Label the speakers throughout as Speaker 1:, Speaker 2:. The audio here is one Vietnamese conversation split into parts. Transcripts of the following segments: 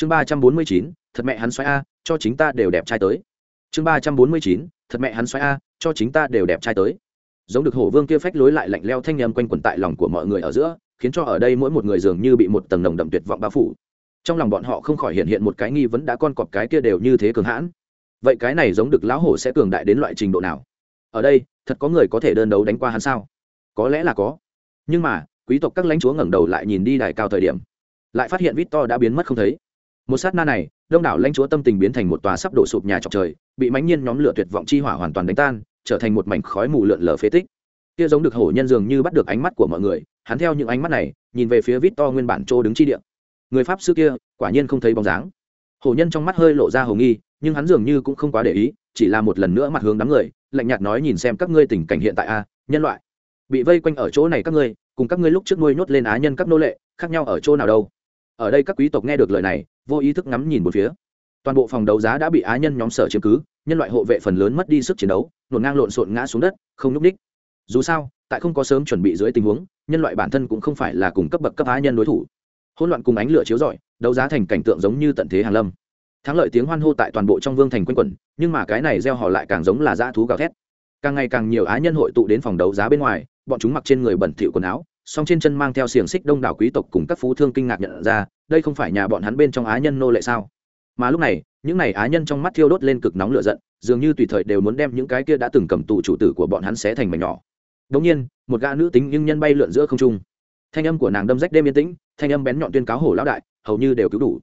Speaker 1: chương ba trăm bốn mươi chín, thật mẹ hắn xoay a, cho chính ta đều đẹp trai tới. Chương ba trăm bốn mươi chín, thật mẹ hắn xoay a, cho chính ta đều đẹp trai tới. Giống được hổ vương kia phách lối lại lạnh leo thanh nhầm quanh quẩn tại lòng của mọi người ở giữa, khiến cho ở đây mỗi một người dường như bị một tầng nồng đậm tuyệt vọng bao phủ. Trong lòng bọn họ không khỏi hiện hiện một cái nghi vấn đã con cọp cái kia đều như thế cường hãn. Vậy cái này giống được lão hổ sẽ cường đại đến loại trình độ nào? Ở đây, thật có người có thể đơn đấu đánh qua hắn sao? Có lẽ là có. Nhưng mà, quý tộc các lãnh chúa ngẩng đầu lại nhìn đi đài cao thời điểm, lại phát hiện vít to đã biến mất không thấy một sát na này, đông đảo lãnh chúa tâm tình biến thành một tòa sắp đổ sụp nhà trọc trời, bị mãnh nhiên nhóm lửa tuyệt vọng chi hỏa hoàn toàn đánh tan, trở thành một mảnh khói mù lượn lờ phế tích. Kia giống được hổ nhân dường như bắt được ánh mắt của mọi người, hắn theo những ánh mắt này, nhìn về phía vít to nguyên bản chỗ đứng chi địa. Người pháp sư kia, quả nhiên không thấy bóng dáng. Hổ nhân trong mắt hơi lộ ra hầu nghi, nhưng hắn dường như cũng không quá để ý, chỉ là một lần nữa mặt hướng đám người, lạnh nhạt nói nhìn xem các ngươi tình cảnh hiện tại a, nhân loại. Bị vây quanh ở chỗ này các ngươi, cùng các ngươi lúc trước nuôi nhốt lên á nhân các nô lệ, khác nhau ở chỗ nào đâu. Ở đây các quý tộc nghe được lời này vô ý thức ngắm nhìn một phía. Toàn bộ phòng đấu giá đã bị á nhân nhóm sở chiếm cứ, nhân loại hộ vệ phần lớn mất đi sức chiến đấu nổn ngang lộn xộn ngã xuống đất, không n ú c ních dù sao, tại không có sớm chuẩn bị dưới tình huống, nhân loại bản thân cũng không phải là cùng cấp bậc cấp á nhân đối thủ. Hỗn loạn cùng ánh lửa chiếu rọi, đấu giá thành cảnh tượng giống như tận thế hàn lâm. Thắng lợi tiếng hoan hô tại toàn bộ trong vương thành quanh quẩn, nhưng mà cái này gieo họ lại càng giống là dã thú gào thét. Càng ngày càng nhiều á nhân hội tụ đến phòng đấu giá bên ngoài, bọn chúng mặc trên người bẩn thỉu quần áo song trên chân mang theo xiềng xích đông đảo quý tộc cùng các phú thương kinh ngạc nhận ra, đây không phải nhà bọn hắn bên trong á nhân nô lệ sao? Mà lúc này, những n à y á nhân trong mắt thiêu đốt lên cực nóng lửa giận, dường như tùy thời đều muốn đem những cái kia đã từng cầm tù chủ tử của bọn hắn xé thành mảnh nhỏ. Đ ỗ n g nhiên, một gã nữ tính nhưng nhân bay lượn giữa không trung. Thanh âm của nàng đâm rách đêm yên tĩnh, thanh âm bén nhọn tuyên cáo hổ lão đại, hầu như đều cứu đủ.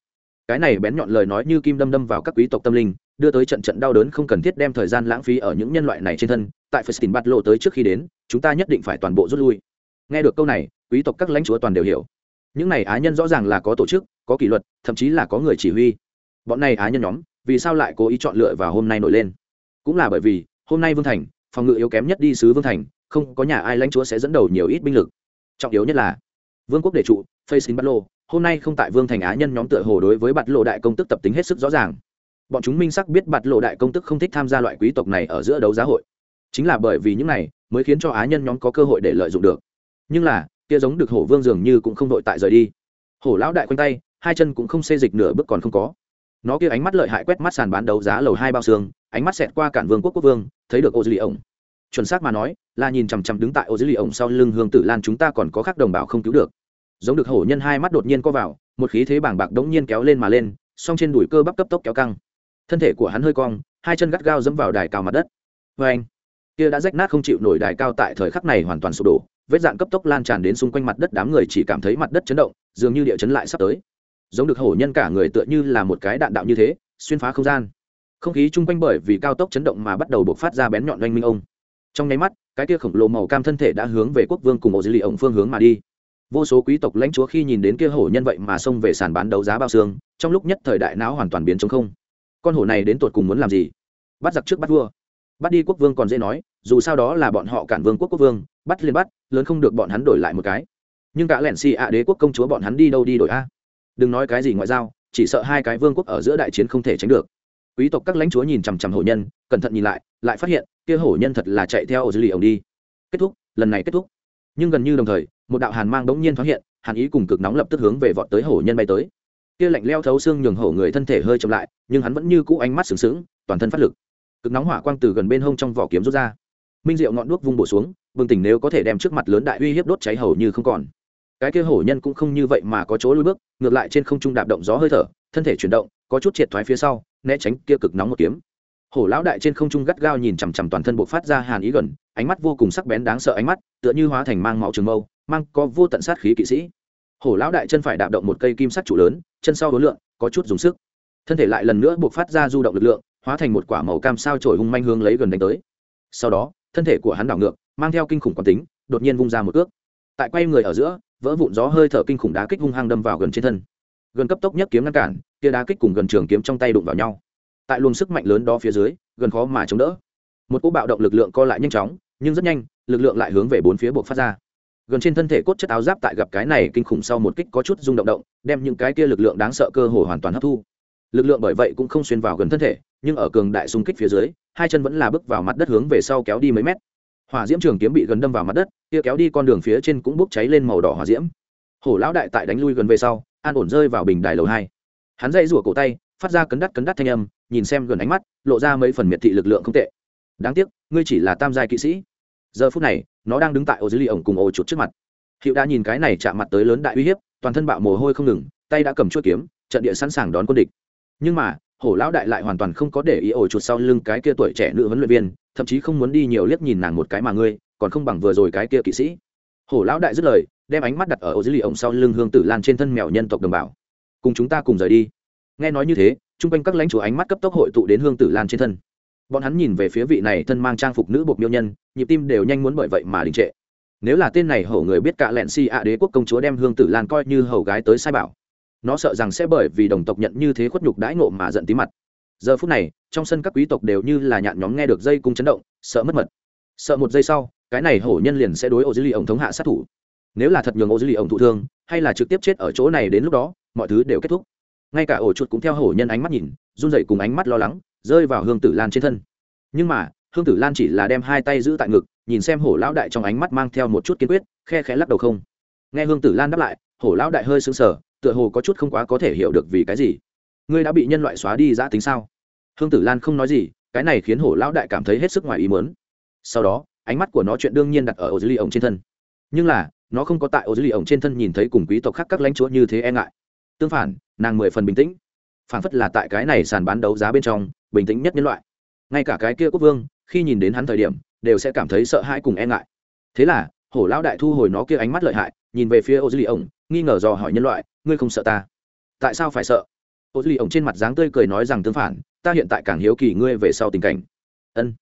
Speaker 1: Cái này bén nhọn lời nói như kim đâm đâm vào các quý tộc tâm linh, đưa tới trận trận đau đớn không cần thiết đem thời gian lãng phí ở những nhân loại này trên thân. Tại festin bắt lộ tới trước khi đến, chúng ta nhất định phải toàn bộ rút lui nghe được câu này, quý tộc các lãnh chúa toàn đều hiểu. Những này á nhân rõ ràng là có tổ chức, có kỷ luật, thậm chí là có người chỉ huy. Bọn này á nhân nhóm, vì sao lại cố ý chọn lựa vào hôm nay nổi lên? Cũng là bởi vì, hôm nay vương thành, phòng ngự yếu kém nhất đi sứ vương thành, không có nhà ai lãnh chúa sẽ dẫn đầu nhiều ít binh lực. Trọng yếu nhất là, vương quốc đệ trụ, facing bắt lô, hôm nay không tại vương thành á nhân nhóm tựa hồ đối với bạt lộ đại công tức tập tính hết sức rõ ràng. Bọn chúng minh sắc biết bạt lộ đại công tức không thích tham gia loại quý tộc này ở giữa đấu giá hội. Chính là bởi vì những này, mới khiến cho á nhân nhóm có cơ hội để lợi dụng được nhưng là, kia giống được hổ vương dường như cũng không đội tại rời đi. Hổ lão đại quanh tay, hai chân cũng không xê dịch nửa bước còn không có. Nó kia ánh mắt lợi hại quét mắt sàn bán đấu giá lầu hai bao xương, ánh mắt xẹt qua cản vương quốc quốc vương, thấy được ô dư lì ổng. Chuẩn xác mà nói, là nhìn chằm chằm đứng tại ô dư lì ổng sau lưng hương tử lan chúng ta còn có khác đồng bào không cứu được. Giống được hổ nhân hai mắt đột nhiên co vào, một khí thế bảng bạc đống nhiên kéo lên mà lên, song trên đùi cơ bắp cấp tốc kéo căng. Thân thể của hắn hơi cong, hai chân gắt gao dẫm vào đài cào mặt đất. Vê anh kia đã rách nát không chịu nổi đài cao tại thời khắc này hoàn toàn sụp đổ, vết dạn cấp tốc lan tràn đến xung quanh mặt đất đám người chỉ cảm thấy mặt đất chấn động, dường như địa chấn lại sắp tới. Giống được hổ nhân cả người tựa như là một cái đạn đạo như thế, xuyên phá không gian. Không khí chung quanh bởi vì cao tốc chấn động mà bắt đầu bộc phát ra bén nhọn oanh minh ông. Trong nháy mắt, cái kia khổng lồ màu cam thân thể đã hướng về quốc vương cùng ổ dư lì ổng phương hướng mà đi. Vô số quý tộc lãnh chúa khi nhìn đến kia hổ nhân vậy mà xông về sàn bán đấu giá bao xương, trong lúc nhất thời đại não hoàn toàn biến chống không. Con hổ này đến tột cùng muốn làm gì? Bắt giặc trước bắt vua bắt đi quốc vương còn dễ nói, dù sao đó là bọn họ cản vương quốc quốc vương, bắt liền bắt, lớn không được bọn hắn đổi lại một cái. Nhưng cả lẻn xì ạ đế quốc công chúa bọn hắn đi đâu đi đổi a? Đừng nói cái gì ngoại giao, chỉ sợ hai cái vương quốc ở giữa đại chiến không thể tránh được. Quý tộc các lãnh chúa nhìn chằm chằm hổ nhân, cẩn thận nhìn lại lại phát hiện, kia hổ nhân thật là chạy theo ổ dưới lì ổng đi. Kết thúc, lần này kết thúc. Nhưng gần như đồng thời, một đạo hàn mang đống nhiên thoáng hiện, hàn ý cùng cực nóng lập tức hướng về vọt tới hổ nhân bay tới. Kia lạnh leo thấu xương nhường hổ người thân thể hơi chậm lại, nhưng hắn vẫn như cũ ánh mắt sừng sững, toàn thân phát lực cực nóng hỏa quang từ gần bên hông trong vỏ kiếm rút ra. Minh diệu ngọn đuốc vung bổ xuống, bừng tỉnh nếu có thể đem trước mặt lớn đại uy hiếp đốt cháy hầu như không còn. Cái kia hổ nhân cũng không như vậy mà có chỗ lùi bước, ngược lại trên không trung đạp động gió hơi thở, thân thể chuyển động, có chút triệt thoái phía sau, né tránh kia cực nóng một kiếm. Hổ lão đại trên không trung gắt gao nhìn chằm chằm toàn thân bộ phát ra hàn ý gần, ánh mắt vô cùng sắc bén đáng sợ ánh mắt, tựa như hóa thành mang máu trường mâu, mang có vô tận sát khí kỵ sĩ. Hổ lão đại chân phải đạp động một cây kim sắt trụ lớn, chân sau đối lượng, có chút dùng sức. Thân thể lại lần nữa buộc phát ra du động lực lượng hóa thành một quả màu cam sao trổi hung manh hướng lấy gần đánh tới. Sau đó, thân thể của hắn đảo ngược, mang theo kinh khủng quán tính, đột nhiên vung ra một ước tại quay người ở giữa, vỡ vụn gió hơi thở kinh khủng đá kích hung hăng đâm vào gần trên thân. Gần cấp tốc nhất kiếm ngăn cản kia đá kích cùng gần trường kiếm trong tay đụng vào nhau. Tại luồng sức mạnh lớn đó phía dưới, gần khó mà chống đỡ. Một cú bạo động lực lượng co lại nhanh chóng, nhưng rất nhanh, lực lượng lại hướng về bốn phía buộc phát ra. Gần trên thân thể cốt chất áo giáp tại gặp cái này kinh khủng sau một kích có chút rung động động, đem những cái kia lực lượng đáng sợ cơ hồ hoàn toàn hấp thu. Lực lượng bởi vậy cũng không xuyên vào gần thân thể nhưng ở cường đại xung kích phía dưới, hai chân vẫn là bước vào mặt đất hướng về sau kéo đi mấy mét. Hỏa diễm trường kiếm bị gần đâm vào mặt đất, kia kéo đi con đường phía trên cũng bốc cháy lên màu đỏ hỏa diễm. Hổ lão đại tại đánh lui gần về sau, an ổn rơi vào bình đài lầu hai. Hắn dậy rủa cổ tay, phát ra cấn đắt cấn đắt thanh âm, nhìn xem gần ánh mắt, lộ ra mấy phần miệt thị lực lượng không tệ. Đáng tiếc, ngươi chỉ là tam giai kỵ sĩ. Giờ phút này, nó đang đứng tại ô dưới ly ổng cùng ô chuột trước mặt. Hiệu đã nhìn cái này chạm mặt tới lớn đại uy hiếp, toàn thân bạo mồ hôi không ngừng, tay đã cầm chuỗi kiếm, trận địa sẵn sàng đón quân địch. Nhưng mà hổ lão đại lại hoàn toàn không có để ý ổ chuột sau lưng cái kia tuổi trẻ nữ huấn luyện viên, thậm chí không muốn đi nhiều liếc nhìn nàng một cái mà ngươi, còn không bằng vừa rồi cái kia kỵ sĩ. Hổ lão đại dứt lời, đem ánh mắt đặt ở ổ dưới lì ổng sau lưng hương tử lan trên thân mèo nhân tộc đồng bào. Cùng chúng ta cùng rời đi. Nghe nói như thế, chung quanh các lãnh chúa ánh mắt cấp tốc hội tụ đến hương tử lan trên thân. Bọn hắn nhìn về phía vị này thân mang trang phục nữ bộc miêu nhân, nhịp tim đều nhanh muốn bởi vậy mà đình trệ. Nếu là tên này hổ người biết cả lẹn si ạ đế quốc công chúa đem hương tử lan coi như hầu gái tới sai bảo nó sợ rằng sẽ bởi vì đồng tộc nhận như thế khuất nhục đãi ngộ mà giận tí mặt. Giờ phút này, trong sân các quý tộc đều như là nhạn nhóm nghe được dây cung chấn động, sợ mất mật. Sợ một giây sau, cái này hổ nhân liền sẽ đối ô dư lì ổng thống hạ sát thủ. Nếu là thật nhường ô dư lì ổng thụ thương, hay là trực tiếp chết ở chỗ này đến lúc đó, mọi thứ đều kết thúc. Ngay cả ổ chuột cũng theo hổ nhân ánh mắt nhìn, run dậy cùng ánh mắt lo lắng, rơi vào hương tử lan trên thân. Nhưng mà, hương tử lan chỉ là đem hai tay giữ tại ngực, nhìn xem hổ lão đại trong ánh mắt mang theo một chút kiên quyết, khe khẽ lắc đầu không. Nghe hương tử lan đáp lại, hổ lão đại hơi sững sờ tựa hồ có chút không quá có thể hiểu được vì cái gì. Ngươi đã bị nhân loại xóa đi giã tính sao? Hương tử lan không nói gì, cái này khiến hổ lão đại cảm thấy hết sức ngoài ý mớn sau đó, ánh mắt của nó chuyện đương nhiên đặt ở ô dưới ly ổng trên thân. Nhưng là, nó không có tại ô dưới ly ổng trên thân nhìn thấy cùng quý tộc khác các lãnh chúa như thế e ngại. Tương phản, nàng mười phần bình tĩnh. Phản phất là tại cái này sàn bán đấu giá bên trong, bình tĩnh nhất nhân loại. Ngay cả cái kia quốc vương, khi nhìn đến hắn thời điểm, đều sẽ cảm thấy sợ hãi cùng e ngại. Thế là, hổ lão đại thu hồi nó kia ánh mắt lợi hại nhìn về phía ô dưới ổng, nghi ngờ dò hỏi nhân loại, ngươi không sợ ta? Tại sao phải sợ? Ô duy ổng trên mặt dáng tươi cười nói rằng tương phản, ta hiện tại càng hiếu kỳ ngươi về sau tình cảnh. Ân.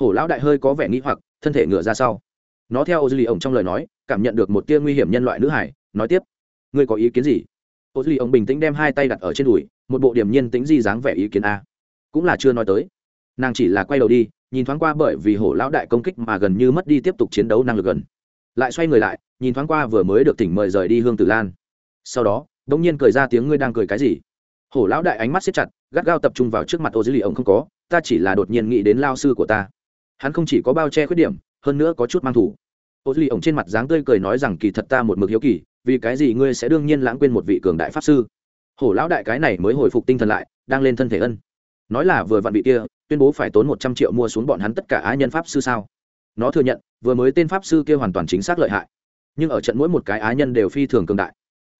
Speaker 1: Hổ lão đại hơi có vẻ nghĩ hoặc, thân thể ngựa ra sau. Nó theo ô duy ổng trong lời nói, cảm nhận được một tia nguy hiểm nhân loại nữ hải, nói tiếp, ngươi có ý kiến gì? Ô duy ổng bình tĩnh đem hai tay đặt ở trên đùi, một bộ điểm nhiên tính di dáng vẻ ý kiến a. Cũng là chưa nói tới. Nàng chỉ là quay đầu đi, nhìn thoáng qua bởi vì hổ lão đại công kích mà gần như mất đi tiếp tục chiến đấu năng lực gần. Lại xoay người lại nhìn thoáng qua vừa mới được tỉnh mời rời đi hương tử lan. Sau đó đ ỗ n g nhiên cười ra tiếng ngươi đang cười cái gì? Hổ lão đại ánh mắt siết chặt, gắt gao tập trung vào trước mặt ô dữ lì ông không có, ta chỉ là đột nhiên nghĩ đến lao sư của ta. Hắn không chỉ có bao che khuyết điểm, hơn nữa có chút mang thủ. Ô dữ lì ông trên mặt dáng tươi cười nói rằng kỳ thật ta một mực hiếu kỳ, vì cái gì ngươi sẽ đương nhiên lãng quên một vị cường đại pháp sư? Hổ lão đại cái này mới hồi phục tinh thần lại, đang lên thân thể ân. Nói là vừa vặn vị kia, tuyên bố phải tốn một trăm triệu mua xuống bọn hắn tất cả á nhân pháp sư sao? Nó thừa nhận, vừa mới tên pháp sư kia hoàn toàn chính xác lợi hại nhưng ở trận mỗi một cái á nhân đều phi thường cường đại.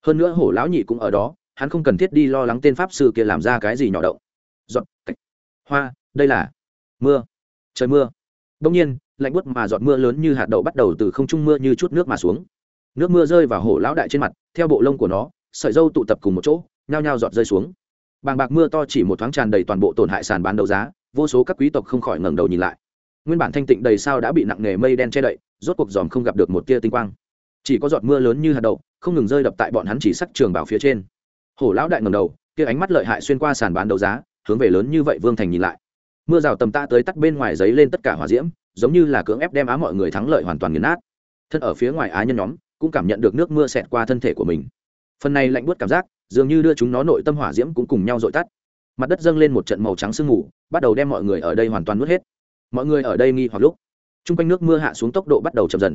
Speaker 1: Hơn nữa hổ lão nhị cũng ở đó, hắn không cần thiết đi lo lắng tên pháp sư kia làm ra cái gì nhỏ động. Giọt cách hoa, đây là mưa, trời mưa. Đông nhiên, lạnh bút mà giọt mưa lớn như hạt đậu bắt đầu từ không trung mưa như chút nước mà xuống. Nước mưa rơi vào hổ lão đại trên mặt, theo bộ lông của nó, sợi dâu tụ tập cùng một chỗ, nhao nhao giọt rơi xuống. Bàng bạc mưa to chỉ một thoáng tràn đầy toàn bộ tổn hại sàn bán đấu giá, vô số các quý tộc không khỏi ngẩng đầu nhìn lại. Nguyên bản thanh tịnh đầy sao đã bị nặng nề mây đen che đậy, rốt cuộc dòm không gặp được một tia tinh quang chỉ có giọt mưa lớn như hạt đậu, không ngừng rơi đập tại bọn hắn chỉ sắc trường bảo phía trên. Hổ lão đại ngầm đầu, kia ánh mắt lợi hại xuyên qua sàn bán đấu giá, hướng về lớn như vậy vương thành nhìn lại. Mưa rào tầm ta tới tắt bên ngoài giấy lên tất cả hỏa diễm, giống như là cưỡng ép đem á mọi người thắng lợi hoàn toàn nghiền nát. Thân ở phía ngoài á nhân nhóm, cũng cảm nhận được nước mưa xẹt qua thân thể của mình. Phần này lạnh buốt cảm giác, dường như đưa chúng nó nội tâm hỏa diễm cũng cùng nhau dội tắt. Mặt đất dâng lên một trận màu trắng sương mù, bắt đầu đem mọi người ở đây hoàn toàn nuốt hết. Mọi người ở đây nghi hoặc lúc t r u n g quanh nước mưa hạ xuống tốc độ bắt đầu chậm dần.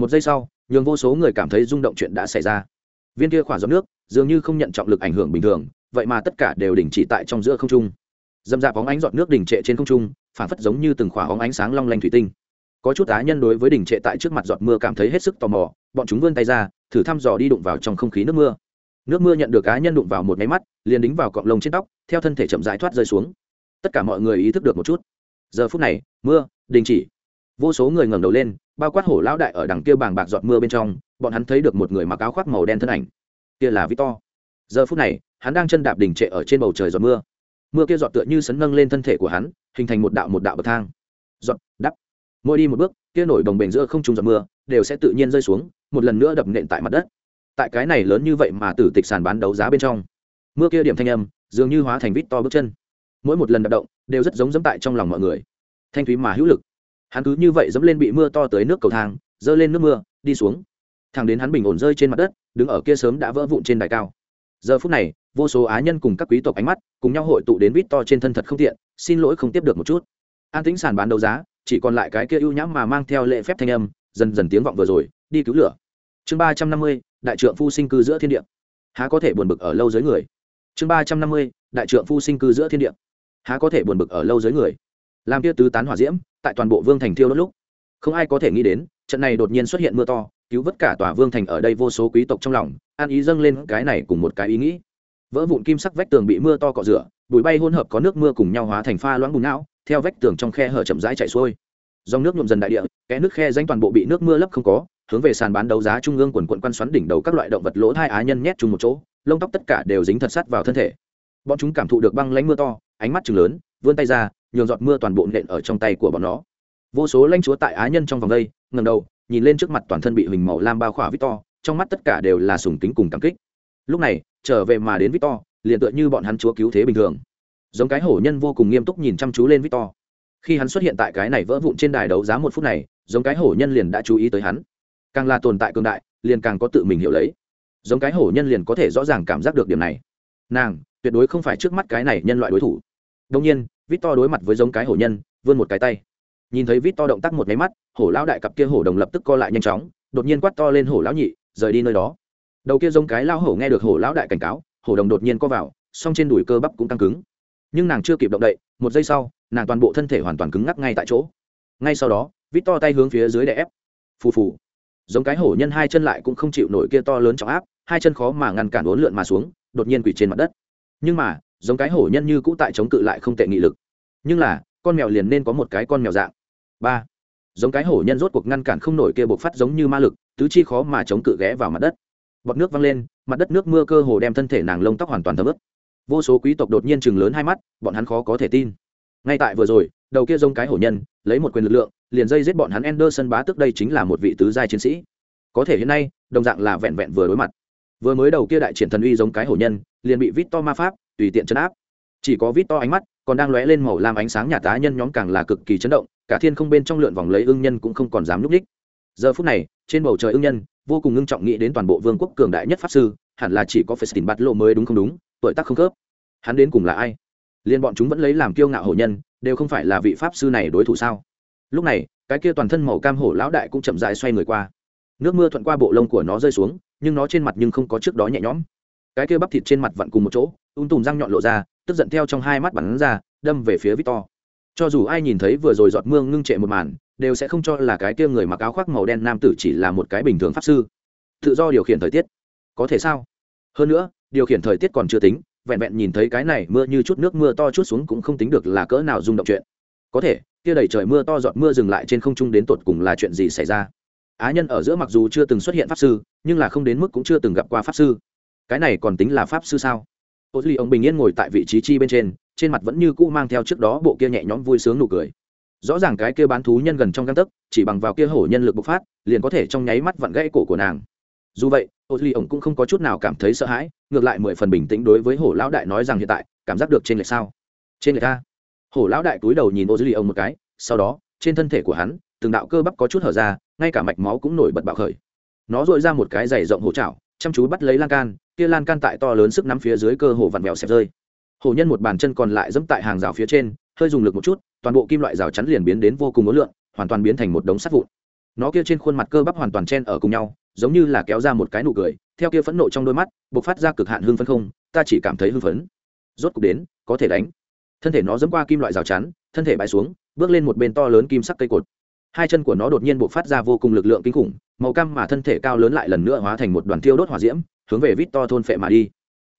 Speaker 1: Một giây sau nhường vô số người cảm thấy rung động chuyện đã xảy ra. Viên kia khỏa giọt nước dường như không nhận trọng lực ảnh hưởng bình thường, vậy mà tất cả đều đình chỉ tại trong giữa không trung. Dâm dạp bóng ánh giọt nước đình trệ trên không trung phản phất giống như từng khỏa bóng ánh sáng long lanh thủy tinh. Có chút á nhân đối với đình trệ tại trước mặt giọt mưa cảm thấy hết sức tò mò, bọn chúng vươn tay ra, thử thăm dò đi đụng vào trong không khí nước mưa. Nước mưa nhận được cá nhân đụng vào một máy mắt, liền đính vào cọng lông trên tóc, theo thân thể chậm rãi thoát rơi xuống. Tất cả mọi người ý thức được một chút. Giờ phút này, mưa, đình chỉ. Vô số người ngẩng đầu lên bao quát hổ lão đại ở đằng kia bàng bạc giọt mưa bên trong, bọn hắn thấy được một người mặc áo khoác màu đen thân ảnh. Kia là victor. Giờ phút này, hắn đang chân đạp đỉnh trệ ở trên bầu trời giọt mưa. Mưa kia giọt tựa như sấn nâng lên thân thể của hắn, hình thành một đạo một đạo bậc thang. Giọt, đắp. Mỗi đi một bước, kia nổi đồng bền giữa không trung giọt mưa, đều sẽ tự nhiên rơi xuống, một lần nữa đập nện tại mặt đất. Tại cái này lớn như vậy mà tử tịch sàn bán đấu giá bên trong. Mưa kia điểm thanh âm, dường như hóa thành vít to bước chân. Mỗi một lần đập động, đều rất giống dẫm tại trong lòng mọi người. Thanh thúy mà hữu lực hắn cứ như vậy dẫm lên bị mưa to tới nước cầu thang, dơ lên nước mưa, đi xuống. Thằng đến hắn bình ổn rơi trên mặt đất, đứng ở kia sớm đã vỡ vụn trên đài cao. Giờ phút này, vô số á nhân cùng các quý tộc ánh mắt cùng nhau hội tụ đến vít to trên thân thật không tiện, xin lỗi không tiếp được một chút. An tính sàn bán đấu giá, chỉ còn lại cái kia ưu nhãm mà mang theo lệ phép thanh âm, dần dần tiếng vọng vừa rồi, đi cứu lửa. Chương ba trăm năm mươi, đại trượng phu sinh cư giữa thiên địa. Há có thể buồn bực ở lâu dưới người? Chương ba trăm năm mươi, đại trượng phu sinh cư giữa thiên địa. Há có thể buồn bực ở lâu dưới người? Làm kia tứ tán hỏa diễm, tại toàn bộ vương thành thiêu đốt lúc. Không ai có thể nghĩ đến, trận này đột nhiên xuất hiện mưa to, cứu vớt cả tòa vương thành ở đây vô số quý tộc trong lòng, an ý dâng lên cái này cùng một cái ý nghĩ. Vỡ vụn kim sắc vách tường bị mưa to cọ rửa, bụi bay hỗn hợp có nước mưa cùng nhau hóa thành pha loãng bùn não, theo vách tường trong khe hở chậm rãi chạy xuôi. Dòng nước nhuộm dần đại địa, kẽ nước khe danh toàn bộ bị nước mưa lấp không có, hướng về sàn bán đấu giá trung ương quần quận quan xoắn đỉnh đầu các loại động vật lỗ thai á nhân nhét chung một chỗ, lông tóc tất cả đều dính thật sắt vào thân thể. Bọn chúng cảm thụ được băng lánh mưa to, ánh mắt chừng lớn vươn tay ra, nhường giọt mưa toàn bộ nện ở trong tay của bọn nó. Vô số lãnh chúa tại á nhân trong vòng đây ngầm đầu, nhìn lên trước mặt toàn thân bị huỳnh màu lam bao khỏa victor, trong mắt tất cả đều là sùng kính cùng cảm kích. Lúc này, trở về mà đến victor, liền tựa như bọn hắn chúa cứu thế bình thường. Giống cái hổ nhân vô cùng nghiêm túc nhìn chăm chú lên victor. Khi hắn xuất hiện tại cái này vỡ vụn trên đài đấu giá một phút này, giống cái hổ nhân liền đã chú ý tới hắn. Càng là tồn tại cường đại, liền càng có tự mình hiểu lấy. Giống cái hổ nhân liền có thể rõ ràng cảm giác được điểm này. Nàng, tuyệt đối không phải trước mắt cái này nhân loại đối thủ đông nhiên vít to đối mặt với giống cái hổ nhân, vươn một cái tay. Nhìn thấy vít to động tác một máy mắt, hổ lão đại cặp kia hổ đồng lập tức co lại nhanh chóng, đột nhiên quát to lên hổ lão nhị, rời đi nơi đó. Đầu kia giống cái lao hổ nghe được hổ lão đại cảnh cáo, hổ đồng đột nhiên co vào, song trên đùi cơ bắp cũng căng cứng. Nhưng nàng chưa kịp động đậy, một giây sau, nàng toàn bộ thân thể hoàn toàn cứng ngắc ngay tại chỗ. Ngay sau đó vít to tay hướng phía dưới đè ép. Phù phù. Giống cái hổ nhân hai chân lại cũng không chịu nổi kia to lớn trọng áp, hai chân khó mà ngăn cản uốn lượn mà xuống, đột nhiên quỳ trên mặt đất. Nhưng mà giống cái hổ nhân như cũ tại chống cự lại không tệ nghị lực. Nhưng là con mèo liền nên có một cái con mèo dạng. Ba giống cái hổ nhân rốt cuộc ngăn cản không nổi kia bộc phát giống như ma lực tứ chi khó mà chống cự ghé vào mặt đất. Bọt nước văng lên mặt đất nước mưa cơ hồ đem thân thể nàng lông tóc hoàn toàn thấm ướt. Vô số quý tộc đột nhiên chừng lớn hai mắt bọn hắn khó có thể tin. Ngay tại vừa rồi đầu kia giống cái hổ nhân lấy một quyền lực lượng liền dây giết bọn hắn Anderson bá tức đây chính là một vị tứ giai chiến sĩ. Có thể hiện nay, đồng dạng là vẹn vẹn vừa đối mặt. Vừa mới đầu kia đại triển thần uy giống cái hổ nhân, liền bị vít to ma pháp tùy tiện chấn áp. Chỉ có vít to ánh mắt còn đang lóe lên màu lam ánh sáng nhà tá nhân nhóm càng là cực kỳ chấn động, cả thiên không bên trong lượn vòng lấy ưng nhân cũng không còn dám núp ních Giờ phút này, trên bầu trời ưng nhân, vô cùng ngưng trọng nghĩ đến toàn bộ vương quốc cường đại nhất pháp sư, hẳn là chỉ có Festin bắt lộ mới đúng không đúng, tuổi tác không khớp. Hắn đến cùng là ai? Liên bọn chúng vẫn lấy làm kiêu ngạo hổ nhân, đều không phải là vị pháp sư này đối thủ sao? lúc này cái kia toàn thân màu cam hổ lão đại cũng chậm dại xoay người qua nước mưa thuận qua bộ lông của nó rơi xuống nhưng nó trên mặt nhưng không có trước đó nhẹ nhõm cái kia bắp thịt trên mặt vặn cùng một chỗ, ung tùm răng nhọn lộ ra, tức giận theo trong hai mắt bắn ra, đâm về phía victor. Cho dù ai nhìn thấy vừa rồi giọt mưa ngưng trệ một màn, đều sẽ không cho là cái kia người mặc áo khoác màu đen nam tử chỉ là một cái bình thường pháp sư. Tự do điều khiển thời tiết. Có thể sao? Hơn nữa, điều khiển thời tiết còn chưa tính, vẹn vẹn nhìn thấy cái này mưa như chút nước mưa to chút xuống cũng không tính được là cỡ nào rung động chuyện. Có thể, kia đầy trời mưa to giọt mưa dừng lại trên không trung đến tột cùng là chuyện gì xảy ra? Á nhân ở giữa mặc dù chưa từng xuất hiện pháp sư, nhưng là không đến mức cũng chưa từng gặp qua pháp sư cái này còn tính là pháp sư sao? Ô duy, ông bình yên ngồi tại vị trí chi bên trên trên mặt vẫn như cũ mang theo trước đó bộ kia nhẹ nhõm vui sướng nụ cười. Rõ ràng cái kia bán thú nhân gần trong găng tấc, chỉ bằng vào kia hổ nhân lực bộc phát, liền có thể trong nháy mắt vặn gãy cổ của nàng. Dù vậy ô duy, ông cũng không có chút nào cảm thấy sợ hãi, ngược lại mười phần bình tĩnh đối với hổ lão đại nói rằng hiện tại, cảm giác được trên lệch sao? Trên lệch ta hổ lão đại túi đầu nhìn ô duy, ông một cái, sau đó, trên thân thể của hắn, từng đạo cơ bắp có chút hở ra, ngay cả mạch máu cũng nổi bật bạo khởi. Nó dội ra một cái dày rộng hổ chảo chăm chú bắt lấy lan can, kia lan can tại to lớn sức nắm phía dưới cơ hồ vặn vẹo xẹp rơi. Hổ nhân một bàn chân còn lại dẫm tại hàng rào phía trên, hơi dùng lực một chút, toàn bộ kim loại rào chắn liền biến đến vô cùng ối lượng, hoàn toàn biến thành một đống sắt vụn. Nó kia trên khuôn mặt cơ bắp hoàn toàn chen ở cùng nhau, giống như là kéo ra một cái nụ cười, theo kia phẫn nộ trong đôi mắt, bộc phát ra cực hạn hưng phấn không, ta chỉ cảm thấy hưng phấn. Rốt cục đến, có thể đánh. Thân thể nó dẫm qua kim loại rào chắn, thân thể bãi xuống, bước lên một bên to lớn kim sắc cây cột hai chân của nó đột nhiên buộc phát ra vô cùng lực lượng kinh khủng, màu cam mà thân thể cao lớn lại lần nữa hóa thành một đoàn thiêu đốt hỏa diễm, hướng về vít to thôn phệ mà đi.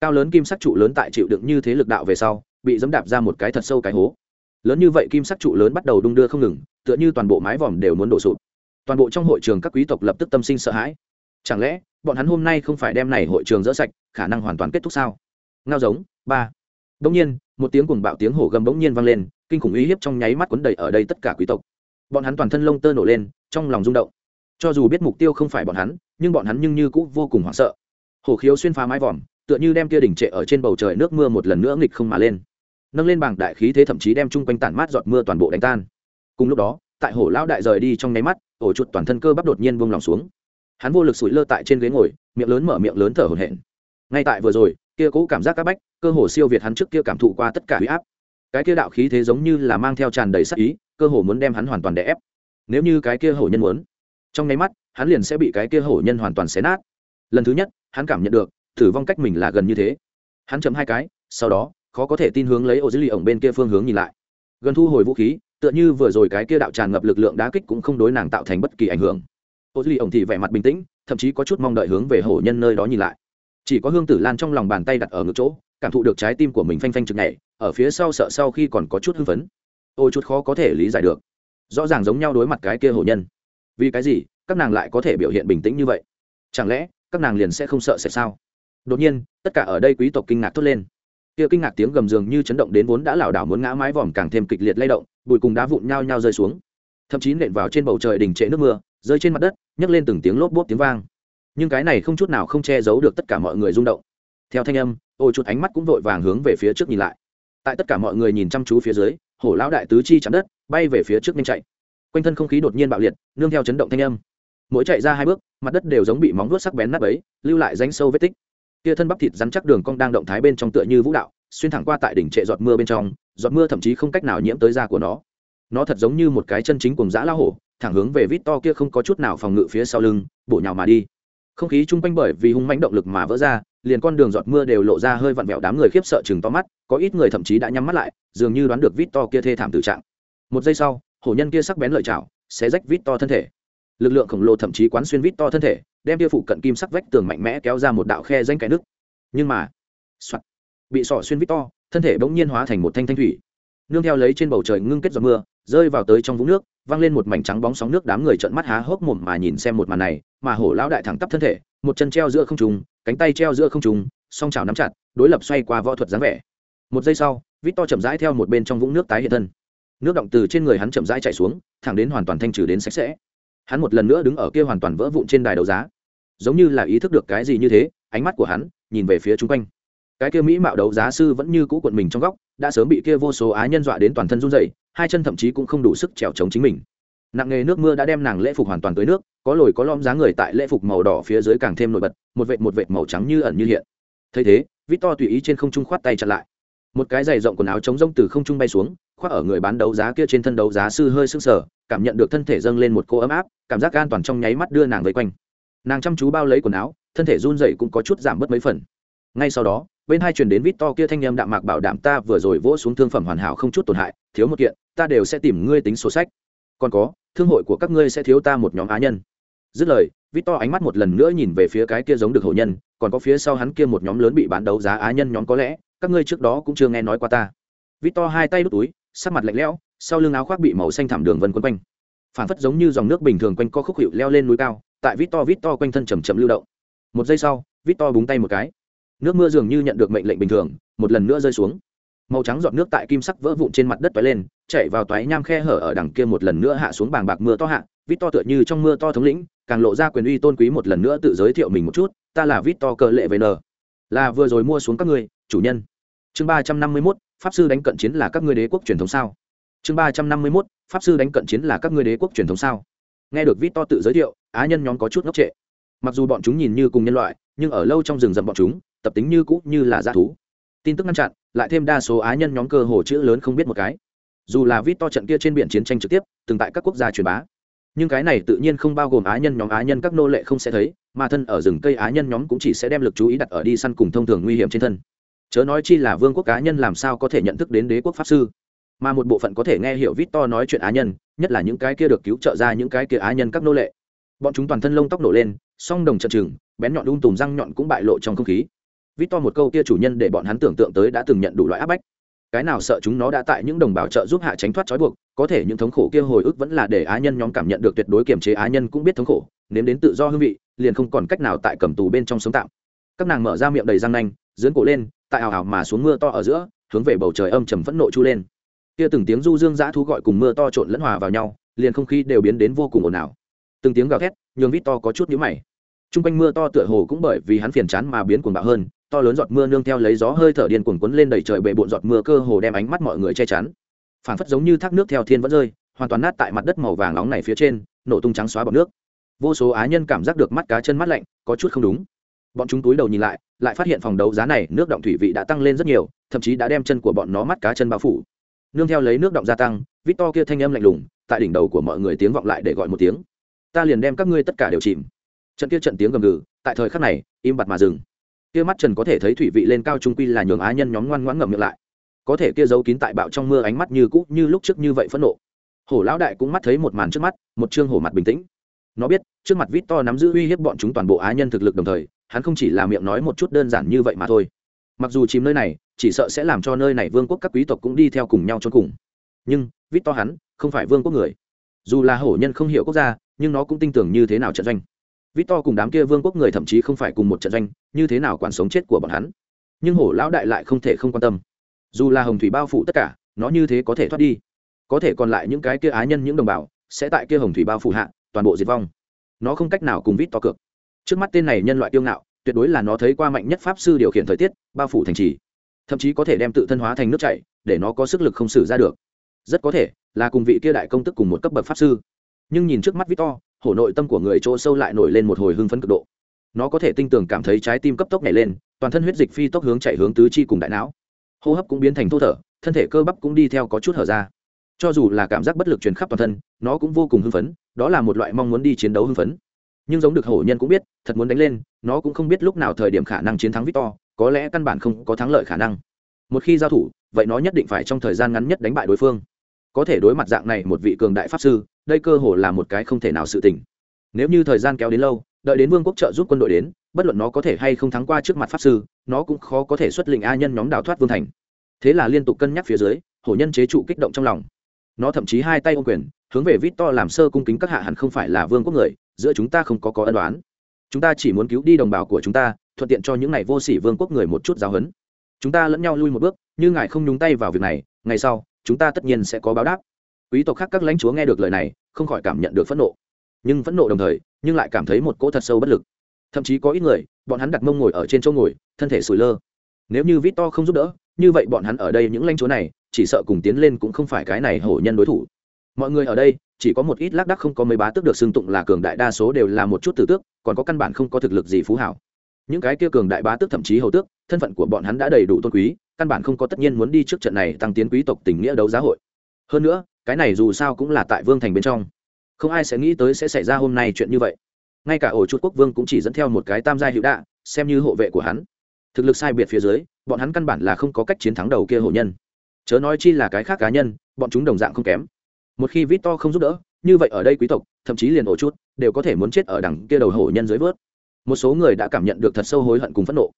Speaker 1: Cao lớn kim sắc trụ lớn tại chịu đựng như thế lực đạo về sau, bị dẫm đạp ra một cái thật sâu cái hố. Lớn như vậy kim sắc trụ lớn bắt đầu đung đưa không ngừng, tựa như toàn bộ mái vòm đều muốn đổ sụp. Toàn bộ trong hội trường các quý tộc lập tức tâm sinh sợ hãi. Chẳng lẽ, bọn hắn hôm nay không phải đem này hội trường dỡ sạch, khả năng hoàn toàn kết thúc sao? Ngao giống, ba. Bỗng nhiên, một tiếng cuồng bạo tiếng hổ gầm bỗng nhiên vang lên, kinh khủng uy hiếp trong nháy mắt cuốn đầy ở đây tất cả quý tộc bọn hắn toàn thân lông tơ nổ lên, trong lòng rung động. Cho dù biết mục tiêu không phải bọn hắn, nhưng bọn hắn nhưng như cũng vô cùng hoảng sợ. Hổ khiếu xuyên phá mái vòm, tựa như đem kia đỉnh trệ ở trên bầu trời nước mưa một lần nữa nghịch không mà lên. Nâng lên bảng đại khí thế thậm chí đem chung quanh tản mát giọt mưa toàn bộ đánh tan. Cùng lúc đó, tại hổ lão đại rời đi trong nháy mắt, ổ chuột toàn thân cơ bắp đột nhiên buông lòng xuống. Hắn vô lực sủi lơ tại trên ghế ngồi, miệng lớn mở miệng lớn thở hổn hển. Ngay tại vừa rồi, kia cũ cảm giác các bách, cơ hồ siêu việt hắn trước kia cảm thụ qua tất cả huy áp. Cái kia đạo khí thế giống như là mang theo tràn đầy sắc ý cơ hồ muốn đem hắn hoàn toàn đè ép. Nếu như cái kia hổ nhân muốn, trong nháy mắt, hắn liền sẽ bị cái kia hổ nhân hoàn toàn xé nát. Lần thứ nhất, hắn cảm nhận được, tử vong cách mình là gần như thế. Hắn chấm hai cái, sau đó, khó có thể tin hướng lấy ô dữ lì ổng bên kia phương hướng nhìn lại. Gần thu hồi vũ khí, tựa như vừa rồi cái kia đạo tràn ngập lực lượng đá kích cũng không đối nàng tạo thành bất kỳ ảnh hưởng. Ô dữ lì ổng thì vẻ mặt bình tĩnh, thậm chí có chút mong đợi hướng về hổ nhân nơi đó nhìn lại. Chỉ có hương tử lan trong lòng bàn tay đặt ở ngực chỗ, cảm thụ được trái tim của mình phanh phanh chực nhảy, ở phía sau sợ sau khi còn có chút hưng phấn ôi chút khó có thể lý giải được. Rõ ràng giống nhau đối mặt cái kia hổ nhân. Vì cái gì, các nàng lại có thể biểu hiện bình tĩnh như vậy? Chẳng lẽ, các nàng liền sẽ không sợ sẽ sao? Đột nhiên, tất cả ở đây quý tộc kinh ngạc thốt lên. Kia kinh ngạc tiếng gầm dường như chấn động đến vốn đã lảo đảo muốn ngã mái vòm càng thêm kịch liệt lay động, bụi cùng đá vụn nhao nhao rơi xuống. Thậm chí nện vào trên bầu trời đình trệ nước mưa, rơi trên mặt đất, nhấc lên từng tiếng lốp bốp tiếng vang. Nhưng cái này không chút nào không che giấu được tất cả mọi người rung động. Theo thanh âm ôi chút ánh mắt cũng vội vàng hướng về phía trước nhìn lại. Tại tất cả mọi người nhìn chăm chú phía dưới hổ lão đại tứ chi chạm đất, bay về phía trước nhanh chạy. Quanh thân không khí đột nhiên bạo liệt, nương theo chấn động thanh âm. Mỗi chạy ra hai bước, mặt đất đều giống bị móng vuốt sắc bén nát ấy lưu lại rãnh sâu vết tích. Kia thân bắp thịt rắn chắc đường cong đang động thái bên trong tựa như vũ đạo, xuyên thẳng qua tại đỉnh trệ giọt mưa bên trong, giọt mưa thậm chí không cách nào nhiễm tới da của nó. Nó thật giống như một cái chân chính cùng dã la hổ, thẳng hướng về vít to kia không có chút nào phòng ngự phía sau lưng, bổ nhào mà đi. Không khí chung quanh bởi vì hung mãnh động lực mà vỡ ra liền con đường giọt mưa đều lộ ra hơi vặn vẹo đám người khiếp sợ chừng to mắt có ít người thậm chí đã nhắm mắt lại dường như đoán được vít to kia thê thảm tử trạng. Một giây sau hổ nhân kia sắc bén lợi chảo sẽ rách vít to thân thể. Lực lượng khổng lồ thậm chí quán xuyên vít to thân thể đem kia phụ cận kim sắc vách tường mạnh mẽ kéo ra một đạo khe danh cái nước nhưng mà soạt, bị sỏ xuyên vít to thân thể bỗng nhiên hóa thành một thanh thanh thủy. Nương theo lấy trên bầu trời ngưng kết giọt mưa rơi vào tới trong vũng nước văng lên một mảnh trắng bóng sóng nước đám người trợn mắt há hốc mồm mà nhìn xem một màn này mà hổ lão đại thẳng tắp thân thể một chân treo giữa không trùng cánh tay treo giữa không trùng song chảo nắm chặt, đối lập xoay qua võ thuật dáng vẻ. Một giây sau vít to chậm rãi theo một bên trong vũng nước tái hiện thân. Nước động từ trên người hắn chậm rãi chạy xuống, thẳng đến hoàn toàn thanh trừ đến sạch sẽ. Hắn một lần nữa đứng ở kia hoàn toàn vỡ vụn trên đài đấu giá. Giống như là ý thức được cái gì như thế, ánh mắt của hắn nhìn về phía chung quanh. Cái kia mỹ mạo đấu giá sư vẫn như cũ quận mình trong góc, đã sớm bị kia vô số á nhân dọa đến toàn thân run dậy hai chân thậm chí cũng không đủ sức trèo chống chính mình nặng nghề nước mưa đã đem nàng lễ phục hoàn toàn tới nước, có lồi có lõm dáng người tại lễ phục màu đỏ phía dưới càng thêm nổi bật, một vệt một vệt màu trắng như ẩn như hiện. Thấy thế vít to tùy ý trên không trung khoát tay chặn lại. Một cái giày rộng quần áo trống rông từ không trung bay xuống, khoác ở người bán đấu giá kia trên thân đấu giá sư hơi sưng sờ, cảm nhận được thân thể dâng lên một cô ấm áp, cảm giác an toàn trong nháy mắt đưa nàng vây quanh. Nàng chăm chú bao lấy quần áo, thân thể run dậy cũng có chút giảm bớt mấy phần. Ngay sau đó, bên hai truyền đến vít to kia thanh em đạm mạc bảo đảm ta vừa rồi vỗ xuống thương phẩm hoàn hảo không chút tổn hại, thiếu một kiện, ta đều sẽ tìm ngươi tính sổ sách. Còn có thương hội của các ngươi sẽ thiếu ta một nhóm á nhân. Dứt lời vít to ánh mắt một lần nữa nhìn về phía cái kia giống được hộ nhân, còn có phía sau hắn kia một nhóm lớn bị bán đấu giá á nhân nhóm có lẽ, các ngươi trước đó cũng chưa nghe nói qua ta. Vít to hai tay đút túi, sắc mặt lạnh lẽo, sau lưng áo khoác bị màu xanh thảm đường vân quấn quanh. Phản phất giống như dòng nước bình thường quanh co khúc hiệu leo lên núi cao, tại vít to vít to quanh thân chầm chậm lưu động. Một giây sau vít to búng tay một cái. Nước mưa dường như nhận được mệnh lệnh bình thường, một lần nữa rơi xuống màu trắng giọt nước tại kim sắc vỡ vụn trên mặt đất toái lên chạy vào toái nham khe hở ở đằng kia một lần nữa hạ xuống bàng bạc mưa to hạ vít to tựa như trong mưa to thống lĩnh, càng lộ ra quyền uy tôn quý một lần nữa tự giới thiệu mình một chút, ta là vít to cờ lệ vn, là vừa rồi mua xuống các ngươi, chủ nhân. Chương ba trăm năm mươi mốt, pháp sư đánh cận chiến là các ngươi đế quốc truyền thống sao? Chương ba trăm năm mươi mốt, pháp sư đánh cận chiến là các ngươi đế quốc truyền thống sao? Nghe được vít to tự giới thiệu, á nhân nhóm có chút ngốc trệ. Mặc dù bọn chúng nhìn như cùng nhân loại, nhưng ở lâu trong rừng rậm bọn chúng, tập tính như cũ như là g thú tin tức ngăn chặn, lại thêm đa số á nhân nhóm cơ hồ chữ lớn không biết một cái. Dù là vít to trận kia trên biển chiến tranh trực tiếp, từng tại các quốc gia truyền bá. Nhưng cái này tự nhiên không bao gồm á nhân nhóm, á nhân các nô lệ không sẽ thấy, mà thân ở rừng cây á nhân nhóm cũng chỉ sẽ đem lực chú ý đặt ở đi săn cùng thông thường nguy hiểm trên thân. Chớ nói chi là vương quốc cá nhân làm sao có thể nhận thức đến đế quốc pháp sư. Mà một bộ phận có thể nghe hiểu vít to nói chuyện á nhân, nhất là những cái kia được cứu trợ ra những cái kia á nhân các nô lệ. Bọn chúng toàn thân lông tóc nổ lên, song đồng trận chừng, bén nhọn đun tùm răng nhọn cũng bại lộ trong không khí vít to một câu kia chủ nhân để bọn hắn tưởng tượng tới đã từng nhận đủ loại áp bách. Cái nào sợ chúng nó đã tại những đồng bào trợ giúp hạ tránh thoát trói buộc, có thể những thống khổ kia hồi ức vẫn là để á nhân nhóm cảm nhận được tuyệt đối kiềm chế á nhân cũng biết thống khổ, nếm đến tự do hương vị, liền không còn cách nào tại cầm tù bên trong sống tạm. Các nàng mở ra miệng đầy răng nanh, dưỡng cổ lên, tại ảo ảo mà xuống mưa to ở giữa, hướng về bầu trời âm trầm phẫn nộ chu lên. Kia từng tiếng du dương dã thú gọi cùng mưa to trộn lẫn hòa vào nhau, liền không khí đều biến đến vô cùng ồn ào. Từng tiếng gào thét, nhường vít to có chút nhíu mày. Trung quanh mưa to tựa hồ cũng bởi vì hắn phiền chán mà biến cuồng bạo hơn to lớn giọt mưa nương theo lấy gió hơi thở điên cuồng cuốn lên đầy trời bệ bộn giọt mưa cơ hồ đem ánh mắt mọi người che chắn. Phảng phất giống như thác nước theo thiên vẫn rơi, hoàn toàn nát tại mặt đất màu vàng nóng này phía trên, nổ tung trắng xóa bọc nước. Vô số á nhân cảm giác được mắt cá chân mắt lạnh, có chút không đúng. Bọn chúng túi đầu nhìn lại lại phát hiện phòng đấu giá này nước động thủy vị đã tăng lên rất nhiều, thậm chí đã đem chân của bọn nó mắt cá chân bao phủ. Nương theo lấy nước động gia tăng vít to kia thanh âm lạnh lùng, tại đỉnh đầu của mọi người tiếng vọng lại để gọi một tiếng. Ta liền đem các ngươi tất cả đều chìm. Trận kia trận tiếng gầm gừ, tại thời khắc này, im bặt mà dừng kia mắt trần có thể thấy thủy vị lên cao trung quy là nhường á nhân nhóm ngoan ngoãn ngậm miệng lại. Có thể kia giấu kín tại bạo trong mưa ánh mắt như cũ, như lúc trước như vậy phẫn nộ. Hổ lão đại cũng mắt thấy một màn trước mắt, một chương hổ mặt bình tĩnh. Nó biết, trước mặt vít to nắm giữ uy hiếp bọn chúng toàn bộ á nhân thực lực đồng thời, hắn không chỉ là miệng nói một chút đơn giản như vậy mà thôi. Mặc dù chìm nơi này, chỉ sợ sẽ làm cho nơi này vương quốc các quý tộc cũng đi theo cùng nhau cho cùng. Nhưng, vít to hắn, không phải vương quốc người. Dù là hổ nhân không hiểu quốc gia, nhưng nó cũng tin tưởng như thế nào trận doanh vít to cùng đám kia vương quốc người thậm chí không phải cùng một trận doanh, như thế nào quản sống chết của bọn hắn? Nhưng hổ lão đại lại không thể không quan tâm. Dù là hồng thủy bao phủ tất cả, nó như thế có thể thoát đi. Có thể còn lại những cái kia á nhân, những đồng bào, sẽ tại kia hồng thủy bao phủ hạ, toàn bộ diệt vong. Nó không cách nào cùng vít to cược. Trước mắt tên này nhân loại kiêu ngạo, tuyệt đối là nó thấy qua mạnh nhất pháp sư điều khiển thời tiết, bao phủ thành trì. Thậm chí có thể đem tự thân hóa thành nước chảy, để nó có sức lực không xử ra được. Rất có thể là cùng vị kia đại công tức cùng một cấp bậc pháp sư. Nhưng nhìn trước mắt victor hổ nội tâm của người chỗ sâu lại nổi lên một hồi hưng phấn cực độ. Nó có thể tinh tường cảm thấy trái tim cấp tốc nhảy lên, toàn thân huyết dịch phi tốc hướng chạy hướng tứ chi cùng đại não. Hô hấp cũng biến thành thô thở, thân thể cơ bắp cũng đi theo có chút hở ra. Cho dù là cảm giác bất lực truyền khắp toàn thân, nó cũng vô cùng hưng phấn, đó là một loại mong muốn đi chiến đấu hưng phấn. Nhưng giống được hổ nhân cũng biết, thật muốn đánh lên, nó cũng không biết lúc nào thời điểm khả năng chiến thắng victor, có lẽ căn bản không có thắng lợi khả năng. Một khi giao thủ, vậy nó nhất định phải trong thời gian ngắn nhất đánh bại đối phương. Có thể đối mặt dạng này một vị cường đại pháp sư đây cơ hồ là một cái không thể nào sự tình. Nếu như thời gian kéo đến lâu, đợi đến vương quốc trợ giúp quân đội đến, bất luận nó có thể hay không thắng qua trước mặt pháp sư, nó cũng khó có thể xuất lĩnh a nhân nhóm đào thoát vương thành. Thế là liên tục cân nhắc phía dưới, hổ nhân chế trụ kích động trong lòng. Nó thậm chí hai tay ô quyền, hướng về vít to làm sơ cung kính các hạ hẳn không phải là vương quốc người, giữa chúng ta không có có ân đoán chúng ta chỉ muốn cứu đi đồng bào của chúng ta, thuận tiện cho những ngày vô sỉ vương quốc người một chút giáo huấn. Chúng ta lẫn nhau lui một bước, như ngài không nhúng tay vào việc này, ngày sau, chúng ta tất nhiên sẽ có báo đáp quý tộc khác các lãnh chúa nghe được lời này, không khỏi cảm nhận được phẫn nộ. Nhưng phẫn nộ đồng thời, nhưng lại cảm thấy một cỗ thật sâu bất lực. Thậm chí có ít người, bọn hắn đặt mông ngồi ở trên chỗ ngồi, thân thể sủi lơ. Nếu như vít to không giúp đỡ, như vậy bọn hắn ở đây những lãnh chúa này, chỉ sợ cùng tiến lên cũng không phải cái này hổ nhân đối thủ. Mọi người ở đây, chỉ có một ít lác đắc không có mấy bá tước được xưng tụng là cường đại đa số đều là một chút tử tước, còn có căn bản không có thực lực gì phú hảo. Những cái kia cường đại bá tước thậm chí hầu tước, thân phận của bọn hắn đã đầy đủ tôn quý, căn bản không có tất nhiên muốn đi trước trận này tăng tiến quý tộc tình nghĩa đấu giá hội hơn nữa, cái này dù sao cũng là tại vương thành bên trong. Không ai sẽ nghĩ tới sẽ xảy ra hôm nay chuyện như vậy. Ngay cả ổ chuột quốc vương cũng chỉ dẫn theo một cái tam gia hữu đạ, xem như hộ vệ của hắn. Thực lực sai biệt phía dưới, bọn hắn căn bản là không có cách chiến thắng đầu kia hộ nhân. Chớ nói chi là cái khác cá nhân, bọn chúng đồng dạng không kém. Một khi vít to không giúp đỡ, như vậy ở đây quý tộc, thậm chí liền ổ chút đều có thể muốn chết ở đằng kia đầu hổ nhân dưới vớt. Một số người đã cảm nhận được thật sâu hối hận cùng phẫn nộ.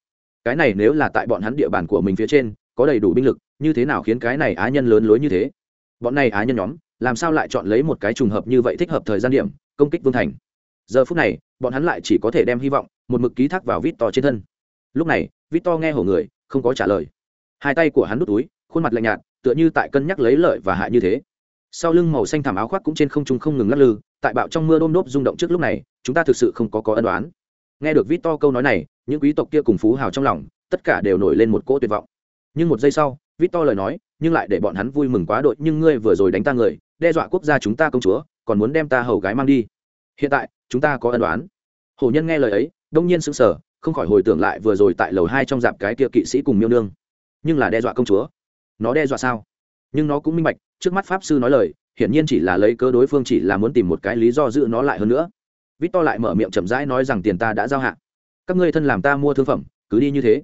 Speaker 1: Cái này nếu là tại bọn hắn địa bàn của mình phía trên, có đầy đủ binh lực, như thế nào khiến cái này á nhân lớn lối như thế? Bọn này á nhân nhóm, làm sao lại chọn lấy một cái trùng hợp như vậy thích hợp thời gian điểm, công kích vương thành? Giờ phút này, bọn hắn lại chỉ có thể đem hy vọng, một mực ký thác vào vít to trên thân. Lúc này vít to nghe hổ người, không có trả lời. Hai tay của hắn đút túi, khuôn mặt lạnh nhạt, tựa như tại cân nhắc lấy lợi và hại như thế. Sau lưng màu xanh thảm áo khoác cũng trên không trung không ngừng lắc lư, tại bạo trong mưa đôm đốp rung động trước lúc này, chúng ta thực sự không có có ân đoán nghe được vít to câu nói này, những quý tộc kia cùng phú hào trong lòng, tất cả đều nổi lên một cỗ tuyệt vọng. Nhưng một giây sau vít to lời nói nhưng lại để bọn hắn vui mừng quá đội nhưng ngươi vừa rồi đánh ta người, đe dọa quốc gia chúng ta công chúa, còn muốn đem ta hầu gái mang đi. Hiện tại, chúng ta có ân đoán hổ nhân nghe lời ấy, đông nhiên sững sờ, không khỏi hồi tưởng lại vừa rồi tại lầu hai trong dạp cái kia kỵ sĩ cùng miêu nương. Nhưng là đe dọa công chúa. Nó đe dọa sao? Nhưng nó cũng minh bạch, trước mắt pháp sư nói lời, hiển nhiên chỉ là lấy cơ đối phương chỉ là muốn tìm một cái lý do giữ nó lại hơn nữa. Vít to lại mở miệng chậm rãi nói rằng tiền ta đã giao hạn các ngươi thân làm ta mua thương phẩm, cứ đi như thế.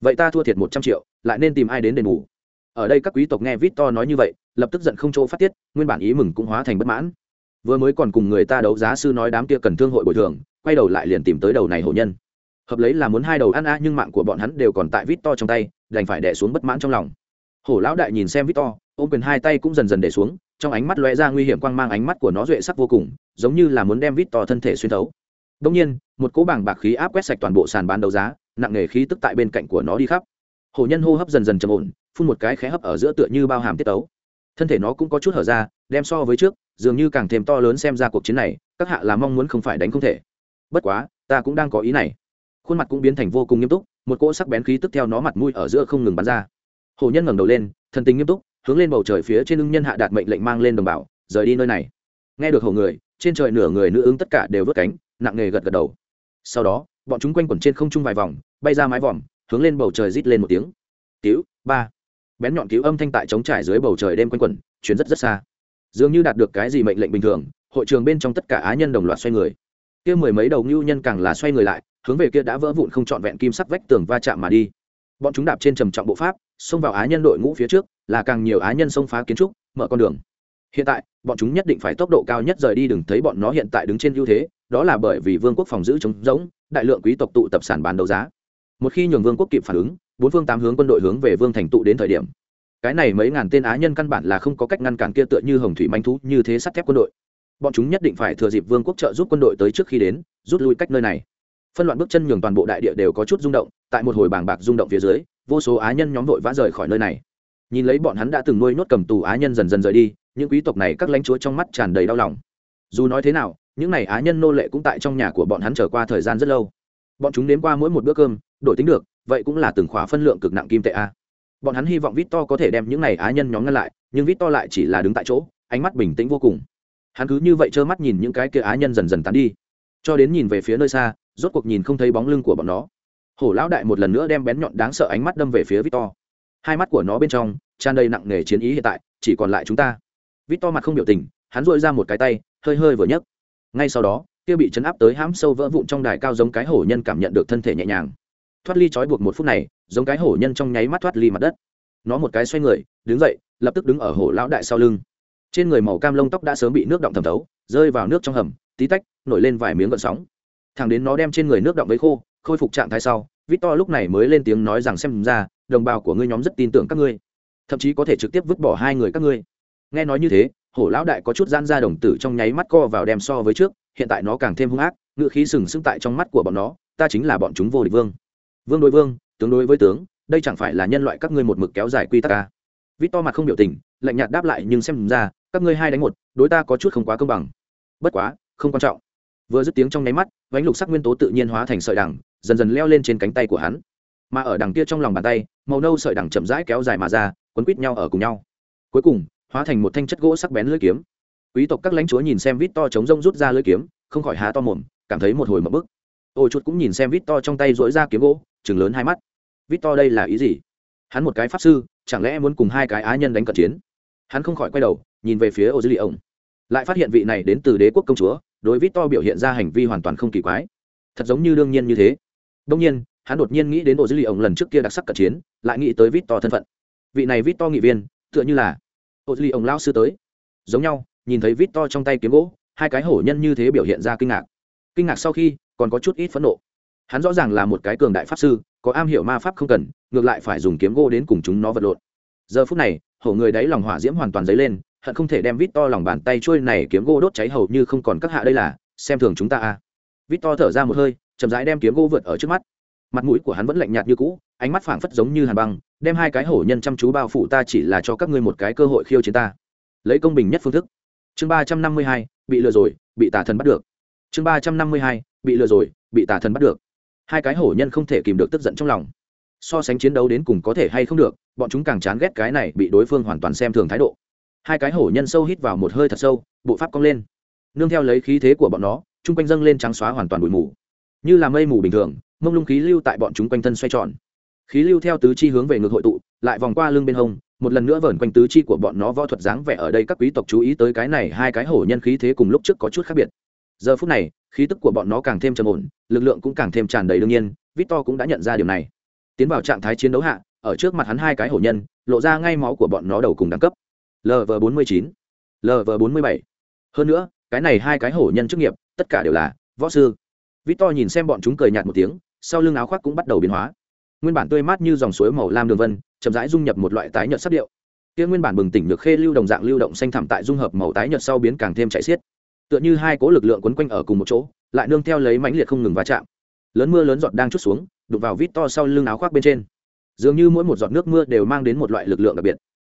Speaker 1: Vậy ta thua thiệt một trăm triệu, lại nên tìm ai đến đền bù? Ở đây các quý tộc nghe victor nói như vậy, lập tức giận không chỗ phát tiết, nguyên bản ý mừng cũng hóa thành bất mãn. Vừa mới còn cùng người ta đấu giá sư nói đám kia cần thương hội bồi thường, quay đầu lại liền tìm tới đầu này hổ nhân. Hợp lấy là muốn hai đầu ăn a, nhưng mạng của bọn hắn đều còn tại victor trong tay, đành phải đẻ xuống bất mãn trong lòng. Hổ lão đại nhìn xem victor ôm quyền hai tay cũng dần dần để xuống, trong ánh mắt lóe ra nguy hiểm quang mang, ánh mắt của nó duệ sắc vô cùng, giống như là muốn đem victor thân thể xuyên thấu. Đông nhiên, một cỗ bảng bạc khí áp quét sạch toàn bộ sàn bán đấu giá, nặng nề khí tức tại bên cạnh của nó đi khắp hổ nhân hô hấp dần dần trầm ổn, phun một cái khé hấp ở giữa tựa như bao hàm tiết tấu. Thân thể nó cũng có chút hở ra, đem so với trước, dường như càng thêm to lớn xem ra cuộc chiến này, các hạ là mong muốn không phải đánh không thể. Bất quá, ta cũng đang có ý này. Khuôn mặt cũng biến thành vô cùng nghiêm túc, một cỗ sắc bén khí tức theo nó mặt mũi ở giữa không ngừng bắn ra. Hổ nhân ngẩng đầu lên, thần tình nghiêm túc, hướng lên bầu trời phía trên ưng nhân hạ đạt mệnh lệnh mang lên đồng bào, rời đi nơi này. Nghe được hổ người, trên trời nửa người nữ ứng tất cả đều vớt cánh, nặng nề gật gật đầu. Sau đó, bọn chúng quanh quẩn trên không trung vài vòng, bay ra mái vòm hướng lên bầu trời rít lên một tiếng. Cứu, ba. Bén nhọn cứu âm thanh tại trống trải dưới bầu trời đêm quanh quẩn chuyến rất rất xa. Dường như đạt được cái gì mệnh lệnh bình thường, hội trường bên trong tất cả á nhân đồng loạt xoay người. Kia mười mấy đầu ngưu nhân càng là xoay người lại, hướng về kia đã vỡ vụn không trọn vẹn kim sắc vách tường va chạm mà đi. Bọn chúng đạp trên trầm trọng bộ pháp, xông vào á nhân đội ngũ phía trước, là càng nhiều á nhân xông phá kiến trúc, mở con đường. Hiện tại, bọn chúng nhất định phải tốc độ cao nhất rời đi, đừng thấy bọn nó hiện tại đứng trên ưu thế, đó là bởi vì vương quốc phòng giữ chống giống đại lượng quý tộc tụ tập sản bán đấu giá một khi nhường vương quốc kịp phản ứng, bốn phương tám hướng quân đội hướng về vương thành tụ đến thời điểm, cái này mấy ngàn tên á nhân căn bản là không có cách ngăn cản kia tựa như hồng thủy manh thú như thế sắt thép quân đội. Bọn chúng nhất định phải thừa dịp vương quốc trợ giúp quân đội tới trước khi đến, rút lui cách nơi này. Phân loạn bước chân nhường toàn bộ đại địa đều có chút rung động, tại một hồi bảng bạc rung động phía dưới, vô số á nhân nhóm vội vã rời khỏi nơi này. Nhìn lấy bọn hắn đã từng nuôi nhốt cầm tù á nhân dần dần rời đi, những quý tộc này các lãnh chúa trong mắt tràn đầy đau lòng. Dù nói thế nào, những n à y á nhân nô lệ cũng tại trong nhà của bọn hắn trở qua thời gian rất lâu. Bọn chúng đến qua mỗi một bữa cơm đổi tính được, vậy cũng là từng khóa phân lượng cực nặng kim tệ a. Bọn hắn hy vọng vít to có thể đem những n à y á nhân nhóm ngăn lại, nhưng vít to lại chỉ là đứng tại chỗ, ánh mắt bình tĩnh vô cùng. Hắn cứ như vậy trơ mắt nhìn những cái kia á nhân dần dần tán đi. Cho đến nhìn về phía nơi xa, rốt cuộc nhìn không thấy bóng lưng của bọn nó. Hổ lão đại một lần nữa đem bén nhọn đáng sợ ánh mắt đâm về phía victor. Hai mắt của nó bên trong tràn đầy nặng nề chiến ý hiện tại, chỉ còn lại chúng ta. Victor mặt không biểu tình, hắn dội ra một cái tay, hơi hơi vừa nhấc. Ngay sau đó, kia bị chấn áp tới hãm sâu vỡ vụn trong đài cao giống cái hổ nhân cảm nhận được thân thể nhẹ nhàng thoát ly trói buộc một phút này, giống cái hổ nhân trong nháy mắt thoát ly mặt đất. Nó một cái xoay người, đứng dậy, lập tức đứng ở hổ lão đại sau lưng. Trên người màu cam lông tóc đã sớm bị nước động thẩm thấu, rơi vào nước trong hầm, tí tách, nổi lên vài miếng gợn sóng. Thẳng đến nó đem trên người nước động với khô, khôi phục trạng thái sau, victor lúc này mới lên tiếng nói rằng xem ra, đồng bào của ngươi nhóm rất tin tưởng các ngươi. Thậm chí có thể trực tiếp vứt bỏ hai người các ngươi. Nghe nói như thế, hổ lão đại có chút gian ra đồng tử trong nháy mắt co vào đem so với trước, hiện tại nó càng thêm hung ác, ngựa khí sừng sững tại trong mắt của bọn nó, ta chính là bọn chúng vô địch vương vương đối vương, tướng đối với tướng, đây chẳng phải là nhân loại các ngươi một mực kéo dài quy tắc ca vít to mặt không biểu tình, lạnh nhạt đáp lại nhưng xem ra, các ngươi hai đánh một, đối ta có chút không quá công bằng. Bất quá, không quan trọng. Vừa dứt tiếng trong nháy mắt, vánh lục sắc nguyên tố tự nhiên hóa thành sợi đằng, dần dần leo lên trên cánh tay của hắn. Mà ở đằng kia trong lòng bàn tay, màu nâu sợi đằng chậm rãi kéo dài mà ra, quấn quít nhau ở cùng nhau. Cuối cùng, hóa thành một thanh chất gỗ sắc bén lưỡi kiếm. Quý tộc các lãnh chúa nhìn xem vít to chống rông rút ra lưỡi kiếm, không khỏi há to mồm, cảm thấy một hồi mập bức. Ôi chút cũng nhìn xem vít to trong tay dỗi ra kiếm gỗ chừng lớn hai mắt. Vít to đây là ý gì? Hắn một cái pháp sư chẳng lẽ muốn cùng hai cái á nhân đánh cận chiến? Hắn không khỏi quay đầu nhìn về phía ô dư lì ông, lại phát hiện vị này đến từ đế quốc công chúa đối vít to biểu hiện ra hành vi hoàn toàn không kỳ quái. Thật giống như đương nhiên như thế. Đông nhiên hắn đột nhiên nghĩ đến ô dư lì ông lần trước kia đặc sắc cận chiến lại nghĩ tới vít to thân phận. Vị này vít to nghị viên tựa như là ô dư lì ông lao sư tới. Giống nhau nhìn thấy vít to trong tay kiếm gỗ hai cái hổ nhân như thế biểu hiện ra kinh ngạc. Kinh ngạc sau khi còn có chút ít phẫn nộ hắn rõ ràng là một cái cường đại pháp sư, có am hiểu ma pháp không cần, ngược lại phải dùng kiếm gỗ đến cùng chúng nó vật lộn. Giờ phút này, hổ người đáy lòng hỏa diễm hoàn toàn dấy lên, hận không thể đem vít to lòng bàn tay trôi này kiếm gỗ đốt cháy hầu như không còn các hạ đây là, xem thường chúng ta à. vít to thở ra một hơi, chậm rãi đem kiếm gỗ vượt ở trước mắt. Mặt mũi của hắn vẫn lạnh nhạt như cũ, ánh mắt phảng phất giống như hàn băng, đem hai cái hổ nhân chăm chú bao phủ ta chỉ là cho các ngươi một cái cơ hội khiêu chiến ta. Lấy công bình nhất phương thức. Chương ba trăm năm mươi hai, bị lừa rồi, bị tà thần bắt được. Chương ba trăm năm mươi hai, bị lừa rồi, bị tà thần bắt được hai cái hổ nhân không thể kìm được tức giận trong lòng. So sánh chiến đấu đến cùng có thể hay không được, bọn chúng càng chán ghét cái này bị đối phương hoàn toàn xem thường thái độ. Hai cái hổ nhân sâu hít vào một hơi thật sâu, bộ pháp cong lên. Nương theo lấy khí thế của bọn nó, chung quanh dâng lên trắng xóa hoàn toàn bụi mù. Như là mây mù bình thường, mông lung khí lưu tại bọn chúng quanh thân xoay tròn. Khí lưu theo tứ chi hướng về ngược hội tụ, lại vòng qua lưng bên hông, một lần nữa vờn quanh tứ chi của bọn nó võ thuật dáng vẻ ở đây các quý tộc chú ý tới cái này hai cái hổ nhân khí thế cùng lúc trước có chút khác biệt giờ phút này, khí tức của bọn nó càng thêm trầm ổn, lực lượng cũng càng thêm tràn đầy đương nhiên, victor cũng đã nhận ra điều này. Tiến vào trạng thái chiến đấu hạ, ở trước mặt hắn hai cái hổ nhân, lộ ra ngay máu của bọn nó đầu cùng đẳng cấp. Lv bốn mươi chín lv bốn mươi bảy. Hơn nữa, cái này hai cái hổ nhân chức nghiệp, tất cả đều là võ sư. Victor nhìn xem bọn chúng cười nhạt một tiếng, sau lưng áo khoác cũng bắt đầu biến hóa. Nguyên bản tươi mát như dòng suối màu lam đường vân, chậm rãi dung nhập một loại tái nhợt sắc điệu. Kia nguyên bản bừng tỉnh được khê lưu đồng dạng lưu động xanh thẳm tại dung hợp màu tái nhợt sau biến càng thêm chạy xiết tựa như hai cố lực lượng quấn quanh ở cùng một chỗ, lại nương theo lấy mãnh liệt không ngừng va chạm. Lớn mưa lớn giọt đang chút xuống đụng vào vít to sau lưng áo khoác bên trên. Dường như mỗi một giọt nước mưa đều mang đến một loại lực lượng đặc biệt.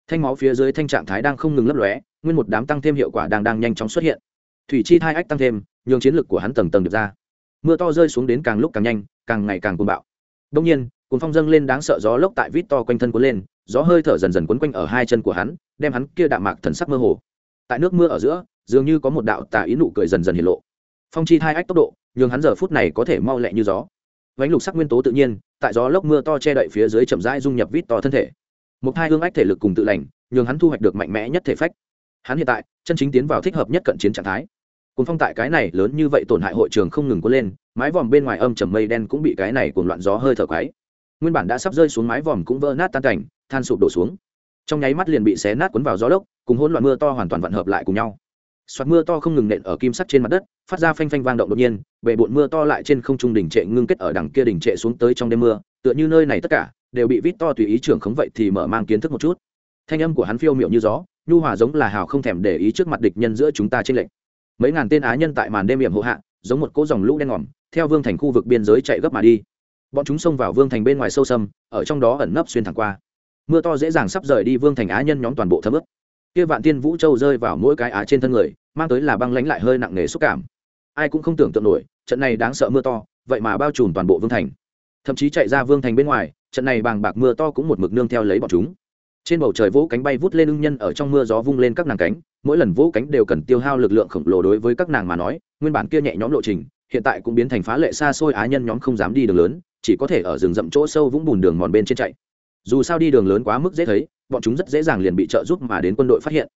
Speaker 1: Thanh máu phía dưới thanh trạng thái đang không ngừng lấp lóe, nguyên một đám tăng thêm hiệu quả đang đang nhanh chóng xuất hiện. Thủy chi hai ách tăng thêm, nhường chiến lực của hắn tầng tầng được ra. Mưa to rơi xuống đến càng lúc càng nhanh, càng ngày càng cuồng bạo. Đông nhiên cuốn phong dâng lên đáng sợ gió lốc tại vít to quanh thân cuốn lên, gió hơi thở dần dần quấn quanh ở hai chân của hắn, đem hắn kia đạm mạc thần sắc mơ hồ. Tại nước mưa ở giữa dường như có một đạo tà ý nụ cười dần dần hiện lộ. Phong chi thai ách tốc độ, nhường hắn giờ phút này có thể mau lẹ như gió. Vánh lục sắc nguyên tố tự nhiên, tại gió lốc mưa to che đậy phía dưới chậm rãi dung nhập vít to thân thể. Một hai hương ách thể lực cùng tự lành, nhường hắn thu hoạch được mạnh mẽ nhất thể phách. Hắn hiện tại, chân chính tiến vào thích hợp nhất cận chiến trạng thái. Cùng phong tại cái này lớn như vậy tổn hại hội trường không ngừng có lên, mái vòm bên ngoài âm trầm mây đen cũng bị cái này cuồng loạn gió hơi thở quái nguyên bản đã sắp rơi xuống mái vòm cũng vỡ nát tan cảnh, than sụp đổ xuống. Trong nháy mắt liền bị xé nát cuốn vào gió lốc, cùng hỗn loạn mưa to hoàn toàn vận hợp lại cùng nhau soạt mưa to không ngừng nện ở kim sắt trên mặt đất, phát ra phanh phanh vang động đột nhiên bệ bộn mưa to lại trên không trung đỉnh trệ ngưng kết ở đằng kia đỉnh trệ xuống tới trong đêm mưa, tựa như nơi này tất cả đều bị vít to tùy ý trưởng khống vậy thì mở mang kiến thức một chút. Thanh âm của hắn phiêu miểu như gió, nhu hòa giống là hào không thèm để ý trước mặt địch nhân giữa chúng ta trên lệnh mấy ngàn tên á nhân tại màn đêm yểm hộ hạ, giống một cỗ dòng lũ đen ngòm, theo vương thành khu vực biên giới chạy gấp mà đi. Bọn chúng xông vào vương thành bên ngoài sâu sâm, ở trong đó ẩn nấp xuyên thẳng qua. Mưa to dễ dàng sắp rời đi vương thành á nhân nhóm toàn bộ thấm ướt kia vạn tiên vũ châu rơi vào mỗi cái á trên thân người, mang tới là băng lánh lại hơi nặng nề xúc cảm. Ai cũng không tưởng tượng nổi, trận này đáng sợ mưa to, vậy mà bao trùm toàn bộ vương thành. Thậm chí chạy ra vương thành bên ngoài, trận này bàng bạc mưa to cũng một mực nương theo lấy bọn chúng. Trên bầu trời vỗ cánh bay vút lên ưng nhân ở trong mưa gió vung lên các nàng cánh, mỗi lần vỗ cánh đều cần tiêu hao lực lượng khổng lồ đối với các nàng mà nói, nguyên bản kia nhẹ nhõm lộ trình, hiện tại cũng biến thành phá lệ xa xôi á nhân nhóm không dám đi đường lớn, chỉ có thể ở rừng rậm chỗ sâu vũng bùn đường mòn bên trên chạy. Dù sao đi đường lớn quá mức dễ thấy bọn chúng rất dễ dàng liền bị trợ giúp mà đến quân đội phát hiện.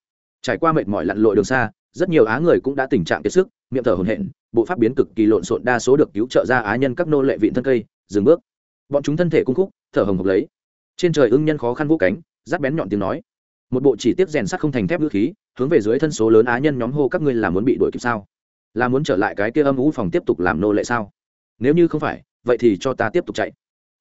Speaker 1: Trải qua mệt mỏi lặn lội đường xa, rất nhiều á người cũng đã tình trạng kiệt sức, miệng thở hổn hển, bộ pháp biến cực kỳ lộn xộn đa số được cứu trợ ra á nhân các nô lệ vịn thân cây, dừng bước. Bọn chúng thân thể cung khúc, thở hồng hộc lấy. Trên trời ưng nhân khó khăn vũ cánh, rát bén nhọn tiếng nói. Một bộ chỉ tiết rèn sắt không thành thép ngữ khí, hướng về dưới thân số lớn á nhân nhóm hô các ngươi là muốn bị đuổi kịp sao? Là muốn trở lại cái kia âm ú phòng tiếp tục làm nô lệ sao? Nếu như không phải, vậy thì cho ta tiếp tục chạy.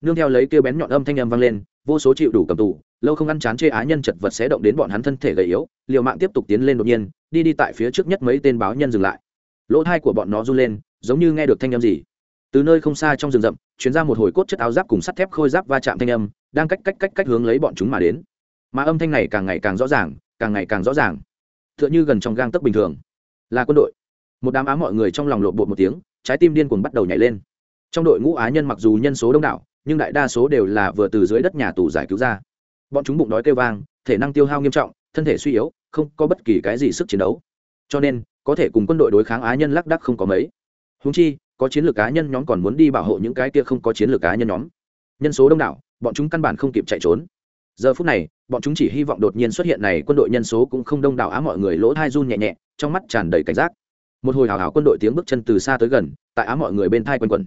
Speaker 1: Nương theo lấy kia bén nhọn âm thanh âm vang lên, vô số chịu đủ cầm tù lâu không ăn chán chê á nhân chật vật sẽ động đến bọn hắn thân thể gầy yếu, liều mạng tiếp tục tiến lên đột nhiên, đi đi tại phía trước nhất mấy tên báo nhân dừng lại. Lỗ thai của bọn nó run lên, giống như nghe được thanh âm gì. Từ nơi không xa trong rừng rậm chuyến ra một hồi cốt chất áo giáp cùng sắt thép khôi giáp va chạm thanh âm, đang cách cách cách cách hướng lấy bọn chúng mà đến. Mà âm thanh này càng ngày càng rõ ràng, càng ngày càng rõ ràng. T h ư ợ n h ư gần trong gang tấc bình thường. Là quân đội. Một đám á mọi người trong lòng lộn bột một tiếng, trái tim điên cuồng bắt đầu nhảy lên. Trong đội ngũ á nhân mặc dù nhân số đông đảo, nhưng đại đa số đều là vừa từ dưới đất nhà tù giải cứu ra bọn chúng bụng đói kêu vang, thể năng tiêu hao nghiêm trọng, thân thể suy yếu, không có bất kỳ cái gì sức chiến đấu. Cho nên, có thể cùng quân đội đối kháng á nhân lác đắc không có mấy. Húng chi, có chiến lược cá nhân nhóm còn muốn đi bảo hộ những cái kia không có chiến lược cá nhân nhóm. Nhân số đông đảo, bọn chúng căn bản không kịp chạy trốn. Giờ phút này, bọn chúng chỉ hy vọng đột nhiên xuất hiện này, quân đội nhân số cũng không đông đảo á, mọi người lỗ thai run nhẹ nhẹ, trong mắt tràn đầy cảnh giác. Một hồi hào hào quân đội tiếng bước chân từ xa tới gần, tại á, mọi người bên thai quanh quẩn.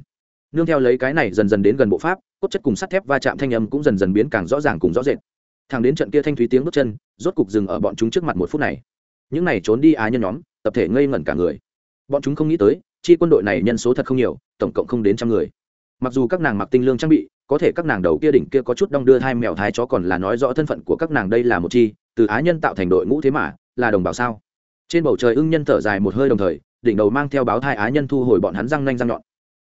Speaker 1: Nương theo lấy cái này dần dần đến gần bộ pháp cốt chất cùng sắt thép va chạm thanh âm cũng dần dần biến càng rõ ràng cùng rõ rệt. Thằng đến trận kia thanh thúy tiếng bước chân, rốt cục dừng ở bọn chúng trước mặt một phút này. Những này trốn đi á nhân nhóm, tập thể ngây ngẩn cả người. Bọn chúng không nghĩ tới, chi quân đội này nhân số thật không nhiều, tổng cộng không đến trăm người. Mặc dù các nàng mặc tinh lương trang bị, có thể các nàng đầu kia đỉnh kia có chút đong đưa hai mèo thái chó còn là nói rõ thân phận của các nàng đây là một chi, từ á nhân tạo thành đội ngũ thế mà, là đồng bào sao? Trên bầu trời ưng nhân thở dài một hơi đồng thời, đỉnh đầu mang theo báo thai á nhân thu hồi bọn hắn răng nanh răng nhọn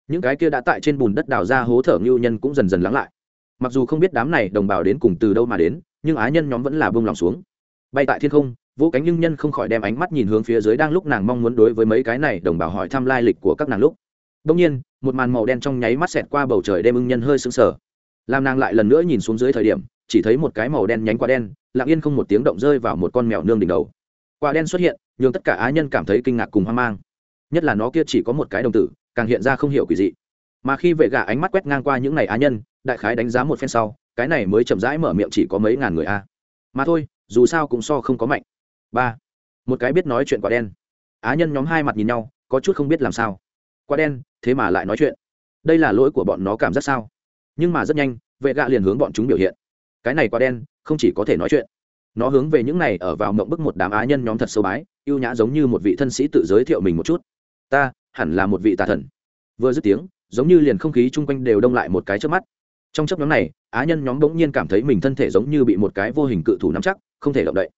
Speaker 1: những cái kia đã tại trên bùn đất đào ra hố thở ngưu nhân cũng dần dần lắng lại. Mặc dù không biết đám này đồng bào đến cùng từ đâu mà đến, nhưng á nhân nhóm vẫn là bông lòng xuống. Bay tại thiên không vỗ cánh nhưng nhân không khỏi đem ánh mắt nhìn hướng phía dưới đang lúc nàng mong muốn đối với mấy cái này đồng bào hỏi thăm lai lịch của các nàng lúc. Đông nhiên, một màn màu đen trong nháy mắt xẹt qua bầu trời đem ưng nhân hơi sững sờ. Làm nàng lại lần nữa nhìn xuống dưới thời điểm, chỉ thấy một cái màu đen nhánh quả đen, lặng yên không một tiếng động rơi vào một con mèo nương đỉnh đầu. Quả đen xuất hiện, nhường tất cả á nhân cảm thấy kinh ngạc cùng hoang mang. Nhất là nó kia chỉ có một cái đồng tử càng hiện ra không hiểu quỷ dị. Mà khi vệ gà ánh mắt quét ngang qua những ngày á nhân, đại khái đánh giá một phen sau, cái này mới chậm rãi mở miệng chỉ có mấy ngàn người a. Mà thôi, dù sao cũng so không có mạnh. Ba. Một cái biết nói chuyện quả đen. Á nhân nhóm hai mặt nhìn nhau, có chút không biết làm sao. Quả đen, thế mà lại nói chuyện. Đây là lỗi của bọn nó cảm giác sao? Nhưng mà rất nhanh, vệ gạ liền hướng bọn chúng biểu hiện. Cái này quá đen, không chỉ có thể nói chuyện. Nó hướng về những này ở vào mộng bức một đám á nhân nhóm thật sâu bái y ê u nhã giống như một vị thân sĩ tự giới thiệu mình một chút. Ta hẳn là một vị tà thần. Vừa dứt tiếng, giống như liền không khí chung quanh đều đông lại một cái trước mắt. Trong chấp nhóm này, á nhân nhóm bỗng nhiên cảm thấy mình thân thể giống như bị một cái vô hình cự thủ nắm chắc, không thể động đậy.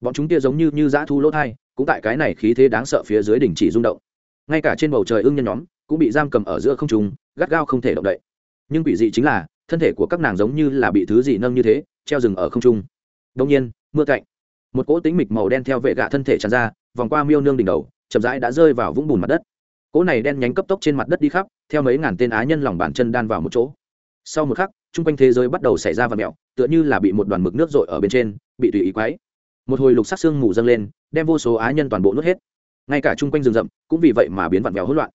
Speaker 1: Bọn chúng kia giống như như dã thu lỗ thai, cũng tại cái này khí thế đáng sợ phía dưới đỉnh chỉ rung động. Ngay cả trên bầu trời ưng nhân nhóm, cũng bị giam cầm ở giữa không trùng gắt gao không thể động đậy. Nhưng quỷ dị chính là, thân thể của các nàng giống như là bị thứ gì nâng như thế, treo rừng ở không trung. Đông nhiên, mưa cạnh. Một cỗ tính mịch màu đen theo vệ gạ thân thể tràn ra, vòng qua miêu nương đỉnh đầu, chậm rãi đã rơi vào vũng bùn mặt đất cỗ này đen nhánh cấp tốc trên mặt đất đi khắp, theo mấy ngàn tên á nhân lòng bàn chân đan vào một chỗ. Sau một khắc, chung quanh thế giới bắt đầu xảy ra và mẹo, tựa như là bị một đoàn mực nước rội ở bên trên, bị tùy ý quáy một hồi lục sắc xương mù dâng lên, đem vô số á nhân toàn bộ nuốt hết. Ngay cả chung quanh rừng rậm, cũng vì vậy mà biến vặn vẹo hỗn loạn.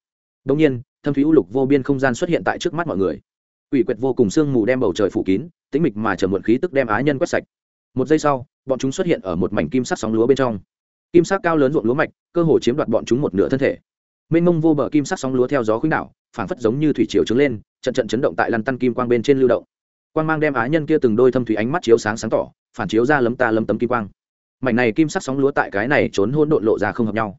Speaker 1: Đông nhiên, thâm thúy u lục vô biên không gian xuất hiện tại trước mắt mọi người. Ủy quyệt vô cùng sương mù đem bầu trời phủ kín, tĩnh mịch mà chờ muộn khí tức đem á nhân quét sạch. Một giây sau, bọn chúng xuất hiện ở một mảnh kim sắc sóng lúa bên trong. Kim sắc cao lớn ruộng lúa mạch, cơ hồ chiếm đoạt bọn chúng một nửa thân thể mênh mông vô bờ kim sắc sóng lúa theo gió khuynh đảo, phảng phất giống như thủy triều trứng lên, trận trận chấn động tại lăn tăn kim quang bên trên lưu động. Quang mang đem á nhân kia từng đôi thâm thủy ánh mắt chiếu sáng sáng tỏ, phản chiếu ra lấm ta lấm tấm kim quang. Mảnh này kim sắc sóng lúa tại cái này trốn hôn độn lộ ra không hợp nhau.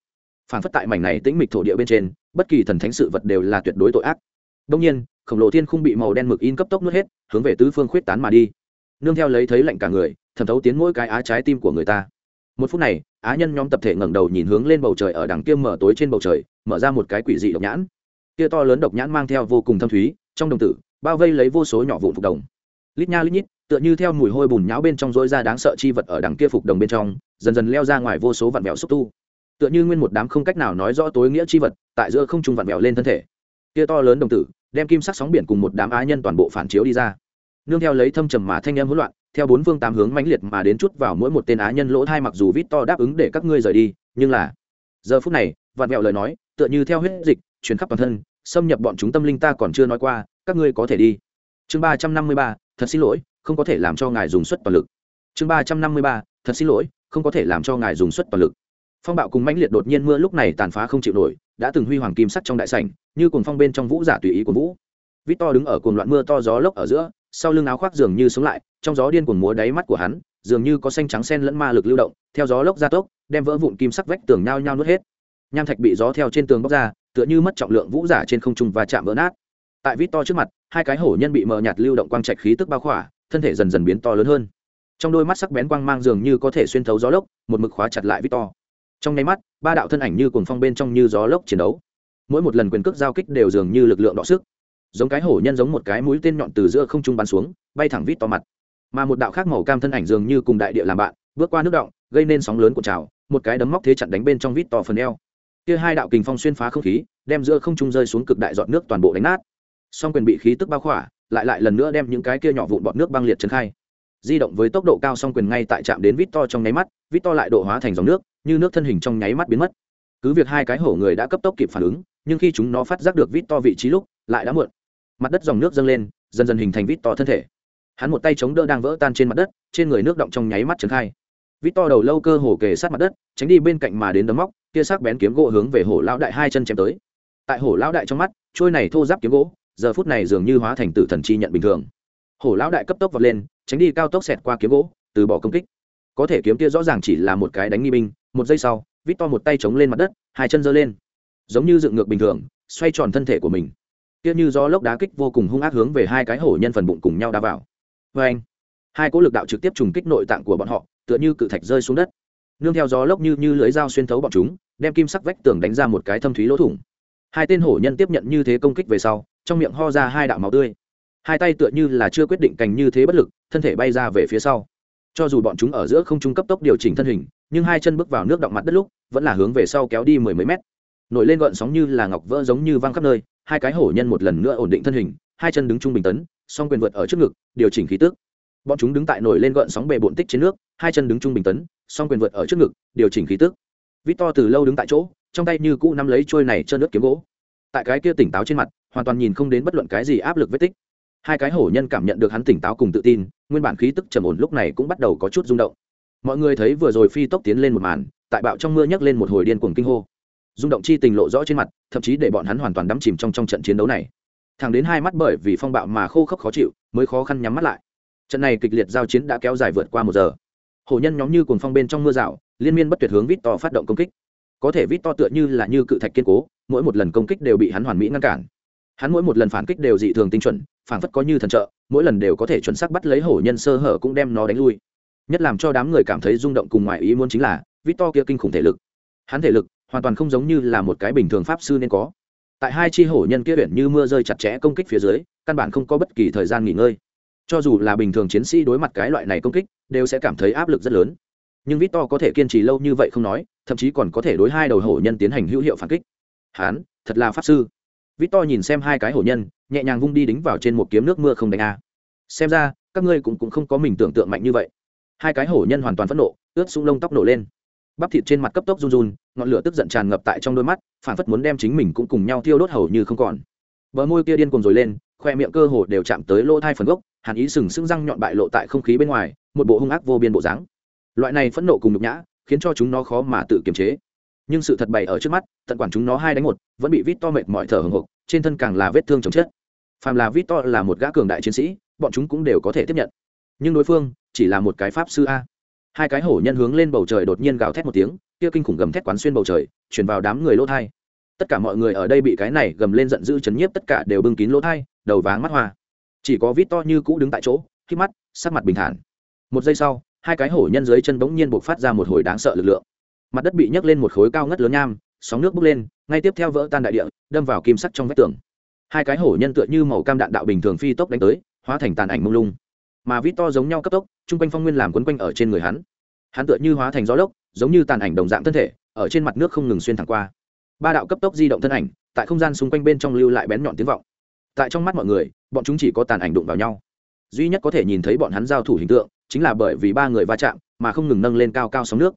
Speaker 1: Phản phất tại mảnh này tĩnh mịch thổ địa bên trên, bất kỳ thần thánh sự vật đều là tuyệt đối tội ác. Đông nhiên, khổng lồ thiên không bị màu đen mực in cấp tốc nuốt hết, hướng về tứ phương khuyết tán mà đi. Nương theo lấy thấy lạnh cả người, thẩm thấu tiến mỗi cái á trái tim của người ta một phút này, á nhân nhóm tập thể ngẩng đầu nhìn hướng lên bầu trời ở đằng kia mở tối trên bầu trời, mở ra một cái quỷ dị độc nhãn. Kia to lớn độc nhãn mang theo vô cùng thâm thúy, trong đồng tử, bao vây lấy vô số nhỏ vụn phục đồng. Lít nha lít nhít, tựa như theo mùi hôi bùn nhão bên trong rỗi ra đáng sợ chi vật ở đằng kia phục đồng bên trong, dần dần leo ra ngoài vô số vạn mèo xúc tu. Tựa như nguyên một đám không cách nào nói rõ tối nghĩa chi vật, tại giữa không trung vạn mèo lên thân thể. Kia to lớn đồng tử, đem kim sắc sóng biển cùng một đám á nhân toàn bộ phản chiếu đi ra. Nương theo lấy thâm trầm mà thanh em hỗn loạn theo bốn phương tám hướng mãnh liệt mà đến chút vào mỗi một tên á nhân lỗ thai mặc dù vít to đáp ứng để các ngươi rời đi, nhưng là, giờ phút này, vạn mẹo lời nói, tựa như theo huyết dịch, truyền khắp toàn thân, xâm nhập bọn chúng tâm linh ta còn chưa nói qua, các ngươi có thể đi. Chương ba trăm năm mươi ba, thật xin lỗi, không có thể làm cho ngài dùng suất toàn lực. Chương ba trăm năm mươi ba, thật xin lỗi, không có thể làm cho ngài dùng suất toàn lực. Phong bạo cùng mãnh liệt đột nhiên mưa lúc này tàn phá không chịu nổi, đã từng huy hoàng kim sắt trong đại sảnh, như cuồng phong bên trong vũ giả tùy ý của vũ. Vít to đứng ở cuồng loạn mưa to gió lốc ở giữa sau lưng áo khoác dường như sống lại, trong gió điên cuồng múa đáy mắt của hắn, dường như có xanh trắng sen lẫn ma lực lưu động, theo gió lốc ra tốc, đem vỡ vụn kim sắc vách tường nhao nhao nuốt hết. Nham thạch bị gió theo trên tường bóc ra, tựa như mất trọng lượng vũ giả trên không trung và chạm vỡ nát. Tại vít to trước mặt, hai cái hổ nhân bị mờ nhạt lưu động quang trạch khí tức bao khỏa, thân thể dần dần biến to lớn hơn. Trong đôi mắt sắc bén quang mang dường như có thể xuyên thấu gió lốc, một mực khóa chặt lại vít to. Trong nháy mắt, ba đạo thân ảnh như cuồng phong bên trong như gió lốc chiến đấu. Mỗi một lần quyền cước giao kích đều dường như lực lượng đọ sức giống cái hổ nhân giống một cái mũi tên nhọn từ giữa không trung bắn xuống, bay thẳng vít to mặt. Mà một đạo khác màu cam thân ảnh dường như cùng đại địa làm bạn, bước qua nước động, gây nên sóng lớn của trào, một cái đấm móc thế chặn đánh bên trong vít to phần eo. Kia hai đạo kình phong xuyên phá không khí, đem giữa không trung rơi xuống cực đại giọt nước toàn bộ đánh nát. Song quyền bị khí tức bao khỏa, lại lại lần nữa đem những cái kia nhỏ vụn bọt nước băng liệt trấn khai. Di động với tốc độ cao song quyền ngay tại trạm đến vít to trong nháy mắt, vít to lại độ hóa thành dòng nước, như nước thân hình trong nháy mắt biến mất. Cứ việc hai cái hổ người đã cấp tốc kịp phản ứng, nhưng khi chúng nó phát giác được vít to vị trí lúc, lại đã muộn mặt đất dòng nước dâng lên, dần dần hình thành vít to thân thể. Hắn một tay chống đỡ đang vỡ tan trên mặt đất, trên người nước động trong nháy mắt trấn khai. Vít to đầu lâu cơ hổ kề sát mặt đất, tránh đi bên cạnh mà đến đấm móc, kia sắc bén kiếm gỗ hướng về hổ lão đại hai chân chém tới. Tại hổ lão đại trong mắt, trôi này thô giáp kiếm gỗ, giờ phút này dường như hóa thành tử thần chi nhận bình thường. Hổ lão đại cấp tốc vọt lên, tránh đi cao tốc xẹt qua kiếm gỗ, từ bỏ công kích. Có thể kiếm kia rõ ràng chỉ là một cái đánh nghi binh, một giây sau, vít to một tay chống lên mặt đất, hai chân giơ lên. Giống như dựng ngược bình thường, xoay tròn thân thể của mình kia như do lốc đá kích vô cùng hung ác hướng về hai cái hổ nhân phần bụng cùng nhau đá vào. Vê anh, hai cỗ lực đạo trực tiếp trùng kích nội tạng của bọn họ, tựa như cự thạch rơi xuống đất. Nương theo gió lốc như như lưỡi dao xuyên thấu bọn chúng, đem kim sắc vách tường đánh ra một cái thâm thúy lỗ thủng. Hai tên hổ nhân tiếp nhận như thế công kích về sau, trong miệng ho ra hai đạo máu tươi. Hai tay tựa như là chưa quyết định cành như thế bất lực, thân thể bay ra về phía sau. Cho dù bọn chúng ở giữa không trung cấp tốc điều chỉnh thân hình, nhưng hai chân bước vào nước động mặt đất lúc, vẫn là hướng về sau kéo đi mười mấy mét. Nổi lên gợn sóng như là ngọc vỡ giống như văng khắp nơi hai cái hổ nhân một lần nữa ổn định thân hình, hai chân đứng trung bình tấn, song quyền vượt ở trước ngực, điều chỉnh khí tức. Bọn chúng đứng tại nổi lên gợn sóng bề bộn tích trên nước, hai chân đứng trung bình tấn, song quyền vượt ở trước ngực, điều chỉnh khí tức. Vít to từ lâu đứng tại chỗ, trong tay như cũ nắm lấy trôi này trơn nước kiếm gỗ. Tại cái kia tỉnh táo trên mặt, hoàn toàn nhìn không đến bất luận cái gì áp lực vết tích. Hai cái hổ nhân cảm nhận được hắn tỉnh táo cùng tự tin, nguyên bản khí tức trầm ổn lúc này cũng bắt đầu có chút rung động. Mọi người thấy vừa rồi phi tốc tiến lên một màn, tại bạo trong mưa nhấc lên một hồi điên cuồng kinh hô rung động chi tình lộ rõ trên mặt, thậm chí để bọn hắn hoàn toàn đắm chìm trong trong trận chiến đấu này. Thẳng đến hai mắt bởi vì phong bạo mà khô khốc khó chịu, mới khó khăn nhắm mắt lại. Trận này kịch liệt giao chiến đã kéo dài vượt qua một giờ. Hổ nhân nhóm như cuồng phong bên trong mưa rào, liên miên bất tuyệt hướng vít to phát động công kích. Có thể vít to tựa như là như cự thạch kiên cố, mỗi một lần công kích đều bị hắn hoàn mỹ ngăn cản. Hắn mỗi một lần phản kích đều dị thường tinh chuẩn, phản phất có như thần trợ, mỗi lần đều có thể chuẩn xác bắt lấy hổ nhân sơ hở cũng đem nó đánh lui. Nhất làm cho đám người cảm thấy rung động cùng ngoài ý muốn chính là, vít to kia kinh khủng thể lực. Hắn thể lực hoàn toàn không giống như là một cái bình thường pháp sư nên có. Tại hai chi hổ nhân kia biển như mưa rơi chặt chẽ công kích phía dưới căn bản không có bất kỳ thời gian nghỉ ngơi. Cho dù là bình thường chiến sĩ đối mặt cái loại này công kích đều sẽ cảm thấy áp lực rất lớn. Nhưng vít to có thể kiên trì lâu như vậy không nói thậm chí còn có thể đối hai đầu hổ nhân tiến hành hữu hiệu phản kích. Hán thật là pháp sư. Vít to nhìn xem hai cái hổ nhân nhẹ nhàng vung đi đính vào trên một kiếm nước mưa không đánh a. Xem ra các ngươi cũng, cũng không có mình tưởng tượng mạnh như vậy. Hai cái hổ nhân hoàn toàn phẫn nộ ướt sung lông tóc nổ lên bắp thịt trên mặt cấp tốc run run, ngọn lửa tức giận tràn ngập tại trong đôi mắt, phản phất muốn đem chính mình cũng cùng nhau thiêu đốt hầu như không còn. Bờ môi kia điên cuồng rồi lên, khoe miệng cơ hồ đều chạm tới lỗ thai phần gốc, hàn ý sừng sững răng nhọn bại lộ tại không khí bên ngoài, một bộ hung ác vô biên bộ dáng. Loại này phẫn nộ cùng nhục nhã, khiến cho chúng nó khó mà tự kiềm chế. Nhưng sự thật bày ở trước mắt, tận quản chúng nó hai đánh một, vẫn bị vít to mệt mỏi thở hồng hộc, trên thân càng là vết thương chồng chết phàm là vít to là một gã cường đại chiến sĩ, bọn chúng cũng đều có thể tiếp nhận. Nhưng đối phương chỉ là một cái pháp sư a hai cái hổ nhân hướng lên bầu trời đột nhiên gào thét một tiếng, kia kinh khủng gầm thét quán xuyên bầu trời chuyển vào đám người lỗ thai. Tất cả mọi người ở đây bị cái này gầm lên giận dữ chấn nhiếp, tất cả đều bưng kín lỗ thai, đầu váng mắt hoa. Chỉ có vít to như cũ đứng tại chỗ khi mắt, sắc mặt bình thản. Một giây sau, hai cái hổ nhân dưới chân bỗng nhiên buộc phát ra một hồi đáng sợ lực lượng. Mặt đất bị nhấc lên một khối cao ngất lớn nham, sóng nước bốc lên, ngay tiếp theo vỡ tan đại địa, đâm vào kim sắc trong vách tường. Hai cái hổ nhân tựa như màu cam đạn đạo bình thường phi tốc đánh tới, hóa thành tàn ảnh mông lung mà vít to giống nhau cấp tốc, chung quanh phong nguyên làm quấn quanh ở trên người hắn. Hắn tựa như hóa thành gió lốc, giống như tàn ảnh đồng dạng thân thể, ở trên mặt nước không ngừng xuyên thẳng qua. Ba đạo cấp tốc di động thân ảnh, tại không gian xung quanh bên trong lưu lại bén nhọn tiếng vọng. Tại trong mắt mọi người, bọn chúng chỉ có tàn ảnh đụng vào nhau. Duy nhất có thể nhìn thấy bọn hắn giao thủ hình tượng, chính là bởi vì ba người va chạm, mà không ngừng nâng lên cao cao sóng nước.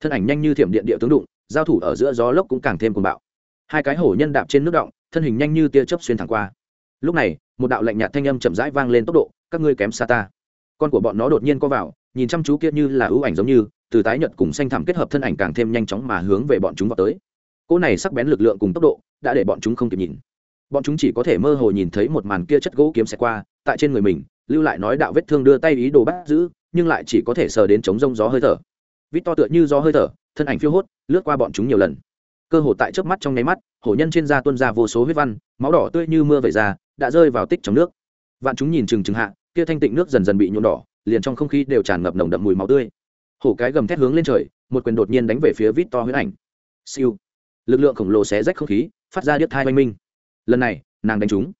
Speaker 1: Thân ảnh nhanh như thiểm điện địa tướng đụng, giao thủ ở giữa gió lốc cũng càng thêm cuồng bạo. Hai cái hổ nhân đạp trên nước động, thân hình nhanh như tia chớp xuyên thẳng qua lúc này, một đạo lạnh nhạt thanh âm chậm rãi vang lên tốc độ, các ngươi kém xa ta. Con của bọn nó đột nhiên co vào, nhìn chăm chú kia như là ưu ảnh giống như, từ tái nhật cùng xanh thẳm kết hợp thân ảnh càng thêm nhanh chóng mà hướng về bọn chúng vào tới. Cỗ này sắc bén lực lượng cùng tốc độ, đã để bọn chúng không kịp nhìn. Bọn chúng chỉ có thể mơ hồ nhìn thấy một màn kia chất gỗ kiếm xẹt qua, tại trên người mình, lưu lại nói đạo vết thương đưa tay ý đồ bắt giữ, nhưng lại chỉ có thể sờ đến chống rông gió hơi thở. Vít to tựa như gió hơi thở, thân ảnh phiêu hốt, lướt qua bọn chúng nhiều lần. Cơ hồ tại trước mắt trong nháy mắt, hổ nhân trên da tuôn ra vô số huyết văn, máu đỏ tươi như mưa vẩy ra đã rơi vào tích trong nước. Vạn chúng nhìn chừng chừng hạ, kia thanh tịnh nước dần dần bị nhuộm đỏ, liền trong không khí đều tràn ngập nồng đậm mùi máu tươi. Hổ cái gầm thét hướng lên trời, một quyền đột nhiên đánh về phía vít to huyết ảnh. Siêu. Lực lượng khổng lồ xé rách không khí, phát ra điếc thai oanh minh. Lần này, nàng đánh trúng.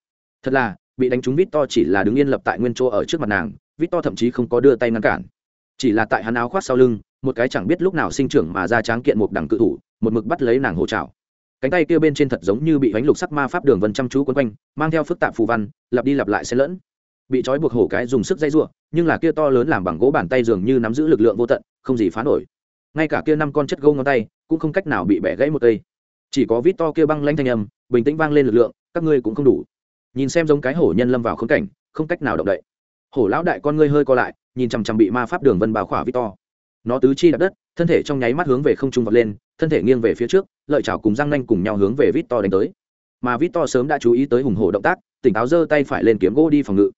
Speaker 1: Thật là, bị đánh trúng vít to chỉ là đứng yên lập tại nguyên chỗ ở trước mặt nàng vít to thậm chí không có đưa tay ngăn cản. Chỉ là tại hắn áo khoác sau lưng, một cái chẳng biết lúc nào sinh trưởng mà ra tráng kiện một đẳng cự thủ, một mực bắt lấy nàng hổ trào cánh tay kia bên trên thật giống như bị bánh lục sắc ma pháp đường vân chăm chú quấn quanh, mang theo phức tạp phù văn, lặp đi lặp lại xen lẫn. Bị trói buộc hổ cái dùng sức dây r nhưng là kia to lớn làm bằng gỗ bàn tay dường như nắm giữ lực lượng vô tận, không gì phá nổi. Ngay cả kia năm con chất gâu ngón tay, cũng không cách nào bị bẻ gãy một cây. Chỉ có vít to kia băng lanh thanh âm, bình tĩnh vang lên lực lượng, các ngươi cũng không đủ. Nhìn xem giống cái hổ nhân lâm vào khốn cảnh, không cách nào động đậy. Hổ lão đại con ngươi hơi co lại, nhìn chằm chằm bị ma pháp đường vân bao khỏa vít to. Nó tứ chi đặt đất, thân thể trong nháy mắt hướng về không trung vọt lên thân thể nghiêng về phía trước, lợi chảo cùng răng nanh cùng nhau hướng về vít to đánh tới. Mà vít to sớm đã chú ý tới hùng hổ động tác, tỉnh táo giơ tay phải lên kiếm gỗ đi phòng ngự.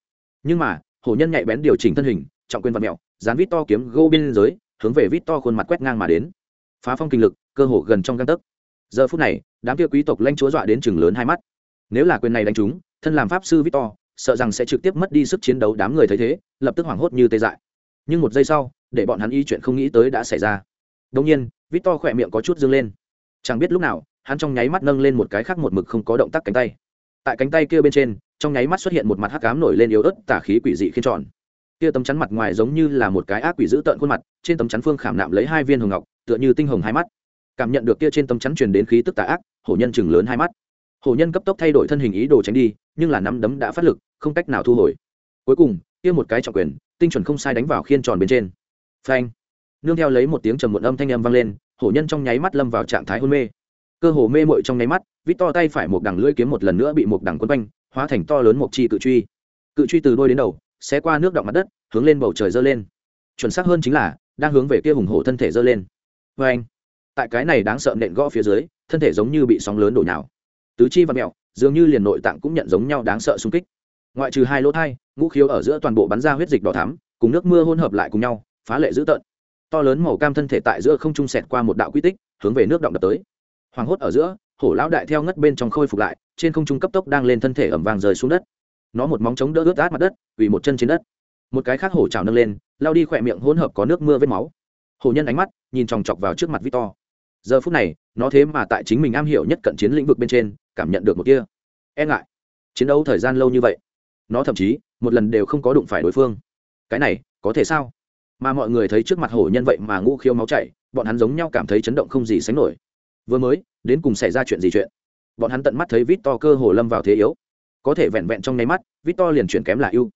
Speaker 1: Nhưng mà, hổ nhân nhạy bén điều chỉnh thân hình, trọng quyền vật mẹo, dán vít to kiếm gỗ bên dưới, hướng về vít to khuôn mặt quét ngang mà đến. Phá phong kinh lực, cơ hồ gần trong găng tấc. Giờ phút này, đám kia quý tộc lanh chúa dọa đến chừng lớn hai mắt. Nếu là quyền này đánh trúng, thân làm pháp sư victor, sợ rằng sẽ trực tiếp mất đi sức chiến đấu đám người thấy thế, lập tức hoảng hốt như tê dại. Nhưng một giây sau, để bọn hắn ý chuyện không nghĩ tới đã xảy ra. Đông nhiên victor khỏe miệng có chút dâng lên. Chẳng biết lúc nào, hắn trong nháy mắt nâng lên một cái khác một mực không có động tác cánh tay. Tại cánh tay kia bên trên, trong nháy mắt xuất hiện một mặt hắc cám nổi lên yếu ớt tả khí quỷ dị khiên tròn. Kia tấm chắn mặt ngoài giống như là một cái ác quỷ dữ tợn khuôn mặt, trên tấm chắn phương khảm nạm lấy hai viên hồng ngọc, tựa như tinh hồng hai mắt. Cảm nhận được kia trên tấm chắn truyền đến khí tức tà ác, hổ nhân chừng lớn hai mắt. Hổ nhân cấp tốc thay đổi thân hình ý đồ tránh đi, nhưng là nắm đấm đã phát lực, không cách nào thu hồi. Cuối cùng, kia một cái trọng quyền, tinh chuẩn không sai đánh vào khiên tròn bên trên. Phanh! Nương theo lấy một tiếng trầm muộn âm thanh âm vang lên hổ nhân trong nháy mắt lâm vào trạng thái hôn mê. Cơ hồ mê mội trong nháy mắt, vít to tay phải một đằng lưỡi kiếm một lần nữa bị một đằng quấn quanh, hóa thành to lớn một chi cự truy. Cự truy từ đôi đến đầu, xé qua nước động mặt đất, hướng lên bầu trời dơ lên. Chuẩn xác hơn chính là, đang hướng về kia hùng hổ thân thể dơ lên. Vê anh, tại cái này đáng sợ nện gõ phía dưới, thân thể giống như bị sóng lớn đổ nhào. Tứ chi và mẹo, dường như liền nội tạng cũng nhận giống nhau đáng sợ xung kích. Ngoại trừ hai lỗ thai, ngũ khiếu ở giữa toàn bộ bắn ra huyết dịch đỏ thắm, cùng nước mưa hỗn hợp lại cùng nhau, phá lệ dữ tợn to lớn màu cam thân thể tại giữa không trung sẹt qua một đạo quy tích, hướng về nước động đập tới. Hoàng hốt ở giữa, hổ lão đại theo ngất bên trong khôi phục lại, trên không trung cấp tốc đang lên thân thể ẩm vàng rời xuống đất. Nó một móng chống đỡ ướt át mặt đất vì một chân trên đất. Một cái khác hổ trào nâng lên, lao đi khỏe miệng hỗn hợp có nước mưa vết máu. Hổ nhân ánh mắt, nhìn chòng chọc vào trước mặt victor. Giờ phút này, nó thế mà tại chính mình am hiểu nhất cận chiến lĩnh vực bên trên, cảm nhận được một kia e ngại. Chiến đấu thời gian lâu như vậy, nó thậm chí, một lần đều không có đụng phải đối phương. Cái này, có thể sao? Mà mọi người thấy trước mặt hổ nhân vậy mà ngũ khiêu máu chảy, bọn hắn giống nhau cảm thấy chấn động không gì sánh nổi. Vừa mới, đến cùng xảy ra chuyện gì chuyện? Bọn hắn tận mắt thấy vít to cơ hồ lâm vào thế yếu. Có thể vẹn vẹn trong nháy mắt vít to liền chuyển kém là ưu.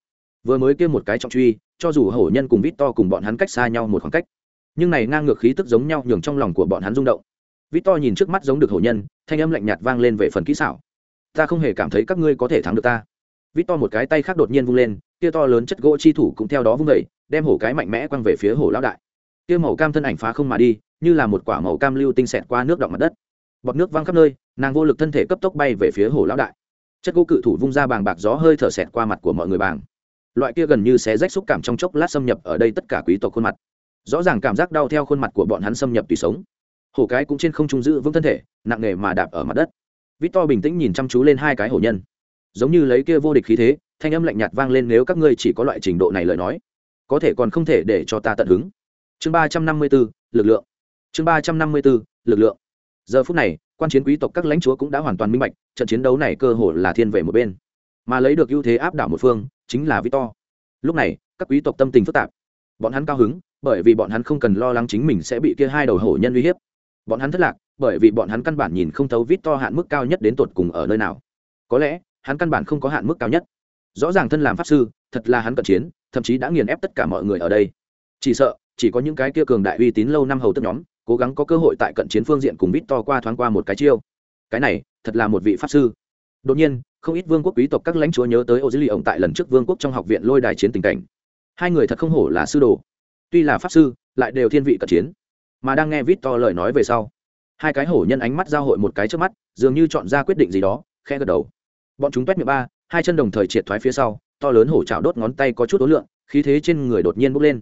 Speaker 1: Vừa mới kêu một cái trọng truy, cho dù hổ nhân cùng vít to cùng bọn hắn cách xa nhau một khoảng cách, nhưng này ngang ngược khí tức giống nhau nhường trong lòng của bọn hắn rung động. Vít to nhìn trước mắt giống được hổ nhân, thanh âm lạnh nhạt vang lên về phần kỹ xảo. Ta không hề cảm thấy các ngươi có thể thắng được ta. Vít to một cái tay khác đột nhiên vung lên, kia to lớn chất gỗ chi thủ cũng theo đó vung vẩy đem hổ cái mạnh mẽ quăng về phía hổ lão đại. Kia màu cam thân ảnh phá không mà đi, như là một quả màu cam lưu tinh xẹt qua nước động mặt đất. Bọt nước văng khắp nơi, nàng vô lực thân thể cấp tốc bay về phía hồ lão đại. Chất gỗ cự thủ vung ra bàng bạc gió hơi thở xẹt qua mặt của mọi người bàng. Loại kia gần như xé rách xúc cảm trong chốc lát xâm nhập ở đây tất cả quý tộc khuôn mặt. Rõ ràng cảm giác đau theo khuôn mặt của bọn hắn xâm nhập tùy sống. Hổ cái cũng trên không trung giữ vững thân thể, nặng nề mà đạp ở mặt đất. Vít to bình tĩnh nhìn chăm chú lên hai cái hổ nhân. Giống như lấy kia vô địch khí thế, thanh âm lạnh nhạt vang lên nếu các ngươi chỉ có loại trình độ này lời nói có thể còn không thể để cho ta tận hứng. Chương ba trăm năm mươi b ố lực lượng. Chương ba trăm năm mươi b ố lực lượng. Giờ phút này, quan chiến quý tộc các lãnh chúa cũng đã hoàn toàn minh bạch, trận chiến đấu này cơ hội là thiên về một bên. Mà lấy được ưu thế áp đảo một phương, chính là victor. Lúc này, các quý tộc tâm tình phức tạp. Bọn hắn cao hứng, bởi vì bọn hắn không cần lo lắng chính mình sẽ bị kia hai đầu hổ nhân uy hiếp. Bọn hắn thất lạc, bởi vì bọn hắn căn bản nhìn không thấu victor hạn mức cao nhất đến tột cùng ở nơi nào. Có lẽ, hắn căn bản không có hạn mức cao nhất. Rõ ràng thân làm pháp sư, thật là hắn cận chiến thậm chí đã nghiền ép tất cả mọi người ở đây. Chỉ sợ, chỉ có những cái kia cường đại uy tín lâu năm hầu tức nhóm, cố gắng có cơ hội tại cận chiến phương diện cùng vít to qua thoáng qua một cái chiêu. Cái này, thật là một vị pháp sư. Đột nhiên, không ít vương quốc quý tộc các lãnh chúa nhớ tới ô dữ lì ổng tại lần trước vương quốc trong học viện lôi đài chiến tình cảnh. Hai người thật không hổ là sư đồ. Tuy là pháp sư, lại đều thiên vị cận chiến. Mà đang nghe vít to lời nói về sau, hai cái hổ nhân ánh mắt giao hội một cái trước mắt, dường như chọn ra quyết định gì đó khe gật đầu. Bọn chúng quét miệng ba, hai chân đồng thời triệt thoái phía sau to lớn hổ chảo đốt ngón tay có chút ố lượng, khí thế trên người đột nhiên bốc lên.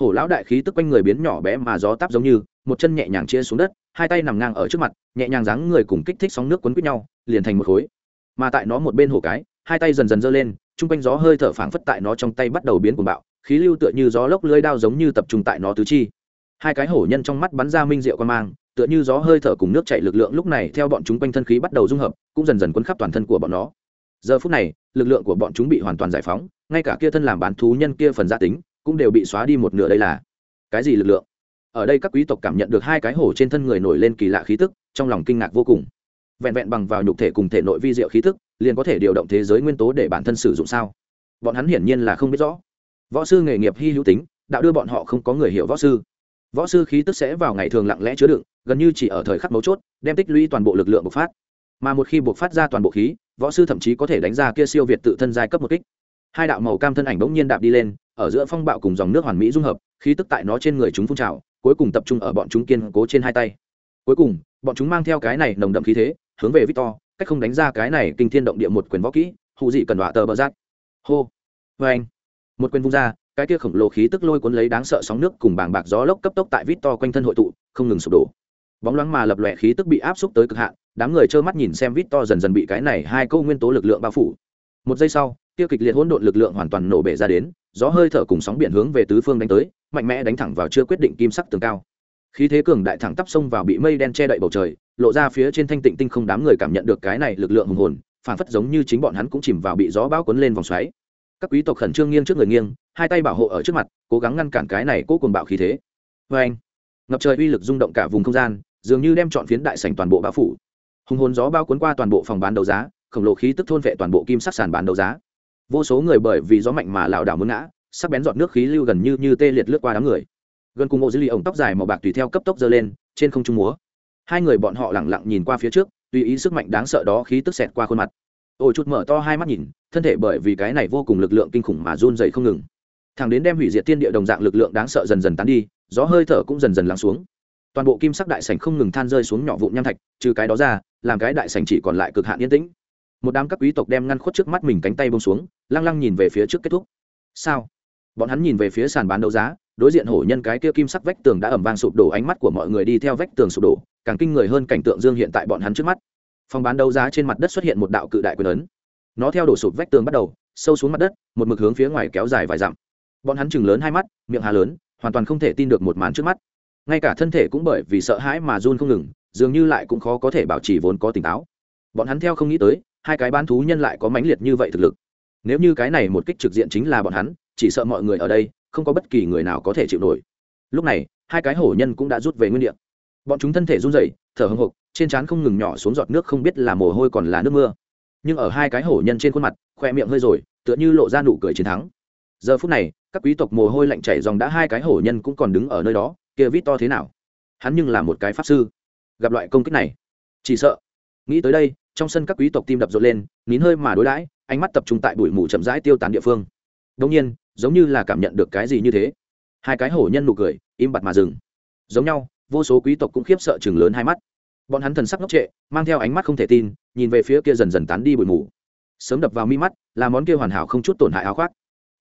Speaker 1: Hổ lão đại khí tức quanh người biến nhỏ bé mà gió táp giống như, một chân nhẹ nhàng chia xuống đất, hai tay nằm ngang ở trước mặt, nhẹ nhàng dáng người cùng kích thích sóng nước quấn quýt nhau, liền thành một khối. Mà tại nó một bên hổ cái, hai tay dần dần giơ lên, chung quanh gió hơi thở phảng phất tại nó trong tay bắt đầu biến cuồng bạo, khí lưu tựa như gió lốc lưới đao giống như tập trung tại nó tứ chi. Hai cái hổ nhân trong mắt bắn ra minh diệu quan mang, tựa như gió hơi thở cùng nước chảy lực lượng lúc này theo bọn chúng quanh thân khí bắt đầu dung hợp, cũng dần dần quấn khắp toàn thân của bọn nó giờ phút này, lực lượng của bọn chúng bị hoàn toàn giải phóng, ngay cả kia thân làm bán thú nhân kia phần gia tính, cũng đều bị xóa đi một nửa đây là. Cái gì lực lượng? Ở đây các quý tộc cảm nhận được hai cái hổ trên thân người nổi lên kỳ lạ khí tức, trong lòng kinh ngạc vô cùng. Vẹn vẹn bằng vào nhục thể cùng thể nội vi diệu khí tức, liền có thể điều động thế giới nguyên tố để bản thân sử dụng sao? Bọn hắn hiển nhiên là không biết rõ. Võ sư nghề nghiệp hy hữu tính, đạo đưa bọn họ không có người hiểu võ sư. Võ sư khí tức sẽ vào ngày thường lặng lẽ chứa đựng, gần như chỉ ở thời khắc mấu chốt, đem tích lũy toàn bộ lực lượng bộc phát mà một khi buộc phát ra toàn bộ khí, võ sư thậm chí có thể đánh ra kia siêu việt tự thân giai cấp một kích. Hai đạo màu cam thân ảnh bỗng nhiên đạp đi lên, ở giữa phong bạo cùng dòng nước hoàn mỹ dung hợp, khí tức tại nó trên người chúng phun trào, cuối cùng tập trung ở bọn chúng kiên cố trên hai tay. Cuối cùng, bọn chúng mang theo cái này nồng đậm khí thế, hướng về victor, cách không đánh ra cái này kinh thiên động địa một quyền võ kỹ hụ dị cần đọa tờ bờ giác hô! Vê anh! Một quyền vung ra, cái kia khổng lồ khí tức lôi cuốn lấy đáng sợ sóng nước cùng bàng bạc gió lốc cấp tốc tại victor quanh thân hội tụ, không ngừng sụp đổ bóng loáng mà lập lòe khí tức bị áp xúc tới cực hạn, đám người trơ mắt nhìn xem victor dần dần bị cái này hai câu nguyên tố lực lượng bao phủ. Một giây sau, tiêu kịch liệt hỗn độn lực lượng hoàn toàn nổ bể ra đến, gió hơi thở cùng sóng biển hướng về tứ phương đánh tới, mạnh mẽ đánh thẳng vào chưa quyết định kim sắc tường cao. Khí thế cường đại thẳng tắp sông vào bị mây đen che đậy bầu trời, lộ ra phía trên thanh tịnh tinh không đám người cảm nhận được cái này lực lượng hùng hồn phản phất giống như chính bọn hắn cũng chìm vào bị gió bão cuốn lên vòng xoáy. Các quý tộc khẩn trương nghiêng trước người nghiêng, hai tay bảo hộ ở trước mặt, cố gắng ngăn cản cái này cố cuồng bạo khí thế. Vê anh ngập trời uy lực rung động cả vùng không gian dường như đem chọn phiến đại sảnh toàn bộ bao phủ. Hùng hồn gió bao cuốn qua toàn bộ phòng bán đấu giá, khổng lồ khí tức thôn vệ toàn bộ kim sắc sàn bán đấu giá. Vô số người bởi vì gió mạnh mà lảo đảo muốn ngã, sắc bén giọt nước khí lưu gần như như tê liệt lướt qua đám người. Gần cùng bộ dữ lì ổng tóc dài màu bạc tùy theo cấp tốc dơ lên, trên không trung múa. Hai người bọn họ lẳng lặng nhìn qua phía trước, tùy ý sức mạnh đáng sợ đó khí tức xẹt qua khuôn mặt. Ôi chút mở to hai mắt nhìn, thân thể bởi vì cái này vô cùng lực lượng kinh khủng mà run dày không ngừng. Thằng đến đem hủy diệt tiên địa đồng dạng lực lượng đáng sợ dần dần tán đi, gió hơi thở cũng dần dần lắng xuống toàn bộ kim sắc đại sảnh không ngừng than rơi xuống nhỏ vụn nham thạch, trừ cái đó ra, làm cái đại sảnh chỉ còn lại cực hạn yên tĩnh. Một đám các quý tộc đem ngăn khuất trước mắt mình cánh tay bông xuống, lăng lăng nhìn về phía trước kết thúc. Sao? Bọn hắn nhìn về phía sàn bán đấu giá, đối diện hổ nhân cái kia kim sắc vách tường đã ẩm vang sụp đổ, ánh mắt của mọi người đi theo vách tường sụp đổ, càng kinh người hơn cảnh tượng dương hiện tại bọn hắn trước mắt. Phòng bán đấu giá trên mặt đất xuất hiện một đạo cự đại quyền ấn. Nó theo đổ sụp vách tường bắt đầu, sâu xuống mặt đất, một mực hướng phía ngoài kéo dài vài dặm. Bọn hắn chừng lớn hai mắt, miệng hà lớn, hoàn toàn không thể tin được một màn trước mắt ngay cả thân thể cũng bởi vì sợ hãi mà run không ngừng, dường như lại cũng khó có thể bảo trì vốn có tỉnh táo. Bọn hắn theo không nghĩ tới, hai cái bán thú nhân lại có mãnh liệt như vậy thực lực. Nếu như cái này một kích trực diện chính là bọn hắn, chỉ sợ mọi người ở đây không có bất kỳ người nào có thể chịu nổi. Lúc này, hai cái hổ nhân cũng đã rút về nguyên địa. Bọn chúng thân thể run rẩy, thở hưng hộc, trên trán không ngừng nhỏ xuống giọt nước không biết là mồ hôi còn là nước mưa. Nhưng ở hai cái hổ nhân trên khuôn mặt, khoe miệng hơi rồi, tựa như lộ ra nụ cười chiến thắng. Giờ phút này, các quý tộc mồ hôi lạnh chảy dòng đã hai cái hổ nhân cũng còn đứng ở nơi đó kia vít to thế nào? Hắn nhưng là một cái pháp sư. Gặp loại công kích này, chỉ sợ. Nghĩ tới đây, trong sân các quý tộc tim đập rộn lên, nín hơi mà đối đãi, ánh mắt tập trung tại bụi mù chậm rãi tiêu tán địa phương. Đông nhiên, giống như là cảm nhận được cái gì như thế. Hai cái hổ nhân nụ cười, im bặt mà dừng. Giống nhau, vô số quý tộc cũng khiếp sợ chừng lớn hai mắt. Bọn hắn thần sắc ngốc trệ, mang theo ánh mắt không thể tin, nhìn về phía kia dần dần tán đi bụi mù. Sớm đập vào mi mắt, là món kia hoàn hảo không chút tổn hại áo khoác.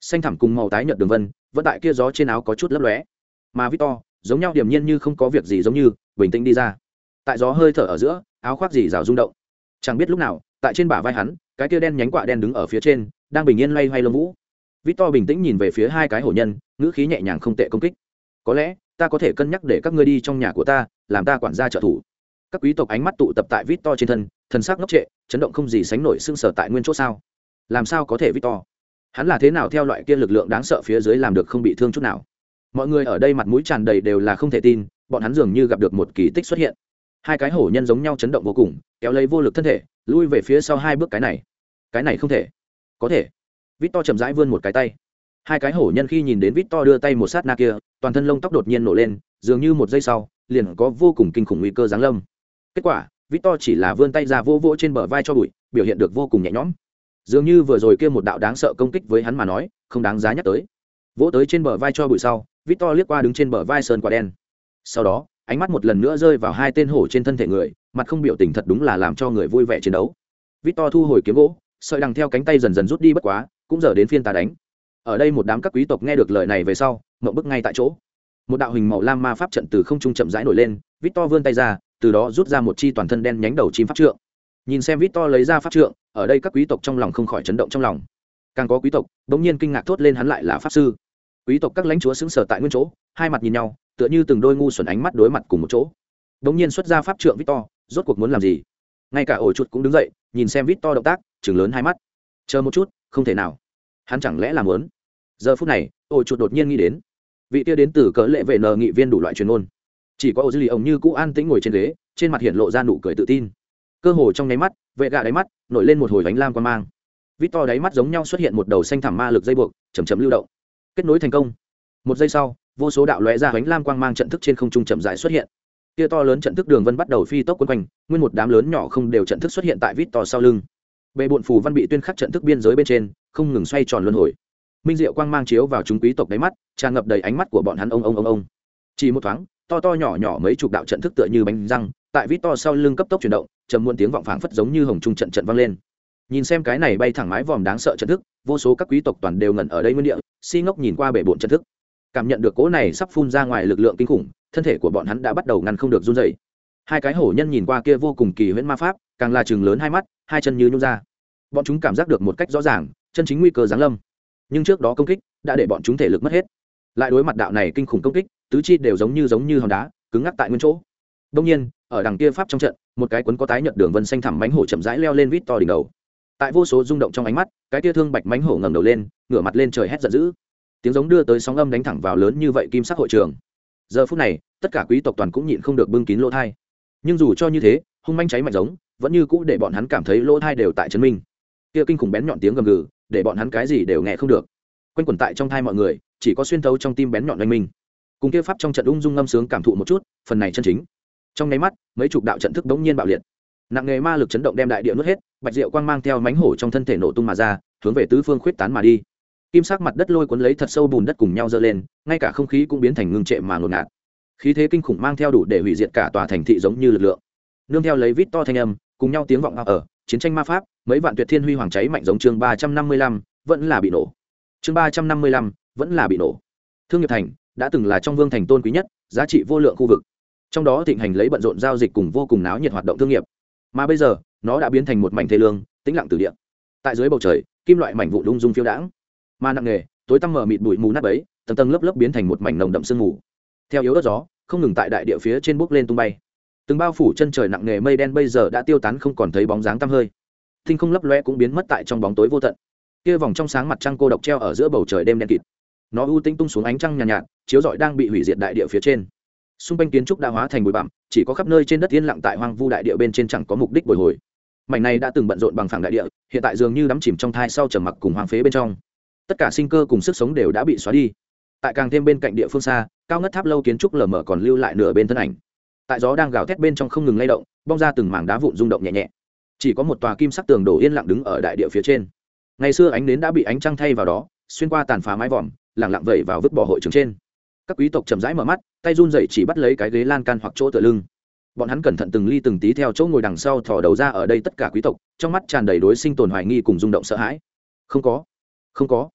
Speaker 1: Xanh thẳm cùng màu tái nhợt đường vân, vẫn tại kia gió trên áo có chút lấp lóe. Mà victor giống nhau điểm nhiên như không có việc gì giống như, bình tĩnh đi ra. Tại gió hơi thở ở giữa, áo khoác gì rào rung động. Chẳng biết lúc nào, tại trên bả vai hắn, cái kia đen nhánh quạ đen đứng ở phía trên, đang bình yên loay hoay lông vũ. Victor bình tĩnh nhìn về phía hai cái hổ nhân, ngữ khí nhẹ nhàng không tệ công kích. Có lẽ, ta có thể cân nhắc để các ngươi đi trong nhà của ta, làm ta quản gia trợ thủ. Các quý tộc ánh mắt tụ tập tại victor trên thân, thần sắc ngốc trệ, chấn động không gì sánh nổi xương sở tại nguyên chỗ sao. Làm sao có thể victor? Hắn là thế nào theo loại kia lực lượng đáng sợ phía dưới làm được không bị thương chút nào? Mọi người ở đây mặt mũi tràn đầy đều là không thể tin, bọn hắn dường như gặp được một kỳ tích xuất hiện. Hai cái hổ nhân giống nhau chấn động vô cùng, kéo lấy vô lực thân thể, lui về phía sau hai bước cái này. Cái này không thể. Có thể. Vít to chậm rãi vươn một cái tay. Hai cái hổ nhân khi nhìn đến vít to đưa tay một sát na kia, toàn thân lông tóc đột nhiên nổ lên, dường như một giây sau, liền có vô cùng kinh khủng nguy cơ giáng lâm. Kết quả vít to chỉ là vươn tay ra vô vỗ trên bờ vai cho bụi, biểu hiện được vô cùng nhẹ nhõm. Dường như vừa rồi kia một đạo đáng sợ công kích với hắn mà nói, không đáng giá nhắc tới vỗ tới trên bờ vai cho bụi sau vít to liếc qua đứng trên bờ vai sơn quả đen. Sau đó, ánh mắt một lần nữa rơi vào hai tên hổ trên thân thể người, mặt không biểu tình thật đúng là làm cho người vui vẻ chiến đấu. Vít to thu hồi kiếm gỗ, sợi đằng theo cánh tay dần dần rút đi bất quá, cũng giờ đến phiên ta đánh. Ở đây một đám các quý tộc nghe được lời này về sau mậu bức ngay tại chỗ. Một đạo hình màu lam ma pháp trận từ không trung chậm rãi nổi lên vít to vươn tay ra, từ đó rút ra một chi toàn thân đen nhánh đầu chim pháp trượng. Nhìn xem vít to lấy ra pháp trượng, ở đây các quý tộc trong lòng không khỏi chấn động trong lòng. Càng có quý tộc đ ỗ n g nhiên kinh ngạc thốt lên hắn lại là pháp sư quý tộc các lãnh chúa xứng sở tại nguyên chỗ hai mặt nhìn nhau tựa như từng đôi ngu xuẩn ánh mắt đối mặt cùng một chỗ. Đ ỗ n g nhiên xuất ra pháp trượng victor rốt cuộc muốn làm gì? Ngay cả ổ chuột cũng đứng dậy nhìn xem victor động tác chừng lớn hai mắt. Chờ một chút không thể nào. Hắn chẳng lẽ làm lớn giờ phút này ổ chuột đột nhiên nghĩ đến. Vị tia đến từ cỡ lệ vệ nờ nghị viên đủ loại chuyên môn, chỉ có ổ dư lì ông như cũ an tĩnh ngồi trên ghế trên mặt hiện lộ ra nụ cười tự tin. Cơ hồ trong nháy mắt vệ gạ đáy mắt nổi lên một hồi bánh lam quan mang. Vít to đáy mắt giống nhau xuất hiện một đầu xanh thảm ma lực dây buộc chầm chầm lưu động kết nối thành công. Một giây sau, vô số đạo lóe ra bánh lam quang mang trận thức trên không trung chậm rãi xuất hiện. Kia to lớn trận thức đường vân bắt đầu phi tốc quấn quanh, nguyên một đám lớn nhỏ không đều trận thức xuất hiện tại vít to sau lưng. Bề bộn phù văn bị tuyên khắc trận thức biên giới bên trên, không ngừng xoay tròn luân hồi. Minh diệu quang mang chiếu vào chúng quý tộc đáy mắt, tràn ngập đầy ánh mắt của bọn hắn ông ông ông ông. Chỉ một thoáng, to to nhỏ nhỏ mấy chục đạo trận thức tựa như bánh răng, tại vít to sau lưng cấp tốc chuyển động, trầm muôn tiếng vọng phảng phất giống như hồng trung trận trận vang lên nhìn xem cái này bay thẳng mái vòm đáng sợ trận thức, vô số các quý tộc toàn đều ngẩn ở đây nguyên địa, si ngốc nhìn qua bể bộn trận thức. Cảm nhận được cỗ này sắp phun ra ngoài lực lượng kinh khủng, thân thể của bọn hắn đã bắt đầu ngăn không được run dày hai cái hổ nhân nhìn qua kia vô cùng kỳ huyễn ma pháp, càng là chừng lớn hai mắt, hai chân như nhung ra. Bọn chúng cảm giác được một cách rõ ràng, chân chính nguy cơ giáng lâm. Nhưng trước đó công kích đã để bọn chúng thể lực mất hết. Lại đối mặt đạo này kinh khủng công kích, tứ chi đều giống như giống như hòn đá, cứng ngắc tại nguyên chỗ. Đông nhiên, ở đằng kia pháp trong trận, một cái cuốn có tái nhợt đường vân xanh thẳm bánh hổ chậm rãi leo lên vít to đỉnh đầu tại vô số rung động trong ánh mắt, cái tia thương bạch mánh hổ ngẩng đầu lên, ngửa mặt lên trời hét giận dữ. Tiếng giống đưa tới sóng âm đánh thẳng vào lớn như vậy kim sắc hội trường. Giờ phút này, tất cả quý tộc toàn cũng nhịn không được bưng kín lỗ thai. Nhưng dù cho như thế, hung manh cháy mạnh giống, vẫn như cũ để bọn hắn cảm thấy lỗ thai đều tại chân minh. Kia kinh khủng bén nhọn tiếng gầm gừ, để bọn hắn cái gì đều nghe không được. Quanh quẩn tại trong thai mọi người, chỉ có xuyên thấu trong tim bén nhọn oanh minh. Cùng kia pháp trong trận ung dung ngâm sướng cảm thụ một chút, phần này chân chính. Trong nháy mắt, mấy chục đạo trận thức bỗng nhiên bạo liệt. Nặng nghề ma lực chấn động đem đại địa nuốt hết bạch diệu quang mang theo mánh hổ trong thân thể nổ tung mà ra, hướng về tứ phương khuyết tán mà đi. Kim sắc mặt đất lôi cuốn lấy thật sâu bùn đất cùng nhau dơ lên, ngay cả không khí cũng biến thành ngưng trệ mà ngột ngạt. Khí thế kinh khủng mang theo đủ để hủy diệt cả tòa thành thị giống như lực lượng. Nương theo lấy vít to thanh âm, cùng nhau tiếng vọng ở chiến tranh ma pháp, mấy vạn tuyệt thiên huy hoàng cháy mạnh giống chương ba trăm năm mươi lăm, vẫn là bị nổ. Chương ba trăm năm mươi lăm, vẫn là bị nổ. Thương nghiệp thành đã từng là trong vương thành tôn quý nhất, giá trị vô lượng khu vực. Trong đó thịnh hành lấy bận rộn giao dịch cùng vô cùng náo nhiệt hoạt động thương nghiệp. Mà bây giờ nó đã biến thành một mảnh thê lương tĩnh lặng từ địa. Tại dưới bầu trời kim loại mảnh vụ lung dung phiêu đãng. Mà nặng nghề tối tăm mờ mịt bụi mù nát ấy tầng tầng lớp lớp biến thành một mảnh nồng đậm sương mù. Theo yếu đất gió không ngừng tại đại địa phía trên bốc lên tung bay. Từng bao phủ chân trời nặng nghề mây đen bây giờ đã tiêu tán không còn thấy bóng dáng tăm hơi. Thinh không lấp loe cũng biến mất tại trong bóng tối vô tận. Kia vòng trong sáng mặt trăng cô độc treo ở giữa bầu trời đêm đen kịt. Nó ưu tinh tung xuống ánh trăng nhàn nhạt, nhạt chiếu rọi đang bị hủy diệt đại địa phía trên. Xung quanh kiến trúc đã hóa thành bụi bặm chỉ có khắp nơi trên đất yên lặng tại hoang vu đại địa bên trên chẳng có mục đích bồi hồi mảnh này đã từng bận rộn bằng phẳng đại địa, hiện tại dường như đắm chìm trong thai sau trầm mặc cùng hoàng phế bên trong. Tất cả sinh cơ cùng sức sống đều đã bị xóa đi. Tại càng thêm bên cạnh địa phương xa, cao ngất tháp lâu kiến trúc lở mở còn lưu lại nửa bên thân ảnh. Tại gió đang gào thét bên trong không ngừng lay động, bong ra từng mảng đá vụn rung động nhẹ nhẹ. Chỉ có một tòa kim sắc tường đổ yên lặng đứng ở đại địa phía trên. Ngày xưa ánh nến đã bị ánh trăng thay vào đó, xuyên qua tàn phá mái vòm lẳng lặng vẩy vào vứt bỏ hội trường trên. Các quý tộc chậm rãi mở mắt, tay run dậy chỉ bắt lấy cái ghế lan can hoặc chỗ tựa lưng bọn hắn cẩn thận từng ly từng tí theo chỗ ngồi đằng sau thò đầu ra ở đây tất cả quý tộc, trong mắt tràn đầy đối sinh tồn hoài nghi cùng rung động sợ hãi. Không có không có.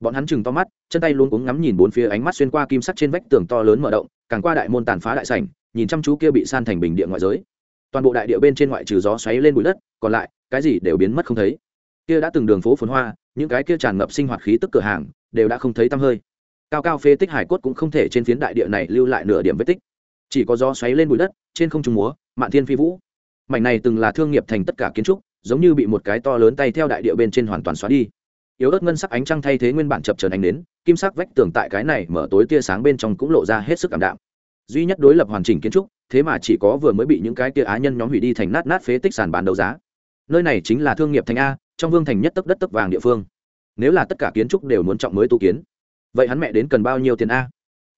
Speaker 1: Bọn hắn chừng to mắt, chân tay luôn cuống ngắm nhìn bốn phía ánh mắt xuyên qua kim sắc trên vách tường to lớn mở động, càng qua đại môn tàn phá đại sảnh, nhìn chăm chú kia bị san thành bình địa ngoại giới. Toàn bộ đại địa bên trên ngoại trừ gió xoáy lên bụi đất, còn lại, cái gì đều biến mất không thấy. Kia đã từng đường phố phồn hoa, những cái kia tràn ngập sinh hoạt khí tức cửa hàng, đều đã không thấy tăm hơi. Cao cao phê tích hải cốt cũng không thể trên phiến đại địa này lưu lại nửa điểm vết tích chỉ có gió xoáy lên bụi đất, trên không trung múa, mạn thiên phi vũ. Mảnh này từng là thương nghiệp thành tất cả kiến trúc, giống như bị một cái to lớn tay theo đại địa bên trên hoàn toàn xóa đi. Yếu ớt ngân sắc ánh trăng thay thế nguyên bản chập trần ánh đến kim sắc vách tường tại cái này mở tối tia sáng bên trong cũng lộ ra hết sức cảm đạm. Duy nhất đối lập hoàn chỉnh kiến trúc, thế mà chỉ có vừa mới bị những cái tia á nhân nhóm hủy đi thành nát nát phế tích sàn bán đấu giá. Nơi này chính là thương nghiệp thành a, trong vương thành nhất tấc đất tấc vàng địa phương. Nếu là tất cả kiến trúc đều muốn trọng mới tu kiến, vậy hắn mẹ đến cần bao nhiêu tiền a?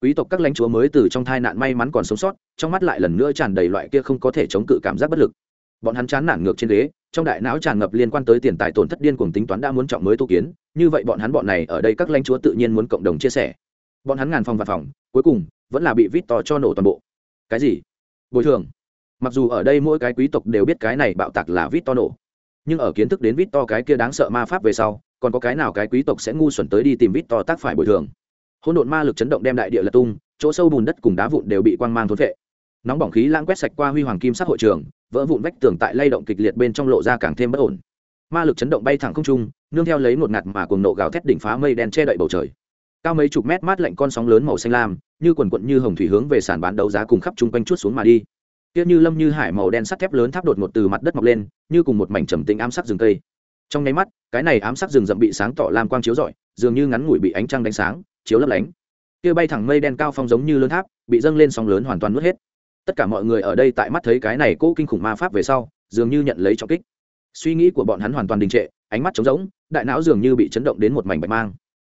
Speaker 1: Quý tộc các lãnh chúa mới từ trong thai nạn may mắn còn sống sót, trong mắt lại lần nữa tràn đầy loại kia không có thể chống cự cảm giác bất lực. Bọn hắn chán nản ngược trên ghế, trong đại não tràn ngập liên quan tới tiền tài tổn thất điên cuồng tính toán đã muốn trọng mới tu kiến, như vậy bọn hắn bọn này ở đây các lãnh chúa tự nhiên muốn cộng đồng chia sẻ. Bọn hắn ngàn phòng và phòng, cuối cùng vẫn là bị vít to cho nổ toàn bộ. Cái gì? Bồi thường. Mặc dù ở đây mỗi cái quý tộc đều biết cái này bạo tạc là vít to nổ, nhưng ở kiến thức đến vít to cái kia đáng sợ ma pháp về sau, còn có cái nào cái quý tộc sẽ ngu xuẩn tới đi tìm vít to tác phải bồi thường? Hỗn độn ma lực chấn động đem đại địa lật tung, chỗ sâu bùn đất cùng đá vụn đều bị quang mang thốn vệ nóng bỏng khí lãng quét sạch qua huy hoàng kim sắc hội trường, vỡ vụn vách tường tại lay động kịch liệt bên trong lộ ra càng thêm bất ổn. Ma lực chấn động bay thẳng không trung, nương theo lấy một ngạt mà cuồng nộ gào thét đỉnh phá mây đen che đậy bầu trời. Cao mấy chục mét mát lạnh con sóng lớn màu xanh lam, như quần quận như hồng thủy hướng về sàn bán đấu giá cùng khắp chung quanh chút xuống mà đi. Tiếc như lâm như hải màu đen sắt thép lớn tháp đột ngột từ mặt đất mọc lên, như cùng một mảnh trầm tĩnh ám sắc rừng cây. Trong nháy mắt, cái này ám sắc rừng rậm bị sáng tỏ lam quang chiếu rọi, dường như ngắn ngủi bị ánh trăng đánh sáng chiếu lấp lánh. Kia bay thẳng mây đen cao phong giống như lớn tháp, bị dâng lên sóng lớn hoàn toàn nuốt hết. Tất cả mọi người ở đây tại mắt thấy cái này cỗ kinh khủng ma pháp về sau, dường như nhận lấy trọng kích. Suy nghĩ của bọn hắn hoàn toàn đình trệ, ánh mắt trống rỗng, đại não dường như bị chấn động đến một mảnh bạch mang.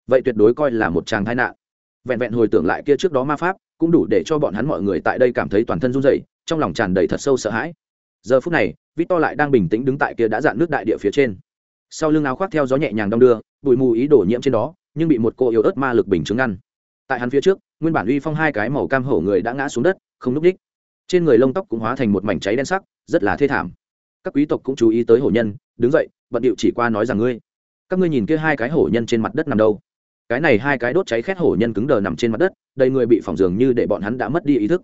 Speaker 1: Vậy tuyệt đối coi là một tràng tai nạn. Vẹn vẹn hồi tưởng lại kia trước đó ma pháp, cũng đủ để cho bọn hắn mọi người tại đây cảm thấy toàn thân run rẩy, trong lòng tràn đầy thật sâu sợ hãi. Giờ phút này, victor lại đang bình tĩnh đứng tại kia đã dạn nước đại địa phía trên. Sau lưng áo khoác theo gió nhẹ nhàng đong đưa, bụi mù ý đổ nhiễm trên đó nhưng bị một cô yếu ớt ma lực bình chứng ngăn. Tại hắn phía trước, nguyên bản uy phong hai cái màu cam hổ người đã ngã xuống đất, không núp đích. Trên người lông tóc cũng hóa thành một mảnh cháy đen sắc, rất là thê thảm. Các quý tộc cũng chú ý tới hổ nhân, đứng dậy, bận điệu chỉ qua nói rằng ngươi, các ngươi nhìn kia hai cái hổ nhân trên mặt đất nằm đâu. Cái này hai cái đốt cháy khét hổ nhân cứng đờ nằm trên mặt đất, đầy người bị phỏng dường như để bọn hắn đã mất đi ý thức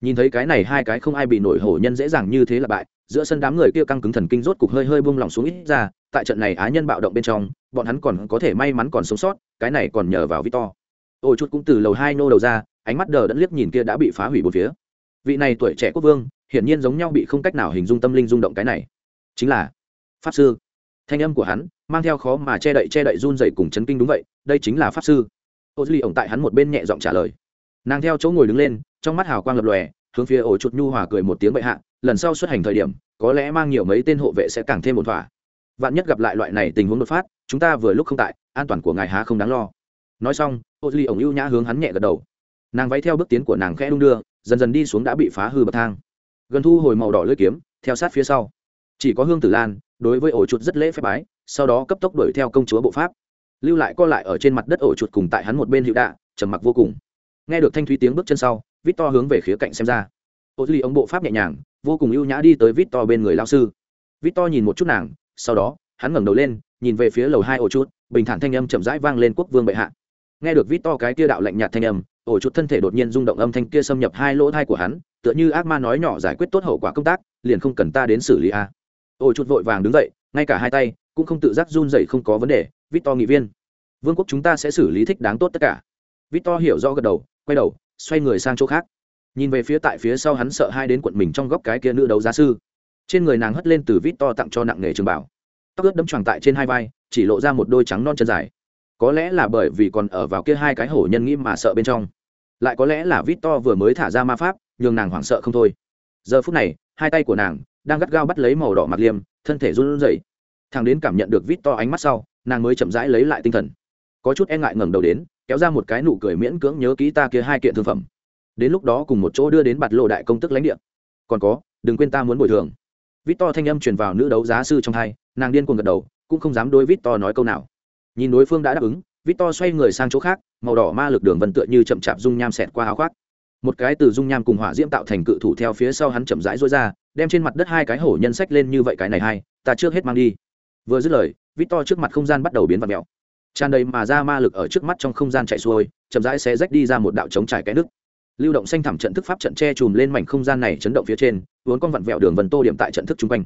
Speaker 1: nhìn thấy cái này hai cái không ai bị nổi hổ nhân dễ dàng như thế là bại, giữa sân đám người kia căng cứng thần kinh rốt cục hơi hơi buông lỏng xuống ít ra, tại trận này á nhân bạo động bên trong, bọn hắn còn có thể may mắn còn sống sót, cái này còn nhờ vào victor. Ôi chút cũng từ lầu hai nô đầu ra, ánh mắt đờ đẫn liếc nhìn kia đã bị phá hủy một phía. Vị này tuổi trẻ quốc vương, hiển nhiên giống nhau bị không cách nào hình dung tâm linh rung động cái này. Chính là pháp sư. Thanh âm của hắn mang theo khó mà che đậy che đậy run dậy cùng chấn kinh đúng vậy, đây chính là pháp sư. Ô duy ổng tại hắn một bên nhẹ giọng trả lời. Nàng theo chỗ ngồi đứng lên trong mắt hào quang lập lòe, hướng phía ổ chuột nhu hòa cười một tiếng bệ hạ, lần sau xuất hành thời điểm, có lẽ mang nhiều mấy tên hộ vệ sẽ càng thêm một thỏa. Vạn nhất gặp lại loại này tình huống đột phát, chúng ta vừa lúc không tại, an toàn của ngài há không đáng lo. Nói xong, ô duy ổng ưu nhã hướng hắn nhẹ gật đầu. Nàng váy theo bước tiến của nàng khẽ đung đưa, dần dần đi xuống đã bị phá hư bậc thang. Gần thu hồi màu đỏ lưỡi kiếm, theo sát phía sau. Chỉ có hương tử lan, đối với ổ chuột rất lễ phép bái, sau đó cấp tốc đuổi theo công chúa bộ pháp. Lưu lại co lại ở trên mặt đất ổ chuột cùng tại hắn một bên hữu đạ, trầm mặc vô cùng. Nghe được thanh thúy tiếng bước chân sau vít to hướng về khía cạnh xem ra. Ô duy ông bộ pháp nhẹ nhàng, vô cùng ưu nhã đi tới vít to bên người lao sư. Vít to nhìn một chút nàng, sau đó, hắn ngẩng đầu lên, nhìn về phía lầu hai ổ chút bình thản thanh âm chậm rãi vang lên quốc vương bệ hạ. Nghe được vít to cái kia đạo lạnh nhạt thanh âm ổ chút thân thể đột nhiên rung động âm thanh kia xâm nhập hai lỗ thai của hắn, tựa như ác ma nói nhỏ giải quyết tốt hậu quả công tác, liền không cần ta đến xử lý a. Ổ chút vội vàng đứng dậy, ngay cả hai tay cũng không tự giác run dậy không có vấn đề vít to nghị viên, vương quốc chúng ta sẽ xử lý thích đáng tốt tất cả. Vít to hiểu rõ gật đầu, quay đầu xoay người sang chỗ khác. Nhìn về phía tại phía sau hắn sợ hai đến quận mình trong góc cái kia nữ đấu giá sư. Trên người nàng hất lên từ vít to tặng cho nặng nghề trường bảo. Tóc ướt đấm tròn tại trên hai vai, chỉ lộ ra một đôi trắng non chân dài. Có lẽ là bởi vì còn ở vào kia hai cái hổ nhân nghĩ mà sợ bên trong. Lại có lẽ là vít to vừa mới thả ra ma pháp, nhường nàng hoảng sợ không thôi. Giờ phút này, hai tay của nàng đang gắt gao bắt lấy màu đỏ mặc liêm, thân thể run rẩy. Thằng đến cảm nhận được vít to ánh mắt sau, nàng mới chậm rãi lấy lại tinh thần. Có chút e ngại ngẩng đầu đến kéo ra một cái nụ cười miễn cưỡng nhớ kỹ ta kia hai kiện thương phẩm. Đến lúc đó cùng một chỗ đưa đến bạt lộ đại công tức lãnh địa. Còn có, đừng quên ta muốn bồi thường. Vít to thanh âm truyền vào nữ đấu giá sư trong hai, nàng điên cuồng gật đầu, cũng không dám đối vít to nói câu nào. Nhìn đối phương đã đáp ứng vít to xoay người sang chỗ khác, màu đỏ ma lực đường vân tựa như chậm chạp dung nham xẹt qua áo khoác. Một cái từ dung nham cùng hỏa diễm tạo thành cự thủ theo phía sau hắn chậm rãi rối ra, đem trên mặt đất hai cái hổ nhân sách lên như vậy cái này hai ta trước hết mang đi. Vừa dứt lời vít to trước mặt không gian bắt đầu biến vật mèo tràn đầy mà ra ma lực ở trước mắt trong không gian chạy xuôi, chậm rãi sẽ rách đi ra một đạo chống trải cái nước lưu động xanh thẳm trận thức pháp trận che chùm lên mảnh không gian này chấn động phía trên, vốn con vặn vẹo đường vần tô điểm tại trận thức chung quanh.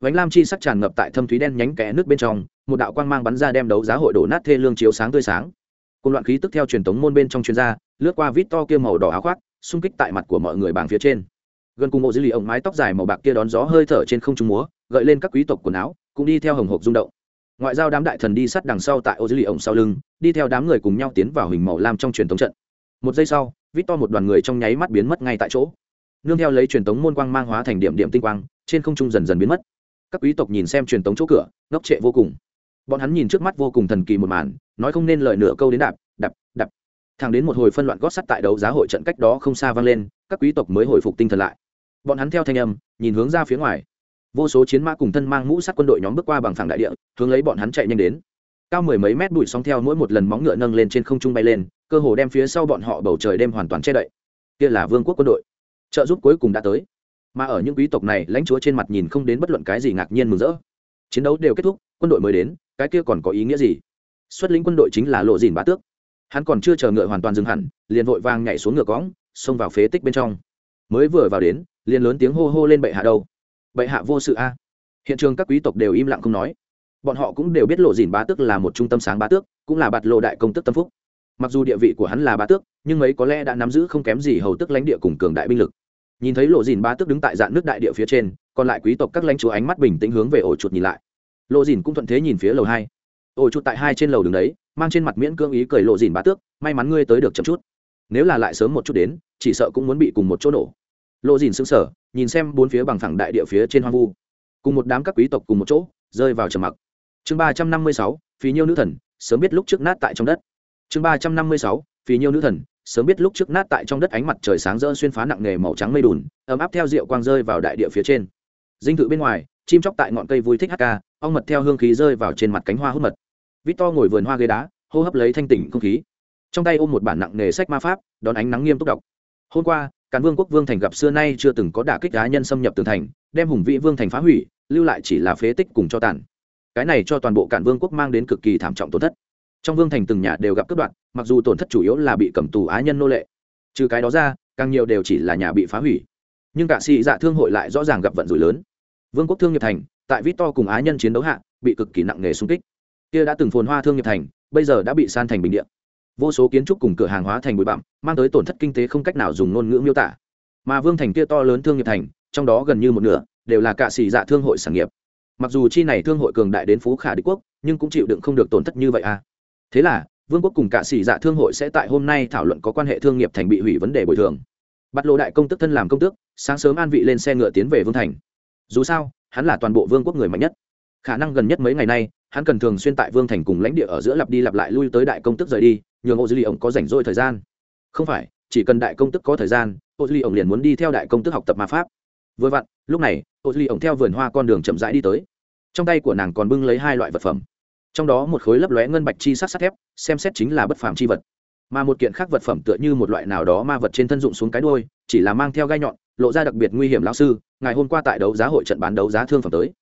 Speaker 1: Vánh lam chi sắc tràn ngập tại thâm thúy đen nhánh kẽ nước bên trong, một đạo quang mang bắn ra đem đấu giá hội đổ nát thê lương chiếu sáng tươi sáng. Cùng loạn khí tức theo truyền thống môn bên trong chuyên gia, lướt qua vít to kia màu đỏ áo khoác, xung kích tại mặt của mọi người bảng phía trên. Gần cùng mộ dữ lì ổng mái tóc dài màu bạc kia đón gió hơi thở trên không trung múa, gợi lên các quý tộc quần áo, cũng đi theo hồng hộp rung động ngoại giao đám đại thần đi sát đằng sau tại ô dư lì ổng sau lưng, đi theo đám người cùng nhau tiến vào hình màu lam trong truyền thống trận. Một giây sau vít to một đoàn người trong nháy mắt biến mất ngay tại chỗ. Nương theo lấy truyền thống môn quang mang hóa thành điểm điểm tinh quang, trên không trung dần dần biến mất. Các quý tộc nhìn xem truyền thống chỗ cửa, ngốc trệ vô cùng. Bọn hắn nhìn trước mắt vô cùng thần kỳ một màn, nói không nên lời nửa câu đến đạp đạp đạp. Thẳng đến một hồi phân loạn gót sắt tại đấu giá hội trận cách đó không xa vang lên, các quý tộc mới hồi phục tinh thần lại. Bọn hắn theo thanh âm, nhìn hướng ra phía ngoài vô số chiến mã cùng thân mang mũ sắt quân đội nhóm bước qua bằng phẳng đại địa, hướng lấy bọn hắn chạy nhanh đến. Cao mười mấy mét bụi sóng theo mỗi một lần móng ngựa nâng lên trên không trung bay lên, cơ hồ đem phía sau bọn họ bầu trời đêm hoàn toàn che đậy. Kia là vương quốc quân đội. Trợ giúp cuối cùng đã tới. Mà ở những quý tộc này, lãnh chúa trên mặt nhìn không đến bất luận cái gì ngạc nhiên mừng rỡ. Chiến đấu đều kết thúc, quân đội mới đến, cái kia còn có ý nghĩa gì? Xuất lĩnh quân đội chính là lộ dìn bá tước. Hắn còn chưa chờ ngựa hoàn toàn dừng hẳn, liền vội vàng nhảy xuống ngựa cõng, xông vào phế tích bên trong. Mới vừa vào đến, liền lớn tiếng hô hô lên bệ hạ đâu bệ hạ vô sự a. Hiện trường các quý tộc đều im lặng không nói. Bọn họ cũng đều biết lộ dìn bá tước là một trung tâm sáng bá tước, cũng là bạt lộ đại công tức tâm phúc. Mặc dù địa vị của hắn là bá tước, nhưng mấy có lẽ đã nắm giữ không kém gì hầu tức lãnh địa cùng cường đại binh lực. Nhìn thấy lộ dìn bá tước đứng tại dạng nước đại địa phía trên, còn lại quý tộc các lãnh chúa ánh mắt bình tĩnh hướng về ổ chuột nhìn lại. Lộ dìn cũng thuận thế nhìn phía lầu hai. Ổ chuột tại hai trên lầu đứng đấy, mang trên mặt miễn cưỡng ý cười lộ dìn bá tước, may mắn ngươi tới được chậm chút. Nếu là lại sớm một chút đến, chỉ sợ cũng muốn bị cùng một chỗ nổ lộ dìn sững sờ, nhìn xem bốn phía bằng phẳng đại địa phía trên hoang vu. Cùng một đám các quý tộc cùng một chỗ, rơi vào trầm mặc. Chương ba trăm năm mươi sáu, phí nhiêu nữ thần, sớm biết lúc trước nát tại trong đất. Chương ba trăm năm mươi sáu, phí nhiêu nữ thần, sớm biết lúc trước nát tại trong đất ánh mặt trời sáng rỡ xuyên phá nặng nề màu trắng mây đùn, ấm áp theo rượu quang rơi vào đại địa phía trên. Dinh thự bên ngoài, chim chóc tại ngọn cây vui thích hát ca, ong mật theo hương khí rơi vào trên mặt cánh hoa hút mật. Vít to ngồi vườn hoa ghế đá, hô hấp lấy thanh tỉnh không khí. Trong tay ôm một bản nặng nề sách ma pháp, đón ánh nắng nghiêm túc đọc. Hôm qua càn vương quốc vương thành gặp xưa nay chưa từng có đả kích cá nhân xâm nhập tường thành, đem hùng vĩ vương thành phá hủy, lưu lại chỉ là phế tích cùng cho tàn. Cái này cho toàn bộ cản vương quốc mang đến cực kỳ thảm trọng tổn thất. Trong vương thành từng nhà đều gặp cướp đoạt, mặc dù tổn thất chủ yếu là bị cầm tù á nhân nô lệ. Trừ cái đó ra, càng nhiều đều chỉ là nhà bị phá hủy. Nhưng cả sĩ dạ thương hội lại rõ ràng gặp vận rủi lớn. Vương quốc thương nghiệp thành, tại vít to cùng á nhân chiến đấu hạ, bị cực kỳ nặng nề xung kích. Kia đã từng phồn hoa thương nghiệp thành, bây giờ đã bị san thành bình điện vô số kiến trúc cùng cửa hàng hóa thành bụi bặm, mang tới tổn thất kinh tế không cách nào dùng ngôn ngữ miêu tả. Mà vương thành kia to lớn thương nghiệp thành, trong đó gần như một nửa, đều là cạ xì dạ thương hội sản nghiệp. Mặc dù chi này thương hội cường đại đến phú khả đế quốc, nhưng cũng chịu đựng không được tổn thất như vậy à. Thế là, vương quốc cùng cạ xì dạ thương hội sẽ tại hôm nay thảo luận có quan hệ thương nghiệp thành bị hủy vấn đề bồi thường. Bắt lộ đại công tức thân làm công tước, sáng sớm an vị lên xe ngựa tiến về vương thành. Dù sao, hắn là toàn bộ vương quốc người mạnh nhất. Khả năng gần nhất mấy ngày nay hắn cần thường xuyên tại vương thành cùng lãnh địa ở giữa lặp đi lặp lại lui tới đại công tức rời đi, nhường ô dư ly ổng có rảnh rỗi thời gian. Không phải, chỉ cần đại công tức có thời gian ô dư ly ổng liền muốn đi theo đại công tức học tập ma pháp. Vừa vặn, lúc này ô dư ly ổng theo vườn hoa con đường chậm rãi đi tới. Trong tay của nàng còn bưng lấy hai loại vật phẩm. Trong đó một khối lấp lóe ngân bạch chi sắc sắt thép, xem xét chính là bất phàm chi vật. Mà một kiện khác vật phẩm tựa như một loại nào đó ma vật trên thân dụng xuống cái đôi chỉ là mang theo gai nhọn, lộ ra đặc biệt nguy hiểm lão sư, ngày hôm qua tại đấu giá hội trận bán đấu giá thương phẩm tới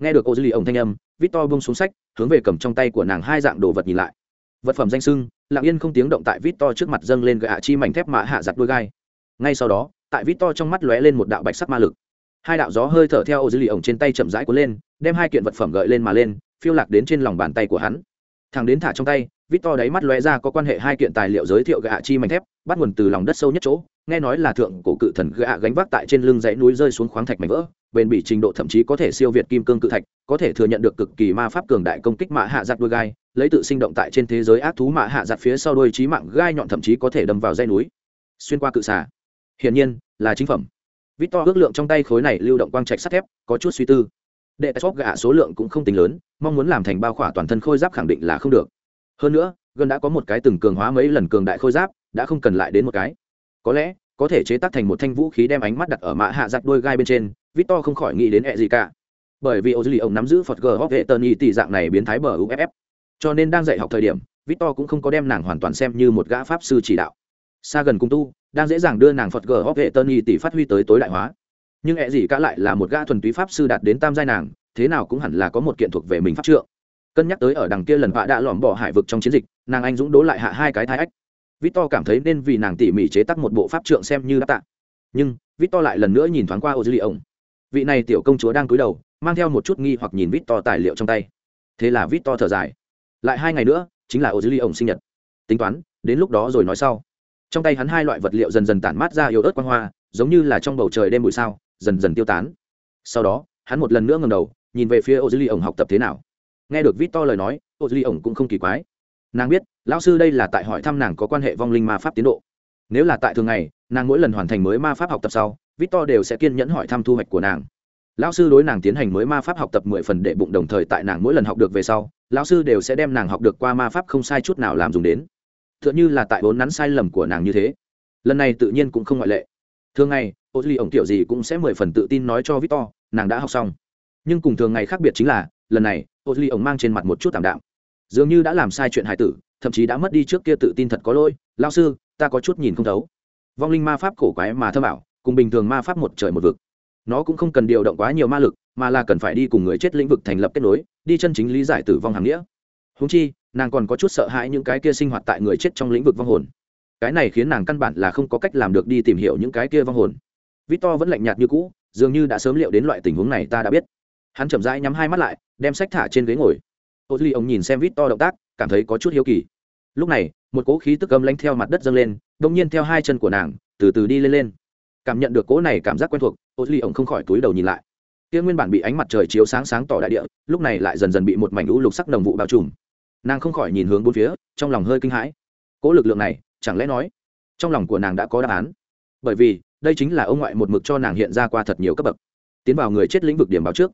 Speaker 1: nghe được ô dư lì ổng thanh âm, victor bung xuống sách, hướng về cầm trong tay của nàng hai dạng đồ vật nhìn lại. Vật phẩm danh sưng, lặng yên không tiếng động tại vít to trước mặt dâng lên gạ chi mảnh thép mạ hạ giặt đôi gai. Ngay sau đó, tại vít to trong mắt lóe lên một đạo bạch sắc ma lực. Hai đạo gió hơi thở theo ô dư lì ổng trên tay chậm rãi cuốn lên, đem hai kiện vật phẩm gợi lên mà lên, phiêu lạc đến trên lòng bàn tay của hắn. Thằng đến thả trong tay vít to đáy mắt lóe ra có quan hệ hai kiện tài liệu giới thiệu gạ chi mảnh thép, bắt nguồn từ lòng đất sâu nhất chỗ, nghe nói là thượng cổ cự thần gạ gánh vác tại trên lưng dãy núi rơi xuống khoáng thạch mảnh vỡ bền bỉ trình độ thậm chí có thể siêu việt kim cương cự thạch, có thể thừa nhận được cực kỳ ma pháp cường đại công kích mạ hạ giặt đuôi gai, lấy tự sinh động tại trên thế giới ác thú mạ hạ giặt phía sau đôi trí mạng gai nhọn thậm chí có thể đâm vào dây núi. Xuyên qua cự xà. Hiển nhiên, là chính phẩm. Vít to ước lượng trong tay khối này lưu động quang trạch sắt thép, có chút suy tư. Đệ top gạ số lượng cũng không tính lớn, mong muốn làm thành bao khỏa toàn thân khôi giáp khẳng định là không được. Hơn nữa, gần đã có một cái từng cường hóa mấy lần cường đại khôi giáp, đã không cần lại đến một cái. Có lẽ có thể chế tác thành một thanh vũ khí đem ánh mắt đặt ở mạ hạ giặt đôi gai bên trên, victor không khỏi nghĩ đến ẹ gì cả. Bởi vì ô dư lì ông nắm giữ phật g hóc hệ tơn y tỷ dạng này biến thái bờ uff cho nên đang dạy học thời điểm, victor cũng không có đem nàng hoàn toàn xem như một gã pháp sư chỉ đạo. Xa gần cung tu, đang dễ dàng đưa nàng phật gờ hóc hệ tân y tỷ phát huy tới tối đại hóa. Nhưng ẹ gì cả lại là một gã thuần túy pháp sư đạt đến tam giai nàng, thế nào cũng hẳn là có một kiện thuộc về mình pháp trượng. Cân nhắc tới ở đằng kia lần vạ đã lỏm bỏ hải vực trong chiến dịch, nàng anh dũng đố lại hạ hai cái thái ách victor cảm thấy nên vì nàng tỉ mỉ chế tác một bộ pháp trượng xem như đã tạ. Nhưng, victor lại lần nữa nhìn thoáng qua ô dư vị này tiểu công chúa đang cúi đầu, mang theo một chút nghi hoặc nhìn victor tài liệu trong tay. Thế là victor thở dài. Lại hai ngày nữa, chính là ô dư sinh nhật. Tính toán, đến lúc đó rồi nói sau. Trong tay hắn hai loại vật liệu dần dần tản mát ra yếu ớt quang hoa, giống như là trong bầu trời đêm bụi sao, dần dần tiêu tán. Sau đó, hắn một lần nữa ngẩng đầu, nhìn về phía ô dư học tập thế nào. Nghe được Victor lời nói ô dư cũng không kỳ quái nàng biết, lão sư đây là tại hỏi thăm nàng có quan hệ vong linh ma pháp tiến độ. Nếu là tại thường ngày, nàng mỗi lần hoàn thành mới ma pháp học tập sau vít to đều sẽ kiên nhẫn hỏi thăm thu hoạch của nàng. Lão sư đối nàng tiến hành mới ma pháp học tập mười phần đệ bụng đồng thời tại nàng mỗi lần học được về sau, lão sư đều sẽ đem nàng học được qua ma pháp không sai chút nào làm dùng đến. T h ư ợ n h ư là tại vốn nắn sai lầm của nàng như thế. Lần này tự nhiên cũng không ngoại lệ. Thường ngày ô duy ổng kiểu gì cũng sẽ mười phần tự tin nói cho victor, nàng đã học xong. Nhưng cùng thường ngày khác biệt chính là, lần này ô duy ổng mang trên mặt một chút tảm đạm dường như đã làm sai chuyện hải tử, thậm chí đã mất đi trước kia tự tin thật có lỗi. Lao sư, ta có chút nhìn không thấu. Vong linh ma pháp cổ quái mà thơ bảo cùng bình thường ma pháp một trời một vực. Nó cũng không cần điều động quá nhiều ma lực, mà là cần phải đi cùng người chết lĩnh vực thành lập kết nối, đi chân chính lý giải tử vong hàng nghĩa. Húng chi, nàng còn có chút sợ hãi những cái kia sinh hoạt tại người chết trong lĩnh vực vong hồn. Cái này khiến nàng căn bản là không có cách làm được đi tìm hiểu những cái kia vong hồn. Victor vẫn lạnh nhạt như cũ, dường như đã sớm liệu đến loại tình huống này ta đã biết. Hắn chậm rãi nhắm hai mắt lại, đem sách thả trên ghế ngồi ô duy ông nhìn xem victor động tác, cảm thấy có chút hiếu kỳ. Lúc này, một cỗ khí tức âm lanh theo mặt đất dâng lên đông nhiên theo hai chân của nàng, từ từ đi lên lên. Cảm nhận được cỗ này cảm giác quen thuộc ô duy ông không khỏi túi đầu nhìn lại. Kia nguyên bản bị ánh mặt trời chiếu sáng sáng tỏ đại địa, lúc này lại dần dần bị một mảnh lũ lục sắc đồng vụ bao trùm. Nàng không khỏi nhìn hướng bốn phía, trong lòng hơi kinh hãi. Cỗ lực lượng này, chẳng lẽ nói, trong lòng của nàng đã có đáp án? Bởi vì, đây chính là ông ngoại một mực cho nàng hiện ra qua thật nhiều cấp bậc. Tiến vào người chết lĩnh vực điểm báo trước.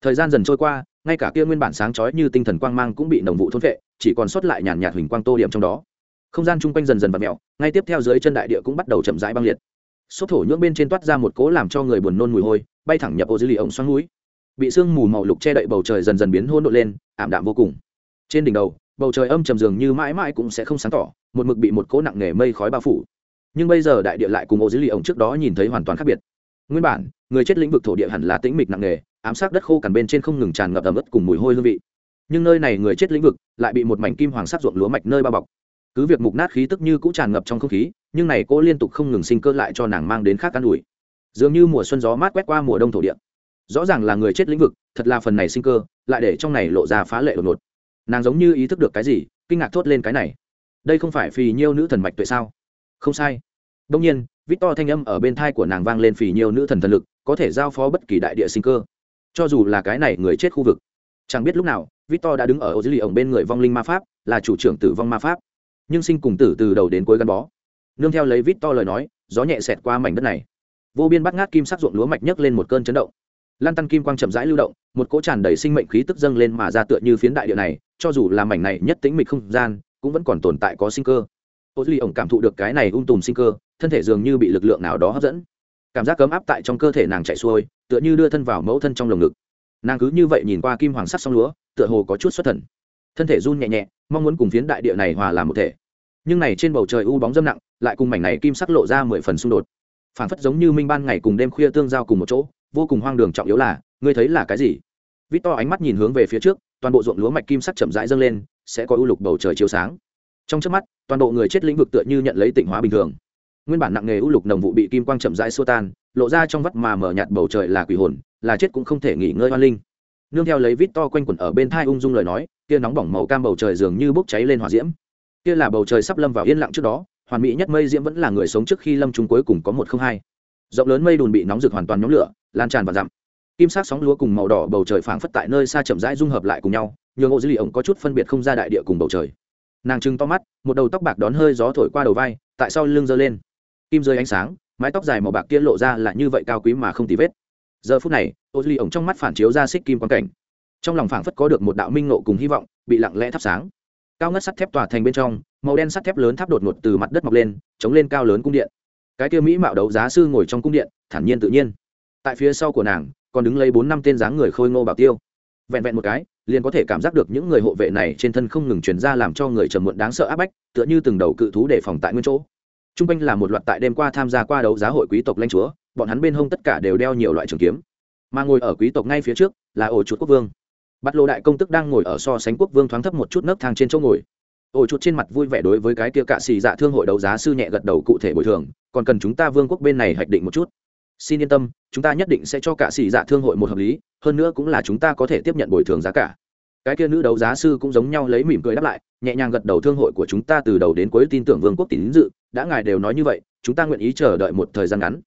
Speaker 1: Thời gian dần trôi qua ngay cả kia nguyên bản sáng chói như tinh thần quang mang cũng bị đồng vụ thôn vệ, chỉ còn sót lại nhàn nhạt huỳnh quang tô điểm trong đó. Không gian chung quanh dần dần v ặ mẹo ngay tiếp theo dưới chân đại địa cũng bắt đầu chậm rãi băng liệt. Sốt thổ nhưỡng bên trên toát ra một cố làm cho người buồn nôn mùi hôi, bay thẳng nhập ô dưới lì ổng xoắn núi. Bị sương mù màu lục che đậy bầu trời dần dần biến hôn đội lên, ảm đạm vô cùng. Trên đỉnh đầu, bầu trời âm trầm dường như mãi mãi cũng sẽ không sáng tỏ, một mực bị một cỗ nặng nề mây khói bao phủ. Nhưng bây giờ đại địa lại cùng ô dưới lì ổng trước đó nhìn thấy hoàn toàn khác biệt. Nguyên bản, người chết lĩnh vực thổ địa hẳn là tĩnh mịch nặng nề ám sát đất khô cằn bên trên không ngừng tràn ngập ẩm ướt cùng mùi hôi hương vị. Nhưng nơi này người chết lĩnh vực lại bị một mảnh kim hoàng sắc ruộng lúa mạch nơi bao bọc. Cứ việc mục nát khí tức như cũng tràn ngập trong không khí, nhưng này cô liên tục không ngừng sinh cơ lại cho nàng mang đến khác cán đùi dường như mùa xuân gió mát quét qua mùa đông thổ địa. Rõ ràng là người chết lĩnh vực, thật là phần này sinh cơ, lại để trong này lộ ra phá lệ đột ngột. Nàng giống như ý thức được cái gì, kinh ngạc thốt lên cái này. Đây không phải phì nhiêu nữ thần mạch tuệ sao? Không sai. Đông nhiên vít to thanh âm ở bên thai của nàng vang lên phì nhiêu nữ thần thần lực, có thể giao phó bất kỳ đại địa sinh cơ cho dù là cái này người chết khu vực. Chẳng biết lúc nào, victor đã đứng ở ô dư lì ổng bên người vong linh ma pháp, là chủ trưởng tử vong ma pháp. Nhưng sinh cùng tử từ đầu đến cuối gắn bó. Nương theo lấy victor lời nói, gió nhẹ xẹt qua mảnh đất này. Vô biên bắt ngát kim sắc ruộng lúa mạch nhấc lên một cơn chấn động. Lan tăn kim quang chậm rãi lưu động, một cỗ tràn đầy sinh mệnh khí tức dâng lên mà ra tựa như phiến đại địa này, cho dù là mảnh này nhất tĩnh mịch không gian, cũng vẫn còn tồn tại có sinh cơ. Ô duy ổng cảm thụ được cái này ung tùm sinh cơ, thân thể dường như bị lực lượng nào đó hấp dẫn. Cảm giác cấm áp tại trong cơ thể nàng chạy xuôi tựa như đưa thân vào mẫu thân trong lồng ngực. Nàng cứ như vậy nhìn qua kim hoàng sắc song lúa, tựa hồ có chút xuất thần. Thân thể run nhẹ nhẹ, mong muốn cùng phiến đại địa này hòa làm một thể. Nhưng này trên bầu trời u bóng dâm nặng, lại cùng mảnh này kim sắc lộ ra mười phần xung đột. Phản phất giống như minh ban ngày cùng đêm khuya tương giao cùng một chỗ, vô cùng hoang đường trọng yếu là, ngươi thấy là cái gì? Vít to ánh mắt nhìn hướng về phía trước, toàn bộ ruộng lúa mạch kim sắc chậm rãi dâng lên, sẽ có ưu lục bầu trời chiếu sáng. Trong trước mắt, toàn bộ người chết lĩnh vực tựa như nhận lấy tịnh hóa bình thường. Nguyên bản nặng nghề ưu lục nồng vụ bị kim quang chậm rãi xua tan lộ ra trong vắt mà mở nhạt bầu trời là quỷ hồn, là chết cũng không thể nghỉ ngơi oan linh. Nương theo lấy vít to quanh quẩn ở bên thai ung dung lời nói, kia nóng bỏng màu cam bầu trời dường như bốc cháy lên hỏa diễm. Kia là bầu trời sắp lâm vào yên lặng trước đó, hoàn mỹ nhất mây diễm vẫn là người sống trước khi lâm chúng cuối cùng có một không hai. Rộng lớn mây đùn bị nóng rực hoàn toàn nhóm lửa, lan tràn và dặm. Kim sắc sóng lúa cùng màu đỏ bầu trời phảng phất tại nơi xa chậm rãi dung hợp lại cùng nhau, nhường ô dư lì ổng có chút phân biệt không ra đại địa cùng bầu trời. Nàng trưng to mắt, một đầu tóc bạc đón hơi gió thổi qua đầu vai, tại sau lưng giơ lên. Kim rơi ánh sáng mái tóc dài màu bạc kia lộ ra là như vậy cao quý mà không tì vết. Giờ phút này ô duy ổng trong mắt phản chiếu ra xích kim quan cảnh. Trong lòng phảng phất có được một đạo minh nộ cùng hy vọng, bị lặng lẽ thắp sáng. Cao ngất sắt thép tỏa thành bên trong, màu đen sắt thép lớn tháp đột ngột từ mặt đất mọc lên, chống lên cao lớn cung điện. Cái kia mỹ mạo đấu giá sư ngồi trong cung điện, thản nhiên tự nhiên. Tại phía sau của nàng, còn đứng lấy bốn năm tên dáng người khôi ngô bảo tiêu. Vẹn vẹn một cái, liền có thể cảm giác được những người hộ vệ này trên thân không ngừng truyền ra làm cho người trầm muộn đáng sợ áp bách, tựa như từng đầu cự thú đề phòng tại nguyên chỗ t r u n g quanh là một loạt tại đêm qua tham gia qua đấu giá hội quý tộc lanh chúa, bọn hắn bên hông tất cả đều đeo nhiều loại trường kiếm. Mà ngồi ở quý tộc ngay phía trước là ổ chuột quốc vương. Bắt lộ đại công tức đang ngồi ở so sánh quốc vương thoáng thấp một chút nấc thang trên chỗ ngồi. Ổ chuột trên mặt vui vẻ đối với cái kia cạ xì dạ thương hội đấu giá sư nhẹ gật đầu cụ thể bồi thường, còn cần chúng ta vương quốc bên này hạch định một chút. Xin yên tâm, chúng ta nhất định sẽ cho cả xì dạ thương hội một hợp lý, hơn nữa cũng là chúng ta có thể tiếp nhận bồi thường giá cả. Cái kia nữ đấu giá sư cũng giống nhau lấy mỉm cười đáp lại nhẹ nhàng gật đầu thương hội của chúng ta từ đầu đến cuối tin tưởng vương quốc tín dự, đã ngài đều nói như vậy, chúng ta nguyện ý chờ đợi một thời gian ngắn.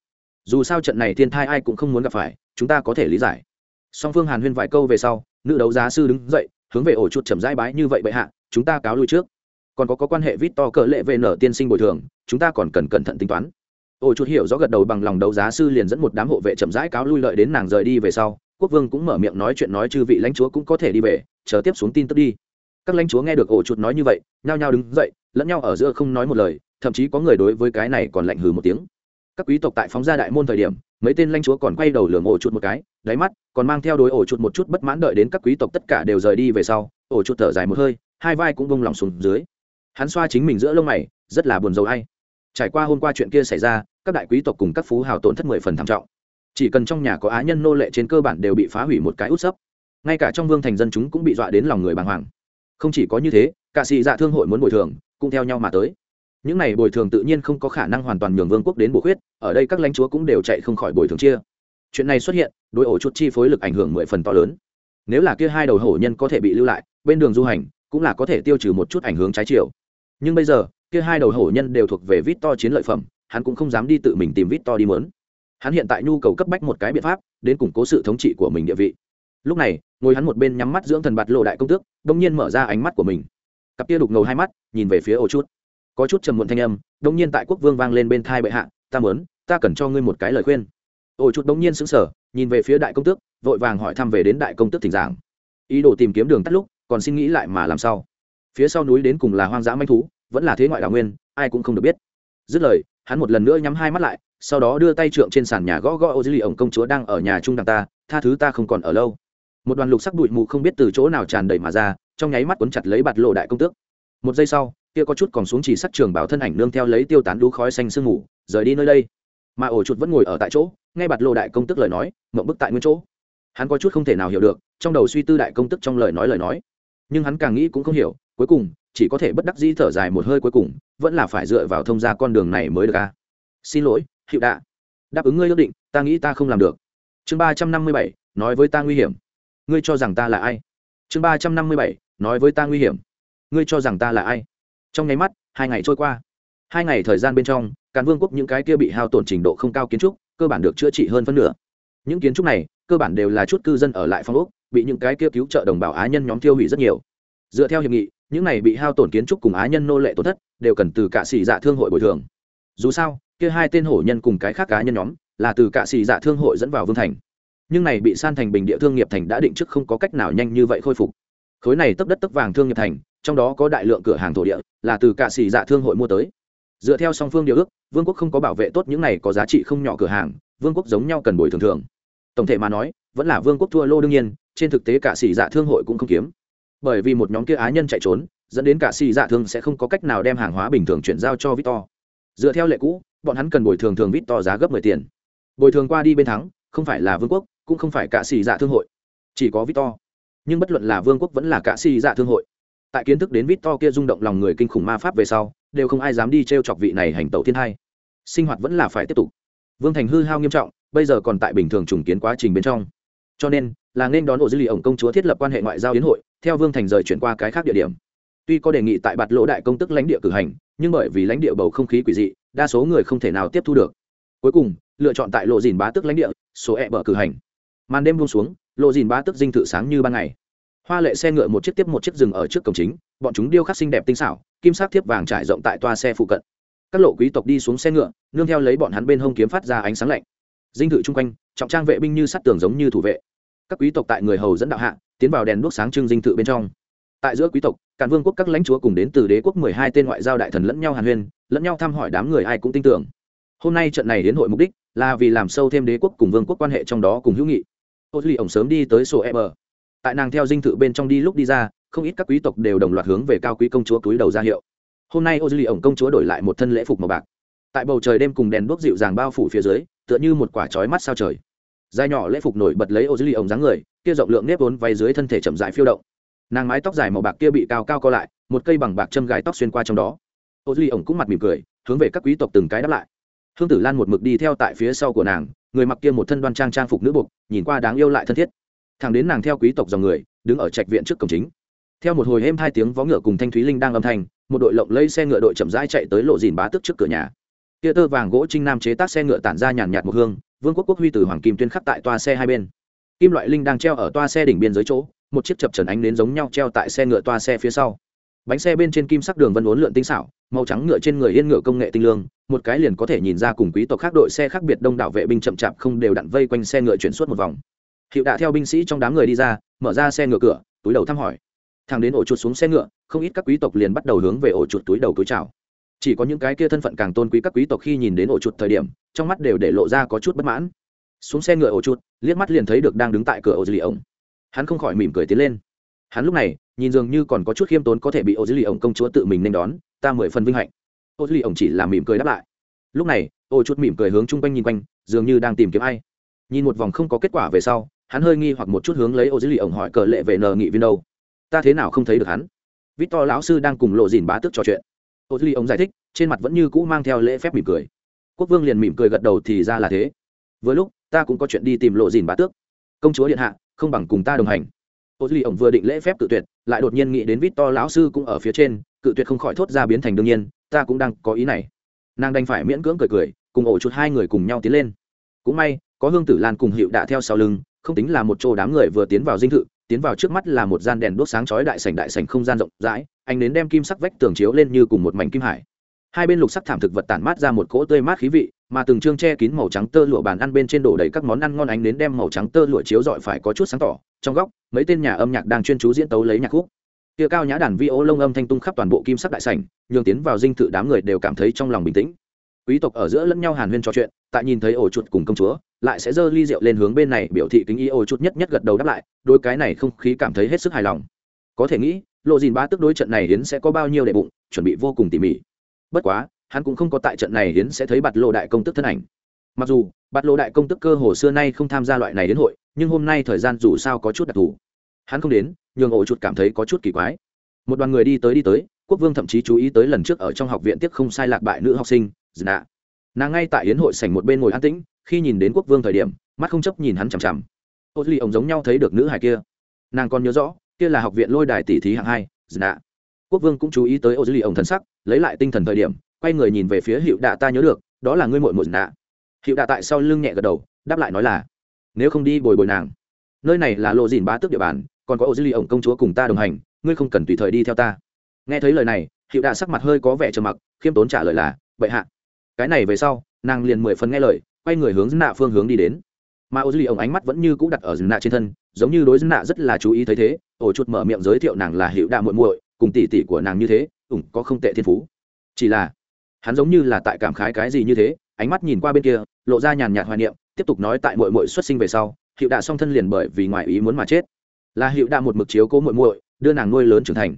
Speaker 1: Dù sao trận này thiên thai ai cũng không muốn gặp phải, chúng ta có thể lý giải. Song phương hàn huyên vài câu về sau, nữ đấu giá sư đứng dậy, hướng về ổ chuột chầm rãi bái như vậy bệ hạ, chúng ta cáo lui trước. Còn có có quan hệ vít to cỡ lệ về nở tiên sinh bồi thường, chúng ta còn cần cẩn thận tính toán. Ổ chuột hiểu rõ gật đầu bằng lòng đấu giá sư liền dẫn một đám hộ vệ chậm rãi cáo lui lợi đến nàng rời đi về sau, quốc vương cũng mở miệng nói chuyện nói chư vị lãnh chúa cũng có thể đi về, chờ tiếp xuống tin tức đi các lãnh chúa nghe được ổ chuột nói như vậy, nhao nhao đứng dậy, lẫn nhau ở giữa không nói một lời, thậm chí có người đối với cái này còn lạnh hừ một tiếng. Các quý tộc tại phóng ra đại môn thời điểm, mấy tên lãnh chúa còn quay đầu lường ổ chuột một cái, đáy mắt còn mang theo đối ổ chuột một chút bất mãn đợi đến các quý tộc tất cả đều rời đi về sau, ổ chuột thở dài một hơi, hai vai cũng bông lòng xuống dưới. Hắn xoa chính mình giữa lông mày, rất là buồn rầu hay trải qua hôm qua chuyện kia xảy ra, các đại quý tộc cùng các phú hào tổn thất mười phần thảm trọng. Chỉ cần trong nhà có á nhân nô lệ trên cơ bản đều bị phá hủy một cái út sấp. Ngay cả trong vương thành dân chúng cũng bị dọa đến lòng người bàng hoàng không chỉ có như thế, cả sĩ dạ thương hội muốn bồi thường, cũng theo nhau mà tới. Những này bồi thường tự nhiên không có khả năng hoàn toàn nhường vương quốc đến bổ khuyết, ở đây các lãnh chúa cũng đều chạy không khỏi bồi thường chia. Chuyện này xuất hiện, đối ổ chút chi phối lực ảnh hưởng mười phần to lớn. Nếu là kia hai đầu hổ nhân có thể bị lưu lại, bên đường du hành, cũng là có thể tiêu trừ một chút ảnh hưởng trái chiều. Nhưng bây giờ, kia hai đầu hổ nhân đều thuộc về vít to chiến lợi phẩm, hắn cũng không dám đi tự mình tìm vít to đi mớn. Hắn hiện tại nhu cầu cấp bách một cái biện pháp, đến củng cố sự thống trị của mình địa vị lúc này, ngồi hắn một bên nhắm mắt dưỡng thần bạt lộ đại công tước đông nhiên mở ra ánh mắt của mình. Cặp tia đục ngầu hai mắt, nhìn về phía ô chút có chút trầm muộn thanh âm đông nhiên tại quốc vương vang lên bên thai bệ hạ, ta mớn ta cần cho ngươi một cái lời khuyên. Ô chút đông nhiên sững sờ, nhìn về phía đại công tước, vội vàng hỏi thăm về đến đại công tước thỉnh giảng ý đồ tìm kiếm đường tắt lúc, còn xin nghĩ lại mà làm sao. Phía sau núi đến cùng là hoang dã manh thú, vẫn là thế ngoại đào nguyên, ai cũng không được biết. Dứt lời, hắn một lần nữa nhắm hai mắt lại, sau đó đưa tay trượng trên sàn nhà gõ gõ ô dư lì ổng công chúa đang ở nhà trung đằng ta, tha thứ ta không còn ở lâu một đoàn lục sắc bụi mù không biết từ chỗ nào tràn đầy mà ra, trong nháy mắt cuốn chặt lấy bạt lộ đại công tước. Một giây sau, kia có chút còn xuống chỉ sắc trường bảo thân ảnh nương theo lấy tiêu tán đũ khói xanh sương mù, rời đi nơi đây. Mà ổ chuột vẫn ngồi ở tại chỗ, nghe bạt lộ đại công tức lời nói, mộng bức tại nguyên chỗ. Hắn có chút không thể nào hiểu được, trong đầu suy tư đại công tức trong lời nói lời nói. Nhưng hắn càng nghĩ cũng không hiểu, cuối cùng, chỉ có thể bất đắc dĩ thở dài một hơi cuối cùng, vẫn là phải dựa vào thông ra con đường này mới được a. Xin lỗi hiệu đạ. Đáp ứng ngươi ước định, ta nghĩ ta không làm được. Chương ba trăm năm mươi bảy, nói với ta nguy hiểm ngươi cho rằng ta là ai? Chương ba trăm năm mươi bảy, nói với ta nguy hiểm. Ngươi cho rằng ta là ai? Trong nháy mắt, hai ngày trôi qua. Hai ngày thời gian bên trong, càn vương quốc những cái kia bị hao tổn trình độ không cao kiến trúc, cơ bản được chữa trị hơn phân nửa. Những kiến trúc này, cơ bản đều là chút cư dân ở lại phong ốc, bị những cái kia cứu trợ đồng bào á nhân nhóm tiêu hủy rất nhiều. Dựa theo hiệp nghị, những này bị hao tổn kiến trúc cùng á nhân nô lệ tổn thất, đều cần từ cả xỉ dạ thương hội bồi thường. Dù sao, kia hai tên hổ nhân cùng cái khác cá nhân nhóm, là từ cả xỉ dạ thương hội dẫn vào vương thành nhưng này bị san thành bình địa thương nghiệp thành đã định trước không có cách nào nhanh như vậy khôi phục. Khối này tấp đất tấp vàng thương nghiệp thành, trong đó có đại lượng cửa hàng thổ địa, là từ cả xì dạ thương hội mua tới. Dựa theo song phương điều ước, vương quốc không có bảo vệ tốt những này có giá trị không nhỏ cửa hàng, vương quốc giống nhau cần bồi thường thường tổng thể mà nói, vẫn là vương quốc thua lô đương nhiên, trên thực tế cả xì dạ thương hội cũng không kiếm. Bởi vì một nhóm kia á nhân chạy trốn, dẫn đến cả xì dạ thương sẽ không có cách nào đem hàng hóa bình thường chuyển giao cho victor. Dựa theo lệ cũ, bọn hắn cần bồi thường thường victor giá gấp mười tiền. Bồi thường qua đi bên thắng, không phải là vương quốc cũng không phải cả xì dạ thương hội. Chỉ có victor. Nhưng bất luận là vương quốc vẫn là cả xì dạ thương hội. Tại kiến thức đến victor kia rung động lòng người kinh khủng ma pháp về sau, đều không ai dám đi t r e o chọc vị này hành tẩu thiên hai sinh hoạt vẫn là phải tiếp tục. Vương thành hư hao nghiêm trọng, bây giờ còn tại bình thường trùng kiến quá trình bên trong. Cho nên, là nên đón ổ dư lì ổng công chúa thiết lập quan hệ ngoại giao yến hội, theo vương thành rời chuyển qua cái khác địa điểm. Tuy có đề nghị tại bạt lỗ đại công tức lãnh địa cử hành, nhưng bởi vì lãnh địa bầu không khí quỷ dị, đa số người không thể nào tiếp thu được. Cuối cùng, lựa chọn tại lộ dìn bá tức lãnh địa, số e bờ cử hành màn đêm buông xuống, lộ dìn bá tức dinh thự sáng như ban ngày. Hoa lệ xe ngựa một chiếc tiếp một chiếc rừng ở trước cổng chính, bọn chúng điêu khắc xinh đẹp tinh xảo, kim sắc thiếp vàng trải rộng tại toa xe phụ cận. Các lộ quý tộc đi xuống xe ngựa, nương theo lấy bọn hắn bên hông kiếm phát ra ánh sáng lạnh. Dinh thự chung quanh, trọng trang vệ binh như sắt tường giống như thủ vệ. Các quý tộc tại người hầu dẫn đạo hạ, tiến vào đèn đuốc sáng trưng dinh thự bên trong. Tại giữa quý tộc cản vương quốc các lãnh chúa cùng đến từ đế quốc mười hai tên ngoại giao đại thần lẫn nhau hàn huyên, lẫn nhau thăm hỏi đám người ai cũng tin tưởng. Hôm nay trận này đến hội mục đích là vì làm sâu thêm đế quốc cùng vương quốc quan hệ trong đó cùng hữu nghị ô duy ổng sớm đi tới sổ em bờ tại nàng theo dinh thự bên trong đi lúc đi ra, không ít các quý tộc đều đồng loạt hướng về cao quý công chúa túi đầu ra hiệu. Hôm nay ô duy lì ổng công chúa đổi lại một thân lễ phục màu bạc. Tại bầu trời đêm cùng đèn đuốc dịu dàng bao phủ phía dưới, tựa như một quả trói mắt sao trời. Dài nhỏ lễ phục nổi bật lấy ô duy lì ổng dáng người, kia rộng lượng nếp vốn vay dưới thân thể chậm dại phiêu động. Nàng mái tóc dài màu bạc kia bị cao cao co lại, một cây bằng bạc châm gài tóc xuyên qua trong đó. Ô duy lì ổng cũng mặt mỉm cười, hướng về các quý tộc từng cái đáp lại. Hương tử lan một mực đi theo tại phía sau của nàng người mặc kia một thân đoan trang trang phục nữ buộc, nhìn qua đáng yêu lại thân thiết. Thằng đến nàng theo quý tộc dòng người, đứng ở trạch viện trước cổng chính. Theo một hồi êm hai tiếng vó ngựa cùng thanh thúy linh đang âm thanh, một đội lộng lây xe ngựa đội chậm rãi chạy tới lộ dìn bá tước trước cửa nhà. Kia tơ vàng gỗ trinh nam chế tác xe ngựa tản ra nhàn nhạt một hương, vương quốc quốc huy từ hoàng kim tuyên khắc tại toa xe hai bên. Kim loại linh đang treo ở toa xe đỉnh biên dưới chỗ, một chiếc chập trần ánh đến giống nhau treo tại xe ngựa toa xe phía sau bánh xe bên trên kim sắc đường vân uốn lượn tinh xảo, màu trắng ngựa trên người yên ngựa công nghệ tinh lương, một cái liền có thể nhìn ra cùng quý tộc khác đội xe khác biệt đông đảo vệ binh chậm chạp không đều đặn vây quanh xe ngựa chuyển suốt một vòng. Hiệu đã theo binh sĩ trong đám người đi ra, mở ra xe ngựa cửa, túi đầu thăm hỏi. Thằng đến ổ chuột xuống xe ngựa, không ít các quý tộc liền bắt đầu hướng về ổ chuột túi đầu túi chào. Chỉ có những cái kia thân phận càng tôn quý các quý tộc khi nhìn đến ổ chuột thời điểm, trong mắt đều để lộ ra có chút bất mãn. Xuống xe ngựa ổ chuột, liếc mắt liền thấy được đang đứng tại cửa ổ dư lì ổng hắn không khỏi mỉm cười tiến lên. Hắn lúc này nhìn dường như còn có chút khiêm tốn có thể bị ô dư lì ổng công chúa tự mình nên đón, ta mười phần vinh hạnh. Ô dư lì ổng chỉ là mỉm cười đáp lại. Lúc này, ô chút mỉm cười hướng chung quanh nhìn quanh, dường như đang tìm kiếm ai. Nhìn một vòng không có kết quả về sau, hắn hơi nghi hoặc một chút hướng lấy ô dư lì ổng hỏi cờ lệ về nờ nghị viên đâu. Ta thế nào không thấy được hắn? Vít to lão sư đang cùng lộ dìn bá tức trò chuyện. Ô dư lì ổng giải thích, trên mặt vẫn như cũ mang theo lễ phép mỉm cười. Quốc vương liền mỉm cười gật đầu thì ra là thế. Vừa lúc, ta cũng có chuyện đi tìm lộ dìn bá tước. Công chúa điện hạ, không bằng cùng ta đồng hành ô duy ổng vừa định lễ phép cự tuyệt, lại đột nhiên nghĩ đến vít to lão sư cũng ở phía trên, cự tuyệt không khỏi thốt ra biến thành đương nhiên, ta cũng đang có ý này. Nàng đành phải miễn cưỡng cười cười, cùng ổ chuột hai người cùng nhau tiến lên. Cũng may, có hương tử lan cùng hiệu đạ theo sau lưng, không tính là một chỗ đám người vừa tiến vào dinh thự, tiến vào trước mắt là một gian đèn đốt sáng chói đại sảnh đại sảnh không gian rộng rãi anh đến đem kim sắc vách tường chiếu lên như cùng một mảnh kim hải. Hai bên lục sắc thảm thực vật tản mát ra một cỗ tươi mát khí vị mà từng chương che kín màu trắng tơ lụa bàn ăn bên trên đổ đầy các món ăn ngon ánh đến đem màu trắng tơ lụa chiếu rọi phải có chút sáng tỏ. Trong góc, mấy tên nhà âm nhạc đang chuyên chú diễn tấu lấy nhạc khúc. Kia cao nhã đàn vi ô lông âm thanh tung khắp toàn bộ kim sắc đại sảnh, nhường tiến vào dinh thự đám người đều cảm thấy trong lòng bình tĩnh. Quý tộc ở giữa lẫn nhau hàn huyên trò chuyện, tại nhìn thấy ổ chuột cùng công chúa, lại sẽ giơ ly rượu lên hướng bên này biểu thị kính ý ổ chuột nhất nhất gật đầu đáp lại đôi cái này không khí cảm thấy hết sức hài lòng. Có thể nghĩ, lộ dìn ba tức đối trận này hiến sẽ có bao nhiêu đệ bụng, chuẩn bị vô cùng tỉ mỉ. Bất quá hắn cũng không có tại trận này hiến sẽ thấy bạt lộ đại công tức thân ảnh. Mặc dù, bạt lộ đại công tức cơ hồ xưa nay không tham gia loại này đến hội, nhưng hôm nay thời gian dù sao có chút đặc thù. Hắn không đến, nhường ổ chuột cảm thấy có chút kỳ quái. Một đoàn người đi tới đi tới, quốc vương thậm chí chú ý tới lần trước ở trong học viện tiếp không sai lạc bại nữ học sinh dna nàng ngay tại yến hội sảnh một bên ngồi an tĩnh, khi nhìn đến quốc vương thời điểm, mắt không chấp nhìn hắn chằm chằm. Ô duy ông giống nhau thấy được nữ hải kia. Nàng còn nhớ rõ, kia là học viện lôi đài tỷ thí hạng hai dna quốc vương cũng chú ý tới ô duy ông thần sắc, lấy lại tinh thần thời điểm quay người nhìn về phía hiệu đạ, ta nhớ được, đó là ngươi muội muội nạ. Hiệu đạ tại sau lưng nhẹ gật đầu, đáp lại nói là, nếu không đi bồi bồi nàng. Nơi này là lộ dìn bá tước địa bàn, còn có ô Ly ổng công chúa cùng ta đồng hành, ngươi không cần tùy thời đi theo ta. Nghe thấy lời này hiệu đạ sắc mặt hơi có vẻ trầm mặc, khiêm tốn trả lời là vậy hạ. Cái này về sau, nàng liền mười phần nghe lời, quay người hướng nạ phương hướng đi đến. Mà ô Ly ổng ánh mắt vẫn như cũ đặt ở nạ trên thân, giống như đối nạ rất là chú ý thấy thế, ổ chuột mở miệng giới thiệu nàng là hiệu đạ muội muội, cùng tỷ tỷ của nàng như thế, ủng có không tệ thiên phú. Chỉ là hắn giống như là tại cảm khái cái gì như thế, ánh mắt nhìn qua bên kia, lộ ra nhàn nhạt hoài niệm, tiếp tục nói tại muội muội xuất sinh về sau hiệu đạ song thân liền bởi vì ngoại ý muốn mà chết. Là hiệu đạ một mực chiếu cố muội muội, đưa nàng nuôi lớn trưởng thành.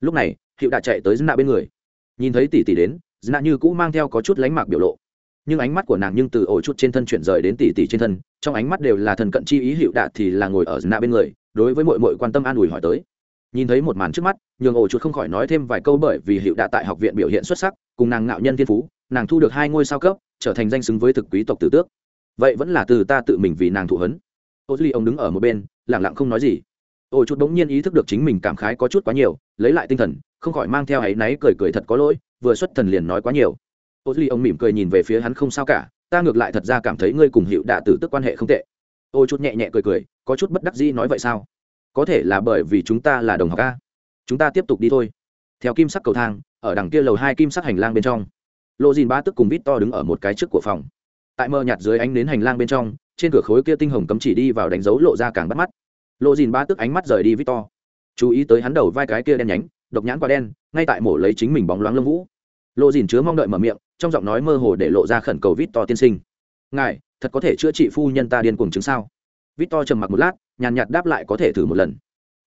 Speaker 1: Lúc này hiệu đạ chạy tới dân nạ bên người. Nhìn thấy tỷ tỷ đến dân nạ như cũ mang theo có chút lánh mạc biểu lộ. Nhưng ánh mắt của nàng nhưng từ ổ chút trên thân chuyển rời đến tỷ tỷ trên thân, trong ánh mắt đều là thần cận chi ý hiệu đạ thì là ngồi ở nạ bên người, đối với mội mội quan tâm an ủi hỏi tới. Nhìn thấy một màn trước mắt, nhường ổ chút không khỏi nói thêm vài câu bởi vì hiệu đạ tại học viện biểu hiện xuất sắc cùng nàng ngạo nhân thiên phú, nàng thu được hai ngôi sao cấp, trở thành danh xứng với thực quý tộc tử tước. Vậy vẫn là từ ta tự mình vì nàng thụ hấn. Ô duy ông đứng ở một bên lẳng lặng không nói gì. Ô chút bỗng nhiên ý thức được chính mình cảm khái có chút quá nhiều, lấy lại tinh thần, không khỏi mang theo áy náy cười cười thật có lỗi, vừa xuất thần liền nói quá nhiều. Ô duy ông mỉm cười nhìn về phía hắn không sao cả, ta ngược lại thật ra cảm thấy ngươi cùng hiệu đạ tử tức quan hệ không tệ. Ô chút nhẹ nhẹ cười cười, có chút bất đắc dĩ nói vậy sao? Có thể là bởi vì chúng ta là đồng học ca chúng ta tiếp tục đi thôi. Theo kim sắc cầu thang ở đằng kia lầu hai kim sắc hành lang bên trong. Lộ dìn ba tức cùng vít to đứng ở một cái trước của phòng. Tại mờ nhạt dưới ánh đến hành lang bên trong, trên cửa khối kia tinh hồng cấm chỉ đi vào đánh dấu lộ ra càng bắt mắt. Lộ dìn ba tức ánh mắt rời đi vít to. Chú ý tới hắn đầu vai cái kia đen nhánh, độc nhãn quả đen, ngay tại mổ lấy chính mình bóng loáng lông vũ. Lộ dìn chứa mong đợi mở miệng, trong giọng nói mơ hồ để lộ ra khẩn cầu vít to tiên sinh. Ngài, thật có thể chữa trị phu nhân ta điên cuồng chứng sao? Vít to trầm mặc một lát, nhàn nhạt đáp lại có thể thử một lần.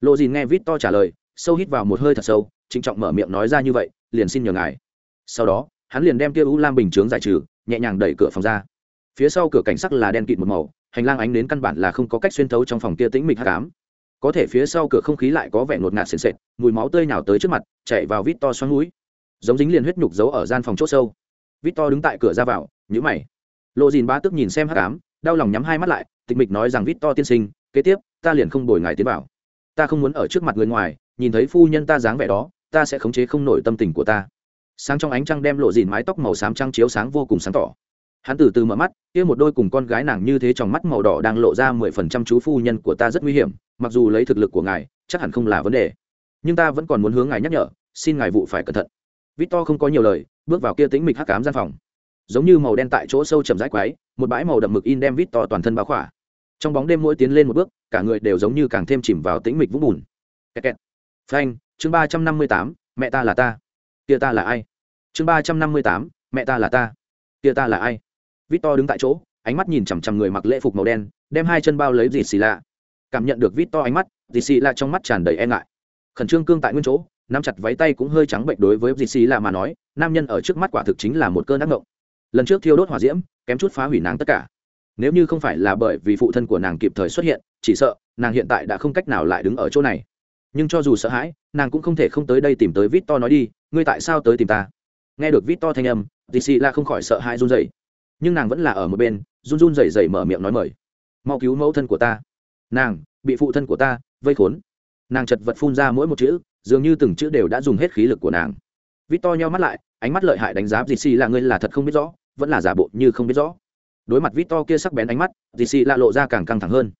Speaker 1: Lộ dìn nghe vít to trả lời, sâu hít vào một hơi thật sâu, trịnh trọng mở miệng nói ra như vậy liền xin nhờ ngài. Sau đó, hắn liền đem kia u lam bình chướng giải trừ, nhẹ nhàng đẩy cửa phòng ra. Phía sau cửa cảnh sắc là đen kịt một màu, hành lang ánh đến căn bản là không có cách xuyên thấu trong phòng kia tĩnh mịch hắc cám có thể phía sau cửa không khí lại có vẻ ngột ngạt sền sệt, mùi máu tươi nào tới trước mặt, chạy vào vít to xoắn núi giống dính liền huyết nhục giấu ở gian phòng chốt sâu. Vít to đứng tại cửa ra vào nhữ mày. Lộ dìn ba tức nhìn xem hắc cám đau lòng nhắm hai mắt lại, tịch mịch nói rằng vít to tiên sinh, kế tiếp, ta liền không bồi ngài tiến vào. Ta không muốn ở trước mặt người ngoài, nhìn thấy phu nhân ta dáng vẻ đó ta sẽ khống chế không nổi tâm tình của ta. Sáng trong ánh trăng đem lộ dìn mái tóc màu xám trăng chiếu sáng vô cùng sáng tỏ. Hắn từ từ mở mắt, kia một đôi cùng con gái nàng như thế trong mắt màu đỏ đang lộ ra mười phần trăm chú phu nhân của ta rất nguy hiểm, mặc dù lấy thực lực của ngài, chắc hẳn không là vấn đề. Nhưng ta vẫn còn muốn hướng ngài nhắc nhở, xin ngài vụ phải cẩn thận. Vít to không có nhiều lời, bước vào kia tính mịch hắc cám gian phòng. Giống như màu đen tại chỗ sâu chầm rãi quái một bãi màu đậm mực in đem vít to toàn thân báo khỏa. Trong bóng đêm mỗi tiến lên một bước, cả người đều giống như càng thêm chìm vào tĩnh mịch vũng bùn. Kẹt kẹt. Phanh chương ba trăm năm mươi tám, mẹ ta là ta. Kia ta là ai? Chương ba trăm năm mươi tám, mẹ ta là ta. Kia ta là ai? Vít to đứng tại chỗ, ánh mắt nhìn chằm chằm người mặc lễ phục màu đen, đem hai chân bao lấy dì xì lạ. Cảm nhận được vít to ánh mắt, dì xì lạ trong mắt tràn đầy e ngại. Khẩn trương cương tại nguyên chỗ, nắm chặt váy tay cũng hơi trắng bệnh đối với dì xì lạ mà nói, nam nhân ở trước mắt quả thực chính là một cơn ác mộng. Lần trước thiêu đốt hỏa diễm, kém chút phá hủy nàng tất cả. Nếu như không phải là bởi vì phụ thân của nàng kịp thời xuất hiện, chỉ sợ nàng hiện tại đã không cách nào lại đứng ở chỗ này nhưng cho dù sợ hãi, nàng cũng không thể không tới đây tìm tới vít to nói đi, ngươi tại sao tới tìm ta? Nghe được vít to thanh âm dì xì la không khỏi sợ hãi run rẩy. Nhưng nàng vẫn là ở một bên, run run rẩy rẩy mở miệng nói mời. Mau cứu mẫu thân của ta. Nàng, bị phụ thân của ta vây khốn. Nàng chật vật phun ra mỗi một chữ, dường như từng chữ đều đã dùng hết khí lực của nàng. Vít to nhau mắt lại, ánh mắt lợi hại đánh giá dì xì là ngươi là thật không biết rõ, vẫn là giả bộ như không biết rõ. Đối mặt vít to kia sắc bén ánh mắt dì xì là lộ ra càng căng thẳng hơn.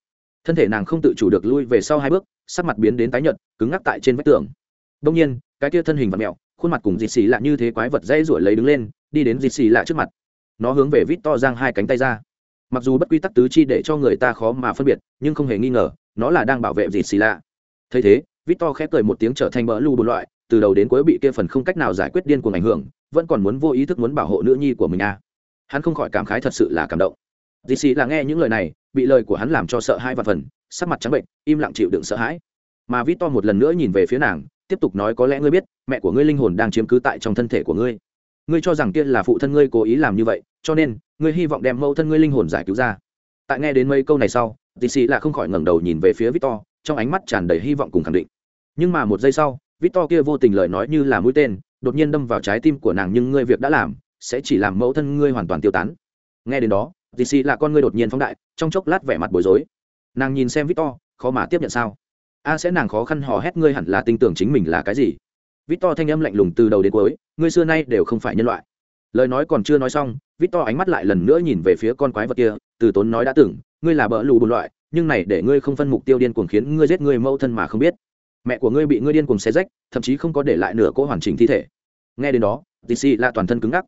Speaker 1: Thân thể nàng không tự chủ được lui về sau hai bước sắc mặt biến đến tái nhợt, cứng ngắc tại trên vách tường. Đông nhiên, cái kia thân hình vật mẹo khuôn mặt cùng dịt xì lạ như thế quái vật dây ruổi lấy đứng lên, đi đến dịt xì lạ trước mặt. Nó hướng về vít to giang hai cánh tay ra. Mặc dù bất quy tắc tứ chi để cho người ta khó mà phân biệt, nhưng không hề nghi ngờ, nó là đang bảo vệ dịt xì lạ. Thấy thế, vít to khép cười một tiếng trở thành bỡ lù một loại, từ đầu đến cuối bị kia phần không cách nào giải quyết điên cuồng ảnh hưởng, vẫn còn muốn vô ý thức muốn bảo hộ nữ nhi của mình à. Hắn không khỏi cảm khái thật sự là cảm động. Dì xì là nghe những lời này, bị lời của hắn làm cho sợ hai và phần sắc mặt trắng bệnh, im lặng chịu đựng sợ hãi. Mà vít to một lần nữa nhìn về phía nàng, tiếp tục nói có lẽ ngươi biết, mẹ của ngươi linh hồn đang chiếm cứ tại trong thân thể của ngươi. Ngươi cho rằng kia là phụ thân ngươi cố ý làm như vậy, cho nên, ngươi hy vọng đem mẫu thân ngươi linh hồn giải cứu ra. Tại nghe đến mấy câu này sau, tì xì là không khỏi ngẩng đầu nhìn về phía victor trong ánh mắt tràn đầy hy vọng cùng khẳng định. Nhưng mà một giây sau victor kia vô tình lời nói như là mũi tên, đột nhiên đâm vào trái tim của nàng nhưng ngươi việc đã làm, sẽ chỉ làm mẫu thân ngươi hoàn toàn tiêu tán. Nghe đến đó, tì xì là con ngươi đột nhiên phóng đại, trong chốc lát vẻ mặt bối rối nàng nhìn xem victor, khó mà tiếp nhận sao? A sẽ nàng khó khăn hò hét ngươi hẳn là tin tưởng chính mình là cái gì? Victor thanh âm lạnh lùng từ đầu đến cuối, ngươi xưa nay đều không phải nhân loại. Lời nói còn chưa nói xong, victor ánh mắt lại lần nữa nhìn về phía con quái vật kia, từ tốn nói đã tưởng, ngươi là bỡ lù bùn loại, nhưng này để ngươi không phân mục tiêu điên cuồng khiến ngươi giết ngươi mẫu thân mà không biết. Mẹ của ngươi bị ngươi điên cuồng xé rách, thậm chí không có để lại nửa cỗ hoàn chỉnh thi thể. Nghe đến đó dc là toàn thân cứng ngắc.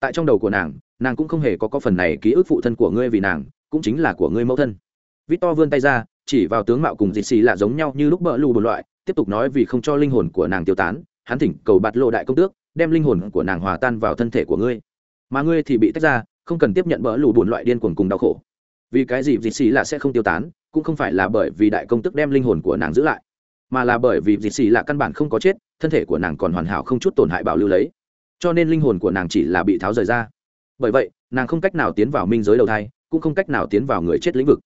Speaker 1: Tại trong đầu của nàng nàng cũng không hề có có phần này ký ức phụ thân của ngươi vì nàng, cũng chính là của ngươi mẫu thân vít to vươn tay ra, chỉ vào tướng mạo cùng dịch xì lạ giống nhau như lúc bỡ lù một loại, tiếp tục nói vì không cho linh hồn của nàng tiêu tán, hắn thỉnh cầu bạt lộ đại công tước, đem linh hồn của nàng hòa tan vào thân thể của ngươi. Mà ngươi thì bị tách ra, không cần tiếp nhận bỡ lù buồn loại điên cuồng cùng đau khổ. Vì cái gì dịch xì lạ sẽ không tiêu tán, cũng không phải là bởi vì đại công tước đem linh hồn của nàng giữ lại, mà là bởi vì dịch xì lạ căn bản không có chết, thân thể của nàng còn hoàn hảo không chút tổn hại bảo lưu lấy. Cho nên linh hồn của nàng chỉ là bị tháo rời ra. Bởi vậy, nàng không cách nào tiến vào minh giới đầu thai, cũng không cách nào tiến vào người chết lĩnh vực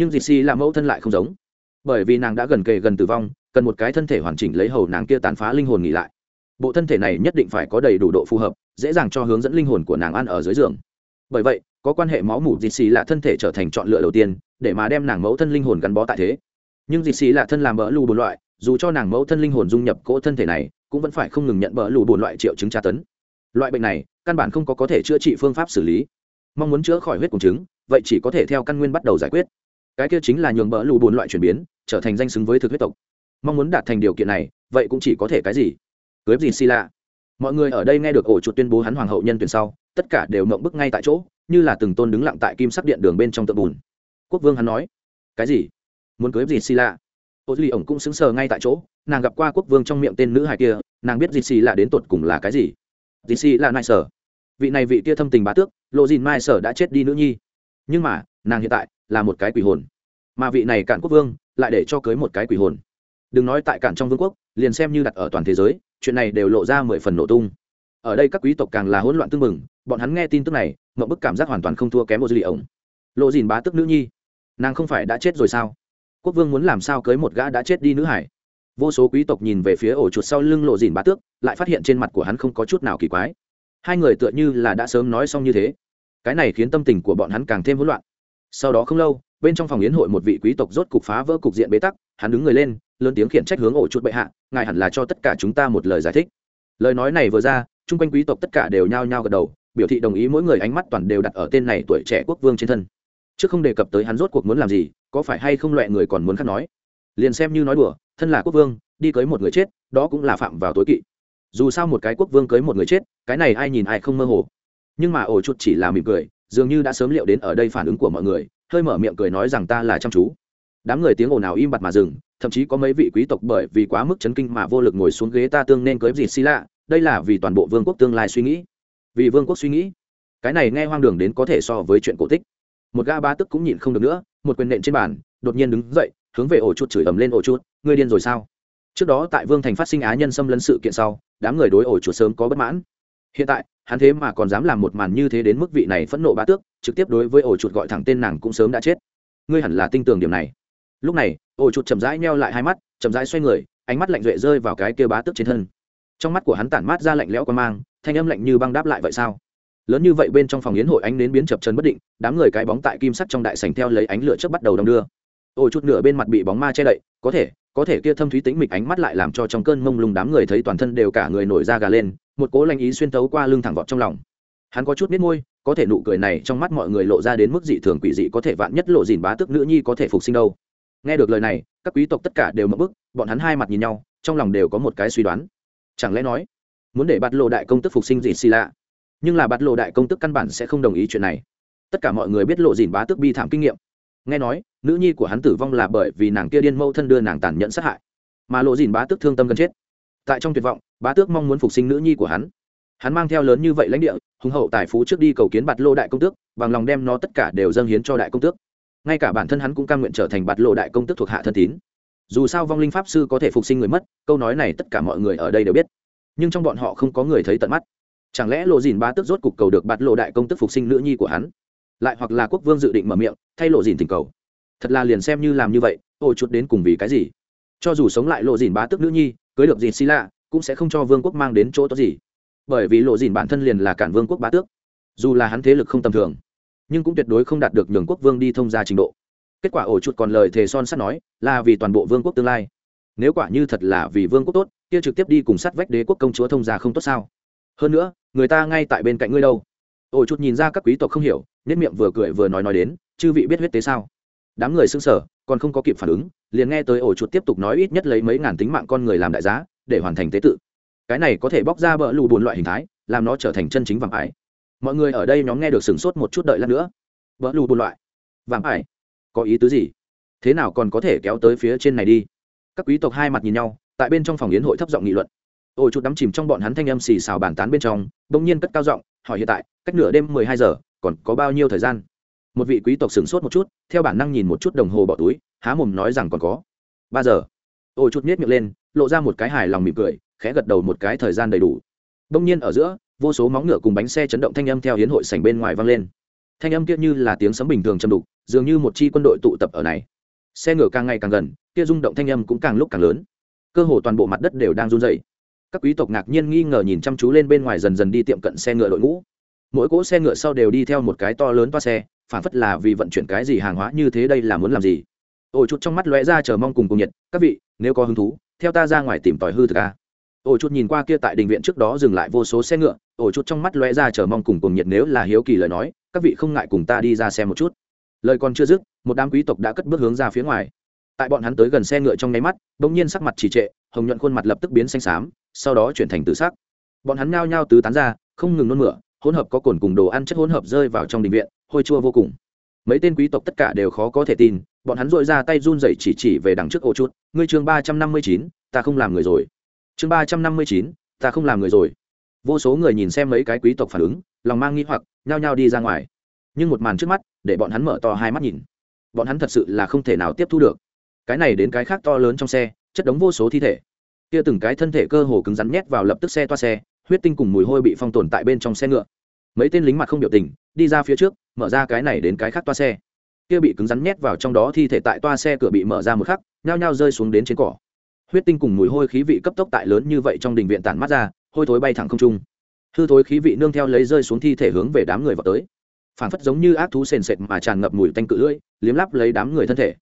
Speaker 1: nhưng dì xì là mẫu thân lại không giống. Bởi vì nàng đã gần kề gần tử vong, cần một cái thân thể hoàn chỉnh lấy hầu nàng kia tàn phá linh hồn nghỉ lại. Bộ thân thể này nhất định phải có đầy đủ độ phù hợp, dễ dàng cho hướng dẫn linh hồn của nàng ăn ở dưới giường. Bởi vậy, có quan hệ máu mủ dì xì là thân thể trở thành chọn lựa đầu tiên, để mà đem nàng mẫu thân linh hồn gắn bó tại thế. Nhưng dì xì là thân làm bỡ lù bồn loại, dù cho nàng mẫu thân linh hồn dung nhập cỗ thân thể này, cũng vẫn phải không ngừng nhận bỡ lù bồn loại triệu chứng tra tấn. Loại bệnh này, căn bản không có có thể chữa trị phương pháp xử lý. Mong muốn chữa khỏi huyết cùng chứng, vậy chỉ có thể theo căn nguyên bắt đầu giải quyết cái kia chính là nhường bỡ lù bùn loại chuyển biến, trở thành danh xứng với thực huyết tộc. Mong muốn đạt thành điều kiện này, vậy cũng chỉ có thể cái gì? Cưới gì xì lạ mọi người ở đây nghe được ổ chuột tuyên bố hắn hoàng hậu nhân tuyển sau, tất cả đều mộng bức ngay tại chỗ, như là từng tôn đứng lặng tại kim sắc điện đường bên trong tượng bùn. Quốc vương hắn nói, cái gì? Muốn cưới gì xì lạ ô duy ổng cũng xứng sờ ngay tại chỗ, nàng gặp qua quốc vương trong miệng tên nữ hài kia, nàng biết gì xì lạ đến tột cùng là cái gì? Gì xì lạ nại sở. Vị này vị kia thâm tình bá tước, lộ dìn mai sở đã chết đi nữ nhi nhưng mà, nàng hiện tại là một cái quỷ hồn. Mà vị này cạn quốc vương lại để cho cưới một cái quỷ hồn. Đừng nói tại cản trong vương quốc, liền xem như đặt ở toàn thế giới, chuyện này đều lộ ra mười phần nổ tung. Ở đây các quý tộc càng là hỗn loạn tương mừng bọn hắn nghe tin tức này mậu bức cảm giác hoàn toàn không thua kém một dư lì ổng. Lộ dìn bá tức nữ nhi, nàng không phải đã chết rồi sao? Quốc vương muốn làm sao cưới một gã đã chết đi nữ hải? Vô số quý tộc nhìn về phía ổ chuột sau lưng lộ dìn bá tước, lại phát hiện trên mặt của hắn không có chút nào kỳ quái. Hai người tựa như là đã sớm nói xong như thế cái này khiến tâm tình của bọn hắn càng thêm hỗn loạn. Sau đó không lâu, bên trong phòng yến hội một vị quý tộc rốt cục phá vỡ cục diện bế tắc, hắn đứng người lên, lớn tiếng khiển trách hướng ổ chuột bệ hạ, ngài hẳn là cho tất cả chúng ta một lời giải thích. Lời nói này vừa ra, chung quanh quý tộc tất cả đều nhao nhao gật đầu, biểu thị đồng ý mỗi người ánh mắt toàn đều đặt ở tên này tuổi trẻ quốc vương trên thân. Chứ không đề cập tới hắn rốt cuộc muốn làm gì, có phải hay không loại người còn muốn khắc nói. Liền xem như nói đùa, thân là quốc vương, đi cưới một người chết, đó cũng là phạm vào tối kỵ. Dù sao một cái quốc vương cưới một người chết, cái này ai nhìn ai không mơ hồ nhưng mà ổ chuột chỉ là mỉm cười, dường như đã sớm liệu đến ở đây phản ứng của mọi người, hơi mở miệng cười nói rằng ta là chăm chú. Đám người tiếng ồn nào im bặt mà dừng, thậm chí có mấy vị quý tộc bởi vì quá mức chấn kinh mà vô lực ngồi xuống ghế ta tương nên cưới gì xì lạ đây là vì toàn bộ vương quốc tương lai suy nghĩ. Vì vương quốc suy nghĩ. Cái này nghe hoang đường đến có thể so với chuyện cổ tích. Một ga ba tức cũng nhịn không được nữa, một quyền nện trên bàn, đột nhiên đứng dậy, hướng về ổ chuột chửi ầm lên ổ chuột, ngươi điên rồi sao? Trước đó tại vương thành phát sinh á nhân xâm lấn sự kiện sau, đám người đối ổ chuột sớm có bất mãn. Hiện tại hắn thế mà còn dám làm một màn như thế đến mức vị này phẫn nộ bá tước, trực tiếp đối với ổ chuột gọi thẳng tên nàng cũng sớm đã chết. Ngươi hẳn là tin tưởng điểm này. Lúc này, ổ chuột chậm rãi neo lại hai mắt, chậm rãi xoay người, ánh mắt lạnh duệ rơi vào cái kia bá tước trên thân. Trong mắt của hắn tản mát ra lạnh lẽo qua mang, thanh âm lạnh như băng đáp lại vậy sao? Lớn như vậy bên trong phòng yến hội ánh đến biến chập chân bất định, đám người cái bóng tại kim sắt trong đại sảnh theo lấy ánh lửa trước bắt đầu đong đưa. Ổ chuột nửa bên mặt bị bóng ma che đậy, có thể có thể kia thâm thúy tĩnh mịch ánh mắt lại làm cho trong cơn mông lung đám người thấy toàn thân đều cả người nổi da gà lên, một cố lanh ý xuyên tấu qua lưng thẳng vọt trong lòng. Hắn có chút biết môi, có thể nụ cười này trong mắt mọi người lộ ra đến mức dị thường quỷ dị có thể vạn nhất lộ dìn bá tức nữ nhi có thể phục sinh đâu. Nghe được lời này, các quý tộc tất cả đều mập bức, bọn hắn hai mặt nhìn nhau, trong lòng đều có một cái suy đoán. Chẳng lẽ nói, muốn để bắt lộ đại công tức phục sinh gì xì lạ? Nhưng là bắt lộ đại công tức căn bản sẽ không đồng ý chuyện này. Tất cả mọi người biết lộ dìn bá tức bi thảm kinh nghiệm nghe nói, nữ nhi của hắn tử vong là bởi vì nàng kia điên mâu thân đưa nàng tàn nhẫn sát hại. Mà lộ dìn bá tước thương tâm gần chết. Tại trong tuyệt vọng, bá tước mong muốn phục sinh nữ nhi của hắn. Hắn mang theo lớn như vậy lãnh địa, hùng hậu tài phú trước đi cầu kiến bạt lô đại công tước, bằng lòng đem nó tất cả đều dâng hiến cho đại công tước. Ngay cả bản thân hắn cũng cam nguyện trở thành bạt lộ đại công tước thuộc hạ thân tín. Dù sao vong linh pháp sư có thể phục sinh người mất, câu nói này tất cả mọi người ở đây đều biết. Nhưng trong bọn họ không có người thấy tận mắt. Chẳng lẽ lộ dìn bá tước rốt cục cầu được bạt lộ đại công tước phục sinh nữ nhi của hắn? Lại hoặc là quốc vương dự định mở miệng, thay lộ dìn tình cầu. Thật là liền xem như làm như vậy, ô chút đến cùng vì cái gì? Cho dù sống lại lộ dìn bá tước nữ nhi, cưới được dìn xi lạ, cũng sẽ không cho vương quốc mang đến chỗ tốt gì. Bởi vì lộ dìn bản thân liền là cản vương quốc bá tước. Dù là hắn thế lực không tầm thường, nhưng cũng tuyệt đối không đạt được nhường quốc vương đi thông ra trình độ. Kết quả ổ chuột còn lời thề son sắt nói, là vì toàn bộ vương quốc tương lai. Nếu quả như thật là vì vương quốc tốt, kia trực tiếp đi cùng sát vách đế quốc công chúa thông gia không tốt sao? Hơn nữa, người ta ngay tại bên cạnh ngươi đâu? Ôi chút nhìn ra các quý tộc không hiểu nết miệng vừa cười vừa nói nói đến, chư vị biết huyết tế sao? Đám người xưng sở còn không có kịp phản ứng, liền nghe tới ổ chuột tiếp tục nói ít nhất lấy mấy ngàn tính mạng con người làm đại giá, để hoàn thành tế tự. Cái này có thể bóc ra bỡ lù bùn loại hình thái, làm nó trở thành chân chính vàng ải. Mọi người ở đây nhóm nghe được sửng sốt một chút đợi lát nữa. Bỡ lù bùn loại. Vàng ải? Có ý tứ gì? Thế nào còn có thể kéo tới phía trên này đi? Các quý tộc hai mặt nhìn nhau, tại bên trong phòng yến hội thấp giọng nghị luận. Ổ chuột đắm chìm trong bọn hắn thanh âm xì xào bàn tán bên trong, bỗng nhiên cất cao giọng hỏi hiện tại, cách nửa đêm mười hai giờ, còn có bao nhiêu thời gian? Một vị quý tộc sửng sốt một chút, theo bản năng nhìn một chút đồng hồ bỏ túi, há mồm nói rằng còn có. Ba giờ. Ôi chút miết miệng lên, lộ ra một cái hài lòng mỉm cười, khẽ gật đầu một cái thời gian đầy đủ. Đông nhiên ở giữa, vô số móng ngựa cùng bánh xe chấn động thanh âm theo hiến hội sảnh bên ngoài vang lên. Thanh âm kia như là tiếng sấm bình thường châm đục, dường như một chi quân đội tụ tập ở này. Xe ngựa càng ngày càng gần, kia rung động thanh âm cũng càng lúc càng lớn. Cơ hồ toàn bộ mặt đất đều đang run dày các quý tộc ngạc nhiên nghi ngờ nhìn chăm chú lên bên ngoài dần dần đi tiệm cận xe ngựa đội ngũ. Mỗi cỗ xe ngựa sau đều đi theo một cái to lớn toa xe, phản phất là vì vận chuyển cái gì hàng hóa như thế đây là muốn làm gì? Ôi chút trong mắt lóe ra chờ mong cùng cùng nhiệt, các vị, nếu có hứng thú, theo ta ra ngoài tìm tòi hư thực a. Ôi chút nhìn qua kia tại đình viện trước đó dừng lại vô số xe ngựa, ôi chút trong mắt lóe ra chờ mong cùng cùng nhiệt nếu là hiếu kỳ lời nói, các vị không ngại cùng ta đi ra xem một chút. Lời còn chưa dứt, một đám quý tộc đã cất bước hướng ra phía ngoài. Tại bọn hắn tới gần xe ngựa trong nháy mắt, bỗng nhiên sắc mặt trì trệ, hồng nhuận khuôn mặt lập tức biến xanh xám sau đó chuyển thành tự sắc. Bọn hắn nhao nhao tứ tán ra, không ngừng nôn mửa, hỗn hợp có cồn cùng đồ ăn chất hỗn hợp rơi vào trong đình viện, hôi chua vô cùng. Mấy tên quý tộc tất cả đều khó có thể tin, bọn hắn dội ra tay run rẩy chỉ chỉ về đằng trước ô chút. Ngươi chương ba trăm năm mươi chín, ta không làm người rồi. Chương ba trăm năm mươi chín, ta không làm người rồi. Vô số người nhìn xem mấy cái quý tộc phản ứng, lòng mang nghi hoặc, nhao nhao đi ra ngoài. Nhưng một màn trước mắt, để bọn hắn mở to hai mắt nhìn. Bọn hắn thật sự là không thể nào tiếp thu được. Cái này đến cái khác to lớn trong xe, chất đống vô số thi thể kia từng cái thân thể cơ hồ cứng rắn nhét vào lập tức xe toa xe, huyết tinh cùng mùi hôi bị phong tồn tại bên trong xe ngựa. Mấy tên lính mặt không biểu tình, đi ra phía trước, mở ra cái này đến cái khác toa xe. Kia bị cứng rắn nhét vào trong đó thi thể tại toa xe cửa bị mở ra một khắc, nhao nhao rơi xuống đến trên cỏ. Huyết tinh cùng mùi hôi khí vị cấp tốc tại lớn như vậy trong đình viện tản mắt ra, hôi thối bay thẳng không trung. Hư thối khí vị nương theo lấy rơi xuống thi thể hướng về đám người vào tới. Phảng phất giống như ác thú sền sệt mà tràn ngập mùi tanh cự lưỡi, liếm lắp lấy đám người thân thể.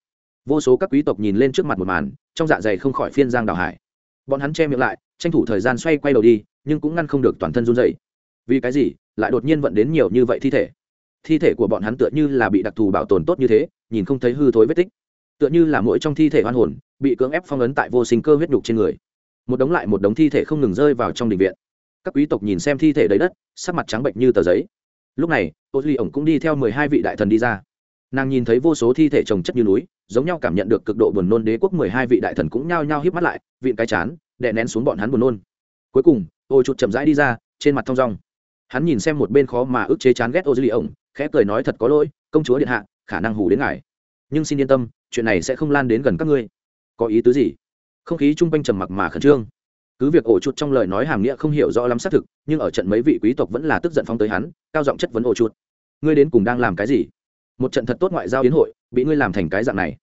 Speaker 1: Vô số các quý tộc nhìn lên trước mặt một màn, trong dạ dày không khỏi phiên giang đào hải bọn hắn che miệng lại, tranh thủ thời gian xoay quay đầu đi, nhưng cũng ngăn không được toàn thân run dày vì cái gì? Lại đột nhiên vận đến nhiều như vậy thi thể. Thi thể của bọn hắn tựa như là bị đặc thù bảo tồn tốt như thế, nhìn không thấy hư thối vết tích. Tựa như là mỗi trong thi thể hoan hồn, bị cưỡng ép phong ấn tại vô sinh cơ huyết nhục trên người. Một đống lại một đống thi thể không ngừng rơi vào trong đình viện. Các quý tộc nhìn xem thi thể đầy đất, sắc mặt trắng bệnh như tờ giấy. Lúc này ô duy ổng cũng đi theo mười hai vị đại thần đi ra nàng nhìn thấy vô số thi thể trồng chất như núi, giống nhau cảm nhận được cực độ buồn nôn đế quốc mười hai vị đại thần cũng nhao nhao híp mắt lại, vịn cái chán, đè nén xuống bọn hắn buồn nôn. Cuối cùng, ô chuột chậm rãi đi ra, trên mặt thong dong. Hắn nhìn xem một bên khó mà ức chế chán ghét ô lì ổng, khẽ cười nói thật có lỗi, công chúa điện hạ, khả năng hù đến ngài. Nhưng xin yên tâm, chuyện này sẽ không lan đến gần các ngươi. Có ý tứ gì? Không khí chung quanh trầm mặc mà khẩn trương. Cứ việc ổ chuột trong lời nói hàm nghĩa không hiểu rõ lắm xác thực, nhưng ở trận mấy vị quý tộc vẫn là tức giận phong tới hắn, cao giọng chất vấn ổ chuột. Ngươi đến cùng đang làm cái gì? Một trận thật tốt ngoại giao yến hội, bị ngươi làm thành cái dạng này.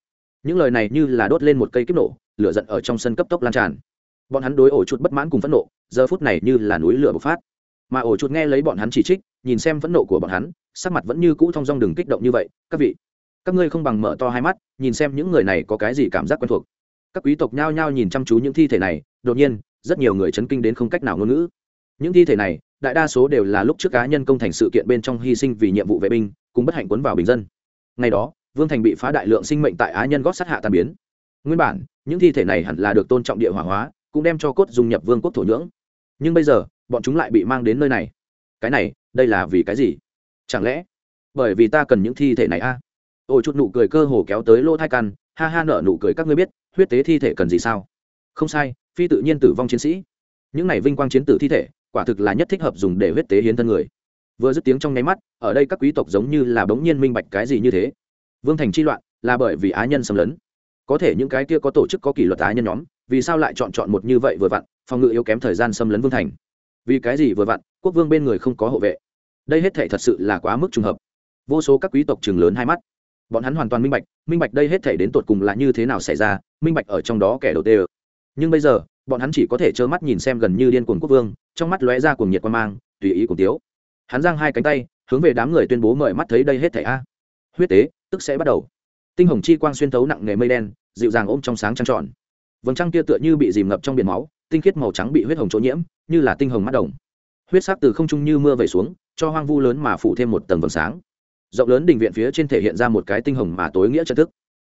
Speaker 1: Những lời này như là đốt lên một cây kiếp nổ, lửa giận ở trong sân cấp tốc lan tràn. Bọn hắn đối ổ chuột bất mãn cùng phẫn nộ, giờ phút này như là núi lửa bộc phát. Mà ổ chuột nghe lấy bọn hắn chỉ trích, nhìn xem phẫn nộ của bọn hắn, sắc mặt vẫn như cũ thong dong đừng kích động như vậy, các vị, các ngươi không bằng mở to hai mắt, nhìn xem những người này có cái gì cảm giác quen thuộc. Các quý tộc nhao nhao nhìn chăm chú những thi thể này, đột nhiên, rất nhiều người chấn kinh đến không cách nào ngôn ngữ. Những thi thể này, đại đa số đều là lúc trước cá nhân công thành sự kiện bên trong hy sinh vì nhiệm vụ vệ binh cùng bất hạnh cuốn vào bình dân. Ngày đó, vương thành bị phá đại lượng sinh mệnh tại á nhân gót sát hạ tàn biến. Nguyên bản, những thi thể này hẳn là được tôn trọng địa hỏa hóa, cũng đem cho cốt dung nhập vương quốc thổ nhưỡng. Nhưng bây giờ, bọn chúng lại bị mang đến nơi này. Cái này, đây là vì cái gì? Chẳng lẽ bởi vì ta cần những thi thể này a? À? ôi, chút nụ cười cơ hồ kéo tới lỗ thai căn, ha ha, nở nụ cười, các ngươi biết, huyết tế thi thể cần gì sao? Không sai, phi tự nhiên tử vong chiến sĩ. Những này vinh quang chiến tử thi thể, quả thực là nhất thích hợp dùng để huyết tế hiến thân người vừa dứt tiếng trong nháy mắt, ở đây các quý tộc giống như là bỗng nhiên minh bạch cái gì như thế. Vương thành chi loạn là bởi vì á nhân xâm lấn. Có thể những cái kia có tổ chức có kỷ luật á nhân nhóm, vì sao lại chọn chọn một như vậy vừa vặn, phòng ngự yếu kém thời gian xâm lấn vương thành? Vì cái gì vừa vặn, quốc vương bên người không có hộ vệ? Đây hết thể thật sự là quá mức trùng hợp. Vô số các quý tộc trường lớn hai mắt. Bọn hắn hoàn toàn minh bạch minh bạch đây hết thể đến tột cùng là như thế nào xảy ra, minh bạch ở trong đó kẻ đầu tê nhưng bây giờ, bọn hắn chỉ có thể trơ mắt nhìn xem gần như điên cuồng quốc vương, trong mắt lóe ra cuồng nhiệt quan mang, tùy ý cùng tiếu hắn giang hai cánh tay, hướng về đám người tuyên bố mời mắt thấy đây hết thảy a. Huyết tế, tức sẽ bắt đầu. Tinh hồng chi quang xuyên thấu nặng nghề mây đen, dịu dàng ôm trong sáng trăng tròn. Vầng trăng kia tựa như bị dìm ngập trong biển máu, tinh khiết màu trắng bị huyết hồng chỗ nhiễm, như là tinh hồng mắt đồng. Huyết sắc từ không trung như mưa về xuống, cho hoang vu lớn mà phủ thêm một tầng vầng sáng. Rộng lớn đình viện phía trên thể hiện ra một cái tinh hồng mà tối nghĩa trận thức.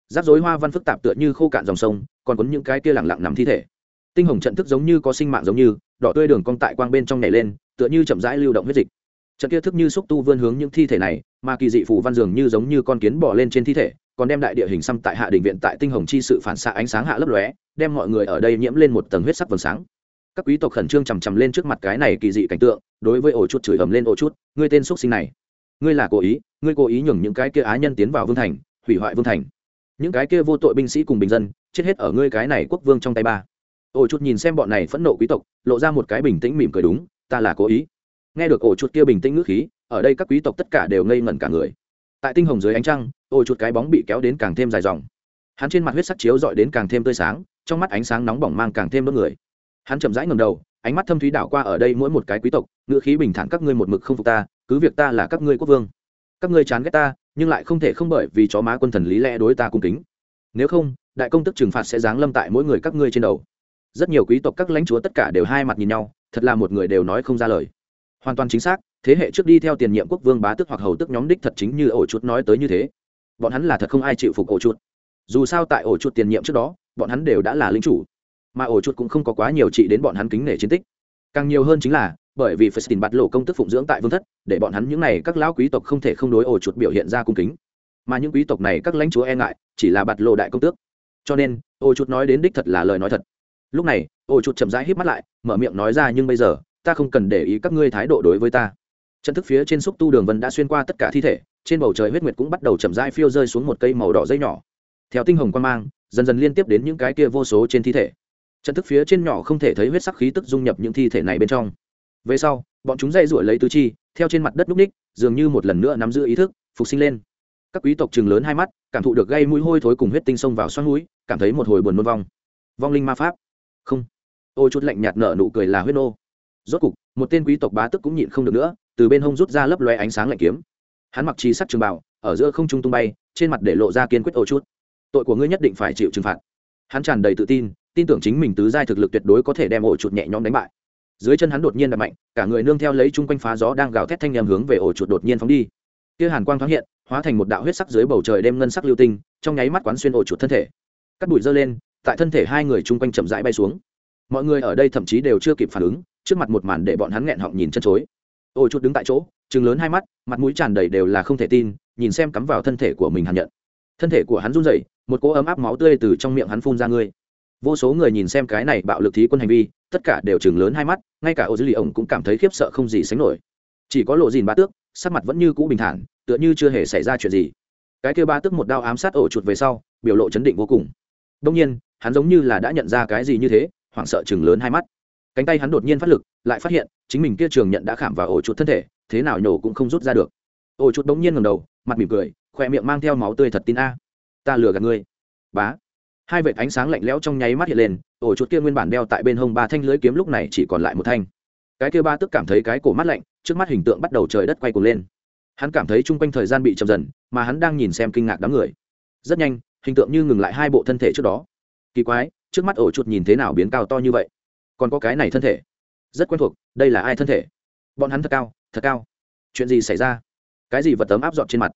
Speaker 1: Rắc rối hoa văn phức tạp tựa như khô cạn dòng sông, còn có những cái kia lẳng lặng nằm thi thể. Tinh hồng trận thức giống như có sinh mạng giống như, đỏ tươi đường cong tại quang bên trong nhảy lên, tựa như chậm rãi lưu động huyết dịch trận kia thức như xúc tu vươn hướng những thi thể này, mà kỳ dị phù văn dường như giống như con kiến bỏ lên trên thi thể, còn đem đại địa hình xăm tại hạ đình viện tại tinh hồng chi sự phản xạ ánh sáng hạ lấp lóe, đem mọi người ở đây nhiễm lên một tầng huyết sắc vầng sáng. Các quý tộc khẩn trương chằm chằm lên trước mặt cái này kỳ dị cảnh tượng, đối với ổ chút chửi ầm lên ổ chút ngươi tên xúc sinh này, ngươi là cố ý, ngươi cố ý nhường những cái kia á nhân tiến vào vương thành, hủy hoại vương thành. Những cái kia vô tội binh sĩ cùng bình dân, chết hết ở ngươi cái này quốc vương trong tay ba. Ổ chút nhìn xem bọn này phẫn nộ quý tộc, lộ ra một cái bình tĩnh mỉm cười đúng, ta là cố ý nghe được ổ chuột kia bình tĩnh ngữ khí, ở đây các quý tộc tất cả đều ngây ngẩn cả người. Tại tinh hồng dưới ánh trăng, ổ chuột cái bóng bị kéo đến càng thêm dài dòng. Hắn trên mặt huyết sắc chiếu dọi đến càng thêm tươi sáng, trong mắt ánh sáng nóng bỏng mang càng thêm đốt người. Hắn chậm rãi ngầm đầu, ánh mắt thâm thúy đảo qua ở đây mỗi một cái quý tộc, ngữ khí bình thản, các ngươi một mực không phục ta, cứ việc ta là các ngươi quốc vương. Các ngươi chán ghét ta, nhưng lại không thể không bởi vì chó má quân thần lý lẽ đối ta cung kính. Nếu không, đại công tức trừng phạt sẽ giáng lâm tại mỗi người các ngươi trên đầu. Rất nhiều quý tộc các lãnh chúa tất cả đều hai mặt nhìn nhau, thật là một người đều nói không ra lời hoàn toàn chính xác, thế hệ trước đi theo tiền nhiệm quốc vương bá tước hoặc hầu tước nhóm đích thật chính như ổ chuột nói tới như thế. Bọn hắn là thật không ai chịu phục ổ chuột. Dù sao tại ổ chuột tiền nhiệm trước đó, bọn hắn đều đã là lính chủ. Mà ổ chuột cũng không có quá nhiều trị đến bọn hắn kính nể chiến tích. Càng nhiều hơn chính là, bởi vì phải tìm bạt lộ công tức phụng dưỡng tại vương thất, để bọn hắn những n à y các lão quý tộc không thể không đối ổ chuột biểu hiện ra cung kính. Mà những quý tộc này các lãnh chúa e ngại, chỉ là bạt lộ đại công tước. Cho nên, ổ chuột nói đến đích thật là lời nói thật. Lúc này, ổ chuột chậm rãi hít mắt lại, mở miệng nói ra nhưng bây giờ ta không cần để ý các ngươi thái độ đối với ta. Trận thức phía trên xúc tu đường vân đã xuyên qua tất cả thi thể, trên bầu trời huyết nguyệt cũng bắt đầu chậm rãi phiêu rơi xuống một cây màu đỏ dây nhỏ. Theo tinh hồng quan mang, dần dần liên tiếp đến những cái kia vô số trên thi thể. Trận thức phía trên nhỏ không thể thấy huyết sắc khí tức dung nhập những thi thể này bên trong. Về sau, bọn chúng dây ruổi lấy tứ chi, theo trên mặt đất núc ních, dường như một lần nữa nắm giữ ý thức, phục sinh lên. Các quý tộc chừng lớn hai mắt, cảm thụ được gây mũi hôi thối cùng huyết tinh sông vào xoắn mũi, cảm thấy một hồi buồn nôn vong. Vong linh ma pháp. Không. Ôi chút lạnh nhạt nở nụ cười là huyết nô rốt cục, một tên quý tộc bá tức cũng nhịn không được nữa, từ bên hông rút ra lấp loe ánh sáng lạnh kiếm. Hắn mặc trí sắc trường bảo ở giữa không trung tung bay, trên mặt để lộ ra kiên quyết ô chút tội của ngươi nhất định phải chịu trừng phạt. Hắn tràn đầy tự tin tin tưởng chính mình tứ giai thực lực tuyệt đối có thể đem ổ chuột nhẹ nhõm đánh bại. Dưới chân hắn đột nhiên đập mạnh, cả người nương theo lấy chung quanh phá gió đang gào thét thanh nhầm hướng về ổ chuột đột nhiên phóng đi. Kia hàn quang thoáng hiện, hóa thành một đạo huyết sắc dưới bầu trời đêm ngân sắc lưu tinh, trong nháy mắt quán xuyên ổ chuột thân thể. Cắt bụi dơ lên, tại thân thể hai người chung quanh chậm rãi bay xuống. Mọi người ở đây thậm chí đều chưa kịp phản ứng trước mặt một màn để bọn hắn nghẹn họng nhìn chân chối. Ổ chuột đứng tại chỗ chừng lớn hai mắt, mặt mũi tràn đầy đều là không thể tin, nhìn xem cắm vào thân thể của mình hàn nhận. Thân thể của hắn run rẩy, một cỗ ấm áp máu tươi từ trong miệng hắn phun ra ngươi. Vô số người nhìn xem cái này bạo lực thí quân hành vi, tất cả đều chừng lớn hai mắt, ngay cả ô dư lì ổng cũng cảm thấy khiếp sợ không gì sánh nổi. Chỉ có lộ dìn ba tước, sắc mặt vẫn như cũ bình thản, tựa như chưa hề xảy ra chuyện gì. Cái kêu ba tước một đao ám sát ổ chuột về sau, biểu lộ chấn định vô cùng. Đông nhiên, hắn giống như là đã nhận ra cái gì như thế, hoảng sợ chừng lớn hai mắt cánh tay hắn đột nhiên phát lực, lại phát hiện, chính mình kia trường nhận đã khảm vào ổ chuột thân thể, thế nào nhổ cũng không rút ra được. Ổ chuột đống nhiên ngầm đầu, mặt mỉm cười, khoe miệng mang theo máu tươi thật tin a. Ta lừa gạt ngươi. Bá. Hai vệt ánh sáng lạnh lẽo trong nháy mắt hiện lên, ổ chuột kia nguyên bản đeo tại bên hông ba thanh lưới kiếm lúc này chỉ còn lại một thanh. Cái kia ba tức cảm thấy cái cổ mắt lạnh, trước mắt hình tượng bắt đầu trời đất quay cuồng lên. Hắn cảm thấy chung quanh thời gian bị chậm dần, mà hắn đang nhìn xem kinh ngạc đám người. Rất nhanh, hình tượng như ngừng lại hai bộ thân thể trước đó. Kỳ quái, trước mắt ổ chuột nhìn thế nào biến cao to như vậy? Còn có cái này thân thể. Rất quen thuộc, đây là ai thân thể? Bọn hắn thật cao thật cao. Chuyện gì xảy ra? Cái gì vật tấm áp dọn trên mặt?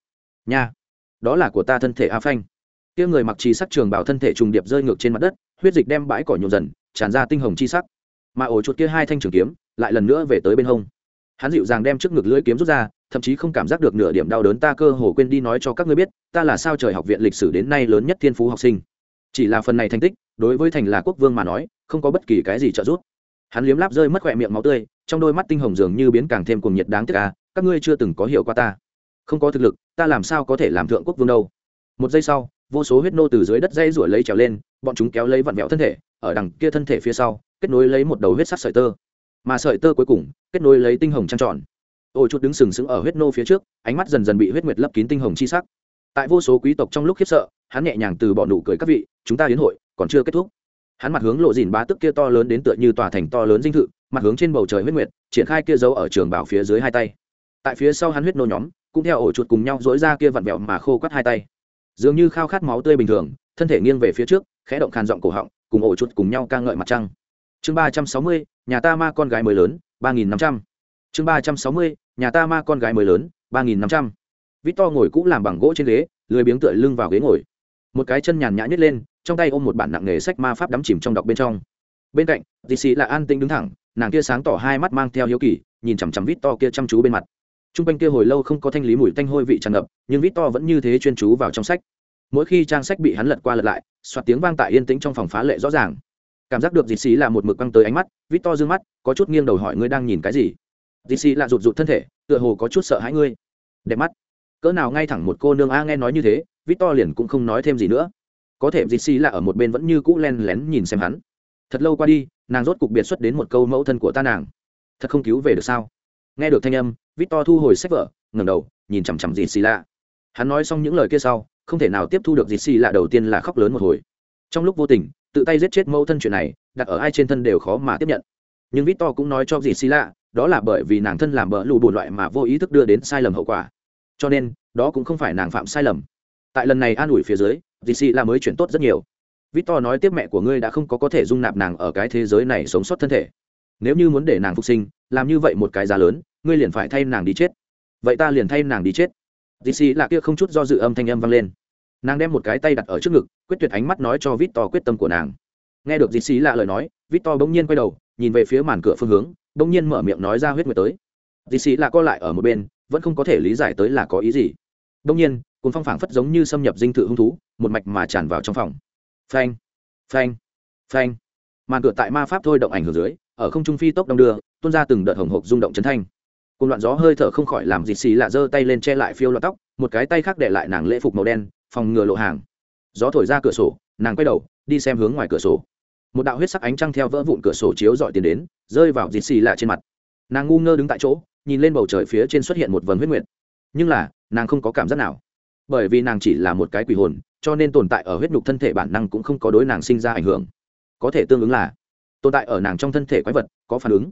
Speaker 1: Nha, đó là của ta thân thể a phanh. Kia người mặc trì sắc trường bảo thân thể trùng điệp rơi ngược trên mặt đất, huyết dịch đem bãi cỏ nhộn dần, tràn ra tinh hồng chi sắc. Mà ổ chuột kia hai thanh trường kiếm, lại lần nữa về tới bên hông. Hắn dịu dàng đem trước ngực lưỡi kiếm rút ra, thậm chí không cảm giác được nửa điểm đau đớn, ta cơ hồ quên đi nói cho các ngươi biết, ta là sao trời học viện lịch sử đến nay lớn nhất thiên phú học sinh. Chỉ là phần này thành tích, đối với thành là quốc vương mà nói không có bất kỳ cái gì trợ giúp. Hắn liếm láp rơi mất khỏe miệng máu tươi, trong đôi mắt tinh hồng dường như biến càng thêm cuồng nhiệt đáng tiếc à các ngươi chưa từng có hiểu qua ta. Không có thực lực, ta làm sao có thể làm thượng quốc vương đâu. Một giây sau, vô số huyết nô từ dưới đất dây rủi lấy trèo lên, bọn chúng kéo lấy vặn vẹo thân thể, ở đằng kia thân thể phía sau, kết nối lấy một đầu huyết sắc sợi tơ. Mà sợi tơ cuối cùng, kết nối lấy tinh hồng trăng tròn. Ôi chút đứng sừng sững ở huyết nô phía trước, ánh mắt dần dần bị huyết nguyệt lấp kín tinh hồng chi sắc. Tại vô số quý tộc trong lúc khiếp sợ, hắn nhẹ nhàng từ bỏ nụ cười các vị, chúng ta đến hội còn chưa kết thúc hắn mặt hướng lộ dìn bá tức kia to lớn đến tựa như tòa thành to lớn dinh thự, mặt hướng trên bầu trời huyết nguyệt, triển khai kia dấu ở trường bảo phía dưới hai tay. Tại phía sau hắn huyết nô nhóm, cũng theo ổ chuột cùng nhau dối ra kia vặn vẹo mà khô quắt hai tay. Dường như khao khát máu tươi bình thường, thân thể nghiêng về phía trước, khẽ động khàn giọng cổ họng, cùng ổ chuột cùng nhau ca ngợi mặt trăng. Chương ba trăm sáu mươi, nhà ta ma con gái mới lớn, ba nghìn năm trăm. Chương ba trăm sáu mươi, nhà ta ma con gái mới lớn, ba nghìn năm trăm. Vít to ngồi cũng làm bằng gỗ trên ghế, lười biếng tựa lưng vào ghế ngồi. Một cái chân nhàn nhã nhét lên trong tay ôm một bản nặng nghề sách ma pháp đắm chìm trong đọc bên trong. Bên cạnh dì xì là an tĩnh đứng thẳng, nàng kia sáng tỏ hai mắt mang theo hiếu kỳ, nhìn chằm chằm vít to kia chăm chú bên mặt. T r u n g quanh kia hồi lâu không có thanh lý mùi tanh hôi vị tràn ngập, nhưng vít to vẫn như thế chuyên chú vào trong sách. Mỗi khi trang sách bị hắn lật qua lật lại, soạt tiếng vang tại yên tĩnh trong phòng phá lệ rõ ràng. Cảm giác được dì xì là một mực băng tới ánh mắt vít to d ư ơ n g mắt, có chút nghiêng đầu hỏi ngươi đang nhìn cái gì? Dì xì là rụt rụt thân thể, tựa hồ có chút sợ hãi ngươi. Đẹp mắt. Cỡ nào ngay thẳng một cô nương a nghe nói như thế vít to liền cũng không nói thêm gì nữa có thể dì xì là ở một bên vẫn như cũ len lén nhìn xem hắn. Thật lâu qua đi, nàng rốt cục biệt xuất đến một câu mẫu thân của ta nàng. Thật không cứu về được sao? Nghe được thanh âm, victor thu hồi sách vở, ngẩng đầu, nhìn chằm chằm dì xì lạ. Hắn nói xong những lời kia sau, không thể nào tiếp thu được dì xì lạ đầu tiên là khóc lớn một hồi. Trong lúc vô tình, tự tay giết chết mẫu thân chuyện này, đặt ở ai trên thân đều khó mà tiếp nhận. Nhưng victor cũng nói cho dì xì lạ, đó là bởi vì nàng thân làm bỡ lù bùn loại mà vô ý thức đưa đến sai lầm hậu quả. Cho nên, đó cũng không phải nàng phạm sai lầm tại lần này an ủi phía dưới dì xì là mới chuyển tốt rất nhiều. Victor nói tiếp mẹ của ngươi đã không có có thể dung nạp nàng ở cái thế giới này sống sót thân thể. Nếu như muốn để nàng phục sinh, làm như vậy một cái giá lớn, ngươi liền phải thay nàng đi chết. Vậy ta liền thay nàng đi chết. Dì xì là kia không chút do dự âm thanh âm vang lên. Nàng đem một cái tay đặt ở trước ngực, quyết tuyệt ánh mắt nói cho vít to quyết tâm của nàng. Nghe được dì xì lạ lời nói vít to bỗng nhiên quay đầu, nhìn về phía màn cửa phương hướng, bỗng nhiên mở miệng nói ra huyết nguyệt tới. Dì xì lạ co lại ở một bên, vẫn không có thể lý giải tới là có ý gì đông nhiên, cuồng phong phảng phất giống như xâm nhập dinh thự hung thú, một mạch mà tràn vào trong phòng. Phanh phanh phanh. Màn cửa tại ma pháp thôi động ảnh hưởng dưới, ở không trung phi tốc đông đưa, tuôn ra từng đợt hồng hộc rung động chấn thanh. Cùng loạn gió hơi thở không khỏi làm dịt xì lạ giơ tay lên che lại phiêu loạn tóc, một cái tay khác để lại nàng lễ phục màu đen, phòng ngừa lộ hàng. Gió thổi ra cửa sổ, nàng quay đầu, đi xem hướng ngoài cửa sổ. Một đạo huyết sắc ánh trăng theo vỡ vụn cửa sổ chiếu dọi tiền đến, rơi vào dịt xì lạ trên mặt. Nàng ngu ngơ đứng tại chỗ, nhìn lên bầu trời phía trên xuất hiện một vầng huyết nguyệt. Nhưng là nàng không có cảm giác nào. Bởi vì nàng chỉ là một cái quỷ hồn, cho nên tồn tại ở huyết nhục thân thể bản năng cũng không có đối nàng sinh ra ảnh hưởng. Có thể tương ứng là, tồn tại ở nàng trong thân thể quái vật, có phản ứng.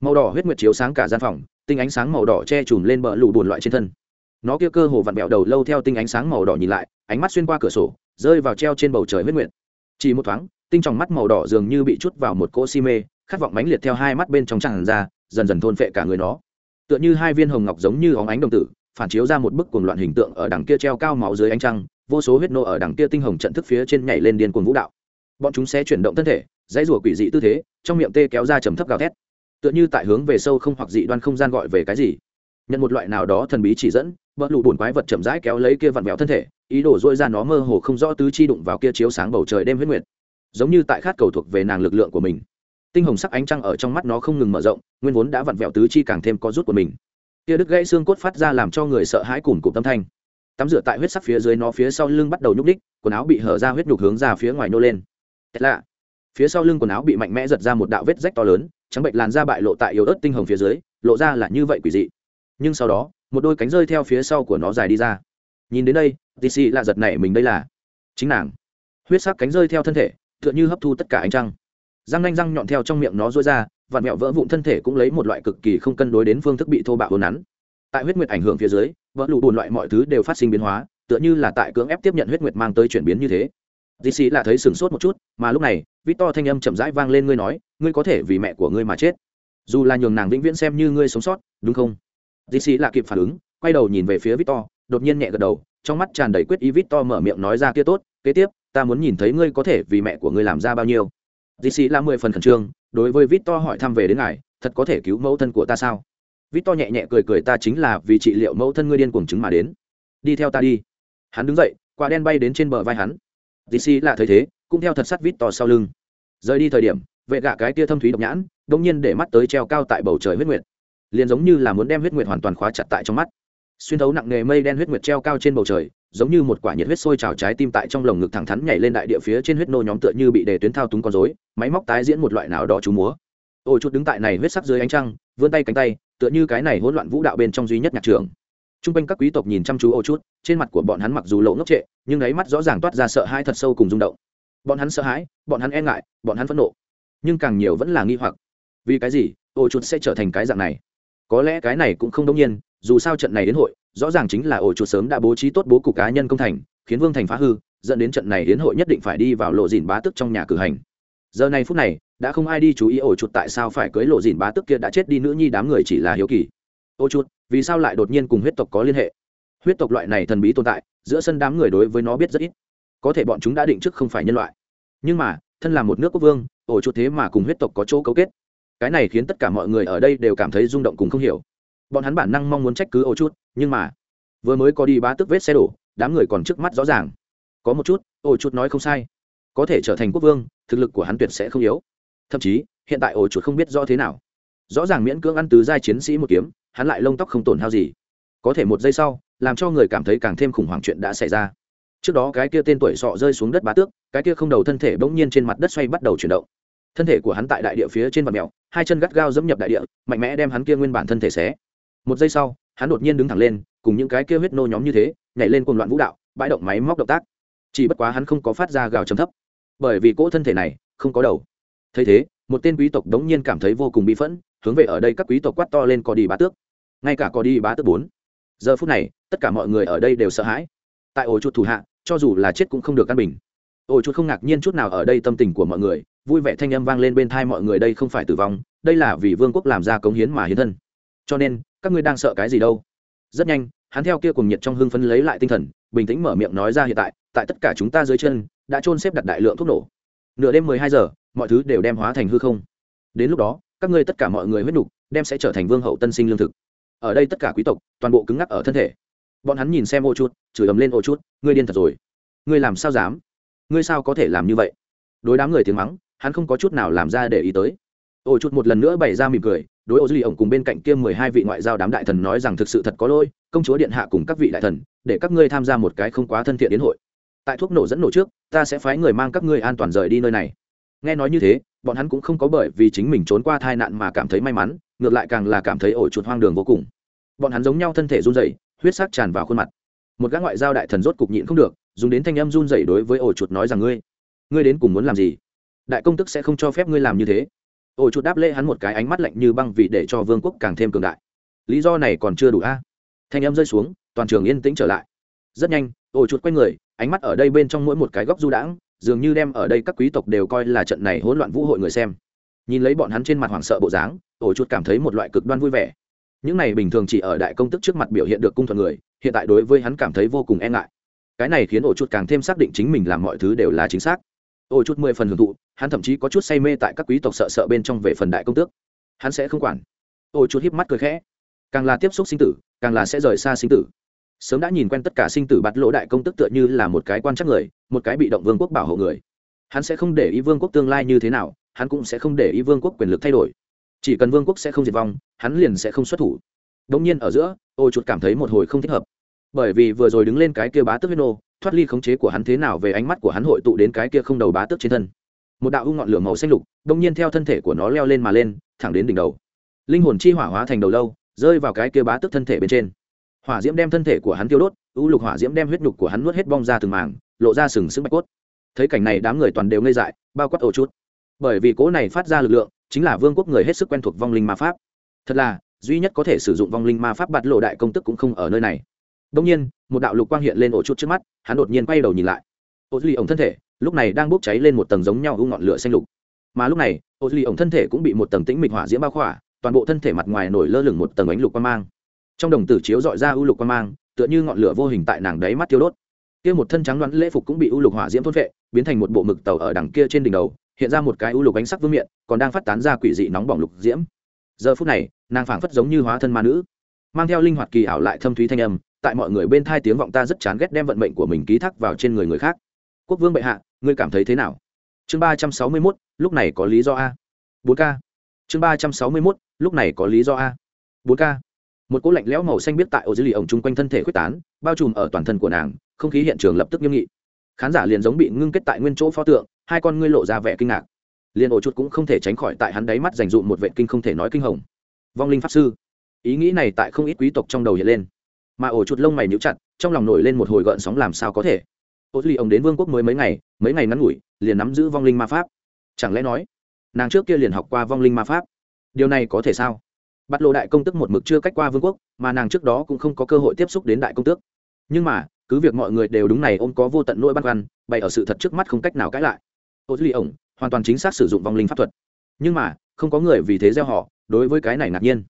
Speaker 1: Màu đỏ huyết nguyệt chiếu sáng cả gian phòng, tinh ánh sáng màu đỏ che chùm lên bờ lù bùn loại trên thân. Nó kia cơ hồ vặn bẹo đầu lâu theo tinh ánh sáng màu đỏ nhìn lại, ánh mắt xuyên qua cửa sổ, rơi vào treo trên bầu trời huyết nguyệt. Chỉ một thoáng, tinh trong mắt màu đỏ dường như bị chút vào một cỗ si mê, khát vọng mãnh liệt theo hai mắt bên trong tràn ra, dần dần thôn phệ cả người nó. Tựa như hai viên hồng ngọc giống như óng ánh đồng tử phản chiếu ra một bức cuồng loạn hình tượng ở đằng kia treo cao máu dưới ánh trăng, vô số huyết nô ở đằng kia tinh hồng trận thức phía trên nhảy lên điên cuồng vũ đạo. Bọn chúng sẽ chuyển động thân thể, dãy rủa quỷ dị tư thế, trong miệng tê kéo ra trầm thấp gào thét. Tựa như tại hướng về sâu không hoặc dị đoan không gian gọi về cái gì. Nhận một loại nào đó thần bí chỉ dẫn vỡ lụ bùn quái vật chậm rãi kéo lấy kia vặn vẹo thân thể, ý đồ dỗi ra nó mơ hồ không rõ tứ chi đụng vào kia chiếu sáng bầu trời đêm huyết nguyệt. Giống như tại khát cầu thuộc về nàng lực lượng của mình. Tinh hồng sắc ánh trăng ở trong mắt nó không ngừng mở rộng, nguyên vốn đã vặn vẹo tứ chi càng thêm có rút của mình kia đứt gãy xương cốt phát ra làm cho người sợ hãi cùng cụm tâm thanh. Tắm rửa tại huyết sắc phía dưới nó phía sau lưng bắt đầu nhúc đích quần áo bị hở ra huyết nhục hướng ra phía ngoài nô lên. Thật lạ. Phía sau lưng quần áo bị mạnh mẽ giật ra một đạo vết rách to lớn, trắng bệnh làn da bại lộ tại yếu ớt tinh hồng phía dưới, lộ ra là như vậy quỷ dị. Nhưng sau đó, một đôi cánh rơi theo phía sau của nó dài đi ra. Nhìn đến đây tc là giật này mình đây là chính nàng. Huyết sắc cánh rơi theo thân thể, tựa như hấp thu tất cả ánh trăng. Răng nanh răng nhọn theo trong miệng nó rối ra Vạn mẹo vỡ vụn thân thể cũng lấy một loại cực kỳ không cân đối đến phương thức bị thô bạo hồn nắn. Tại huyết nguyệt ảnh hưởng phía dưới, vỡ lụ bùn loại mọi thứ đều phát sinh biến hóa, tựa như là tại cưỡng ép tiếp nhận huyết nguyệt mang tới chuyển biến như thế. Dì xì là thấy sửng sốt một chút, mà lúc này vít to thanh âm chậm rãi vang lên ngươi nói, ngươi có thể vì mẹ của ngươi mà chết. Dù là nhường nàng vĩnh viễn xem như ngươi sống sót, đúng không? Dì xì là kịp phản ứng, quay đầu nhìn về phía vít to đột nhiên nhẹ gật đầu, trong mắt tràn đầy quyết ý vít to mở miệng nói ra kia tốt, kế tiếp, ta muốn nhìn thấy ngươi có thể vì mẹ của ngươi làm ra bao nhiêu. Dì xì là mười phần khẩn trương đối với vít to hỏi thăm về đến ngài, thật có thể cứu mẫu thân của ta sao? Vít to nhẹ nhẹ cười cười ta chính là vì trị liệu mẫu thân ngươi điên cuồng chứng mà đến. Đi theo ta đi. Hắn đứng dậy, quả đen bay đến trên bờ vai hắn. Dc là thấy thế, cũng theo thật sắt vít to sau lưng. Rời đi thời điểm, vệ gạ cái tia thâm thúy độc nhãn đ nhiên để mắt tới treo cao tại bầu trời huyết nguyệt. Liền giống như là muốn đem huyết nguyệt hoàn toàn khóa chặt tại trong mắt. Xuyên thấu nặng nề mây đen huyết nguyệt treo cao trên bầu trời giống như một quả nhiệt huyết sôi trào trái tim tại trong lồng ngực thẳng thắn nhảy lên đại địa phía trên huyết nô nhóm tựa như bị đề tuyến thao túng con rối, máy móc tái diễn một loại nào đó chú múa. Ôi chút đứng tại này huyết sắc dưới ánh trăng, vươn tay cánh tay, tựa như cái này hỗn loạn vũ đạo bên trong duy nhất nhạc trường t r u n g quanh các quý tộc nhìn chăm chú ô chút trên mặt của bọn hắn mặc dù lộ ngốc trệ, nhưng ấy mắt rõ ràng toát ra sợ hãi thật sâu cùng rung động. Bọn hắn sợ hãi, bọn hắn e ngại, bọn hắn phẫn nộ. Nhưng càng nhiều vẫn là nghi hoặc. Vì cái gì, ô chút sẽ trở thành cái dạng này? Có lẽ cái này cũng không đông nhiên dù sao trận này đến hội, rõ ràng chính là ổ chuột sớm đã bố trí tốt bố cục cá nhân công thành, khiến vương thành phá hư, dẫn đến trận này đến hội nhất định phải đi vào lộ dìn bá tức trong nhà cử hành. Giờ này phút này, đã không ai đi chú ý ổ chuột tại sao phải cưới lộ dìn bá tức kia đã chết đi nữ nhi đám người chỉ là hiếu kỳ. Ô chuột, vì sao lại đột nhiên cùng huyết tộc có liên hệ? Huyết tộc loại này thần bí tồn tại, giữa sân đám người đối với nó biết rất ít. Có thể bọn chúng đã định trước không phải nhân loại. Nhưng mà, thân là một nước quốc vương, ổ chuột thế mà cùng huyết tộc có chỗ cấu kết. Cái này khiến tất cả mọi người ở đây đều cảm thấy rung động cùng không hiểu bọn hắn bản năng mong muốn trách cứ ô chút, nhưng mà, vừa mới có đi bá tức vết xe đổ, đám người còn trước mắt rõ ràng. Có một chút, ô chút nói không sai. Có thể trở thành quốc vương, thực lực của hắn tuyệt sẽ không yếu. Thậm chí, hiện tại ô chút không biết rõ thế nào. Rõ ràng miễn cưỡng ăn tứ giai chiến sĩ một kiếm, hắn lại lông tóc không tổn hao gì. Có thể một giây sau, làm cho người cảm thấy càng thêm khủng hoảng chuyện đã xảy ra. Trước đó cái kia tên tuổi sọ rơi xuống đất bá tước, cái kia không đầu thân thể bỗng nhiên trên mặt đất xoay bắt đầu chuyển động. Thân thể của hắn tại đại địa phía trên mặt mèo, hai chân gắt gao dẫm nhập đại địa, mạnh mẽ đem hắn kia nguyên bản thân thể xé một giây sau, hắn đột nhiên đứng thẳng lên, cùng những cái kia huyết nô nhóm như thế, nhảy lên cùng loạn vũ đạo, bãi động máy móc động tác. Chỉ bất quá hắn không có phát ra gào chấm thấp. Bởi vì cỗ thân thể này không có đầu. Thấy thế, một tên quý tộc đống nhiên cảm thấy vô cùng bị phẫn, hướng về ở đây các quý tộc quát to lên có đi bá tước. Ngay cả có đi bá tước bốn. Giờ phút này, tất cả mọi người ở đây đều sợ hãi. Tại ổ chuột thủ hạ, cho dù là chết cũng không được căn bình. Ổ chuột không ngạc nhiên chút nào ở đây tâm tình của mọi người, vui vẻ thanh âm vang lên bên thai mọi người, đây không phải tử vong, đây là vì vương quốc làm ra cống hiến mà hiến thân. Cho nên các ngươi đang sợ cái gì đâu. Rất nhanh, hắn theo kia cùng nhiệt trong hưng phấn lấy lại tinh thần, bình tĩnh mở miệng nói ra hiện tại tại tất cả chúng ta dưới chân, đã trôn xếp đặt đại lượng thuốc nổ. Nửa đêm mười hai giờ, mọi thứ đều đem hóa thành hư không. Đến lúc đó, các ngươi tất cả mọi người huyết nục, đem sẽ trở thành vương hậu tân sinh lương thực. Ở đây tất cả quý tộc, toàn bộ cứng ngắc ở thân thể. Bọn hắn nhìn xem ô chút chửi ầm lên ô chút ngươi điên thật rồi. Ngươi làm sao dám? Ngươi sao có thể làm như vậy? Đối đám người tiếng mắng, hắn không có chút nào làm ra để ý tới. Ô chút một lần nữa bày ra mỉm cười đối ô duy ổng cùng bên cạnh kia mười hai vị ngoại giao đám đại thần nói rằng thực sự thật có lỗi, công chúa điện hạ cùng các vị đại thần, để các ngươi tham gia một cái không quá thân thiện đến hội. Tại thuốc nổ dẫn nổ trước, ta sẽ phái người mang các ngươi an toàn rời đi nơi này. Nghe nói như thế, bọn hắn cũng không có bởi vì chính mình trốn qua tai nạn mà cảm thấy may mắn, ngược lại càng là cảm thấy ổ chuột hoang đường vô cùng. Bọn hắn giống nhau thân thể run rẩy, huyết sắc tràn vào khuôn mặt. Một gã ngoại giao đại thần rốt cục nhịn không được, dùng đến thanh âm run rẩy đối với ổ chuột nói rằng, ngươi ngươi đến cùng muốn làm gì? Đại công tức sẽ không cho phép ngươi làm như thế ổ chuột đáp lễ hắn một cái ánh mắt lạnh như băng vì để cho vương quốc càng thêm cường đại. Lý do này còn chưa đủ a. Thanh âm rơi xuống, toàn trường yên tĩnh trở lại. Rất nhanh ổ chuột quay người, ánh mắt ở đây bên trong mỗi một cái góc du đãng, dường như đem ở đây các quý tộc đều coi là trận này hỗn loạn vũ hội người xem. Nhìn lấy bọn hắn trên mặt hoảng sợ bộ dáng ổ chuột cảm thấy một loại cực đoan vui vẻ. Những này bình thường chỉ ở đại công tức trước mặt biểu hiện được cung thuận người, hiện tại đối với hắn cảm thấy vô cùng e ngại. Cái này khiến ổ chuột càng thêm xác định chính mình làm mọi thứ đều là chính xác ôi, chút mười phần hưởng thụ, hắn thậm chí có chút say mê tại các quý tộc sợ sợ bên trong về phần đại công tước. Hắn sẽ không quản. Ôi, chút híp mắt cười khẽ. Càng là tiếp xúc sinh tử, càng là sẽ rời xa sinh tử. Sớm đã nhìn quen tất cả sinh tử bắt lỗ đại công tức tựa như là một cái quan chắc người, một cái bị động vương quốc bảo hộ người. Hắn sẽ không để ý vương quốc tương lai như thế nào, hắn cũng sẽ không để ý vương quốc quyền lực thay đổi. Chỉ cần vương quốc sẽ không diệt vong, hắn liền sẽ không xuất thủ. Đông nhiên ở giữa ô chuột cảm thấy một hồi không thích hợp. Bởi vì vừa rồi đứng lên cái kia bá tước huyết nô thoát ly khống chế của hắn thế nào về ánh mắt của hắn hội tụ đến cái kia không đầu bá tước trên thân. Một đạo u ngọn lửa màu xanh lục, đông nhiên theo thân thể của nó leo lên mà lên, thẳng đến đỉnh đầu. Linh hồn chi hỏa hóa thành đầu lâu, rơi vào cái kia bá tước thân thể bên trên. Hỏa diễm đem thân thể của hắn tiêu đốt, u lục hỏa diễm đem huyết nhục của hắn nuốt hết bong ra từng màng lộ ra sừng sững bạch cốt. Thấy cảnh này, đám người toàn đều ngây dại, bao quát ổ chút bởi vì cỗ này phát ra lực lượng, chính là vương quốc người hết sức quen thuộc vong linh ma pháp. Thật là, duy nhất có thể sử dụng vong linh ma pháp bạt lộ đại công tức cũng không ở nơi này đông nhiên, một đạo lục quang hiện lên ổ chút trước mắt, hắn đột nhiên quay đầu nhìn lại. Ô duy ổng thân thể, lúc này đang bốc cháy lên một tầng giống nhau u ngọn lửa xanh lục. Mà lúc này ô duy ổng thân thể cũng bị một tầng tĩnh mịch hỏa diễm bao khỏa, toàn bộ thân thể mặt ngoài nổi lơ lửng một tầng ánh lục quang mang. Trong đồng tử chiếu dọi ra u lục quang mang, tựa như ngọn lửa vô hình tại nàng đáy mắt tiêu đốt. Kia một thân trắng đoán lễ phục cũng bị u lục hỏa diễm thôn vệ biến thành một bộ mực tàu ở đằng kia trên đỉnh đầu, hiện ra một cái u lục ánh sắc vương miện, còn đang phát tán ra quỷ dị nóng bỏng lục diễm. Giờ phút này, nàng phảng phất giống như hóa thân ma nữ, mang theo linh hoạt kỳ ảo lại thâm thúy thanh âm tại mọi người bên thai tiếng vọng ta rất chán ghét đem vận mệnh của mình ký thác vào trên người người khác. Quốc vương bệ hạ, ngươi cảm thấy thế nào? Chương ba trăm sáu mươi mốt, lúc này có lý do a. Bốn k. Chương ba trăm sáu mươi mốt, lúc này có lý do a. Bốn k. Một cỗ lạnh lẽo màu xanh biết tại ô dưới lì ổng chung quanh thân thể khuyết tán, bao trùm ở toàn thân của nàng, không khí hiện trường lập tức nghiêm nghị. Khán giả liền giống bị ngưng kết tại nguyên chỗ pho tượng, hai con ngươi lộ ra vẻ kinh ngạc. Liền ổ chuột cũng không thể tránh khỏi tại hắn đáy mắt dành dụm một vệ kinh không thể nói kinh hồng. Vong linh pháp sư. Ý nghĩ này tại không ít quý tộc trong đầu hiện lên mà ổ chuột lông mày nhíu chặt, trong lòng nổi lên một hồi gợn sóng làm sao có thể. Ô duy ông đến vương quốc mới mấy ngày mấy ngày ngắn ngủi, liền nắm giữ vong linh ma pháp. Chẳng lẽ nói, nàng trước kia liền học qua vong linh ma pháp? Điều này có thể sao? Bắt lộ đại công tức một mực chưa cách qua vương quốc, mà nàng trước đó cũng không có cơ hội tiếp xúc đến đại công tước. Nhưng mà, cứ việc mọi người đều đúng này ôm có vô tận nỗi băn khoăn, bày ở sự thật trước mắt không cách nào cãi lại. Ô duy ổng hoàn toàn chính xác sử dụng vong linh pháp thuật. Nhưng mà, không có người vì thế gieo họ, đối với cái này ngạc nhiên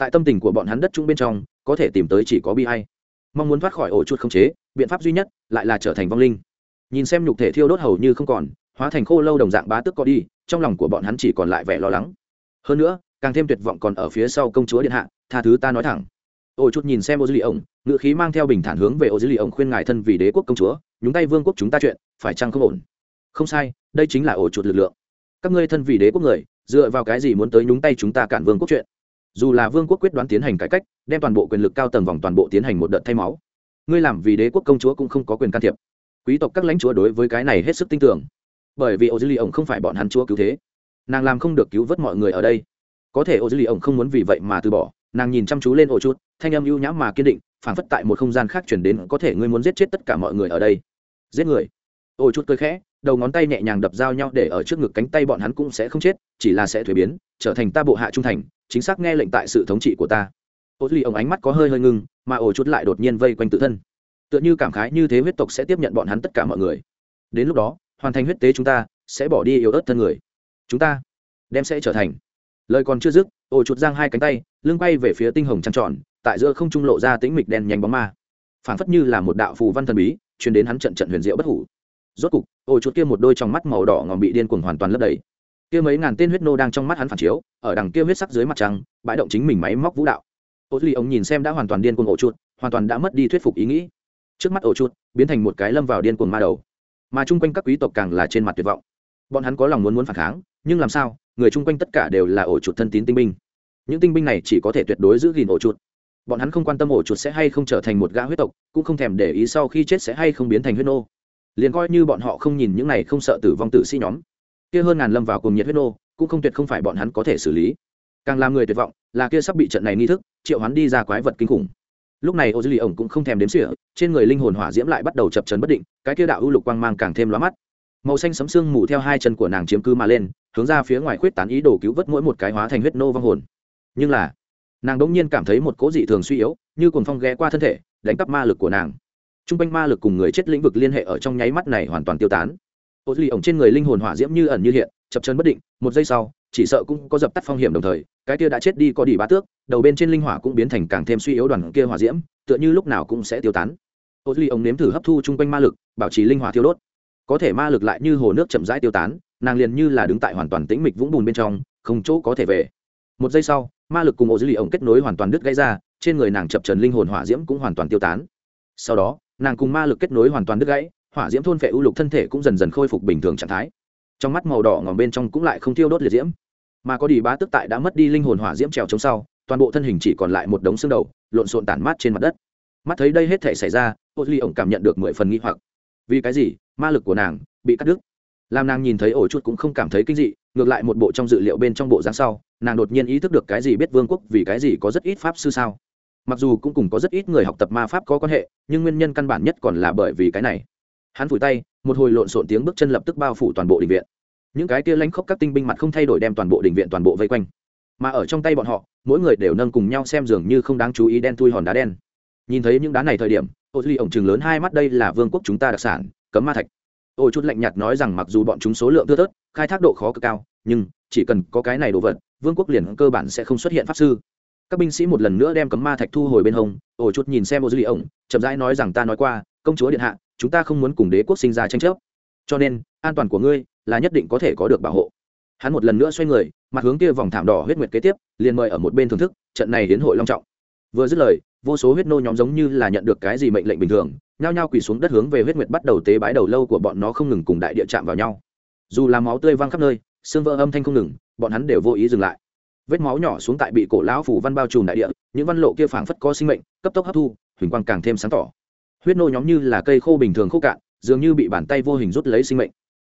Speaker 1: tại tâm tình của bọn hắn đất trung bên trong, có thể tìm tới chỉ có bi hay mong muốn thoát khỏi ổ chuột không chế, biện pháp duy nhất lại là trở thành vong linh. Nhìn xem nhục thể thiêu đốt hầu như không còn, hóa thành khô lâu đồng dạng bá tức có đi, trong lòng của bọn hắn chỉ còn lại vẻ lo lắng. Hơn nữa, càng thêm tuyệt vọng còn ở phía sau công chúa điện hạ, tha thứ ta nói thẳng. Ổ chuột nhìn xem ô dư lì ổng ngự khí mang theo bình thản hướng về ô dư lì ổng khuyên ngài thân vì đế quốc công chúa, nhúng tay vương quốc chúng ta chuyện, phải chăng không ổn? Không sai, đây chính là ổ chuột lực lượng. Các ngươi thân vì đế quốc người, dựa vào cái gì muốn tới nhúng tay chúng ta cản vương quốc chuyện? Dù là vương quốc quyết đoán tiến hành cải cách, đem toàn bộ quyền lực cao tầng vòng toàn bộ tiến hành một đợt thay máu. Ngươi làm vì đế quốc công chúa cũng không có quyền can thiệp. Quý tộc các lãnh chúa đối với cái này hết sức tin tưởng. Bởi vì ô dư ly ổng không phải bọn hắn chúa cứu thế. Nàng làm không được cứu vớt mọi người ở đây. Có thể ô dư ly ổng không muốn vì vậy mà từ bỏ. Nàng nhìn chăm chú lên ô chút thanh âm ưu nhãm mà kiên định, phảng phất tại một không gian khác chuyển đến, có thể ngươi muốn giết chết tất cả mọi người ở đây. Giết người. Ô chút cười khẽ, đầu ngón tay nhẹ nhàng đập dao nhau để ở trước ngực cánh tay bọn hắn cũng sẽ không chết, chỉ là sẽ thuế biến, trở thành ta bộ hạ trung thành chính xác nghe lệnh tại sự thống trị của ta. Ô duy ổng ánh mắt có hơi hơi ngưng, mà ổ chút lại đột nhiên vây quanh tự thân. Tựa như cảm khái như thế huyết tộc sẽ tiếp nhận bọn hắn tất cả mọi người. Đến lúc đó, hoàn thành huyết tế chúng ta, sẽ bỏ đi yếu ớt thân người. Chúng ta đem sẽ trở thành. Lời còn chưa dứt, ổ chuột giang hai cánh tay, lưng bay về phía tinh hồng trăng tròn, tại giữa không trung lộ ra tính mịch đen nhanh bóng ma. Phảng phất như là một đạo phù văn thần bí chuyến đến hắn trận trận huyền diệu bất hủ. Rốt cục, ổ chuột kia một đôi trong mắt màu đỏ ngòm bị điên cuồng hoàn toàn lấp đầy kia mấy ngàn tên huyết nô đang trong mắt hắn phản chiếu, ở đằng kia huyết sắc dưới mặt trăng, bãi động chính mình máy móc vũ đạo. Ô duy ông nhìn xem đã hoàn toàn điên cuồng ổ chuột, hoàn toàn đã mất đi thuyết phục ý nghĩ. Trước mắt ổ chuột, biến thành một cái lâm vào điên cuồng ma đầu. Mà chung quanh các quý tộc càng là trên mặt tuyệt vọng. Bọn hắn có lòng muốn muốn phản kháng, nhưng làm sao, người chung quanh tất cả đều là ổ chuột thân tín tinh binh. Những tinh binh này chỉ có thể tuyệt đối giữ gìn ổ chuột. Bọn hắn không quan tâm ổ chuột sẽ hay không trở thành một gã huyết tộc, cũng không thèm để ý sau khi chết sẽ hay không biến thành huyết nô. Liền coi như bọn họ không nhìn những này không sợ tử vong tử sĩ nhóm kia hơn ngàn lâm vào cùng nhiệt huyết nô, cũng không tuyệt không phải bọn hắn có thể xử lý. Càng làm người tuyệt vọng là kia sắp bị trận này nghi thức, triệu hắn đi ra quái vật kinh khủng. Lúc này ô dư lì ổng cũng không thèm đếm sỉa trên người linh hồn hỏa diễm lại bắt đầu chập trấn bất định, cái kia đạo ưu lục quang mang càng thêm lóa mắt. Màu xanh sấm sương mù theo hai chân của nàng chiếm cứ mà lên, hướng ra phía ngoài khuyết tán ý đồ cứu vớt mỗi một cái hóa thành huyết nô vong hồn. Nhưng là, nàng đ ỗ n g nhiên cảm thấy một cố dị thường suy yếu, như cuồng phong ghé qua thân thể, đánh cắp ma lực của nàng. T r u n g quanh ma lực cùng người chết lĩnh vực liên hệ ở trong nháy mắt này hoàn toàn tiêu tán ô duy ổng trên người linh hồn hỏa diễm như ẩn như hiện, chập chân bất định, một giây sau, chỉ sợ cũng có dập tắt phong hiểm đồng thời, cái kia đã chết đi có đi bá tước, đầu bên trên linh hỏa cũng biến thành càng thêm suy yếu đoàn kia hỏa diễm, tựa như lúc nào cũng sẽ tiêu tán. Ô duy ổng nếm thử hấp thu chung quanh ma lực, bảo trì linh hỏa thiêu đốt. Có thể ma lực lại như hồ nước chậm rãi tiêu tán, nàng liền như là đứng tại hoàn toàn tĩnh mịch vũng bùn bên trong, không chỗ có thể về. Một giây sau, ma lực cùng ô dư lì ổng kết nối hoàn toàn đứt gãy ra, trên người nàng chập trần linh hồn hỏa diễm cũng hoàn toàn tiêu tán. Sau đó, nàng cùng ma lực kết nối hoàn toàn đứt gãy hỏa diễm thôn phệ u lục thân thể cũng dần dần khôi phục bình thường trạng thái. Trong mắt màu đỏ ngòm bên trong cũng lại không tiêu đốt liệt diễm. Mà có đi bá tức tại đã mất đi linh hồn hỏa diễm trèo chống sau, toàn bộ thân hình chỉ còn lại một đống xương đầu, lộn xộn tản mát trên mặt đất. Mắt thấy đây hết thể xảy ra, ô ly ổng cảm nhận được mười phần nghi hoặc. Vì cái gì? Ma lực của nàng bị cắt đứt. Làm nàng nhìn thấy ổ chút cũng không cảm thấy kinh dị, ngược lại một bộ trong dự liệu bên trong bộ dáng sau, nàng đột nhiên ý thức được cái gì biết vương quốc vì cái gì có rất ít pháp sư sao. Mặc dù cũng cùng có rất ít người học tập ma pháp có quan hệ, nhưng nguyên nhân căn bản nhất còn là bởi vì cái này hắn vùi tay, một hồi lộn xộn tiếng bước chân lập tức bao phủ toàn bộ đình viện. Những cái kia lánh khóc các tinh binh mặt không thay đổi đem toàn bộ đình viện toàn bộ vây quanh. Mà ở trong tay bọn họ, mỗi người đều nâng cùng nhau xem dường như không đáng chú ý đen thui hòn đá đen. Nhìn thấy những đá này thời điểm, ô duy ổng chừng lớn hai mắt đây là vương quốc chúng ta đặc sản, cấm ma thạch. Ôi chút lạnh nhạt nói rằng mặc dù bọn chúng số lượng thưa thớt, khai thác độ khó cực cao, nhưng chỉ cần có cái này đồ vật, vương quốc liền cơ bản sẽ không xuất hiện pháp sư. Các binh sĩ một lần nữa đem cấm ma thạch thu hồi bên hông Ôi chút nhìn xem ô duy ổng, chậm rãi nói rằng ta nói qua, công chúa điện hạ chúng ta không muốn cùng đế quốc sinh ra tranh chấp. Cho nên, an toàn của ngươi là nhất định có thể có được bảo hộ. Hắn một lần nữa xoay người, mặt hướng kia vòng thảm đỏ huyết nguyệt kế tiếp, liền mời ở một bên thưởng thức, trận này đến hội long trọng. Vừa dứt lời, vô số huyết nô nhóm giống như là nhận được cái gì mệnh lệnh bình thường, nhao nhao quỳ xuống đất hướng về huyết nguyệt bắt đầu tế bái đầu lâu của bọn nó không ngừng cùng đại địa chạm vào nhau. Dù là máu tươi văng khắp nơi, xương vỡ âm thanh không ngừng, bọn hắn đều vô ý dừng lại. Vết máu nhỏ xuống tại bị cổ lão phủ văn bao trùm đại địa, những văn lộ kia phảng phất có sinh mệnh, cấp tốc hấp thu, huỳnh quang càng thêm sáng tỏ huyết nô nhóm như là cây khô bình thường khô cạn, dường như bị bàn tay vô hình rút lấy sinh mệnh.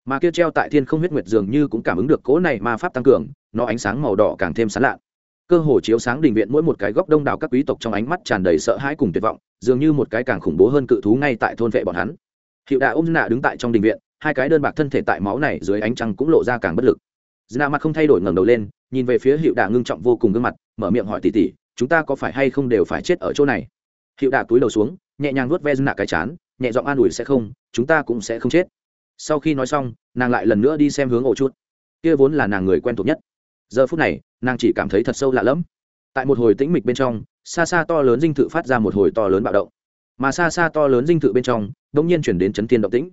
Speaker 1: Mà kia treo tại thiên không huyết nguyệt dường như cũng cảm ứng được cố này ma pháp tăng cường, nó ánh sáng màu đỏ càng thêm sán lạn. cơ hồ chiếu sáng đình viện mỗi một cái góc đông đảo các quý tộc trong ánh mắt tràn đầy sợ hãi cùng tuyệt vọng, dường như một cái càng khủng bố hơn cự thú ngay tại thôn vệ bọn hắn. Hiệu đà ôm nạ đứng tại trong đình viện, hai cái đơn bạc thân thể tại máu này dưới ánh trăng cũng lộ ra càng bất lực. Dna mặt không thay đổi ngẩng đầu lên, nhìn về phía hiệu Đạ ngưng trọng vô cùng gương mặt, mở miệng hỏi tỉ tỉ, chúng ta có phải hay không đều phải chết ở chỗ này? Hiệu Đạ túi đầu xuống nhẹ nhàng nuốt ve dna cái chán, nhẹ giọng an ủi sẽ không, chúng ta cũng sẽ không chết. Sau khi nói xong, nàng lại lần nữa đi xem hướng ổ chút kia vốn là nàng người quen thuộc nhất. Giờ phút này, nàng chỉ cảm thấy thật sâu lạ lẫm. Tại một hồi tĩnh mịch bên trong, xa xa to lớn dinh thự phát ra một hồi to lớn bạo động. Mà xa xa to lớn dinh thự bên trong đ ỗ n g nhiên chuyển đến chấn thiên động tĩnh.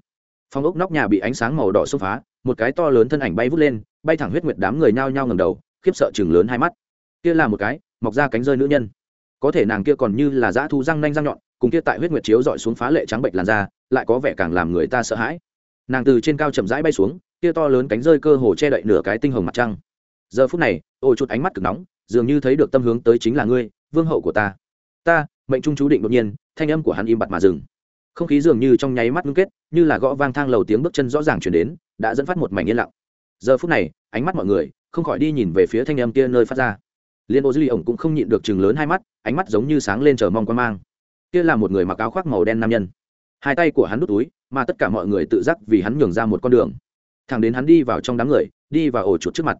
Speaker 1: Phòng ốc nóc nhà bị ánh sáng màu đỏ xông phá, một cái to lớn thân ảnh bay vút lên, bay thẳng huyết nguyệt đám người nhao nhao ngầm đầu, khiếp sợ chừng lớn hai mắt. Kia là một cái, mọc ra cánh rơi nữ nhân có thể nàng kia còn như là dã thu răng nanh răng nhọn, cùng kia tại huyết nguyệt chiếu dọi xuống phá lệ trắng bệnh làn da, lại có vẻ càng làm người ta sợ hãi. Nàng từ trên cao chậm rãi bay xuống, kia to lớn cánh rơi cơ hồ che đậy nửa cái tinh hồng mặt trăng. Giờ phút này ôi chút ánh mắt cực nóng, dường như thấy được tâm hướng tới chính là ngươi, vương hậu của ta. Ta, mệnh trung chú định đột nhiên, thanh âm của hắn im bặt mà dừng. Không khí dường như trong nháy mắt ngưng kết, như là gõ vang thang lầu tiếng bước chân rõ ràng chuyển đến, đã dẫn phát một mảnh yên lặng. Giờ phút này, ánh mắt mọi người không khỏi đi nhìn về phía thanh âm kia nơi phát ra liên ô dư ly ổng cũng không nhịn được chừng lớn hai mắt, ánh mắt giống như sáng lên chờ mong quan mang. Kia là một người mặc áo khoác màu đen nam nhân. Hai tay của hắn đút túi, mà tất cả mọi người tự giác vì hắn nhường ra một con đường. Thẳng đến hắn đi vào trong đám người, đi vào ổ chuột trước mặt.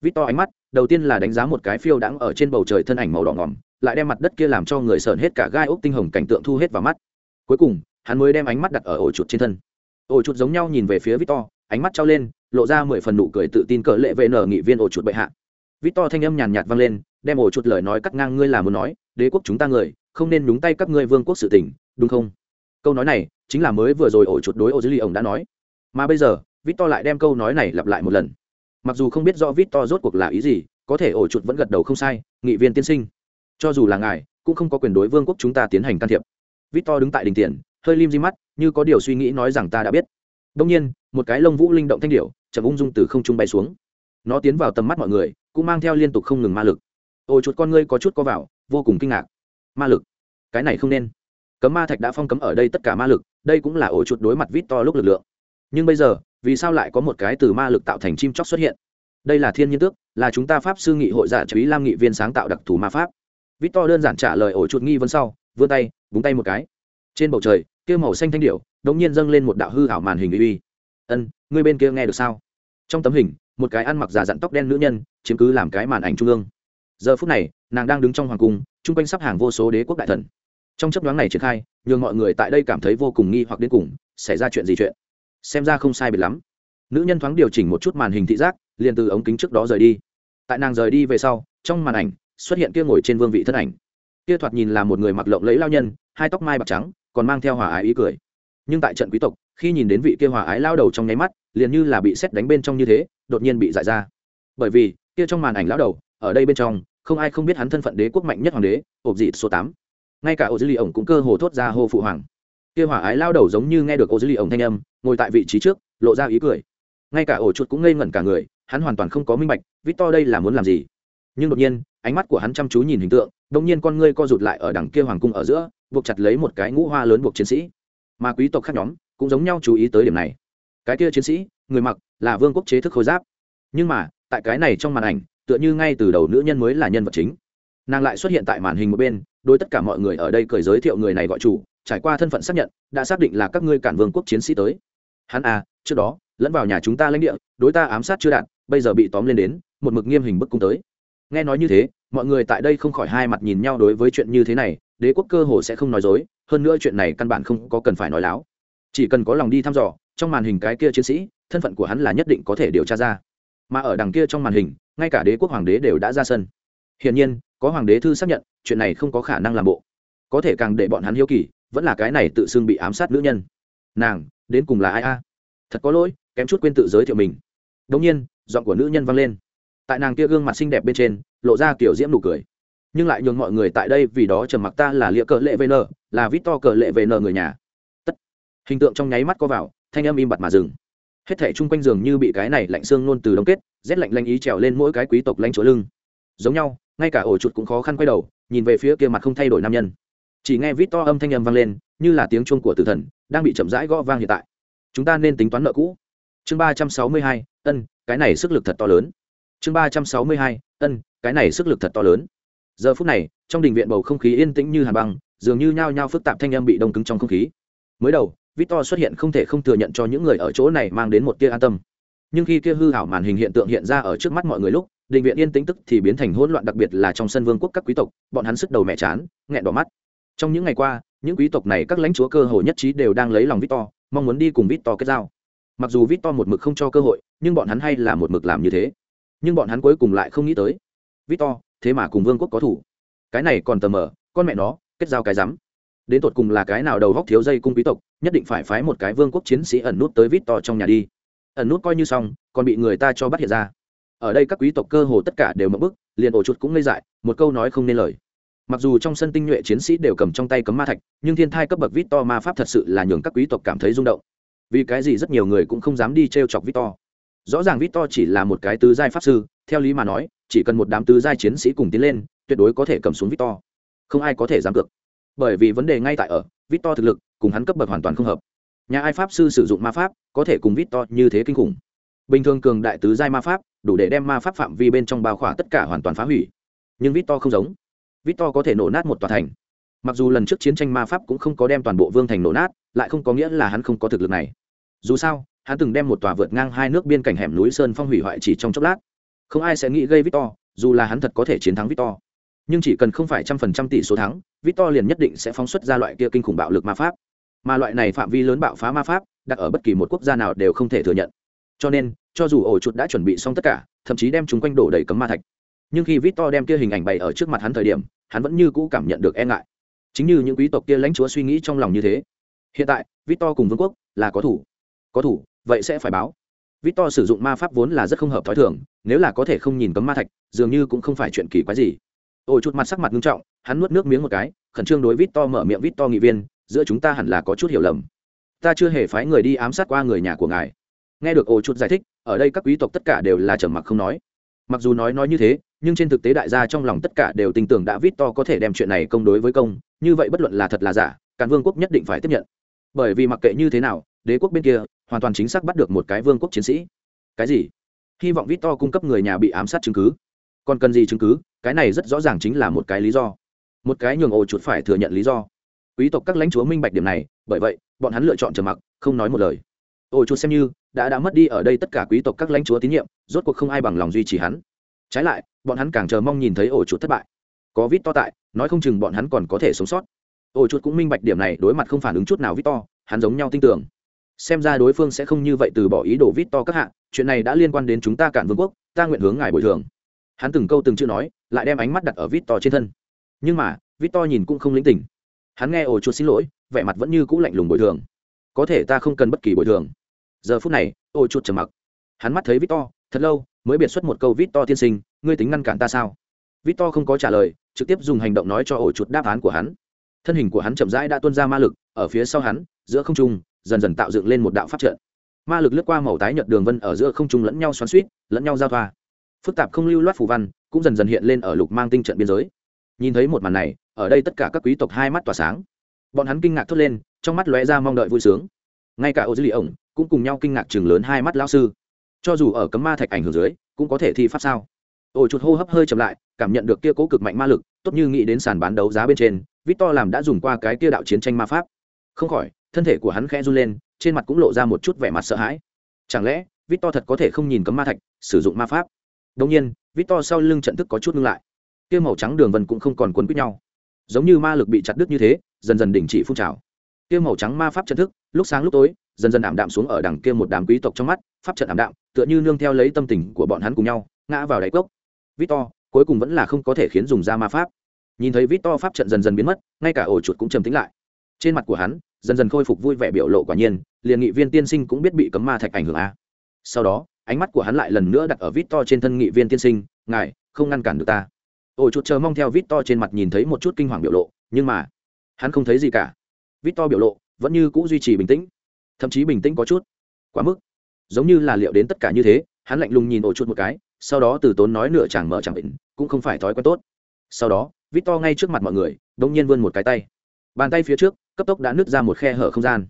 Speaker 1: Vít to ánh mắt, đầu tiên là đánh giá một cái phiêu đãng ở trên bầu trời thân ảnh màu đỏ ngỏm, lại đem mặt đất kia làm cho người sợn hết cả gai ốc tinh hồng cảnh tượng thu hết vào mắt. Cuối cùng, hắn mới đem ánh mắt đặt ở ổ chuột trên thân. Ổ chuột giống nhau nhìn về phía vít to, ánh mắt trao lên, lộ ra mười phần nụ cười tự tin cỡ lệ vệ nở nghị viên ổ chuột bệ hạ vít to thanh âm nhàn nhạt vang lên đem ổ chuột lời nói cắt ngang ngươi là muốn nói đế quốc chúng ta người không nên nhúng tay các ngươi vương quốc sự tình, đúng không? Câu nói này chính là mới vừa rồi ổ chuột đối ô dưới lì ổng đã nói. Mà bây giờ vít to lại đem câu nói này lặp lại một lần. Mặc dù không biết rõ vít to rốt cuộc là ý gì có thể ổ chuột vẫn gật đầu không sai nghị viên tiên sinh. Cho dù là ngài cũng không có quyền đối vương quốc chúng ta tiến hành can thiệp. Vít to đứng tại đình tiền hơi lim di mắt như có điều suy nghĩ nói rằng ta đã biết. Đông nhiên một cái lông vũ linh động thanh điệu chậm ung dung từ không trung bay xuống. Nó tiến vào tầm mắt mọi người cũng mang theo liên tục không ngừng ma lực. Ồ chuột con ngươi có chút có vào, vô cùng kinh ngạc. Ma lực? Cái này không nên. Cấm ma thạch đã phong cấm ở đây tất cả ma lực, đây cũng là ổ chuột đối mặt vít to lúc lực lượng. Nhưng bây giờ, vì sao lại có một cái từ ma lực tạo thành chim chóc xuất hiện? Đây là thiên nhiên tước, là chúng ta pháp sư nghị hội giả chú ý lam nghị viên sáng tạo đặc thù ma pháp. Vít to đơn giản trả lời ổ chuột nghi vấn sau, vươn tay, búng tay một cái. Trên bầu trời, kia màu xanh thanh điệu đống nhiên dâng lên một đạo hư ảo màn hình uy uy. Ân ngươi bên kia nghe được sao? Trong tấm hình, một cái ăn mặc giả dặn tóc đen nữ nhân, chiếm cứ làm cái màn ảnh trung ương. Giờ phút này, nàng đang đứng trong hoàng cung, chung quanh sắp hàng vô số đế quốc đại thần. Trong chấp đoán này triển khai, nhường mọi người tại đây cảm thấy vô cùng nghi hoặc đến cùng, xảy ra chuyện gì chuyện? Xem ra không sai biệt lắm. Nữ nhân thoáng điều chỉnh một chút màn hình thị giác, liền từ ống kính trước đó rời đi. Tại nàng rời đi về sau, trong màn ảnh, xuất hiện kia ngồi trên vương vị thân ảnh. Kia thoạt nhìn là một người mặc lộng lẫy lao nhân, hai tóc mai bạc trắng, còn mang theo hòa ái ý cười. Nhưng tại trận quý tộc khi nhìn đến vị kia hòa ái lao đầu trong nháy mắt, liền như là bị xét đánh bên trong như thế, đột nhiên bị giải ra. Bởi vì, kia trong màn ảnh lao đầu, ở đây bên trong, không ai không biết hắn thân phận đế quốc mạnh nhất hoàng đế ộp dị số tám. Ngay cả ô dư ly ổng cũng cơ hồ thốt ra hô phụ hoàng. Kia hỏa ái lao đầu giống như nghe được ô dư ly ổng thanh âm, ngồi tại vị trí trước, lộ ra ý cười. Ngay cả ổ chuột cũng ngây ngẩn cả người, hắn hoàn toàn không có minh bạch vít to đây là muốn làm gì. Nhưng đột nhiên, ánh mắt của hắn chăm chú nhìn hình tượng đ ỗ n g nhiên con ngươi co rụt lại ở đằng kia hoàng cung ở giữa, buộc chặt lấy một cái ngũ hoa lớn buộc chiến sĩ. Mà quý tộc khác nhóm cũng giống nhau chú ý tới điểm này. Cái kia chiến sĩ, người mặc là vương quốc chế thức khôi giáp. Nhưng mà, tại cái này trong màn ảnh, tựa như ngay từ đầu nữ nhân mới là nhân vật chính. Nàng lại xuất hiện tại màn hình một bên, đối tất cả mọi người ở đây cười giới thiệu người này gọi chủ, trải qua thân phận xác nhận, đã xác định là các ngươi cản vương quốc chiến sĩ tới. Hắn à trước đó, lẫn vào nhà chúng ta lãnh địa, đối ta ám sát chưa đạn, bây giờ bị tóm lên đến, một mực nghiêm hình bức cung tới. Nghe nói như thế, mọi người tại đây không khỏi hai mặt nhìn nhau đối với chuyện như thế này, đế quốc cơ hồ sẽ không nói dối, hơn nữa chuyện này căn bản không có cần phải nói láo chỉ cần có lòng đi thăm dò, trong màn hình cái kia chiến sĩ, thân phận của hắn là nhất định có thể điều tra ra. Mà ở đằng kia trong màn hình, ngay cả đế quốc hoàng đế đều đã ra sân. Hiển nhiên, có hoàng đế thư xác nhận, chuyện này không có khả năng làm bộ. Có thể càng để bọn hắn hiếu kỳ, vẫn là cái này tự xưng bị ám sát nữ nhân. Nàng, đến cùng là ai a? Thật có lỗi, kém chút quên tự giới thiệu mình. Đông nhiên, giọng của nữ nhân vang lên. Tại nàng kia gương mặt xinh đẹp bên trên, lộ ra kiểu diễm nụ cười. Nhưng lại nhường mọi người tại đây vì đó trầm mặc ta là lia cờ lệ vn là vít to cờ lệ vn người nhà hình tượng trong nháy mắt có vào, thanh âm im bặt mà dừng. Hết thể chung quanh giường như bị cái này lạnh xương nôn từ đống kết, rét lạnh lanh ý trèo lên mỗi cái quý tộc lanh chỗ lưng. Giống nhau, ngay cả ổ chuột cũng khó khăn quay đầu, nhìn về phía kia mặt không thay đổi nam nhân. Chỉ nghe vít to âm thanh âm vang lên, như là tiếng chuông của tử thần, đang bị chậm rãi gõ vang hiện tại. Chúng ta nên tính toán nợ cũ. Chương ba trăm sáu mươi hai, ân, cái này sức lực thật to lớn. Chương ba trăm sáu mươi hai, ân, cái này sức lực thật to lớn. Giờ phút này, trong đình viện bầu không khí yên tĩnh như hàn băng, dường như nhao nhao phức tạp thanh âm bị đông cứng trong không khí. Mới đầu victor xuất hiện không thể không thừa nhận cho những người ở chỗ này mang đến một tia an tâm. Nhưng khi kia hư ảo màn hình hiện tượng hiện ra ở trước mắt mọi người lúc đình viện yên tĩnh tức thì biến thành hỗn loạn đặc biệt là trong sân vương quốc các quý tộc bọn hắn sức đầu mẹ chán nghẹn đỏ mắt. Trong những ngày qua những quý tộc này các lãnh chúa cơ hội nhất trí đều đang lấy lòng victor mong muốn đi cùng victor kết giao. Mặc dù victor một mực không cho cơ hội nhưng bọn hắn hay là một mực làm như thế. Nhưng bọn hắn cuối cùng lại không nghĩ tới. Victor thế mà cùng vương quốc có thủ. Cái này còn tầm mở, con mẹ nó kết giao cái rắm đến tột cùng là cái nào đầu góc thiếu dây cung quý tộc, nhất định phải phái một cái vương quốc chiến sĩ ẩn nút tới vít to trong nhà đi. Ẩn nút coi như xong, còn bị người ta cho bắt hiện ra. Ở đây các quý tộc cơ hồ tất cả đều mập bức, liền ổ chuột cũng ngây dại, một câu nói không nên lời. Mặc dù trong sân tinh nhuệ chiến sĩ đều cầm trong tay cấm ma thạch, nhưng thiên thai cấp bậc vít to ma pháp thật sự là nhường các quý tộc cảm thấy rung động. Vì cái gì rất nhiều người cũng không dám đi t r e o chọc vít to. Rõ ràng vít to chỉ là một cái tứ giai pháp sư, theo lý mà nói, chỉ cần một đám tứ giai chiến sĩ cùng tiến lên, tuyệt đối có thể cầm xuống vít to. Không ai có thể dám cược bởi vì vấn đề ngay tại ở vít to thực lực cùng hắn cấp bậc hoàn toàn không hợp. Nhà ai pháp sư sử dụng ma pháp, có thể cùng vít to như thế kinh khủng. Bình thường cường đại tứ giai ma pháp, đủ để đem ma pháp phạm vi bên trong bao khỏa tất cả hoàn toàn phá hủy. Nhưng vít to không giống. Vít to có thể nổ nát một tòa thành. Mặc dù lần trước chiến tranh ma pháp cũng không có đem toàn bộ vương thành nổ nát, lại không có nghĩa là hắn không có thực lực này. Dù sao, hắn từng đem một tòa vượt ngang hai nước biên cảnh hẻm núi sơn phong hủy hoại chỉ trong chốc lát. Không ai sẽ nghĩ gây victor, dù là hắn thật có thể chiến thắng victor nhưng chỉ cần không phải trăm phần trăm tỷ số thắng, victor liền nhất định sẽ phóng xuất ra loại kia kinh khủng bạo lực ma pháp. Mà loại này phạm vi lớn bạo phá ma pháp, đặt ở bất kỳ một quốc gia nào đều không thể thừa nhận. Cho nên, cho dù ổ chuột đã chuẩn bị xong tất cả, thậm chí đem chúng quanh đổ đầy cấm ma thạch, nhưng khi victor đem kia hình ảnh bày ở trước mặt hắn thời điểm, hắn vẫn như cũ cảm nhận được e ngại. Chính như những quý tộc kia lãnh chúa suy nghĩ trong lòng như thế. Hiện tại, victor cùng vương quốc là có thủ. Có thủ, vậy sẽ phải báo. Victor sử dụng ma pháp vốn là rất không hợp t h ó i thường, nếu là có thể không nhìn cấm ma thạch, dường như cũng không phải chuyện kỳ quái gì ôi, chút mặt sắc mặt nghiêm trọng, hắn nuốt nước miếng một cái, khẩn trương đối victor mở miệng victor nghị viên, giữa chúng ta hẳn là có chút hiểu lầm. Ta chưa hề phái người đi ám sát qua người nhà của ngài. Nghe được ổ chút giải thích, ở đây các quý tộc tất cả đều là trầm mặc không nói. Mặc dù nói nói như thế, nhưng trên thực tế đại gia trong lòng tất cả đều tin tưởng đã vít to có thể đem chuyện này công đối với công, như vậy bất luận là thật là giả, cản vương quốc nhất định phải tiếp nhận. Bởi vì mặc kệ như thế nào, đế quốc bên kia hoàn toàn chính xác bắt được một cái vương quốc chiến sĩ. Cái gì? Hy vọng vít to cung cấp người nhà bị ám sát chứng cứ còn cần gì chứng cứ, cái này rất rõ ràng chính là một cái lý do. Một cái nhường ổ chuột phải thừa nhận lý do. Quý tộc các lãnh chúa minh bạch điểm này, bởi vậy, bọn hắn lựa chọn trầm mặc, không nói một lời. Ổ chuột xem như đã đã mất đi ở đây tất cả quý tộc các lãnh chúa tín nhiệm, rốt cuộc không ai bằng lòng duy trì hắn. Trái lại, bọn hắn càng chờ mong nhìn thấy ổ chuột thất bại. Có vít to tại, nói không chừng bọn hắn còn có thể sống sót. Ổ chuột cũng minh bạch điểm này, đối mặt không phản ứng chút nào vít to, hắn giống nhau tin tưởng. Xem ra đối phương sẽ không như vậy từ bỏ ý đồ vít to các hạng chuyện này đã liên quan đến chúng ta cản vương quốc, ta nguyện hướng ngài bồi thường hắn từng câu từng chữ nói, lại đem ánh mắt đặt ở vít to trên thân. Nhưng mà vít to nhìn cũng không lĩnh tình. Hắn nghe ổ chuột xin lỗi, vẻ mặt vẫn như cũ lạnh lùng bồi thường. Có thể ta không cần bất kỳ bồi thường. Giờ phút này ổ chuột trầm mặc. Hắn mắt thấy vít to thật lâu, mới biệt xuất một câu vít to tiên sinh, ngươi tính ngăn cản ta sao? Vít to không có trả lời, trực tiếp dùng hành động nói cho ổ chuột đáp án của hắn. Thân hình của hắn chậm rãi đã tuôn ra ma lực, ở phía sau hắn, giữa không trung, dần dần tạo dựng lên một đạo pháp trận. Ma lực lướt qua màu tái nhợt đường vân ở giữa không trung lẫn nhau xoắn suýt lẫn nhau giao thoa phức tạp không lưu loát phù văn, cũng dần dần hiện lên ở lục mang tinh trận biên giới. Nhìn thấy một màn này, ở đây tất cả các quý tộc hai mắt tỏa sáng. Bọn hắn kinh ngạc thốt lên, trong mắt lóe ra mong đợi vui sướng. Ngay cả ô dư lì ổng cũng cùng nhau kinh ngạc chừng lớn hai mắt lao sư. Cho dù ở cấm ma thạch ảnh hưởng dưới, cũng có thể thi pháp sao? Ổ chuột hô hấp hơi chậm lại, cảm nhận được kia cố cực mạnh ma lực, tốt như nghĩ đến sàn bán đấu giá bên trên Vít To làm đã dùng qua cái kia đạo chiến tranh ma pháp. Không khỏi, thân thể của hắn khẽ run lên, trên mặt cũng lộ ra một chút vẻ mặt sợ hãi. Chẳng lẽ Vít To thật có thể không nhìn cấm ma thạch, sử dụng ma pháp? Đồng nhiên, victor sau lưng trận thức có chút ngưng lại. Kia màu trắng đường vân cũng không còn quấn quýt nhau. Giống như ma lực bị chặt đứt như thế, dần dần đình chỉ phun trào. Kia màu trắng ma pháp trận thức, lúc sáng lúc tối, dần dần ảm đạm xuống ở đằng kia một đám quý tộc trong mắt, pháp trận ảm đạm, tựa như nương theo lấy tâm tình của bọn hắn cùng nhau, ngã vào đáy cốc. Victor, cuối cùng vẫn là không có thể khiến dùng ra ma pháp. Nhìn thấy victor pháp trận dần dần biến mất, ngay cả ổ chuột cũng trầm tĩnh lại. Trên mặt của hắn, dần dần khôi phục vui vẻ biểu lộ quả nhiên, liền nghị viên tiên sinh cũng biết bị cấm ma thạch ảnh hưởng a. Sau đó ánh mắt của hắn lại lần nữa đặt ở vít to trên thân nghị viên tiên sinh, ngài, không ngăn cản được ta. Ổ chuột chờ mong theo vít to trên mặt nhìn thấy một chút kinh hoàng biểu lộ, nhưng mà, hắn không thấy gì cả. Vít to biểu lộ vẫn như c ũ duy trì bình tĩnh, thậm chí bình tĩnh có chút, quá mức. Giống như là liệu đến tất cả như thế, hắn lạnh lùng nhìn ổ chuột một cái, sau đó từ tốn nói nửa chàng mở chẳng định cũng không phải thói quen tốt. Sau đó vít to ngay trước mặt mọi người đ ỗ n g nhiên vươn một cái tay. Bàn tay phía trước, cấp tốc đã nứt ra một khe hở không gian.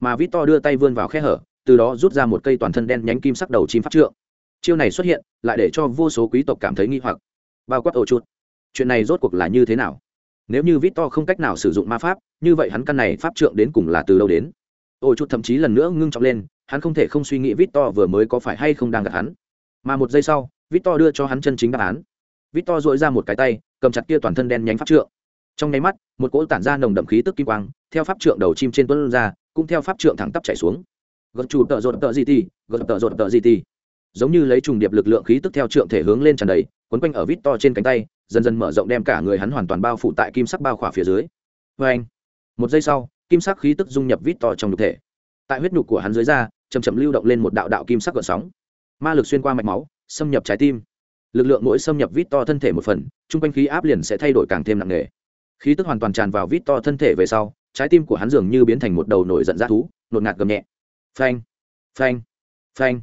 Speaker 1: Mà vít to đưa tay vươn vào khe hở từ đó rút ra một cây toàn thân đen nhánh kim sắc đầu chim pháp trượng. Chiêu này xuất hiện, lại để cho vô số quý tộc cảm thấy nghi hoặc. Bao quát ổ chuột. Chuyện này rốt cuộc là như thế nào? Nếu như vít to không cách nào sử dụng ma pháp, như vậy hắn căn này pháp trượng đến cùng là từ đâu đến? Ổ chuột thậm chí lần nữa ngưng trọng lên, hắn không thể không suy nghĩ vít to vừa mới có phải hay không đang gặp hắn. Mà một giây sau vít to đưa cho hắn chân chính đáp án. Vít to dội ra một cái tay, cầm chặt kia toàn thân đen nhánh pháp trượng. Trong nháy mắt, một cỗ tản ra nồng đậm khí tức kim quang, theo pháp trượng đầu chim trên tuấn ra, cũng theo pháp trượng thẳng tắp chảy xuống gật chủ tợ rột tợ gì ti gật tợ rột tợ gì ti giống như lấy trùng điệp lực lượng khí tức theo trượng thể hướng lên tràn đầy, quấn quanh ở vít to trên cánh tay, dần dần mở rộng đem cả người hắn hoàn toàn bao phủ tại kim sắc bao khỏa phía dưới. Vê anh, một giây sau, kim sắc khí tức dung nhập vít to trong nhục thể. Tại huyết nhục của hắn dưới da chầm chậm lưu động lên một đạo đạo kim sắc gợn sóng. Ma lực xuyên qua mạch máu, xâm nhập trái tim. Lực lượng mỗi xâm nhập vít to thân thể một phần chung quanh khí áp liền sẽ thay đổi càng thêm nặng nề. Khí tức hoàn toàn tràn vào vít to thân thể về sau, trái tim của hắn dường như biến thành một đầu nổi giận dã thú, nột ngạt gầm nhẹ phanh. Phanh. Phanh.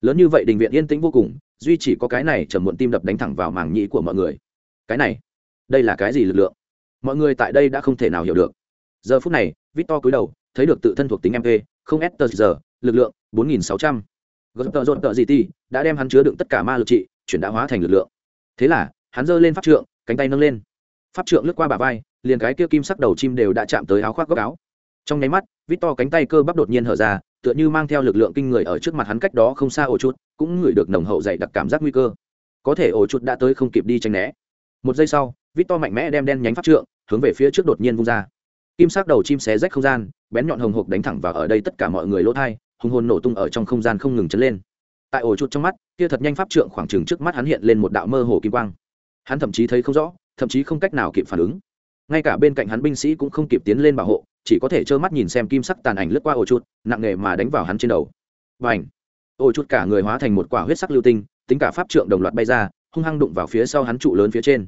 Speaker 1: Lớn như vậy đình viện yên tĩnh vô cùng, duy chỉ có cái này chầm muộn tim đập đánh thẳng vào màng nhĩ của mọi người. Cái này, đây là cái gì lực lượng? Mọi người tại đây đã không thể nào hiểu được. Giờ phút này vít to cúi đầu, thấy được tự thân thuộc tính mp không s tờ giờ lực lượng, bốn nghìn sáu trăm. Gợt tờ rột tờ gì ti đã đem hắn chứa đựng tất cả ma lực trị, chuyển đã hóa thành lực lượng. Thế là, hắn giơ lên pháp trượng, cánh tay nâng lên. Pháp trượng lướt qua bà vai, liền cái kia kim sắc đầu chim đều đã chạm tới áo khoác góc áo. Trong nháy mắt vít to cánh tay cơ bắp đột nhiên hở ra tựa như mang theo lực lượng kinh người ở trước mặt hắn cách đó không xa ổ chuột, cũng ngửi được nồng hậu dày đặc cảm giác nguy cơ. Có thể ổ chuột đã tới không kịp đi tranh né. Một giây sau, vít to mạnh mẽ đem đen nhánh pháp trượng hướng về phía trước đột nhiên vung ra. Kim sắc đầu chim xé rách không gian, bén nhọn hồng hộc đánh thẳng vào ở đây tất cả mọi người lỗ thai hùng hồn nổ tung ở trong không gian không ngừng chấn lên. Tại ổ chuột trong mắt, kia thật nhanh pháp trượng khoảng trừng trước mắt hắn hiện lên một đạo mơ hồ kim quang. Hắn thậm chí thấy không rõ, thậm chí không cách nào kịp phản ứng. Ngay cả bên cạnh hắn binh sĩ cũng không kịp tiến lên bảo hộ chỉ có thể trơ mắt nhìn xem kim sắc tàn ảnh lướt qua ổ chuột, nặng nề mà đánh vào hắn trên đầu. Và ảnh ổ chuột cả người hóa thành một quả huyết sắc lưu tinh, tính cả pháp trượng đồng loạt bay ra, hung hăng đụng vào phía sau hắn trụ lớn phía trên.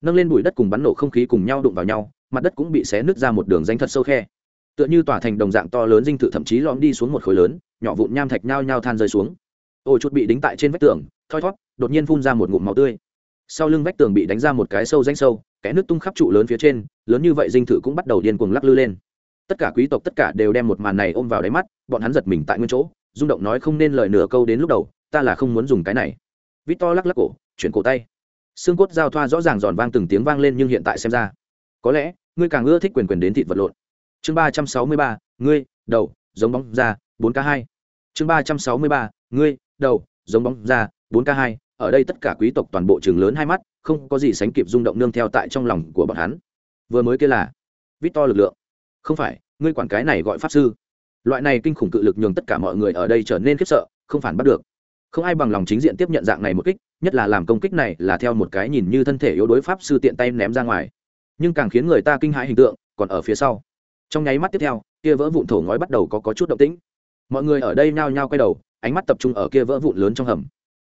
Speaker 1: Nâng lên bụi đất cùng bắn nổ không khí cùng nhau đụng vào nhau, mặt đất cũng bị xé nứt ra một đường danh thật sâu khe. Tựa như tỏa thành đồng dạng to lớn dinh thự thậm chí lõm đi xuống một khối lớn, nhỏ vụn nham thạch nhao nhao than rơi xuống. Ổ chuột bị đính tại trên vách tường, thoi thót đột nhiên phun ra một ngụm máu tươi. Sau lưng vách tường bị đánh ra một cái sâu danh sâu, kẽ nước tung khắp trụ lớn phía trên, lớn như vậy dinh thự cũng bắt đầu điên cuồng lắc lư lên tất cả quý tộc tất cả đều đem một màn này ôm vào đáy mắt, bọn hắn giật mình tại nguyên chỗ, rung động nói không nên lời nửa câu đến lúc đầu, ta là không muốn dùng cái này. Vít to lắc lắc cổ, chuyển cổ tay. Xương cốt giao thoa rõ ràng giòn vang từng tiếng vang lên nhưng hiện tại xem ra, có lẽ, ngươi càng ưa thích quyền quyền đến thịt vật lộn. Chương ba trăm sáu mươi ba, ngươi, đầu, giống bóng ra, bốn k hai. Chương ba trăm sáu mươi ba, ngươi, đầu, giống bóng ra, bốn k hai. Ở đây tất cả quý tộc toàn bộ trường lớn hai mắt, không có gì sánh kịp rung động nương theo tại trong lòng của bọn hắn. Vừa mới kia là vít to lực lượng không phải ngươi quản cái này gọi pháp sư. Loại này kinh khủng cự lực nhường tất cả mọi người ở đây trở nên khiếp sợ không phản bắt được. Không ai bằng lòng chính diện tiếp nhận dạng này một kích nhất là làm công kích này là theo một cái nhìn như thân thể yếu đối pháp sư tiện tay ném ra ngoài. Nhưng càng khiến người ta kinh hãi hình tượng còn ở phía sau. Trong nháy mắt tiếp theo kia vỡ vụn thổ ngói bắt đầu có, có chút động tĩnh. Mọi người ở đây nhao nhao quay đầu ánh mắt tập trung ở kia vỡ vụn lớn trong hầm.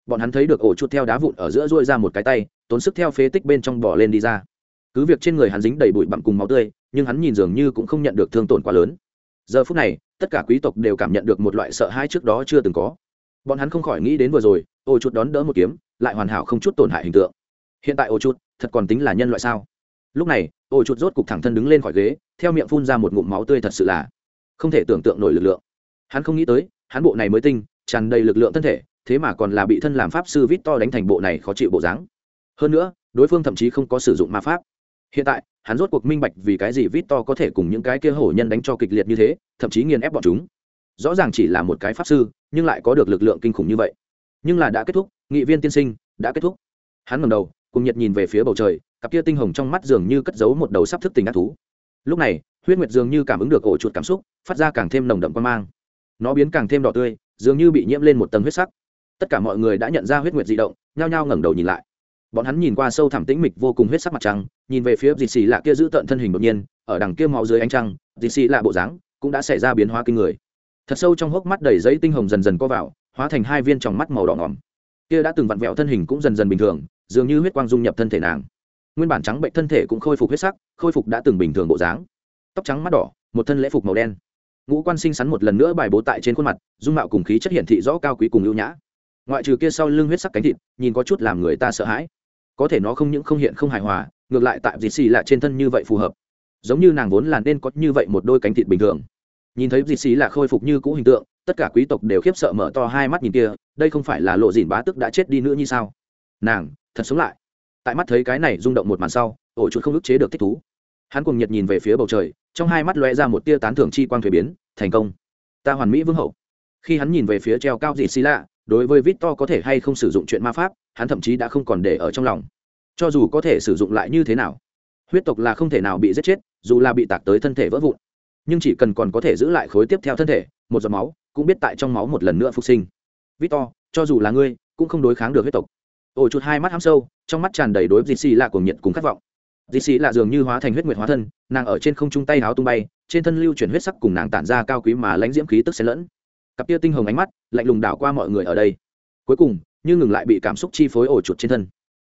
Speaker 1: Bọn hắn thấy được ổ chuột theo đá vụn ở giữa rôi ra một cái tay tốn sức theo phế tích bên trong bỏ lên đi ra. Cứ việc trên người hắn dính đầy bụi bặm cùng máu tươi nhưng hắn nhìn dường như cũng không nhận được thương tổn quá lớn. Giờ phút này, tất cả quý tộc đều cảm nhận được một loại sợ hãi trước đó chưa từng có. Bọn hắn không khỏi nghĩ đến vừa rồi, ô chuột đón đỡ một kiếm, lại hoàn hảo không chút tổn hại hình tượng. Hiện tại ô chuột, thật còn tính là nhân loại sao? Lúc này, ô chuột rốt cục thẳng thân đứng lên khỏi ghế, theo miệng phun ra một ngụm máu tươi thật sự là không thể tưởng tượng nổi lực lượng. Hắn không nghĩ tới, hắn bộ này mới tinh, tràn đầy lực lượng thân thể, thế mà còn là bị thân làm pháp sư vít to đánh thành bộ này khó chịu bộ dáng. Hơn nữa, đối phương thậm chí không có sử dụng ma pháp. Hiện tại hắn rốt cuộc minh bạch vì cái gì vít to có thể cùng những cái kia hổ nhân đánh cho kịch liệt như thế, thậm chí nghiền ép bọn chúng. Rõ ràng chỉ là một cái pháp sư, nhưng lại có được lực lượng kinh khủng như vậy. Nhưng là đã kết thúc, nghị viên tiên sinh, đã kết thúc. Hắn ngầm đầu, cùng nhật nhìn về phía bầu trời, cặp kia tinh hồng trong mắt dường như cất giấu một đầu sắp thức tình ác thú. Lúc này, huyết nguyệt dường như cảm ứng được ổ chuột cảm xúc, phát ra càng thêm nồng đậm quan mang. Nó biến càng thêm đỏ tươi, dường như bị nhiễm lên một tầng huyết sắc. Tất cả mọi người đã nhận ra huyết nguyệt di động, nhao nhao ngẩng đầu nhìn lại bọn hắn nhìn qua sâu thẳm tĩnh mịch vô cùng huyết sắc mặt trăng, nhìn về phía dịt xì lạ kia giữ tận thân hình đột nhiên, ở đằng kia máu dưới ánh trăng dịt xì lạ bộ dáng cũng đã xảy ra biến hóa kinh người. Thật sâu trong hốc mắt đầy giấy tinh hồng dần dần co vào, hóa thành hai viên tròng mắt màu đỏ ngỏm. Kia đã từng vặn vẹo thân hình cũng dần dần bình thường, dường như huyết quang dung nhập thân thể nàng. Nguyên bản trắng bệnh thân thể cũng khôi phục huyết sắc, khôi phục đã từng bình thường bộ dáng. Tóc trắng mắt đỏ, một thân lễ phục màu đen. Ngũ quan sinh sắn một lần nữa bài bố tại trên khuôn mặt, dung mạo cùng khí chất hiện thị rõ cao quý cùng ưu nhã. Ngoại trừ kia sau lưng huyết sắc cánh thịt, nhìn có chút làm người ta sợ hãi có thể nó không những không hiện không hài hòa, ngược lại tại dì xì lạ trên thân như vậy phù hợp. Giống như nàng vốn là nên có như vậy một đôi cánh thịt bình thường. Nhìn thấy dì xì lạ khôi phục như cũ hình tượng, tất cả quý tộc đều khiếp sợ mở to hai mắt nhìn kia, đây không phải là lộ dìn bá tức đã chết đi nữa như sao? Nàng, thật sống lại. Tại mắt thấy cái này rung động một màn sau, ổ chuột không ức chế được thích thú. Hắn cùng nhiệt nhìn về phía bầu trời, trong hai mắt loe ra một tia tán thưởng chi quang thuế biến, thành công. Ta hoàn mỹ vương hậu. Khi hắn nhìn về phía treo cao dì xì lạ đối với victor có thể hay không sử dụng chuyện ma pháp, hắn thậm chí đã không còn để ở trong lòng. Cho dù có thể sử dụng lại như thế nào, huyết tộc là không thể nào bị giết chết, dù là bị tạc tới thân thể vỡ vụn. Nhưng chỉ cần còn có thể giữ lại khối tiếp theo thân thể, một giọt máu, cũng biết tại trong máu một lần nữa phục sinh. Victor, cho dù là ngươi, cũng không đối kháng được huyết tộc. Ổ chuột hai mắt hăm sâu, trong mắt tràn đầy đối với dì lạ cuồng nhiệt cùng khát vọng. Dì là lạ dường như hóa thành huyết nguyệt hóa thân, nàng ở trên không trung tay háo tung bay, trên thân lưu chuyển huyết sắc cùng nàng tản ra cao quý mà lãnh diễm khí tức xen lẫn cặp kia tinh hồng ánh mắt lạnh lùng đảo qua mọi người ở đây. Cuối cùng, như ngừng lại bị cảm xúc chi phối ổ chuột trên thân.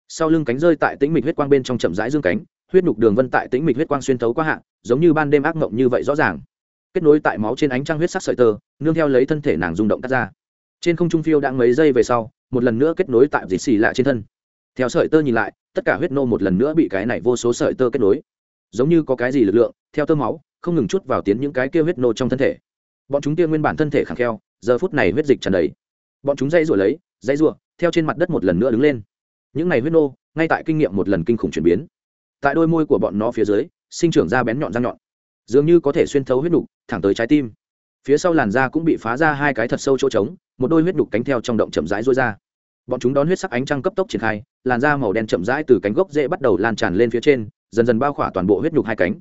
Speaker 1: Sau lưng cánh rơi tại tĩnh mịch huyết quang bên trong chậm rãi dương cánh, huyết nhục đường vân tại tĩnh mịch huyết quang xuyên thấu qua hạ, giống như ban đêm ác mộng như vậy rõ ràng. Kết nối tại máu trên ánh trăng huyết sắc sợi tơ, nương theo lấy thân thể nàng rung động cắt ra. Trên không trung phiêu đã mấy giây về sau, một lần nữa kết nối tại dịt xì lạ trên thân. Theo sợi tơ nhìn lại, tất cả huyết nô một lần nữa bị cái này vô số sợi tơ kết nối. Giống như có cái gì lực lượng, theo tơ máu, không ngừng chút vào tiến những cái kia huyết nô trong thân thể bọn chúng kia nguyên bản thân thể khẳng kheo, giờ phút này huyết dịch tràn đầy. Bọn chúng dây rủa lấy dây rủa, theo trên mặt đất một lần nữa đứng lên. Những này huyết nô, ngay tại kinh nghiệm một lần kinh khủng chuyển biến. Tại đôi môi của bọn nó phía dưới, sinh trưởng ra bén nhọn răng nhọn. Dường như có thể xuyên thấu huyết đục thẳng tới trái tim. Phía sau làn da cũng bị phá ra hai cái thật sâu chỗ trống, một đôi huyết đục cánh theo trong động chậm rãi rối ra. Bọn chúng đón huyết sắc ánh trăng cấp tốc triển khai, làn da màu đen chậm rãi từ cánh gốc dễ bắt đầu lan tràn lên phía trên, dần dần bao khỏa toàn bộ huyết nhục hai cánh.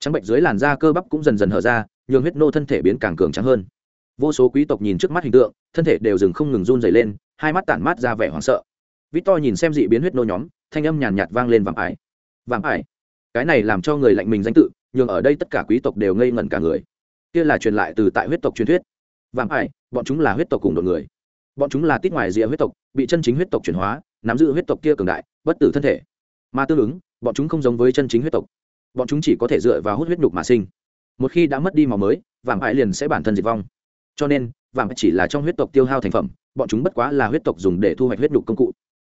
Speaker 1: Trắng bệnh dưới làn da cơ bắp cũng dần dần hở ra nhường huyết nô thân thể biến càng cường trắng hơn. Vô số quý tộc nhìn trước mắt hình tượng, thân thể đều dừng không ngừng run dày lên, hai mắt tản mát ra vẻ hoảng sợ. Vít to nhìn xem dị biến huyết nô nhóm, thanh âm nhàn nhạt vang lên vàng ải. Vàng ải? Cái này làm cho người lạnh mình danh tự nhường ở đây tất cả quý tộc đều ngây ngẩn cả người. Kia là truyền lại từ tại huyết tộc truyền thuyết. Vàng ải, bọn chúng là huyết tộc cùng đội người. Bọn chúng là tít ngoài rìa huyết tộc, bị chân chính huyết tộc chuyển hóa, nắm giữ huyết tộc kia cường đại, bất tử thân thể. Mà tương ứng, bọn chúng không giống với chân chính huyết tộc. Bọn chúng chỉ có thể dựa vào hút huyết nhục mà sinh một khi đã mất đi màu mới, vàng ải liền sẽ bản thân diệt vong. Cho nên, vàng chỉ là trong huyết tộc tiêu hao thành phẩm, bọn chúng bất quá là huyết tộc dùng để thu hoạch huyết đục công cụ.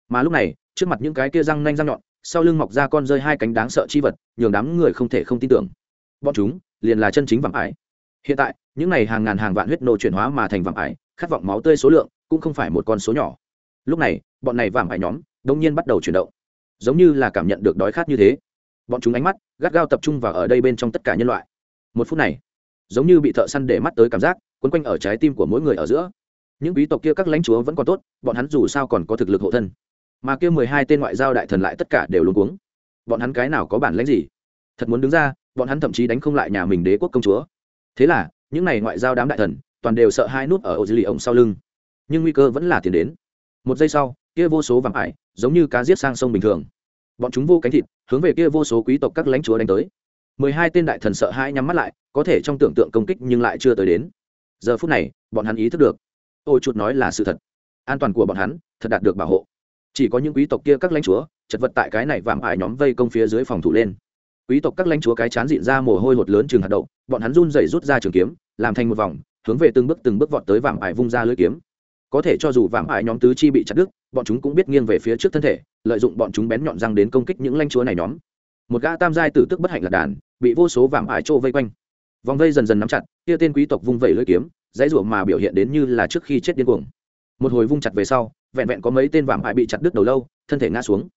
Speaker 1: Mà lúc này, trước mặt những cái kia răng nanh răng nhọn, sau lưng mọc ra con rơi hai cánh đáng sợ chi vật, nhường đám người không thể không tin tưởng. Bọn chúng liền là chân chính vàng ải. Hiện tại, những n à y hàng ngàn hàng vạn huyết nô chuyển hóa mà thành vàng ải, khát vọng máu tươi số lượng cũng không phải một con số nhỏ. Lúc này, bọn này vàng ải nhóm đông nhiên bắt đầu chuyển động. Giống như là cảm nhận được đói khát như thế. Bọn chúng ánh mắt gắt gao tập trung vào ở đây bên trong tất cả nhân loại một phút này, giống như bị thợ săn để mắt tới cảm giác, quấn quanh ở trái tim của mỗi người ở giữa. Những quý tộc kia các lãnh chúa vẫn còn tốt, bọn hắn dù sao còn có thực lực hộ thân. Mà kia mười hai tên ngoại giao đại thần lại tất cả đều luôn cuống. Bọn hắn cái nào có bản lãnh gì? Thật muốn đứng ra, bọn hắn thậm chí đánh không lại nhà mình đế quốc công chúa. Thế là, những n à y ngoại giao đám đại thần, toàn đều sợ hai nút ở ô dư lì ổng sau lưng. Nhưng nguy cơ vẫn là tiến đến. Một giây sau, kia vô số vàng ải, giống như cá giết sang sông bình thường. Bọn chúng vô cánh thịt, hướng về kia vô số quý tộc các lãnh chúa đánh tới mười hai tên đại thần sợ hãi nhắm mắt lại, có thể trong tưởng tượng công kích nhưng lại chưa tới đến. Giờ phút này, bọn hắn ý thức được. Ôi chuột nói là sự thật. An toàn của bọn hắn, thật đạt được bảo hộ. Chỉ có những quý tộc kia các lãnh chúa, chật vật tại cái này vạm ải nhóm vây công phía dưới phòng thủ lên. Quý tộc các lãnh chúa cái chán dịn ra mồ hôi hột lớn trường hạt đậu, bọn hắn run dày rút ra trường kiếm, làm thành một vòng, hướng về từng bước từng bước vọt tới vạm ải vung ra lưỡi kiếm. Có thể cho dù vạm ải nhóm tứ chi bị chặt đứt, bọn chúng cũng biết nghiêng về phía trước thân thể, lợi dụng bọn chúng bén nhọn răng đến công kích những lãnh chúa này nhóm một gã tam giai tử tức bất hạnh lạc đàn, bị vô số vạm ải trô vây quanh. Vòng vây dần dần nắm chặt, kia tên quý tộc vung vẩy lưỡi kiếm, dãy rủa mà biểu hiện đến như là trước khi chết điên cuồng. Một hồi vung chặt về sau, vẹn vẹn có mấy tên vạm ải bị chặt đứt đầu lâu, thân thể ngã xuống.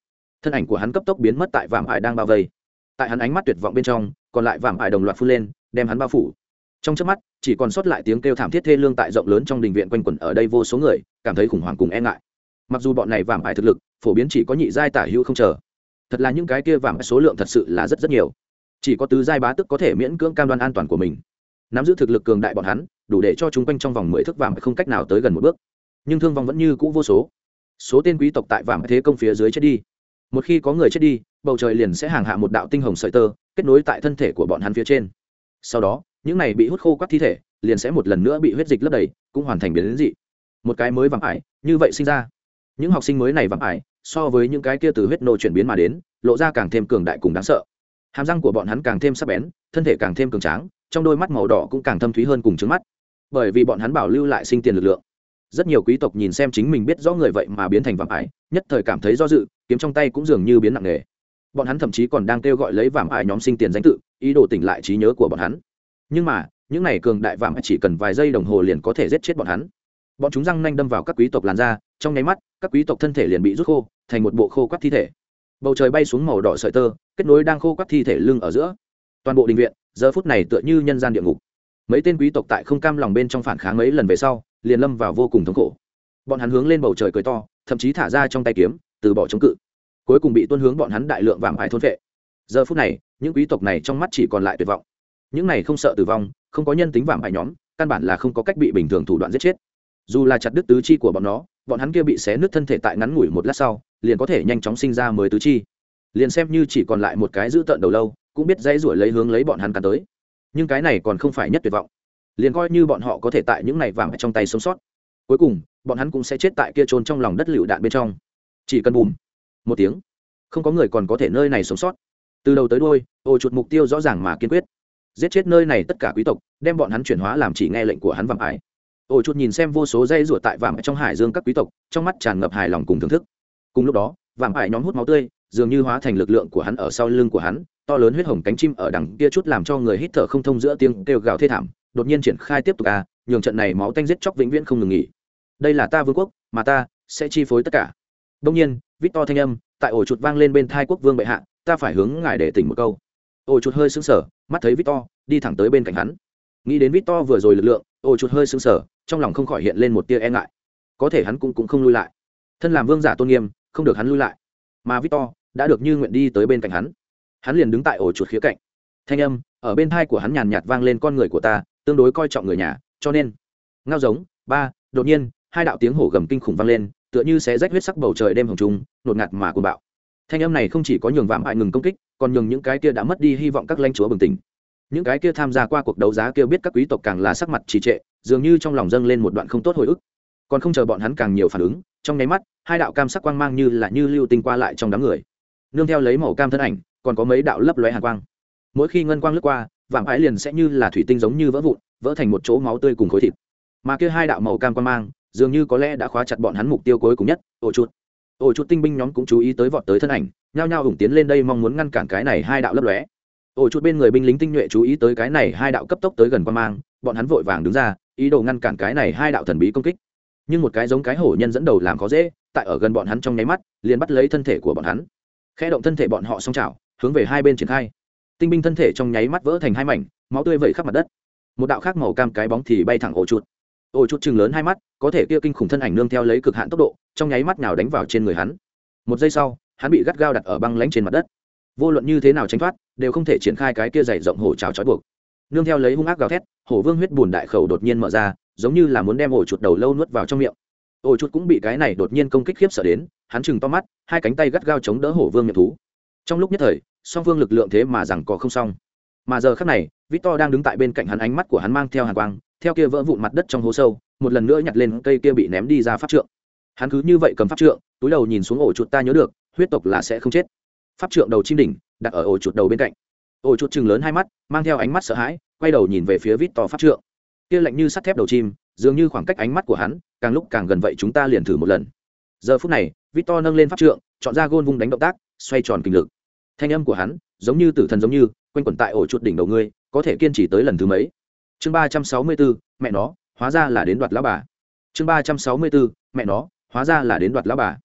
Speaker 1: Thân ảnh của hắn cấp tốc biến mất tại vạm ải đang bao vây. Tại hắn ánh mắt tuyệt vọng bên trong, còn lại vạm ải đồng loạt phun lên, đem hắn bao phủ. Trong trước mắt, chỉ còn sót lại tiếng kêu thảm thiết thê lương tại rộng lớn trong đình viện quanh quẩn ở đây vô số người, cảm thấy khủng hoảng cùng e ngại. Mặc dù bọn này vạm ải thực lực, phổ biến chỉ có nhị giai tả hữu không chờ thật là những cái kia vàng số lượng thật sự là rất rất nhiều. Chỉ có tứ giai bá tức có thể miễn cưỡng cam đoan an toàn của mình. Nắm giữ thực lực cường đại bọn hắn, đủ để cho chúng quanh trong vòng mười thước vàng không cách nào tới gần một bước. Nhưng thương vong vẫn như cũ vô số. Số tên quý tộc tại vàng thế công phía dưới chết đi. Một khi có người chết đi, bầu trời liền sẽ hàng hạ một đạo tinh hồng sợi tơ, kết nối tại thân thể của bọn hắn phía trên. Sau đó, những này bị hút khô các thi thể, liền sẽ một lần nữa bị huyết dịch lấp đầy, cũng hoàn thành biến đến dị. Một cái mới vàng ải, như vậy sinh ra những học sinh mới này vắng ải, so với những cái kia từ huyết nô chuyển biến mà đến, lộ ra càng thêm cường đại cùng đáng sợ. Hàm răng của bọn hắn càng thêm sắc bén, thân thể càng thêm cường tráng, trong đôi mắt màu đỏ cũng càng thâm thúy hơn cùng trước mắt. Bởi vì bọn hắn bảo lưu lại sinh tiền lực lượng. Rất nhiều quý tộc nhìn xem chính mình biết rõ người vậy mà biến thành vạm ải, nhất thời cảm thấy do dự, kiếm trong tay cũng dường như biến nặng nề. Bọn hắn thậm chí còn đang kêu gọi lấy vạm ải nhóm sinh tiền danh tự, ý đồ tỉnh lại trí nhớ của bọn hắn. Nhưng mà, những này cường đại vạm chỉ cần vài giây đồng hồ liền có thể giết chết bọn hắn. Bọn chúng răng nanh đâm vào các quý tộc làn da trong nháy mắt, các quý tộc thân thể liền bị rút khô, thành một bộ khô quắt thi thể. Bầu trời bay xuống màu đỏ sợi tơ, kết nối đang khô quắt thi thể lưng ở giữa. Toàn bộ đình viện, giờ phút này tựa như nhân gian địa ngục. Mấy tên quý tộc tại không cam lòng bên trong phản kháng mấy lần về sau, liền lâm vào vô cùng thống khổ. Bọn hắn hướng lên bầu trời cười to, thậm chí thả ra trong tay kiếm, từ bỏ chống cự. Cuối cùng bị tuân hướng bọn hắn đại lượng vàng ải thôn vệ. Giờ phút này, những quý tộc này trong mắt chỉ còn lại tuyệt vọng. Những này không sợ tử vong, không có nhân tính vàng ải nhóm, căn bản là không có cách bị bình thường thủ đoạn giết chết. Dù là chặt đứt tứ chi của bọn nó bọn hắn kia bị xé nứt thân thể tại ngắn ngủi một lát sau, liền có thể nhanh chóng sinh ra mới tứ chi. Liền xem như chỉ còn lại một cái giữ tợn đầu lâu, cũng biết dãy ruổi lấy hướng lấy bọn hắn cắn tới. Nhưng cái này còn không phải nhất tuyệt vọng. Liền coi như bọn họ có thể tại những này vàng trong tay sống sót. Cuối cùng, bọn hắn cũng sẽ chết tại kia trôn trong lòng đất lựu đạn bên trong. Chỉ cần bùm, một tiếng, không có người còn có thể nơi này sống sót. Từ đầu tới đôi ô chuột mục tiêu rõ ràng mà kiên quyết. Giết chết nơi này tất cả quý tộc, đem bọn hắn chuyển hóa làm chỉ nghe lệnh của hắn vàng ải ổ chuột nhìn xem vô số dây ruột tại vàng trong hải dương các quý tộc, trong mắt tràn ngập hài lòng cùng thưởng thức. Cùng lúc đó vàng hải nhóm hút máu tươi, dường như hóa thành lực lượng của hắn ở sau lưng của hắn, to lớn huyết hồng cánh chim ở đằng kia chút làm cho người hít thở không thông giữa tiếng kêu gào thê thảm, đột nhiên triển khai tiếp tục à nhường trận này máu tanh giết chóc vĩnh viễn không ngừng nghỉ. Đây là ta vương quốc, mà ta sẽ chi phối tất cả. Đông nhiên, vít to thanh âm, tại ổ chuột vang lên bên thai quốc vương bệ hạ, ta phải hướng ngài để tỉnh một câu. Ổ chuột hơi xứng sờ, mắt thấy vít to, đi thẳng tới bên cạnh hắn nghĩ đến vít to vừa rồi lực lượng ô chuột hơi sưng sờ, trong lòng không khỏi hiện lên một tia e ngại. Có thể hắn cũng cũng không lui lại. Thân làm vương giả tôn nghiêm, không được hắn lui lại. Mà vít to đã được như nguyện đi tới bên cạnh hắn. Hắn liền đứng tại ổ chuột khía cạnh. Thanh âm ở bên thai của hắn nhàn nhạt vang lên con người của ta, tương đối coi trọng người nhà, cho nên. Ngao giống, ba, đột nhiên, hai đạo tiếng hổ gầm kinh khủng vang lên, tựa như sẽ rách huyết sắc bầu trời đêm hồng trung nột ngạt mà cuồng bạo. Thanh âm này không chỉ có nhường vạm hại ngừng công kích, còn nhường những cái kia đã mất đi hy vọng các lãnh chúa bừng tỉnh những cái kia tham gia qua cuộc đấu giá kia biết các quý tộc càng là sắc mặt trì trệ, dường như trong lòng dâng lên một đoạn không tốt hồi ức. Còn không chờ bọn hắn càng nhiều phản ứng, trong nháy mắt, hai đạo cam sắc quang mang như là như lưu tinh qua lại trong đám người. Nương theo lấy màu cam thân ảnh, còn có mấy đạo lấp lóe hàn quang. Mỗi khi ngân quang lướt qua, vạm ái liền sẽ như là thủy tinh giống như vỡ vụn, vỡ thành một chỗ máu tươi cùng khối thịt. Mà kia hai đạo màu cam quang mang, dường như có lẽ đã khóa chặt bọn hắn mục tiêu cuối cùng nhất, ổ chuột. Ổ chuột tinh binh nhóm cũng chú ý tới vọt tới thân ảnh, nhao nhao ủng tiến lên đây mong muốn ngăn cản cái này hai đạo lấp lóe ổ chuột bên người binh lính tinh nhuệ chú ý tới cái này hai đạo cấp tốc tới gần quan mang, bọn hắn vội vàng đứng ra, ý đồ ngăn cản cái này hai đạo thần bí công kích. Nhưng một cái giống cái hổ nhân dẫn đầu làm khó dễ, tại ở gần bọn hắn trong nháy mắt, liền bắt lấy thân thể của bọn hắn. Khẽ động thân thể bọn họ xong trào hướng về hai bên triển khai. Tinh binh thân thể trong nháy mắt vỡ thành hai mảnh, máu tươi vẩy khắp mặt đất. Một đạo khác màu cam cái bóng thì bay thẳng ổ chuột. Ổ chuột chừng lớn hai mắt, có thể kia kinh khủng thân ảnh nương theo lấy cực hạn tốc độ, trong nháy mắt nào đánh vào trên người hắn. Một giây sau, hắn bị gắt gao đặt ở băng lánh trên mặt đất. Vô luận như thế nào tránh thoát đều không thể triển khai cái kia dày rộng hổ trào trói buộc. Nương theo lấy hung ác gào thét, hổ vương huyết bùn đại khẩu đột nhiên mở ra, giống như là muốn đem ổ chuột đầu lâu nuốt vào trong miệng. Ổ chuột cũng bị cái này đột nhiên công kích khiếp sợ đến, hắn chừng to mắt, hai cánh tay gắt gao chống đỡ hổ vương miệng thú. Trong lúc nhất thời, song phương lực lượng thế mà rằng có không xong. Mà giờ khắc này, victor đang đứng tại bên cạnh hắn, ánh mắt của hắn mang theo hàn quang, theo kia vỡ vụn mặt đất trong hố sâu, một lần nữa nhặt lên cây kia bị ném đi ra pháp trượng. Hắn cứ như vậy cầm pháp trượng, túi đầu nhìn xuống ổ chuột ta nhớ được, huyết tộc là sẽ không chết. Pháp trượng đầu chim đỉnh đặt ở ổ chuột đầu bên cạnh. Ổ chuột chừng lớn hai mắt, mang theo ánh mắt sợ hãi, quay đầu nhìn về phía vít to pháp trượng. Kia lạnh như sắt thép đầu chim, dường như khoảng cách ánh mắt của hắn, càng lúc càng gần vậy chúng ta liền thử một lần. Giờ phút này vít to nâng lên pháp trượng, chọn ra gôn vung đánh động tác, xoay tròn kinh lực. Thanh âm của hắn, giống như tử thần giống như, quanh quẩn tại ổ chuột đỉnh đầu ngươi, có thể kiên trì tới lần thứ mấy? Chương ba trăm sáu mươi bốn mẹ nó, hóa ra là đến đoạt lão bà. Chương ba trăm sáu mươi bốn mẹ nó, hóa ra là đến đoạt lão bà.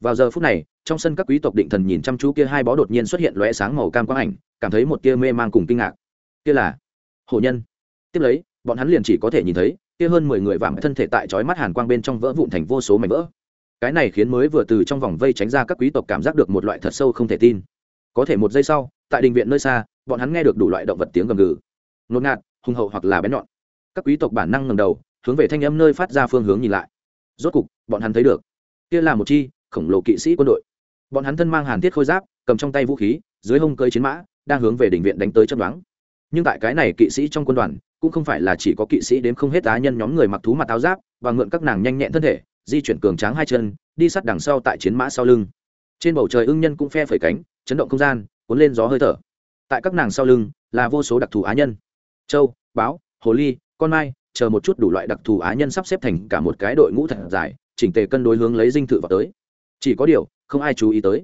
Speaker 1: Vào giờ phút này trong sân các quý tộc định thần nhìn chăm chú kia hai bó đột nhiên xuất hiện lóe sáng màu cam quang ảnh, cảm thấy một tia mê mang cùng kinh ngạc. Kia là hổ nhân. Tiếp lấy, bọn hắn liền chỉ có thể nhìn thấy, kia hơn mười người vạm thân thể tại chói mắt hàn quang bên trong vỡ vụn thành vô số mảnh vỡ. Cái này khiến mới vừa từ trong vòng vây tránh ra các quý tộc cảm giác được một loại thật sâu không thể tin. Có thể một giây sau, tại đình viện nơi xa, bọn hắn nghe được đủ loại động vật tiếng gầm gừ. Ngột ngạt, hùng hậu hoặc là bén nhọn. Các quý tộc bản năng ngầm đầu, hướng về thanh âm nơi phát ra phương hướng nhìn lại. Rốt cục, bọn hắn thấy được. Kia là một chi khổng lồ kỵ sĩ quân đội bọn hắn thân mang hàn thiết khôi giáp, cầm trong tay vũ khí, dưới hông cơi chiến mã, đang hướng về đỉnh viện đánh tới chấp đoán nhưng tại cái này kỵ sĩ trong quân đoàn, cũng không phải là chỉ có kỵ sĩ đến không hết cá nhân nhóm người mặc thú mặt áo giáp, và ngượn các nàng nhanh nhẹn thân thể, di chuyển cường tráng hai chân, đi sát đằng sau tại chiến mã sau lưng. Trên bầu trời ưng nhân cũng phe phẩy cánh, chấn động không gian, cuốn lên gió hơi thở. Tại các nàng sau lưng là vô số đặc thù á nhân. Châu, báo, hồ ly, con mai, chờ một chút đủ loại đặc thù á nhân sắp xếp thành cả một cái đội ngũ thật dài, chỉnh tề cân đối hướng lấy dinh thự vào tới. Chỉ có điều không ai chú ý tới.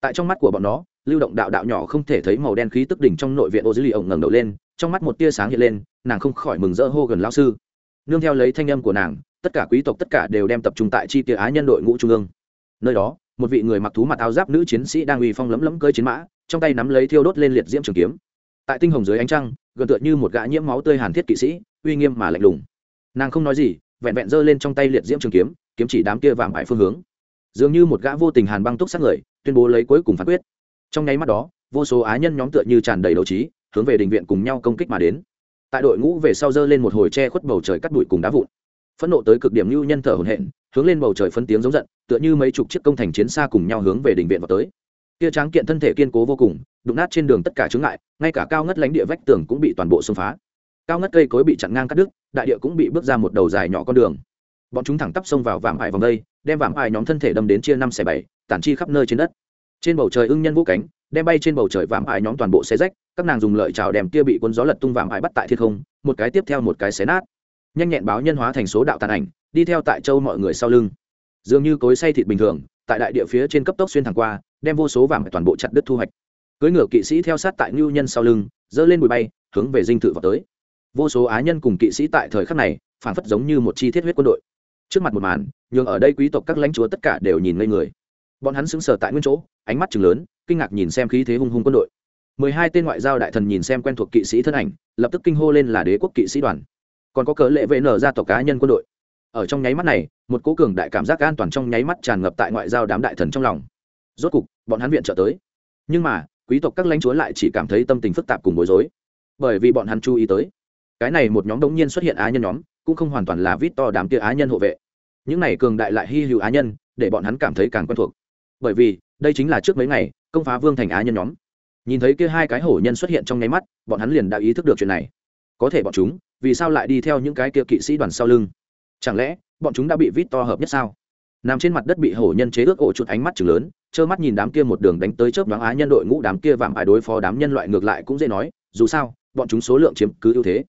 Speaker 1: Tại trong mắt của bọn nó, lưu động đạo đạo nhỏ không thể thấy màu đen khí tức đỉnh trong nội viện ô dưới lì ổng ngẩng đầu lên, trong mắt một tia sáng hiện lên, nàng không khỏi mừng rỡ hô gần lao sư. Nương theo lấy thanh âm của nàng, tất cả quý tộc tất cả đều đem tập trung tại chi tia á nhân đội ngũ trung ương. Nơi đó, một vị người mặc thú mặt áo giáp nữ chiến sĩ đang uy phong lấm lấm cơi chiến mã, trong tay nắm lấy thiêu đốt lên liệt diễm trường kiếm. Tại tinh hồng dưới ánh trăng, gần tựa như một gã nhiễm máu tươi hàn thiết kỵ sĩ, uy nghiêm mà lạnh lùng. Nàng không nói gì, vẹn vẹn giơ lên trong tay liệt diễm trường kiếm kiếm chỉ đám kia vàng bại phương hướng dường như một gã vô tình hàn băng túc sát người, tuyên bố lấy cuối cùng phán quyết. Trong nháy mắt đó, vô số á nhân nhóm tựa như tràn đầy đấu trí, hướng về đình viện cùng nhau công kích mà đến. Tại đội ngũ về sau dơ lên một hồi che khuất bầu trời cắt đụi cùng đá vụn. Phẫn nộ tới cực điểm lưu nhân thở hổn hển, hướng lên bầu trời phân tiếng giống giận, tựa như mấy chục chiếc công thành chiến xa cùng nhau hướng về đình viện vào tới. Kia tráng kiện thân thể kiên cố vô cùng, đụng nát trên đường tất cả chướng ngại, ngay cả cao ngất lánh địa vách tường cũng bị toàn bộ xông phá. Cao ngất cây cối bị chặn ngang cắt đứt, đại địa cũng bị bước ra một đầu dài nhỏ con đường. Bọn chúng thẳng tắp xông vào vàm hải vòng đây đem vạm ai nhóm thân thể đâm đến chia năm xẻ bảy, tản chi khắp nơi trên đất. Trên bầu trời ưng nhân vũ cánh, đem bay trên bầu trời vạm ai nhóm toàn bộ xe rách, các nàng dùng lợi chảo đèm kia bị cuốn gió lật tung vạm ai bắt tại thiên không, một cái tiếp theo một cái xé nát. Nhanh nhẹn báo nhân hóa thành số đạo tàn ảnh, đi theo tại châu mọi người sau lưng. Dường như cối say thịt bình thường, tại đại địa phía trên cấp tốc xuyên thẳng qua, đem vô số vạm ải toàn bộ chặt đứt thu hoạch. Cưới ngựa kỵ sĩ theo sát tại ngưu nhân sau lưng dơ lên bụi bay, hướng về dinh thự vào tới. Vô số á nhân cùng kỵ sĩ tại thời khắc này phản phất giống như một chi thiết huyết quân đội trước mặt một màn, nhường ở đây quý tộc các lãnh chúa tất cả đều nhìn ngây người. Bọn hắn sững sờ tại nguyên chỗ, ánh mắt chừng lớn, kinh ngạc nhìn xem khí thế hung hung quân đội. Mười hai tên ngoại giao đại thần nhìn xem quen thuộc kỵ sĩ thân ảnh, lập tức kinh hô lên là đế quốc kỵ sĩ đoàn. Còn có cớ lệ vệ nở ra tộc cá nhân quân đội. Ở trong nháy mắt này, một cố cường đại cảm giác an toàn trong nháy mắt tràn ngập tại ngoại giao đám đại thần trong lòng. Rốt cục, bọn hắn viện trợ tới. Nhưng mà, quý tộc các lãnh chúa lại chỉ cảm thấy tâm tình phức tạp cùng bối rối. Bởi vì bọn hắn chú ý tới, cái này một nhóm đống nhiên xuất hiện á nhân nhóm cũng không hoàn toàn là vít to đám kia á nhân hộ vệ. Những này cường đại lại hy hữu á nhân, để bọn hắn cảm thấy càng quen thuộc. Bởi vì, đây chính là trước mấy ngày, công phá vương thành á nhân nhóm. Nhìn thấy kia hai cái hổ nhân xuất hiện trong nháy mắt, bọn hắn liền đã ý thức được chuyện này. Có thể bọn chúng, vì sao lại đi theo những cái kia kỵ sĩ đoàn sau lưng? Chẳng lẽ, bọn chúng đã bị vít to hợp nhất sao? Nằm trên mặt đất bị hổ nhân chế ước ổ chuột ánh mắt chừng lớn, trơ mắt nhìn đám kia một đường đánh tới chớp đoán á nhân đội ngũ đám kia vạm ải đối phó đám nhân loại ngược lại cũng dễ nói, dù sao, bọn chúng số lượng chiếm cứ ưu thế.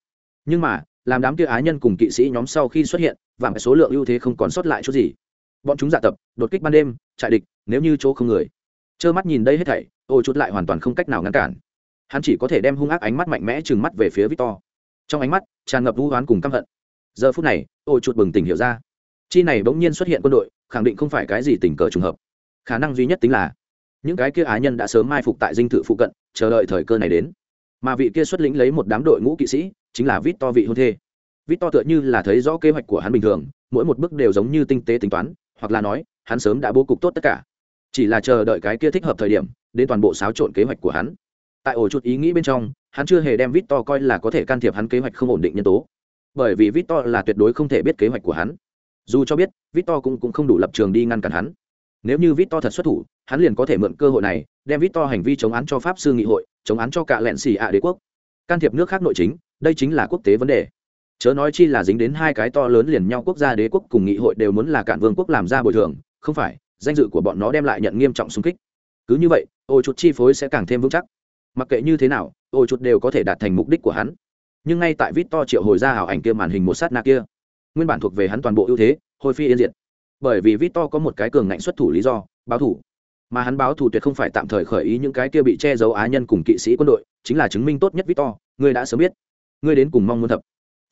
Speaker 1: Nhưng mà làm đám kia á nhân cùng kỵ sĩ nhóm sau khi xuất hiện và số lượng ưu thế không còn sót lại chút gì. Bọn chúng dạ tập, đột kích ban đêm, trại địch, nếu như chỗ không người. Trơ mắt nhìn đây hết thảy, ô chút lại hoàn toàn không cách nào ngăn cản. Hắn chỉ có thể đem hung ác ánh mắt mạnh mẽ trừng mắt về phía victor. Trong ánh mắt, tràn ngập vũ hoán cùng căm hận. Giờ phút này ôi chút bừng tỉnh hiểu ra. Chi này bỗng nhiên xuất hiện quân đội, khẳng định không phải cái gì tình cờ trùng hợp. Khả năng duy nhất tính là, những cái kia á nhân đã sớm mai phục tại dinh thự phụ cận, chờ đợi thời cơ này đến. Mà vị kia xuất lĩnh lấy một đám đội ngũ kỵ sĩ chính là vít to vị hôn thê. Vít to tựa như là thấy rõ kế hoạch của hắn bình thường mỗi một bước đều giống như tinh tế tính toán hoặc là nói hắn sớm đã bố cục tốt tất cả. Chỉ là chờ đợi cái kia thích hợp thời điểm đến toàn bộ xáo trộn kế hoạch của hắn. Tại ổ chút ý nghĩ bên trong hắn chưa hề đem vít to coi là có thể can thiệp hắn kế hoạch không ổn định nhân tố. Bởi vì vít to là tuyệt đối không thể biết kế hoạch của hắn. Dù cho biết vít to cũng, cũng không đủ lập trường đi ngăn cản hắn. Nếu như vít to thật xuất thủ hắn liền có thể mượn cơ hội này đem vít to hành vi chống án cho pháp sư nghị hội chống án cho cả lẹn xì ạ đế quốc. Can thiệp nước khác nội chính đây chính là quốc tế vấn đề. Chớ nói chi là dính đến hai cái to lớn liền nhau quốc gia đế quốc cùng nghị hội đều muốn là cản vương quốc làm ra bồi thường, không phải, danh dự của bọn nó đem lại nhận nghiêm trọng xung kích. Cứ như vậy, ô chuột chi phối sẽ càng thêm vững chắc. Mặc kệ như thế nào, ô chuột đều có thể đạt thành mục đích của hắn. Nhưng ngay tại vít to triệu hồi ra ảo ảnh kia màn hình một sát na kia, nguyên bản thuộc về hắn toàn bộ ưu thế, hồi phi yên diệt. Bởi vì vít to có một cái cường ngạnh xuất thủ lý do, báo thủ. Mà hắn báo thủ tuyệt không phải tạm thời khởi ý những cái kia bị che giấu á nhân cùng kỵ sĩ quân đội, chính là chứng minh tốt nhất vít to ngươi đã sớm biết ngươi đến cùng mong muốn thập.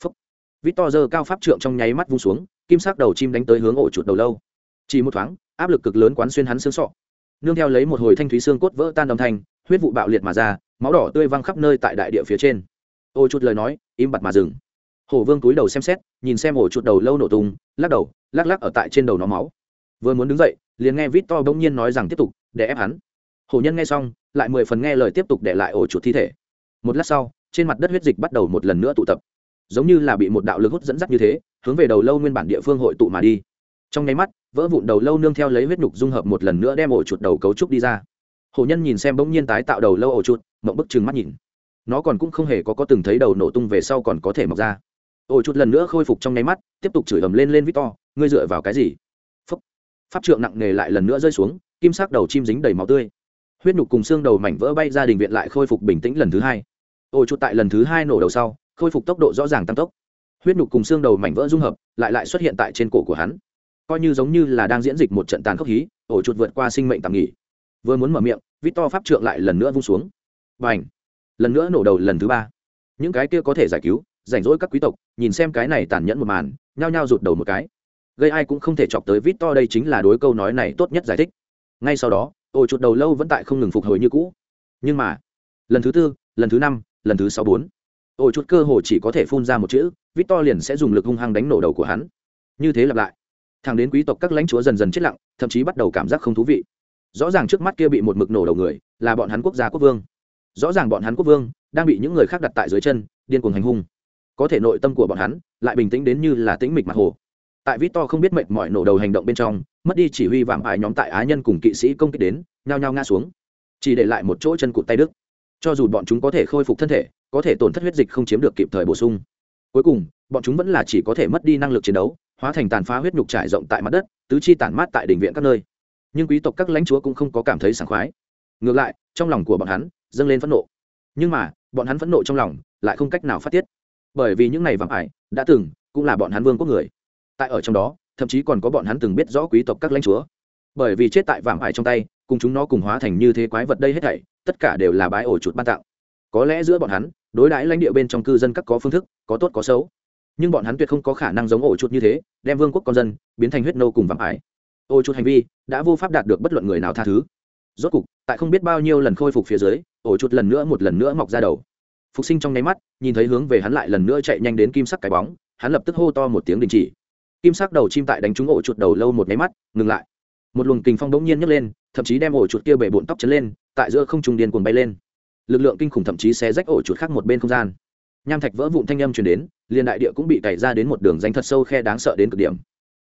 Speaker 1: Phúc. Vít to giơ cao pháp trượng trong nháy mắt vung xuống, kim sắc đầu chim đánh tới hướng ổ chuột đầu lâu. Chỉ một thoáng, áp lực cực lớn quán xuyên hắn xương sọ. Nương theo lấy một hồi thanh thúy xương cốt vỡ tan đồng thanh, huyết vụ bạo liệt mà ra, máu đỏ tươi văng khắp nơi tại đại địa phía trên. Ô chuột lời nói, im bặt mà dừng. Hổ vương túi đầu xem xét, nhìn xem ổ chuột đầu lâu nổ tung, lắc đầu, lắc lắc ở tại trên đầu nó máu. Vừa muốn đứng dậy, liền nghe vít to bỗng nhiên nói rằng tiếp tục, để ép hắn. Hổ nhân nghe xong, lại mười phần nghe lời tiếp tục để lại ổ chuột thi thể. Một lát sau trên mặt đất huyết dịch bắt đầu một lần nữa tụ tập. Giống như là bị một đạo lực hút dẫn dắt như thế, hướng về đầu lâu nguyên bản địa phương hội tụ mà đi. Trong nháy mắt, vỡ vụn đầu lâu nương theo lấy huyết nhục dung hợp một lần nữa đem ổ chuột đầu cấu trúc đi ra. Hồ nhân nhìn xem bỗng nhiên tái tạo đầu lâu ổ chuột, mộng bức chừng mắt nhìn. Nó còn cũng không hề có có từng thấy đầu nổ tung về sau còn có thể mọc ra. Ổ chuột lần nữa khôi phục trong nháy mắt, tiếp tục chửi ầm lên lên victor ngươi dựa vào cái gì? Phúc. pháp trượng nặng nề lại lần nữa rơi xuống, kim sắc đầu chim dính đầy máu tươi. Huyết nhục cùng xương đầu mảnh vỡ bay ra đình viện lại khôi phục bình tĩnh lần thứ hai ổ chuột tại lần thứ hai nổ đầu sau, khôi phục tốc độ rõ ràng tăng tốc. Huyết nhục cùng xương đầu mảnh vỡ dung hợp, lại lại xuất hiện tại trên cổ của hắn. Coi như giống như là đang diễn dịch một trận tàn khốc hí, ổ chuột vượt qua sinh mệnh tạm nghỉ. Vừa muốn mở miệng vít to pháp trượng lại lần nữa vung xuống. Và ảnh lần nữa nổ đầu lần thứ ba. Những cái kia có thể giải cứu, rảnh rỗi các quý tộc, nhìn xem cái này tàn nhẫn một màn, nhao nhao rụt đầu một cái. Gây ai cũng không thể chọc tới vít to đây chính là đối câu nói này tốt nhất giải thích. Ngay sau đó, ổ chuột đầu lâu vẫn tại không ngừng phục hồi như cũ. Nhưng mà, lần thứ tư, lần thứ năm lần thứ sáu bốn. Ổ chuột cơ hồ chỉ có thể phun ra một chữ vít to liền sẽ dùng lực hung hăng đánh nổ đầu của hắn. Như thế lặp lại, thằng đến quý tộc các lãnh chúa dần dần chết lặng, thậm chí bắt đầu cảm giác không thú vị. Rõ ràng trước mắt kia bị một mực nổ đầu người, là bọn hắn quốc gia quốc vương. Rõ ràng bọn hắn quốc vương đang bị những người khác đặt tại dưới chân, điên cuồng hành hung. Có thể nội tâm của bọn hắn lại bình tĩnh đến như là tĩnh mịch mặt hồ. Tại vít to không biết mệnh mọi nổ đầu hành động bên trong, mất đi chỉ huy vạm ải nhóm tại á nhân cùng kỵ sĩ công kích đến, nhao nhao ngã xuống. Chỉ để lại một chỗ chân cụt tay đức cho dù bọn chúng có thể khôi phục thân thể, có thể tổn thất huyết dịch không chiếm được kịp thời bổ sung. Cuối cùng, bọn chúng vẫn là chỉ có thể mất đi năng lực chiến đấu, hóa thành tàn phá huyết nhục trải rộng tại mặt đất, tứ chi tản mát tại đình viện các nơi. Nhưng quý tộc các lãnh chúa cũng không có cảm thấy sảng khoái. Ngược lại, trong lòng của bọn hắn dâng lên phẫn nộ. Nhưng mà, bọn hắn phẫn nộ trong lòng lại không cách nào phát tiết. Bởi vì những này vàng ải đã từng cũng là bọn hắn vương quốc người. Tại ở trong đó, thậm chí còn có bọn hắn từng biết rõ quý tộc các lãnh chúa. Bởi vì chết tại vàng ải trong tay, cùng chúng nó cùng hóa thành như thế quái vật đây hết thảy tất cả đều là bái ổ chuột ban tặng. Có lẽ giữa bọn hắn, đối đãi lãnh địa bên trong cư dân các có phương thức, có tốt có xấu. Nhưng bọn hắn tuyệt không có khả năng giống ổ chuột như thế, đem vương quốc con dân biến thành huyết nô cùng vạm ải. Ổ chuột hành vi đã vô pháp đạt được bất luận người nào tha thứ. Rốt cục, tại không biết bao nhiêu lần khôi phục phía dưới, ổ chuột lần nữa một lần nữa mọc ra đầu. Phục sinh trong nháy mắt, nhìn thấy hướng về hắn lại lần nữa chạy nhanh đến kim sắc cái bóng, hắn lập tức hô to một tiếng đình chỉ. Kim sắc đầu chim tại đánh trúng ổ chuột đầu lâu một nháy mắt, ngừng lại. Một luồng kình phong bỗng nhiên nhấc lên, thậm chí đem ổ chuột kia bể bộn tóc chấn lên tại giữa không trung điên cuồng bay lên. Lực lượng kinh khủng thậm chí xé rách ổ chuột khác một bên không gian. Nham thạch vỡ vụn thanh âm truyền đến, liền đại địa cũng bị cày ra đến một đường danh thật sâu khe đáng sợ đến cực điểm.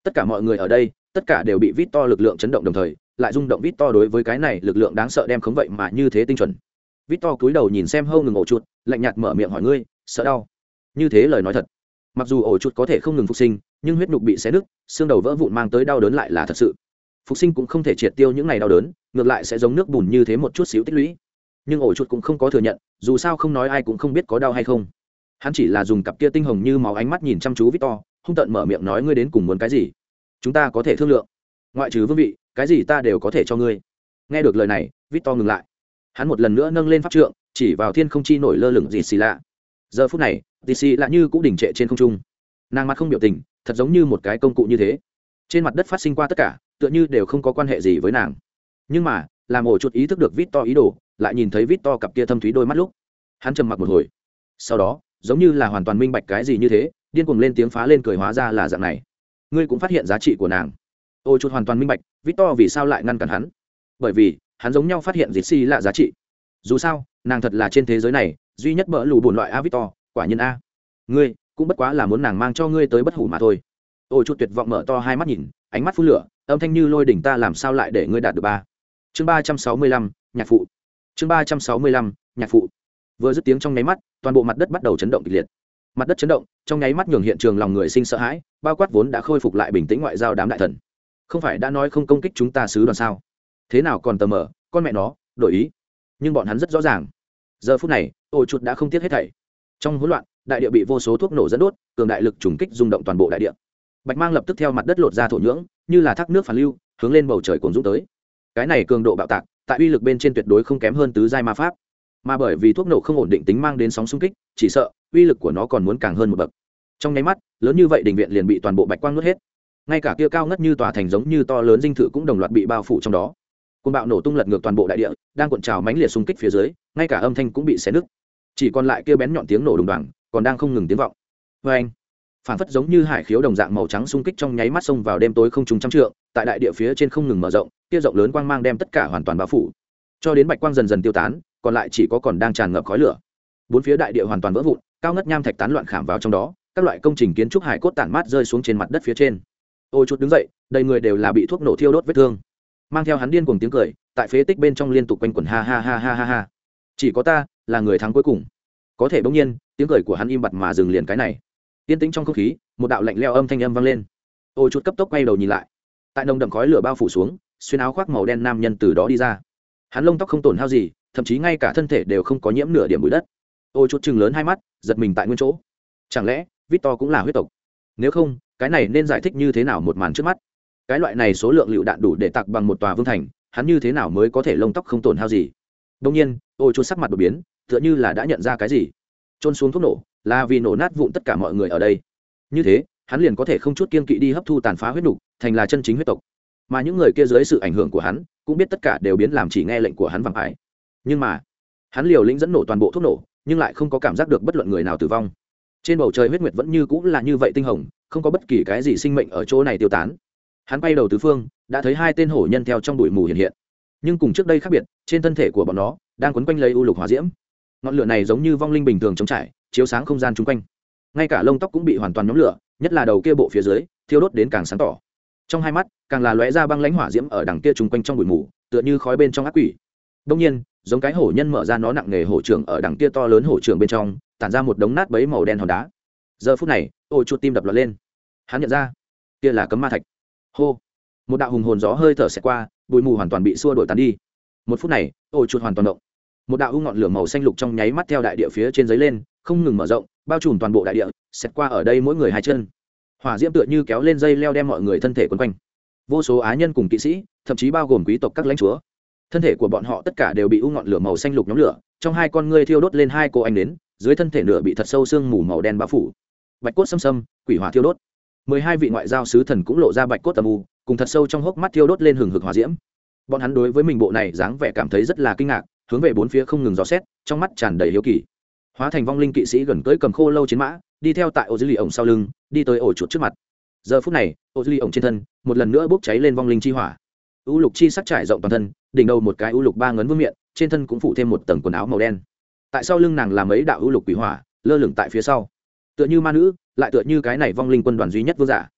Speaker 1: Tất cả mọi người ở đây, tất cả đều bị vít to lực lượng chấn động đồng thời, lại rung động vít to đối với cái này lực lượng đáng sợ đem khống vậy mà như thế tinh chuẩn. Vít to cúi đầu nhìn xem hâu ngừng ổ chuột, lạnh nhạt mở miệng hỏi ngươi, sợ đau? Như thế lời nói thật. Mặc dù ổ chuột có thể không ngừng phục sinh, nhưng huyết nhục bị xé nứt, xương đầu vỡ vụn mang tới đau đớn lại là thật sự. Phục sinh cũng không thể triệt tiêu những ngày đau đớn ngược lại sẽ giống nước bùn như thế một chút xíu tích lũy. Nhưng ổ chuột cũng không có thừa nhận, dù sao không nói ai cũng không biết có đau hay không. Hắn chỉ là dùng cặp kia tinh hồng như máu ánh mắt nhìn chăm chú victor, hung tận mở miệng nói ngươi đến cùng muốn cái gì? Chúng ta có thể thương lượng. Ngoại trừ vương vị, cái gì ta đều có thể cho ngươi. Nghe được lời này, victor ngừng lại. Hắn một lần nữa nâng lên pháp trượng, chỉ vào thiên không chi nổi lơ lửng gì xì lạ. Giờ phút này dì xì lạ như cũng đỉnh trệ trên không trung. Nàng mặt không biểu tình, thật giống như một cái công cụ như thế. Trên mặt đất phát sinh qua tất cả, tựa như đều không có quan hệ gì với nàng nhưng mà, làm ổ chuột ý thức được vít to ý đồ, lại nhìn thấy vít to cặp kia thâm thúy đôi mắt lúc, hắn trầm mặc một hồi. Sau đó, giống như là hoàn toàn minh bạch cái gì như thế, điên cuồng lên tiếng phá lên cười hóa ra là dạng này. Ngươi cũng phát hiện giá trị của nàng. Ổ chuột hoàn toàn minh bạch vít to vì sao lại ngăn cản hắn? Bởi vì, hắn giống nhau phát hiện dịt xì là giá trị. Dù sao, nàng thật là trên thế giới này, duy nhất bỡ lù bùn loại a vít to quả nhiên a. Ngươi, cũng bất quá là muốn nàng mang cho ngươi tới bất hủ mà thôi. Ôi chút tuyệt vọng mở to hai mắt nhìn, ánh mắt phun lửa, âm thanh như lôi đỉnh ta làm sao lại để ngươi đạt được ba? Chương ba trăm sáu mươi lăm, nhạc phụ. Chương ba trăm sáu mươi lăm, nhạc phụ. Vừa dứt tiếng trong nháy mắt, toàn bộ mặt đất bắt đầu chấn động kịch liệt. Mặt đất chấn động, trong nháy mắt nhường hiện trường lòng người sinh sợ hãi, bao quát vốn đã khôi phục lại bình tĩnh ngoại giao đám đại thần. Không phải đã nói không công kích chúng ta sứ đoàn sao? Thế nào còn tờ mờ, con mẹ nó, đổi ý. Nhưng bọn hắn rất rõ ràng. Giờ phút này, ôi chuột đã không tiếc hết thảy. Trong hỗn loạn, đại địa bị vô số thuốc nổ dẫn đốt, cường đại lực trùng kích rung động toàn bộ đại địa. Bạch mang lập tức theo mặt đất lột ra thổ nhưỡng, như là thác nước phản lưu, hướng lên bầu trời cuồng dũng tới cái này cường độ bạo tạc, tại uy lực bên trên tuyệt đối không kém hơn tứ giai ma pháp. Mà bởi vì thuốc nổ không ổn định tính mang đến sóng xung kích, chỉ sợ, uy lực của nó còn muốn càng hơn một bậc. Trong nháy mắt, lớn như vậy đình viện liền bị toàn bộ bạch quang nuốt hết. Ngay cả kia cao ngất như tòa thành giống như to lớn dinh thự cũng đồng loạt bị bao phủ trong đó. Côn bạo nổ tung lật ngược toàn bộ đại địa, đang cuộn trào mánh liệt xung kích phía dưới, ngay cả âm thanh cũng bị xé nứt. Chỉ còn lại kia bén nhọn tiếng nổ đùng đoàng, còn đang không ngừng tiếng vọng. Vê anh phản phất giống như hải khiếu đồng dạng màu trắng xung kích trong nháy mắt xông vào đêm tối không trùng trăm trượng, tại đại địa phía trên không ngừng mở rộng, kia rộng lớn quang mang đem tất cả hoàn toàn bao phủ. Cho đến bạch quang dần dần tiêu tán, còn lại chỉ có còn đang tràn ngập khói lửa. Bốn phía đại địa hoàn toàn vỡ vụn, cao ngất nham thạch tán loạn khảm vào trong đó, các loại công trình kiến trúc hải cốt tản mát rơi xuống trên mặt đất phía trên. Ôi chút đứng dậy, đầy người đều là bị thuốc nổ thiêu đốt vết thương. Mang theo hắn điên cùng tiếng cười, tại phế tích bên trong liên tục quanh quẩn ha ha ha ha ha ha. Chỉ có ta là người thắng cuối cùng. Có thể bỗng nhiên, tiếng cười của hắn im bặt mà dừng liền cái này yên tĩnh trong không khí, một đạo lạnh leo âm thanh âm vang lên. Ôi chút cấp tốc quay đầu nhìn lại. Tại nồng đậm khói lửa bao phủ xuống, xuyên áo khoác màu đen nam nhân từ đó đi ra. Hắn lông tóc không tổn hao gì, thậm chí ngay cả thân thể đều không có nhiễm nửa điểm bụi đất. Ôi chút chừng lớn hai mắt, giật mình tại nguyên chỗ. Chẳng lẽ, victor cũng là huyết tộc? Nếu không, cái này nên giải thích như thế nào một màn trước mắt? Cái loại này số lượng lựu đạn đủ để tặc bằng một tòa vương thành, hắn như thế nào mới có thể lông tóc không tổn hao gì? Đông nhiên ôi chút sắc mặt đột biến, tựa như là đã nhận ra cái gì. Trôn xuống thuốc nổ là vì nổ nát vụn tất cả mọi người ở đây. Như thế, hắn liền có thể không chút kiên kỵ đi hấp thu tàn phá huyết đục thành là chân chính huyết tộc. Mà những người kia dưới sự ảnh hưởng của hắn, cũng biết tất cả đều biến làm chỉ nghe lệnh của hắn vàng ải. Nhưng mà, hắn liều lĩnh dẫn nổ toàn bộ thuốc nổ, nhưng lại không có cảm giác được bất luận người nào tử vong. Trên bầu trời huyết nguyệt vẫn như cũng là như vậy tinh hồng, không có bất kỳ cái gì sinh mệnh ở chỗ này tiêu tán. Hắn bay đầu tứ phương, đã thấy hai tên hổ nhân theo trong bụi mù hiện hiện. Nhưng cùng trước đây khác biệt, trên thân thể của bọn nó, đang quấn quanh lấy u lục hỏa diễm. Ngọn lửa này giống như vong linh bình thường chống trải chiếu sáng không gian chung quanh. Ngay cả lông tóc cũng bị hoàn toàn nhóm lửa, nhất là đầu kia bộ phía dưới, thiêu đốt đến càng sáng tỏ. Trong hai mắt, càng là lóe ra băng lãnh hỏa diễm ở đằng kia chung quanh trong bụi mù, tựa như khói bên trong ác quỷ. Đông nhiên, giống cái hổ nhân mở ra nó nặng nghề hổ trưởng ở đằng kia to lớn hổ trưởng bên trong, tản ra một đống nát bấy màu đen hòn đá. Giờ phút này, ôi chuột tim đập lọt lên. Hắn nhận ra, kia là cấm ma thạch. Hô! Một đạo hùng hồn gió hơi thở xẹt qua, bụi mù hoàn toàn bị xua đổi tàn đi. Một phút này, ôi chuột hoàn toàn động. Một đạo u ngọn lửa màu xanh lục trong nháy mắt theo đại địa phía trên giấy lên không ngừng mở rộng, bao trùm toàn bộ đại địa, xẹt qua ở đây mỗi người hai chân. Hỏa diễm tựa như kéo lên dây leo đem mọi người thân thể quấn quanh. Vô số á nhân cùng kỵ sĩ, thậm chí bao gồm quý tộc các lãnh chúa. Thân thể của bọn họ tất cả đều bị u ngọn lửa màu xanh lục nhóm lửa, trong hai con ngươi thiêu đốt lên hai cô anh đến dưới thân thể nửa bị thật sâu sương mù màu đen bao phủ. Bạch cốt xâm xâm, quỷ hỏa thiêu đốt. Mười hai vị ngoại giao sứ thần cũng lộ ra bạch cốt tầm u, cùng thật sâu trong hốc mắt thiêu đốt lên hừng hực hỏa diễm. Bọn hắn đối với mình bộ này dáng vẻ cảm thấy rất là kinh ngạc, hướng về bốn phía không ngừng gió xét, trong mắt tràn đầy hiếu kỳ hóa thành vong linh kỵ sĩ gần cưỡi cầm khô lâu chiến mã, đi theo tại ô dư lì ổng sau lưng, đi tới ổ chuột trước mặt. Giờ phút này ô dư lì ổng trên thân, một lần nữa bốc cháy lên vong linh chi hỏa. U lục chi sắc trải rộng toàn thân, đỉnh đầu một cái u lục ba ngấn vương miệng, trên thân cũng phủ thêm một tầng quần áo màu đen. Tại sau lưng nàng làm ấy đạo u lục quỷ hỏa, lơ lửng tại phía sau. Tựa như ma nữ, lại tựa như cái này vong linh quân đoàn duy nhất vương giả.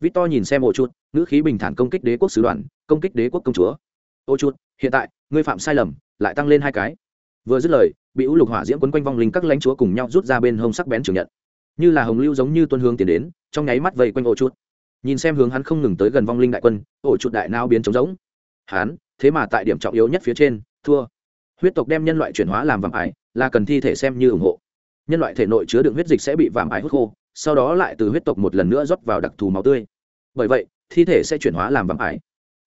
Speaker 1: Vít To nhìn xem ổ chuột, ngữ khí bình thản công kích đế quốc sứ đoàn, công kích đế quốc công chúa. Ô chuột, hiện tại, ngươi phạm sai lầm, lại tăng lên hai cái. Vừa dứt lời bị u lục hỏa diễm quấn quanh vong linh các lãnh chúa cùng nhau rút ra bên hông sắc bén trường nhận. Như là hồng lưu giống như tuân hướng tiến đến, trong nháy mắt vây quanh ổ chuột. Nhìn xem hướng hắn không ngừng tới gần vong linh đại quân, ổ chuột đại nao biến trống rỗng. Hắn, thế mà tại điểm trọng yếu nhất phía trên, thua. Huyết tộc đem nhân loại chuyển hóa làm vạm ải, là cần thi thể xem như ủng hộ. Nhân loại thể nội chứa đựng huyết dịch sẽ bị vạm ải hút khô, sau đó lại từ huyết tộc một lần nữa rót vào đặc thù máu tươi. Bởi vậy, thi thể sẽ chuyển hóa làm vạm ải.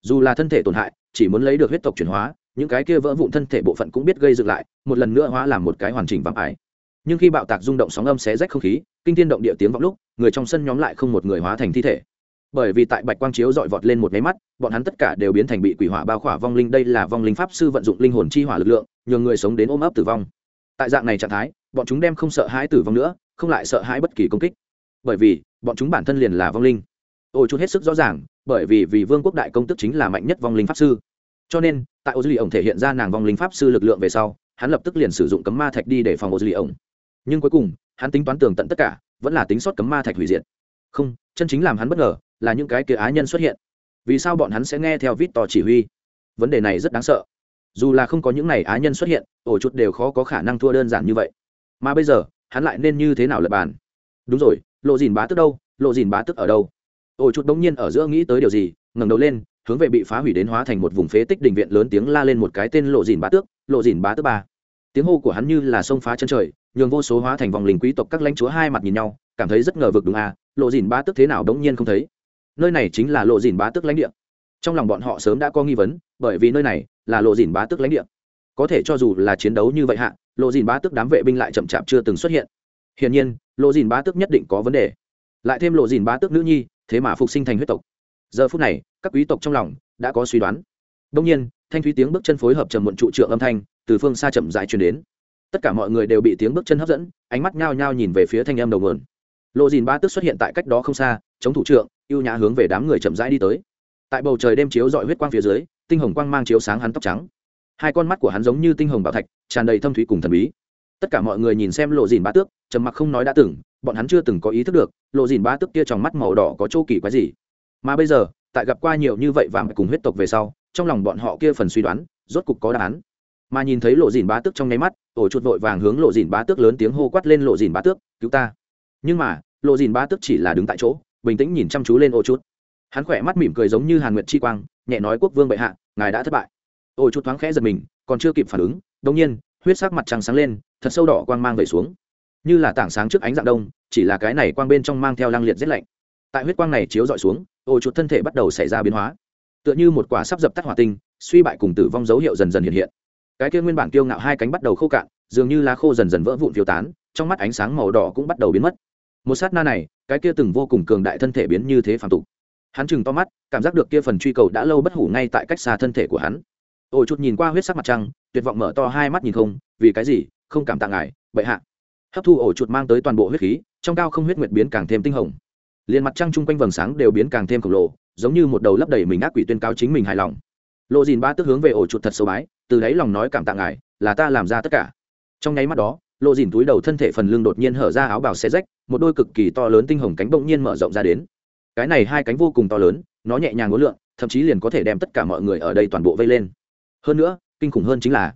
Speaker 1: Dù là thân thể tổn hại, chỉ muốn lấy được huyết tộc chuyển hóa những cái kia vỡ vụn thân thể bộ phận cũng biết gây dựng lại, một lần nữa hóa làm một cái hoàn chỉnh vạm ải. Nhưng khi bạo tạc rung động sóng âm xé rách không khí, kinh thiên động địa tiếng vọng lúc, người trong sân nhóm lại không một người hóa thành thi thể. Bởi vì tại bạch quang chiếu dọi vọt lên một máy mắt, bọn hắn tất cả đều biến thành bị quỷ hỏa bao khỏa vong linh. Đây là vong linh pháp sư vận dụng linh hồn chi hỏa lực lượng nhường người sống đến ôm ấp tử vong. Tại dạng này trạng thái, bọn chúng đem không sợ hãi tử vong nữa, không lại sợ hãi bất kỳ công kích. Bởi vì, bọn chúng bản thân liền là vong linh. Ôi chút hết sức rõ ràng, bởi vì vì vương quốc đại công tức chính là mạnh nhất vong linh pháp sư cho nên, tại ô duy ổng thể hiện ra nàng vong linh pháp sư lực lượng về sau, hắn lập tức liền sử dụng cấm ma thạch đi để phòng ô duy ổng nhưng cuối cùng, hắn tính toán tường tận tất cả, vẫn là tính sót cấm ma thạch hủy diệt. Không, chân chính làm hắn bất ngờ là những cái kia á nhân xuất hiện. Vì sao bọn hắn sẽ nghe theo vít to chỉ huy? Vấn đề này rất đáng sợ. Dù là không có những này á nhân xuất hiện, ổ chút đều khó có khả năng thua đơn giản như vậy. Mà bây giờ, hắn lại nên như thế nào lập bàn? Đúng rồi, lộ dìn bá tức đâu? Lộ dìn bá tức ở đâu? Ổ chút bỗng nhiên ở giữa nghĩ tới điều gì, ngẩng đầu lên hướng về bị phá hủy đến hóa thành một vùng phế tích đình viện lớn tiếng la lên một cái tên lộ dìn bá tước, lộ dìn bá tước ba. Tiếng hô của hắn như là sông phá chân trời, nhường vô số hóa thành vòng linh quý tộc các lãnh chúa hai mặt nhìn nhau, cảm thấy rất ngờ vực đúng à lộ dìn bá tước thế nào đống nhiên không thấy. Nơi này chính là lộ dìn bá tước lãnh địa. Trong lòng bọn họ sớm đã có nghi vấn, bởi vì nơi này là lộ dìn bá tước lãnh địa. Có thể cho dù là chiến đấu như vậy hạ, lộ dìn bá tước đám vệ binh lại chậm chạp chưa từng xuất hiện. Hiển nhiên, lộ dìn bá tước nhất định có vấn đề. Lại thêm lộ dìn bá tước nữ nhi, thế mà phục sinh thành huyết tộc giờ phút này, các quý tộc trong lòng đã có suy đoán. Đông nhiên, thanh thúy tiếng bước chân phối hợp trầm muộn trụ trượng âm thanh từ phương xa chậm dài truyền đến. Tất cả mọi người đều bị tiếng bước chân hấp dẫn, ánh mắt nhao nhao nhìn về phía thanh âm đầu nguồn. Lộ dìn ba tức xuất hiện tại cách đó không xa, chống thủ trượng, ưu nhã hướng về đám người chậm rãi đi tới. Tại bầu trời đêm chiếu dọi huyết quang phía dưới, tinh hồng quang mang chiếu sáng hắn tóc trắng. Hai con mắt của hắn giống như tinh hồng bảo thạch, tràn đầy thâm thúy cùng thần bí. Tất cả mọi người nhìn xem lộ dìn ba tước, trầm mặc không nói đã từng, bọn hắn chưa từng có ý thức được, lộ dìn ba tước kia trong mắt màu đỏ có chỗ kỳ quái gì mà bây giờ, tại gặp qua nhiều như vậy và cùng huyết tộc về sau, trong lòng bọn họ kia phần suy đoán, rốt cục có đáp án. Mà nhìn thấy lộ dìn bá tước trong nháy mắt, ổ chuột vội vàng hướng lộ dìn bá tước lớn tiếng hô quát lên lộ dìn bá tước, cứu ta! Nhưng mà, lộ dìn bá tước chỉ là đứng tại chỗ, bình tĩnh nhìn chăm chú lên ổ chuột. Hắn khỏe mắt mỉm cười giống như hàn nguyệt chi quang, nhẹ nói, quốc vương bệ hạ, ngài đã thất bại. Ổ chuột thoáng khẽ giật mình, còn chưa kịp phản ứng đông nhiên, huyết sắc mặt trăng sáng lên, thật sâu đỏ quang mang về xuống. Như là tảng sáng trước ánh dạng đông, chỉ là cái này quang bên trong mang theo lang liệt rét lạnh tại huyết quang này chiếu dọi xuống ô chuột thân thể bắt đầu xảy ra biến hóa. Tựa như một quả sắp dập tắt hỏa tinh, suy bại cùng tử vong dấu hiệu dần dần hiện hiện. Cái kia nguyên bản kiêu ngạo hai cánh bắt đầu khô cạn, dường như lá khô dần dần vỡ vụn phiêu tán, trong mắt ánh sáng màu đỏ cũng bắt đầu biến mất. Một sát na này, cái kia từng vô cùng cường đại thân thể biến như thế phản tục. Hắn chừng to mắt, cảm giác được kia phần truy cầu đã lâu bất hủ ngay tại cách xa thân thể của hắn. Ô chút nhìn qua huyết sắc mặt trăng, tuyệt vọng mở to hai mắt nhìn không, vì cái gì, không cảm tạ ngài, bệ hạ. Hấp thu ổ chuột mang tới toàn bộ huyết khí, trong cao không huyết nguyệt biến càng thêm tinh hồng liền mặt trăng chung quanh vầng sáng đều biến càng thêm khổng lồ, giống như một đầu lấp đầy mình ác quỷ tuyên cáo chính mình hài lòng. Lộ dìn ba tức hướng về ổ chuột thật sâu bái, từ đáy lòng nói cảm tạ ngài, là ta làm ra tất cả. Trong nháy mắt đó, lộ dìn túi đầu thân thể phần lưng đột nhiên hở ra áo bào xe rách, một đôi cực kỳ to lớn tinh hồng cánh bỗng nhiên mở rộng ra đến. Cái này hai cánh vô cùng to lớn, nó nhẹ nhàng ngối lượng thậm chí liền có thể đem tất cả mọi người ở đây toàn bộ vây lên. Hơn nữa, kinh khủng hơn chính là,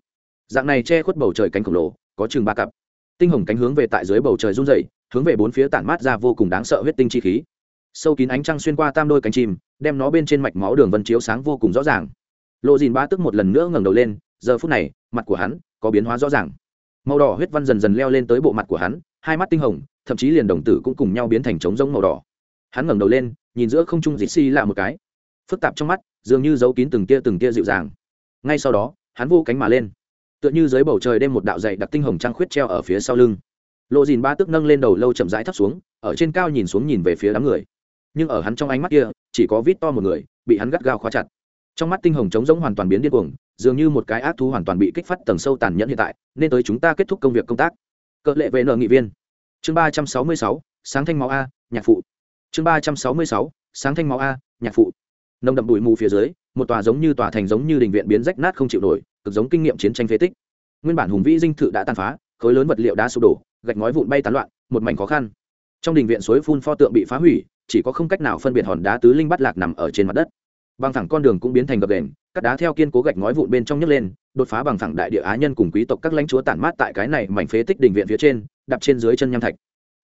Speaker 1: dạng này che khuất bầu trời cánh khổng lồ, có chừng ba cặp tinh hồng cánh hướng về tại dưới bầu trời run dày hướng về bốn phía tản mát ra vô cùng đáng sợ huyết tinh chi khí. Sâu kín ánh trăng xuyên qua tam đôi cánh chim, đem nó bên trên mạch máu đường vân chiếu sáng vô cùng rõ ràng. Lộ dìn ba tức một lần nữa ngẩng đầu lên, giờ phút này, mặt của hắn có biến hóa rõ ràng. Màu đỏ huyết văn dần dần leo lên tới bộ mặt của hắn, hai mắt tinh hồng, thậm chí liền đồng tử cũng cùng nhau biến thành trống rỗng màu đỏ. Hắn ngẩng đầu lên, nhìn giữa không trung dịt xi là một cái. Phức tạp trong mắt, dường như giấu kín từng tia từng tia dịu dàng. Ngay sau đó, hắn vô cánh mà lên tựa như dưới bầu trời đêm một đạo dày đặc tinh hồng trăng khuyết treo ở phía sau lưng. Lộ dìn ba tức nâng lên đầu lâu chậm rãi thấp xuống, ở trên cao nhìn xuống nhìn về phía đám người. Nhưng ở hắn trong ánh mắt kia, chỉ có vít to một người, bị hắn gắt gao khóa chặt. Trong mắt tinh hồng trống rỗng hoàn toàn biến điên cuồng, dường như một cái ác thú hoàn toàn bị kích phát tầng sâu tàn nhẫn hiện tại, nên tới chúng ta kết thúc công việc công tác. Cợ lệ về nợ nghị viên. Chương ba trăm sáu mươi sáu, sáng thanh máu a, nhạc phụ. Chương ba trăm sáu mươi sáu, sáng thanh máu a, nhạc phụ. Nồng đậm bụi mù phía dưới, một tòa giống như tòa thành giống như đình viện biến rách nát không chịu nổi cực giống kinh nghiệm chiến tranh phế tích. Nguyên bản hùng vĩ dinh thự đã tàn phá, khối lớn vật liệu đã sụp đổ, gạch ngói vụn bay tán loạn, một mảnh khó khăn. Trong đình viện suối phun pho tượng bị phá hủy, chỉ có không cách nào phân biệt hòn đá tứ linh bắt lạc nằm ở trên mặt đất. Bằng thẳng con đường cũng biến thành gập đền cắt đá theo kiên cố gạch ngói vụn bên trong nhấc lên, đột phá bằng thẳng đại địa á nhân cùng quý tộc các lãnh chúa tản mát tại cái này mảnh phế tích đình viện phía trên đập trên dưới chân nham thạch.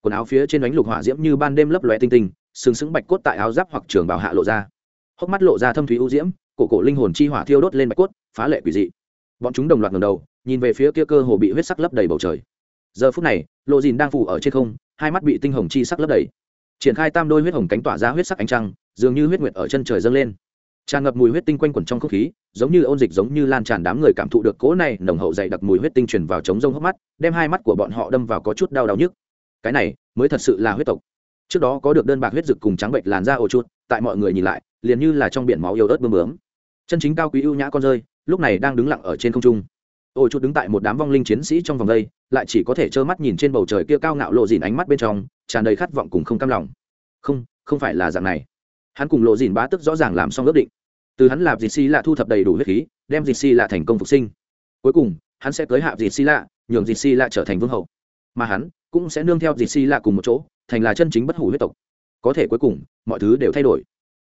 Speaker 1: Quần áo phía trên đánh lục hỏa diễm như ban đêm lấp lóe tinh tinh, sừng sững bạch cốt tại áo giáp hoặc trường bào hạ lộ ra. Hốc mắt lộ ra thâm thúy u diễm, cổ cổ linh hồn chi hỏa thiêu đốt lên bạch cốt, phá lệ quỷ dị bọn chúng đồng loạt ngầm đầu, nhìn về phía kia cơ hồ bị huyết sắc lấp đầy bầu trời. Giờ phút này, lộ dìn đang phủ ở trên không, hai mắt bị tinh hồng chi sắc lấp đầy. Triển khai tam đôi huyết hồng cánh tỏa ra huyết sắc ánh trăng, dường như huyết nguyệt ở chân trời dâng lên. Tràn ngập mùi huyết tinh quanh quẩn trong không khí, giống như ôn dịch giống như lan tràn đám người cảm thụ được cỗ này nồng hậu dày đặc mùi huyết tinh truyền vào trống rông hốc mắt, đem hai mắt của bọn họ đâm vào có chút đau đau nhức. Cái này, mới thật sự là huyết tộc. Trước đó có được đơn bạc huyết dực cùng trắng bệnh làn da ổ chuột, tại mọi người nhìn lại, liền như là trong biển máu yếu ớt bơm bướm. Chân chính cao quý ưu nhã con rơi lúc này đang đứng lặng ở trên không trung. Ôi chút đứng tại một đám vong linh chiến sĩ trong vòng đây, lại chỉ có thể trơ mắt nhìn trên bầu trời kia cao ngạo lộ dìn ánh mắt bên trong, tràn đầy khát vọng cùng không cam lòng. Không không phải là dạng này. Hắn cùng lộ dìn bá tức rõ ràng làm xong ước định. Từ hắn làm dịt xì lạ thu thập đầy đủ huyết khí, đem dịt xì lạ thành công phục sinh. Cuối cùng, hắn sẽ cưới hạ dịt xì lạ, nhường dịt xì lạ trở thành vương hậu. Mà hắn cũng sẽ nương theo dịt xì lạ cùng một chỗ, thành là chân chính bất hủ huyết tộc. Có thể cuối cùng, mọi thứ đều thay đổi.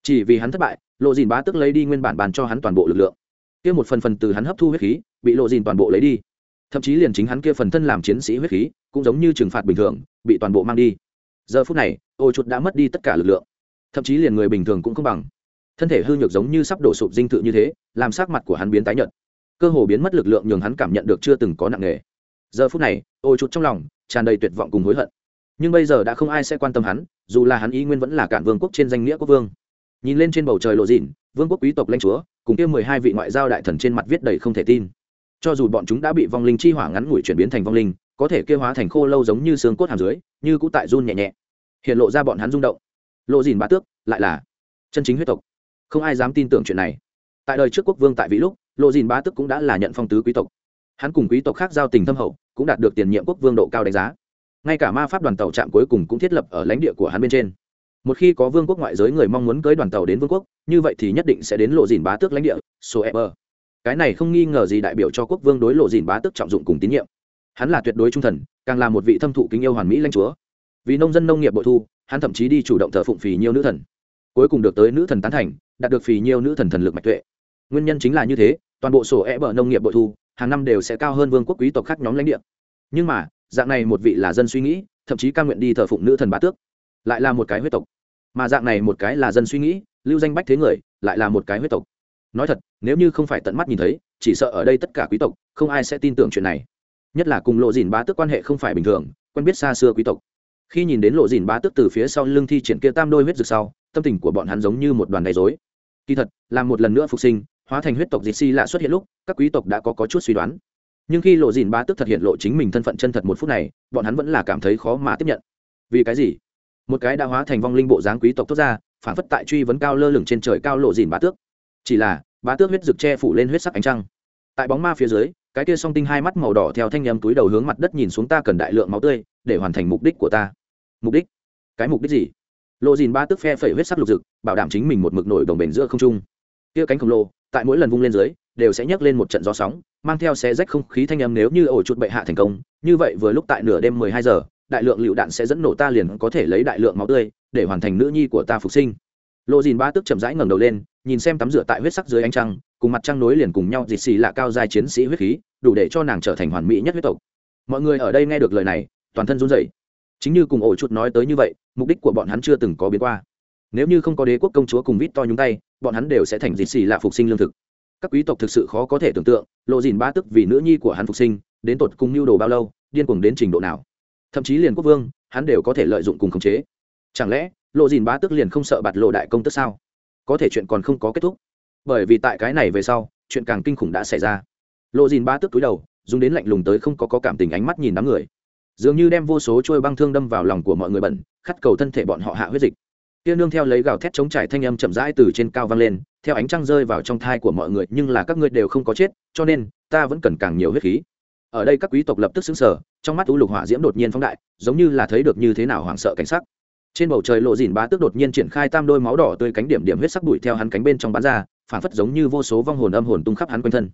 Speaker 1: Chỉ vì hắn thất bại, lộ dìn bá tức lấy đi nguyên bản bàn cho hắn toàn bộ lực lượng kia một phần phần từ hắn hấp thu huyết khí, bị lộ dìn toàn bộ lấy đi. Thậm chí liền chính hắn kia phần thân làm chiến sĩ huyết khí, cũng giống như trừng phạt bình thường, bị toàn bộ mang đi. Giờ phút này, ô chuột đã mất đi tất cả lực lượng. Thậm chí liền người bình thường cũng không bằng. Thân thể hư nhược giống như sắp đổ sụp dinh thự như thế, làm sắc mặt của hắn biến tái nhợt. Cơ hồ biến mất lực lượng nhường hắn cảm nhận được chưa từng có nặng nề. Giờ phút này, ô chuột trong lòng tràn đầy tuyệt vọng cùng hối hận. Nhưng bây giờ đã không ai sẽ quan tâm hắn, dù là hắn ý nguyên vẫn là cản vương quốc trên danh nghĩa quốc vương. Nhìn lên trên bầu trời lộ dịn vương quốc quý tộc lãnh chúa, cùng kia mười hai vị ngoại giao đại thần trên mặt viết đầy không thể tin. Cho dù bọn chúng đã bị vong linh chi hỏa ngắn ngủi chuyển biến thành vong linh, có thể kêu hóa thành khô lâu giống như xương cốt hàm dưới, như cũ tại run nhẹ nhẹ. Hiện lộ ra bọn hắn rung động. Lộ dìn ba tước, lại là chân chính huyết tộc. Không ai dám tin tưởng chuyện này. Tại đời trước quốc vương tại vị lúc, lộ dìn ba tước cũng đã là nhận phong tứ quý tộc. Hắn cùng quý tộc khác giao tình thâm hậu, cũng đạt được tiền nhiệm quốc vương độ cao đánh giá. Ngay cả ma pháp đoàn tàu trạm cuối cùng cũng thiết lập ở lãnh địa của hắn bên trên một khi có vương quốc ngoại giới người mong muốn cưới đoàn tàu đến vương quốc, như vậy thì nhất định sẽ đến lộ dìn bá tước lãnh địa, số e cái này không nghi ngờ gì đại biểu cho quốc vương đối lộ dìn bá tước trọng dụng cùng tín nhiệm. Hắn là tuyệt đối trung thần, càng là một vị thâm thụ kính yêu hoàn mỹ lãnh chúa. Vì nông dân nông nghiệp bội thu, hắn thậm chí đi chủ động thờ phụng phì nhiều nữ thần. Cuối cùng được tới nữ thần tán thành, đạt được phì nhiều nữ thần thần lực mạch tuệ. Nguyên nhân chính là như thế, toàn bộ sổ e bờ nông nghiệp bội thu, hàng năm đều sẽ cao hơn vương quốc quý tộc khác nhóm lãnh địa. Nhưng mà, dạng này một vị là dân suy nghĩ, thậm chí ca nguyện đi thờ phụng nữ thần bá tước lại là một cái huyết tộc. Mà dạng này một cái là dân suy nghĩ lưu danh bách thế người lại là một cái huyết tộc. Nói thật nếu như không phải tận mắt nhìn thấy chỉ sợ ở đây tất cả quý tộc không ai sẽ tin tưởng chuyện này. Nhất là cùng lộ dìn bá tước quan hệ không phải bình thường quen biết xa xưa quý tộc. Khi nhìn đến lộ dìn bá tước từ phía sau lưng thi triển kia tam đôi huyết rực sau tâm tình của bọn hắn giống như một đoàn gây dối kỳ thật là một lần nữa phục sinh hóa thành huyết tộc dịch si lạ xuất hiện lúc các quý tộc đã có, có chút suy đoán. Nhưng khi lộ dìn bá tức thật hiện lộ chính mình thân phận chân thật một phút này bọn hắn vẫn là cảm thấy khó mà tiếp nhận. Vì cái gì? Một cái đã hóa thành vong linh bộ dáng quý tộc thốt ra, phản phất tại truy vấn cao lơ lửng trên trời cao lộ dìn bá tước. Chỉ là, bá tước huyết rực che phủ lên huyết sắc ánh trăng. Tại bóng ma phía dưới, cái kia song tinh hai mắt màu đỏ theo thanh nhầm túi đầu hướng mặt đất nhìn xuống ta cần đại lượng máu tươi, để hoàn thành mục đích của ta. Mục đích? Cái mục đích gì? Lộ dìn ba tức phe phẩy huyết sắc lục rực bảo đảm chính mình một mực nổi đồng bền giữa không trung. Kia cánh khổng lồ, tại mỗi lần vung lên dưới, đều sẽ nhấc lên một trận gió sóng, mang theo xe rách không khí thanh âm nếu như ổ chuột bệ hạ thành công, như vậy vừa lúc tại nửa đêm mười hai giờ đại lượng lựu đạn sẽ dẫn nổ ta liền có thể lấy đại lượng máu tươi để hoàn thành nữ nhi của ta phục sinh. Lộ dìn ba tức chậm rãi ngẩng đầu lên, nhìn xem tắm rửa tại huyết sắc dưới ánh trăng, cùng mặt trăng nối liền cùng nhau, dịt xì là cao giai chiến sĩ huyết khí, đủ để cho nàng trở thành hoàn mỹ nhất huyết tộc. Mọi người ở đây nghe được lời này, toàn thân run rẩy. Chính như cùng ổ chuột nói tới như vậy, mục đích của bọn hắn chưa từng có biến qua. Nếu như không có đế quốc công chúa cùng vít to nhúng tay, bọn hắn đều sẽ thành dịt xì là phục sinh lương thực. Các quý tộc thực sự khó có thể tưởng tượng, lộ dìn ba tức vì nữ nhi của hắn phục sinh, đến tột cùng mưu đồ bao lâu, điên cuồng đến trình độ nào thậm chí liền quốc vương hắn đều có thể lợi dụng cùng khống chế. Chẳng lẽ lộ dìn bá tức liền không sợ bạt lộ đại công tức sao? Có thể chuyện còn không có kết thúc. Bởi vì tại cái này về sau chuyện càng kinh khủng đã xảy ra. Lộ dìn bá tức túi đầu dùng đến lạnh lùng tới không có, có cảm tình ánh mắt nhìn đám người. Dường như đem vô số trôi băng thương đâm vào lòng của mọi người bẩn khắt cầu thân thể bọn họ hạ huyết dịch. Tiên nương theo lấy gào thét chống trải thanh âm chậm rãi từ trên cao vang lên theo ánh trăng rơi vào trong thai của mọi người nhưng là các ngươi đều không có chết cho nên ta vẫn cần càng nhiều huyết khí ở đây các quý tộc lập tức xứng sở, trong mắt u lục hỏa diễm đột nhiên phóng đại, giống như là thấy được như thế nào hoảng sợ cảnh sắc. Trên bầu trời lộ dìn bá tước đột nhiên triển khai tam đôi máu đỏ tươi cánh điểm điểm huyết sắc bụi theo hắn cánh bên trong bán ra, phản phất giống như vô số vong hồn âm hồn tung khắp hắn quanh thân.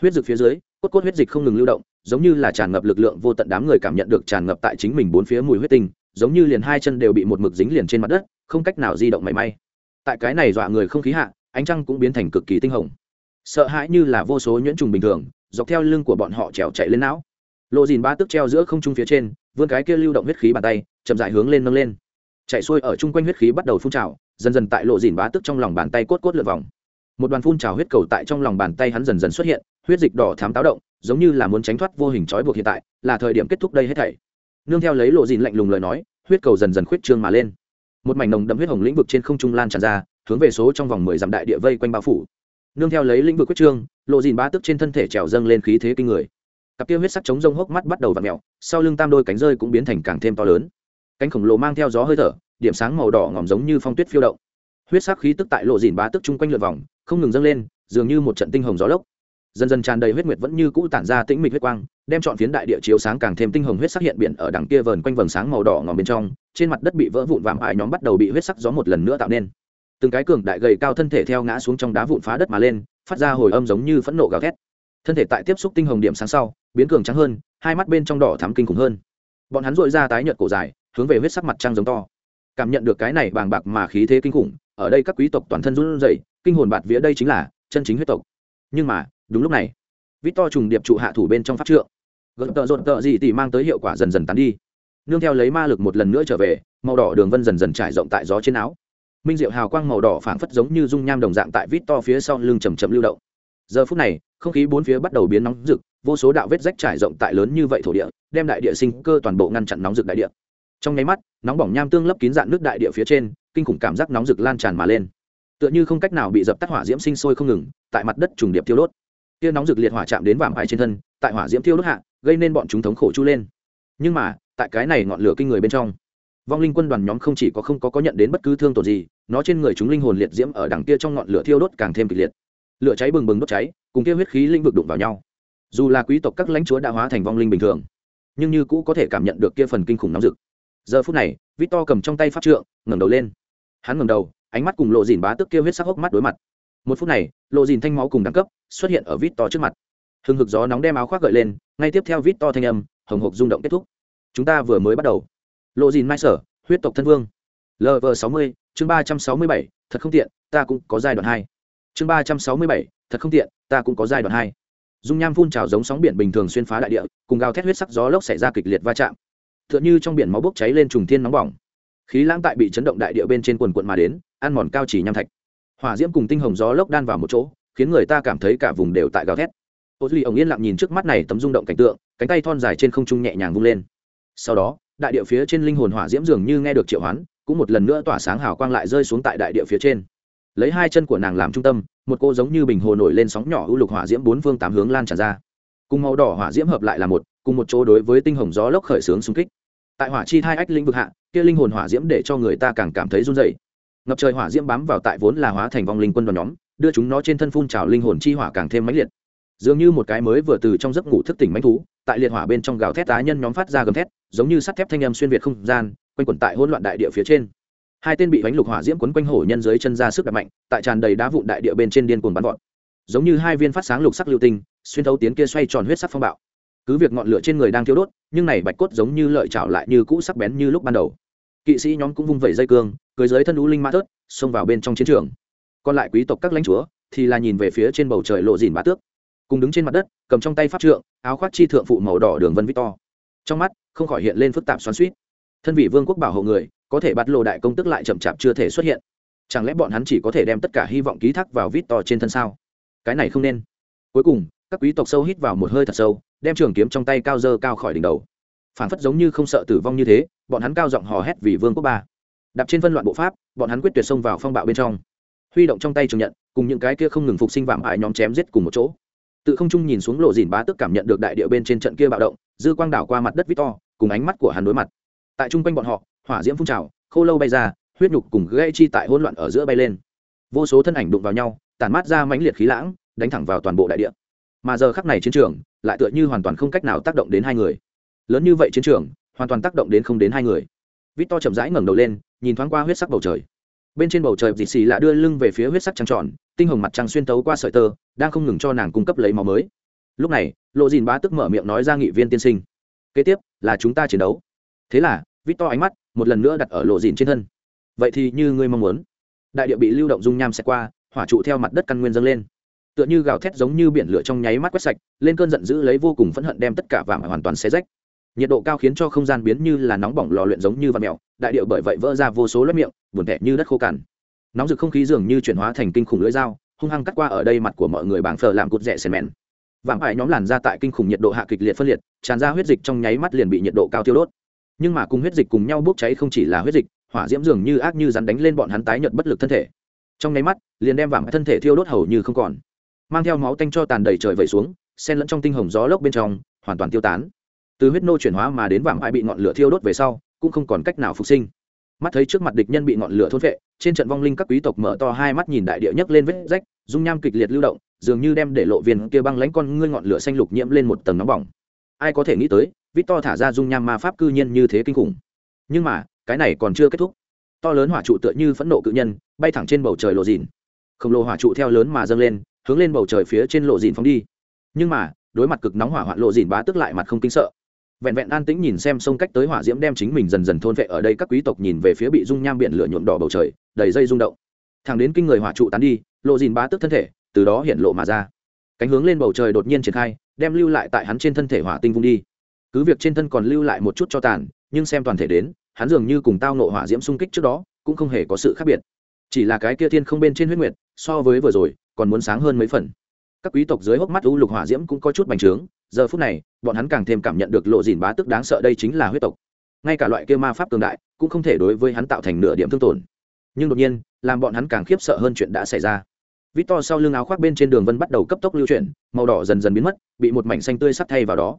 Speaker 1: Huyết dực phía dưới, cốt cốt huyết dịch không ngừng lưu động, giống như là tràn ngập lực lượng vô tận đám người cảm nhận được tràn ngập tại chính mình bốn phía mùi huyết tinh, giống như liền hai chân đều bị một mực dính liền trên mặt đất, không cách nào di động mảy may. Tại cái này dọa người không khí hạ, ánh trăng cũng biến thành cực kỳ tinh hồng. Sợ hãi như là vô số nhuyễn trùng bình thường dọc theo lưng của bọn họ trèo chạy lên não. Lộ dìn ba tức treo giữa không trung phía trên, vươn cái kia lưu động huyết khí bàn tay, chậm dại hướng lên nâng lên. Chạy xuôi ở chung quanh huyết khí bắt đầu phun trào, dần dần tại lộ dìn bá tức trong lòng bàn tay cốt cốt lượt vòng. Một đoàn phun trào huyết cầu tại trong lòng bàn tay hắn dần dần xuất hiện, huyết dịch đỏ thám táo động, giống như là muốn tránh thoát vô hình trói buộc hiện tại, là thời điểm kết thúc đây hết thảy. Nương theo lấy lộ dìn lạnh lùng lời nói, huyết cầu dần dần khuyết trương mà lên. Một mảnh nồng đậm huyết hồng lĩnh vực trên không trung lan tràn ra, hướng về số trong vòng mười dặm đại địa vây quanh bao phủ nương theo lấy lĩnh vực quyết trương, lộ dìn bá tức trên thân thể trèo dâng lên khí thế kinh người. Cặp kia huyết sắc chống rông hốc mắt bắt đầu v ặ mẹo sau lưng tam đôi cánh rơi cũng biến thành càng thêm to lớn. Cánh khổng lồ mang theo gió hơi thở, điểm sáng màu đỏ ngỏm giống như phong tuyết phiêu động. Huyết sắc khí tức tại lộ dìn bá tức chung quanh lượt vòng, không ngừng dâng lên, dường như một trận tinh hồng gió lốc. Dần dần tràn đầy huyết nguyệt vẫn như cũ tản ra tĩnh mịch huyết quang, đem chọn phiến đại địa chiếu sáng càng thêm tinh hồng huyết sắc hiện biển ở đằng kia vờn quanh vầng sáng màu đỏ ngòm bên trong, trên mặt đất bị vỡ vụn vạm ải nhóm bắt đầu bị huyết sắc gió một lần nữa tạo nên từng cái cường đại gầy cao thân thể theo ngã xuống trong đá vụn phá đất mà lên, phát ra hồi âm giống như phẫn nộ gào thét. Thân thể tại tiếp xúc tinh hồng điểm sáng sau, biến cường trắng hơn, hai mắt bên trong đỏ thắm kinh khủng hơn. Bọn hắn dội ra tái nhợt cổ dài, hướng về huyết sắc mặt trăng giống to. Cảm nhận được cái này bàng bạc mà khí thế kinh khủng, ở đây các quý tộc toàn thân run rẩy, kinh hồn bạt vía đây chính là chân chính huyết tộc. Nhưng mà, đúng lúc này vít to trùng điệp trụ hạ thủ bên trong pháp trượng. Gợn tợ rộn tợ gì thì mang tới hiệu quả dần dần tán đi. Nương theo lấy ma lực một lần nữa trở về, màu đỏ đường vân dần dần trải rộng tại gió trên áo minh diệu hào quang màu đỏ phảng phất giống như dung nham đồng dạng tại vít to phía sau lưng chầm chậm lưu động. Giờ phút này, không khí bốn phía bắt đầu biến nóng rực, vô số đạo vết rách trải rộng tại lớn như vậy thổ địa, đem đại địa sinh cơ toàn bộ ngăn chặn nóng rực đại địa. Trong nháy mắt, nóng bỏng nham tương lấp kín dạn nước đại địa phía trên, kinh khủng cảm giác nóng rực lan tràn mà lên. Tựa như không cách nào bị dập tắt hỏa diễm sinh sôi không ngừng, tại mặt đất trùng điệp tiêu đốt. Tia nóng rực liệt hỏa chạm đến vàm ải trên thân, tại hỏa diễm tiêu đốt hạ, gây nên bọn chúng thống khổ chu lên. Nhưng mà, tại cái này ngọn lửa kinh người bên trong vong linh quân đoàn nhóm không chỉ có không có có nhận đến bất cứ thương tổn gì, nó trên người chúng linh hồn liệt diễm ở đằng kia trong ngọn lửa thiêu đốt càng thêm kịch liệt. Lửa cháy bừng bừng đốt cháy, cùng kia huyết khí linh vực đụng vào nhau. Dù là quý tộc các lãnh chúa đã hóa thành vong linh bình thường, nhưng như cũ có thể cảm nhận được kia phần kinh khủng nóng rực. Giờ phút này, victor cầm trong tay pháp trượng, ngẩng đầu lên. Hắn ngẩng đầu, ánh mắt cùng lộ dìn bá tức kia huyết sắc hốc mắt đối mặt. Một phút này, lộ dìn thanh máu cùng đẳng cấp xuất hiện ở victor trước mặt. Hừng hực gió nóng đem áo khoác gợi lên, ngay tiếp theo victor thanh âm, hồng hộc rung động kết thúc. Chúng ta vừa mới bắt đầu lộ dìn mai sở, huyết tộc thân vương. Lv sáu mươi, chương ba trăm sáu mươi bảy, thật không tiện, ta cũng có giai đoạn hai. Chương ba trăm sáu mươi bảy, thật không tiện, ta cũng có giai đoạn hai. Dung nham phun trào giống sóng biển bình thường xuyên phá đại địa, cùng gào thét huyết sắc gió lốc xảy ra kịch liệt va chạm. T h ư ợ n như trong biển máu bốc cháy lên trùng thiên nóng bỏng. Khí lãng tại bị chấn động đại địa bên trên quần quận mà đến, ăn mòn cao chỉ nham thạch. Hỏa diễm cùng tinh hồng gió lốc đan vào một chỗ, khiến người ta cảm thấy cả vùng đều tại gào thét. Ô duy ổng yên lặng nhìn trước mắt này tấm rung động cảnh tượng, cánh tay thon dài trên không trung nhẹ nhàng vung lên. Sau đó đại địa phía trên linh hồn hỏa diễm dường như nghe được triệu hoán, cũng một lần nữa tỏa sáng hào quang lại rơi xuống tại đại địa phía trên. Lấy hai chân của nàng làm trung tâm, một cô giống như bình hồ nổi lên sóng nhỏ ưu lục hỏa diễm bốn phương tám hướng lan tràn ra. Cùng màu đỏ hỏa diễm hợp lại là một, cùng một chỗ đối với tinh hồng gió lốc khởi xướng xung kích. Tại hỏa chi hai ách linh vực hạ, kia linh hồn hỏa diễm để cho người ta càng cảm thấy run dày ngập trời hỏa diễm bám vào tại vốn là hóa thành vong linh quân đoàn nhóm, đưa chúng nó trên thân phun trào linh hồn chi hỏa càng thêm mãnh liệt dường như một cái mới vừa từ trong giấc ngủ thức tỉnh mãnh thú, tại liệt hỏa bên trong gào thét tá nhân nhóm phát ra gầm thét, giống như sắt thép thanh âm xuyên việt không gian, quanh quẩn tại hỗn loạn đại địa phía trên. Hai tên bị bánh lục hỏa diễm quấn quanh hổ nhân dưới chân ra sức đập mạnh, tại tràn đầy đá vụn đại địa bên trên điên cuồng bắn vọt. Giống như hai viên phát sáng lục sắc lưu tinh, xuyên thấu tiến kia xoay tròn huyết sắc phong bạo. Cứ việc ngọn lửa trên người đang thiêu đốt, nhưng này bạch cốt giống như lợi chảo lại như cũ sắc bén như lúc ban đầu. Kỵ sĩ nhóm cũng vung vẩy dây cương, cưới dưới thân lũ linh mã thớt, xông vào bên trong chiến trường. Còn lại quý tộc các lãnh chúa thì là nhìn về phía trên bầu trời lộ dìn bá tước cùng đứng trên mặt đất, cầm trong tay pháp trượng, áo khoác chi thượng phụ màu đỏ đường vân victor. Trong mắt, không khỏi hiện lên phức tạp xoắn suýt thân vị vương quốc bảo hộ người, có thể bắt lộ đại công tức lại chậm chạp chưa thể xuất hiện. Chẳng lẽ bọn hắn chỉ có thể đem tất cả hy vọng ký thác vào vít to trên thân sao? Cái này không nên. Cuối cùng, các quý tộc sâu hít vào một hơi thật sâu, đem trường kiếm trong tay cao dơ cao khỏi đỉnh đầu. Phản phất giống như không sợ tử vong như thế, bọn hắn cao giọng hò hét vì vương quốc ba. Đạp trên phân loạn bộ pháp, bọn hắn quyết tuyệt xông vào phong bạo bên trong. Huy động trong tay trường nhận, cùng những cái kia không ngừng phục sinh vạm ải nhóm chém giết cùng một chỗ tự không trung nhìn xuống lộ dìn bá tức cảm nhận được đại địa bên trên trận kia bạo động, dư quang đảo qua mặt đất vít to, cùng ánh mắt của hắn đối mặt. Tại chung quanh bọn họ, hỏa diễm phun trào, khô lâu bay ra, huyết nhục cùng gây chi tại hỗn loạn ở giữa bay lên. Vô số thân ảnh đụng vào nhau, tản mát ra mãnh liệt khí lãng, đánh thẳng vào toàn bộ đại địa. Mà giờ khắc này chiến trường, lại tựa như hoàn toàn không cách nào tác động đến hai người. Lớn như vậy chiến trường, hoàn toàn tác động đến không đến hai người. Vít to chậm rãi ngẩng đầu lên, nhìn thoáng qua huyết sắc bầu trời. Bên trên bầu trời dịt xì lạ đưa lưng về phía huyết sắc trăng tròn, tinh hồng mặt trăng xuyên tấu qua sợi tơ đang không ngừng cho nàng cung cấp lấy máu mới. Lúc này, lộ dìn bá tức mở miệng nói ra nghị viên tiên sinh. Kế tiếp, là chúng ta chiến đấu. Thế là vít to ánh mắt một lần nữa đặt ở lộ dìn trên thân. Vậy thì như ngươi mong muốn. Đại địa bị lưu động dung nham xẹt qua, hỏa trụ theo mặt đất căn nguyên dâng lên. Tựa như gào thét giống như biển lửa trong nháy mắt quét sạch, lên cơn giận dữ lấy vô cùng phẫn hận đem tất cả vàng hoàn toàn xé rách. Nhiệt độ cao khiến cho không gian biến như là nóng bỏng lò luyện giống như vạt mèo, đại điệu bởi vậy vỡ ra vô số lớp miệng, buồn tẻ như đất khô cằn. Nóng rực không khí dường như chuyển hóa thành kinh khủng lưỡi dao hung hăng cắt qua ở đây mặt của mọi người bảng phờ làm cụt rẻ xèn mèn. Vàng ải nhóm làn ra tại kinh khủng nhiệt độ hạ kịch liệt phân liệt, tràn ra huyết dịch trong nháy mắt liền bị nhiệt độ cao tiêu đốt. Nhưng mà cùng huyết dịch cùng nhau bốc cháy không chỉ là huyết dịch, hỏa diễm dường như ác như rắn đánh lên bọn hắn tái nhợt bất lực thân thể. Trong nháy mắt, liền đem vàng thân thể thiêu đốt hầu như không còn. Mang theo máu tanh cho tàn đầy trời vẩy xuống sen lẫn trong tinh hồng gió lốc bên trong, hoàn toàn tiêu tán. Từ huyết nô chuyển hóa mà đến vàng ải bị ngọn lửa thiêu đốt về sau, cũng không còn cách nào phục sinh mắt thấy trước mặt địch nhân bị ngọn lửa thôn vệ trên trận vong linh các quý tộc mở to hai mắt nhìn đại địa nhấc lên vết rách, dung nham kịch liệt lưu động, dường như đem để lộ viên kia băng lãnh con ngươi ngọn lửa xanh lục nhiễm lên một tầng nóng bỏng. Ai có thể nghĩ tới vít to thả ra dung nham ma pháp cư nhiên như thế kinh khủng. Nhưng mà, cái này còn chưa kết thúc. To lớn hỏa trụ tựa như phẫn nộ cự nhân, bay thẳng trên bầu trời lộ dìn. Khổng lồ hỏa trụ theo lớn mà dâng lên, hướng lên bầu trời phía trên lộ dìn phóng đi. Nhưng mà, đối mặt cực nóng hỏa hoạn lộ dìn bá tức lại mặt không kinh sợ vẹn vẹn an tĩnh nhìn xem sông cách tới hỏa diễm đem chính mình dần dần thôn vệ ở đây, các quý tộc nhìn về phía bị dung nham biển lửa nhuộm đỏ bầu trời, đầy dây rung động. Thẳng đến kinh người hỏa trụ tán đi, lộ dìn bá tức thân thể, từ đó hiện lộ mà ra. Cánh hướng lên bầu trời đột nhiên triển khai, đem lưu lại tại hắn trên thân thể hỏa tinh vung đi. Cứ việc trên thân còn lưu lại một chút cho tàn, nhưng xem toàn thể đến, hắn dường như cùng tao nộ hỏa diễm xung kích trước đó, cũng không hề có sự khác biệt. Chỉ là cái kia thiên không bên trên huyết nguyệt, so với vừa rồi, còn muốn sáng hơn mấy phần. Các quý tộc dưới hốc mắt u lục hỏa diễm cũng có chút bành trướng giờ phút này, bọn hắn càng thêm cảm nhận được lộ dìn bá tức đáng sợ đây chính là huyết tộc. Ngay cả loại kia ma pháp cường đại, cũng không thể đối với hắn tạo thành nửa điểm thương tổn. Nhưng đột nhiên, làm bọn hắn càng khiếp sợ hơn chuyện đã xảy ra. Vít to sau lưng áo khoác bên trên đường vân bắt đầu cấp tốc lưu chuyển, màu đỏ dần dần biến mất, bị một mảnh xanh tươi sắt thay vào đó.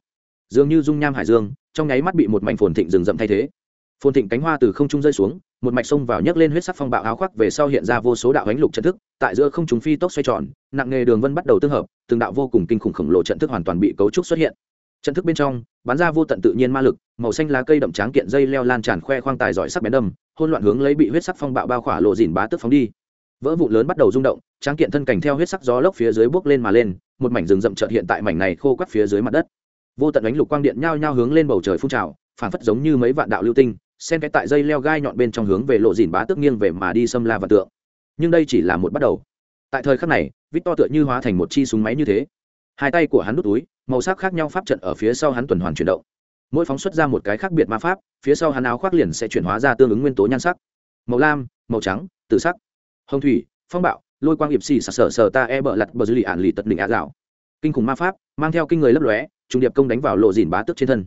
Speaker 1: Dường như dung nham hải dương, trong nháy mắt bị một mảnh phồn thịnh rừng rậm thay thế phồn thịnh cánh hoa từ không trung rơi xuống, một mạch sông vào nhấc lên huyết sắc phong bạo áo khoác về sau hiện ra vô số đạo ánh lục trận thức, tại giữa không trung phi tốc xoay tròn, nặng nghề đường vân bắt đầu tương hợp, từng đạo vô cùng kinh khủng khổng lồ trận thức hoàn toàn bị cấu trúc xuất hiện. Trận thức bên trong, bắn ra vô tận tự nhiên ma lực, màu xanh lá cây đậm tráng kiện dây leo lan tràn khoe khoang tài giỏi sắc bén đâm hôn loạn hướng lấy bị huyết sắc phong bạo bao khỏa lộ dìn bá tức phóng đi. Vỡ vụ lớn bắt đầu rung động, tráng kiện thân cảnh theo huyết sắc gió lốc phía dưới bước lên mà lên, một mảnh rừng rậm trợt hiện tại mảnh này khô quắt phía dưới mặt đất. Vô tận ánh lục quang điện nhao nhao hướng lên bầu trời phun trào phản phất giống như mấy vạn đạo lưu tinh sen cái tại dây leo gai nhọn bên trong hướng về lộ dìn bá tước nghiêng về mà đi xâm la và tượng. Nhưng đây chỉ là một bắt đầu. Tại thời khắc này, victor tựa như hóa thành một chi súng máy như thế. Hai tay của hắn nút túi, màu sắc khác nhau pháp trận ở phía sau hắn tuần hoàn chuyển động. Mỗi phóng xuất ra một cái khác biệt ma pháp, phía sau hắn áo khoác liền sẽ chuyển hóa ra tương ứng nguyên tố nhan sắc. Màu lam, màu trắng tự sắc. Hồng thủy, phong bạo, lôi quang hiệp xì sặc sờ sờ ta e bợ lặt bờ dư lì ạn lì tật đỉnh á dạo kinh khủng ma pháp, mang theo kinh người lấp lóe, trùng điệp công đánh vào lộ dìn bá tước trên thân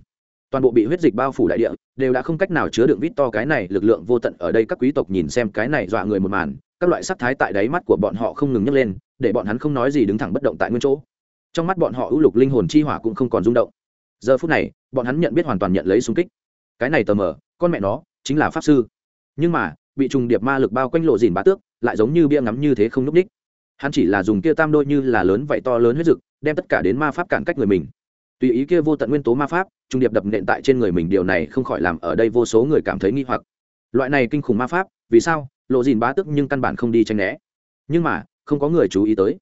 Speaker 1: toàn bộ bị huyết dịch bao phủ đại địa, đều đã không cách nào chứa đựng vít to cái này lực lượng vô tận ở đây các quý tộc nhìn xem cái này dọa người một màn, các loại sắc thái tại đáy mắt của bọn họ không ngừng nhấc lên, để bọn hắn không nói gì đứng thẳng bất động tại nguyên chỗ. Trong mắt bọn họ ưu lục linh hồn chi hỏa cũng không còn rung động. Giờ phút này, bọn hắn nhận biết hoàn toàn nhận lấy súng kích. Cái này tờ mờ, con mẹ nó, chính là pháp sư. Nhưng mà, bị trùng điệp ma lực bao quanh lộ dìn bá tước, lại giống như bia ngắm như thế không núp ních. Hắn chỉ là dùng kia tam đôi như là lớn vậy to lớn huyết rực đem tất cả đến ma pháp cản cách người mình tùy ý kia vô tận nguyên tố ma pháp, trung điệp đập nện tại trên người mình, điều này không khỏi làm ở đây vô số người cảm thấy nghi hoặc. Loại này kinh khủng ma pháp, vì sao? Lộ dìn bá tức nhưng căn bản không đi tranh né. Nhưng mà, không có người chú ý tới.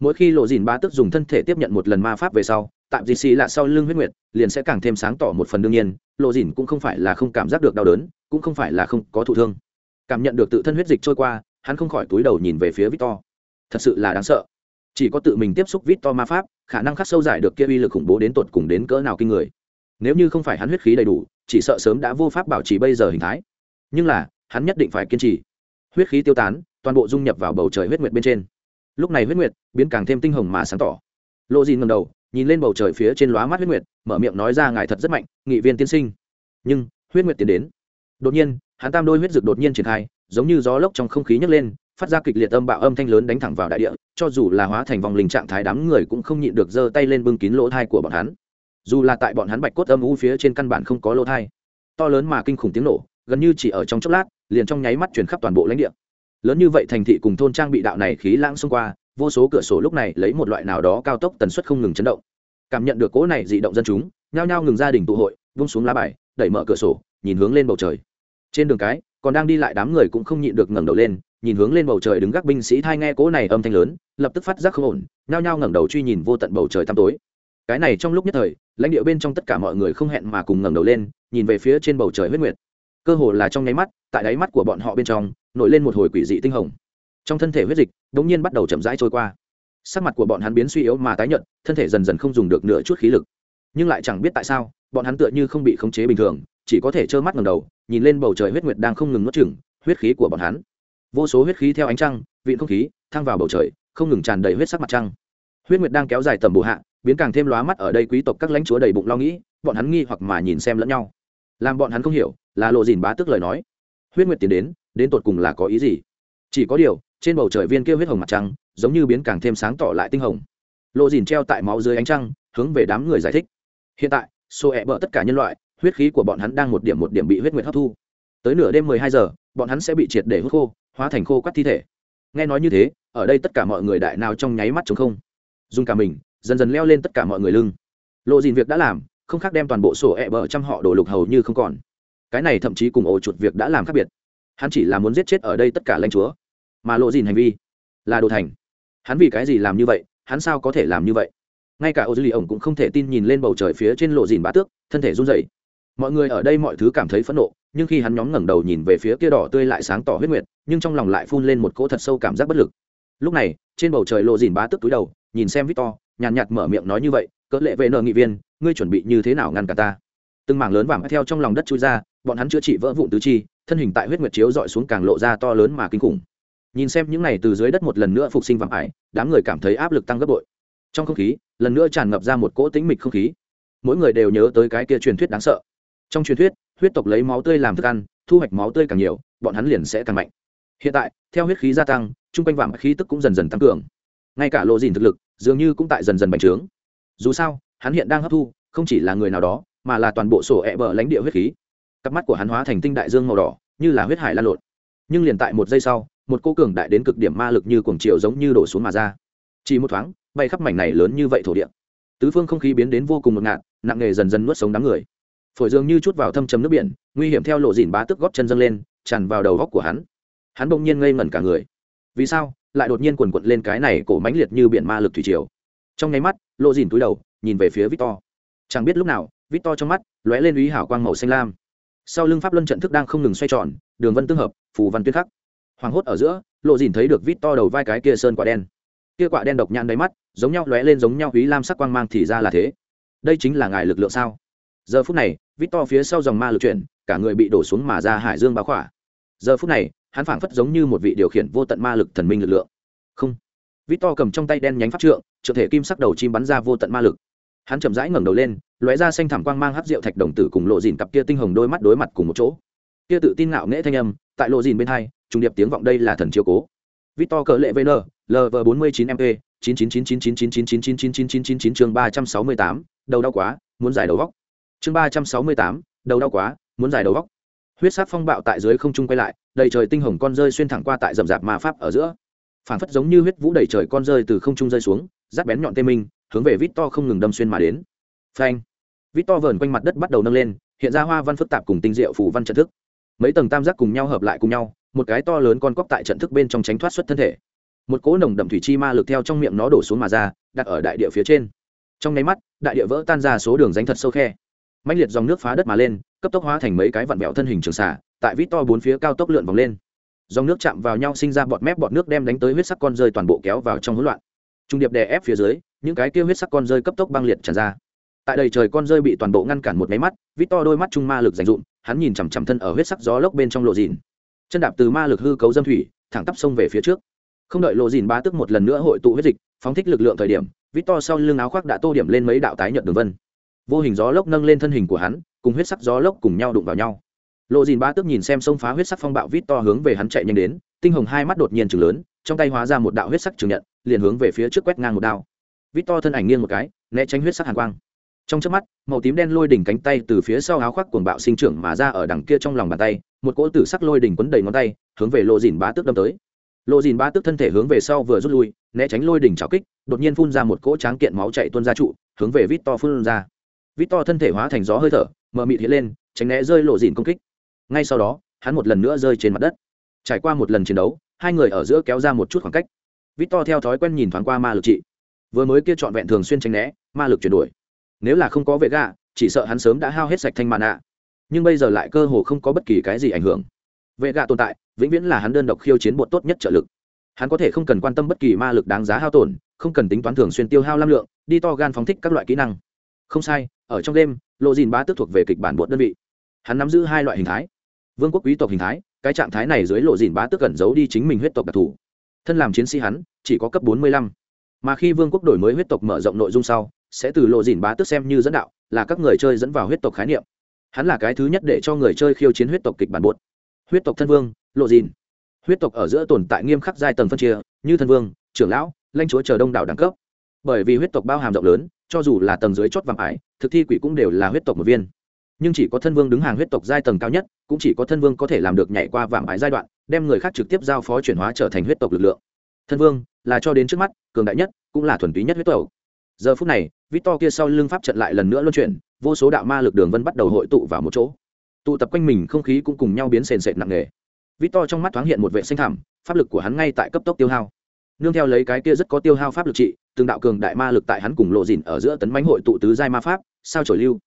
Speaker 1: Mỗi khi lộ dìn bá tức dùng thân thể tiếp nhận một lần ma pháp về sau, tạm dì xì là sau lưng huyết nguyệt, liền sẽ càng thêm sáng tỏ một phần đương nhiên, lộ dìn cũng không phải là không cảm giác được đau đớn, cũng không phải là không có thụ thương. Cảm nhận được tự thân huyết dịch trôi qua, hắn không khỏi túi đầu nhìn về phía victor. Thật sự là đáng sợ chỉ có tự mình tiếp xúc vít to ma pháp, khả năng khắc sâu giải được kia uy lực khủng bố đến tột cùng đến cỡ nào kinh người. Nếu như không phải hắn huyết khí đầy đủ, chỉ sợ sớm đã vô pháp bảo trì bây giờ hình thái. Nhưng là, hắn nhất định phải kiên trì. Huyết khí tiêu tán, toàn bộ dung nhập vào bầu trời huyết nguyệt bên trên. Lúc này huyết nguyệt biến càng thêm tinh hồng mà sáng tỏ. Lộ dìn ngầm đầu, nhìn lên bầu trời phía trên lóa mắt huyết nguyệt, mở miệng nói ra ngài thật rất mạnh, nghị viên tiên sinh. Nhưng, huyết nguyệt tiến đến. Đột nhiên, hắn tam đôi huyết dực đột nhiên triển khai, giống như gió lốc trong không khí nhấc lên phát ra kịch liệt âm bạo âm thanh lớn đánh thẳng vào đại địa, cho dù là hóa thành vòng linh trạng thái đám người cũng không nhịn được giơ tay lên bưng kín lỗ thai của bọn hắn. Dù là tại bọn hắn bạch cốt âm u phía trên căn bản không có lỗ thai, to lớn mà kinh khủng tiếng nổ, gần như chỉ ở trong chốc lát, liền trong nháy mắt chuyển khắp toàn bộ lãnh địa. Lớn như vậy thành thị cùng thôn trang bị đạo này khí lãng xông qua, vô số cửa sổ lúc này lấy một loại nào đó cao tốc tần suất không ngừng chấn động. Cảm nhận được cỗ này dị động dân chúng, nhao nhao ngừng gia đình tụ hội, vung xuống lá bài, đẩy mở cửa sổ, nhìn hướng lên bầu trời. Trên đường cái, còn đang đi lại đám người cũng không nhịn được ngẩng đầu lên nhìn hướng lên bầu trời đứng gác binh sĩ thai nghe cố này âm thanh lớn, lập tức phát giác không ổn, nhao nhao ngẩng đầu truy nhìn vô tận bầu trời tăm tối. Cái này trong lúc nhất thời, lãnh địa bên trong tất cả mọi người không hẹn mà cùng ngẩng đầu lên, nhìn về phía trên bầu trời huyết nguyệt. Cơ hồ là trong nháy mắt, tại đáy mắt của bọn họ bên trong, nổi lên một hồi quỷ dị tinh hồng. Trong thân thể huyết dịch đ ỗ n g nhiên bắt đầu chậm rãi trôi qua. Sắc mặt của bọn hắn biến suy yếu mà tái nhận thân thể dần dần không dùng được nửa chút khí lực. Nhưng lại chẳng biết tại sao, bọn hắn tựa như không bị khống chế bình thường, chỉ có thể trơ mắt ngầm đầu, nhìn lên bầu trời huyết nguyệt đang không ngừng nuốt chừng huyết khí của bọn hắn vô số huyết khí theo ánh trăng, vịn không khí, thăng vào bầu trời, không ngừng tràn đầy huyết sắc mặt trăng. Huyết nguyệt đang kéo dài tầm bổ hạ, biến càng thêm lóa mắt ở đây quý tộc các lãnh chúa đầy bụng lo nghĩ, bọn hắn nghi hoặc mà nhìn xem lẫn nhau. Làm bọn hắn không hiểu, là lộ dìn bá tức lời nói. Huyết nguyệt tiến đến đến tột cùng là có ý gì? Chỉ có điều, trên bầu trời viên kia huyết hồng mặt trăng, giống như biến càng thêm sáng tỏ lại tinh hồng. Lộ dìn treo tại máu dưới ánh trăng, hướng về đám người giải thích. Hiện tại xô ẹ bỡ tất cả nhân loại, huyết khí của bọn hắn đang một điểm một điểm bị huyết nguyệt hấp thu. Tới nửa đêm mười hai giờ, bọn hắn sẽ bị triệt để hút khô hóa thành khô quắt thi thể. Nghe nói như thế, ở đây tất cả mọi người đại nào trong nháy mắt chống không. Dùng cả mình, dần dần leo lên tất cả mọi người lưng. Lộ dìn việc đã làm, không khác đem toàn bộ sổ ẹ bờ trăm họ đổ lục hầu như không còn. Cái này thậm chí cùng ổ chuột việc đã làm khác biệt. Hắn chỉ là muốn giết chết ở đây tất cả lãnh chúa. Mà lộ dìn hành vi là đồ thành. Hắn vì cái gì làm như vậy, hắn sao có thể làm như vậy? Ngay cả ô dư lì ổng cũng không thể tin nhìn lên bầu trời phía trên lộ dìn bá tước, thân thể run rẩy. Mọi người ở đây mọi thứ cảm thấy phẫn nộ nhưng khi hắn nhóm ngẩng đầu nhìn về phía kia đỏ tươi lại sáng tỏ huyết nguyệt, nhưng trong lòng lại phun lên một cỗ thật sâu cảm giác bất lực. Lúc này, trên bầu trời lộ dìn bá tước túi đầu, nhìn xem victor, nhàn nhạt mở miệng nói như vậy, cỡ lệ vệ nợ nghị viên, ngươi chuẩn bị như thế nào ngăn cả ta? Từng mảng lớn vàng theo trong lòng đất chui ra, bọn hắn chữa trị vỡ vụn tứ chi, thân hình tại huyết nguyệt chiếu dọi xuống càng lộ ra to lớn mà kinh khủng. Nhìn xem những này từ dưới đất một lần nữa phục sinh vàng ải, đám người cảm thấy áp lực tăng gấp bội. Trong không khí, lần nữa tràn ngập ra một cỗ tĩnh mịch không khí. Mỗi người đều nhớ tới cái kia truyền thuyết đáng sợ. Trong truyền thuyết huyết tộc lấy máu tươi làm thức ăn, thu hoạch máu tươi càng nhiều, bọn hắn liền sẽ càng mạnh. Hiện tại, theo huyết khí gia tăng, chung quanh vàng khí tức cũng dần dần tăng cường. Ngay cả lộ dìn thực lực, dường như cũng tại dần dần bành trướng. Dù sao, hắn hiện đang hấp thu, không chỉ là người nào đó, mà là toàn bộ sổ ẹ bờ lãnh địa huyết khí. Cặp mắt của hắn hóa thành tinh đại dương màu đỏ, như là huyết hải lan lộn. Nhưng liền tại một giây sau, một cô cường đại đến cực điểm ma lực như cuồng chiều giống như đổ xuống mà ra. Chỉ một thoáng, bay khắp mảnh này lớn như vậy thổ địa. Tứ phương không khí biến đến vô cùng ngột ngạt, nặng nề dần dần nuốt sống đám người phổi dường như chút vào thâm chấm nước biển, nguy hiểm theo lộ dìn bá tức góp chân dâng lên, tràn vào đầu góc của hắn. Hắn bỗng nhiên ngây ngẩn cả người. Vì sao? Lại đột nhiên quần quận lên cái này cổ mãnh liệt như biển ma lực thủy triều. Trong nháy mắt, lộ dìn túi đầu, nhìn về phía victor. Chẳng biết lúc nào, victor trong mắt lóe lên ý hảo quang màu xanh lam. Sau lưng pháp luân trận thức đang không ngừng xoay tròn, đường vân tương hợp, phù văn tuyên khắc. Hoàng hốt ở giữa, lộ dìn thấy được victor đầu vai cái kia sơn quả đen. Kia quả đen độc nhãn đáy mắt, giống nhau lóe lên giống nhau ý lam sắc quang mang thì ra là thế. Đây chính là ngài lực lượng sao? Giờ phút này Victor phía sau dòng ma lực chuyển, cả người bị đổ xuống mà ra hải dương bao khỏa. Giờ phút này, hắn phảng phất giống như một vị điều khiển vô tận ma lực thần minh lực lượng. Không. Victor cầm trong tay đen nhánh pháp trượng, trượng thể kim sắc đầu chim bắn ra vô tận ma lực. Hắn chậm rãi ngẩng đầu lên, lóe ra xanh thẳm quang mang hấp diệu thạch đồng tử cùng lộ dìn cặp kia tinh hồng đôi mắt đối mặt cùng một chỗ. Kia tự tin ngạo nghễ thanh âm, tại lộ dìn bên hai, trùng điệp tiếng vọng đây là thần chiếu cố. Victor cỡ lệ VN, LV49MP, 9999999999999 chương 368, đầu đau quá, muốn giải đầu góc chương ba trăm sáu mươi tám, đầu đau quá, muốn giải đầu góc. Huyết sát phong bạo tại dưới không trung quay lại, đầy trời tinh hồng con rơi xuyên thẳng qua tại rậm rạp ma pháp ở giữa. Phản phất giống như huyết vũ đầy trời con rơi từ không trung rơi xuống rát bén nhọn tê minh, hướng về vít to không ngừng đâm xuyên mà đến. Phanh! Vít to vờn quanh mặt đất bắt đầu nâng lên, hiện ra hoa văn phức tạp cùng tinh diệu phủ văn trận thức. Mấy tầng tam giác cùng nhau hợp lại cùng nhau, một cái to lớn con cóc tại trận thức bên trong tránh thoát xuất thân thể. Một cỗ nồng đậm thủy chi ma lực theo trong miệng nó đổ xuống mà ra, đặt ở đại địa phía trên. Trong nháy mắt, đại địa vỡ tan ra số đường ránh thật sâu khe mạnh liệt dòng nước phá đất mà lên, cấp tốc hóa thành mấy cái vặn vẹo thân hình trường xả tại vít to bốn phía cao tốc lượn vòng lên. Dòng nước chạm vào nhau sinh ra bọt mép bọt nước đem đánh tới huyết sắc con rơi toàn bộ kéo vào trong hỗn loạn. Trung điệp đè ép phía dưới, những cái kia huyết sắc con rơi cấp tốc băng liệt tràn ra. Tại đầy trời con rơi bị toàn bộ ngăn cản một máy mắt, vít to đôi mắt trung ma lực dành dụm, hắn nhìn chằm chằm thân ở huyết sắc gió lốc bên trong lộ dìn. Chân đạp từ ma lực hư cấu dâm thủy, thẳng tắp sông về phía trước. Không đợi lộ dìn ba tức một lần nữa hội tụ huyết dịch, phóng thích lực lượng thời điểm, vít to sau lưng áo khoác đã tô điểm lên mấy đạo tái nhợt đường vân vô hình gió lốc nâng lên thân hình của hắn, cùng huyết sắc gió lốc cùng nhau đụng vào nhau. Lộ dìn ba tức nhìn xem sông phá huyết sắc phong bạo vít to hướng về hắn chạy nhanh đến, tinh hồng hai mắt đột nhiên chừng lớn, trong tay hóa ra một đạo huyết sắc trường nhận, liền hướng về phía trước quét ngang một đao. Vít to thân ảnh nghiêng một cái, né tránh huyết sắc hàn quang. Trong trước mắt, màu tím đen lôi đỉnh cánh tay từ phía sau áo khoác cuồng bạo sinh trưởng mà ra ở đằng kia trong lòng bàn tay, một cỗ tử sắc lôi đỉnh quấn đầy ngón tay, hướng về lộ dìn bá tước đâm tới. Lộ dìn bá tước thân thể hướng về sau vừa rút lui, né tránh lôi đỉnh trào kích, đột nhiên phun ra một cỗ tráng kiện máu chạy tuôn ra trụ, hướng về vít to phun ra vít to thân thể hóa thành gió hơi thở, mờ mịt hiện lên, tránh né rơi lộ dìn công kích. Ngay sau đó, hắn một lần nữa rơi trên mặt đất. Trải qua một lần chiến đấu, hai người ở giữa kéo ra một chút khoảng cách. Vít to theo thói quen nhìn thoáng qua ma lực trị. Vừa mới kia trọn vẹn thường xuyên tránh né, ma lực chuyển đổi. Nếu là không có vệ gạ chỉ sợ hắn sớm đã hao hết sạch thanh mạn ạ nhưng bây giờ lại cơ hồ không có bất kỳ cái gì ảnh hưởng. Vệ gạ tồn tại, vĩnh viễn là hắn đơn độc khiêu chiến bột tốt nhất trợ lực. Hắn có thể không cần quan tâm bất kỳ ma lực đáng giá hao tổn, không cần tính toán thường xuyên tiêu hao lam lượng, đi to gan phóng thích các loại kỹ năng không sai, ở trong đêm lộ dìn bá tức thuộc về kịch bản bột đơn vị. Hắn nắm giữ hai loại hình thái. Vương quốc quý tộc hình thái, cái trạng thái này dưới lộ dìn bá tức cẩn giấu đi chính mình huyết tộc đặc thù. Thân làm chiến sĩ hắn, chỉ có cấp bốn mươi lăm. Mà khi vương quốc đổi mới huyết tộc mở rộng nội dung sau, sẽ từ lộ dìn bá tức xem như dẫn đạo, là các người chơi dẫn vào huyết tộc khái niệm. Hắn là cái thứ nhất để cho người chơi khiêu chiến huyết tộc kịch bản bột huyết tộc thân vương, lộ dìn. Huyết tộc ở giữa tồn tại nghiêm khắc giai tầng phân chia, như thân vương, trưởng lão, lãnh chúa chờ đông đảo đẳng cấp. Bởi vì huyết tộc bao hàm rộng lớn cho dù là tầng dưới chót vàng ải, thực thi quỷ cũng đều là huyết tộc một viên. Nhưng chỉ có thân vương đứng hàng huyết tộc giai tầng cao nhất, cũng chỉ có thân vương có thể làm được nhảy qua vàng ải giai đoạn, đem người khác trực tiếp giao phó chuyển hóa trở thành huyết tộc lực lượng. Thân vương, là cho đến trước mắt, cường đại nhất, cũng là thuần túy nhất huyết tộc. Giờ phút này, victor kia sau lưng pháp trận lại lần nữa luân chuyển, vô số đạo ma lực đường vân bắt đầu hội tụ vào một chỗ. Tụ tập quanh mình không khí cũng cùng nhau biến sền sệt nặng nề. Victor trong mắt thoáng hiện một vệ xanh thảm pháp lực của hắn ngay tại cấp tốc tiêu hao nương theo lấy cái kia rất có tiêu hao pháp lực trị, từng đạo cường đại ma lực tại hắn cùng lộ dìn ở giữa tấn bánh hội tụ tứ giai ma pháp, sao trổi lưu.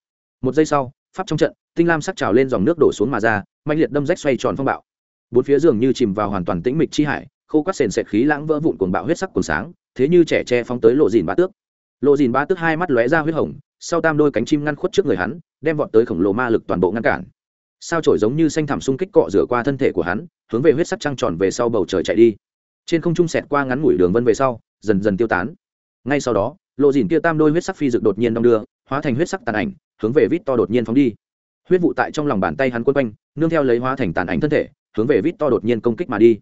Speaker 1: Một giây sau, pháp trong trận, tinh lam sắc trào lên dòng nước đổ xuống mà ra mạnh liệt đâm rách xoay tròn phong bạo. Bốn phía giường như chìm vào hoàn toàn tĩnh mịch chi hải, khô quát sền sệt khí lãng vỡ vụn cuồng bạo huyết sắc cuồng sáng, thế như trẻ tre phóng tới lộ dìn ba tước. Lộ dìn ba tước hai mắt lóe ra huyết hồng, sau tam đôi cánh chim ngăn khuất trước người hắn, đem vọt tới khổng lồ ma lực toàn bộ ngăn cản. Sao trổi giống như xanh thảm xung kích cọ rửa qua thân thể của hắn, hướng về huyết sắc trăng tròn về sau bầu trời chạy đi trên không trung sẹt qua ngắn ngủi đường vân về sau, dần dần tiêu tán. Ngay sau đó, lộ dìn kia tam đôi huyết sắc phi dực đột nhiên đong đưa, hóa thành huyết sắc tàn ảnh, hướng về vít to đột nhiên phóng đi. Huyết vụ tại trong lòng bàn tay hắn quân quanh, nương theo lấy hóa thành tàn ảnh thân thể, hướng về vít to đột nhiên công kích mà đi.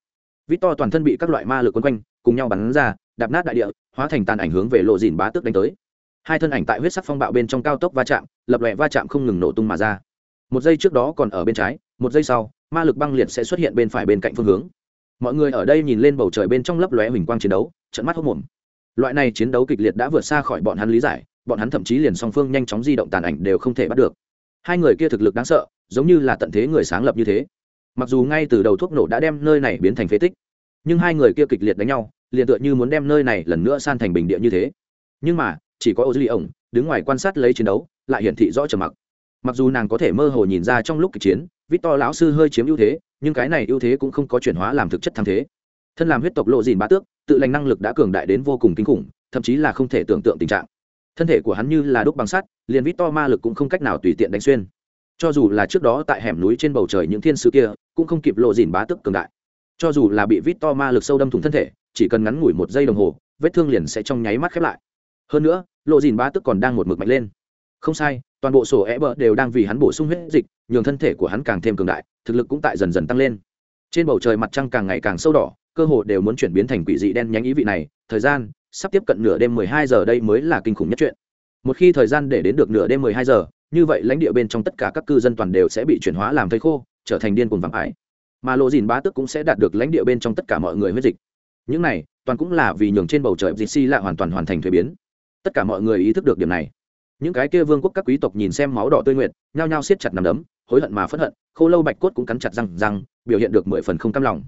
Speaker 1: Vít to toàn thân bị các loại ma lực quân quanh, cùng nhau bắn ra, đạp nát đại địa, hóa thành tàn ảnh hướng về lộ dìn bá tước đánh tới. Hai thân ảnh tại huyết sắc phong bạo bên trong cao tốc va chạm, lập lòe va chạm không ngừng nổ tung mà ra. Một giây trước đó còn ở bên trái, một giây sau, ma lực băng liệt sẽ xuất hiện bên phải bên cạnh phương hướng mọi người ở đây nhìn lên bầu trời bên trong lấp lóe huỳnh quang chiến đấu trận mắt hốc mồm. Loại này chiến đấu kịch liệt đã vượt xa khỏi bọn hắn lý giải, bọn hắn thậm chí liền song phương nhanh chóng di động tàn ảnh đều không thể bắt được. Hai người kia thực lực đáng sợ, giống như là tận thế người sáng lập như thế. Mặc dù ngay từ đầu thuốc nổ đã đem nơi này biến thành phế tích, nhưng hai người kia kịch liệt đánh nhau, liền tựa như muốn đem nơi này lần nữa san thành bình địa như thế. Nhưng mà, chỉ có ô duy ổng đứng ngoài quan sát lấy chiến đấu, lại hiển thị rõ trầm mặc. Mặc dù nàng có thể mơ hồ nhìn ra trong lúc kịch chiến victor lão sư hơi chiếm ưu thế, nhưng cái này ưu thế cũng không có chuyển hóa làm thực chất thắng thế. Thân làm huyết tộc lộ dìn bá tước, tự lành năng lực đã cường đại đến vô cùng kinh khủng, thậm chí là không thể tưởng tượng tình trạng. Thân thể của hắn như là đúc bằng sắt, liền vít to ma lực cũng không cách nào tùy tiện đánh xuyên. Cho dù là trước đó tại hẻm núi trên bầu trời những thiên sứ kia, cũng không kịp lộ dìn bá tước cường đại. Cho dù là bị vít to ma lực sâu đâm thủng thân thể, chỉ cần ngắn ngủi một giây đồng hồ, vết thương liền sẽ trong nháy mắt khép lại. Hơn nữa, lộ dìn bá tước còn đang một mực mạnh lên. Không sai, toàn bộ sổ é bờ đều đang vì hắn bổ sung huyết dịch nhường thân thể của hắn càng thêm cường đại, thực lực cũng tại dần dần tăng lên. Trên bầu trời mặt trăng càng ngày càng sâu đỏ, cơ hồ đều muốn chuyển biến thành quỷ dị đen nhánh ý vị này. Thời gian sắp tiếp cận nửa đêm mười hai giờ đây mới là kinh khủng nhất chuyện. Một khi thời gian để đến được nửa đêm mười hai giờ, như vậy lãnh địa bên trong tất cả các cư dân toàn đều sẽ bị chuyển hóa làm thây khô, trở thành điên cuồng vàng ái mà lộ dìn bá tức cũng sẽ đạt được lãnh địa bên trong tất cả mọi người huyết dịch. Những này, toàn cũng là vì nhường trên bầu trời dịch si lạ hoàn toàn hoàn thành thuế biến. Tất cả mọi người ý thức được điểm này. Những cái kia vương quốc các quý tộc nhìn xem máu đỏ tươi nguyệt, nhao nhao siết chặt nằm đấm hối hận mà phẫn hận, khô lâu bạch cốt cũng cắn chặt răng răng, biểu hiện được mười phần không cam lòng.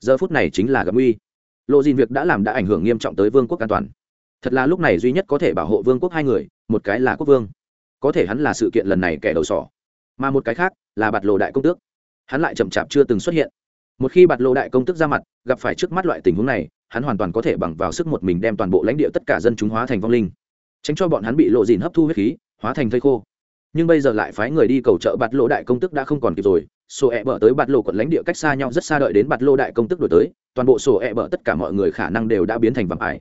Speaker 1: Giờ phút này chính là gặp nguy. Lộ dìn việc đã làm đã ảnh hưởng nghiêm trọng tới vương quốc an toàn. Thật là lúc này duy nhất có thể bảo hộ vương quốc hai người, một cái là quốc vương. Có thể hắn là sự kiện lần này kẻ đầu sỏ. Mà một cái khác là bạt lộ đại công tước. Hắn lại chậm chạp chưa từng xuất hiện. Một khi bạt lộ đại công tước ra mặt, gặp phải trước mắt loại tình huống này, hắn hoàn toàn có thể bằng vào sức một mình đem toàn bộ lãnh địa tất cả dân chúng hóa thành vong linh. Tránh cho bọn hắn bị lộ dìn hấp thu huyết khí, hóa thành thây khô nhưng bây giờ lại phái người đi cầu trợ bạt lộ đại công tức đã không còn kịp rồi. Sổ E bở tới bạt lộ quận lãnh địa cách xa nhau, rất xa đợi đến bạt lộ đại công tức đổi tới. Toàn bộ sổ E bở tất cả mọi người khả năng đều đã biến thành vạm ải.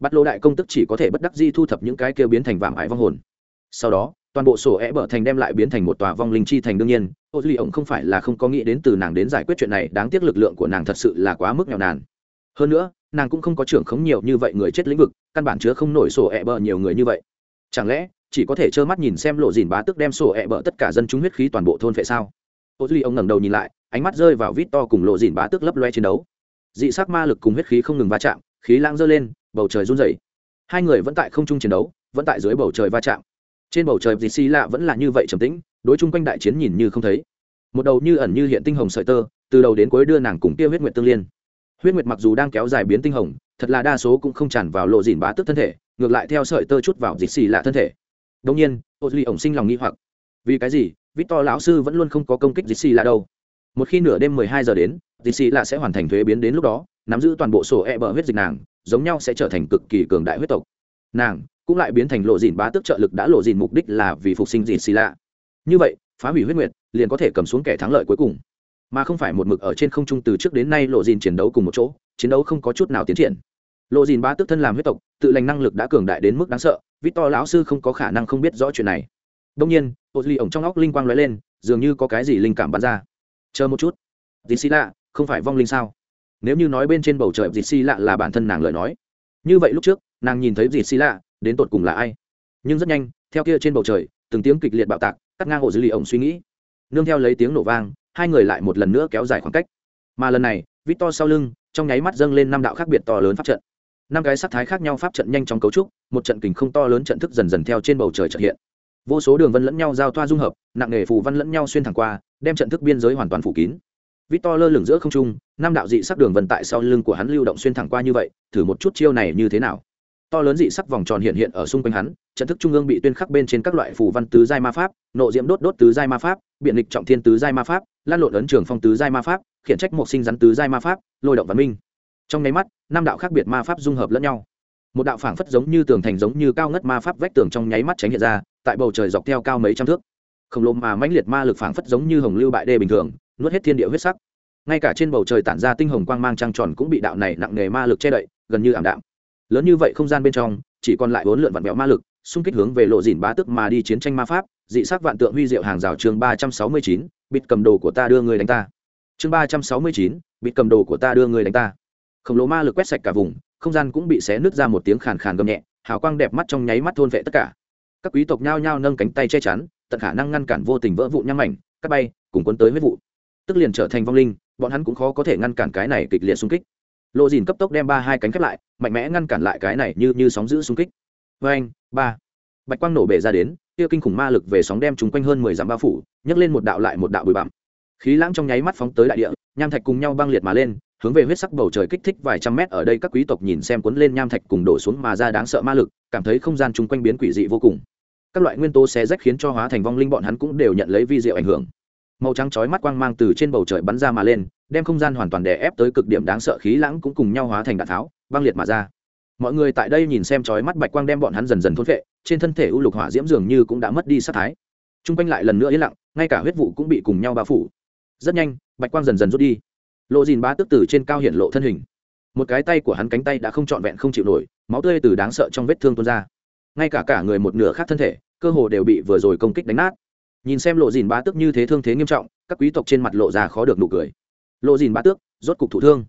Speaker 1: Bạt lộ đại công tức chỉ có thể bất đắc di thu thập những cái kêu biến thành vạm ải vong hồn. Sau đó, toàn bộ sổ E bở thành đem lại biến thành một tòa vong linh chi thành đương nhiên. Ô duy ổng không phải là không có nghĩ đến từ nàng đến giải quyết chuyện này, đáng tiếc lực lượng của nàng thật sự là quá mức nghèo nàn. Hơn nữa, nàng cũng không có trưởng khống nhiều như vậy người chết lĩnh vực, căn bản chứa không nổi sổ E bờ nhiều người như vậy. Chẳng lẽ chỉ có thể trơ mắt nhìn xem lộ dìn bá tức đem sổ ẹ bờ tất cả dân chúng huyết khí toàn bộ thôn phệ sao? Ô duy ông ngẩng đầu nhìn lại, ánh mắt rơi vào vít to cùng lộ dìn bá tức lấp loe chiến đấu. Dị sắc ma lực cùng huyết khí không ngừng va chạm, khí lãng dơ lên, bầu trời run rẩy. Hai người vẫn tại không trung chiến đấu, vẫn tại dưới bầu trời va chạm. Trên bầu trời dì xì lạ vẫn là như vậy trầm tĩnh, đối chung quanh đại chiến nhìn như không thấy. Một đầu như ẩn như hiện tinh hồng sợi tơ, từ đầu đến cuối đưa nàng cùng kia huyết nguyệt tương liên. Huyết nguyệt mặc dù đang kéo dài biến tinh hồng, thật là đa số cũng không tràn vào lộ dìn bá tức thân thể, ngược lại theo sợi tơ chút vào dịt xì lạ thân thể đông nhiên ô duy ổng sinh lòng nghi hoặc. Vì cái gì? Victor lão sư vẫn luôn không có công kích dịt xì lạ đâu. Một khi nửa đêm mười hai giờ đến dịt xì lạ sẽ hoàn thành thuế biến đến lúc đó, nắm giữ toàn bộ sổ e bờ huyết dịch nàng, giống nhau sẽ trở thành cực kỳ cường đại huyết tộc. Nàng cũng lại biến thành lộ dìn bá tức trợ lực đã lộ dìn mục đích là vì phục sinh dịt xì lạ. Như vậy, phá hủy huyết nguyệt, liền có thể cầm xuống kẻ thắng lợi cuối cùng. Mà không phải một mực ở trên không trung từ trước đến nay lộ dìn chiến đấu cùng một chỗ, chiến đấu không có chút nào tiến triển. Lộ dìn bá tức thân làm huyết tộc, tự lành năng lực đã cường đại đến mức đáng sợ vít to lão sư không có khả năng không biết rõ chuyện này. Đông nhiên, ô duy ổng trong óc linh quang l ó e lên, dường như có cái gì linh cảm bắn ra. Chờ một chút. Dì xì lạ, không phải vong linh sao? Nếu như nói bên trên bầu trời dì xì lạ là bản thân nàng lời nói. Như vậy lúc trước, nàng nhìn thấy dì xì lạ, đến tột cùng là ai? Nhưng rất nhanh, theo kia trên bầu trời, từng tiếng kịch liệt bạo tạc, cắt ngang ổ dư lì ổng suy nghĩ. Nương theo lấy tiếng nổ vang, hai người lại một lần nữa kéo dài khoảng cách. Mà lần này vít to sau lưng, trong nháy mắt dâng lên năm đạo khác biệt to lớn phát trận năm cái sắc thái khác nhau pháp trận nhanh chóng cấu trúc, một trận kình không to lớn trận thức dần dần theo trên bầu trời trợ hiện. Vô số đường vân lẫn nhau giao thoa dung hợp, nặng nghề phù văn lẫn nhau xuyên thẳng qua, đem trận thức biên giới hoàn toàn phủ kín. Vít to lơ lửng giữa không trung, năm đạo dị sắc đường vân tại sau lưng của hắn lưu động xuyên thẳng qua như vậy, thử một chút chiêu này như thế nào. To lớn dị sắc vòng tròn hiện hiện ở xung quanh hắn, trận thức trung ương bị tuyên khắc bên trên các loại phù văn tứ giai ma pháp, nộ diễm đốt đốt tứ giai ma pháp, biện lịch trọng thiên tứ giai ma pháp, lan lộn ấn trường phong tứ giai ma pháp, khiển trách một sinh rắn tứ giai ma pháp, lôi động văn minh. Trong nháy mắt năm đạo khác biệt ma pháp dung hợp lẫn nhau. Một đạo phảng phất giống như tường thành giống như cao ngất ma pháp vách tường trong nháy mắt tránh hiện ra, tại bầu trời dọc theo cao mấy trăm thước. Khổng lồ mà mãnh liệt ma lực phảng phất giống như hồng lưu bại đê bình thường, nuốt hết thiên địa huyết sắc. Ngay cả trên bầu trời tản ra tinh hồng quang mang trăng tròn cũng bị đạo này nặng nề ma lực che đậy, gần như ảm đạm. Lớn như vậy không gian bên trong, chỉ còn lại bốn lượn vạn vẹo ma lực, xung kích hướng về lộ dìn bá tức mà đi chiến tranh ma pháp, dị sắc vạn tượng huy diệu hàng rào chương ba trăm sáu mươi chín, bịt cầm đồ của ta đưa người đánh ta. Chương ba trăm sáu mươi chín, bịt cầm đồ của ta đưa người đánh ta khổng lồ ma lực quét sạch cả vùng, không gian cũng bị xé nứt ra một tiếng khàn khàn gầm nhẹ, hào quang đẹp mắt trong nháy mắt thôn vệ tất cả. Các quý tộc nhao nhao nâng cánh tay che chắn, tận khả năng ngăn cản vô tình vỡ vụ nhăm mảnh cắt bay, cùng cuốn tới huyết vụ. Tức liền trở thành vong linh, bọn hắn cũng khó có thể ngăn cản cái này kịch liệt xung kích. Lộ dìn cấp tốc đem ba hai cánh khép lại, mạnh mẽ ngăn cản lại cái này như như sóng giữ xung kích. Vê anh, ba. Bạch quang nổ bể ra đến kia kinh khủng ma lực về sóng đem chúng quanh hơn mười dặm bao phủ, nhấc lên một đạo lại một đạo bụi bặm. Khí lãng trong nháy mắt phóng tới đại địa, nham thạch cùng nhau băng liệt mà lên hướng về huyết sắc bầu trời kích thích vài trăm mét ở đây các quý tộc nhìn xem cuốn lên nham thạch cùng đổ xuống mà ra đáng sợ ma lực, cảm thấy không gian chung quanh biến quỷ dị vô cùng. Các loại nguyên tố xé rách khiến cho hóa thành vong linh bọn hắn cũng đều nhận lấy vi diệu ảnh hưởng. Màu trắng chói mắt quang mang từ trên bầu trời bắn ra mà lên, đem không gian hoàn toàn đè ép tới cực điểm đáng sợ khí lãng cũng cùng nhau hóa thành đạn tháo băng liệt mà ra. Mọi người tại đây nhìn xem chói mắt bạch quang đem bọn hắn dần dần thôn vệ trên thân thể u lục hỏa diễm dường như cũng đã mất đi sát thái. Chung quanh lại lần nữa yên lặng, ngay cả huyết vụ cũng bị cùng nhau bao phủ. Rất nhanh, bạch quang dần dần rút đi lộ dìn ba tức từ trên cao hiện lộ thân hình. Một cái tay của hắn cánh tay đã không trọn vẹn không chịu nổi, máu tươi từ đáng sợ trong vết thương tuôn ra. Ngay cả cả người một nửa khác thân thể, cơ hồ đều bị vừa rồi công kích đánh nát. Nhìn xem lộ dìn ba tức như thế thương thế nghiêm trọng, các quý tộc trên mặt lộ ra khó được nụ cười. Lộ dìn ba tước rốt cục thụ thương.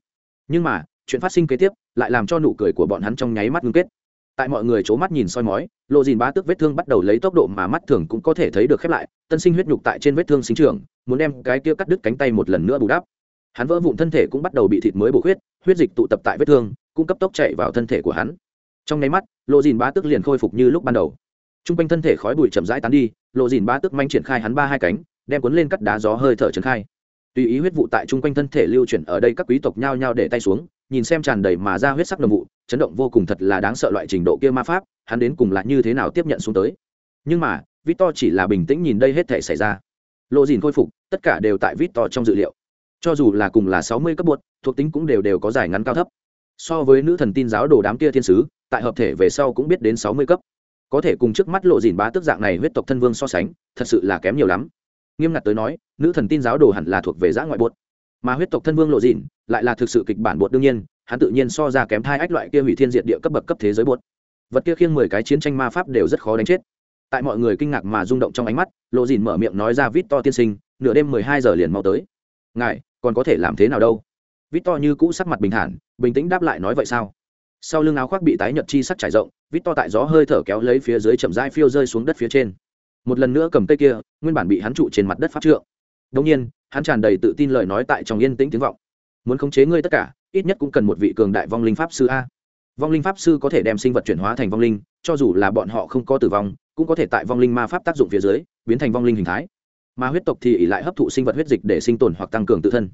Speaker 1: Nhưng mà, chuyện phát sinh kế tiếp lại làm cho nụ cười của bọn hắn trong nháy mắt ngưng kết. Tại mọi người c h ố mắt nhìn soi mói, lộ dìn ba tước vết thương bắt đầu lấy tốc độ mà mắt thường cũng có thể thấy được khép lại, tân sinh huyết nhục tại trên vết thương sinh trường muốn đem cái kia cắt đứt cánh tay một lần nữa bù đắp hắn vỡ vụn thân thể cũng bắt đầu bị thịt mới bổ huyết huyết dịch tụ tập tại vết thương, cũng cấp tốc chạy vào thân thể của hắn. Trong nháy mắt, lộ dìn ba tức liền khôi phục như lúc ban đầu. T r u n g quanh thân thể khói bụi chậm rãi tán đi, lộ dìn ba tức manh triển khai hắn ba hai cánh, đem cuốn lên cắt đá gió hơi thở trấn khai. Tùy ý huyết vụ tại chung quanh thân thể lưu chuyển ở đây các quý tộc nhao nhao để tay xuống, nhìn xem tràn đầy mà ra huyết sắc đồng vụ, chấn động vô cùng thật là đáng sợ loại trình độ kia ma pháp, hắn đến cùng là như thế nào tiếp nhận xuống tới. Nhưng mà Vít To chỉ là bình tĩnh nhìn đây hết thể xảy ra. Lộ dìn khôi phục, tất cả đều tại Vít To trong dự liệu cho dù là cùng là sáu mươi cấp bột, thuộc tính cũng đều đều có giải ngắn cao thấp. So với nữ thần tin giáo đồ đám kia thiên sứ, tại hợp thể về sau cũng biết đến sáu mươi cấp. Có thể cùng trước mắt lộ dìn bá tức dạng này huyết tộc thân vương so sánh, thật sự là kém nhiều lắm. Nghiêm ngặt tới nói, nữ thần tin giáo đồ hẳn là thuộc về giã ngoại bột. Mà huyết tộc thân vương lộ dìn lại là thực sự kịch bản bột đương nhiên, hắn tự nhiên so ra kém thai ách loại kia hủy thiên diệt địa cấp bậc cấp thế giới bột. Vật kia khiêng mười cái chiến tranh ma pháp đều rất khó đánh chết. Tại mọi người kinh ngạc mà rung động trong ánh mắt, lộ dìn mở miệng nói ra vít to tiên sinh, nửa đêm mười hai giờ liền mau tới. Ngài còn có thể làm thế nào đâu? Vít to như cũ sắc mặt bình thản, bình tĩnh đáp lại nói vậy sao? Sau lưng áo khoác bị tái nhợt chi sắc trải rộng vít to tại gió hơi thở kéo lấy phía dưới chậm rãi phiêu rơi xuống đất phía trên. Một lần nữa cầm cây kia, nguyên bản bị hắn trụ trên mặt đất phát trượng. Đông nhiên, hắn tràn đầy tự tin lời nói tại trong yên tĩnh tiếng vọng. Muốn khống chế ngươi tất cả, ít nhất cũng cần một vị cường đại vong linh pháp sư a. Vong linh pháp sư có thể đem sinh vật chuyển hóa thành vong linh, cho dù là bọn họ không có tử vong, cũng có thể tại vong linh ma pháp tác dụng phía dưới, biến thành vong linh hình thái mà huyết tộc thì lại hấp thụ sinh vật huyết dịch để sinh tồn hoặc tăng cường tự thân.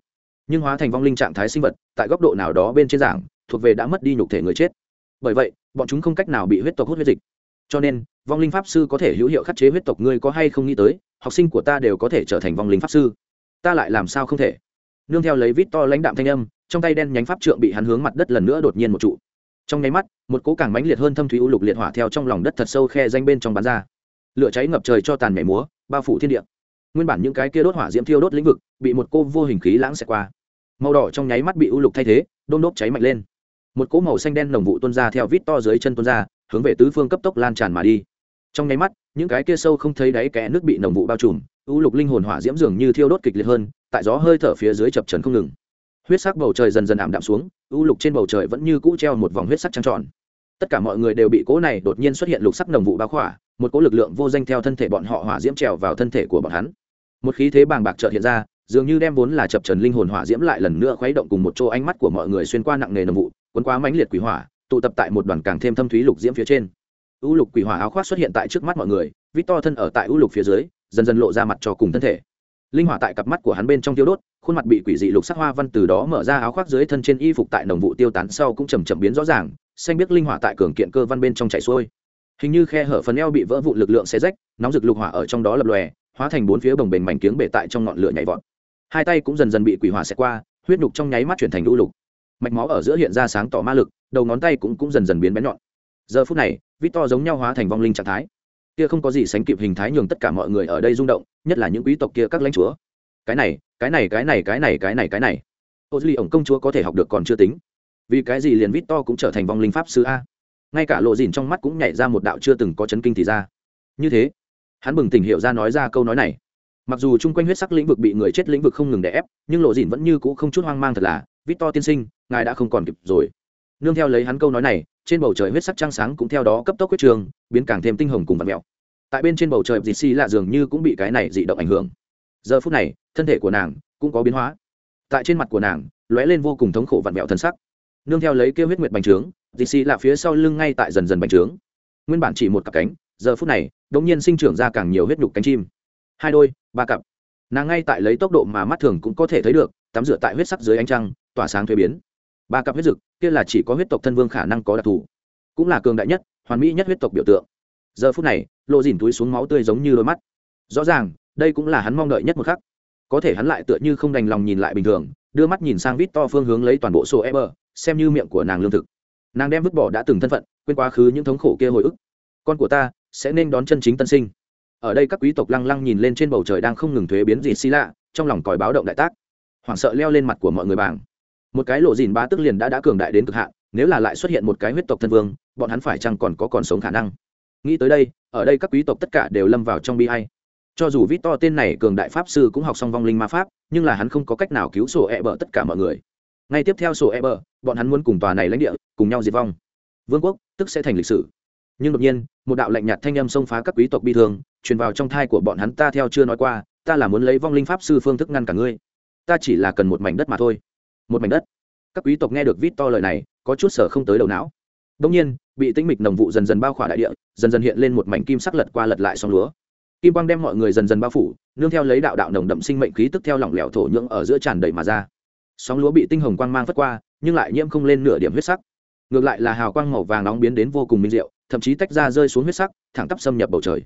Speaker 1: Nhưng hóa thành vong linh trạng thái sinh vật, tại góc độ nào đó bên trên giảng, thuộc về đã mất đi nhục thể người chết. Bởi vậy, bọn chúng không cách nào bị huyết tộc hút huyết dịch. Cho nên, vong linh pháp sư có thể hữu hiệu khắc chế huyết tộc, ngươi có hay không nghĩ tới, học sinh của ta đều có thể trở thành vong linh pháp sư. Ta lại làm sao không thể? Nương theo lấy vít to lãnh đạm thanh âm, trong tay đen nhánh pháp trượng bị hắn hướng mặt đất lần nữa đột nhiên một trụ. Trong nháy mắt, một cố càng mãnh liệt hơn thâm thúy u lục liệt hỏa theo trong lòng đất thật sâu khe danh bên trong bán ra. Lửa cháy ngập trời cho tàn nhảy múa, bao phủ thiên địa nguyên bản những cái kia đốt hỏa diễm thiêu đốt lĩnh vực, bị một cô vô hình khí lãng xẹt qua. Màu đỏ trong nháy mắt bị u lục thay thế đôn đốt cháy mạnh lên. Một cỗ màu xanh đen nồng vụ tuôn ra theo vít to dưới chân tuôn ra, hướng về tứ phương cấp tốc lan tràn mà đi. Trong nháy mắt, những cái kia sâu không thấy đáy kẽ nước bị nồng vụ bao trùm, u lục linh hồn hỏa diễm dường như thiêu đốt kịch liệt hơn, tại gió hơi thở phía dưới chập trần không ngừng. Huyết sắc bầu trời dần dần ảm đạm xuống, u lục trên bầu trời vẫn như cũ treo một vòng huyết sắc trăng tròn. Tất cả mọi người đều bị cỗ này đột nhiên xuất hiện lục sắc nồng vụ bao khỏa, một cỗ lực lượng vô danh theo thân thể bọn họ hỏa diễm trèo vào thân thể của bọn hắn một khí thế bàng bạc trợt hiện ra, dường như đem vốn là chập trần linh hồn hỏa diễm lại lần nữa khuấy động cùng một chỗ ánh mắt của mọi người xuyên qua nặng nề nồng vụ, cuốn quá mãnh liệt quỷ hỏa, tụ tập tại một đoàn càng thêm thâm thúy lục diễm phía trên. U lục quỷ hỏa áo khoác xuất hiện tại trước mắt mọi người, vít to thân ở tại u lục phía dưới, dần dần lộ ra mặt cho cùng thân thể. Linh hỏa tại cặp mắt của hắn bên trong tiêu đốt, khuôn mặt bị quỷ dị lục sắc hoa văn từ đó mở ra áo khoác dưới thân trên y phục tại nồng vụ tiêu tán sau cũng chầm chậm biến rõ ràng, xanh biết linh hỏa tại cường kiện cơ văn bên trong chảy xuôi. Hình như khe hở phần eo bị vỡ vụn lực lượng xe rách, nóng rực lục hỏa ở trong đó lập lòe hóa thành bốn phía bồng bềnh mảnh kiếng bể tại trong ngọn lửa nhảy vọt. Hai tay cũng dần dần bị quỷ hỏa xẹt qua, huyết nhục trong nháy mắt chuyển thành lũ lục mạch máu ở giữa hiện ra sáng tỏ ma lực, đầu ngón tay cũng cũng dần dần biến bén nhọn. Giờ phút này vít to giống nhau hóa thành vong linh trạng thái. Kia không có gì sánh kịp hình thái nhường tất cả mọi người ở đây rung động, nhất là những quý tộc kia các lãnh chúa. Cái này cái này cái này cái này cái này cái này. Ô duy ổng công chúa có thể học được còn chưa tính. Vì cái gì liền vít to cũng trở thành vong linh pháp sư a? Ngay cả lộ dìn trong mắt cũng nhảy ra một đạo chưa từng có chấn kinh thì ra. Như thế hắn bừng tỉnh hiểu ra nói ra câu nói này. Mặc dù chung quanh huyết sắc lĩnh vực bị người chết lĩnh vực không ngừng đè ép, nhưng lộ dìn vẫn như cũ không chút hoang mang thật là vít to tiên sinh, ngài đã không còn kịp rồi. Nương theo lấy hắn câu nói này, trên bầu trời huyết sắc trăng sáng cũng theo đó cấp tốc huyết trường, biến càng thêm tinh hồng cùng vật mèo tại bên trên bầu trời dì xì lạ dường như cũng bị cái này dị động ảnh hưởng. Giờ phút này, thân thể của nàng cũng có biến hóa. Tại trên mặt của nàng, lóe lên vô cùng thống khổ vặn vẹo thân sắc. Nương theo lấy kêu huyết nguyệt bành trướng dì xì lạ phía sau lưng ngay tại dần dần bành trướng. Nguyên bản chỉ một cặp cánh giờ phút này đ ỗ n g nhiên sinh trưởng ra càng nhiều huyết nhục cánh chim. Hai đôi, ba cặp. Nàng ngay tại lấy tốc độ mà mắt thường cũng có thể thấy được, tắm rửa tại huyết sắc dưới ánh trăng, tỏa sáng thuế biến. Ba cặp huyết dực, kia là chỉ có huyết tộc thân vương khả năng có đặc thù. Cũng là cường đại nhất, hoàn mỹ nhất huyết tộc biểu tượng. Giờ phút này, lộ dìn túi xuống máu tươi giống như đôi mắt. Rõ ràng, đây cũng là hắn mong đợi nhất một khắc. Có thể hắn lại tựa như không đành lòng nhìn lại bình thường, đưa mắt nhìn sang vít to phương hướng lấy toàn bộ sổ eber, xem như miệng của nàng lương thực. Nàng đem vứt bỏ đã từng thân phận, quên quá khứ những thống khổ kia hồi ức. Con của ta sẽ nên đón chân chính tân sinh. Ở đây các quý tộc lăng lăng nhìn lên trên bầu trời đang không ngừng thuế biến gì xi lạ, trong lòng còi báo động đại tác. Hoảng sợ leo lên mặt của mọi người bảng một cái lộ dìn ba tức liền đã đã cường đại đến cực hạn, nếu là lại xuất hiện một cái huyết tộc thân vương, bọn hắn phải chăng còn có còn sống khả năng? Nghĩ tới đây, ở đây các quý tộc tất cả đều lâm vào trong bi hay cho dù vít to tên này cường đại pháp sư cũng học xong vong linh ma pháp, nhưng là hắn không có cách nào cứu sổ e bờ tất cả mọi người. Ngay tiếp theo sổ e bờ, bọn hắn muốn cùng tòa này lãnh địa, cùng nhau diệt vong. Vương quốc, tức sẽ thành lịch sử nhưng đột nhiên, một đạo lạnh nhạt thanh âm xông phá các quý tộc bi thường truyền vào trong thai của bọn hắn, ta theo chưa nói qua, ta là muốn lấy vong linh pháp sư phương thức ngăn cả ngươi. Ta chỉ là cần một mảnh đất mà thôi. Một mảnh đất. Các quý tộc nghe được vít to lời này, có chút sở không tới đầu não. Đông nhiên, bị tĩnh mịch nồng vụ dần dần bao khỏa đại địa, dần dần hiện lên một mảnh kim sắc lật qua lật lại song lúa. Kim quang đem mọi người dần dần bao phủ, nương theo lấy đạo đạo nồng đậm sinh mệnh khí tức theo lỏng lẻo thổ nhưỡng ở giữa tràn đầy mà ra. Sóng lúa bị tinh hồng quang mang phất qua, nhưng lại nhiễm không lên nửa điểm huyết sắc. Ngược lại là hào quang màu vàng nóng biến đến vô cùng minh diệu thậm chí tách ra rơi xuống huyết sắc, thẳng tắp xâm nhập bầu trời.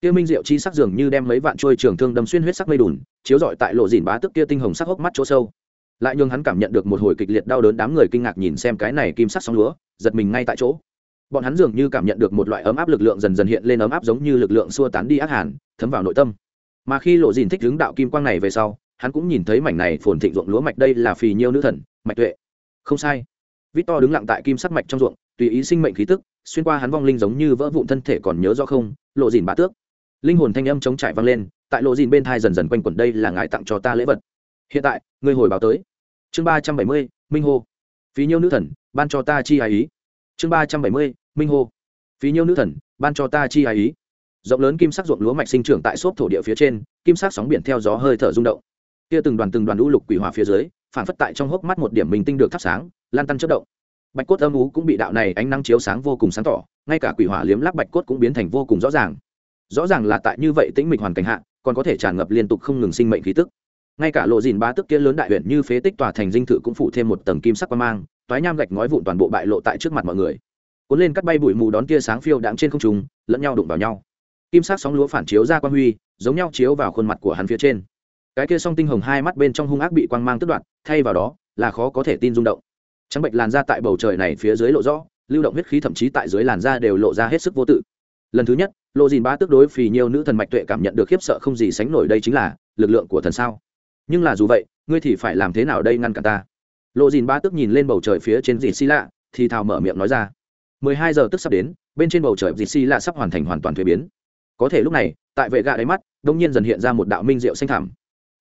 Speaker 1: Kia minh diệu chi sắc dường như đem mấy vạn trôi trường thương đâm xuyên huyết sắc mây đùn, chiếu rọi tại lộ dìn bá tức kia tinh hồng sắc hốc mắt chỗ sâu. Lại nhường hắn cảm nhận được một hồi kịch liệt đau đớn đám người kinh ngạc nhìn xem cái này kim sắc sóng lúa, giật mình ngay tại chỗ. Bọn hắn dường như cảm nhận được một loại ấm áp lực lượng dần dần hiện lên ấm áp giống như lực lượng xua tán đi ác hàn, thấm vào nội tâm. Mà khi lộ dìn thích hướng đạo kim quang này về sau, hắn cũng nhìn thấy mảnh này phồn thịnh ruộng lúa mạch đây là phì nhiêu nữ thần, mạch tuệ. Không sai. Vít to đứng lặng tại kim sắc mạch trong ruộng tùy ý sinh mệnh khí tức, xuyên qua hắn vong linh giống như vỡ vụn thân thể còn nhớ rõ không, lộ dìn bá tước. Linh hồn thanh âm chống trải vang lên, tại lộ dìn bên thai dần dần quanh quẩn đây là ngài tặng cho ta lễ vật. Hiện tại người hồi báo tới. Chương ba trăm bảy mươi, minh hô. Phí nhiêu nữ thần, ban cho ta chi hài ý. Chương ba trăm bảy mươi, minh hô. Phí nhiêu nữ thần, ban cho ta chi hài ý. Rộng lớn kim sắc ruộng lúa mạch sinh trưởng tại xốp thổ địa phía trên, kim sắc sóng biển theo gió hơi thở rung động. Kia từng đoàn từng đoàn lũ lục quỷ hỏa phía dưới, phản phất tại trong hốc mắt một điểm mình tinh được thắp sáng, lan tăn chất động bạch cốt âm ú cũng bị đạo này ánh nắng chiếu sáng vô cùng sáng tỏ, ngay cả quỷ hỏa liếm lắp bạch cốt cũng biến thành vô cùng rõ ràng. Rõ ràng là tại như vậy tĩnh mịch hoàn cảnh hạ, còn có thể tràn ngập liên tục không ngừng sinh mệnh khí tức. Ngay cả lộ dìn bá tức kia lớn đại huyện như phế tích tòa thành dinh thự cũng phụ thêm một tầng kim sắc qua mang, toái nham gạch ngói vụn toàn bộ bại lộ tại trước mặt mọi người. Cuốn lên cắt bay bụi mù đón tia sáng phiêu đạm trên không trung, lẫn nhau đụng vào nhau. Kim sắc sóng lúa phản chiếu ra quan huy, giống nhau chiếu vào khuôn mặt của hắn phía trên. Cái kia song tinh hồng hai mắt bên trong hung ác bị quang mang tức đoạn thay vào đó là khó có thể tin rung động trắng bệnh làn da tại bầu trời này phía dưới lộ rõ, lưu động huyết khí thậm chí tại dưới làn da đều lộ ra hết sức vô tự. Lần thứ nhất, lộ dìn ba tước đối phì nhiều nữ thần mạch tuệ cảm nhận được khiếp sợ không gì sánh nổi đây chính là lực lượng của thần sao. Nhưng là dù vậy, ngươi thì phải làm thế nào đây ngăn cản ta? Lộ dìn ba tước nhìn lên bầu trời phía trên dì xi lạ, thì thào mở miệng nói ra. Mười hai giờ tức sắp đến, bên trên bầu trời dì xi lạ sắp hoàn thành hoàn toàn thuế biến. Có thể lúc này, tại vệ gạ đáy mắt, đông nhiên dần hiện ra một đạo minh diệu xanh thảm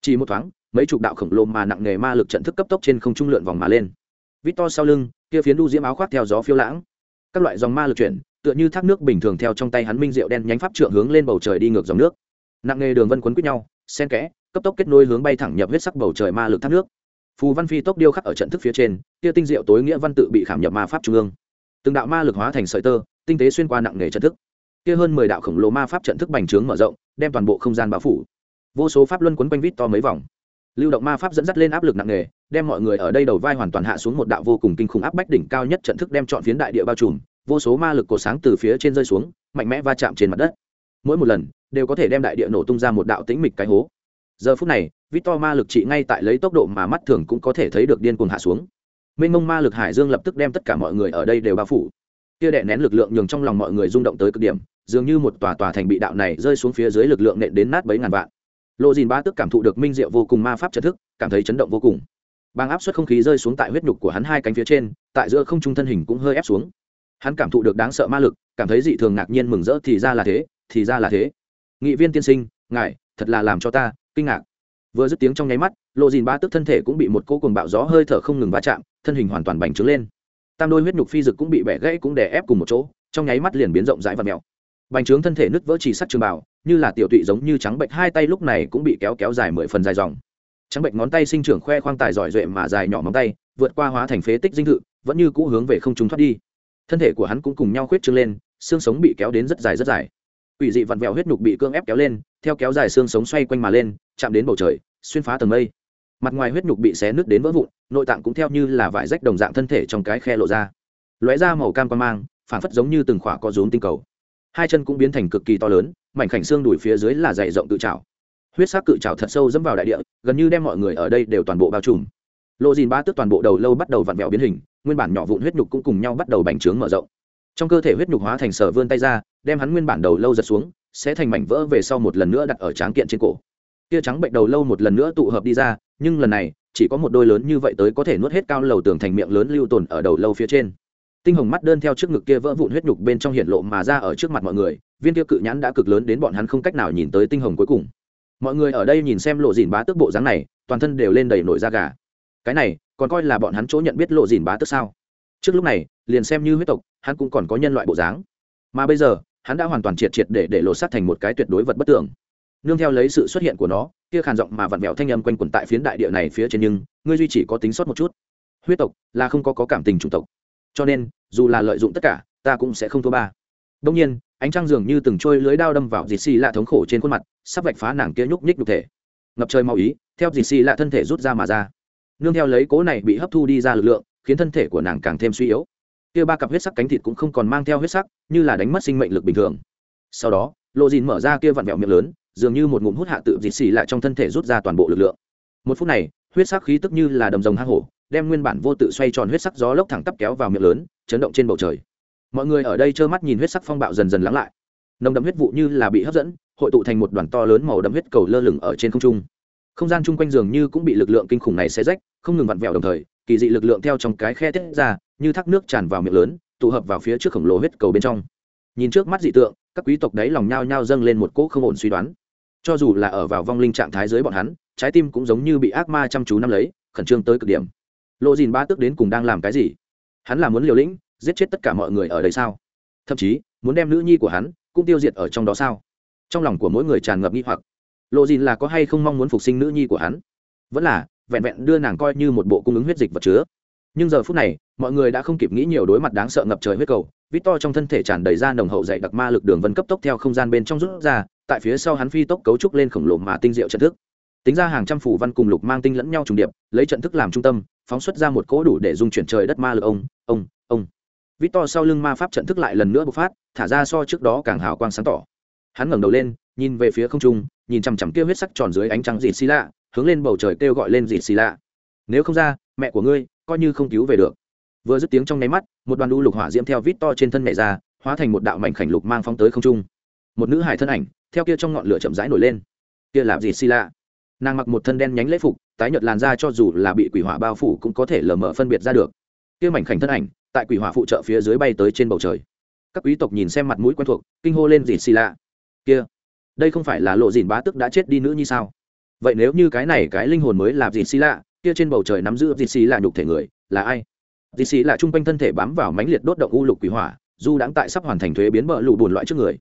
Speaker 1: chỉ một thoáng, mấy chục đạo khổng lồ mà nặng nghề ma lực trận thức cấp tốc trên không trung lượn vòng mà lên vít to sau lưng, kia phiến đu diễm áo khoác theo gió phiêu lãng. Các loại dòng ma lực chuyển, tựa như thác nước bình thường theo trong tay hắn minh rượu đen nhánh pháp trượng hướng lên bầu trời đi ngược dòng nước. Nặng nghề đường vân quấn quýt nhau, sen kẽ, cấp tốc kết nối hướng bay thẳng nhập huyết sắc bầu trời ma lực thác nước. Phù văn phi tốc điêu khắc ở trận thức phía trên, kia tinh diệu tối nghĩa văn tự bị khảm nhập ma pháp trung ương. Từng đạo ma lực hóa thành sợi tơ, tinh tế xuyên qua nặng nghề trận thức. Kia hơn mười đạo khổng lồ ma pháp trận thức bành trướng mở rộng, đem toàn bộ không gian bao phủ. Vô số pháp luân quấn quanh vít to mấy vòng lưu động ma pháp dẫn dắt lên áp lực nặng nề, đem mọi người ở đây đầu vai hoàn toàn hạ xuống một đạo vô cùng kinh khủng áp bách đỉnh cao nhất trận thức đem chọn phiến đại địa bao trùm, vô số ma lực cổ sáng từ phía trên rơi xuống, mạnh mẽ va chạm trên mặt đất. Mỗi một lần, đều có thể đem đại địa nổ tung ra một đạo tĩnh mịch cái hố. Giờ phút này, victor ma lực trị ngay tại lấy tốc độ mà mắt thường cũng có thể thấy được điên cuồng hạ xuống. Mênh mông ma lực hải dương lập tức đem tất cả mọi người ở đây đều bao phủ. Kia đệ nén lực lượng nhường trong lòng mọi người rung động tới cực điểm, dường như một tòa tòa thành bị đạo này rơi xuống phía dưới lực lượng nện đến nát bấy ngàn vạn lộ dìn ba tức cảm thụ được minh diệu vô cùng ma pháp trật thức, cảm thấy chấn động vô cùng. Bang áp suất không khí rơi xuống tại huyết nhục của hắn hai cánh phía trên, tại giữa không trung thân hình cũng hơi ép xuống. Hắn cảm thụ được đáng sợ ma lực, cảm thấy dị thường ngạc nhiên mừng rỡ, thì ra là thế, thì ra là thế. Nghị viên tiên sinh, ngài, thật là làm cho ta, kinh ngạc. Vừa dứt tiếng trong nháy mắt, lộ dìn ba tức thân thể cũng bị một cô cùng bạo gió hơi thở không ngừng va chạm, thân hình hoàn toàn bành trướng lên. Tam đôi huyết nhục phi dực cũng bị bẻ gãy cũng đè ép cùng một chỗ, trong nháy mắt liền biến rộng rãi và mèo bành trướng thân thể nứt vỡ chỉ sắt trường bảo như là tiểu tụy giống như trắng bệnh, hai tay lúc này cũng bị kéo kéo dài mười phần dài dòng. Trắng bệnh ngón tay sinh trưởng khoe khoang tài giỏi duệ mà dài nhỏ móng tay, vượt qua hóa thành phế tích dinh thự, vẫn như cũ hướng về không trung thoát đi. Thân thể của hắn cũng cùng nhau khuyết trương lên, xương sống bị kéo đến rất dài rất dài. Ủy dị vặn vẹo huyết nhục bị cương ép kéo lên, theo kéo dài xương sống xoay quanh mà lên, chạm đến bầu trời, xuyên phá tầng mây. Mặt ngoài huyết nhục bị xé nứt đến vỡ vụn, nội tạng cũng theo như là vải rách đồng dạng thân thể trong cái khe lộ ra. Lóe ra màu cam quan mang, phản phất giống như từng khỏa có rốn tinh cầu hai chân cũng biến thành cực kỳ to lớn, mảnh khảnh xương đùi phía dưới là dày rộng tự trào huyết sắc cự trào thật sâu dẫm vào đại địa, gần như đem mọi người ở đây đều toàn bộ bao trùm. Lộ dìn ba tức toàn bộ đầu lâu bắt đầu vặn vẹo biến hình, nguyên bản nhỏ vụn huyết nhục cũng cùng nhau bắt đầu bành trướng mở rộng. Trong cơ thể huyết nhục hóa thành sở vươn tay ra, đem hắn nguyên bản đầu lâu giật xuống, sẽ thành mảnh vỡ về sau một lần nữa đặt ở tráng kiện trên cổ. Tia trắng bệnh đầu lâu một lần nữa tụ hợp đi ra, nhưng lần này, chỉ có một đôi lớn như vậy tới có thể nuốt hết cao lầu tường thành miệng lớn lưu tồn ở đầu lâu phía trên tinh hồng mắt đơn theo trước ngực kia vỡ vụn huyết nhục bên trong hiện lộ mà ra ở trước mặt mọi người viên kia cự nhãn đã cực lớn đến bọn hắn không cách nào nhìn tới tinh hồng cuối cùng. Mọi người ở đây nhìn xem lộ dìn bá tức bộ dáng này toàn thân đều lên đầy nổi da gà. Cái này còn coi là bọn hắn chỗ nhận biết lộ dìn bá tức sao? Trước lúc này liền xem như huyết tộc hắn cũng còn có nhân loại bộ dáng. Mà bây giờ hắn đã hoàn toàn triệt triệt để để lộ sát thành một cái tuyệt đối vật bất tưởng nương theo lấy sự xuất hiện của nó kia khàn giọng mà vặn vẹo thanh âm quanh quẩn tại phiến đại địa này phía trên nhưng ngươi duy chỉ có tính sót một chút. Huyết tộc là không có, có cảm tình chủng tộc cho nên, dù là lợi dụng tất cả, ta cũng sẽ không thua ba. Đông nhiên, ánh trăng dường như từng trôi lưới đao đâm vào dì xì lạ thống khổ trên khuôn mặt, sắp vạch phá nàng kia nhúc nhích nhục thể. Ngập trời mau ý, theo dì xì lạ thân thể rút ra mà ra. Nương theo lấy cố này bị hấp thu đi ra lực lượng, khiến thân thể của nàng càng thêm suy yếu. Kia ba cặp huyết sắc cánh thịt cũng không còn mang theo huyết sắc, như là đánh mất sinh mệnh lực bình thường. Sau đó, lộ dìn mở ra kia vặn vẹo miệng lớn, dường như một ngụm hút hạ tự dịt xì lạ trong thân thể rút ra toàn bộ lực lượng. Một phút này, huyết sắc khí tức như là đầm rồng hang hổ đem nguyên bản vô tự xoay tròn huyết sắc gió lốc thẳng tắp kéo vào miệng lớn, chấn động trên bầu trời. Mọi người ở đây trơ mắt nhìn huyết sắc phong bạo dần dần lắng lại. Nồng đậm huyết vụ như là bị hấp dẫn, hội tụ thành một đoàn to lớn màu đậm huyết cầu lơ lửng ở trên không trung. Không gian chung quanh giường như cũng bị lực lượng kinh khủng này xé rách, không ngừng vặn vẹo đồng thời, kỳ dị lực lượng theo trong cái khe tiết ra, như thác nước tràn vào miệng lớn, tụ hợp vào phía trước khổng lồ huyết cầu bên trong. Nhìn trước mắt dị tượng, các quý tộc đấy lòng nhao nhao dâng lên một cỗ không ổn suy đoán. Cho dù là ở vào vong linh trạng thái dưới bọn hắn, trái tim cũng giống như bị ác ma chăm chú nắm lấy, khẩn trương tới cực điểm lộ dìn ba tước đến cùng đang làm cái gì? Hắn là muốn liều lĩnh, giết chết tất cả mọi người ở đây sao? Thậm chí, muốn đem nữ nhi của hắn cũng tiêu diệt ở trong đó sao? Trong lòng của mỗi người tràn ngập nghi hoặc. Lộ dìn là có hay không mong muốn phục sinh nữ nhi của hắn? Vẫn là, vẹn vẹn đưa nàng coi như một bộ cung ứng huyết dịch vật chứa. Nhưng giờ phút này, mọi người đã không kịp nghĩ nhiều đối mặt đáng sợ ngập trời huyết cầu. Vít to trong thân thể tràn đầy ra nồng hậu dạy đặc ma lực đường vân cấp tốc theo không gian bên trong rút ra, tại phía sau hắn phi tốc cấu trúc lên khổng lồ mà tinh diệu trận thức. Tính ra hàng trăm phủ văn cùng lục mang tinh lẫn nhau trùng điệp, lấy trận thức làm trung tâm phóng xuất ra một cỗ đủ để dung chuyển trời đất ma lực. Ông ông ông. Vít to sau lưng ma pháp trận thức lại lần nữa bộc phát, thả ra so trước đó càng hào quang sáng tỏ. Hắn ngẩng đầu lên, nhìn về phía không trung, nhìn chằm chằm kia huyết sắc tròn dưới ánh trắng dịt xì lạ, hướng lên bầu trời kêu gọi lên dịt xì lạ. Nếu không ra, mẹ của ngươi, coi như không cứu về được. Vừa dứt tiếng trong nháy mắt, một đoàn đu lục hỏa diễm theo vít to trên thân mẹ ra, hóa thành một đạo mảnh khảnh lục mang phóng tới không trung. Một nữ hải thân ảnh, theo kia trong ngọn lửa chậm rãi nổi lên. Kia là dịt xì lạ nàng mặc một thân đen nhánh lễ phục, tái nhợt làn da cho dù là bị quỷ hỏa bao phủ cũng có thể lờ mờ phân biệt ra được. Kia mảnh khảnh thân ảnh, tại quỷ hỏa phụ trợ phía dưới bay tới trên bầu trời. Các quý tộc nhìn xem mặt mũi quen thuộc, kinh hô lên dịt xì lạ. Kia, đây không phải là lộ dìn bá tức đã chết đi nữ như sao? Vậy nếu như cái này cái linh hồn mới là dịt xì lạ, kia trên bầu trời nắm giữ dịt xì lạ nhục thể người, là ai? Dịt xì lạ chung quanh thân thể bám vào mánh liệt đốt động u lục quỷ hỏa dù đáng tại sắp hoàn thành thuế biến bờ lụ bùn loại trước người.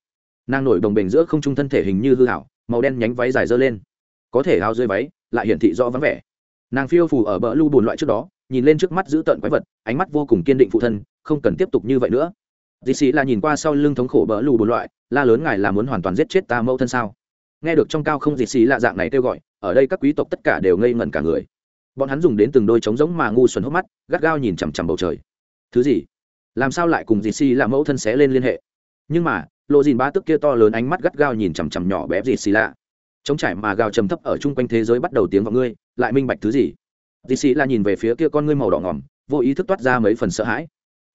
Speaker 1: Nàng nổi đồng bền giữa không trung thân thể hình như hư hảo màu đen nhánh váy dài dơ lên có thể áo dưới váy, lại hiển thị rõ vắng vẻ. Nàng phiêu phù ở bờ lưu bùn loại trước đó, nhìn lên trước mắt giữ tợn quái vật, ánh mắt vô cùng kiên định phụ thân, không cần tiếp tục như vậy nữa. Dì xì là nhìn qua sau lưng thống khổ bờ lưu bùn loại, la lớn ngài là muốn hoàn toàn giết chết ta mẫu thân sao? Nghe được trong cao không dì xì là dạng này kêu gọi, ở đây các quý tộc tất cả đều ngây ngẩn cả người. Bọn hắn dùng đến từng đôi trống giống mà ngu xuẩn hốc mắt, gắt gao nhìn chằm chằm bầu trời. Thứ gì? Làm sao lại cùng dì xì là mẫu thân xé lên liên hệ? Nhưng mà, lộ dìn ba tức kia to lớn ánh mắt gắt gao nhìn chằm chằm nhỏ bé dì xì lạ chống trải mà gào trầm thấp ở chung quanh thế giới bắt đầu tiếng vào ngươi, lại minh bạch thứ gì? Dì sĩ là nhìn về phía kia con ngươi màu đỏ ngỏm vô ý thức toát ra mấy phần sợ hãi.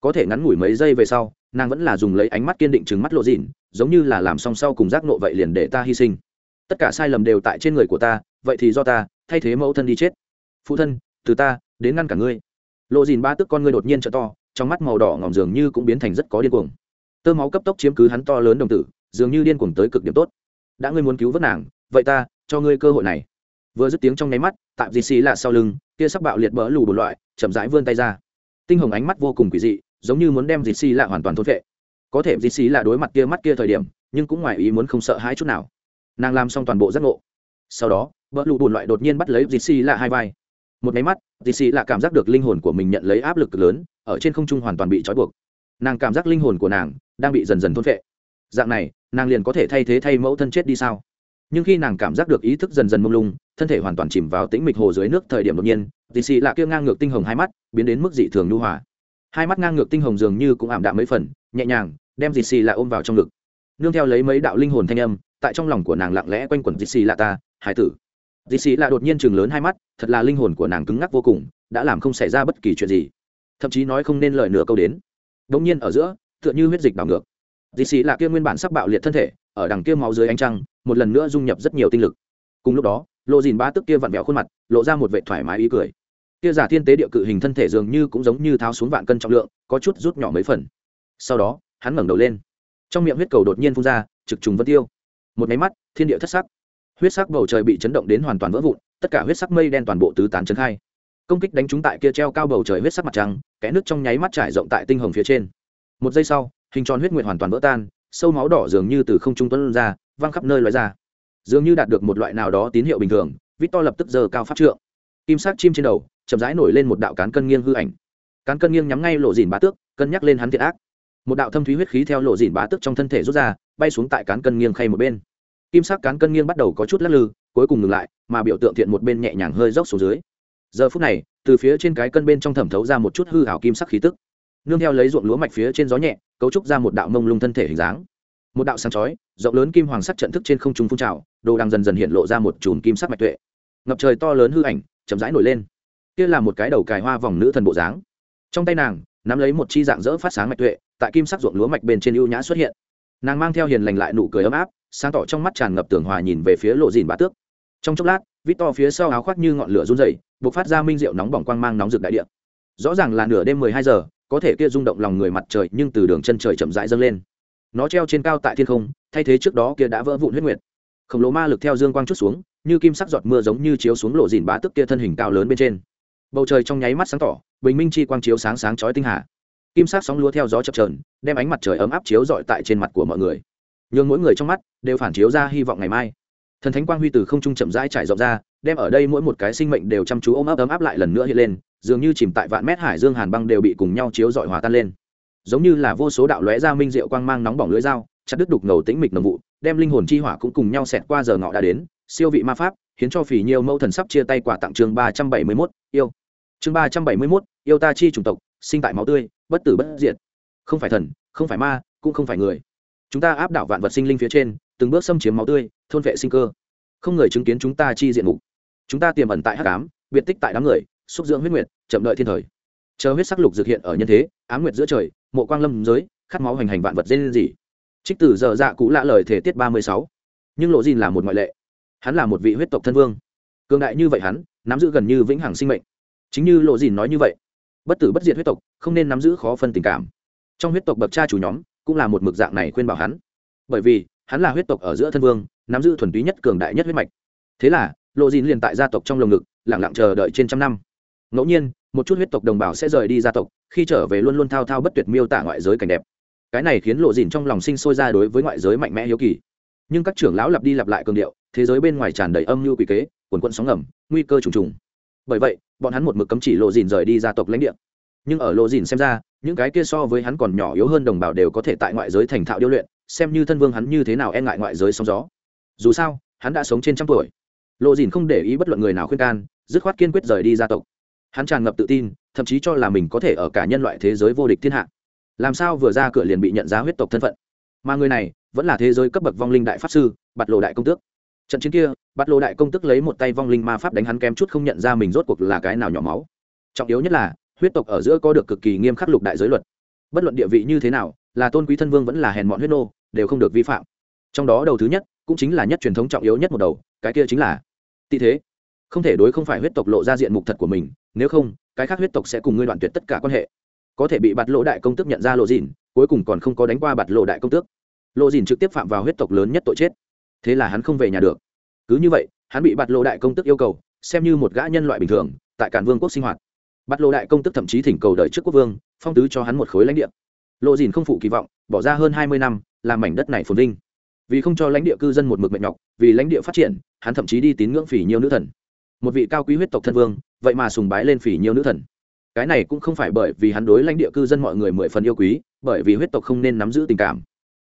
Speaker 1: Có thể ngắn ngủi mấy giây về sau, nàng vẫn là dùng lấy ánh mắt kiên định chừng mắt lộ dìn giống như là làm song sau cùng giác nộ vậy liền để ta hy sinh. Tất cả sai lầm đều tại trên người của ta, vậy thì do ta, thay thế mẫu thân đi chết. Phụ thân, từ ta, đến ngăn cả ngươi. Lộ dìn ba tức con ngươi đột nhiên t to, trong mắt màu đỏ ngỏm dường như cũng biến thành rất có điên cuồng. Tơ máu cấp tốc chiếm cứ hắn to lớn đồng tử, dường như điên cuồng tới cực điểm tốt. Đã ngươi muốn cứu vớt nàng vậy ta, cho ngươi cơ hội này. Vừa dứt tiếng trong nháy mắt tạm dì xì lạ sau lưng, kia sắc bạo liệt bỡ lù một loại, chậm rãi vươn tay ra. Tinh hồng ánh mắt vô cùng quỷ dị, giống như muốn đem dì xì lạ hoàn toàn thốt vệ có thể dì xì lạ đối mặt kia mắt kia thời điểm, nhưng cũng ngoài ý muốn không sợ hãi chút nào. Nàng làm xong toàn bộ giác ngộ. Sau đó, bỡ lù bùn loại đột nhiên bắt lấy dì xì lạ hai vai. Một máy mắt dì xì lạ cảm giác được linh hồn của mình nhận lấy áp lực cực lớn, ở trên không trung hoàn toàn bị trói buộc. Nàng cảm giác linh hồn của nàng đang bị dần dần thôn vệ dạng này, nàng liền có thể thay thế thay mẫu thân chết đi sao? Nhưng khi nàng cảm giác được ý thức dần dần mông lung, thân thể hoàn toàn chìm vào tĩnh mịch hồ dưới nước thời điểm đột nhiên dì xì lạ kia ngang ngược tinh hồng hai mắt, biến đến mức dị thường nhu hòa. Hai mắt ngang ngược tinh hồng dường như cũng ảm đạm mấy phần, nhẹ nhàng, đem dì xì lạ ôm vào trong ngực. Nương theo lấy mấy đạo linh hồn thanh âm, tại trong lòng của nàng lặng lẽ quanh quẩn dì xì lạ ta, hải tử. Dì xì lạ đột nhiên chừng lớn hai mắt, thật là linh hồn của nàng cứng ngắc vô cùng, đã làm không xảy ra bất kỳ chuyện gì. Thậm chí nói không nên lời nửa câu đến. Đ ỗ n g nhiên ở giữa, tựa như huyết dịch đảo ngược. Dì xì lạ kia nguyên bản sắc bạo liệt thân thể ở đằng kia máu dưới ánh trăng, một lần nữa dung nhập rất nhiều tinh lực. Cùng lúc đó, lộ dìn ba tức kia vặn vẹo khuôn mặt, lộ ra một vệ thoải mái ý cười. Kia giả thiên tế địa cự hình thân thể dường như cũng giống như tháo xuống vạn cân trọng lượng, có chút rút nhỏ mấy phần. Sau đó, hắn ngẩng đầu lên. Trong miệng huyết cầu đột nhiên phun ra, trực trùng vân tiêu. Một máy mắt, thiên địa thất sắc. Huyết sắc bầu trời bị chấn động đến hoàn toàn vỡ vụn, tất cả huyết sắc mây đen toàn bộ tứ tán chấn khai. Công kích đánh trúng tại kia treo cao bầu trời huyết sắc mặt trăng, kẽ nước trong nháy mắt trải rộng tại tinh hồng phía trên. Một giây sau, hình tròn huyết nguyệt hoàn toàn vỡ tan sâu máu đỏ dường như từ không trung tuấn ra, văng khắp nơi loại ra. Dường như đạt được một loại nào đó tín hiệu bình thường vít to lập tức giờ cao pháp trượng. Kim sắc chim trên đầu, chậm rãi nổi lên một đạo cán cân nghiêng hư ảnh. Cán cân nghiêng nhắm ngay lộ dìn bá tước, cân nhắc lên hắn thiệt ác. Một đạo thâm thúy huyết khí theo lộ dìn bá tước trong thân thể rút ra, bay xuống tại cán cân nghiêng khay một bên. Kim sắc cán cân nghiêng bắt đầu có chút lắc lư, cuối cùng ngừng lại, mà biểu tượng thiện một bên nhẹ nhàng hơi dốc xuống dưới. Giờ phút này, từ phía trên cái cân bên trong thẩm thấu ra một chút hư hảo kim sắc khí tức nương theo lấy ruộng lúa mạch phía trên gió nhẹ, cấu trúc ra một đạo mông lung thân thể hình dáng. Một đạo sáng chói, rộng lớn kim hoàng sắc trận thức trên không trung phun trào, đồ đang dần dần hiện lộ ra một chùm kim sắc mạch tuệ. Ngập trời to lớn hư ảnh, chậm rãi nổi lên. Kia là một cái đầu cài hoa vòng nữ thần bộ dáng. Trong tay nàng, nắm lấy một chi dạng dỡ phát sáng mạch tuệ, tại kim sắc ruộng lúa mạch bên trên ưu nhã xuất hiện. Nàng mang theo hiền lành lại nụ cười ấm áp, sáng tỏ trong mắt tràn ngập tường hòa nhìn về phía lộ dìn bá tước. Trong chốc lát, vít to phía sau áo khoác như ngọn lửa run dày b ộ c phát ra minh rượu nóng bỏng quang mang nóng rực đại điện rõ ràng là nửa đêm mười hai giờ có thể kia rung động lòng người mặt trời nhưng từ đường chân trời chậm rãi dâng lên. Nó treo trên cao tại thiên không, thay thế trước đó kia đã vỡ vụn huyết nguyệt. Khổng lồ ma lực theo dương quang chút xuống, như kim sắc giọt mưa giống như chiếu xuống lộ dìn bá tức kia thân hình cao lớn bên trên. Bầu trời trong nháy mắt sáng tỏ, bình minh chi quang chiếu sáng sáng chói tinh hà. Kim sắc sóng lúa theo gió chập trờn đem ánh mặt trời ấm áp chiếu rọi tại trên mặt của mọi người. Nhưng mỗi người trong mắt đều phản chiếu ra hy vọng ngày mai. Thần thánh quang huy từ không trung chậm rãi trải rộng ra, đem ở đây mỗi một cái sinh mệnh đều chăm chú ôm ấp ấm áp lại lần nữa hiện lên dường như chìm tại vạn mét hải dương hàn băng đều bị cùng nhau chiếu dọi hòa tan lên. Giống như là vô số đạo lóe ra minh diệu quang mang nóng bỏng lưỡi dao, chặt đứt đục ngầu tĩnh mịch nồng vụ, đem linh hồn chi hỏa cũng cùng nhau xẹt qua giờ ngọ đã đến, siêu vị ma pháp, khiến cho phỉ nhiều mẫu thần sắp chia tay quả tặng chương ba trăm bảy mươi mốt, yêu. Chương ba trăm bảy mươi mốt, yêu ta chi chủng tộc, sinh tại máu tươi, bất tử bất diệt. Không phải thần, không phải ma, cũng không phải người. Chúng ta áp đảo vạn vật sinh linh phía trên, từng bước xâm chiếm máu tươi, thôn vệ sinh cơ. Không người chứng kiến chúng ta chi diện mục. Chúng ta tiềm ẩn tại hắc ám, biệt tích tại đám người, xúc dưỡng huyết nguyệt chậm đợi thiên thời. Chờ huyết sắc lục dược hiện ở nhân thế, ám nguyệt giữa trời, mộ quang lâm giới, khát máu hành hành vạn vật dê lên gì. Trích tử dở dạ cũ lạ lời thể tiết ba mươi sáu. Nhưng lộ dìn là một ngoại lệ. Hắn là một vị huyết tộc thân vương. Cường đại như vậy hắn, nắm giữ gần như vĩnh hằng sinh mệnh. Chính như lộ dìn nói như vậy, bất tử bất diệt huyết tộc không nên nắm giữ khó phân tình cảm. Trong huyết tộc bậc cha chủ nhóm cũng là một mực dạng này khuyên bảo hắn. Bởi vì, hắn là huyết tộc ở giữa thân vương, nắm giữ thuần túy nhất cường đại nhất huyết mạch. Thế là, lộ dìn liền tại gia tộc trong lồng ngực lẳng lặng chờ đợi trên trăm năm ngẫu nhiên, một chút huyết tộc đồng bào sẽ rời đi gia tộc, khi trở về luôn luôn thao thao bất tuyệt miêu tả ngoại giới cảnh đẹp. Cái này khiến lộ dìn trong lòng sinh sôi ra đối với ngoại giới mạnh mẽ hiếu kỳ. Nhưng các trưởng lão lặp đi lặp lại cường điệu, thế giới bên ngoài tràn đầy âm mưu quỷ kế quần quận sóng ngầm, nguy cơ trùng trùng. Bởi vậy, bọn hắn một mực cấm chỉ lộ dìn rời đi gia tộc lãnh địa. Nhưng ở lộ dìn xem ra, những cái kia so với hắn còn nhỏ yếu hơn đồng bào đều có thể tại ngoại giới thành thạo điêu luyện, xem như thân vương hắn như thế nào e ngại ngoại giới sóng gió. Dù sao, hắn đã sống trên trăm tuổi. Lộ dìn không để ý bất luận người nào khuyên can, dứt khoát kiên quyết rời đi gia tộc hắn tràn ngập tự tin, thậm chí cho là mình có thể ở cả nhân loại thế giới vô địch thiên hạ. Làm sao vừa ra cửa liền bị nhận ra huyết tộc thân phận? Mà người này vẫn là thế giới cấp bậc vong linh đại pháp sư, bạt lộ đại công tước. Trận chiến kia, bạt lộ đại công tước lấy một tay vong linh ma pháp đánh hắn kém chút không nhận ra mình rốt cuộc là cái nào nhỏ máu. Trọng yếu nhất là, huyết tộc ở giữa có được cực kỳ nghiêm khắc lục đại giới luật. Bất luận địa vị như thế nào, là tôn quý thân vương vẫn là hèn mọn huyết nô, đều không được vi phạm. Trong đó đầu thứ nhất, cũng chính là nhất truyền thống trọng yếu nhất một đầu, cái kia chính là tị thế không thể đối không phải huyết tộc lộ ra diện mục thật của mình, nếu không, cái khác huyết tộc sẽ cùng ngươi đoạn tuyệt tất cả quan hệ. Có thể bị bạt lộ đại công tước nhận ra lộ dìn, cuối cùng còn không có đánh qua bạt lộ đại công tước. Lộ dìn trực tiếp phạm vào huyết tộc lớn nhất tội chết. Thế là hắn không về nhà được. Cứ như vậy, hắn bị bạt lộ đại công tước yêu cầu, xem như một gã nhân loại bình thường, tại cản vương quốc sinh hoạt. Bạt lộ đại công tước thậm chí thỉnh cầu đợi trước quốc vương, phong tứ cho hắn một khối lãnh địa. Lộ dìn không phụ kỳ vọng, bỏ ra hơn hai mươi năm, làm mảnh đất này phồn vinh. Vì không cho lãnh địa cư dân một mực mệnh nhọc, vì lãnh địa phát triển, hắn thậm chí đi tín ngưỡng phỉ nhiều nữ thần một vị cao quý huyết tộc thân vương vậy mà sùng bái lên phỉ nhiều nữ thần. Cái này cũng không phải bởi vì hắn đối lãnh địa cư dân mọi người mười phần yêu quý bởi vì huyết tộc không nên nắm giữ tình cảm.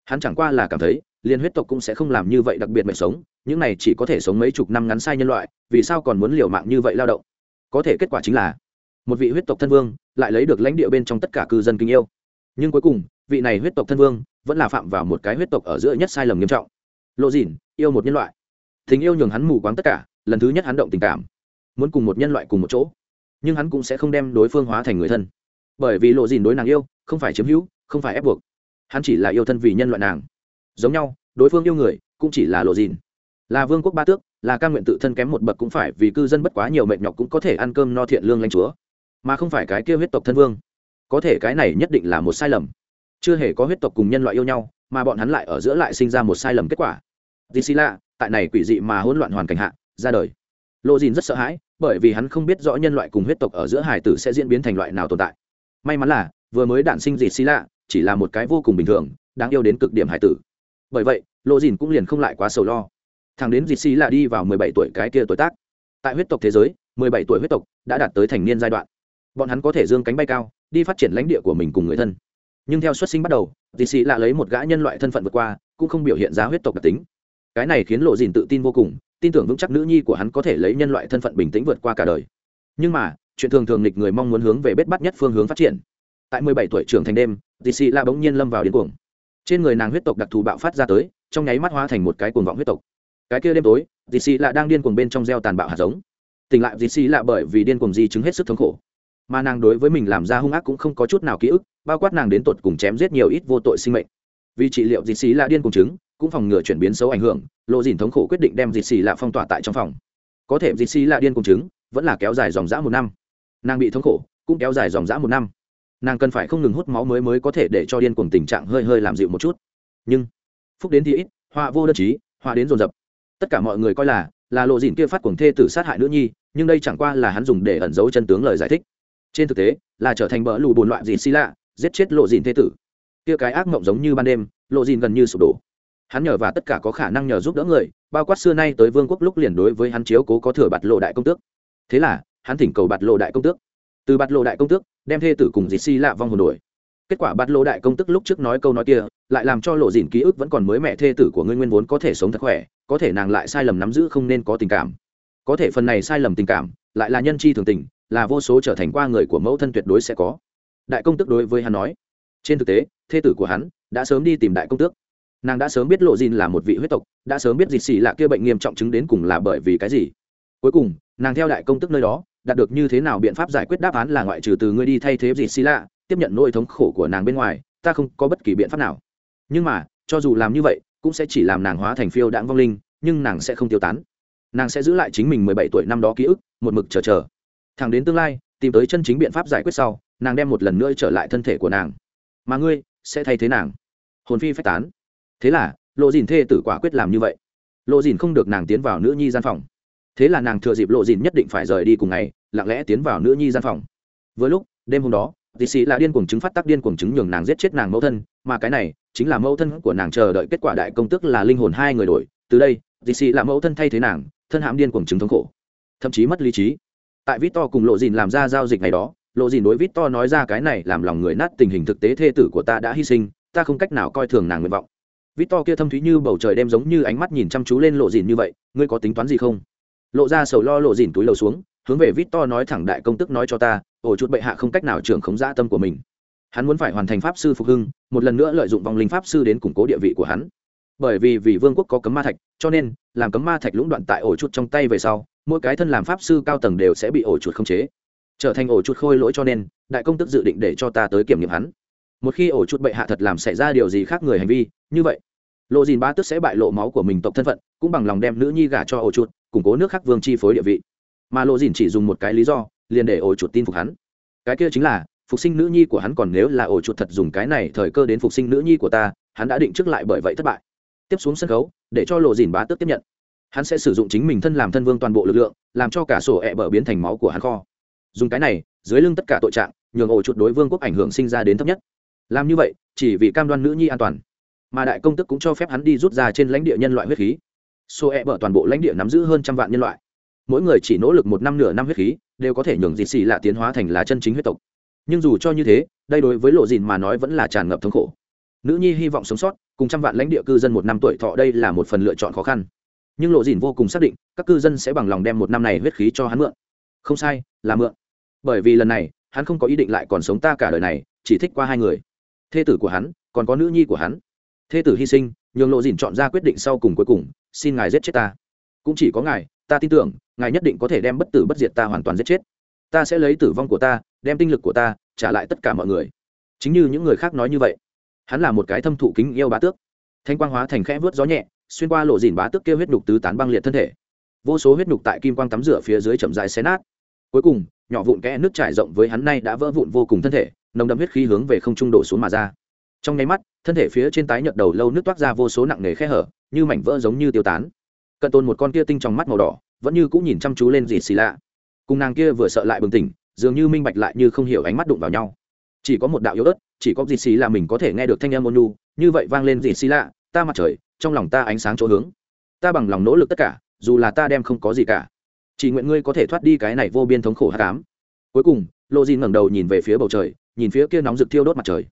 Speaker 1: Hắn chẳng qua là cảm thấy liên huyết tộc cũng sẽ không làm như vậy đặc biệt mệnh sống những này chỉ có thể sống mấy chục năm ngắn sai nhân loại vì sao còn muốn liều mạng như vậy lao động? Có thể kết quả chính là một vị huyết tộc thân vương lại lấy được lãnh địa bên trong tất cả cư dân kinh yêu. Nhưng cuối cùng vị này huyết tộc thân vương vẫn là phạm vào một cái huyết tộc ở giữa nhất sai lầm nghiêm trọng. Lộ dỉn, yêu một nhân loại. Tình yêu nhường hắn mù quáng tất cả lần thứ nhất hắn động tình cảm, muốn cùng một nhân loại cùng một chỗ, nhưng hắn cũng sẽ không đem đối phương hóa thành người thân. Bởi vì lộ dìn đối nàng yêu, không phải chiếm hữu, không phải ép buộc. Hắn chỉ là yêu thân vì nhân loại nàng. Giống nhau, đối phương yêu người, cũng chỉ là lộ dìn. Là vương quốc ba tước, là ca nguyện tự thân kém một bậc cũng phải, vì cư dân bất quá nhiều mệt nhọc cũng có thể ăn cơm no thiện lương lanh chúa. Mà không phải cái kia huyết tộc thân vương. Có thể cái này nhất định là một sai lầm. Chưa hề có huyết tộc cùng nhân loại yêu nhau, mà bọn hắn lại ở giữa lại sinh ra một sai lầm kết quả. Dì xì lạ tại này quỷ dị mà hỗn loạn hoàn cảnh hạ ra đời. Lộ dìn rất sợ hãi, bởi vì hắn không biết rõ nhân loại cùng huyết tộc ở giữa hải tử sẽ diễn biến thành loại nào tồn tại. May mắn là, vừa mới đản sinh dịt xì lạ, chỉ là một cái vô cùng bình thường, đáng yêu đến cực điểm hải tử. Bởi vậy, lộ dìn cũng liền không lại quá sầu lo. Thằng đến dịt xì lạ đi vào mười bảy tuổi cái kia tuổi tác. Tại huyết tộc thế giới, mười bảy tuổi huyết tộc đã đạt tới thành niên giai đoạn. Bọn hắn có thể dương cánh bay cao, đi phát triển lãnh địa của mình cùng người thân. Nhưng theo xuất sinh bắt đầu dịt xì lạ lấy một gã nhân loại thân phận vượt qua, cũng không biểu hiện ra huyết tộc đặc tính. Cái này khiến lộ dìn tự tin vô cùng tin tưởng vững chắc nữ nhi của hắn có thể lấy nhân loại thân phận bình tĩnh vượt qua cả đời. Nhưng mà, chuyện thường thường nghịch người mong muốn hướng về bết bắt nhất phương hướng phát triển. Tại mười bảy tuổi trưởng thành đêm dc xì lạ bỗng nhiên lâm vào điên cuồng. Trên người nàng huyết tộc đặc thù bạo phát ra tới, trong nháy mắt hóa thành một cái cuồng vọng huyết tộc. Cái kia đêm tối dc xì lạ đang điên cuồng bên trong gieo tàn bạo hạt giống. Tỉnh lại dc xì lạ bởi vì điên cuồng di chứng hết sức thống khổ. Mà nàng đối với mình làm ra hung ác cũng không có chút nào ký ức, bao quát nàng đến tột cùng chém giết nhiều ít vô tội sinh mệnh. Vì trị liệu dc xì là điên cuồng chứng cũng phòng ngừa chuyển biến xấu ảnh hưởng, lộ dìn thống khổ quyết định đem dì xì lạ phong tỏa tại trong phòng. Có thể dì xì lạ điên cùng chứng, vẫn là kéo dài dòng dã một năm. Nàng bị thống khổ, cũng kéo dài dòng dã một năm. Nàng cần phải không ngừng hút máu mới mới có thể để cho điên cùng tình trạng hơi hơi làm dịu một chút. Nhưng, phúc đến thì ít, họa vô đơn chí, họa đến dồn dập. Tất cả mọi người coi là là lộ dìn kia phát cuồng thê tử sát hại nữ nhi, nhưng đây chẳng qua là hắn dùng để ẩn giấu chân tướng lời giải thích. Trên thực tế, là trở thành bỡ lù bồn loạn dịn xì lạ, giết chết lộ dìn thế tử. Kia cái ác mộng giống như ban đêm, lộ dìn gần như sụp đổ hắn nhờ và tất cả có khả năng nhờ giúp đỡ người, bao quát xưa nay tới vương quốc lúc liền đối với hắn chiếu cố có thừa bạt lộ đại công tước. Thế là, hắn thỉnh cầu bạt lộ đại công tước. Từ bạt lộ đại công tước, đem thê tử cùng dịt si lạ vong hồn đổi. Kết quả bạt lộ đại công tức lúc trước nói câu nói kia, lại làm cho lộ dìn ký ức vẫn còn mới mẹ thê tử của ngươi nguyên vốn có thể sống thật khỏe, có thể nàng lại sai lầm nắm giữ không nên có tình cảm. Có thể phần này sai lầm tình cảm, lại là nhân chi thường tình, là vô số trở thành qua người của mẫu thân tuyệt đối sẽ có. Đại công tước đối với hắn nói, trên thực tế, thê tử của hắn đã sớm đi tìm đại công tước nàng đã sớm biết lộ dìn là một vị huyết tộc, đã sớm biết dịt xì là kia bệnh nghiêm trọng chứng đến cùng là bởi vì cái gì. Cuối cùng, nàng theo đại công tức nơi đó, đạt được như thế nào biện pháp giải quyết đáp án là ngoại trừ từ ngươi đi thay thế dịt xì lạ, tiếp nhận nỗi thống khổ của nàng bên ngoài, ta không có bất kỳ biện pháp nào. Nhưng mà, cho dù làm như vậy, cũng sẽ chỉ làm nàng hóa thành phiêu đãng vong linh, nhưng nàng sẽ không tiêu tán. Nàng sẽ giữ lại chính mình mười bảy tuổi năm đó ký ức, một mực chờ chờ. Thẳng đến tương lai, tìm tới chân chính biện pháp giải quyết sau, nàng đem một lần nữa trở lại thân thể của nàng. Mà ngươi, sẽ thay thế nàng. Hồn phi phách tán thế là, lộ dìn thê tử quả quyết làm như vậy. Lộ dìn không được nàng tiến vào nữ nhi gian phòng. Thế là nàng thừa dịp lộ dìn nhất định phải rời đi cùng ngày, lặng lẽ tiến vào nữ nhi gian phòng. Với lúc, đêm hôm đó, tì xì là điên cuồng chứng phát tác điên cuồng chứng nhường nàng giết chết nàng mẫu thân, mà cái này chính là mẫu thân của nàng chờ đợi kết quả đại công tức là linh hồn hai người đổi. Từ đây, tì xì là mẫu thân thay thế nàng, thân hãm điên cuồng chứng thống khổ. Thậm chí mất lý trí. Tại vít to cùng lộ dìn làm ra giao dịch này đó, lộ dìn đối vít to nói ra cái này làm lòng người nát tình hình thực tế thê tử của ta đã hy sinh, ta không cách nào coi thường nàng nguyện vọng vít to kia thâm thúy như bầu trời đêm giống như ánh mắt nhìn chăm chú lên lộ dìn như vậy, ngươi có tính toán gì không? Lộ ra sầu lo lộ dìn túi lầu xuống, hướng về vít to nói thẳng đại công tức nói cho ta, ổ chuột bệ hạ không cách nào trưởng khống dã tâm của mình. Hắn muốn phải hoàn thành pháp sư phục hưng, một lần nữa lợi dụng vòng linh pháp sư đến củng cố địa vị của hắn. Bởi vì vì vương quốc có cấm ma thạch, cho nên, làm cấm ma thạch lũng đoạn tại ổ chuột trong tay về sau, mỗi cái thân làm pháp sư cao tầng đều sẽ bị ổ chuột khống chế. Trở thành ổ chuột khôi lỗi cho nên, đại công tức dự định để cho ta tới kiểm nghiệm hắn. Một khi ổ chuột bệ hạ thật làm xảy ra điều gì khác người hành vi như vậy lộ dìn ba tức sẽ bại lộ máu của mình tộc thân phận, cũng bằng lòng đem nữ nhi gả cho ổ chuột, củng cố nước khác vương chi phối địa vị. Mà lộ dìn chỉ dùng một cái lý do, liền để ổ chuột tin phục hắn. Cái kia chính là, phục sinh nữ nhi của hắn còn nếu là ổ chuột thật dùng cái này thời cơ đến phục sinh nữ nhi của ta, hắn đã định trước lại bởi vậy thất bại. Tiếp xuống sân khấu, để cho lộ dìn bá tước tiếp nhận. Hắn sẽ sử dụng chính mình thân làm thân vương toàn bộ lực lượng, làm cho cả sổ ẹ、e、bở biến thành máu của hắn kho. Dùng cái này, dưới lưng tất cả tội trạng, nhường ổ chuột đối vương quốc ảnh hưởng sinh ra đến thấp nhất. Làm như vậy, chỉ vì cam đoan nữ nhi an toàn mà đại công tức cũng cho phép hắn đi rút ra trên lãnh địa nhân loại huyết khí. Sổ e bở toàn bộ lãnh địa nắm giữ hơn trăm vạn nhân loại. Mỗi người chỉ nỗ lực một năm nửa năm huyết khí, đều có thể nhường dịt xì lạ tiến hóa thành là chân chính huyết tộc. Nhưng dù cho như thế, đây đối với lộ dìn mà nói vẫn là tràn ngập thống khổ. Nữ nhi hy vọng sống sót, cùng trăm vạn lãnh địa cư dân một năm tuổi thọ đây là một phần lựa chọn khó khăn. Nhưng lộ dìn vô cùng xác định, các cư dân sẽ bằng lòng đem một năm này huyết khí cho hắn mượn. Không sai, là mượn. Bởi vì lần này, hắn không có ý định lại còn sống ta cả đời này, chỉ thích qua hai người. Thê tử của hắn, còn có nữ nhi của hắn thê tử hy sinh, nhường lộ dìn chọn ra quyết định sau cùng cuối cùng, xin ngài giết chết ta. Cũng chỉ có ngài, ta tin tưởng, ngài nhất định có thể đem bất tử bất diệt ta hoàn toàn giết chết. Ta sẽ lấy tử vong của ta, đem tinh lực của ta, trả lại tất cả mọi người. Chính như những người khác nói như vậy. Hắn là một cái thâm thụ kính yêu bá tước. Thanh quang hóa thành khẽ vớt gió nhẹ, xuyên qua lộ dìn bá tước kêu huyết nhục tứ tán băng liệt thân thể. Vô số huyết nhục tại kim quang tắm rửa phía dưới chậm dài xé nát. Cuối cùng, nhỏ vụn kẽ nước trải rộng với hắn nay đã vỡ vụn vô cùng thân thể, nồng đậm huyết khí hướng về không trung đổ xuống mà ra. Trong nháy mắt thân thể phía trên tái nhợt đầu lâu nước toát ra vô số nặng nề khe hở, như mảnh vỡ giống như tiêu tán. Cận tôn một con kia tinh trong mắt màu đỏ, vẫn như cũng nhìn chăm chú lên dì xì lạ. Cùng nàng kia vừa sợ lại bừng tỉnh, dường như minh bạch lại như không hiểu ánh mắt đụng vào nhau. Chỉ có một đạo yếu ớt, chỉ có dì xì là mình có thể nghe được thanh âm ônu như vậy vang lên dì xì lạ, ta mặt trời, trong lòng ta ánh sáng chỗ hướng. Ta bằng lòng nỗ lực tất cả, dù là ta đem không có gì cả. Chỉ nguyện ngươi có thể thoát đi cái này vô biên thống khổ hát cám cuối cùng lộ dìn ngẩng đầu nhìn về phía bầu trời, nhìn phía kia nóng rực thiêu đốt mặt trời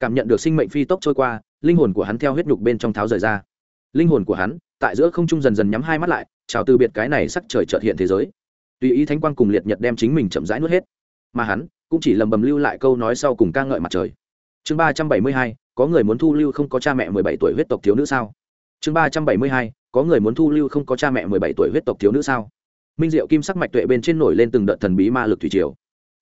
Speaker 1: cảm nhận được sinh mệnh phi tốc trôi qua, linh hồn của hắn theo huyết nhục bên trong tháo rời ra. Linh hồn của hắn, tại giữa không trung dần dần nhắm hai mắt lại, chào từ biệt cái này sắc trời trợt hiện thế giới. Tùy ý thánh quang cùng liệt nhật đem chính mình chậm rãi nuốt hết. Mà hắn, cũng chỉ lầm bầm lưu lại câu nói sau cùng ca ngợi mặt trời. Chương ba trăm bảy mươi hai, có người muốn thu lưu không có cha mẹ mười bảy tuổi huyết tộc thiếu nữ sao? Chương ba trăm bảy mươi hai, có người muốn thu lưu không có cha mẹ mười bảy tuổi huyết tộc thiếu nữ sao? Minh diệu kim sắc mạch tuệ bên trên nổi lên từng đợt thần bí ma lực thủy triều.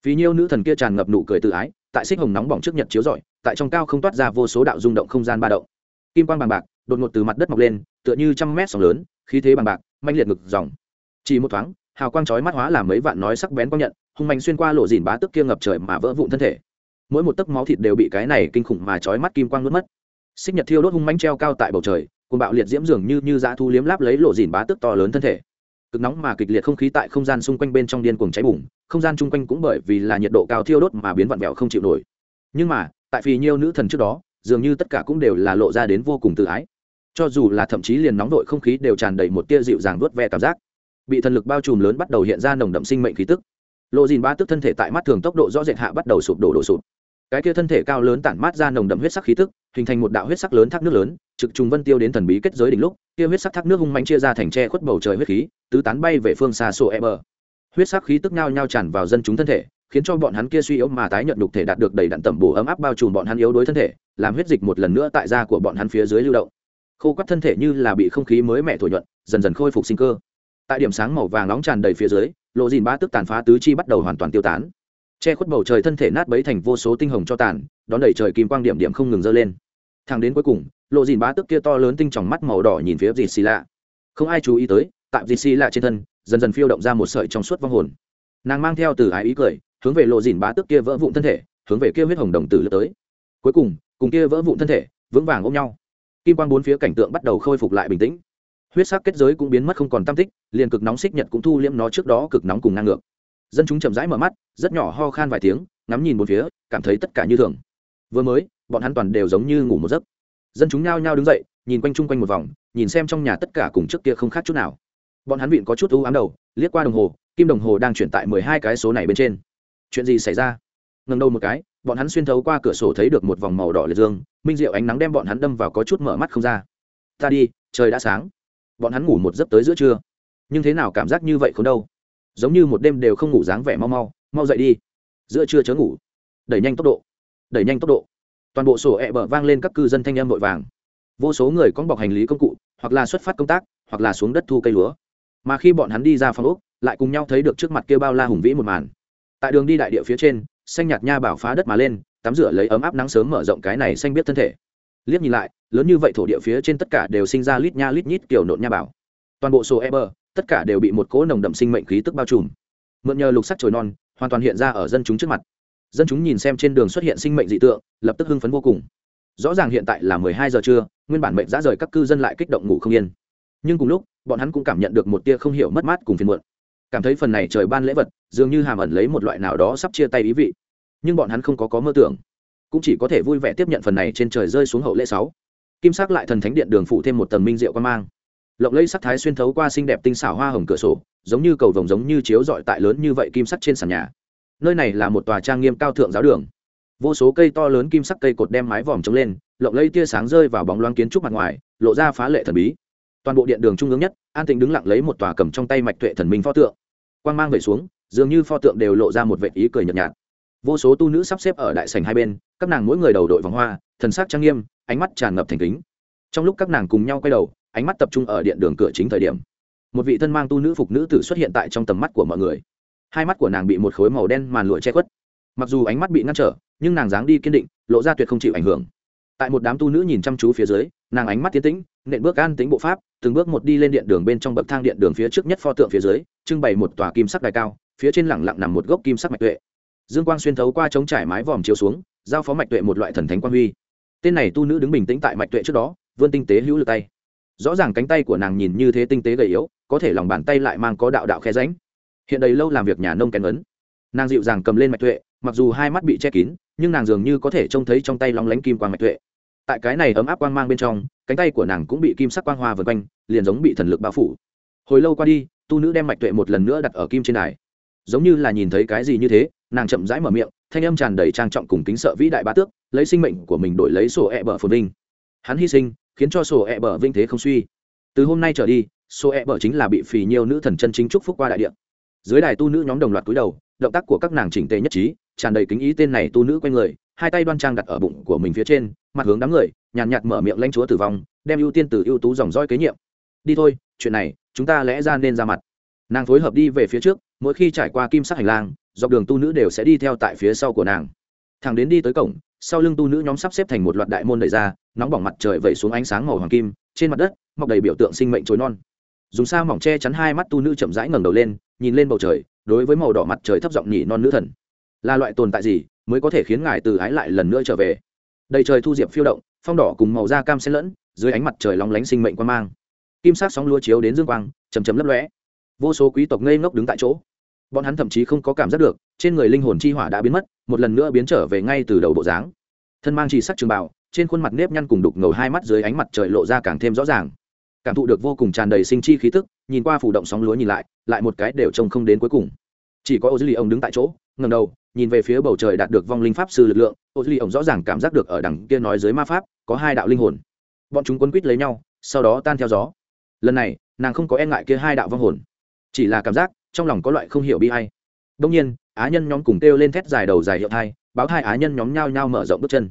Speaker 1: Vì nhiêu nữ thần kia tràn ngập nụ cười tự ái, tại xích hồng nóng bỏng trước nhật chiếu rọi tại trong cao không toát ra vô số đạo rung động không gian ba động. Kim quang bằng bạc, đột ngột từ mặt đất mọc lên, tựa như trăm mét sóng lớn, khí thế bằng bạc manh liệt ngực dòng. Chỉ một thoáng, hào quang chói mắt hóa làm mấy vạn nói sắc bén quang nhận, hung mạnh xuyên qua lộ dìn bá tức kia ngập trời mà vỡ vụn thân thể. Mỗi một tấc máu thịt đều bị cái này kinh khủng mà chói mắt kim quang nuốt mất. Xích nhật thiêu đốt hung manh treo cao tại bầu trời cùng bạo liệt diễm dường như như dã thu liếm láp lấy lộ dìn bá tức to lớn thân thể. Cực nóng mà kịch liệt không khí tại không gian xung quanh bên trong điên cuồng cháy bùng, không gian chung quanh cũng bởi vì là nhiệt độ cao thiêu đốt mà biến vặn vẹo không chịu nổi. Nhưng mà tại vì nhiều nữ thần trước đó, dường như tất cả cũng đều là lộ ra đến vô cùng tự ái. Cho dù là thậm chí liền nóng đội không khí đều tràn đầy một tia dịu dàng vớt ve cảm giác. Bị thần lực bao trùm lớn bắt đầu hiện ra nồng đậm sinh mệnh khí tức. Lộ dìn ba tức thân thể tại mắt thường tốc độ rõ rệt hạ bắt đầu sụp đổ đổ sụp. Cái kia thân thể cao lớn tản mát ra nồng đậm huyết sắc khí tức, hình thành một đạo huyết sắc lớn thác nước lớn, trực trùng vân tiêu đến thần bí kết giới đỉnh lúc, kia huyết sắc thác nước hung mạnh chia ra thành tre khuất bầu trời huyết khí, tứ tán bay về phương xa sổ e bờ. Huyết sắc khí tức nhao nhao tràn vào dân chúng thân thể khiến cho bọn hắn kia suy yếu mà tái nhận nhục thể đạt được đầy đặn tẩm bổ ấm áp bao trùm bọn hắn yếu đối thân thể, làm huyết dịch một lần nữa tại da của bọn hắn phía dưới lưu động. Khô quắt thân thể như là bị không khí mới mẻ thổi nhuận, dần dần khôi phục sinh cơ. Tại điểm sáng màu vàng nóng tràn đầy phía dưới, lộ dìn ba tức tàn phá tứ chi bắt đầu hoàn toàn tiêu tán. Che khuất bầu trời thân thể nát bấy thành vô số tinh hồng cho tàn, đón đầy trời kim quang điểm điểm không ngừng dơ lên. Thẳng đến cuối cùng, lộ dìn bá tức kia to lớn tinh tròng mắt màu đỏ nhìn phía dì xì lạ. Không ai chú ý tới, tại dì xì lạ trên thân, dần dần phiêu động ra một sợi trong suốt vong hồn. Nàng mang theo từ ái ý cười hướng về lộ dìn bá tức kia vỡ vụn thân thể, hướng về kia huyết hồng đồng tử lướt tới. Cuối cùng cùng kia vỡ vụn thân thể, vững vàng ôm nhau. Kim quang bốn phía cảnh tượng bắt đầu khôi phục lại bình tĩnh. Huyết sắc kết giới cũng biến mất không còn tam tích, liền cực nóng xích nhật cũng thu liễm nó trước đó cực nóng cùng ngang ngược. Dân chúng chậm rãi mở mắt, rất nhỏ ho khan vài tiếng, ngắm nhìn một phía, cảm thấy tất cả như thường. Vừa mới, bọn hắn toàn đều giống như ngủ một giấc. Dân chúng nhao nhao đứng dậy, nhìn quanh chung quanh một vòng, nhìn xem trong nhà tất cả cùng trước kia không khác chút nào. Bọn hắn vịn có chút u ám đầu, liếc qua đồng hồ, kim đồng hồ đang chuyển tại mười hai cái số này bên trên chuyện gì xảy ra? Ngần đầu một cái, bọn hắn xuyên thấu qua cửa sổ thấy được một vòng màu đỏ liệt dương, minh diệu ánh nắng đem bọn hắn đâm vào có chút mở mắt không ra. Ta đi, trời đã sáng. Bọn hắn ngủ một giấc tới giữa trưa. Nhưng thế nào cảm giác như vậy không đâu? Giống như một đêm đều không ngủ dáng vẻ mau mau mau dậy đi. Giữa trưa chớ ngủ. Đẩy nhanh tốc độ. Đẩy nhanh tốc độ. Toàn bộ sổ ẹ、e、bở vang lên các cư dân thanh em vội vàng. Vô số người con bọc hành lý công cụ, hoặc là xuất phát công tác, hoặc là xuống đất thu cây lúa. Mà khi bọn hắn đi ra phòng úc lại cùng nhau thấy được trước mặt kêu bao la hùng vĩ một màn tại đường đi đại địa phía trên, xanh nhạt nha bảo phá đất mà lên, tắm rửa lấy ấm áp nắng sớm mở rộng cái này xanh biết thân thể. Liếc nhìn lại, lớn như vậy thổ địa phía trên tất cả đều sinh ra lít nha lít nhít kiểu nộn nha bảo. Toàn bộ sổ eber, tất cả đều bị một cỗ nồng đậm sinh mệnh khí tức bao trùm. Mượn nhờ lục sắc trồi non, hoàn toàn hiện ra ở dân chúng trước mặt. Dân chúng nhìn xem trên đường xuất hiện sinh mệnh dị tượng, lập tức hưng phấn vô cùng. Rõ ràng hiện tại là mười hai giờ trưa, nguyên bản mệnh giã rời các cư dân lại kích động ngủ không yên. Nhưng cùng lúc, bọn hắn cũng cảm nhận được một tia không hiểu mất mát cùng phiền muộn cảm thấy phần này trời ban lễ vật, dường như hàm ẩn lấy một loại nào đó sắp chia tay ý vị. Nhưng bọn hắn không có có mơ tưởng. Cũng chỉ có thể vui vẻ tiếp nhận phần này trên trời rơi xuống hậu lễ sáu. Kim sắc lại thần thánh điện đường phụ thêm một tầng minh diệu quan mang. Lộng lẫy sắc thái xuyên thấu qua xinh đẹp tinh xảo hoa hồng cửa sổ, giống như cầu vồng giống như chiếu dọi tại lớn như vậy kim sắc trên sàn nhà. Nơi này là một tòa trang nghiêm cao thượng giáo đường. Vô số cây to lớn kim sắc cây cột đem mái vòm trống lên, lộng lẫy tia sáng rơi vào bóng loáng kiến trúc mặt ngoài, lộ ra phá lệ thần bí. Toàn bộ điện đường trung ương nhất, an tịnh đứng lặng lấy một tòa cầm trong tay mạch tuệ thần minh pho tượng quang mang về xuống, dường như pho tượng đều lộ ra một vệ ý cười nhợt nhạt. Vô số tu nữ sắp xếp ở đại sảnh hai bên, các nàng mỗi người đầu đội vòng hoa, thần sắc trang nghiêm, ánh mắt tràn ngập thành kính. Trong lúc các nàng cùng nhau quay đầu, ánh mắt tập trung ở điện đường cửa chính thời điểm, một vị thân mang tu nữ phục nữ tử xuất hiện tại trong tầm mắt của mọi người. Hai mắt của nàng bị một khối màu đen màn lụa che khuất. Mặc dù ánh mắt bị ngăn trở, nhưng nàng dáng đi kiên định, lộ ra tuyệt không chịu ảnh hưởng. Tại một đám tu nữ nhìn chăm chú phía dưới, nàng ánh mắt tiến tĩnh nện bước an tính bộ pháp, từng bước một đi lên điện đường bên trong bậc thang điện đường phía trước nhất pho tượng phía dưới, trưng bày một tòa kim sắc đài cao, phía trên lẳng lặng nằm một gốc kim sắc mạch tuệ. Dương quang xuyên thấu qua chống trải mái vòm chiếu xuống, giao phó mạch tuệ một loại thần thánh quang huy. Tên này tu nữ đứng bình tĩnh tại mạch tuệ trước đó, vươn tinh tế hữu lực tay. Rõ ràng cánh tay của nàng nhìn như thế tinh tế gầy yếu, có thể lòng bàn tay lại mang có đạo đạo khe ránh hiện đầy lâu làm việc nhà nông kén ấn. Nàng dịu dàng cầm lên mạch tuệ, mặc dù hai mắt bị che kín, nhưng nàng dường như có thể trông thấy trong tay lóng lánh kim quang mạch tuệ tại cái này ấm áp quang mang bên trong, cánh tay của nàng cũng bị kim sắc quang hoa vượt quanh, liền giống bị thần lực bao phủ. Hồi lâu qua đi, tu nữ đem mạch tuệ một lần nữa đặt ở kim trên đài. Giống như là nhìn thấy cái gì như thế, nàng chậm rãi mở miệng, thanh âm tràn đầy trang trọng cùng kính sợ vĩ đại bá tước, lấy sinh mệnh của mình đổi lấy sổ ẹ bờ phồn vinh. Hắn hy sinh, khiến cho sổ ẹ bờ vinh thế không suy. Từ hôm nay trở đi, sổ ẹ bờ chính là bị phì nhiều nữ thần chân chính chúc phúc qua đại điện dưới đài tu nữ nhóm đồng loạt cúi đầu, động tác của các nàng chỉnh tề nhất trí, tràn đầy kính ý tên này tu nữ q u a n người hai tay đoan trang đặt ở bụng của mình phía trên mặt hướng đám người nhàn nhạt, mở miệng lanh chúa tử vong đem ưu tiên từ ưu tú dòng roi kế nhiệm. Đi thôi chuyện này chúng ta lẽ ra nên ra mặt. Nàng phối hợp đi về phía trước mỗi khi trải qua kim sắc hành lang dọc đường tu nữ đều sẽ đi theo tại phía sau của nàng. Thằng đến đi tới cổng sau lưng tu nữ nhóm sắp xếp thành một loạt đại môn đẩy ra nóng bỏng mặt trời vẩy xuống ánh sáng màu hoàng kim trên mặt đất mọc đầy biểu tượng sinh mệnh trối non. Dùng sao mỏng che chắn hai mắt tu nữ chậm rãi ngẩng đầu lên nhìn lên bầu trời đối với màu đỏ mặt trời thấp giọng nhỉ non nữ thần. Là loại tồn tại gì? Mới có thể khiến ngài từ ái lại lần nữa trở về. Đầy trời thu diệp phiêu động, phong đỏ cùng màu da cam xen lẫn, dưới ánh mặt trời lóng lánh sinh mệnh quan mang. Kim sắc sóng lúa chiếu đến dương quang chầm chầm lấp lóe. Vô số quý tộc ngây ngốc đứng tại chỗ. Bọn hắn thậm chí không có cảm giác được, trên người linh hồn chi hỏa đã biến mất, một lần nữa biến trở về ngay từ đầu bộ dáng. Thân mang chỉ sắc trường bảo trên khuôn mặt nếp nhăn cùng đục ngầu hai mắt dưới ánh mặt trời lộ ra càng thêm rõ ràng. Cảm thụ được vô cùng tràn đầy sinh chi khí tức, nhìn qua phủ động sóng lúa nhìn lại lại một cái đều trông không đến cuối cùng. Chỉ có ô dư lì ông đứng tại chỗ ngầm đầu nhìn về phía bầu trời đạt được vong linh pháp sư lực lượng, ô duy ổng rõ ràng cảm giác được ở đằng kia nói dưới ma pháp, có hai đạo linh hồn. Bọn chúng quấn quýt lấy nhau, sau đó tan theo gió. Lần này, nàng không có e ngại kia hai đạo vong hồn. Chỉ là cảm giác, trong lòng có loại không hiểu bi hay đông nhiên, á nhân nhóm cùng kêu lên thét dài đầu dài hiệu thai, báo thai á nhân nhóm nhao nhao mở rộng bước chân.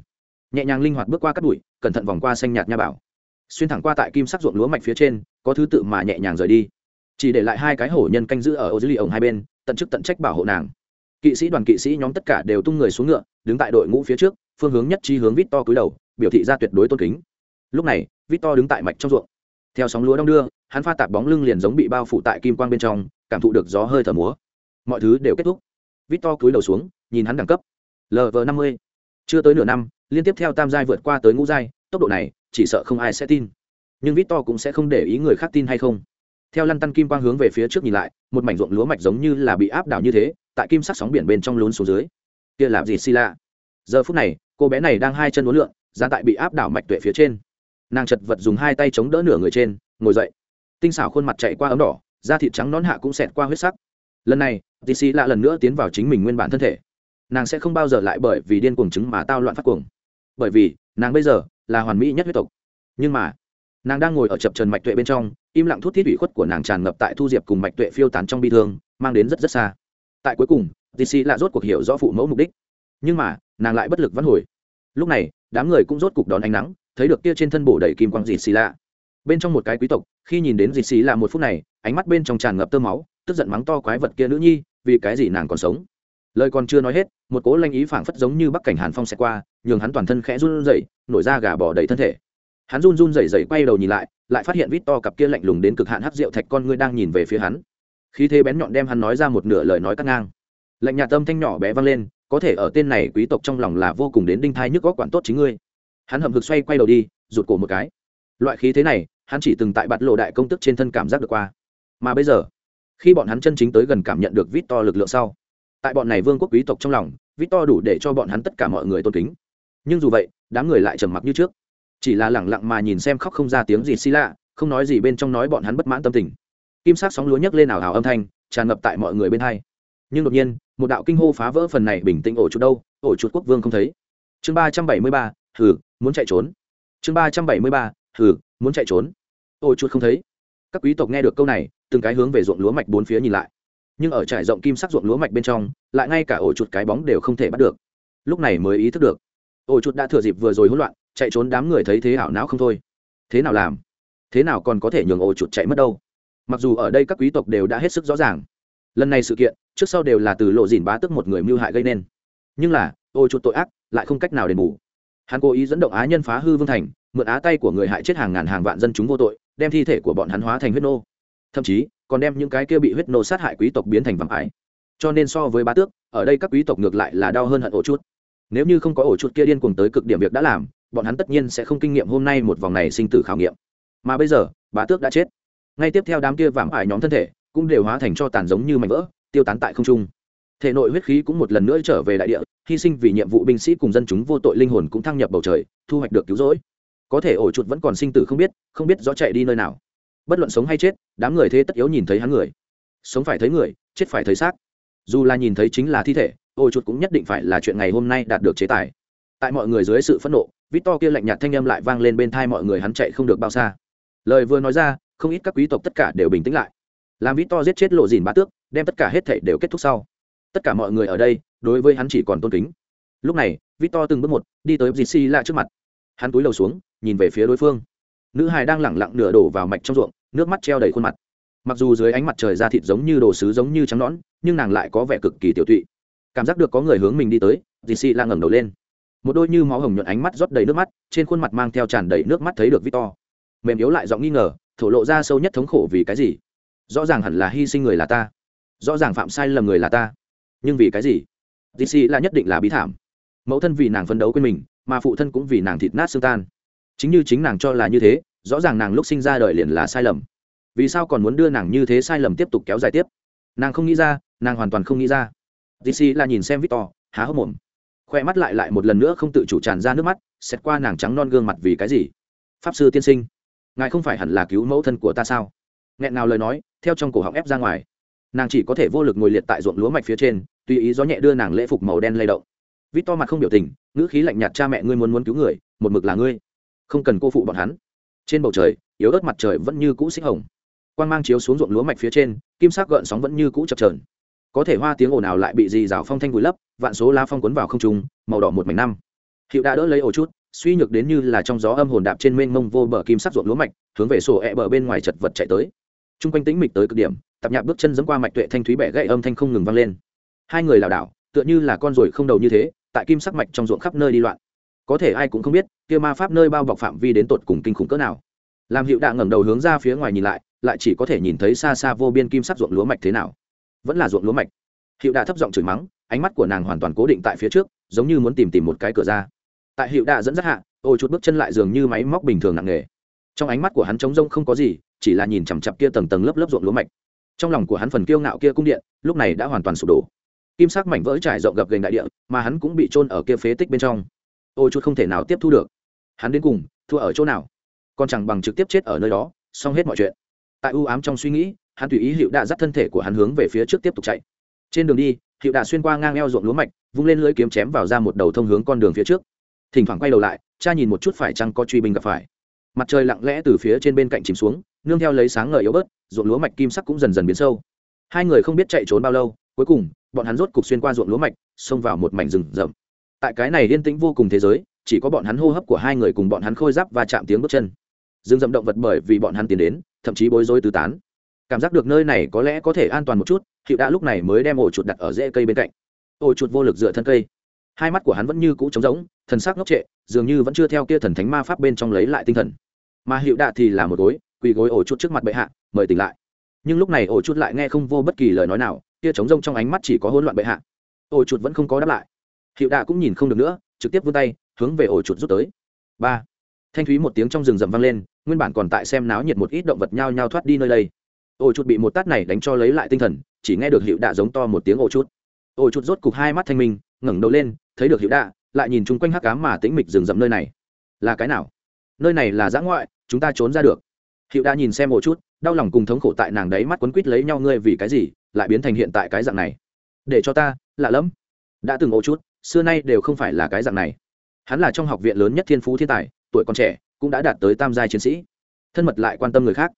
Speaker 1: Nhẹ nhàng linh hoạt bước qua các bụi, cẩn thận vòng qua xanh nhạt nha bảo. Xuyên thẳng qua tại kim sắc ruộng lúa mạch phía trên, có thứ tự mà nhẹ nhàng rời đi. Chỉ để lại hai cái hổ nhân canh giữ ở ô dưới lì ổng hai bên, tận chức tận trách bảo hộ nàng kỵ sĩ đoàn kỵ sĩ nhóm tất cả đều tung người xuống ngựa, đứng tại đội ngũ phía trước, phương hướng nhất chi hướng vít to cúi đầu, biểu thị ra tuyệt đối tôn kính. Lúc này vít to đứng tại mạch trong ruộng. Theo sóng lúa đong đưa, hắn pha tạp bóng lưng liền giống bị bao phủ tại kim quang bên trong, cảm thụ được gió hơi thở múa. Mọi thứ đều kết thúc. Vít to cúi đầu xuống, nhìn hắn đẳng cấp. Lv năm mươi. Chưa tới nửa năm, liên tiếp theo tam giai vượt qua tới ngũ giai, tốc độ này, chỉ sợ không ai sẽ tin. Nhưng vít to cũng sẽ không để ý người khác tin hay không theo lăn tăn kim quang hướng về phía trước nhìn lại, một mảnh ruộng lúa mạch giống như là bị áp đảo như thế, tại kim sắc sóng biển bên trong lún xuống dưới. Kia là gì xì lạ giờ phút này, cô bé này đang hai chân uốn lượn ra tại bị áp đảo mạch tuệ phía trên. Nàng chật vật dùng hai tay chống đỡ nửa người trên, ngồi dậy. Tinh xảo khuôn mặt chạy qua ấm đỏ, da thịt trắng nón hạ cũng xẹt qua huyết sắc. Lần này tì xì lạ lần nữa tiến vào chính mình nguyên bản thân thể. Nàng sẽ không bao giờ lại bởi vì điên cuồng chứng mà tao loạn phát cuồng. Bởi vì, nàng bây giờ là hoàn mỹ nhất huyết tộc. Nhưng mà nàng đang ngồi ở chập trần mạch tuệ bên trong, im lặng thút thiết ủy khuất của nàng tràn ngập tại thu diệp cùng mạch tuệ phiêu tán trong bi thương, mang đến rất rất xa. Tại cuối cùng, tì xì lạ rốt cuộc hiểu rõ phụ mẫu mục đích. Nhưng mà, nàng lại bất lực vắn hồi. Lúc này, đám người cũng rốt cục đón ánh nắng, thấy được kia trên thân bổ đầy kim quang dì xì lạ. Bên trong một cái quý tộc, khi nhìn đến dì xì lạ một phút này, ánh mắt bên trong tràn ngập tơ máu, tức giận mắng to quái vật kia nữ nhi, vì cái gì nàng còn sống? Lời còn chưa nói hết, một cố lanh ý phảng phất giống như bắc cảnh hàn phong xẹt qua, nhường hắn toàn thân khẽ run rẩy, nổi ra gà bỏ đầy thân thể hắn run run rẩy rẩy quay đầu nhìn lại lại phát hiện vít to cặp kia lạnh lùng đến cực hạn hắc rượu thạch con ngươi đang nhìn về phía hắn. Khi thế bén nhọn đem hắn nói ra một nửa lời nói cắt ngang. Lạnh nhà tâm thanh nhỏ bé vang lên, có thể ở tên này quý tộc trong lòng là vô cùng đến đinh thai nhức góc quản tốt chính ngươi. Hắn hậm hực xoay quay đầu đi, rụt cổ một cái. Loại khí thế này, hắn chỉ từng tại bạt lộ đại công tức trên thân cảm giác được qua. Mà bây giờ, khi bọn hắn chân chính tới gần cảm nhận được vít to lực lượng sau, tại bọn này vương quốc quý tộc trong lòng vít to đủ để cho bọn hắn tất cả mọi người tôn kính. Nhưng dù vậy, đám người lại trầm mặc như trước chỉ là lẳng lặng mà nhìn xem khóc không ra tiếng gì xi lạ, không nói gì bên trong nói bọn hắn bất mãn tâm tình. Kim sắc sóng lúa nhấc lên ảo hào âm thanh, tràn ngập tại mọi người bên hai. Nhưng đột nhiên, một đạo kinh hô phá vỡ phần này bình tĩnh ổ chuột đâu, ổ chuột quốc vương không thấy. Chương ba trăm bảy mươi ba thử muốn chạy trốn. Chương ba trăm bảy mươi ba thử muốn chạy trốn. Ổ chuột không thấy. Các quý tộc nghe được câu này, từng cái hướng về ruộng lúa mạch bốn phía nhìn lại. Nhưng ở trải rộng kim sắc ruộng lúa mạch bên trong, lại ngay cả ổ chuột cái bóng đều không thể bắt được. Lúc này mới ý thức được. Ổ chuột đã thừa dịp vừa rồi hỗn loạn chạy trốn đám người thấy thế hảo não không thôi. Thế nào làm? Thế nào còn có thể nhường ổ chuột chạy mất đâu? Mặc dù ở đây các quý tộc đều đã hết sức rõ ràng. Lần này sự kiện, trước sau đều là từ lộ dìn bá tức một người mưu hại gây nên. Nhưng là, ổ chuột tội ác, lại không cách nào đền bù. Hắn cố ý dẫn động á nhân phá hư vương thành, mượn á tay của người hại chết hàng ngàn hàng vạn dân chúng vô tội, đem thi thể của bọn hắn hóa thành huyết nô. Thậm chí, còn đem những cái kia bị huyết nô sát hại quý tộc biến thành vàng ái. Cho nên so với bá tước, ở đây các quý tộc ngược lại là đau hơn hận ổ chuột. Nếu như không có ổ chuột kia điên cuồng tới cực điểm việc đã làm bọn hắn tất nhiên sẽ không kinh nghiệm hôm nay một vòng này sinh tử khảo nghiệm. Mà bây giờ, bá tước đã chết. Ngay tiếp theo đám kia vảm ải nhóm thân thể cũng đều hóa thành cho tàn giống như mảnh vỡ, tiêu tán tại không trung. Thể nội huyết khí cũng một lần nữa trở về đại địa, hy sinh vì nhiệm vụ binh sĩ cùng dân chúng vô tội linh hồn cũng thăng nhập bầu trời, thu hoạch được cứu rỗi. Có thể ổ chuột vẫn còn sinh tử không biết không biết rõ chạy đi nơi nào. Bất luận sống hay chết, đám người thế tất yếu nhìn thấy hắn người. Sống phải thấy người, chết phải thấy xác. Dù là nhìn thấy chính là thi thể, ổ chuột cũng nhất định phải là chuyện ngày hôm nay đạt được chế tài tại mọi người dưới sự phẫn nộ vít to kia lạnh nhạt thanh âm lại vang lên bên thai mọi người, hắn chạy không được bao xa. Lời vừa nói ra, không ít các quý tộc tất cả đều bình tĩnh lại. Làm vít to giết chết lộ dìn bá tước, đem tất cả hết thể đều kết thúc sau. Tất cả mọi người ở đây, đối với hắn chỉ còn tôn kính. Lúc này vít to từng bước một, đi tới dì xì lạ trước mặt. Hắn túi lầu xuống, nhìn về phía đối phương. Nữ hài đang lẳng lặng nửa đổ vào mạch trong ruộng, nước mắt treo đầy khuôn mặt. Mặc dù dưới ánh mặt trời da thịt giống như đồ sứ giống như trắng nõn, nhưng nàng lại có vẻ cực kỳ tiểu tụy. Cảm giác được có người hướng mình đi tới dì xì la ngẩng đầu lên một đôi như máu hồng nhuận ánh mắt rót đầy nước mắt, trên khuôn mặt mang theo tràn đầy nước mắt thấy được victor. Mềm yếu lại giọng nghi ngờ, thổ lộ ra sâu nhất thống khổ vì cái gì? Rõ ràng hẳn là hy sinh người là ta. Rõ ràng phạm sai lầm người là ta. Nhưng vì cái gì? Dc là nhất định là bí thảm. Mẫu thân vì nàng phấn đấu quên mình, mà phụ thân cũng vì nàng thịt nát xương tan. Chính như chính nàng cho là như thế, rõ ràng nàng lúc sinh ra đời liền là sai lầm. Vì sao còn muốn đưa nàng như thế sai lầm tiếp tục kéo dài tiếp? Nàng không nghĩ ra, nàng hoàn toàn không nghĩ ra. Dc là nhìn xem victor, há hốc mồm khoe mắt lại lại một lần nữa không tự chủ tràn ra nước mắt xét qua nàng trắng non gương mặt vì cái gì? Pháp sư tiên sinh, ngài không phải hẳn là cứu mẫu thân của ta sao? Nghẹn nào lời nói, theo trong cổ họng ép ra ngoài. Nàng chỉ có thể vô lực ngồi liệt tại ruộng lúa mạch phía trên, tùy ý gió nhẹ đưa nàng lễ phục màu đen lay động. Vít to mặt không biểu tình, ngữ khí lạnh nhạt cha mẹ ngươi muốn muốn cứu người, một mực là ngươi. Không cần cô phụ bọn hắn. Trên bầu trời, yếu ớt mặt trời vẫn như cũ xích hồng. Quan g mang chiếu xuống ruộng lúa mạch phía trên, kim sắc gợn sóng vẫn như cũ chập trờn có thể hoa tiếng ồn ào lại bị dì rào phong thanh vùi lấp, vạn số lá phong cuốn vào không trung, màu đỏ một mảnh năm. Hiệu đã đỡ lấy ổ chút, suy nhược đến như là trong gió âm hồn đạp trên mênh mông vô bờ kim sắc ruộng lúa mạch, hướng về sổ ẹ bờ bên ngoài chật vật chạy tới. T r u n g quanh tĩnh mịch tới cực điểm tập nhạc bước chân dẫm qua mạch tuệ thanh thúy bẻ gậy âm thanh không ngừng vang lên. Hai người lảo đảo, tựa như là con ruồi không đầu như thế, tại kim sắc mạch trong ruộng khắp nơi đi loạn. Có thể ai cũng không biết, kia ma pháp nơi bao bọc phạm vi đến tột cùng kinh khủng cỡ nào. Làm hiệu đạ ngẩng đầu hướng ra phía ngoài nhìn lại lại chỉ có thể nhìn thấy xa xa vô biên kim sắc ruộng lúa mạch thế nào vẫn là ruộng lúa mạch. Hiệu đạ thấp giọng chửi mắng, ánh mắt của nàng hoàn toàn cố định tại phía trước, giống như muốn tìm tìm một cái cửa ra. Tại hiệu đạ dẫn dắt hạ, ô chút bước chân lại dường như máy móc bình thường nặng nề. Trong ánh mắt của hắn trống rông không có gì, chỉ là nhìn chằm chặp kia tầng tầng lớp lớp ruộng lúa mạch. Trong lòng của hắn phần kiêu ngạo kia cung điện, lúc này đã hoàn toàn sụp đổ. Kim sắc mảnh vỡ trải rộng gập gành đại địa, mà hắn cũng bị trôn ở kia phế tích bên trong. Ôi chút không thể nào tiếp thu được. Hắn đến cùng, thua ở chỗ nào? Còn chẳng bằng trực tiếp chết ở nơi đó, xong hết mọi chuyện. Tại ưu ám trong suy nghĩ hắn tùy ý hiệu đạ dắt thân thể của hắn hướng về phía trước tiếp tục chạy. Trên đường đi, hiệu đạ xuyên qua ngang eo ruộng lúa mạch, vung lên lưỡi kiếm chém vào ra một đầu thông hướng con đường phía trước. Thỉnh thoảng quay đầu lại, cha nhìn một chút phải chăng có truy binh gặp phải. Mặt trời lặng lẽ từ phía trên bên cạnh chìm xuống, nương theo lấy sáng ngời yếu bớt, ruộng lúa mạch kim sắc cũng dần dần biến sâu. Hai người không biết chạy trốn bao lâu, cuối cùng, bọn hắn rốt cục xuyên qua ruộng lúa mạch, xông vào một mảnh rừng rậm. Tại cái này yên tĩnh vô cùng thế giới, chỉ có bọn hắn hô hấp của hai người cùng bọn hắn khôi giáp và chạm tiếng bước chân. Rừng rậm động vật bởi vì bọn hắn tiến đến, thậm chí bối rối tứ tán cảm giác được nơi này có lẽ có thể an toàn một chút hiệu đã lúc này mới đem ổ chuột đặt ở rễ cây bên cạnh. Ổ chuột vô lực dựa thân cây. Hai mắt của hắn vẫn như cũ trống rỗng, thần sắc ngốc trệ, dường như vẫn chưa theo kia thần thánh ma pháp bên trong lấy lại tinh thần. Mà hiệu đạ thì là một gối, quỳ gối ổ chuột trước mặt bệ hạ, mời tỉnh lại. Nhưng lúc này ổ chuột lại nghe không vô bất kỳ lời nói nào, kia trống rông trong ánh mắt chỉ có hỗn loạn bệ hạ. Ổ chuột vẫn không có đáp lại. Hiệu đạ cũng nhìn không được nữa, trực tiếp vươn tay, hướng về ổ chuột rút tới. Ba. Thanh thúy một tiếng trong rừng rậm vang lên, nguyên bản còn tại xem náo nhiệt một ít động vật nhao nhao thoát đi nơi đây ổ chuột bị một tát này đánh cho lấy lại tinh thần, chỉ nghe được hiệu đạ giống to một tiếng ổ chút ổ chút rốt cục hai mắt thanh minh, ngẩng đầu lên, thấy được hiệu đạ, lại nhìn chung quanh hắc cám mà tĩnh mịch rừng rậm nơi này. Là cái nào? Nơi này là giã ngoại, chúng ta trốn ra được. Hiệu đạ nhìn xem ổ chút đau lòng cùng thống khổ tại nàng đấy mắt quấn quít lấy nhau ngươi vì cái gì, lại biến thành hiện tại cái dạng này. Để cho ta, lạ lẫm. Đã từng ổ chút xưa nay đều không phải là cái dạng này. Hắn là trong học viện lớn nhất thiên phú thiên tài, tuổi còn trẻ, cũng đã đạt tới tam giai chiến sĩ. Thân mật lại quan tâm người khác.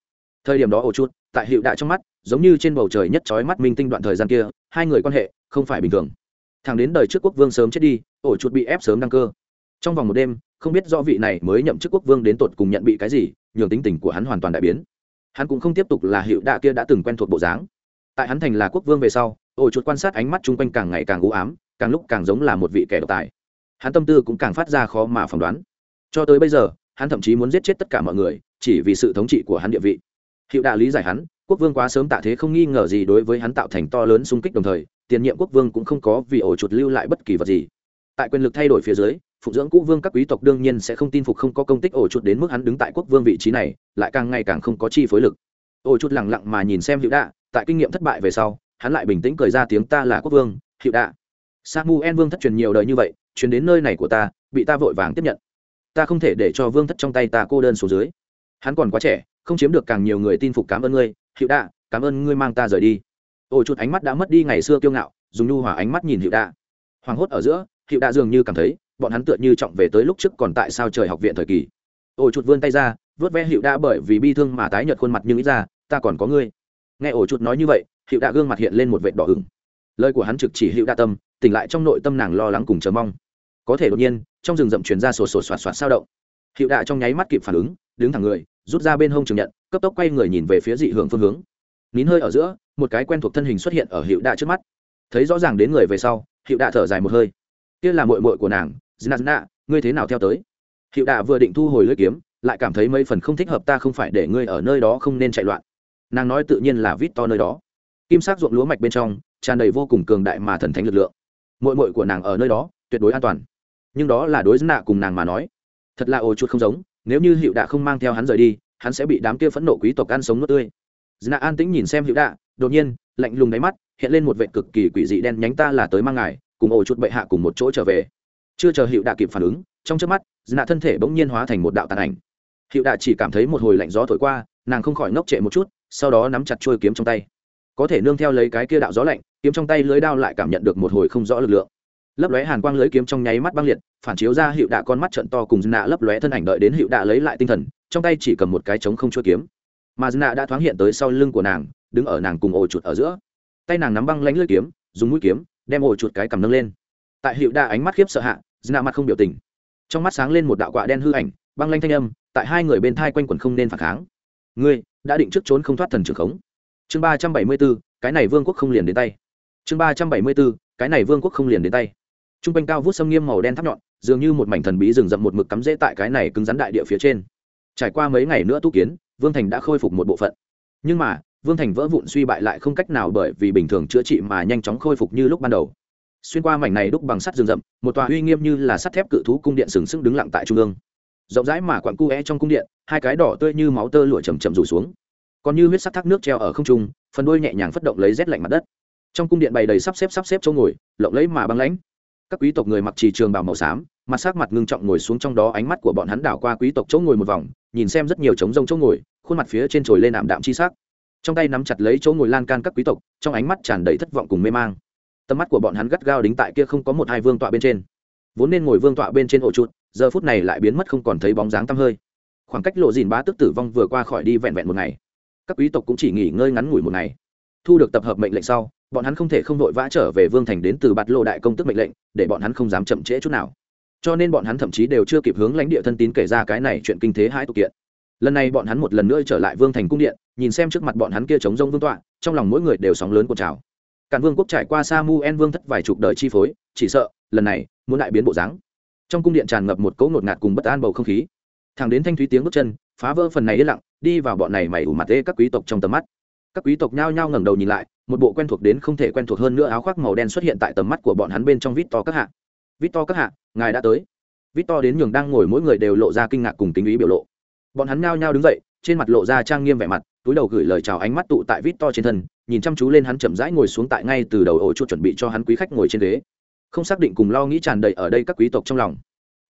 Speaker 1: Thời điểm đó ổ chút tại hiệu đại trong mắt, giống như trên bầu trời nhất trói mắt minh tinh đoạn thời gian kia, hai người quan hệ không phải bình thường. Thằng đến đời trước quốc vương sớm chết đi, ổ chuột bị ép sớm đăng cơ. Trong vòng một đêm, không biết do vị này mới nhậm chức quốc vương đến tột cùng nhận bị cái gì, nhường tính tình của hắn hoàn toàn đại biến. Hắn cũng không tiếp tục là hiệu đạ kia đã từng quen thuộc bộ dáng. Tại hắn thành là quốc vương về sau, ổ chuột quan sát ánh mắt chung quanh càng ngày càng u ám, càng lúc càng giống là một vị kẻ độc tài. Hắn tâm tư cũng càng phát ra khó mà phỏng đoán. Cho tới bây giờ, hắn thậm chí muốn giết chết tất cả mọi người, chỉ vì sự thống trị của hắn địa vị hiệu đạ lý giải hắn, quốc vương quá sớm tạ thế không nghi ngờ gì đối với hắn tạo thành to lớn xung kích đồng thời, tiền nhiệm quốc vương cũng không có vì ổ chuột lưu lại bất kỳ vật gì. Tại quyền lực thay đổi phía dưới phụ dưỡng cũ vương các quý tộc đương nhiên sẽ không tin phục không có công tích ổ chuột đến mức hắn đứng tại quốc vương vị trí này, lại càng ngày càng không có chi phối lực. Ổ chuột lẳng lặng mà nhìn xem hiệu đạ tại kinh nghiệm thất bại về sau, hắn lại bình tĩnh cười ra tiếng, ta là quốc vương, hiệu đạ samuel vương thất truyền nhiều đời như vậy, truyền đến nơi này của ta, bị ta vội vàng tiếp nhận. Ta không thể để cho vương thất trong tay ta cô đơn xuống dưới. Hắn còn quá trẻ không chiếm được càng nhiều người tin phục cảm ơn ngươi hiệu đạ, cảm ơn ngươi mang ta rời đi. Ôi chút ánh mắt đã mất đi ngày xưa kiêu ngạo, dùng nhu hỏa ánh mắt nhìn hiệu đạ. Hoảng hốt ở giữa hiệu đạ dường như cảm thấy, bọn hắn tựa như trọng về tới lúc trước còn tại sao trời học viện thời kỳ. Ôi chút vươn tay ra, vớt ve hiệu đạ bởi vì bi thương mà tái nhợt khuôn mặt nhưng nghĩ ra, ta còn có ngươi. Nghe ổ chút nói như vậy hiệu đạ gương mặt hiện lên một vệt đỏ ửng. Lời của hắn trực chỉ hiệu đạ tâm, tỉnh lại trong nội tâm nàng lo lắng cùng chờ mong. Có thể đột nhiên, trong rừng rậm truyền ra sổ sổ soạt soạt sao động. Hiệu đạ trong nháy mắt kịp phản ứng, đứng thẳng người rút ra bên hông trường nhận, cấp tốc quay người nhìn về phía dị hưởng phương hướng. Nín hơi ở giữa, một cái quen thuộc thân hình xuất hiện ở hiệu đạ trước mắt. Thấy rõ ràng đến người về sau hiệu đạ thở dài một hơi. Kia là mội mội của nàng dna ngươi thế nào theo tới? Hiệu đạ vừa định thu hồi lưỡi kiếm, lại cảm thấy mấy phần không thích hợp ta không phải để ngươi ở nơi đó không nên chạy loạn. Nàng nói tự nhiên là vít to nơi đó. Kim sắc ruộng lúa mạch bên trong, tràn đầy vô cùng cường đại mà thần thánh lực lượng. Mội mội của nàng ở nơi đó, tuyệt đối an toàn. Nhưng đó là đối nạ cùng nàng mà nói. Thật là ồ chuột không giống nếu như hiệu đạ không mang theo hắn rời đi, hắn sẽ bị đám kia phẫn nộ quý tộc ăn sống nước tươi. Dna an tĩnh nhìn xem hiệu đạ, đột nhiên, lạnh lùng đáy mắt, hiện lên một vệ cực kỳ quỷ dị đen nhánh ta là tới mang ngài, cùng ổ chuột bệ hạ cùng một chỗ trở về. Chưa chờ hiệu đạ kịp phản ứng, trong trước mắt dna thân thể bỗng nhiên hóa thành một đạo tàn ảnh. Hiệu đạ chỉ cảm thấy một hồi lạnh gió thổi qua, nàng không khỏi ngốc trệ một chút, sau đó nắm chặt trôi kiếm trong tay. Có thể nương theo lấy cái kia đạo gió lạnh, kiếm trong tay lưới đao lại cảm nhận được một hồi không rõ lực lượng lấp lóe hàn quang lưới kiếm trong nháy mắt băng liệt, phản chiếu ra hiệu đạ con mắt trận to cùng nạ lấp lóe thân ảnh đợi đến hiệu đạ lấy lại tinh thần, trong tay chỉ cầm một cái trống không chua kiếm. Mà nạ đã thoáng hiện tới sau lưng của nàng, đứng ở nàng cùng ổ chuột ở giữa. Tay nàng nắm băng lánh lưới kiếm, dùng mũi kiếm, đem ổ chuột cái cầm nâng lên. Tại hiệu đạ ánh mắt khiếp sợ hạ nạ mặt không biểu tình. Trong mắt sáng lên một đạo quạ đen hư ảnh, băng lanh thanh âm, tại hai người bên thai quanh quẩn không nên phản kháng. Ngươi, đã định trước trốn không thoát thần trường khống. Chương ba trăm bảy mươi bốn, cái này vương quốc không liền đến tay. Chương ba trăm bảy mươi bốn, cái này vương quốc không liền đến tay t r u n g quanh cao vút xâm nghiêm màu đen tháp nhọn, dường như một mảnh thần bí rừng rậm một mực cắm rễ tại cái này cứng rắn đại địa phía trên. Trải qua mấy ngày nữa tu kiến, vương thành đã khôi phục một bộ phận. Nhưng mà, vương thành vỡ vụn suy bại lại không cách nào bởi vì bình thường chữa trị mà nhanh chóng khôi phục như lúc ban đầu. Xuyên qua mảnh này đúc bằng sắt rừng rậm, một tòa uy nghiêm như là sắt thép cự thú cung điện sừng sững đứng lặng tại trung ương. Rộng rãi mà quặn cu é trong cung điện, hai cái đỏ tươi như máu tơ lụa chầm chầm rủ xuống. Còn như huyết sắc thác nước treo ở không trung, phần đuôi nhẹ nhàng phất động lấy rét lạnh mặt đất. Trong cung điện bày đầy sắp xếp sắp xếp chỗ ngồi, lộng lẫy mà băng lãnh các quý tộc người mặc trì trường bào màu xám, mặt sắc mặt ngưng trọng ngồi xuống trong đó, ánh mắt của bọn hắn đảo qua quý tộc chỗ ngồi một vòng, nhìn xem rất nhiều trống rông chỗ ngồi, khuôn mặt phía trên trồi lên ảm đạm chi sắc. Trong tay nắm chặt lấy chỗ ngồi lan can các quý tộc, trong ánh mắt tràn đầy thất vọng cùng mê mang. Tầm mắt của bọn hắn gắt gao đính tại kia không có một hai vương tọa bên trên. Vốn nên ngồi vương tọa bên trên ổ chuột, giờ phút này lại biến mất không còn thấy bóng dáng tăm hơi. Khoảng cách lộ dìn bá tức tử vong vừa qua khỏi đi vẹn vẹn một ngày. Các quý tộc cũng chỉ nghỉ ngơi ngắn ngủi một ngày. Thu được tập hợp mệnh lệnh sau bọn hắn không thể không vội vã trở về vương thành đến từ bạt lộ đại công tức mệnh lệnh, để bọn hắn không dám chậm trễ chút nào. Cho nên bọn hắn thậm chí đều chưa kịp hướng lãnh địa thân tín kể ra cái này chuyện kinh thế hai tục kiện. Lần này bọn hắn một lần nữa trở lại vương thành cung điện, nhìn xem trước mặt bọn hắn kia chống rông vương tọa, trong lòng mỗi người đều sóng lớn của trào. Cản vương quốc trải qua sa mu en vương thất vài chục đời chi phối, chỉ sợ, lần này, muốn đại biến bộ dáng. Trong cung điện tràn ngập một cỗ ngột ngạt cùng bất an bầu không khí. Thẳng đến thanh thúy tiếng bước chân, phá vỡ phần này yên lặng, đi vào bọn này mày ủ mặt tê các quý tộc trong tầm mắt các quý tộc nhao nhao ngẩng đầu nhìn lại, một bộ quen thuộc đến không thể quen thuộc hơn nữa áo khoác màu đen xuất hiện tại tầm mắt của bọn hắn bên trong vít to các hạ. Vít to các hạ, ngài đã tới. Vít to đến nhường đang ngồi mỗi người đều lộ ra kinh ngạc cùng tính ý biểu lộ. Bọn hắn nhao nhao đứng dậy, trên mặt lộ ra trang nghiêm vẻ mặt, túi đầu gửi lời chào ánh mắt tụ tại vít to trên thân, nhìn chăm chú lên hắn chậm rãi ngồi xuống tại ngay từ đầu ổ chuột chuẩn bị cho hắn quý khách ngồi trên ghế. Không xác định cùng lo nghĩ tràn đầy ở đây các quý tộc trong lòng.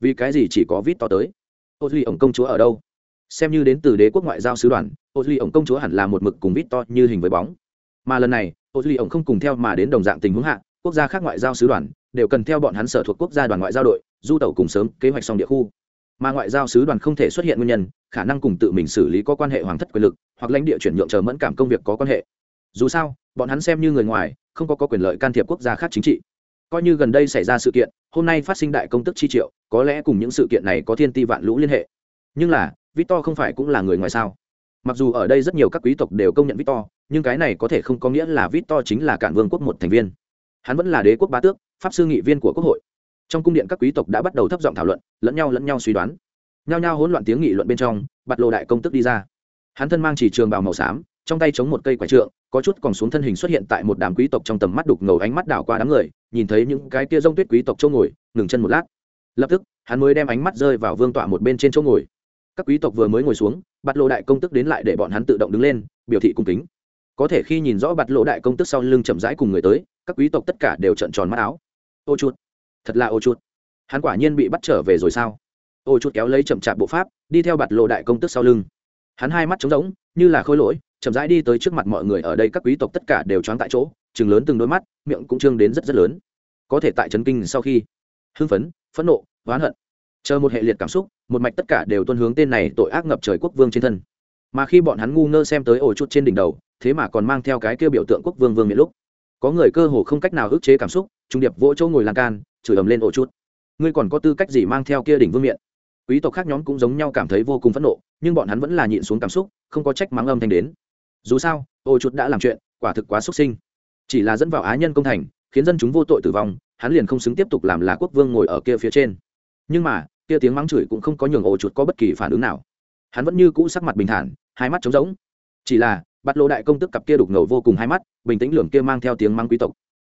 Speaker 1: Vì cái gì chỉ có vít to tới? Ô duy, ổng công chúa ở đâu? Xem như đến từ đế quốc ngoại giao sứ đoàn ô duy ổng công chúa hẳn là một mực cùng vít to như hình với bóng. Mà lần này ô duy ổng không cùng theo mà đến đồng dạng tình huống hạ quốc gia khác ngoại giao sứ đoàn đều cần theo bọn hắn sở thuộc quốc gia đoàn ngoại giao đội du tẩu cùng sớm kế hoạch xong địa khu. Mà ngoại giao sứ đoàn không thể xuất hiện nguyên nhân khả năng cùng tự mình xử lý có quan hệ hoàng thất quyền lực hoặc lãnh địa chuyển nhượng chờ mẫn cảm công việc có quan hệ. Dù sao bọn hắn xem như người ngoài không có, có quyền lợi can thiệp quốc gia khác chính trị. Coi như gần đây xảy ra sự kiện hôm nay phát sinh đại công tức chi triệu có lẽ cùng những sự kiện này có thiên ti vạn lũ liên hệ. Nhưng là victor không phải cũng là người ngoài sao? Mặc dù ở đây rất nhiều các quý tộc đều công nhận victor, nhưng cái này có thể không có nghĩa là victor chính là cản vương quốc một thành viên. Hắn vẫn là đế quốc bá tước, pháp sư nghị viên của quốc hội. Trong cung điện các quý tộc đã bắt đầu thấp giọng thảo luận, lẫn nhau lẫn nhau suy đoán. Nhao nhao hỗn loạn tiếng nghị luận bên trong, bạt lộ đại công tức đi ra. Hắn thân mang chỉ trường bào màu xám, trong tay chống một cây quả trượng, có chút còn xuống thân hình xuất hiện tại một đám quý tộc trong tầm mắt đục ngầu ánh mắt đảo qua đám người, nhìn thấy những cái tia rông tuyết quý tộc chỗ ngồi, ngừng chân một lát. Lập tức, hắn mới đem ánh mắt rơi vào vương tọa một bên trên chỗ ngồi các quý tộc vừa mới ngồi xuống, bạt lộ đại công tức đến lại để bọn hắn tự động đứng lên, biểu thị cung kính. Có thể khi nhìn rõ bạt lộ đại công tức sau lưng chậm rãi cùng người tới, các quý tộc tất cả đều trợn tròn mắt áo. Ô chuột! Thật là ô chuột! Hắn quả nhiên bị bắt trở về rồi sao? Ô chuột kéo lấy chậm chạp bộ pháp, đi theo bạt lộ đại công tức sau lưng. Hắn hai mắt trống rỗng, như là khôi lỗi, chậm rãi đi tới trước mặt mọi người ở đây, các quý tộc tất cả đều choáng tại chỗ chừng lớn từng đôi mắt, miệng cũng trương đến rất rất lớn. Có thể tại trấn kinh sau khi hưng phấn, phẫn nộ, oán hận chờ một hệ liệt cảm xúc, một mạch tất cả đều tuân hướng tên này tội ác ngập trời quốc vương trên thân. Mà khi bọn hắn ngu ngơ xem tới ổ chút trên đỉnh đầu, thế mà còn mang theo cái kêu biểu tượng quốc vương vương miệng lúc. Có người cơ hồ không cách nào ức chế cảm xúc, trung điệp vỗ chỗ ngồi lan can, chửi ầm lên ổ chút ngươi còn có tư cách gì mang theo kia đỉnh vương miệng? quý tộc khác nhóm cũng giống nhau cảm thấy vô cùng phẫn nộ, nhưng bọn hắn vẫn là nhịn xuống cảm xúc, không có trách mắng âm thanh đến. Dù sao, ổ chút đã làm chuyện, quả thực quá xuất sinh. Chỉ là dẫn vào á nhân công thành, khiến dân chúng vô tội tử vong, hắn liền không xứng tiếp tục làm là quốc vương ngồi ở kia phía trên. Nhưng mà kia tiếng mắng chửi cũng không có nhường ổ chuột có bất kỳ phản ứng nào. Hắn vẫn như cũ sắc mặt bình thản, hai mắt trống rỗng. Chỉ là, bạt lộ đại công tức cặp kia đục ngầu vô cùng hai mắt, bình tĩnh lường kia mang theo tiếng mắng quý tộc.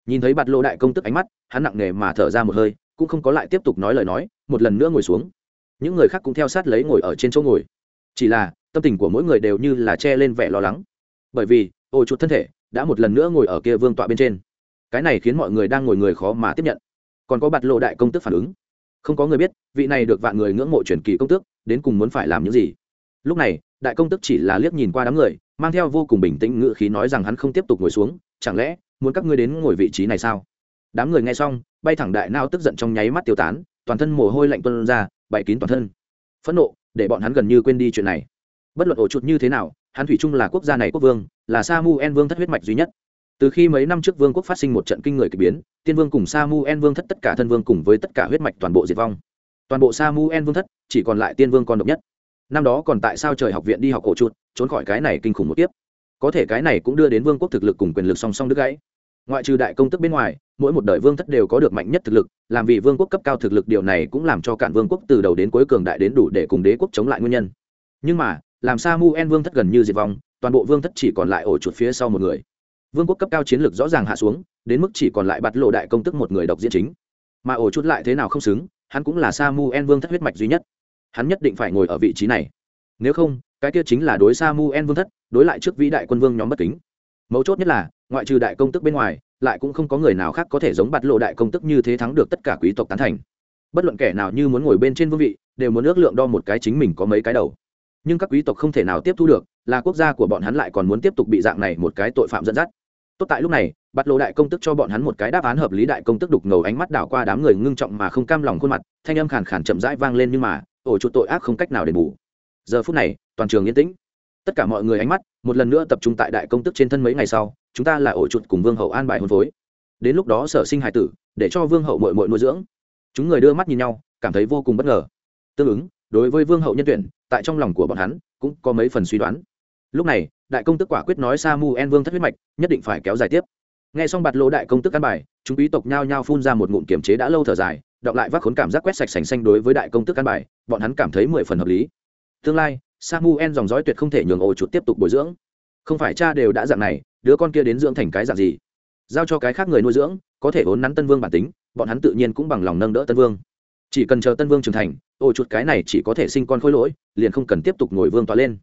Speaker 1: Nhìn thấy bạt lộ đại công tức ánh mắt, hắn nặng nề mà thở ra một hơi, cũng không có lại tiếp tục nói lời nói, một lần nữa ngồi xuống. Những người khác cũng theo sát lấy ngồi ở trên chỗ ngồi. Chỉ là, tâm tình của mỗi người đều như là che lên vẻ lo lắng. Bởi vì, ổ chuột thân thể đã một lần nữa ngồi ở kia vương tọa bên trên. Cái này khiến mọi người đang ngồi người khó mà tiếp nhận. Còn có bạt lộ đại công tức phản ứng không có người biết, vị này được vạn người ngưỡng mộ truyền kỳ công tước, đến cùng muốn phải làm những gì. Lúc này, đại công tước chỉ là liếc nhìn qua đám người, mang theo vô cùng bình tĩnh ngự khí nói rằng hắn không tiếp tục ngồi xuống, chẳng lẽ muốn các ngươi đến ngồi vị trí này sao? Đám người nghe xong, bay thẳng đại nao tức giận trong nháy mắt tiêu tán, toàn thân mồ hôi lạnh tuân ra bậy kín toàn thân. Phẫn nộ, để bọn hắn gần như quên đi chuyện này. Bất luận ổ chuột như thế nào, hắn thủy chung là quốc gia này quốc vương, là sa mu en vương thất huyết mạch duy nhất từ khi mấy năm trước vương quốc phát sinh một trận kinh người k ỳ biến, tiên vương cùng sa mu en vương thất tất cả thân vương cùng với tất cả huyết mạch toàn bộ diệt vong. Toàn bộ sa mu en vương thất, chỉ còn lại tiên vương còn độc nhất. Năm đó còn tại sao trời học viện đi học cổ chuột, trốn khỏi cái này kinh khủng một tiếp có thể cái này cũng đưa đến vương quốc thực lực cùng quyền lực song song đứt gãy. Ngoại trừ đại công tức bên ngoài, mỗi một đời vương thất đều có được mạnh nhất thực lực, làm vì vương quốc cấp cao thực lực điều này cũng làm cho cản vương quốc từ đầu đến cuối cường đại đến đủ để cùng đế quốc chống lại nguyên nhân. Nhưng mà, làm sa mu en vương thất gần như diệt vong, toàn bộ vương thất chỉ còn lại ổ chuột phía sau một người vương quốc cấp cao chiến lược rõ ràng hạ xuống, đến mức chỉ còn lại bạt lộ đại công tức một người độc diễn chính. Mà ổ chút lại thế nào không xứng, hắn cũng là sa mu en vương thất huyết mạch duy nhất. Hắn nhất định phải ngồi ở vị trí này. Nếu không, cái kia chính là đối sa mu en vương thất, đối lại trước vĩ đại quân vương nhóm bất kính. Mấu chốt nhất là, ngoại trừ đại công tức bên ngoài, lại cũng không có người nào khác có thể giống bạt lộ đại công tức như thế thắng được tất cả quý tộc tán thành. Bất luận kẻ nào như muốn ngồi bên trên vương vị, đều muốn ước lượng đo một cái chính mình có mấy cái đầu. Nhưng các quý tộc không thể nào tiếp thu được, là quốc gia của bọn hắn lại còn muốn tiếp tục bị dạng này một cái tội phạm dẫn dắt tốt tại lúc này, bắt lộ đại công tức cho bọn hắn một cái đáp án hợp lý đại công tức đục ngầu ánh mắt đảo qua đám người ngưng trọng mà không cam lòng khuôn mặt, thanh âm khàn khàn chậm rãi vang lên nhưng mà, ổ chuột tội ác không cách nào đền bù. Giờ phút này, toàn trường yên tĩnh. Tất cả mọi người ánh mắt, một lần nữa tập trung tại đại công tức trên thân mấy ngày sau, chúng ta là ổ chuột cùng vương hậu an bài hôn phối. Đến lúc đó sở sinh hài tử, để cho vương hậu mội mội nuôi dưỡng. Chúng người đưa mắt nhìn nhau, cảm thấy vô cùng bất ngờ. Tương ứng, đối với vương hậu nhân tuyển, tại trong lòng của bọn hắn, cũng có mấy phần suy đoán. Lúc này đại công tức quả quyết nói sa mu en vương thất huyết mạch, nhất định phải kéo dài tiếp. Nghe xong bạt lỗ đại công tức căn bài, chúng quý tộc nhao nhao phun ra một ngụm kiểm chế đã lâu thở dài, đọc lại vác khốn cảm giác quét sạch sành xanh đối với đại công tức căn bài, bọn hắn cảm thấy mười phần hợp lý. Tương lai samuel dòng dõi tuyệt không thể nhường ổ chuột tiếp tục bồi dưỡng. Không phải cha đều đã dạng này, đứa con kia đến dưỡng thành cái dạng gì? Giao cho cái khác người nuôi dưỡng, có thể vốn nắn tân vương bản tính, bọn hắn tự nhiên cũng bằng lòng nâng đỡ tân vương. Chỉ cần chờ tân vương trưởng thành, ổ chuột cái này chỉ có thể sinh con khôi lỗi, liền không cần tiếp tục ngồi vương tỏa lên.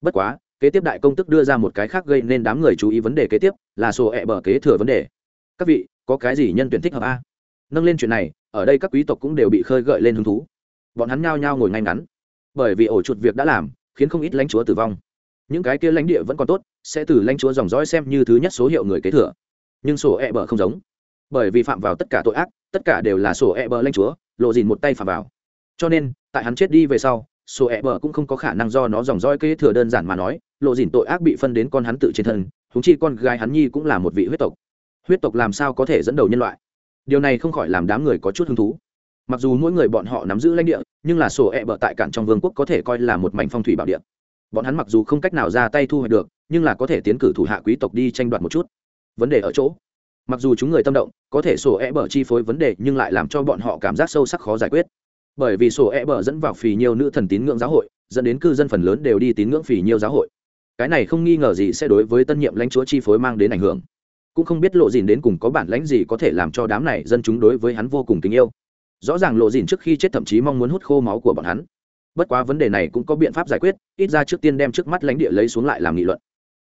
Speaker 1: Bất quá kế tiếp đại công tức đưa ra một cái khác gây nên đám người chú ý vấn đề kế tiếp, là sổ ẹ bờ kế thừa vấn đề. Các vị, có cái gì nhân tuyển thích hợp a? Nâng lên chuyện này, ở đây các quý tộc cũng đều bị khơi gợi lên hứng thú. Bọn hắn nhao nhao ngồi ngay ngắn. Bởi vì ổ chuột việc đã làm, khiến không ít lãnh chúa tử vong. Những cái kia lãnh địa vẫn còn tốt, sẽ từ lãnh chúa dòng dõi xem như thứ nhất số hiệu người kế thừa. Nhưng sổ e bờ không giống. Bởi vì phạm vào tất cả tội ác, tất cả đều là sổ e bờ lãnh chúa, lộ dìn một tay phạm vào. Cho nên, tại hắn chết đi về sau, sổ e bờ cũng không có khả năng do nó dòng dõi kế thừa đơn giản mà nói lộ dìn tội ác bị phân đến con hắn tự trên thân húng chi con gái hắn nhi cũng là một vị huyết tộc. Huyết tộc làm sao có thể dẫn đầu nhân loại? Điều này không khỏi làm đám người có chút hứng thú. Mặc dù mỗi người bọn họ nắm giữ lãnh địa, nhưng là sổ ẹ、e、bợ tại cản trong vương quốc có thể coi là một mảnh phong thủy bảo địa. Bọn hắn mặc dù không cách nào ra tay thu hoạch được, nhưng là có thể tiến cử thủ hạ quý tộc đi tranh đoạt một chút. Vấn đề ở chỗ, mặc dù chúng người tâm động, có thể sổ ẹ、e、bợ chi phối vấn đề nhưng lại làm cho bọn họ cảm giác sâu sắc khó giải quyết. Bởi vì sổ ẹ、e、bợ dẫn vào phì nhiều nữ thần tín ngưỡng giáo hội, dẫn đến cư dân phần lớn đều đi tín ngưỡng phì nhiều giáo hội cái này không nghi ngờ gì sẽ đối với tân nhiệm lãnh chúa chi phối mang đến ảnh hưởng. Cũng không biết lộ dìn đến cùng có bản lãnh gì có thể làm cho đám này dân chúng đối với hắn vô cùng tình yêu. Rõ ràng lộ dìn trước khi chết thậm chí mong muốn hút khô máu của bọn hắn. Bất quá vấn đề này cũng có biện pháp giải quyết, ít ra trước tiên đem trước mắt lãnh địa lấy xuống lại làm nghị luận.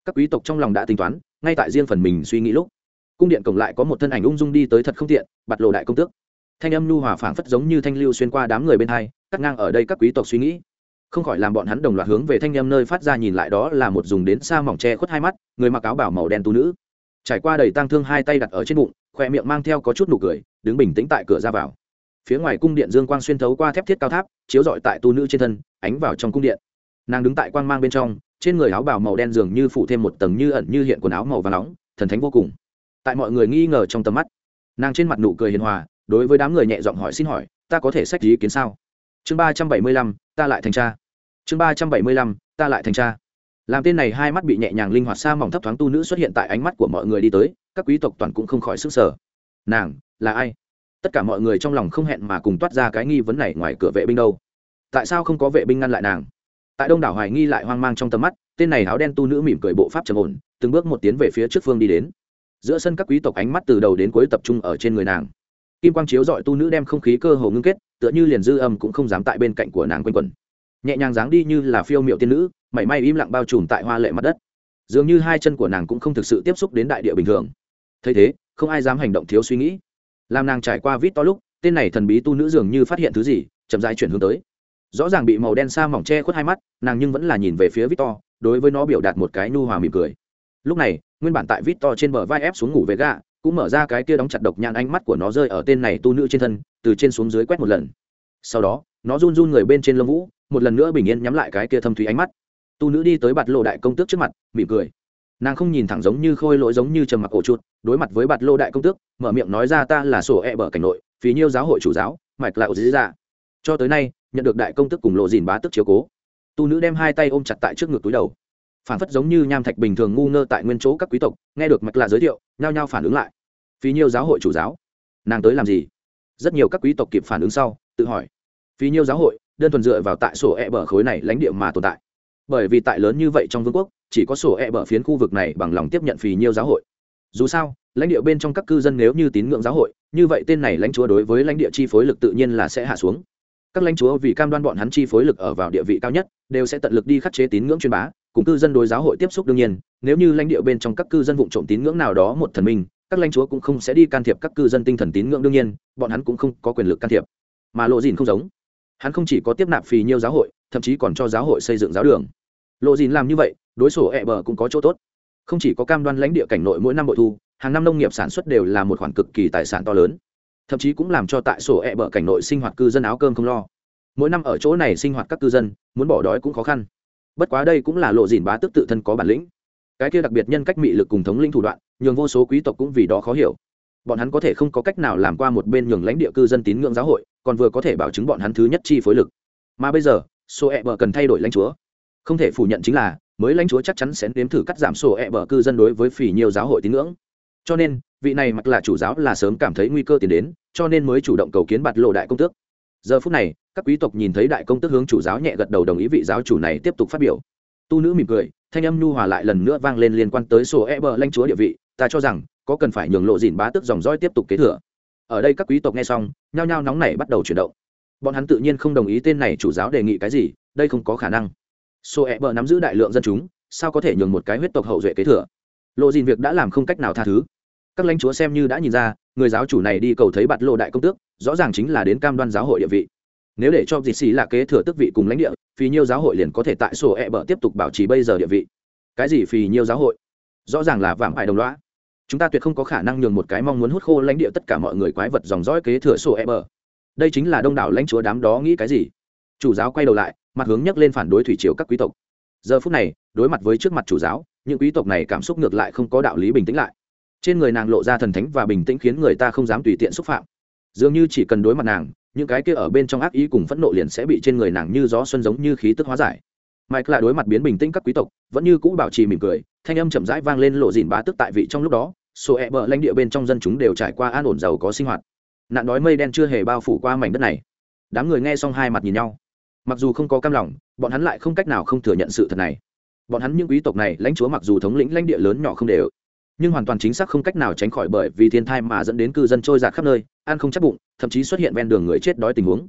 Speaker 1: Các quý tộc trong lòng đã tính toán, ngay tại riêng phần mình suy nghĩ lúc, cung điện cổng lại có một thân ảnh ung dung đi tới thật không tiện bặt lộ đại công tước. Thanh âm nhu hòa phảng phất giống như thanh lưu xuyên qua đám người bên hai, cắt ngang ở đây các quý tộc suy nghĩ không khỏi làm bọn hắn đồng loạt hướng về thanh em nơi phát ra nhìn lại đó là một dùng đến xa mỏng che khuất hai mắt, người mặc áo bảo màu đen tu nữ. Trải qua đầy tang thương hai tay đặt ở trên bụng, khoe miệng mang theo có chút nụ cười, đứng bình tĩnh tại cửa ra vào. Phía ngoài cung điện dương quang xuyên thấu qua thép thiết cao tháp, chiếu rọi tại tu nữ trên thân, ánh vào trong cung điện. Nàng đứng tại quang mang bên trong, trên người áo bào màu đen dường như phủ thêm một tầng như ẩn như hiện quần áo màu và nóng, thần thánh vô cùng. Tại mọi người nghi ngờ trong tầm mắt, nàng trên mặt nụ cười hiền hòa, đối với đám người nhẹ giọng hỏi xin hỏi, ta có thể sách ý kiến sao? Chương ba trăm bảy mươi lăm, ta lại thành cha chương ba trăm bảy mươi lăm, ta lại thành cha. Làm tên này hai mắt bị nhẹ nhàng linh hoạt xa mỏng thấp thoáng tu nữ xuất hiện tại ánh mắt của mọi người đi tới, các quý tộc toàn cũng không khỏi sức sở nàng, là ai? Tất cả mọi người trong lòng không hẹn mà cùng toát ra cái nghi vấn này ngoài cửa vệ binh đâu. Tại sao không có vệ binh ngăn lại nàng? Tại đông đảo hoài nghi lại hoang mang trong tầm mắt, tên này áo đen tu nữ mỉm cười bộ pháp trầm ổn, từng bước một tiến về phía trước phương đi đến. Giữa sân các quý tộc ánh mắt từ đầu đến cuối tập trung ở trên người nàng. Kim quang chiếu dọi tu nữ đem không khí cơ hồ ngưng kết, tựa như liền dư âm cũng không dám tại bên cạnh của nàng quanh quẩn nhẹ nhàng dáng đi như là phiêu miệu tiên nữ, mảy may im lặng bao trùm tại hoa lệ mặt đất. Dường như hai chân của nàng cũng không thực sự tiếp xúc đến đại địa bình thường. Thấy thế, không ai dám hành động thiếu suy nghĩ. Làm nàng trải qua vít to lúc, tên này thần bí tu nữ dường như phát hiện thứ gì, chậm dài chuyển hướng tới. Rõ ràng bị màu đen xa mỏng che khuất hai mắt, nàng nhưng vẫn là nhìn về phía vít to đối với nó biểu đạt một cái nu hòa mỉm cười. Lúc này, nguyên bản tại vít to trên bờ vai ép xuống ngủ về gà cũng mở ra cái kia đóng chặt độc nhãn ánh mắt của nó rơi ở tên này tu nữ trên thân, từ trên xuống dưới quét một lần. Sau đó, nó run run người bên trên lông vũ một lần nữa bình yên nhắm lại cái kia thâm thúy ánh mắt. Tu nữ đi tới bạt lộ đại công tước trước mặt, mỉm cười. Nàng không nhìn thẳng giống như khôi lỗi giống như trầm mặc cổ chuột, đối mặt với bạt lô đại công tước, mở miệng nói ra ta là sổ e bở cảnh nội, phí nhiêu giáo hội chủ giáo, mạch lạo dĩ dạ. Cho tới nay, nhận được đại công tước cùng lộ dìn bá tức chiếu cố. Tu nữ đem hai tay ôm chặt tại trước ngực túi đầu. Phản phất giống như nham thạch bình thường ngu ngơ tại nguyên chỗ các quý tộc, nghe được mạch lạ giới thiệu, nhao nhao phản ứng lại. Phí nhiêu giáo hội chủ giáo, nàng tới làm gì? Rất nhiều các quý tộc kịp phản ứng sau, tự hỏi. Phí nhiêu giáo hội đơn thuần dựa vào tại sổ e bờ khối này lãnh địa mà tồn tại. Bởi vì tại lớn như vậy trong vương quốc, chỉ có sổ e bờ phiến khu vực này bằng lòng tiếp nhận phì nhiêu giáo hội. Dù sao, lãnh địa bên trong các cư dân nếu như tín ngưỡng giáo hội, như vậy tên này lãnh chúa đối với lãnh địa chi phối lực tự nhiên là sẽ hạ xuống. Các lãnh chúa vì cam đoan bọn hắn chi phối lực ở vào địa vị cao nhất, đều sẽ tận lực đi khắc chế tín ngưỡng truyền bá, cùng cư dân đối giáo hội tiếp xúc đương nhiên, nếu như lãnh địa bên trong các cư dân vụ trộm tín ngưỡng nào đó một thần minh, các lãnh chúa cũng không sẽ đi can thiệp các cư dân tinh thần tín ngưỡng đương nhiên, bọn hắn cũng không có quyền lực can thiệp. Mà lộ dìn không giống hắn không chỉ có tiếp nạp phì nhiều giáo hội, thậm chí còn cho giáo hội xây dựng giáo đường. Lộ dìn làm như vậy, đối sổ ẹ bờ cũng có chỗ tốt. Không chỉ có cam đoan lãnh địa cảnh nội mỗi năm bội thu, hàng năm nông nghiệp sản xuất đều là một khoản cực kỳ tài sản to lớn. Thậm chí cũng làm cho tại sổ ẹ bờ cảnh nội sinh hoạt cư dân áo cơm không lo. Mỗi năm ở chỗ này sinh hoạt các cư dân, muốn bỏ đói cũng khó khăn. Bất quá đây cũng là lộ dìn bá tức tự thân có bản lĩnh. Cái kia đặc biệt nhân cách mị lực cùng thống linh thủ đoạn, nhường vô số quý tộc cũng vì đó khó hiểu. Bọn hắn có thể không có cách nào làm qua một bên nhường lãnh địa cư dân tín ngưỡng giáo hội còn vừa có thể bảo chứng bọn hắn thứ nhất chi phối lực. Mà bây giờ sổ e bờ cần thay đổi lãnh chúa. Không thể phủ nhận chính là, mới lãnh chúa chắc chắn sẽ nếm thử cắt giảm sổ e bờ cư dân đối với phỉ nhiều giáo hội tín ngưỡng. Cho nên, vị này mặc là chủ giáo là sớm cảm thấy nguy cơ tiến đến, cho nên mới chủ động cầu kiến bạt lộ đại công tước. Giờ phút này, các quý tộc nhìn thấy đại công tước hướng chủ giáo nhẹ gật đầu đồng ý vị giáo chủ này tiếp tục phát biểu. Tu nữ mỉm cười, thanh âm nhu hòa lại lần nữa vang lên liên quan tới sổ e bờ lãnh chúa địa vị. Ta cho rằng, có cần phải nhường lộ dìn bá tức dòng dõi tiếp tục kế thừa ở đây các quý tộc nghe xong, nhao nhao nóng nảy bắt đầu chuyển động. Bọn hắn tự nhiên không đồng ý tên này chủ giáo đề nghị cái gì, đây không có khả năng. Sổ ẹ bờ nắm giữ đại lượng dân chúng, sao có thể nhường một cái huyết tộc hậu duệ kế thừa? Lộ dìn việc đã làm không cách nào tha thứ. Các lãnh chúa xem như đã nhìn ra, người giáo chủ này đi cầu thấy bạt lộ đại công tước, rõ ràng chính là đến cam đoan giáo hội địa vị. Nếu để cho dịt xì là kế thừa tước vị cùng lãnh địa, phì nhiêu giáo hội liền có thể tại sổ e bờ tiếp tục bảo trì bây giờ địa vị. Cái gì phì nhiêu giáo hội? Rõ ràng là vạm hại đồng loã chúng ta tuyệt không có khả năng nhường một cái mong muốn hút khô lãnh địa tất cả mọi người quái vật dòng dõi kế thừa sổ e bờ. Đây chính là đông đảo lãnh chúa đám đó nghĩ cái gì? Chủ giáo quay đầu lại, mặt hướng nhấc lên phản đối thủy triều các quý tộc. Giờ phút này, đối mặt với trước mặt chủ giáo, những quý tộc này cảm xúc ngược lại không có đạo lý bình tĩnh lại. Trên người nàng lộ ra thần thánh và bình tĩnh khiến người ta không dám tùy tiện xúc phạm. Dường như chỉ cần đối mặt nàng, những cái kia ở bên trong ác ý cùng phẫn nộ liền sẽ bị trên người nàng như gió xuân giống như khí tức hóa giải. Mike lại đối mặt biến bình tĩnh các quý tộc, vẫn như cũ bảo trì mỉm cười, thanh âm chậm rãi vang lên lộ dìn bá tức tại vị trong lúc đó sổ ẹ bờ lãnh địa bên trong dân chúng đều trải qua an ổn giàu có sinh hoạt. Nạn đói mây đen chưa hề bao phủ qua mảnh đất này. Đám người nghe xong hai mặt nhìn nhau. Mặc dù không có cam lòng, bọn hắn lại không cách nào không thừa nhận sự thật này. Bọn hắn những quý tộc này, lãnh chúa mặc dù thống lĩnh lãnh địa lớn nhỏ không đều, nhưng hoàn toàn chính xác không cách nào tránh khỏi bởi vì thiên thai mà dẫn đến cư dân trôi giạt khắp nơi, ăn không chắc bụng, thậm chí xuất hiện ven đường người chết đói tình huống.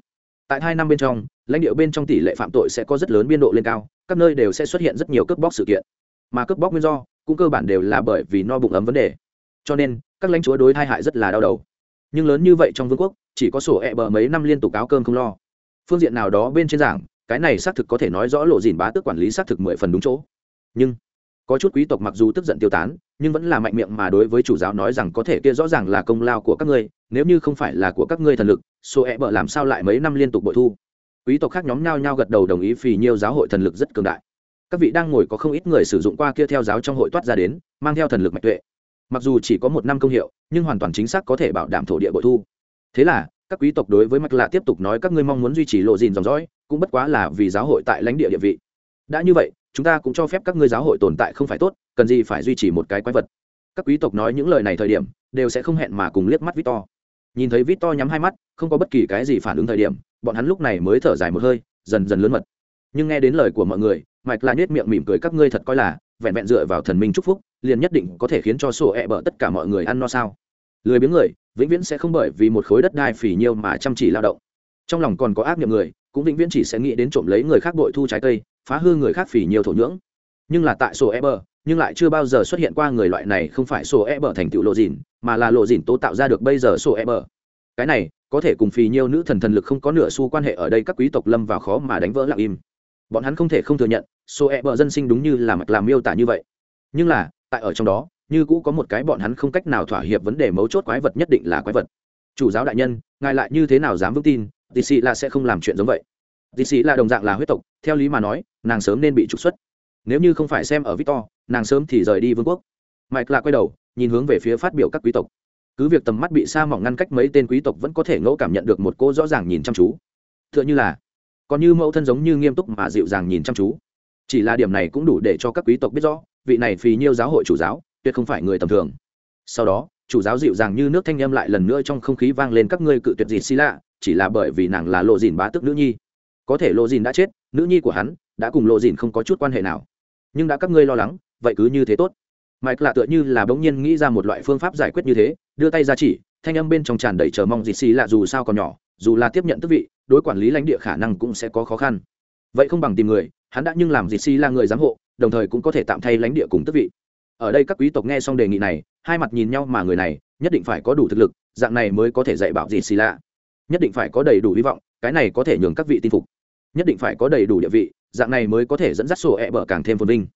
Speaker 1: Tại hai năm bên trong, lãnh địa bên trong tỷ lệ phạm tội sẽ có rất lớn biên độ lên cao, các nơi đều sẽ xuất hiện rất nhiều cướp bóc sự kiện. Mà cướp bóc nguyên do, cũng cơ bản đều là bởi vì no bụng ấm vấn đề cho nên, các lãnh chúa đối thai hại rất là đau đầu. Nhưng lớn như vậy trong vương quốc, chỉ có sổ e bờ mấy năm liên tục áo cơm không lo. Phương diện nào đó bên trên giảng, cái này xác thực có thể nói rõ lộ dìn bá tước quản lý xác thực mười phần đúng chỗ. Nhưng, có chút quý tộc mặc dù tức giận tiêu tán, nhưng vẫn là mạnh miệng mà đối với chủ giáo nói rằng có thể kia rõ ràng là công lao của các ngươi, nếu như không phải là của các ngươi thần lực số e bờ làm sao lại mấy năm liên tục bội thu? Quý tộc khác nhóm nhau nhau gật đầu đồng ý phì nhiều giáo hội thần lực rất cường đại. Các vị đang ngồi có không ít người sử dụng qua kia theo giáo trong hội toát ra đến, mang theo thần lực mạch tuệ mặc dù chỉ có một năm công hiệu, nhưng hoàn toàn chính xác có thể bảo đảm thổ địa bội thu. Thế là, các quý tộc đối với mạch lạ tiếp tục nói các ngươi mong muốn duy trì lộ dìn dòng dõi, cũng bất quá là vì giáo hội tại lãnh địa địa vị. Đã như vậy, chúng ta cũng cho phép các ngươi giáo hội tồn tại không phải tốt, cần gì phải duy trì một cái quái vật. Các quý tộc nói những lời này thời điểm, đều sẽ không hẹn mà cùng liếc mắt victor. Nhìn thấy victor nhắm hai mắt, không có bất kỳ cái gì phản ứng thời điểm, bọn hắn lúc này mới thở dài một hơi, dần dần lớn mật nhưng nghe đến lời của mọi người, mạch lại nết miệng mỉm cười, các ngươi thật coi là vẹn vẹn dựa vào thần minh chúc phúc, liền nhất định có thể khiến cho sổ ẹ、e、bở tất cả mọi người ăn no sao? Lười biếng người, vĩnh viễn sẽ không bởi vì một khối đất đai phỉ nhiêu mà chăm chỉ lao động. Trong lòng còn có ác niệm người, cũng vĩnh viễn chỉ sẽ nghĩ đến trộm lấy người khác bội thu trái cây, phá hư người khác phỉ nhiều thổ nhưỡng. Nhưng là tại sổ e bờ nhưng lại chưa bao giờ xuất hiện qua người loại này không phải sổ e bờ thành tựu lộ dìn, mà là lộ dìn tố tạo ra được bây giờ sổ e bờ cái này, có thể cùng phì nhiêu nữ thần thần lực không có nửa xu quan hệ ở đây các quý tộc lâm vào khó mà đánh vỡ lặng im bọn hắn không thể không thừa nhận, số e bờ dân sinh đúng như là mặt làm miêu tả như vậy. Nhưng là, tại ở trong đó, như cũ có một cái bọn hắn không cách nào thỏa hiệp vấn đề mấu chốt quái vật nhất định là quái vật. Chủ giáo đại nhân, ngài lại như thế nào dám vững tin tì xì là sẽ không làm chuyện giống vậy. Tì xì là đồng dạng là huyết tộc, theo lý mà nói, nàng sớm nên bị trục xuất. Nếu như không phải xem ở victor, nàng sớm thì rời đi vương quốc. Mạch là quay đầu, nhìn hướng về phía phát biểu các quý tộc. Cứ việc tầm mắt bị sa mỏng ngăn cách mấy tên quý tộc vẫn có thể ngẫu cảm nhận được một cô rõ ràng nhìn chăm chú. T h ư ợ n h ư là còn như mẫu thân giống như nghiêm túc mà dịu dàng nhìn chăm chú. Chỉ là điểm này cũng đủ để cho các quý tộc biết rõ, vị này phì nhiêu giáo hội chủ giáo, tuyệt không phải người tầm thường. Sau đó, chủ giáo dịu dàng như nước thanh â m lại lần nữa trong không khí vang lên các ngươi cự tuyệt gì xì lạ, chỉ là bởi vì nàng là lộ dìn bá tức nữ nhi. Có thể lộ dìn đã chết, nữ nhi của hắn đã cùng lộ dìn không có chút quan hệ nào. Nhưng đã các ngươi lo lắng, vậy cứ như thế tốt. Mike lạ tựa như là bỗng nhiên nghĩ ra một loại phương pháp giải quyết như thế, đưa tay ra chỉ, thanh âm bên trong tràn đầy chờ mong dịt xì lạ dù sao còn nhỏ, dù là tiếp nhận tức vị đối quản lý lãnh địa khả năng cũng sẽ có khó khăn. Vậy không bằng tìm người, hắn đã nhưng làm gì xì là người giám hộ, đồng thời cũng có thể tạm thay lãnh địa cùng tức vị. Ở đây các quý tộc nghe xong đề nghị này, hai mặt nhìn nhau mà người này, nhất định phải có đủ thực lực, dạng này mới có thể dạy bảo gì xì lạ nhất định phải có đầy đủ hy vọng, cái này có thể nhường các vị tin phục. Nhất định phải có đầy đủ địa vị, dạng này mới có thể dẫn dắt sổ e bở càng thêm phồn vinh.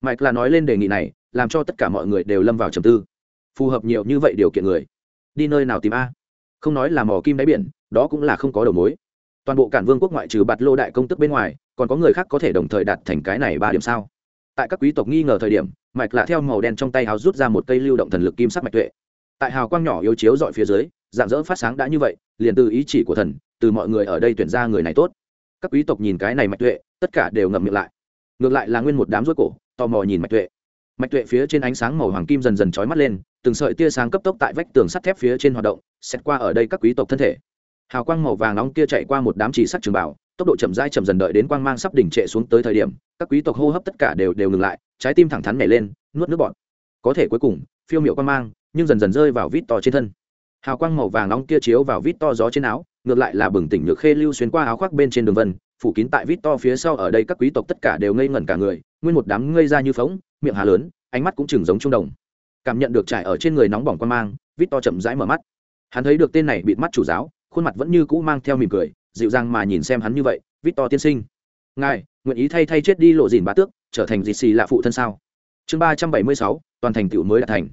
Speaker 1: Mike là nói lên đề nghị này, làm cho tất cả mọi người đều lâm vào trầm tư. Phù hợp nhiều như vậy điều kiện người. Đi nơi nào tìm a? Không nói là mò kim đáy biển, đó cũng là không có đầu mối toàn bộ cản vương quốc ngoại trừ bạt lô đại công tức bên ngoài, còn có người khác có thể đồng thời đạt thành cái này ba điểm sao? Tại các quý tộc nghi ngờ thời điểm, mạch lạ theo màu đen trong tay hào rút ra một cây lưu động thần lực kim sắc mạch tuệ. Tại hào quang nhỏ yếu chiếu dọi phía dưới, dạng dỡ phát sáng đã như vậy, liền từ ý chỉ của thần, từ mọi người ở đây tuyển ra người này tốt. Các quý tộc nhìn cái này mạch tuệ, tất cả đều ngậm miệng lại. Ngược lại là nguyên một đám rối cổ, tò mò nhìn mạch tuệ. Mạch tuệ phía trên ánh sáng màu hoàng kim dần dần trói mắt lên, từng sợi tia sáng cấp tốc tại vách tường sắt thép phía trên hoạt động xét qua ở đây các quý tộc thân thể hào quang màu vàng nóng kia chạy qua một đám chỉ sắc trường bảo, tốc độ chậm rãi chậm dần đợi đến quang mang sắp đỉnh trệ xuống tới thời điểm, các quý tộc hô hấp tất cả đều đều ngừng lại, trái tim thẳng thắn nhảy lên, nuốt nước bọt. Có thể cuối cùng, phiêu miệu quang mang, nhưng dần dần rơi vào vít to trên thân. Hào quang màu vàng nóng kia chiếu vào vít to gió trên áo, ngược lại là bừng tỉnh nhược khê lưu xuyên qua áo khoác bên trên đường vân, phủ kín tại vít to phía sau ở đây các quý tộc tất cả đều ngây ngẩn cả người, nguyên một đám ngây ra như phóng miệng hà lớn, ánh mắt cũng chừng giống trung đồng. Cảm nhận được trải ở trên người nóng bỏng quan mang, vít to chậm rãi mở mắt. Hắn thấy được tên này bịt mắt chủ giáo khuôn mặt vẫn như cũ mang theo mỉm cười, dịu dàng mà nhìn xem hắn như vậy vít to tiên sinh. Ngài, nguyện ý thay thay chết đi lộ dìn bá tước, trở thành dịt xì lạ phụ thân sao? Chương ba trăm bảy mươi sáu, toàn thành tựu mới đạt thành.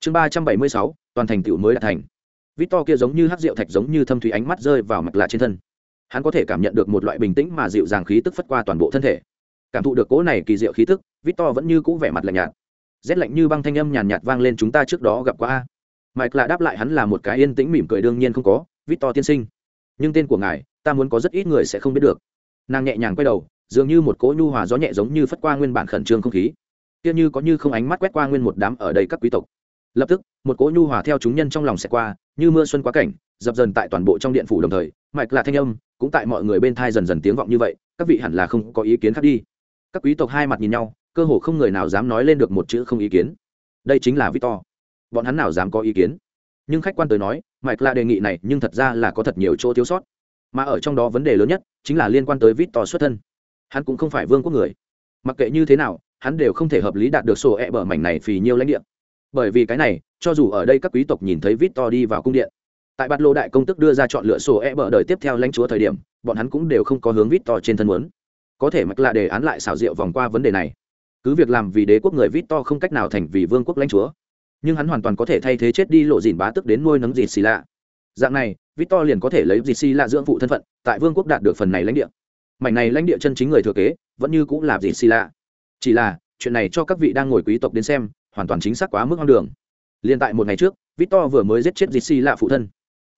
Speaker 1: Chương ba trăm bảy mươi sáu, toàn thành tựu mới đạt thành. Vít to kia giống như hát rượu thạch giống như thâm thủy ánh mắt rơi vào mặt lạ trên thân. Hắn có thể cảm nhận được một loại bình tĩnh mà dịu dàng khí tức phất qua toàn bộ thân thể. Cảm thụ được cỗ này kỳ diệu khí tức vít to vẫn như cũ vẻ mặt lạnh nhạt. Rét lạnh như băng thanh âm nhàn nhạt vang lên chúng ta trước đó gặp qua a. Mike lạ đáp lại hắn là một cái yên tĩnh mỉm cười đương nhiên không có vít to tiên sinh. Nhưng tên của ngài, ta muốn có rất ít người sẽ không biết được. Nàng nhẹ nhàng quay đầu, dường như một cỗ nhu hòa gió nhẹ giống như phất qua nguyên bản khẩn trương không khí. Kia như có như không ánh mắt quét qua nguyên một đám ở đây các quý tộc. Lập tức, một cỗ nhu hòa theo chúng nhân trong lòng sẽ qua, như mưa xuân quá cảnh, dập dần tại toàn bộ trong điện phủ đồng thời, mạch là thanh âm, cũng tại mọi người bên thai dần dần tiếng vọng như vậy, các vị hẳn là không có ý kiến khác đi. Các quý tộc hai mặt nhìn nhau, cơ hồ không người nào dám nói lên được một chữ không ý kiến. Đây chính là victor. Bọn hắn nào dám có ý kiến? Nhưng khách quan tới nói mạch là đề nghị này nhưng thật ra là có thật nhiều chỗ thiếu sót. Mà ở trong đó vấn đề lớn nhất chính là liên quan tới victor xuất thân. Hắn cũng không phải vương quốc người. Mặc kệ như thế nào, hắn đều không thể hợp lý đạt được sổ e bờ mảnh này vì nhiều lãnh địa. Bởi vì cái này, cho dù ở đây các quý tộc nhìn thấy victor đi vào cung điện, tại bát lô đại công tức đưa ra chọn lựa sổ e bờ đời tiếp theo lãnh chúa thời điểm, bọn hắn cũng đều không có hướng victor trên thân muốn. Có thể mặc là đề án lại xảo diệu vòng qua vấn đề này. Cứ việc làm vì đế quốc người victor không cách nào thành vì vương quốc lãnh chúa nhưng hắn hoàn toàn có thể thay thế chết đi lộ dìn bá tức đến nuôi nấng dịt xì lạ. Dạng này, victor liền có thể lấy dịt xì lạ dưỡng phụ thân phận, tại vương quốc đạt được phần này lãnh địa. Mảnh này lãnh địa chân chính người thừa kế, vẫn như cũng là dịt xì lạ. Chỉ là, chuyện này cho các vị đang ngồi quý tộc đến xem, hoàn toàn chính xác quá mức hoang đường. Liền tại một ngày trước, victor vừa mới giết chết dịt xì lạ phụ thân.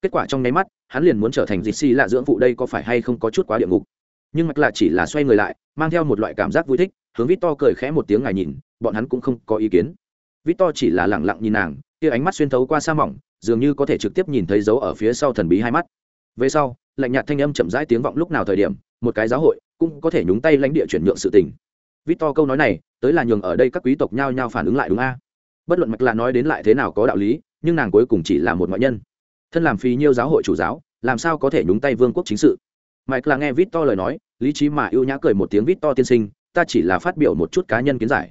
Speaker 1: Kết quả trong nháy mắt, hắn liền muốn trở thành dịt xì lạ dưỡng phụ đây có phải hay không có chút quá địa ngục. Nhưng mặt là chỉ là xoay người lại, mang theo một loại cảm giác vui thích, hướng vít to cười khẽ một tiếng ngài nhìn, bọn hắn cũng không có ý kiến vít to chỉ là lẳng lặng nhìn nàng, kia ánh mắt xuyên thấu qua sa mỏng, dường như có thể trực tiếp nhìn thấy dấu ở phía sau thần bí hai mắt. Về sau, lạnh nhạt thanh âm chậm rãi tiếng vọng lúc nào thời điểm, một cái giáo hội cũng có thể nhúng tay lãnh địa chuyển nhượng sự tình. Vít to câu nói này, tới là nhường ở đây các quý tộc nhao nhao phản ứng lại đúng a? Bất luận mạch là nói đến lại thế nào có đạo lý, nhưng nàng cuối cùng chỉ là một ngoại nhân. Thân làm phí nhiêu giáo hội chủ giáo, làm sao có thể nhúng tay vương quốc chính sự? Mạch là nghe vít to lời nói, lý trí mà ưu nhã cười một tiếng vít to tiên sinh, ta chỉ là phát biểu một chút cá nhân kiến giải.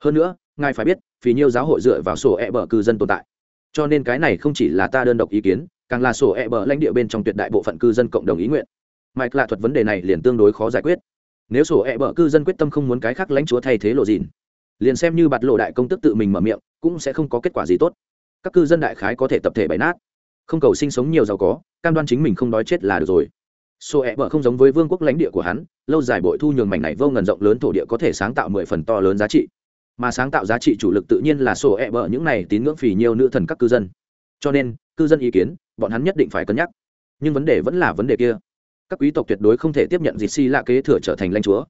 Speaker 1: Hơn nữa ngài phải biết vì nhiều giáo hội dựa vào sổ e bờ cư dân tồn tại. Cho nên cái này không chỉ là ta đơn độc ý kiến, càng là sổ e bờ lãnh địa bên trong tuyệt đại bộ phận cư dân cộng đồng ý nguyện. Mike lạ thuật vấn đề này liền tương đối khó giải quyết. Nếu sổ e bờ cư dân quyết tâm không muốn cái khác lãnh chúa thay thế lộ dìn, liền xem như bạt lộ đại công tức tự mình mở miệng, cũng sẽ không có kết quả gì tốt. Các cư dân đại khái có thể tập thể bày nát. Không cầu sinh sống nhiều giàu có, cam đoan chính mình không đói chết là được rồi. Sổ e bờ không giống với vương quốc lãnh địa của hắn, lâu dài bội thu nhường mảnh này vô ngần rộng lớn thổ địa có thể sáng tạo mười phần to lớn giá trị mà sáng tạo giá trị chủ lực tự nhiên là sổ e bờ những này tín ngưỡng phì nhiều nữ thần các cư dân. Cho nên, cư dân ý kiến, bọn hắn nhất định phải cân nhắc. Nhưng vấn đề vẫn là vấn đề kia. Các quý tộc tuyệt đối không thể tiếp nhận dịp si lạ kế thừa trở thành lãnh chúa.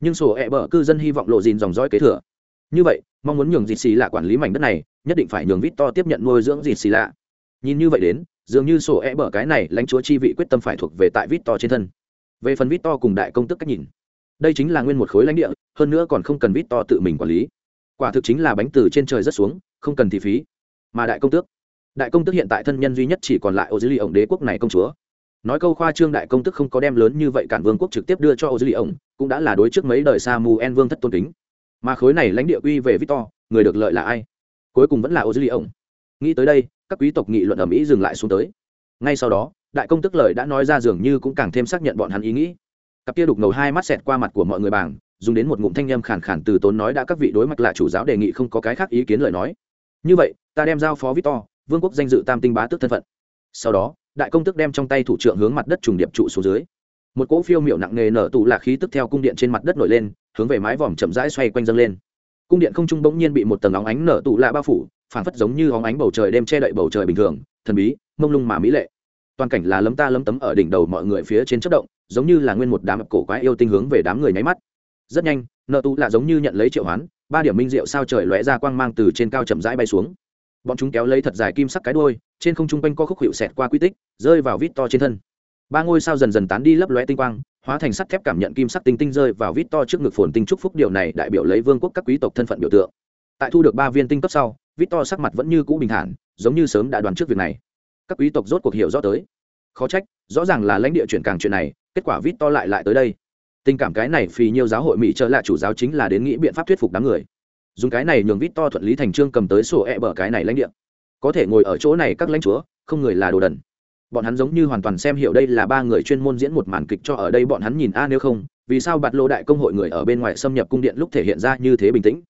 Speaker 1: Nhưng sổ e bờ cư dân hy vọng lộ dìn dòng dõi kế thừa. Như vậy, mong muốn nhường dịp xì lạ quản lý mảnh đất này, nhất định phải nhường vít to tiếp nhận nuôi dưỡng dịp xì lạ. Nhìn như vậy đến, dường như sổ e bờ cái này lãnh chúa chi vị quyết tâm phải thuộc về tại vít to trên thân. Về phần vít to cùng đại công tức cách nhìn, đây chính là nguyên một khối lãnh địa, hơn nữa còn không cần vít to tự mình quản lý quả thực chính là bánh từ trên trời rất xuống, không cần thì phí. Mà đại công tước, đại công tước hiện tại thân nhân duy nhất chỉ còn lại ô Dư ly ổng đế quốc này công chúa. Nói câu khoa trương đại công tức không có đem lớn như vậy cản vương quốc trực tiếp đưa cho ô dư Ly ổng, cũng đã là đối trước mấy đời sa mù en vương thất tôn kính. Mà khối này lãnh địa quy về victor, người được lợi là ai? Cuối cùng vẫn là ô dư Ly ổng. Nghĩ tới đây, các quý tộc nghị luận ở mỹ dừng lại xuống tới. Ngay sau đó, đại công tức lời đã nói ra dường như cũng càng thêm xác nhận bọn hắn ý nghĩ. Cặp kia đục ngầu hai mắt xẹt qua mặt của mọi người bảng dùng đến một ngụm thanh em khàn khàn từ tốn nói đã các vị đối mặt là chủ giáo đề nghị không có cái khác ý kiến lời nói. Như vậy, ta đem giao phó victor, vương quốc danh dự tam tinh bá tức thân phận. Sau đó, đại công tức đem trong tay thủ trưởng hướng mặt đất trùng điệp trụ xuống dưới. Một cỗ phiêu miệu nặng nề nở tụ là khí tức theo cung điện trên mặt đất nổi lên, hướng về mái vòm chậm rãi xoay quanh dâng lên. Cung điện không trung bỗng nhiên bị một tầng óng ánh nở tụ lạ bao phủ phản phất giống như óng ánh bầu trời đem che đậy bầu trời bình thường, thần bí, mông lung mà mỹ lệ. Toàn cảnh là lấm ta lấm tấm ở đỉnh đầu mọi người phía trên chất động, giống như là nguyên một đám cổ quái yêu tinh hướng về đám người nháy mắt rất nhanh, nợ tụ lạ giống như nhận lấy triệu hoán, ba điểm minh rượu sao trời lóe ra quang mang từ trên cao chậm rãi bay xuống. Bọn chúng kéo lấy thật dài kim sắc cái đuôi, trên không trung quanh co khúc hiệu xẹt qua quy tích, rơi vào vít to trên thân. Ba ngôi sao dần dần tán đi lấp lóe tinh quang, hóa thành sắt thép cảm nhận kim sắc tinh tinh rơi vào vít to trước ngực phồn tinh trúc phúc điều này đại biểu lấy vương quốc các quý tộc thân phận biểu tượng. Tại thu được ba viên tinh cấp sau, vít to sắc mặt vẫn như cũ bình thản, giống như sớm đã đoán trước việc này. Các quý tộc rốt cuộc hiểu rõ tới. Khó trách, rõ ràng là lãnh địa chuyển càng chuyện này, kết quả vít to lại lại tới đây tình cảm cái này phì nhiều giáo hội mỹ trở lại chủ giáo chính là đến nghĩ biện pháp thuyết phục đám người. Dùng cái này nhường vít to thuận lý thành trương cầm tới sổ e bờ cái này lãnh địa. Có thể ngồi ở chỗ này các lãnh chúa, không người là đồ đần. Bọn hắn giống như hoàn toàn xem hiểu đây là ba người chuyên môn diễn một màn kịch cho ở đây bọn hắn nhìn, a, nếu không, vì sao bạt lô đại công hội người ở bên ngoài xâm nhập cung điện lúc thể hiện ra như thế bình tĩnh?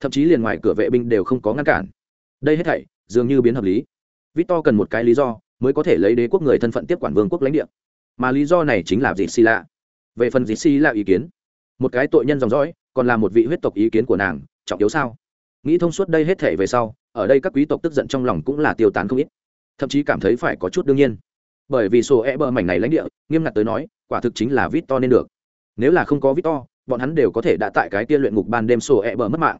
Speaker 1: Thậm chí liền ngoài cửa vệ binh đều không có ngăn cản. Đây hết thảy, dường như biến hợp lý. Victor cần một cái lý do, mới có thể lấy đế quốc người thân phận tiếp quản vương quốc lãnh địa. Mà lý do này chính là dịp xì lạ về phần dịt xì là ý kiến? Một cái tội nhân dòng dõi, còn là một vị huyết tộc ý kiến của nàng, trọng yếu sao? Nghĩ thông suốt đây hết thể về sau, ở đây các quý tộc tức giận trong lòng cũng là tiêu tán không ít. Thậm chí cảm thấy phải có chút đương nhiên. Bởi vì sổ e bờ mảnh này lãnh địa, nghiêm ngặt tới nói, quả thực chính là vít to nên được. Nếu là không có vít to, bọn hắn đều có thể đã tại cái tia luyện ngục ban đêm sổ e bờ mất mạng.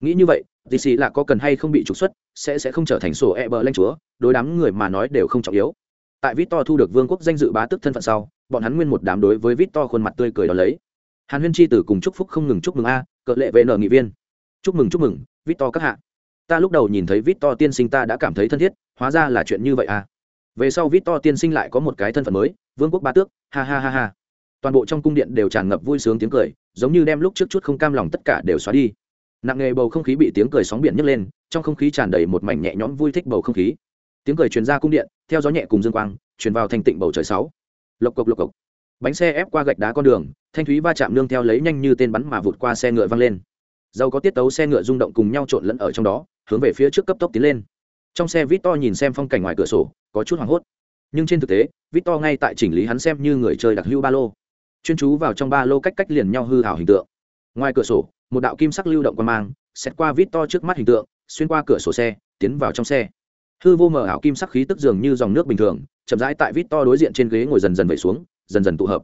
Speaker 1: Nghĩ như vậy dì xì là có cần hay không bị trục xuất, sẽ sẽ không trở thành sổ e bờ lanh chúa, đối đám người mà nói đều không trọng yếu tại vít to thu được vương quốc danh dự bá tức thân phận sau, bọn hắn nguyên một đám đối với vít to khuôn mặt tươi cười đó lấy. Hàn huyên chi tử cùng chúc phúc không ngừng chúc mừng a cợ lệ vệ nợ nghị viên. Chúc mừng chúc mừng vít to các hạ. Ta lúc đầu nhìn thấy vít to tiên sinh ta đã cảm thấy thân thiết, hóa ra là chuyện như vậy à. Về sau vít to tiên sinh lại có một cái thân phận mới, vương quốc ba tước, ha ha ha ha. Toàn bộ trong cung điện đều tràn ngập vui sướng tiếng cười, giống như đem lúc trước chút không cam lòng tất cả đều xóa đi. Nặng nề bầu không khí bị tiếng cười sóng biển nhấc lên, trong không khí tràn đầy một mảnh nhẹ nhõm vui thích bầu không khí tiếng cười truyền ra cung điện, theo gió nhẹ cùng dương quang, truyền vào thành tịnh bầu trời sáu. Lộc cộc lộc cộc. Bánh xe ép qua gạch đá con đường, thanh thúy va chạm nương theo lấy nhanh như tên bắn mà vụt qua xe ngựa văng lên. Dầu có tiết tấu xe ngựa rung động cùng nhau trộn lẫn ở trong đó, hướng về phía trước cấp tốc tiến lên. Trong xe vít to nhìn xem phong cảnh ngoài cửa sổ, có chút hoảng hốt. Nhưng trên thực tế vít to ngay tại chỉnh lý hắn xem như người chơi đặc hữu ba lô. Chuyên chú vào trong ba lô cách cách liền nhau hư hảo hình tượng. Ngoài cửa sổ, một đạo kim sắc lưu động qua mang xét qua vít to trước mắt hình tượng, xuyên qua cửa sổ xe, tiến vào trong xe hư vô mờ ảo kim sắc khí tức dường như dòng nước bình thường, chậm rãi tại vít to đối diện trên ghế ngồi dần dần vẩy xuống, dần dần tụ hợp.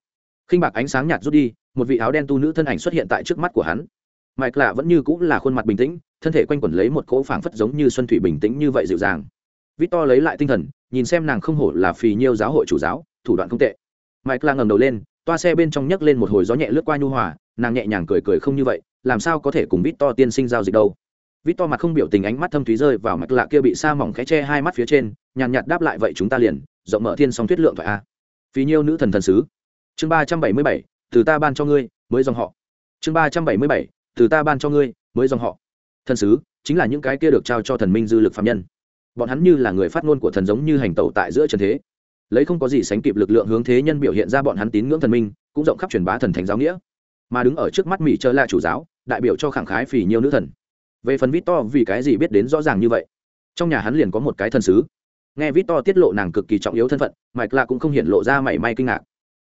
Speaker 1: Khinh bạc ánh sáng nhạt rút đi, một vị áo đen tu nữ thân ảnh xuất hiện tại trước mắt của hắn. Mike lạ vẫn như cũng là khuôn mặt bình tĩnh, thân thể quanh quẩn lấy một cỗ phảng phất giống như xuân thủy bình tĩnh như vậy dịu dàng. Vít To lấy lại tinh thần, nhìn xem nàng không hổ là phì nhiêu giáo hội chủ giáo, thủ đoạn không tệ. Mike lạ ngẩng đầu lên, toa xe bên trong nhấc lên một hồi gió nhẹ lướt qua nhu hòa, nàng nhẹ nhàng cười cười không như vậy, làm sao có thể cùng Vít To tiên sinh giao dịch đâu? Vít to mặt không biểu tình ánh mắt thâm thúy rơi vào mạch lạ kia bị sa mỏng khẽ che hai mắt phía trên, nhàn nhạt đáp lại, vậy chúng ta liền, rộng mở thiên song thuyết lượng thoại a. Phí nhiêu nữ thần thần sứ. Chương ba trăm bảy mươi bảy, từ ta ban cho ngươi, mới dòng họ. Chương ba trăm bảy mươi bảy, từ ta ban cho ngươi, mới dòng họ. Thần sứ, chính là những cái kia được trao cho thần minh dư lực phạm nhân. Bọn hắn như là người phát ngôn của thần giống như hành tẩu tại giữa trần thế. Lấy không có gì sánh kịp lực lượng hướng thế nhân biểu hiện ra bọn hắn tín ngưỡng thần minh, cũng rộng khắp truyền bá thần thánh giáo nghĩa. Mà đứng ở trước mắt mỹ chớ la chủ giáo, đại biểu cho khẳng khái phì nhiêu nữ thần về phần vít to vì cái gì biết đến rõ ràng như vậy? Trong nhà hắn liền có một cái thần sứ. Nghe vít to tiết lộ nàng cực kỳ trọng yếu thân phận mạch lạ cũng không hiện lộ ra mảy may kinh ngạc.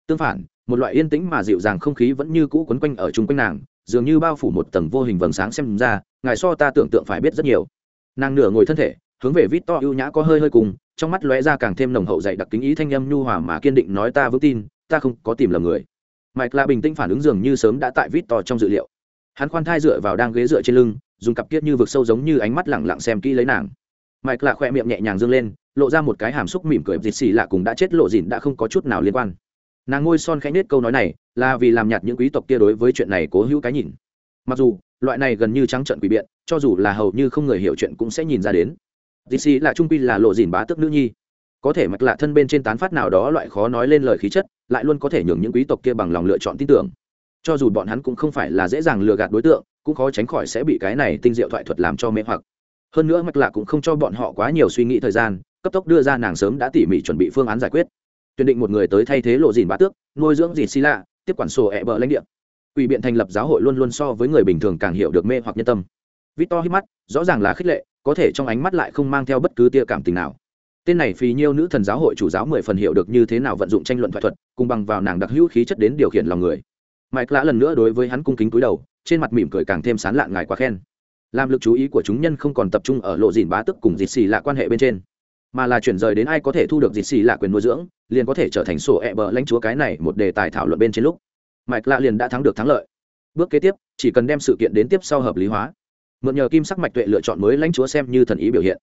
Speaker 1: Tương phản, một loại yên tĩnh mà dịu dàng không khí vẫn như cũ quấn quanh ở chung quanh nàng, dường như bao phủ một tầng vô hình vầng sáng xem ra, ngài so ta tưởng tượng phải biết rất nhiều. Nàng nửa ngồi thân thể, hướng về vít to ưu nhã có hơi hơi cùng, trong mắt lóe ra càng thêm nồng hậu dạy đặc kính ý thanh âm nhu hòa mà kiên định nói ta vững tin, ta không có tìm lầm người. Mạch là bình tĩnh phản ứng dường như sớm đã tại vít to trong dự liệu. Hắn khoan thai dựa vào đang ghế dựa trên lưng dùng cặp kiết như vực sâu giống như ánh mắt lẳng lặng xem kỹ lấy nàng. Mike lạ khoe miệng nhẹ nhàng dương lên, lộ ra một cái hàm xúc mỉm cười dịt xì lạ cùng đã chết, lộ dịn đã không có chút nào liên quan. Nàng ngôi son khẽ nết câu nói này, là vì làm nhạt những quý tộc kia đối với chuyện này cố hữu cái nhìn. Mặc dù, loại này gần như trắng trận quỷ biện, cho dù là hầu như không người hiểu chuyện cũng sẽ nhìn ra đến. Dc là trung pi là lộ dịn bá tước nữ nhi. Có thể mạch lạ thân bên trên tán phát nào đó loại khó nói lên lời khí chất, lại luôn có thể nhường những quý tộc kia bằng lòng lựa chọn tin tưởng cho dù bọn hắn cũng không phải là dễ dàng lừa gạt đối tượng, cũng khó tránh khỏi sẽ bị cái này tinh diệu thoại thuật làm cho mê hoặc. Hơn nữa mạch lạ cũng không cho bọn họ quá nhiều suy nghĩ thời gian, cấp tốc đưa ra nàng sớm đã tỉ mỉ chuẩn bị phương án giải quyết. Tuyển định một người tới thay thế lộ dìn bá tước, nuôi dưỡng dìn xì lạ, tiếp quản sổ ẹ bờ lãnh địa. Ủy biện thành lập giáo hội luôn luôn so với người bình thường càng hiểu được mê hoặc nhân tâm. Victor hít mắt, rõ ràng là khích lệ, có thể trong ánh mắt lại không mang theo bất cứ tia cảm tình nào. Tên này phì nhiêu nữ thần giáo hội chủ giáo mười phần hiểu được như thế nào vận dụng tranh luận thoại thuật, cùng bằng vào nàng đặc hữu khí chất đến điều khiển lòng người mike lã lần nữa đối với hắn cung kính cúi đầu, trên mặt mỉm cười càng thêm sán lạn ngài quá khen. Làm lực chú ý của chúng nhân không còn tập trung ở lộ dìn bá tức cùng dịt xì lạ quan hệ bên trên, mà là chuyển rời đến ai có thể thu được dịt xì lạ quyền nuôi dưỡng, liền có thể trở thành sổ ẹ bờ lãnh chúa cái này một đề tài thảo luận bên trên lúc. Mike lạ liền đã thắng được thắng lợi. Bước kế tiếp, chỉ cần đem sự kiện đến tiếp sau hợp lý hóa. Mượn nhờ kim sắc mạch tuệ lựa chọn mới lãnh chúa xem như thần ý biểu hiện.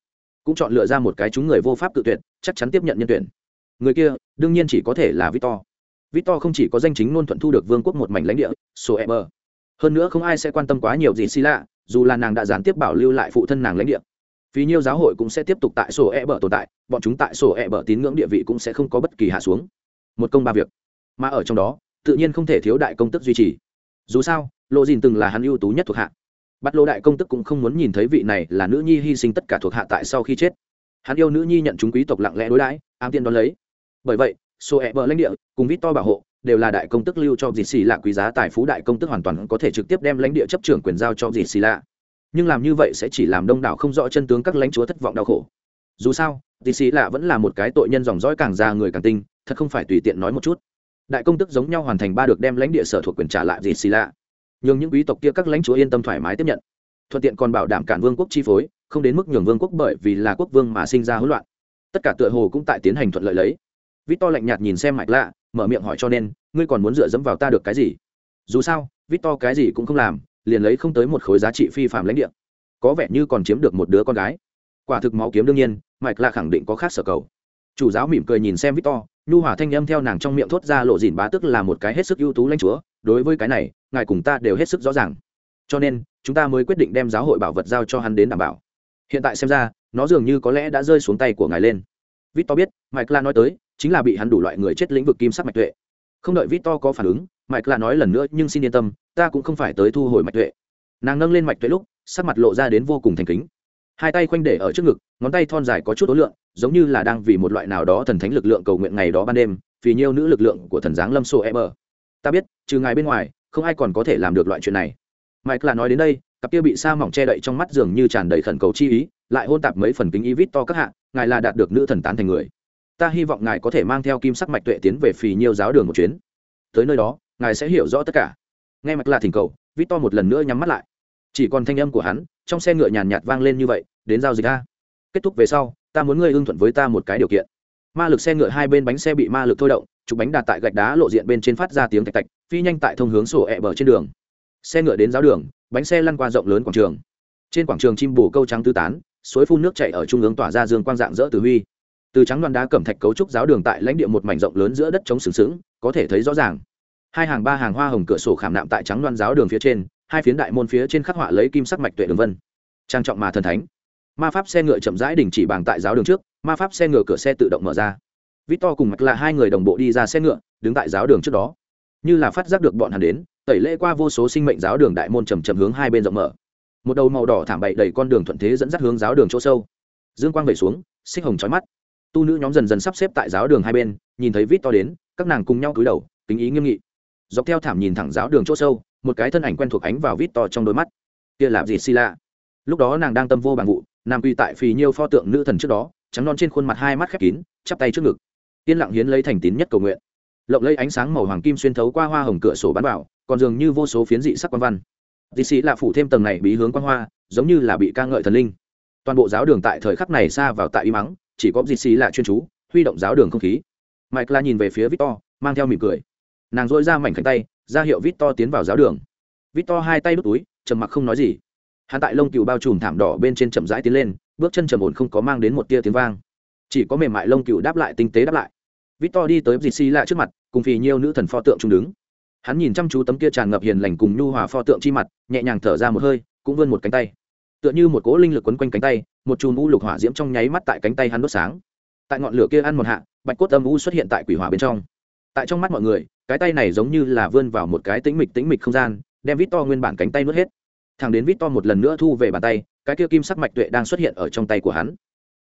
Speaker 1: Cũng chọn lựa ra một cái chúng người vô pháp tự tuyệt, chắc chắn tiếp nhận nhân tuyển. Người kia, đương nhiên chỉ có thể là victor victor không chỉ có danh chính ngôn thuận thu được vương quốc một mảnh lãnh địa sổ e bờ. hơn nữa không ai sẽ quan tâm quá nhiều gì xì lạ dù là nàng đã gián tiếp bảo lưu lại phụ thân nàng lãnh địa. Vì nhiều giáo hội cũng sẽ tiếp tục tại sổ e bờ tồn tại, bọn chúng tại sổ e bờ tín ngưỡng địa vị cũng sẽ không có bất kỳ hạ xuống. Một công ba việc. Mà ở trong đó, tự nhiên không thể thiếu đại công tức duy trì. Dù sao lộ dìn từng là hắn ưu tú nhất thuộc hạ. Bắt lô đại công tức cũng không muốn nhìn thấy vị này là nữ nhi hy sinh tất cả thuộc hạ tại sau khi chết. Hắn yêu nữ nhi nhận chúng quý tộc lặng lẽ đối đãi, ám tiên đón lấy. Bởi vậy số e bờ lãnh địa, cùng vít to bảo hộ, đều là đại công tức lưu cho dì xì lạ quý giá tài phú đại công tức hoàn toàn có thể trực tiếp đem lãnh địa chấp trưởng quyền giao cho dì xì lạ. Nhưng làm như vậy sẽ chỉ làm đông đảo không rõ chân tướng các lãnh chúa thất vọng đau khổ. Dù sao, dì xì lạ vẫn là một cái tội nhân dòng dõi càng già người càng tinh, thật không phải tùy tiện nói một chút. Đại công tức giống nhau hoàn thành ba được đem lãnh địa sở thuộc quyền trả lại dì xì lạ. Nhường những quý tộc kia các lãnh chúa yên tâm thoải mái tiếp nhận. Thuận tiện còn bảo đảm cản vương quốc chi phối, không đến mức nhường vương quốc bởi vì là quốc vương mà sinh ra hỗn loạn. Tất cả tựa hồ cũng tại tiến hành thuận lợi lấy vít to lạnh nhạt nhìn xem mạch lạ, mở miệng hỏi cho nên, ngươi còn muốn dựa dẫm vào ta được cái gì? Dù sao vít to cái gì cũng không làm, liền lấy không tới một khối giá trị phi phạm lãnh địa. Có vẻ như còn chiếm được một đứa con gái. Quả thực máu kiếm đương nhiên, mạch lạ khẳng định có khác sở cầu. Chủ giáo mỉm cười nhìn xem victor, nhu hỏa thanh âm theo nàng trong miệng thốt ra lộ dìn bá tức là một cái hết sức ưu tú lãnh chúa, đối với cái này, ngài cùng ta đều hết sức rõ ràng. Cho nên, chúng ta mới quyết định đem giáo hội bảo vật giao cho hắn đến đảm bảo. Hiện tại xem ra, nó dường như có lẽ đã rơi xuống tay của ngài lên. Victor biết mike la nói tới chính là bị hắn đủ loại người chết lĩnh vực kim sắc mạch tuệ. Không đợi victor có phản ứng mạch là nói lần nữa, nhưng xin yên tâm, ta cũng không phải tới thu hồi mạch tuệ. Nàng nâng lên mạch tuệ lúc, sắc mặt lộ ra đến vô cùng thành kính. Hai tay khoanh để ở trước ngực, ngón tay thon dài có chút ối lượng, giống như là đang vì một loại nào đó thần thánh lực lượng cầu nguyện ngày đó ban đêm, vì nhiều nữ lực lượng của thần giáng lâm sô e bờ ta biết, trừ ngài bên ngoài, không ai còn có thể làm được loại chuyện này. Mike là nói đến đây, cặp kia bị sa mỏng che đậy trong mắt dường như tràn đầy khẩn cầu chi ý, lại hôn tạp mấy phần kính ý vít to các hạ, ngài là đạt được nữ thần tán thành người ta hy vọng ngài có thể mang theo kim sắc mạch tuệ tiến về phì nhiêu giáo đường một chuyến. Tới nơi đó, ngài sẽ hiểu rõ tất cả. Nghe mạch là thỉnh cầu vít to một lần nữa nhắm mắt lại. Chỉ còn thanh âm của hắn, trong xe ngựa nhàn nhạt vang lên như vậy, đến giao dịch a. Kết thúc về sau, ta muốn ngươi ưng thuận với ta một cái điều kiện. Ma lực xe ngựa hai bên bánh xe bị ma lực thôi động chụp bánh đạt tại gạch đá lộ diện bên trên phát ra tiếng tạch tạch, phi nhanh tại thông hướng sổ ẹ、e、bờ trên đường. Xe ngựa đến giáo đường, bánh xe lăn qua rộng lớn quảng trường. Trên quảng trường chim bù câu trắng tư tán, suối phun nước chạy ở trung ương tỏa ra dương quang dạng dỡ từ huy từ trắng đoàn đá cẩm thạch cấu trúc giáo đường tại lãnh địa một mảnh rộng lớn giữa đất trống sừng sững, có thể thấy rõ ràng. Hai hàng ba hàng hoa hồng cửa sổ khảm nạm tại trắng đoàn giáo đường phía trên, hai phiến đại môn phía trên khắc họa lấy kim sắc mạch tuệ đường vân. Trang trọng mà thần thánh. Ma pháp xe ngựa chậm rãi đình chỉ bảng tại giáo đường trước, ma pháp xe ngựa cửa xe tự động mở ra. Victor cùng mạch là hai người đồng bộ đi ra xe ngựa, đứng tại giáo đường trước đó. Như là phát giác được bọn hắn đến, tẩy lễ qua vô số sinh mệnh giáo đường đại môn chầm chầm hướng hai bên rộng mở. Một đầu màu đỏ thảm bậy đầy con đường thuận thế dẫn dắt hướng giáo đường chỗ sâu. Dương quang về xuống, xích hồng trói mắt tu nữ nhóm dần dần sắp xếp tại giáo đường hai bên, nhìn thấy vít to đến, các nàng cùng nhau cúi đầu tính ý nghiêm nghị. Dọc theo thảm nhìn thẳng giáo đường chỗ sâu, một cái thân ảnh quen thuộc ánh vào vít to trong đôi mắt. Kia là gì xì lạ lúc đó nàng đang tâm vô bằng vụ nam quy tại phì nhiêu pho tượng nữ thần trước đó, trắng non trên khuôn mặt hai mắt khép kín, chắp tay trước ngực. Yên lặng hiến lấy thành tín nhất cầu nguyện. Lộng lấy ánh sáng màu hoàng kim xuyên thấu qua hoa hồng cửa sổ bán vào, còn dường như vô số phiến dị sắc quan văn. Dì sĩ là phủ thêm tầng này bí hướng quan hoa, giống như là bị ca ngợi thần linh. Toàn bộ giáo đường tại thời khắc này xa vào tại y mắng chỉ có gì xì là chuyên chú, huy động giáo đường không khí. Mike la nhìn về phía victor, mang theo mỉm cười. Nàng dội ra mảnh cánh tay, ra hiệu victor tiến vào giáo đường. Victor hai tay đút túi, trầm mặc không nói gì. Hắn tại lông cừu bao trùm thảm đỏ bên trên chậm rãi tiến lên, bước chân trầm ổn không có mang đến một tia tiếng vang. Chỉ có mềm mại lông cừu đáp lại tinh tế đáp lại. Victor đi tới gì xì lạ trước mặt, cùng phì nhiêu nữ thần pho tượng trung đứng. Hắn nhìn chăm chú tấm kia tràn ngập hiền lành cùng nhu hòa pho tượng chi mặt, nhẹ nhàng thở ra một hơi, cũng vươn một cánh tay tựa như một cỗ linh lực quấn quanh cánh tay, một chùm u lục hỏa diễm trong nháy mắt tại cánh tay hắn đốt sáng. Tại ngọn lửa kia ăn một hạ, bạch cốt âm u xuất hiện tại quỷ hỏa bên trong. Tại trong mắt mọi người, cái tay này giống như là vươn vào một cái tĩnh mịch tĩnh mịch không gian, đem vít to nguyên bản cánh tay nuốt hết. Thằng đến vít to một lần nữa thu về bàn tay, cái kia kim sắc mạch tuệ đang xuất hiện ở trong tay của hắn.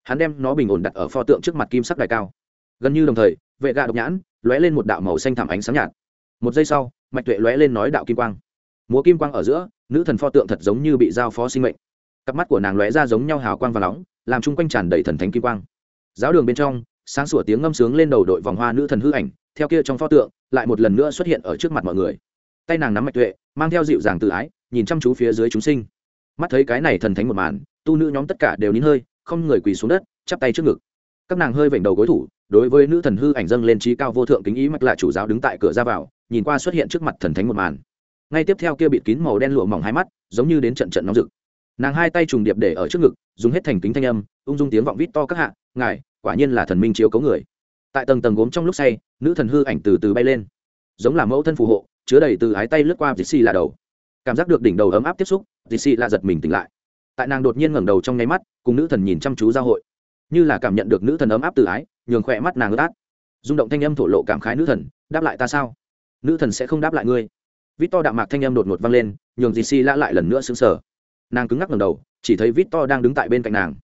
Speaker 1: Hắn đem nó bình ổn đặt ở pho tượng trước mặt kim sắc đài cao. Gần như đồng thời, vệ gạ độc nhãn lóe lên một đạo màu xanh thảm ánh sáng nhạt. Một giây sau, mạch tuệ lóe lên nói đạo kim quang. Múa kim quang ở giữa, nữ thần pho tượng thật giống như bị giao phó sinh mệnh cặp mắt của nàng lóe ra giống nhau hào quang và nóng, làm chung quanh tràn đầy thần thánh kim quang. Giáo đường bên trong, sáng sủa tiếng ngâm sướng lên đầu đội vòng hoa nữ thần hư ảnh, theo kia trong pho tượng, lại một lần nữa xuất hiện ở trước mặt mọi người. Tay nàng nắm mạch tuệ, mang theo dịu dàng tự ái, nhìn chăm chú phía dưới chúng sinh. Mắt thấy cái này thần thánh một màn, tu nữ nhóm tất cả đều nín hơi, không người quỳ xuống đất, chắp tay trước ngực. Các nàng hơi vểnh đầu gối thủ, đối với nữ thần hư ảnh dâng lên trí cao vô thượng kính ý mạch là chủ giáo đứng tại cửa ra vào, nhìn qua xuất hiện trước mặt thần thánh một màn. Ngay tiếp theo kia bịt kín màu đen lụa mỏng hai mắt, giống như đến trận trận nóng rực nàng hai tay trùng điệp để ở trước ngực, dùng hết thành kính thanh âm, ung dung tiếng vọng vít to các hạ, ngài, quả nhiên là thần minh chiếu cấu người. Tại tầng tầng gốm trong lúc say, nữ thần hư ảnh từ từ bay lên. Giống là mẫu thân phù hộ, chứa đầy từ ái tay lướt qua dì xì là đầu. Cảm giác được đỉnh đầu ấm áp tiếp xúc, dì xì là giật mình tỉnh lại. Tại nàng đột nhiên ngẩng đầu trong nháy mắt, cùng nữ thần nhìn chăm chú giao hội. Như là cảm nhận được nữ thần ấm áp từ ái, nhường khỏe mắt nàng ướt át. Rung động thanh âm thổ lộ cảm khái nữ thần, đáp lại ta sao? Nữ thần sẽ không đáp lại ngươi. Vít to đạm mạc thanh âm đột ngột vang lên, nhường dì xì lã lại lần nữa xứng sở nàng cứng ngắc ngầm đầu, chỉ thấy vít to đang đứng tại bên cạnh nàng.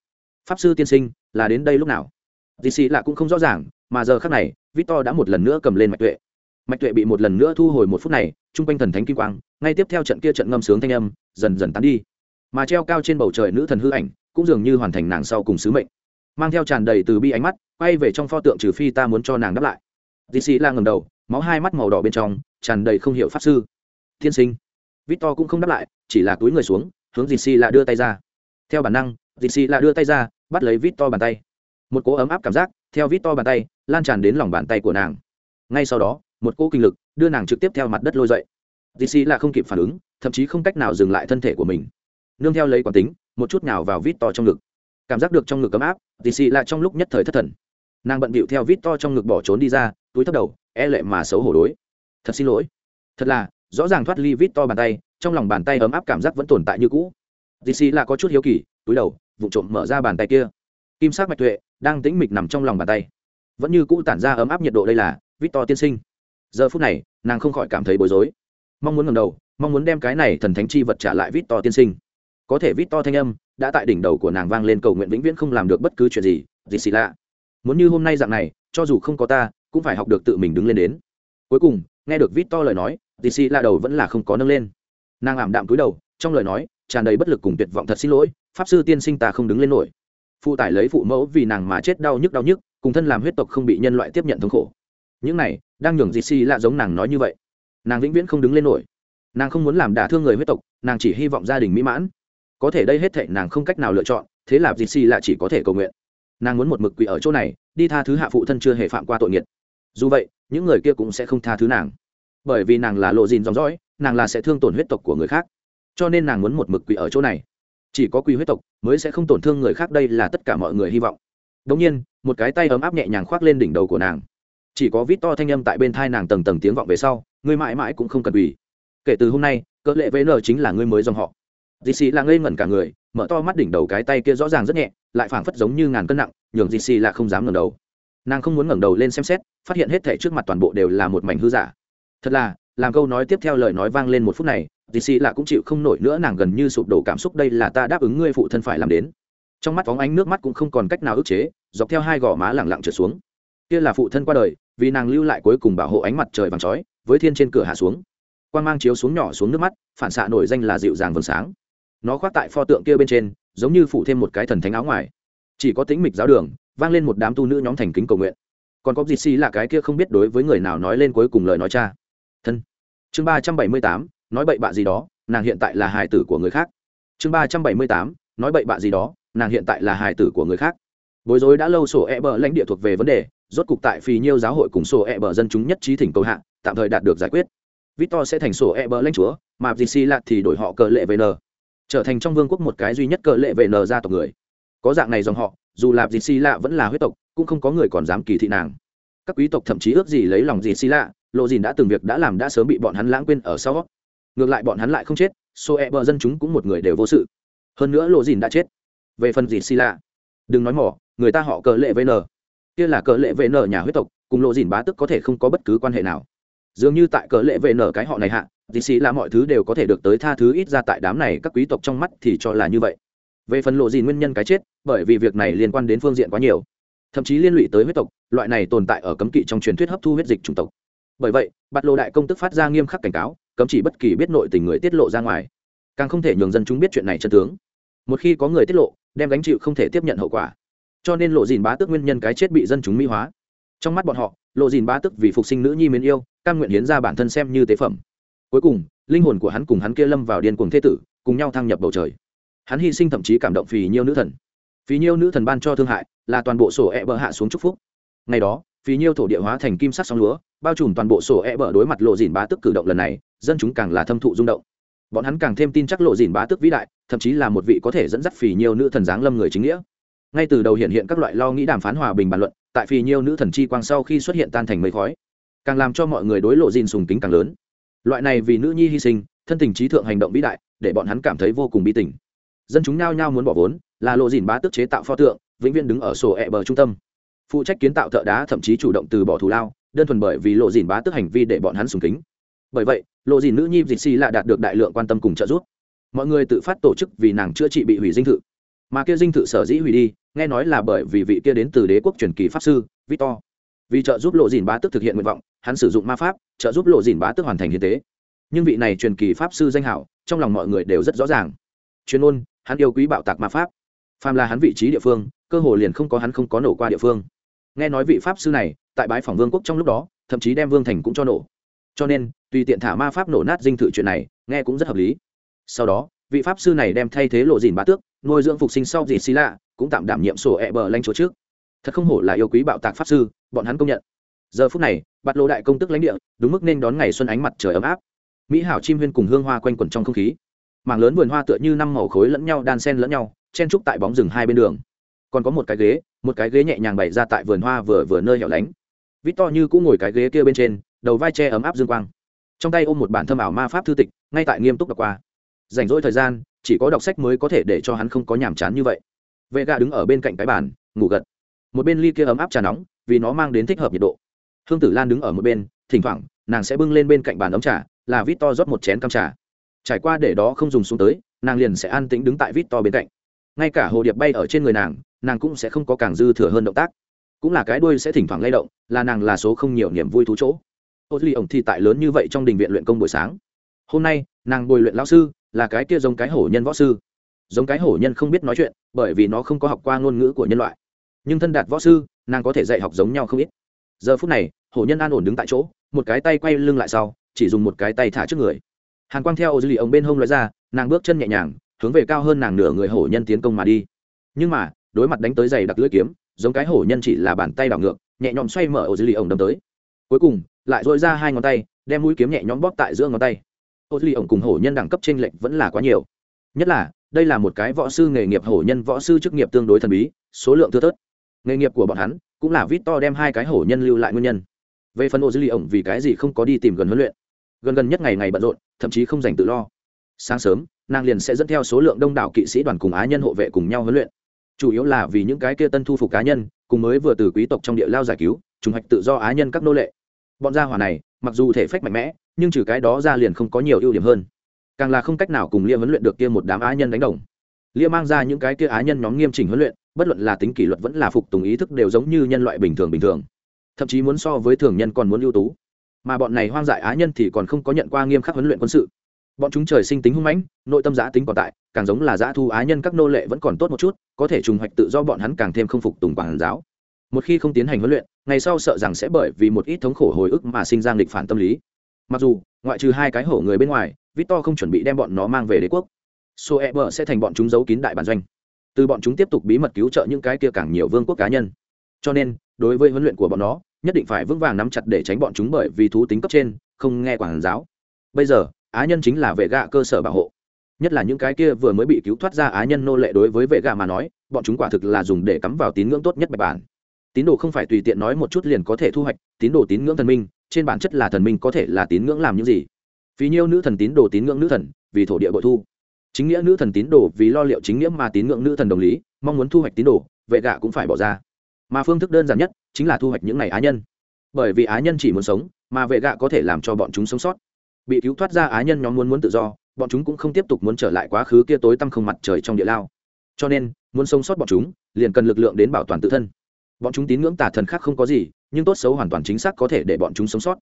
Speaker 1: Pháp sư tiên sinh, là đến đây lúc nào? Dì xì lạ cũng không rõ ràng, mà giờ khác này, vít to đã một lần nữa cầm lên mạch tuệ. Mạch tuệ bị một lần nữa thu hồi một phút này, chung quanh thần thánh kim quang, ngay tiếp theo trận kia trận ngâm sướng thanh âm, dần dần tán đi. Mà treo cao trên bầu trời nữ thần hư ảnh, cũng dường như hoàn thành nàng sau cùng sứ mệnh. Mang theo tràn đầy từ bi ánh mắt, quay về trong pho tượng trừ phi ta muốn cho nàng đáp lại. Dì xì la ngầm đầu, máu hai mắt màu đỏ bên trong, tràn đầy không hiểu pháp sư. Tiên sinh. Victor cũng không đáp lại, chỉ là túi người xuống hướng dì xì đưa tay ra. Theo bản năng dì xì đưa tay ra, bắt lấy victor bàn tay. Một cỗ ấm áp cảm giác, theo victor bàn tay, lan tràn đến lòng bàn tay của nàng. Ngay sau đó, một cỗ kinh lực đưa nàng trực tiếp theo mặt đất lôi dậy. Dì xì không kịp phản ứng, thậm chí không cách nào dừng lại thân thể của mình. Nương theo lấy quán tính, một chút nào vào victor trong ngực. Cảm giác được trong ngực ấm áp dì xì trong lúc nhất thời thất thần. Nàng bận bịu theo victor trong ngực bỏ trốn đi ra, túi thấp đầu e lệ mà xấu hổ đối. Thật xin lỗi. Thật là, rõ ràng thoát ly vít to bàn tay trong lòng bàn tay ấm áp cảm giác vẫn tồn tại như cũ. Dc là có chút hiếu kỳ, túi đầu vụ trộm mở ra bàn tay kia. Kim sắc mạch tuệ đang tĩnh mịch nằm trong lòng bàn tay. Vẫn như cũ tản ra ấm áp nhiệt độ đây là vít to tiên sinh. Giờ phút này, nàng không khỏi cảm thấy bối rối. Mong muốn ngầm đầu, mong muốn đem cái này thần thánh chi vật trả lại vít to tiên sinh. Có thể vít to thanh âm đã tại đỉnh đầu của nàng vang lên cầu nguyện vĩnh viễn không làm được bất cứ chuyện gì dì xì lạ. Muốn như hôm nay dạng này, cho dù không có ta, cũng phải học được tự mình đứng lên đến. Cuối cùng, nghe được vít to lời nói gì xì lạ đầu vẫn là không có nâng lên nàng ảm đạm cúi đầu, trong lời nói, tràn đầy bất lực cùng tuyệt vọng thật xin lỗi, pháp sư tiên sinh ta không đứng lên nổi. Phụ tải lấy phụ mẫu vì nàng mà chết đau nhức đau nhức, cùng thân làm huyết tộc không bị nhân loại tiếp nhận thống khổ. Những này, đang nhường dì xì lạ giống nàng nói như vậy. Nàng vĩnh viễn không đứng lên nổi. Nàng không muốn làm đả thương người huyết tộc, nàng chỉ hy vọng gia đình mỹ mãn. Có thể đây hết thệ nàng không cách nào lựa chọn, thế là dì xì lạ chỉ có thể cầu nguyện. Nàng muốn một mực quỷ ở chỗ này, đi tha thứ hạ phụ thân chưa hề phạm qua tội nghiệt. Dù vậy, những người kia cũng sẽ không tha thứ nàng. Bởi vì nàng là lộ dìn dòng dõi nàng là sẽ thương tổn huyết tộc của người khác. Cho nên nàng muốn một mực quỷ ở chỗ này. Chỉ có quỷ huyết tộc mới sẽ không tổn thương người khác, đây là tất cả mọi người hy vọng. Đống nhiên, một cái tay ấm áp nhẹ nhàng khoác lên đỉnh đầu của nàng. Chỉ có vít to thanh âm tại bên thai nàng tầng tầng tiếng vọng về sau ngươi mãi mãi cũng không cần quỷ kể từ hôm nay, cỡ lệ vn chính là ngươi mới dòng họ. Dì xì là ngây ngẩn cả người, mở to mắt đỉnh đầu cái tay kia rõ ràng rất nhẹ, lại phảng phất giống như ngàn cân nặng, nhường dì xì là không dám ngẩng đầu. Nàng không muốn ngẩng đầu lên xem xét, phát hiện hết thể trước mặt toàn bộ đều là một mảnh hư giả. Thật là làm câu nói tiếp theo lời nói vang lên một phút này dì xì là cũng chịu không nổi nữa, nàng gần như sụp đổ cảm xúc, đây là ta đáp ứng ngươi phụ thân phải làm đến. Trong mắt phóng ánh nước mắt cũng không còn cách nào ức chế, dọc theo hai gò má lẳng lặng trở xuống. Kia là phụ thân qua đời, vì nàng lưu lại cuối cùng bảo hộ ánh mặt trời vàng chói, với thiên trên cửa hạ xuống. Quan mang chiếu xuống nhỏ xuống nước mắt, phản xạ nổi danh là dịu dàng vầng sáng. Nó khoác tại pho tượng kia bên trên, giống như phủ thêm một cái thần thánh áo ngoài. Chỉ có tính mịch giáo đường, vang lên một đám tu nữ nhóm thành kính cầu nguyện. Còn có gì xì là cái kia không biết đối với người nào nói lên cuối cùng lời nói cha. Thân chương ba trăm bảy mươi tám, nói bậy bạ gì đó, nàng hiện tại là hài tử của người khác. Chương ba trăm bảy mươi tám, nói bậy bạ gì đó, nàng hiện tại là hài tử của người khác. Bối rối đã lâu sổ e bờ lãnh địa thuộc về vấn đề, rốt cục tại phì nhiêu giáo hội cùng sổ e bờ dân chúng nhất trí thỉnh cầu hạ, tạm thời đạt được giải quyết. Victor sẽ thành sổ e bờ lãnh chúa, mà gc lạt thì đổi họ cờ lệ vn trở thành trong vương quốc một cái duy nhất cờ lệ vn gia tộc người. Có dạng này dòng họ, dù là gc lạ vẫn là huyết tộc, cũng không có người còn dám kỳ thị nàng. Các quý tộc thậm chí ước gì lấy lòng gc lạ lộ dìn đã từng việc đã làm đã sớm bị bọn hắn lãng quên ở sau. Ngược lại bọn hắn lại không chết sổ e bờ dân chúng cũng một người đều vô sự. Hơn nữa lộ dìn đã chết. Về phần gc lạ? Đừng nói mỏ, người ta họ cờ lệ vn kia là cờ lệ vn nở nhà huyết tộc, cùng lộ dìn bá tức có thể không có bất cứ quan hệ nào. Dường như tại cờ lệ vn nở cái họ này hạ dịt xì lạ mọi thứ đều có thể được tới tha thứ ít ra tại đám này các quý tộc trong mắt thì cho là như vậy. Về phần lộ dìn nguyên nhân cái chết, bởi vì việc này liên quan đến phương diện quá nhiều. Thậm chí liên lụy tới huyết tộc, loại này tồn tại ở cấm kỵ trong truyền thuyết hấp thu huyết dịch chủng tộc bởi vậy, bạt lộ đại công tức phát ra nghiêm khắc cảnh cáo, cấm chỉ bất kỳ biết nội tình người tiết lộ ra ngoài. Càng không thể nhường dân chúng biết chuyện này chân tướng. Một khi có người tiết lộ, đem gánh chịu không thể tiếp nhận hậu quả. Cho nên lộ dìn bá tước nguyên nhân cái chết bị dân chúng mỹ hóa. Trong mắt bọn họ, lộ dìn bá tước vì phục sinh nữ nhi mến yêu, cam nguyện hiến ra bản thân xem như tế phẩm. Cuối cùng, linh hồn của hắn cùng hắn kia lâm vào điên cuồng thế tử, cùng nhau thăng nhập bầu trời. Hắn hy sinh thậm chí cảm động phì nhiêu nữ thần. Phí nhiêu nữ thần ban cho thương hại là toàn bộ sổ e bờ hạ xuống chúc phúc. Ngày đó phí nhiêu thổ địa hóa thành kim sắc sóng lúa, bao trùm toàn bộ sổ e bờ đối mặt lộ dìn bá tức cử động lần này, dân chúng càng là thâm thụ rung động. Bọn hắn càng thêm tin chắc lộ dìn bá tức vĩ đại, thậm chí là một vị có thể dẫn dắt phì nhiêu nữ thần giáng lâm người chính nghĩa. Ngay từ đầu hiện hiện các loại lo nghĩ đàm phán hòa bình bàn luận, tại phì nhiêu nữ thần chi quang sau khi xuất hiện tan thành mây khói, càng làm cho mọi người đối lộ dìn sùng kính càng lớn. Loại này vì nữ nhi hy sinh, thân tình trí thượng hành động vĩ đại, để bọn hắn cảm thấy vô cùng bi tình. Dân chúng nao nhao muốn bỏ vốn, là lộ dìn bá tức chế tạo pho tượng, vĩnh viễn đứng ở sổ ẹ bờ trung tâm phụ trách kiến tạo thợ đá thậm chí chủ động từ bỏ thù lao, đơn thuần bởi vì lộ dìn bá tức hành vi để bọn hắn sùng kính. Bởi vậy, lộ dìn nữ nhi dịch si lạ đạt được đại lượng quan tâm cùng trợ giúp. Mọi người tự phát tổ chức vì nàng chữa trị bị hủy dinh thự. Mà kia dinh thự sở dĩ hủy đi, nghe nói là bởi vì vị kia đến từ đế quốc truyền kỳ pháp sư, victor. Vì trợ giúp lộ dìn bá tức thực hiện nguyện vọng, hắn sử dụng ma pháp, trợ giúp lộ dìn bá tức hoàn thành hiến tế. Nhưng vị này truyền kỳ pháp sư danh hảo, trong lòng mọi người đều rất rõ ràng. Chuyên môn, hắn yêu quý bạo tạc ma pháp. Phàm là hắn vị trí địa phương, cơ hồ liền không có hắn không có nổ qua địa phương nghe nói vị pháp sư này, tại bái phòng vương quốc trong lúc đó, thậm chí đem vương thành cũng cho nổ. Cho nên, tùy tiện thả ma pháp nổ nát dinh thự chuyện này, nghe cũng rất hợp lý. Sau đó, vị pháp sư này đem thay thế lộ dìn bá tước, nuôi dưỡng phục sinh sau dì xì lạ, cũng tạm đảm nhiệm sổ ẹ bờ lanh chỗ trước. Thật không hổ là yêu quý bạo tạc pháp sư, bọn hắn công nhận. Giờ phút này, bạt lộ đại công tức lãnh địa, đúng mức nên đón ngày xuân ánh mặt trời ấm áp. Mỹ hảo chim huyên cùng hương hoa quanh quẩn trong không khí. Mảng lớn vườn hoa tựa như năm màu khối lẫn nhau, đan sen lẫn nhau, chen trúc tại bóng rừng hai bên đường còn có một cái ghế, một cái ghế nhẹ nhàng bày ra tại vườn hoa vừa vừa nơi hẻo lánh. Vít to như cũng ngồi cái ghế kia bên trên, đầu vai che ấm áp dương quang. Trong tay ôm một bản thâm ảo ma pháp thư tịch, ngay tại nghiêm túc đọc qua. Rảnh rỗi thời gian, chỉ có đọc sách mới có thể để cho hắn không có nhàm chán như vậy. Vệ gà đứng ở bên cạnh cái bàn, ngủ gật. Một bên ly kia ấm áp trà nóng, vì nó mang đến thích hợp nhiệt độ. Hương tử lan đứng ở một bên, thỉnh thoảng, nàng sẽ bưng lên bên cạnh bàn ấm trà, là vít to rót một chén cam trà. Trải qua để đó không dùng xuống tới, nàng liền sẽ an tĩnh đứng tại vít to bên cạnh ngay cả hồ điệp bay ở trên người nàng nàng cũng sẽ không có càng dư thừa hơn động tác. Cũng là cái đuôi sẽ thỉnh thoảng lay động, là nàng là số không nhiều niềm vui thú chỗ. Ô duy ổng thì tại lớn như vậy trong đình viện luyện công buổi sáng. Hôm nay, nàng bồi luyện lao sư, là cái kia giống cái hổ nhân võ sư. Giống cái hổ nhân không biết nói chuyện, bởi vì nó không có học qua ngôn ngữ của nhân loại. Nhưng thân đạt võ sư, nàng có thể dạy học giống nhau không ít. Giờ phút này, hổ nhân an ổn đứng tại chỗ, một cái tay quay lưng lại sau, chỉ dùng một cái tay thả trước người. Hàn quang theo ô duy ổng bên hông loại ra, nàng bước chân nhẹ nhàng hướng về cao hơn nàng nửa người hổ nhân tiến công mà đi. Nhưng mà, đối mặt đánh tới giày đặc lưỡi kiếm, giống cái hổ nhân chỉ là bàn tay đảo ngược, nhẹ nhõm xoay mở ô dư lì ổng đâm tới. Cuối cùng, lại dội ra hai ngón tay, đem mũi kiếm nhẹ nhõm bóp tại giữa ngón tay. Ô dư lì ổng cùng hổ nhân đẳng cấp trên lệnh vẫn là quá nhiều. Nhất là, đây là một cái võ sư nghề nghiệp hổ nhân võ sư chức nghiệp tương đối thần bí, số lượng thưa thớt. Nghề nghiệp của bọn hắn cũng là vít to đem hai cái hổ nhân lưu lại nguyên nhân. Về phần ô dư lì ổng vì cái gì không có đi tìm gần huấn luyện, gần gần nhất ngày ngày bận rộn, thậm chí không dành tự lo. Sáng sớm nàng liền sẽ dẫn theo số lượng đông đảo kỵ sĩ đoàn cùng á nhân hộ vệ cùng nhau huấn luyện. Chủ yếu là vì những cái kia tân thu phục cá nhân, cùng mới vừa từ quý tộc trong địa lao giải cứu, trùng hoạch tự do á nhân các nô lệ. Bọn gia hỏa này, mặc dù thể phách mạnh mẽ, nhưng trừ cái đó ra liền không có nhiều ưu điểm hơn. Càng là không cách nào cùng lia huấn luyện được kia một đám á nhân đánh đồng. Lia mang ra những cái kia á nhân nhóm nghiêm chỉnh huấn luyện, bất luận là tính kỷ luật vẫn là phục tùng ý thức đều giống như nhân loại bình thường bình thường. Thậm chí muốn so với thường nhân còn muốn ưu tú. Mà bọn này hoang dại á nhân thì còn không có nhận qua nghiêm khắc huấn luyện quân sự bọn chúng trời sinh tính hung mãnh, nội tâm giã tính còn tại, càng giống là giã thu á nhân các nô lệ vẫn còn tốt một chút, có thể trùng hoạch tự do bọn hắn càng thêm không phục tùng quản giáo. Một khi không tiến hành huấn luyện, ngày sau sợ rằng sẽ bởi vì một ít thống khổ hồi ức mà sinh ra nghịch phản tâm lý. Mặc dù, ngoại trừ hai cái hổ người bên ngoài, victor không chuẩn bị đem bọn nó mang về đế quốc. So e bờ sẽ thành bọn chúng giấu kín đại bản doanh. Từ bọn chúng tiếp tục bí mật cứu trợ những cái kia càng nhiều vương quốc cá nhân. Cho nên, đối với huấn luyện của bọn nó, nhất định phải vững vàng nắm chặt để tránh bọn chúng bởi vì thú tính cấp trên, không nghe quản giáo. Bây giờ á nhân chính là vệ gạ cơ sở bảo hộ. Nhất là những cái kia vừa mới bị cứu thoát ra á nhân nô lệ đối với vệ gạ mà nói, bọn chúng quả thực là dùng để cắm vào tín ngưỡng tốt nhất bạch bản. Tín đồ không phải tùy tiện nói một chút liền có thể thu hoạch, tín đồ tín ngưỡng thần minh, trên bản chất là thần minh có thể là tín ngưỡng làm những gì? Vì nhiêu nữ thần tín đồ tín ngưỡng nữ thần, vì thổ địa bội thu. Chính nghĩa nữ thần tín đồ vì lo liệu chính nghĩa mà tín ngưỡng nữ thần đồng lý, mong muốn thu hoạch tín đồ, vệ gạ cũng phải bỏ ra. Mà phương thức đơn giản nhất chính là thu hoạch những này á nhân. Bởi vì á nhân chỉ muốn sống, mà vệ gạ có thể làm cho bọn chúng sống sót bị cứu thoát ra á nhân nhóm muốn muốn tự do, bọn chúng cũng không tiếp tục muốn trở lại quá khứ kia tối tăm không mặt trời trong địa lao. Cho nên, muốn sống sót bọn chúng, liền cần lực lượng đến bảo toàn tự thân. Bọn chúng tín ngưỡng tà thần khác không có gì, nhưng tốt xấu hoàn toàn chính xác có thể để bọn chúng sống sót.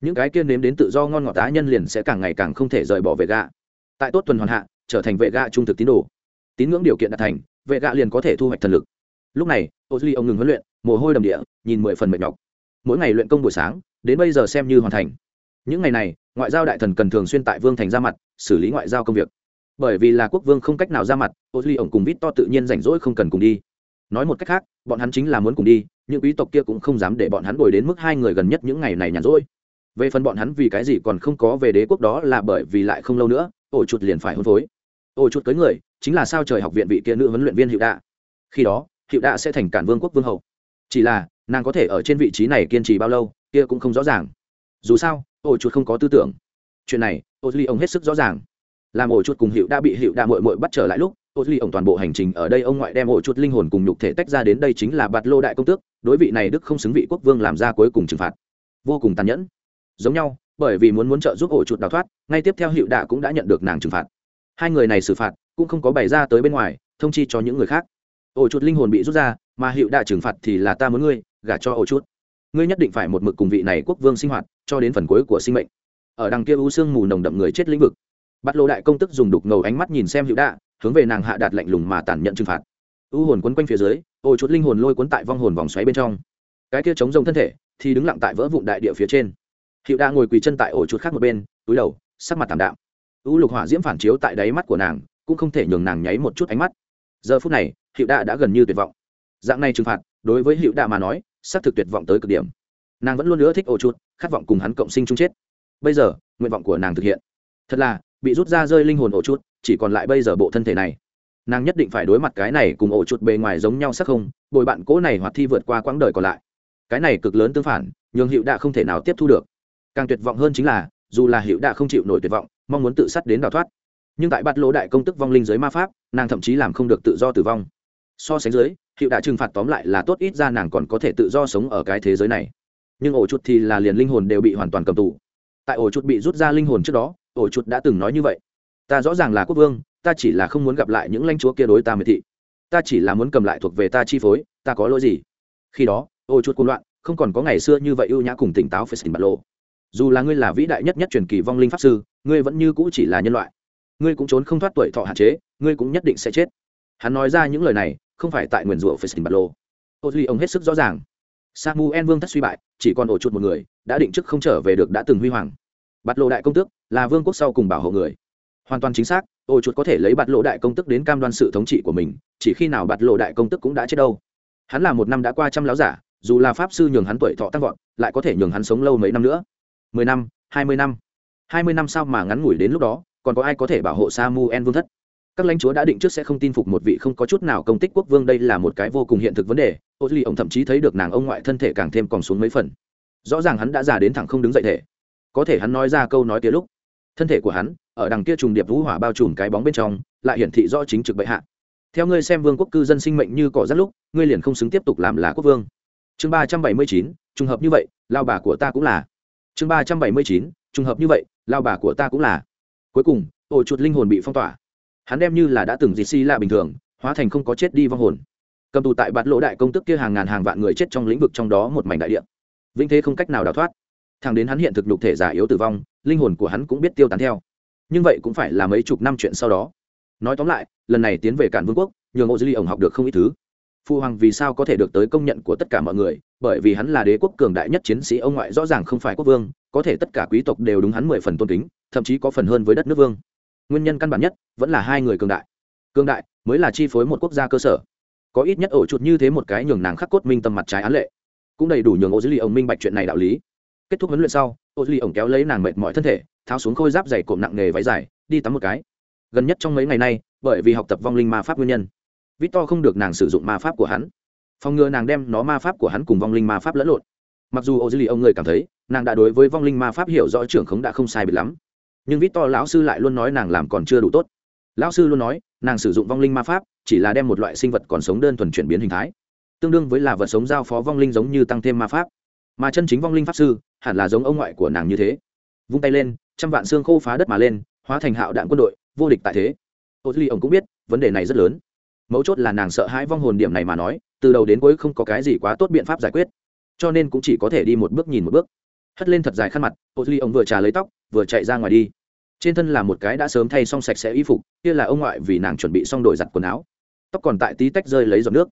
Speaker 1: Những cái kia nếm đến tự do ngon ngọt á nhân liền sẽ càng ngày càng không thể rời bỏ vệ gạ. Tại tốt tuần hoàn hạ, trở thành vệ gạ trung thực tín đồ. Tín ngưỡng điều kiện đạt thành, vệ gạ liền có thể thu hoạch thần lực. Lúc này ô duy ông ngừng huấn luyện, mồ hôi đầm địa, nhìn mười phần mệt nhọc. Mỗi ngày luyện công buổi sáng, đến bây giờ xem như hoàn thành. Những ngày này ngoại giao đại thần cần thường xuyên tại vương thành ra mặt, xử lý ngoại giao công việc. Bởi vì là quốc vương không cách nào ra mặt, ô duy ổng cùng vít to tự nhiên rảnh rỗi không cần cùng đi. Nói một cách khác, bọn hắn chính là muốn cùng đi, Những quý tộc kia cũng không dám để bọn hắn bồi đến mức hai người gần nhất những ngày này nhàn rỗi. Về phần bọn hắn vì cái gì còn không có về đế quốc đó là bởi vì lại không lâu nữa, ổ chuột liền phải hôn phối. Ổ chuột cưới người, chính là sao trời học viện vị kia nữ huấn luyện viên hiệu đạ. Khi đó hiệu đạ sẽ thành cản vương quốc vương hậu. Chỉ là, nàng có thể ở trên vị trí này kiên trì bao lâu, kia cũng không rõ ràng. Dù sao ổ chuột không có tư tưởng. Chuyện này, ô duy ông hết sức rõ ràng. Làm ổ chuột cùng hiệu đã bị hiệu đạ mội mội bắt trở lại lúc, ô duy ông toàn bộ hành trình ở đây ông ngoại đem ổ chuột linh hồn cùng nhục thể tách ra đến đây chính là bạt lô đại công tước, đối vị này đức không xứng vị quốc vương làm ra cuối cùng trừng phạt. Vô cùng tàn nhẫn. Giống nhau, bởi vì muốn muốn trợ giúp ổ chuột đào thoát, ngay tiếp theo hiệu đạ cũng đã nhận được nàng trừng phạt. Hai người này xử phạt, cũng không có bày ra tới bên ngoài, thông chi cho những người khác. Ổ chuột linh hồn bị rút ra, mà hiệu đạ trừng phạt thì là ta muốn ngươi, gả cho ổ chuột ngươi nhất định phải một mực cùng vị này quốc vương sinh hoạt, cho đến phần cuối của sinh mệnh. Ở đằng kia u sương mù nồng đậm người chết lĩnh vực bắt lô đại công tức dùng đục ngầu ánh mắt nhìn xem hữu đạ, hướng về nàng hạ đạt lạnh lùng mà tàn nhận trừng phạt. U hồn quấn quanh phía dưới ổ chuột linh hồn lôi cuốn tại vong hồn vòng xoáy bên trong. Cái kia chống rông thân thể, thì đứng lặng tại vỡ vụn đại địa phía trên. Hiệu đa ngồi quỳ chân tại ổ chuột khác một bên, túi đầu, sắc mặt tảm đạm. U lục hỏa diễm phản chiếu tại đáy mắt của nàng, cũng không thể nhường nàng nháy một chút ánh mắt. Giờ phút này hiệu đa đã gần như tuyệt vọng. Dạng này trừng phạt, đối với hiệu đa mà nói xác thực tuyệt vọng tới cực điểm. Nàng vẫn luôn nữa thích ổ chuột, khát vọng cùng hắn cộng sinh chung chết. Bây giờ, nguyện vọng của nàng thực hiện. Thật là, bị rút ra rơi linh hồn ổ chuột, chỉ còn lại bây giờ bộ thân thể này. Nàng nhất định phải đối mặt cái này cùng ổ chuột bề ngoài giống nhau sắc không, bồi bạn cố này hoạt thi vượt qua quãng đời còn lại. Cái này cực lớn tương phản, nhường hiệu đạ không thể nào tiếp thu được. Càng tuyệt vọng hơn chính là, dù là hiệu đạ không chịu nổi tuyệt vọng, mong muốn tự sát đến đào thoát. Nhưng tại bắt lỗ đại công tức vong linh giới ma pháp, nàng thậm chí làm không được tự do tử vong. So sánh dưới hiệu đã trừng phạt tóm lại là tốt ít ra nàng còn có thể tự do sống ở cái thế giới này. Nhưng ổ chuột thì là liền linh hồn đều bị hoàn toàn cầm tù. Tại ổ chuột bị rút ra linh hồn trước đó, ổ chuột đã từng nói như vậy. Ta rõ ràng là quốc vương, ta chỉ là không muốn gặp lại những lãnh chúa kia đối ta miệt thị. Ta chỉ là muốn cầm lại thuộc về ta chi phối, ta có lỗi gì? Khi đó, ổ chuột cuồng loạn, không còn có ngày xưa như vậy ưu nhã cùng tỉnh táo phải xin bạt lộ. Dù là ngươi là vĩ đại nhất nhất truyền kỳ vong linh pháp sư, ngươi vẫn như cũ chỉ là nhân loại. Ngươi cũng trốn không thoát tuổi thọ hạn chế, ngươi cũng nhất định sẽ chết. Hắn nói ra những lời này không phải tại nguyền rủa phải xin bạt lộ ô ông hết sức rõ ràng. Samuel vương thất suy bại, chỉ còn ổ chuột một người, đã định chức không trở về được đã từng huy hoàng. Bạt lộ đại công tước là vương quốc sau cùng bảo hộ người. Hoàn toàn chính xác, ổ chuột có thể lấy bạt lộ đại công Tước đến cam đoan sự thống trị của mình, chỉ khi nào bạt lộ đại công Tước cũng đã chết đâu. Hắn là một năm đã qua trăm láo giả, dù là pháp sư nhường hắn tuổi thọ tăng vọt, lại có thể nhường hắn sống lâu mấy năm nữa. Mười năm, hai mươi năm. Hai mươi năm sao mà ngắn ngủi đến lúc đó, còn có ai có thể bảo hộ sa mu en vương thất? Các lãnh chúa đã định trước sẽ không tin phục một vị không có chút nào công tích quốc vương, đây là một cái vô cùng hiện thực vấn đề. Ô duy ông thậm chí thấy được nàng ông ngoại thân thể càng thêm còn xuống mấy phần. Rõ ràng hắn đã già đến thẳng không đứng dậy thể. Có thể hắn nói ra câu nói kia lúc, thân thể của hắn, ở đằng kia trùng điệp vũ hỏa bao trùm cái bóng bên trong, lại hiển thị rõ chính trực bệ hạ. Theo ngươi xem vương quốc cư dân sinh mệnh như cỏ rất lúc, ngươi liền không xứng tiếp tục làm là quốc vương. Chương ba trăm bảy mươi chín, trùng hợp như vậy, lao bà của ta cũng là. Chương ba trăm bảy mươi chín, trùng hợp như vậy, lao bà của ta cũng là. Cuối cùng ổ chuột linh hồn bị phong tỏa hắn đem như là đã từng dì xi là bình thường, hóa thành không có chết đi vong hồn. Cầm tù tại bạt lỗ đại công tức kia hàng ngàn hàng vạn người chết trong lĩnh vực trong đó một mảnh đại địa. Vĩnh thế không cách nào đào thoát. Thằng đến hắn hiện thực nhục thể giả yếu tử vong, linh hồn của hắn cũng biết tiêu tán theo. Nhưng vậy cũng phải là mấy chục năm chuyện sau đó. Nói tóm lại, lần này tiến về cản vương quốc, nhường ô dư ly ổng học được không ít thứ. Phu hoàng vì sao có thể được tới công nhận của tất cả mọi người? Bởi vì hắn là đế quốc cường đại nhất chiến sĩ ông ngoại, rõ ràng không phải quốc vương, có thể tất cả quý tộc đều đúng hắn mười phần tôn kính, thậm chí có phần hơn với đất nước vương nguyên nhân căn bản nhất vẫn là hai người cường đại. Cường đại mới là chi phối một quốc gia cơ sở. Có ít nhất ổ chuột như thế một cái nhường nàng khắc cốt minh tâm mặt trái án lệ. Cũng đầy đủ nhường ô dữ ly ông minh bạch chuyện này đạo lý. Kết thúc huấn luyện sau ô dữ ly ổng kéo lấy nàng mệt mọi thân thể tháo xuống khôi giáp dày cộm nặng nghề váy dài đi tắm một cái. Gần nhất trong mấy ngày nay bởi vì học tập vong linh ma pháp nguyên nhân Victor không được nàng sử dụng ma pháp của hắn. Phòng ngừa nàng đem nó ma pháp của hắn cùng vong linh ma pháp lẫn lộn. Mặc dù ô Ozili ông người cảm thấy, nàng đã đối với vong linh ma pháp hiểu rõ trưởng khống đã không sai biệt lắm, nhưng vít to lão sư lại luôn nói nàng làm còn chưa đủ tốt. Lão sư luôn nói, nàng sử dụng vong linh ma pháp chỉ là đem một loại sinh vật còn sống đơn thuần chuyển biến hình thái. tương đương với là vật sống giao phó vong linh giống như tăng thêm ma pháp. Mà chân chính vong linh pháp sư hẳn là giống ông ngoại của nàng như thế. Vung tay lên trăm vạn xương khô phá đất mà lên hóa thành hạo đạn quân đội vô địch tại thế. Ô duy ông cũng biết vấn đề này rất lớn. Mấu chốt là nàng sợ hãi vong hồn điểm này mà nói từ đầu đến cuối không có cái gì quá tốt biện pháp giải quyết. Cho nên cũng chỉ có thể đi một bước nhìn một bước hất lên thật dài khăn mặt ô duy ông vừa trà lấy tóc, vừa chạy ra ngoài đi. Trên thân là một cái đã sớm thay xong sạch sẽ y phục, kia là ông ngoại vì nàng chuẩn bị xong đổi giặt quần áo. Tóc còn tại tí tách rơi lấy giọt nước.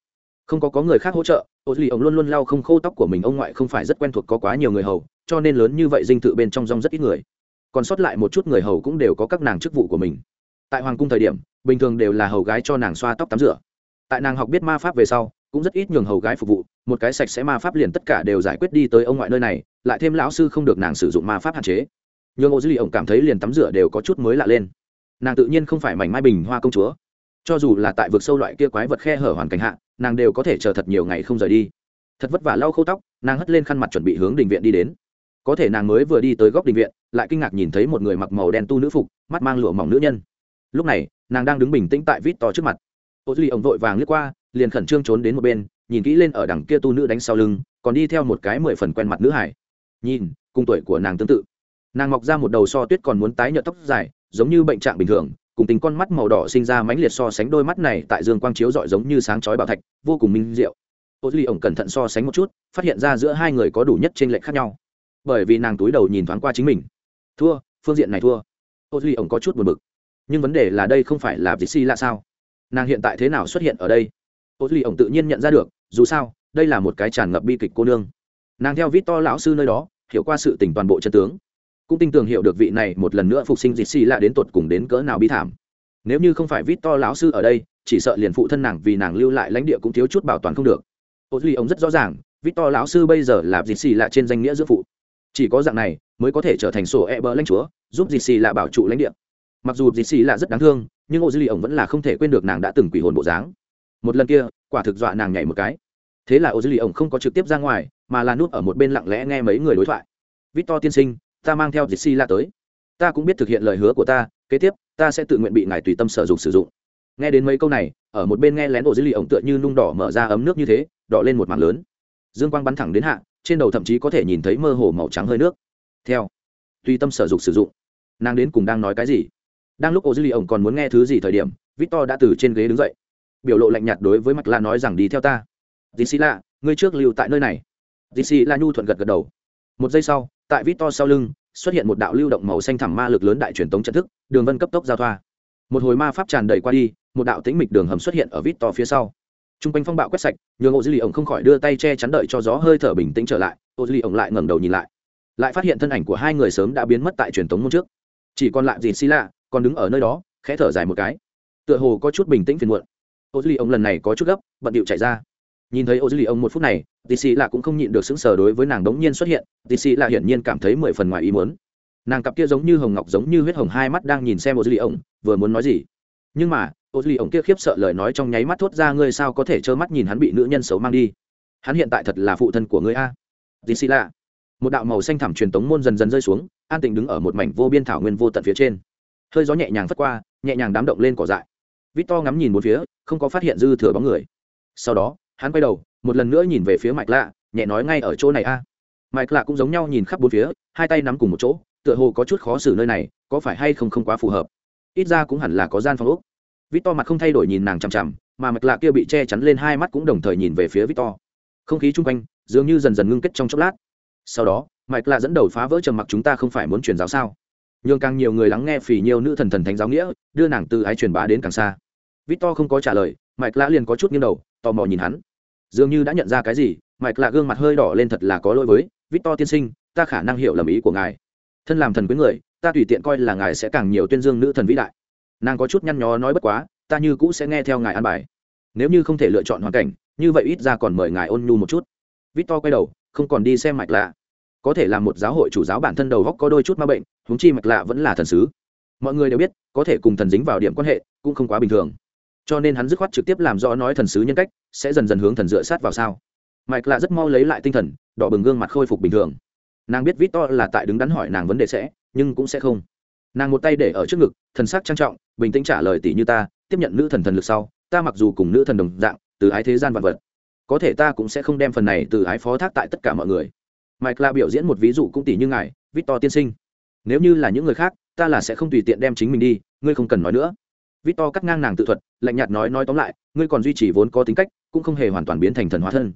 Speaker 1: Không có có người khác hỗ trợ ô duy ông luôn luôn lau không khô tóc của mình, ông ngoại không phải rất quen thuộc có quá nhiều người hầu, cho nên lớn như vậy dinh thự bên trong rong rất ít người. Còn sót lại một chút người hầu cũng đều có các nàng chức vụ của mình. Tại hoàng cung thời điểm, bình thường đều là hầu gái cho nàng xoa tóc tắm rửa. Tại nàng học biết ma pháp về sau, cũng rất ít nhường hầu gái phục vụ, một cái sạch sẽ ma pháp liền tất cả đều giải quyết đi tới ông ngoại nơi này lại thêm lão sư không được nàng sử dụng ma pháp hạn chế. Nhường ô dư lì ổng cảm thấy liền tắm rửa đều có chút mới lạ lên. Nàng tự nhiên không phải mảnh mai bình hoa công chúa. Cho dù là tại vực sâu loại kia quái vật khe hở hoàn cảnh hạ, nàng đều có thể chờ thật nhiều ngày không rời đi. Thật vất vả lau khâu tóc, nàng hất lên khăn mặt chuẩn bị hướng đình viện đi đến. Có thể nàng mới vừa đi tới góc đình viện, lại kinh ngạc nhìn thấy một người mặc màu đen tu nữ phục, mắt mang lụa mỏng nữ nhân. Lúc này, nàng đang đứng bình tĩnh tại vít to trước mặt. Ô duy ổng vội vàng lướt qua, liền khẩn trương trốn đến một bên, nhìn kỹ lên ở đằng kia tu nữ đánh sau lưng, còn đi theo một cái mười phần quen mặt nữ hải nhìn, cùng tuổi của nàng tương tự. Nàng mọc ra một đầu so tuyết còn muốn tái nhợt tóc dài, giống như bệnh trạng bình thường, cùng tính con mắt màu đỏ sinh ra mãnh liệt so sánh đôi mắt này tại dương quang chiếu rọi giống như sáng chói bảo thạch, vô cùng minh diệu. Ô duy ổng cẩn thận so sánh một chút, phát hiện ra giữa hai người có đủ nhất trên lệch khác nhau. Bởi vì nàng túi đầu nhìn thoáng qua chính mình. Thua, phương diện này thua. Ô duy ổng có chút buồn bực. Nhưng vấn đề là đây không phải là dịch si là sao? Nàng hiện tại thế nào xuất hiện ở đây? Ô duy ổng tự nhiên nhận ra được, dù sao, đây là một cái tràn ngập bi kịch cô nương nàng theo vít to lão sư nơi đó, hiểu qua sự tình toàn bộ chân tướng. Cũng tin tưởng hiểu được vị này một lần nữa phục sinh dịch xì lạ đến tột cùng đến cỡ nào bi thảm. Nếu như không phải vít to lão sư ở đây, chỉ sợ liền phụ thân nàng vì nàng lưu lại lãnh địa cũng thiếu chút bảo toàn không được. Ô duy ông rất rõ ràng, vít to lão sư bây giờ là dịch xì lạ trên danh nghĩa giữa phụ. Chỉ có dạng này mới có thể trở thành sổ e bờ lãnh chúa, giúp dịch xì lạ bảo trụ lãnh địa. Mặc dù dịch xì lạ rất đáng thương, nhưng ô duy ông vẫn là không thể quên được nàng đã từng quỷ hồn bộ dáng. Một lần kia, quả thực dọa nàng nhảy một cái. Thế là ô duy ông không có trực tiếp ra ngoài mà là nút ở một bên lặng lẽ nghe mấy người đối thoại. Victor tiên sinh, ta mang theo dịch si la tới. Ta cũng biết thực hiện lời hứa của ta, kế tiếp, ta sẽ tự nguyện bị ngài tùy tâm sở dụng sử dụng. Nghe đến mấy câu này, ở một bên nghe lén ổ dữ lì ổng tựa như nung đỏ mở ra ấm nước như thế, đỏ lên một mảng lớn. Dương quang bắn thẳng đến hạ, trên đầu thậm chí có thể nhìn thấy mơ hồ màu trắng hơi nước. Theo, tùy tâm sở dụng sử dụng. Nàng đến cùng đang nói cái gì? Đang lúc ổ dữ lì ổng còn muốn nghe thứ gì thời điểm, victor đã từ trên ghế đứng dậy. Biểu lộ lạnh nhạt đối với mặt la nói rằng, đi theo ta. Dì xì ngươi trước lưu tại nơi này dc la nhu thuận gật gật đầu. Một giây sau, tại vít to sau lưng, xuất hiện một đạo lưu động màu xanh thẳm ma lực lớn đại truyền tống trận thức, đường vân cấp tốc giao thoa. Một hồi ma pháp tràn đầy qua đi, một đạo tĩnh mịch đường hầm xuất hiện ở vít to phía sau. T r u n g quanh phong bạo quét sạch, nhường ô dư lì ổng không khỏi đưa tay che chắn đợi cho gió hơi thở bình tĩnh trở lại. Ô dư lì ổng lại ngẩng đầu nhìn lại. Lại phát hiện thân ảnh của hai người sớm đã biến mất tại truyền tống môn trước. Chỉ còn lại dìn xi lạ còn đứng ở nơi đó, khẽ thở dài một cái. Tựa hồ có chút bình tĩnh phiền muộn. Ô dư lì ổng lần này có chút gấp, bận điệu chạy ra nhìn thấy ô dư lì ông một phút này tì xì là cũng không nhịn được sững sờ đối với nàng đống nhiên xuất hiện. Tì xì là hiển nhiên cảm thấy mười phần ngoài ý muốn. Nàng cặp kia giống như hồng ngọc giống như huyết hồng hai mắt đang nhìn xem ô dư lì ông, vừa muốn nói gì. Nhưng mà ô dư lì ông kia khiếp sợ lời nói trong nháy mắt thốt ra, ngươi sao có thể trơ mắt nhìn hắn bị nữ nhân xấu mang đi? Hắn hiện tại thật là phụ thân của ngươi a. Tì xì là, một đạo màu xanh thẳm truyền tống môn dần dần rơi xuống, an tịnh đứng ở một mảnh vô biên thảo nguyên vô tận phía trên. Hơi gió nhẹ nhàng phất qua, nhẹ nhàng đám động lên cỏ dại. Vít to ngắm nhìn một phía, không có phát hiện dư thừa bóng người. Sau đó hắn quay đầu, một lần nữa nhìn về phía mạch lạ, nhẹ nói ngay ở chỗ này a. À. lạ cũng giống nhau nhìn khắp bốn phía, hai tay nắm cùng một chỗ, tựa hồ có chút khó xử nơi này, có phải hay không không quá phù hợp. Ít ra cũng hẳn là có gian phòng úc vít to mặt không thay đổi nhìn nàng chằm chằm, mà mạch lạ kia bị che chắn lên hai mắt cũng đồng thời nhìn về phía vít to không khí chung quanh, dường như dần dần ngưng kết trong chốc lát. Sau đó mạch lạ dẫn đầu phá vỡ trầm mặc chúng ta không phải muốn truyền giáo sao? Nhưng càng nhiều người lắng nghe phỉ nhiều nữ thần thần thánh giáo nghĩa, đưa nàng từ ái truyền bá đến càng xa. Vít to không có trả lời mạch lạ liền có chút nghiêng đầu, tò mò nhìn hắn dường như đã nhận ra cái gì mạch lạ gương mặt hơi đỏ lên thật là có lỗi với, victor tiên sinh, ta khả năng hiểu lầm ý của ngài. Thân làm thần quý người, ta tùy tiện coi là ngài sẽ càng nhiều tuyên dương nữ thần vĩ đại. Nàng có chút nhăn nhó nói bất quá, ta như cũ sẽ nghe theo ngài an bài. Nếu như không thể lựa chọn hoàn cảnh, như vậy ít ra còn mời ngài ôn nhu một chút. Victor quay đầu, không còn đi xem mạch lạ có thể là một giáo hội chủ giáo bản thân đầu góc có đôi chút ma bệnh húng chi mạch lạ vẫn là thần sứ. Mọi người đều biết, có thể cùng thần dính vào điểm quan hệ cũng không quá bình thường cho nên hắn dứt khoát trực tiếp làm rõ nói thần sứ nhân cách, sẽ dần dần hướng thần dựa sát vào sao. Mike lạ rất mau lấy lại tinh thần, đỏ bừng gương mặt khôi phục bình thường. Nàng biết vít to là tại đứng đắn hỏi nàng vấn đề sẽ, nhưng cũng sẽ không. Nàng một tay để ở trước ngực, thần sắc trang trọng, bình tĩnh trả lời tỷ như ta, tiếp nhận nữ thần thần lực sau, ta mặc dù cùng nữ thần đồng dạng, từ ái thế gian vạn vật. Có thể ta cũng sẽ không đem phần này từ ái phó thác tại tất cả mọi người. Mike là biểu diễn một ví dụ cũng tỷ như ngài, victor tiên sinh. Nếu như là những người khác, ta là sẽ không tùy tiện đem chính mình đi, ngươi không cần nói nữa. Vít to cắt ngang nàng tự thuật, lạnh nhạt nói nói tóm lại, ngươi còn duy trì vốn có tính cách, cũng không hề hoàn toàn biến thành thần hóa thân.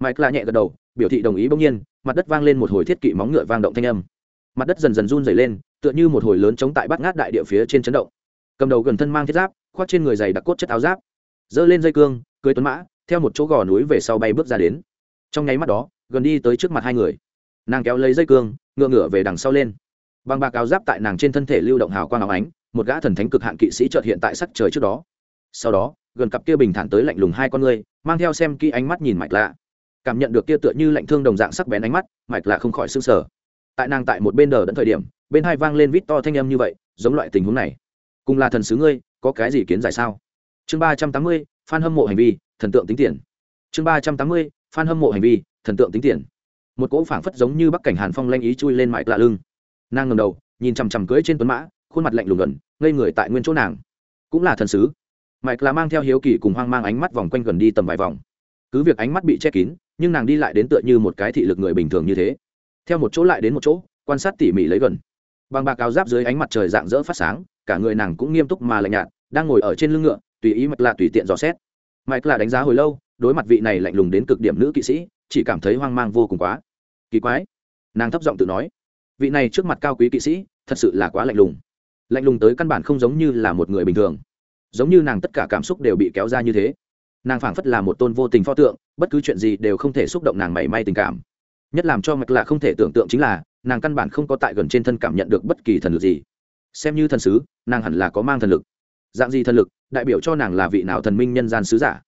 Speaker 1: Mike là nhẹ gật đầu, biểu thị đồng ý bỗng nhiên, mặt đất vang lên một hồi thiết kỵ móng ngựa vang động thanh âm. Mặt đất dần dần run dày lên, tựa như một hồi lớn chống tại bát ngát đại địa phía trên chấn động. Cầm đầu gần thân mang thiết giáp, khoác trên người dày đặc cốt chất áo giáp, giơ lên dây cương, cưới tuấn mã, theo một chỗ gò núi về sau bay bước ra đến. Trong nháy mắt đó, gần đi tới trước mặt hai người. Nàng kéo lấy dây cương, ngựa ngựa về đằng sau lên. Bằng bạc áo giáp tại nàng trên thân thể lưu động hào quang áo ánh một gã thần thánh cực hạn kỵ sĩ chợt hiện tại sắc trời trước đó. Sau đó, gần cặp kia bình thản tới lạnh lùng hai con ngươi, mang theo xem kỹ ánh mắt nhìn mạch lạ. Cảm nhận được kia tựa như lạnh thương đồng dạng sắc bén ánh mắt, mạch lạ không khỏi s ư n g sở tại nàng tại một bên đờ đẫn thời điểm, bên hai vang lên vít to thanh âm như vậy, giống loại tình huống này. Cùng là thần sứ ngươi, có cái gì kiến giải sao? Chương ba trăm tám mươi, phan hâm mộ hành vi, thần tượng tính tiền. Chương ba trăm tám mươi, phan hâm mộ hành vi, thần tượng tính tiền. Một cỗ phảng phất giống như bắc cảnh hàn phong lanh ý chui lên mạch lạ lưng. Nàng ngầm đầu, nhìn chằm chằm cưới trên tuấn mã, khuôn mặt lạnh lùng gần ngây người tại nguyên chỗ nàng. Cũng là thần sứ. Mạch là mang theo hiếu kỳ cùng hoang mang ánh mắt vòng quanh gần đi tầm vài vòng. Cứ việc ánh mắt bị che kín, nhưng nàng đi lại đến tựa như một cái thị lực người bình thường như thế. Theo một chỗ lại đến một chỗ, quan sát tỉ mỉ lấy gần. Bằng bạc áo giáp dưới ánh mặt trời dạng dỡ phát sáng, cả người nàng cũng nghiêm túc mà lạnh nhạt, đang ngồi ở trên lưng ngựa, tùy ý mạch là tùy tiện dò xét. Mạch là đánh giá hồi lâu, đối mặt vị này lạnh lùng đến cực điểm nữ kỵ sĩ, chỉ cảm thấy hoang mang vô cùng quá. Kỳ quái. Nàng thấp giọng tự nói, vị này trước mặt cao quý kỵ sĩ, thật sự là quá lạnh lùng lạnh lùng tới căn bản không giống như là một người bình thường. Giống như nàng tất cả cảm xúc đều bị kéo ra như thế. Nàng phảng phất là một tôn vô tình pho tượng, bất cứ chuyện gì đều không thể xúc động nàng mảy may tình cảm. Nhất làm cho mạch lạ không thể tưởng tượng chính là, nàng căn bản không có tại gần trên thân cảm nhận được bất kỳ thần lực gì. Xem như thần sứ, nàng hẳn là có mang thần lực. Dạng gì thần lực, đại biểu cho nàng là vị nào thần minh nhân gian sứ giả.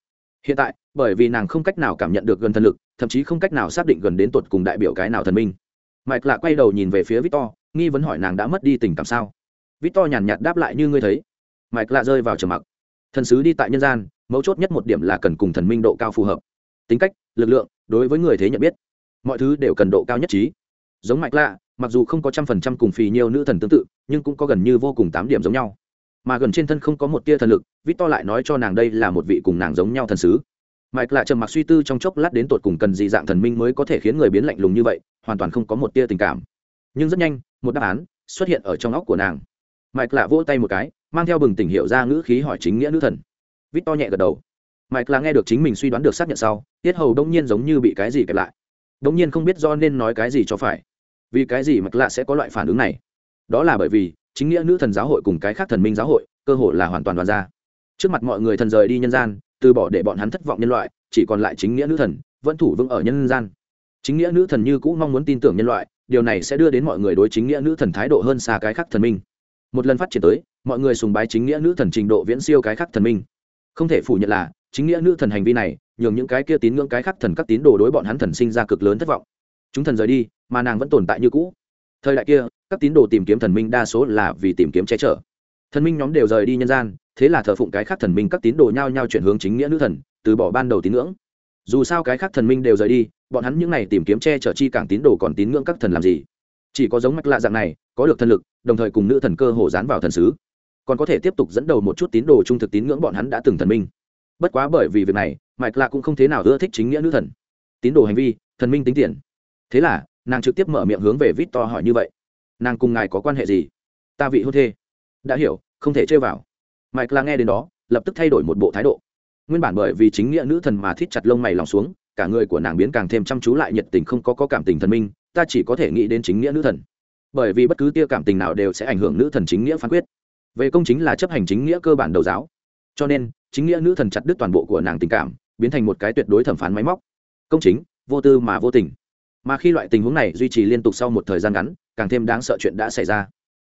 Speaker 1: Hiện tại, bởi vì nàng không cách nào cảm nhận được gần thần lực, thậm chí không cách nào xác định gần đến tột cùng đại biểu cái nào thần minh. Mạch lạ quay đầu nhìn về phía victor, nghi vấn hỏi nàng đã mất đi tình cảm sao? Victor nhàn nhạt đáp lại như ngươi thấy. Mike lạ rơi vào trầm mặc. Thần sứ đi tại nhân gian, mấu chốt nhất một điểm là cần cùng thần minh độ cao phù hợp. Tính cách, lực lượng, đối với người thế nhận biết, mọi thứ đều cần độ cao nhất trí. Giống mạch lạ mặc dù không có trăm phần trăm cùng phì nhiều nữ thần tương tự, nhưng cũng có gần như vô cùng tám điểm giống nhau. Mà gần trên thân không có một tia thần lực vít to lại nói cho nàng đây là một vị cùng nàng giống nhau thần sứ. Mike Lạ trầm mặc suy tư trong chốc lát đến tột cùng cần gì dạng thần minh mới có thể khiến người biến lạnh lùng như vậy, hoàn toàn không có một tia tình cảm. Nhưng rất nhanh, một đáp án xuất hiện ở trong óc của nàng mike lạ vỗ tay một cái, mang theo bừng tỉnh hiệu ra ngữ khí hỏi chính nghĩa nữ thần. Vít to nhẹ gật đầu. Mike là nghe được chính mình suy đoán được xác nhận sau, tiết hầu đông nhiên giống như bị cái gì kẹp lại. Đông nhiên không biết do nên nói cái gì cho phải. Vì cái gì mike lạ sẽ có loại phản ứng này? Đó là bởi vì, chính nghĩa nữ thần giáo hội cùng cái khác thần minh giáo hội, cơ hội là hoàn toàn đoàn ra. Trước mặt mọi người thần rời đi nhân gian, từ bỏ để bọn hắn thất vọng nhân loại, chỉ còn lại chính nghĩa nữ thần, vẫn thủ vững ở nhân gian. Chính nghĩa nữ thần như cũ mong muốn tin tưởng nhân loại, điều này sẽ đưa đến mọi người đối chính nghĩa nữ thần thái độ hơn xa cái khác thần minh một lần phát triển tới, mọi người sùng bái chính nghĩa nữ thần trình độ viễn siêu cái khác thần minh. Không thể phủ nhận là, chính nghĩa nữ thần hành vi này, nhường những cái kia tín ngưỡng cái khác thần các tín đồ đối bọn hắn thần sinh ra cực lớn thất vọng. Chúng thần rời đi, mà nàng vẫn tồn tại như cũ. Thời đại kia, các tín đồ tìm kiếm thần minh đa số là vì tìm kiếm che chở. Thần minh nhóm đều rời đi nhân gian, thế là thờ phụng cái khác thần minh các tín đồ nhao nhao chuyển hướng chính nghĩa nữ thần, từ bỏ ban đầu tín ngưỡng. Dù sao cái khác thần minh đều rời đi, bọn hắn những n à y tìm kiếm che chở chi cảng tín đồ còn tín ngưỡng các thần làm gì? Chỉ có giống mạch lạ dạng này có được thần lực đồng thời cùng nữ thần cơ hồ dán vào thần sứ. Còn có thể tiếp tục dẫn đầu một chút tín đồ trung thực tín ngưỡng bọn hắn đã từng thần minh. Bất quá bởi vì việc này mạch lạ cũng không thế nào ưa thích chính nghĩa nữ thần. Tín đồ hành vi thần minh tính tiền. Thế là nàng trực tiếp mở miệng hướng về vít to hỏi như vậy. Nàng cùng ngài có quan hệ gì? Ta vị hôn thê. Đã hiểu không thể chơi vào. Mạch lạ nghe đến đó lập tức thay đổi một bộ thái độ. Nguyên bản bởi vì chính nghĩa nữ thần mà thít chặt lông mày lòng xuống cả người của nàng biến càng thêm chăm chú lại nhiệt tình không có, có cảm tình thần minh ta chỉ có thể nghĩ đến chính nghĩa nữ thần. Bởi vì bất cứ tia cảm tình nào đều sẽ ảnh hưởng nữ thần chính nghĩa phán quyết. Về công chính là chấp hành chính nghĩa cơ bản đầu giáo. Cho nên, chính nghĩa nữ thần chặt đứt toàn bộ của nàng tình cảm, biến thành một cái tuyệt đối thẩm phán máy móc. Công chính, vô tư mà vô tình. Mà khi loại tình huống này duy trì liên tục sau một thời gian ngắn, càng thêm đáng sợ chuyện đã xảy ra.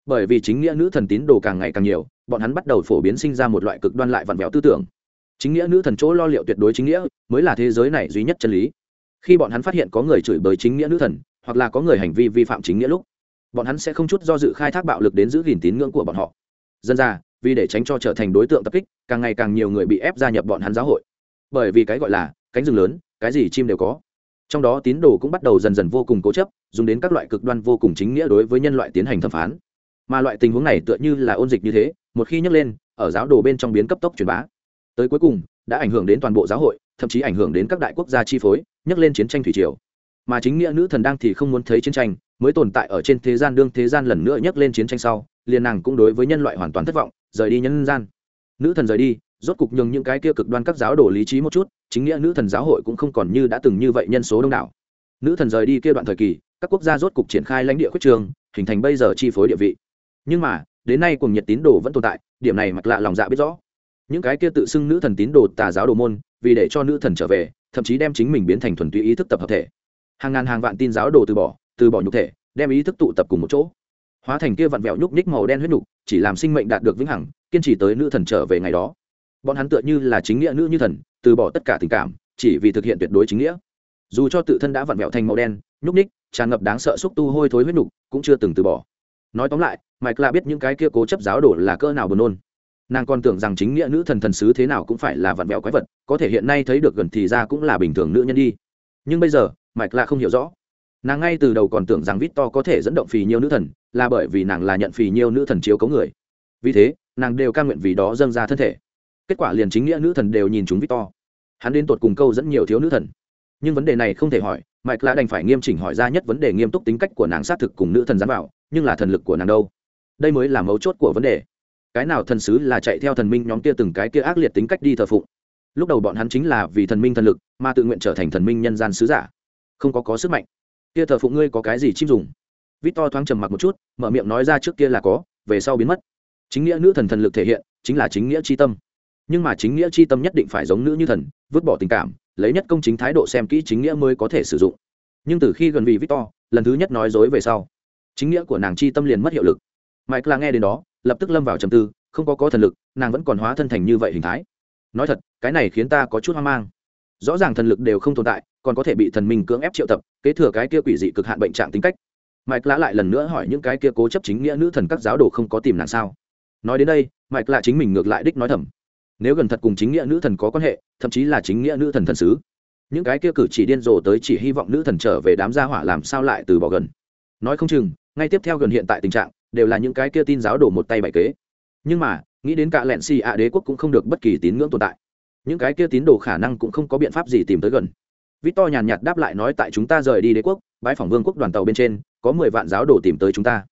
Speaker 1: Bởi vì chính nghĩa nữ thần tín đồ càng ngày càng nhiều, bọn hắn bắt đầu phổ biến sinh ra một loại cực đoan lại vặn vẹo tư tưởng. Chính nghĩa nữ thần chỗ lo liệu tuyệt đối chính nghĩa, mới là thế giới này duy nhất chân lý. Khi bọn hắn phát hiện có người chửi bới chính nghĩa nữ thần hoặc là có người hành vi vi phạm chính nghĩa lúc, bọn hắn sẽ không chút do dự khai thác bạo lực đến giữ gìn tín ngưỡng của bọn họ. Dân ra, vì để tránh cho trở thành đối tượng tập kích, càng ngày càng nhiều người bị ép gia nhập bọn hắn giáo hội. Bởi vì cái gọi là cánh rừng lớn, cái gì chim đều có. Trong đó tín đồ cũng bắt đầu dần dần vô cùng cố chấp, dùng đến các loại cực đoan vô cùng chính nghĩa đối với nhân loại tiến hành thẩm phán. Mà loại tình huống này tựa như là ôn dịch như thế, một khi nhắc lên, ở giáo đồ bên trong biến cấp tốc truyền bá. Tới cuối cùng, đã ảnh hưởng đến toàn bộ giáo hội, thậm chí ảnh hưởng đến các đại quốc gia chi phối nhắc lên chiến tranh thủy triều mà chính nghĩa nữ thần đang thì không muốn thấy chiến tranh, mới tồn tại ở trên thế gian đương thế gian lần nữa nhắc lên chiến tranh sau, liền nàng cũng đối với nhân loại hoàn toàn thất vọng, rời đi nhân gian. Nữ thần rời đi, rốt cục nhường những cái kia cực đoan các giáo đồ lý trí một chút, chính nghĩa nữ thần giáo hội cũng không còn như đã từng như vậy nhân số đông đảo. Nữ thần rời đi kia đoạn thời kỳ, các quốc gia rốt cục triển khai lãnh địa khuyết trường, hình thành bây giờ chi phối địa vị. Nhưng mà, đến nay cùng nhiệt tín đồ vẫn tồn tại, điểm này mặc lạ lòng dạ biết rõ. Những cái kia tự xưng nữ thần tín đồ tà giáo đồ môn, vì để cho nữ thần trở về, thậm chí đem chính mình biến thành thuần túy ý thức tập hợp thể hàng ngàn hàng vạn tin giáo đồ từ bỏ từ bỏ nhục thể, đem ý thức tụ tập cùng một chỗ. Hóa thành kia vặn vẹo nhúc nhích màu đen huyết nhục, chỉ làm sinh mệnh đạt được vĩnh hằng, kiên trì tới nữ thần trở về ngày đó. Bọn hắn tựa như là chính nghĩa nữ như thần, từ bỏ tất cả tình cảm, chỉ vì thực hiện tuyệt đối chính nghĩa. Dù cho tự thân đã vặn vẹo thành màu đen, nhúc nhích, tràn ngập đáng sợ xúc tu hôi thối huyết nhục, cũng chưa từng từ bỏ. Nói tóm lại, mike là biết những cái kia cố chấp giáo đồ là cỡ nào buồn nôn. Nàng còn tưởng rằng chính nghĩa nữ thần thần sứ thế nào cũng phải là vặn vẹo quái vật, có thể hiện nay thấy được gần thì ra cũng là bình thường nữ nhân đi nhưng bây giờ mạch lạ không hiểu rõ. Nàng ngay từ đầu còn tưởng rằng vít to có thể dẫn động phì nhiêu nữ thần, là bởi vì nàng là nhận phì nhiêu nữ thần chiếu cấu người. Vì thế, nàng đều ca nguyện vì đó dâng ra thân thể. Kết quả liền chính nghĩa nữ thần đều nhìn chúng vít to hắn đến tột cùng câu dẫn nhiều thiếu nữ thần. Nhưng vấn đề này không thể hỏi mạch lạ đành phải nghiêm chỉnh hỏi ra nhất vấn đề nghiêm túc tính cách của nàng xác thực cùng nữ thần dám vào nhưng là thần lực của nàng đâu? Đây mới là mấu chốt của vấn đề. Cái nào thần sứ là chạy theo thần minh nhóm kia từng cái kia ác liệt tính cách đi thờ phụng? Lúc đầu bọn hắn chính là vì thần minh thần lực, mà tự nguyện trở thành thần minh nhân gian sứ giả. Không có có sức mạnh. Kia thờ phụng ngươi có cái gì chim dùng? Vít to thoáng trầm mặc một chút, mở miệng nói ra trước kia là có, về sau biến mất. Chính nghĩa nữ thần thần lực thể hiện, chính là chính nghĩa c h i tâm. Nhưng mà chính nghĩa c h i tâm nhất định phải giống nữ như thần, vứt bỏ tình cảm, lấy nhất công chính thái độ xem kỹ chính nghĩa mới có thể sử dụng. Nhưng từ khi gần vì victor, lần thứ nhất nói dối về sau, chính nghĩa của nàng chi tâm liền mất hiệu lực. Mike là nghe đến đó, lập tức lâm vào trầm tư, không có có thần lực, nàng vẫn còn hóa thân thành như vậy hình thái. Nói thật cái này khiến ta có chút hoang mang. Rõ ràng thần lực đều không tồn tại, còn có thể bị thần minh cưỡng ép triệu tập, kế thừa cái kia quỷ dị cực hạn bệnh trạng tính cách. Mike lã lại lần nữa hỏi những cái kia cố chấp chính nghĩa nữ thần các giáo đồ không có tìm nàng sao? Nói đến đây mike lạ chính mình ngược lại đích nói thầm. Nếu gần thật cùng chính nghĩa nữ thần có quan hệ, thậm chí là chính nghĩa nữ thần thần sứ, những cái kia cử chỉ điên rồ tới chỉ hy vọng nữ thần trở về đám gia hỏa làm sao lại từ bỏ gần? Nói không chừng, ngay tiếp theo gần hiện tại tình trạng, đều là những cái kia tin giáo đổ một tay bại kế. Nhưng mà, nghĩ đến cả lẹn xì ạ đế quốc cũng không được bất kỳ tín ngưỡng tồn tại những cái kia tín đồ khả năng cũng không có biện pháp gì tìm tới gần. Victor nhàn nhạt đáp lại nói tại chúng ta rời đi đế quốc bãi phòng vương quốc đoàn tàu bên trên, có mười vạn giáo đồ tìm tới chúng ta.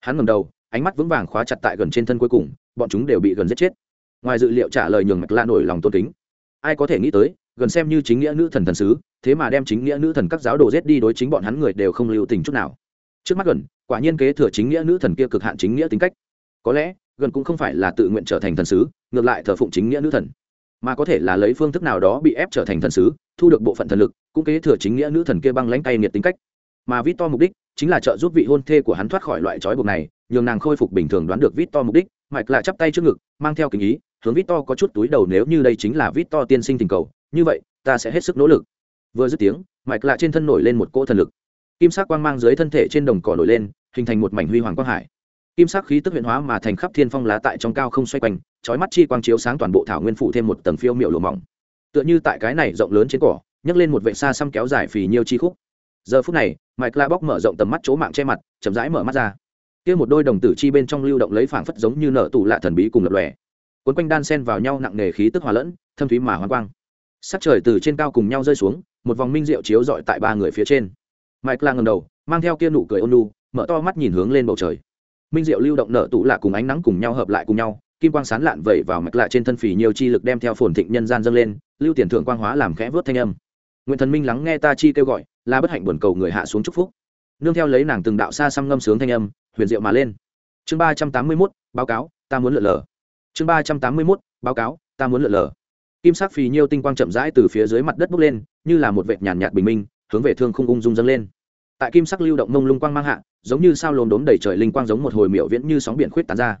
Speaker 1: Hắn ngầm đầu, ánh mắt vững vàng khóa chặt tại gần trên thân cuối cùng, bọn chúng đều bị gần giết chết. Ngoài dự liệu trả lời nhường mạch la nổi lòng tôn kính. Ai có thể nghĩ tới, gần xem như chính nghĩa nữ thần thần sứ, thế mà đem chính nghĩa nữ thần các giáo đồ giết đi đối chính bọn hắn người đều không lưu tình chút nào. Trước mắt gần, quả nhiên kế thừa chính nghĩa nữ thần kia cực hạn chính nghĩa tính cách. Có lẽ, gần cũng không phải là tự nguyện trở thành thần sứ, ngược lại thờ phụng chính nghĩa nữ thần mà có thể là lấy phương thức nào đó bị ép trở thành thần sứ, thu được bộ phận thần lực, cũng kế thừa chính nghĩa nữ thần kia băng lãnh tay nghiệt tính cách. Mà vít to mục đích chính là trợ giúp vị hôn thê của hắn thoát khỏi loại trói buộc này, nhường nàng khôi phục bình thường đoán được vít to mục đích mạch lạ chắp tay trước ngực, mang theo kính ý, hướng vít to có chút túi đầu nếu như đây chính là vít to tiên sinh tình cầu, như vậy, ta sẽ hết sức nỗ lực. Vừa dứt tiếng mạch lạ trên thân nổi lên một cỗ thần lực. Kim sắc quang mang dưới thân thể trên đồng cỏ nổi lên, hình thành một mảnh huy hoàng quang hải. Kim sắc khí tức huyện hóa mà thành khắp thiên phong lá tại trong cao không xoay quanh chói mắt chi quang chiếu sáng toàn bộ thảo nguyên phụ thêm một tầng phiêu miệu lùa mỏng. Tựa như tại cái này rộng lớn trên cỏ, nhấc lên một vệ xa xăm kéo dài phì nhiêu chi khúc. Giờ phút này, mike la bóc mở rộng tầm mắt chỗ mạng che mặt, chậm rãi mở mắt ra. Kia một đôi đồng tử chi bên trong lưu động lấy phảng phất giống như nở tủ lạ thần bí cùng lập lòe. Cuốn quanh đan sen vào nhau nặng nề khí tức hòa lẫn, thâm thúy mà hoang quang. Sắc trời từ trên cao cùng nhau rơi xuống, một vòng minh diệu chiếu dọi tại ba người phía trên. Mike la ngầm đầu, mang theo kia nụ cười ôn lu mở to mắt nhìn hướng lên bầu trời. Minh diệu lưu động nở tủ lạ cùng ánh nắng cùng nhau hợp lại cùng nhau kim quang sán lạn vẩy vào mạch lạ trên thân phì nhiều chi lực đem theo phồn thịnh nhân gian dâng lên, lưu tiền thượng quang hóa làm khẽ vớt thanh âm. Nguyện thần minh lắng nghe ta chi kêu gọi là bất hạnh buồn cầu người hạ xuống chúc phúc. Nương theo lấy nàng từng đạo xa xăm ngâm sướng thanh âm, huyền diệu mà lên. Chương ba trăm tám mươi mốt, báo cáo, ta muốn lượn lờ. Chương ba trăm tám mươi mốt, báo cáo, ta muốn lượn lờ. Kim sắc phì nhiêu tinh quang chậm rãi từ phía dưới mặt đất bốc lên, như là một vệt nhàn nhạt bình minh, hướng về thương không ung dung dâng lên. Tại kim sắc lưu động mông lung quang mang hạ, giống như sao lồn đốn đầy trời linh quang giống một hồi miệu viễn như sóng biển khuyết tán ra.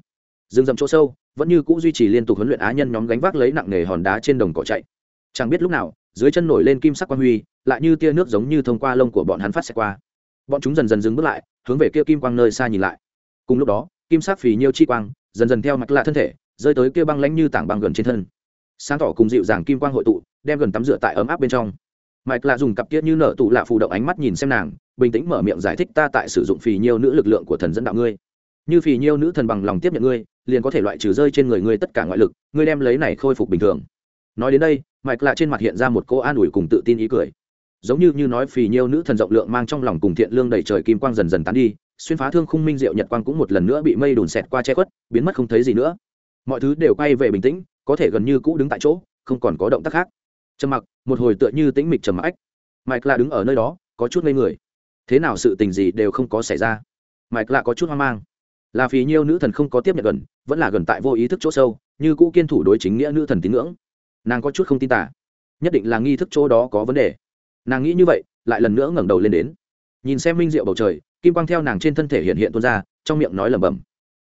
Speaker 1: Rừng rậm chỗ sâu vẫn như cũ duy trì liên tục huấn luyện á nhân nhóm gánh vác lấy nặng nghề hòn đá trên đồng cỏ chạy. Chẳng biết lúc nào, dưới chân nổi lên kim sắc quang huy, lại như tia nước giống như thông qua lông của bọn hắn phát xẹt qua. Bọn chúng dần dần dừng bước lại, hướng về kia kim quang nơi xa nhìn lại. Cùng lúc đó, kim sắc phì nhiêu chi quang, dần dần theo mạch lạ thân thể, rơi tới kia băng lánh như tảng băng gần trên thân. Sáng tỏ cùng dịu dàng kim quang hội tụ, đem gần tắm rửa tại ấm áp bên trong. Mạch lạ dùng cặp kia như nở tụ lạ phù động ánh mắt nhìn xem nàng, bình tĩnh mở miệng giải thích ta tại sử dụng phì nhiêu nữ lực lượng của thần dẫn đạo ngươi như phì nhiêu nữ thần bằng lòng tiếp nhận ngươi, liền có thể loại trừ rơi trên người ngươi tất cả ngoại lực, ngươi đem lấy này khôi phục bình thường. Nói đến đây, mạch lạ trên mặt hiện ra một cô an ủi cùng tự tin ý cười. Giống như như nói phì nhiêu nữ thần rộng lượng mang trong lòng cùng thiện lương đầy trời kim quang dần dần tán đi, xuyên phá thương khung minh diệu nhật quang cũng một lần nữa bị mây đùn xẹt qua che khuất, biến mất không thấy gì nữa. Mọi thứ đều quay về bình tĩnh, có thể gần như cũ đứng tại chỗ, không còn có động tác khác. Trầm mặc, một hồi tựa như tĩnh mịch trầm mặc mạch lạ đứng ở nơi đó, có chút ngây người. Thế nào sự tình gì đều không có xảy ra? Mạch lạ có chút hoang mang là phì nhiêu nữ thần không có tiếp nhận gần, vẫn là gần tại vô ý thức chỗ sâu, như cũ kiên thủ đối chính nghĩa nữ thần tín ngưỡng. Nàng có chút không tin tả. Nhất định là nghi thức chỗ đó có vấn đề. Nàng nghĩ như vậy, lại lần nữa ngẩng đầu lên đến. Nhìn xem minh diệu bầu trời, kim quang theo nàng trên thân thể hiện hiện tuôn ra, trong miệng nói lẩm bẩm.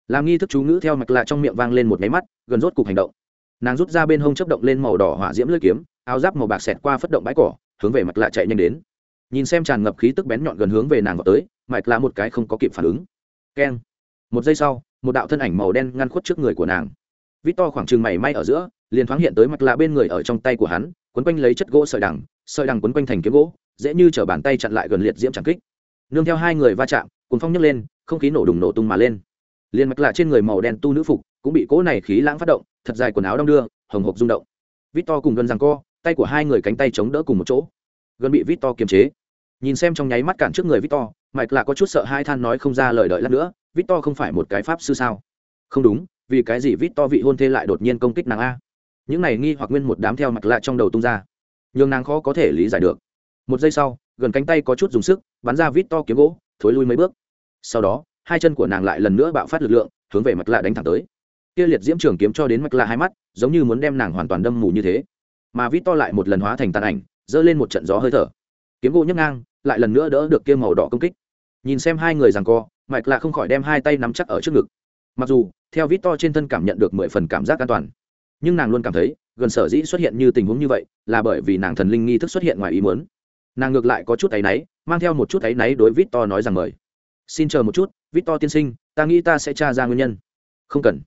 Speaker 1: Làm nghi thức chú ngữ theo mạch lạ trong miệng vang lên một máy mắt, gần rốt cục hành động. Nàng rút ra bên hông chấp động lên màu đỏ hỏa diễm lưỡi kiếm, áo giáp màu bạc xẹt qua phất động bãi cỏ, hướng về mạch lạ chạy nhanh đến. Nhìn xem tràn ngập khí tức bén nhọn gần hướng về nàng vào tới, mạch lạ một cái không có kịp phản ứng. Keng một giây sau, một đạo thân ảnh màu đen ngăn khuất trước người của nàng. Vít to khoảng chừng mảy may ở giữa, liền thoáng hiện tới mặt lạ bên người ở trong tay của hắn, quấn quanh lấy chất gỗ sợi đằng sợi đằng quấn quanh thành kiếm gỗ, dễ như chở bàn tay chặn lại gần liệt diễm tràng kích. Nương theo hai người va chạm cùng phong nhấc lên, không khí nổ đùng nổ tung mà lên. Liền mặt lạ trên người màu đen tu nữ phục, cũng bị cỗ này khí lãng phát động, thật dài quần áo đong đưa, hồng hộp rung động. Vít to cùng gần rằng co, tay của hai người cánh tay chống đỡ cùng một chỗ. Gần bị vít to kiềm chế. Nhìn xem trong nháy mắt cản trước người vít to mạch lạ có chút sợ hai than nói không ra lời đợi lát nữa vít to không phải một cái pháp sư sao? Không đúng, vì cái gì vít to vị hôn thê lại đột nhiên công kích nàng a? Những này nghi hoặc nguyên một đám theo mặt lạ trong đầu tung ra. Nhưng nàng khó có thể lý giải được. Một giây sau, gần cánh tay có chút dùng sức, bắn ra vít to kiếm gỗ, thối lui mấy bước. Sau đó, hai chân của nàng lại lần nữa bạo phát lực lượng, hướng về mặt lạ đánh thẳng tới. Kia liệt diễm trường kiếm cho đến mặt lạ hai mắt, giống như muốn đem nàng hoàn toàn đâm mù như thế. Mà vít to lại một lần hóa thành tàn ảnh dơ lên một trận gió hơi thở. Kiếm gỗ nhấc ngang, lại lần nữa đỡ được kia màu đỏ công kích. Nhìn xem hai người rằng co mạch lạ không khỏi đem hai tay nắm chắc ở trước ngực. Mặc dù, theo vít to trên thân cảm nhận được mười phần cảm giác an toàn, nhưng nàng luôn cảm thấy, gần sở dĩ xuất hiện như tình huống như vậy, là bởi vì nàng thần linh nghi thức xuất hiện ngoài ý muốn. Nàng ngược lại có chút áy náy, mang theo một chút áy náy đối vít to nói rằng mời. Xin chờ một chút, vít to tiên sinh, ta nghĩ ta sẽ tra ra nguyên nhân. Không cần.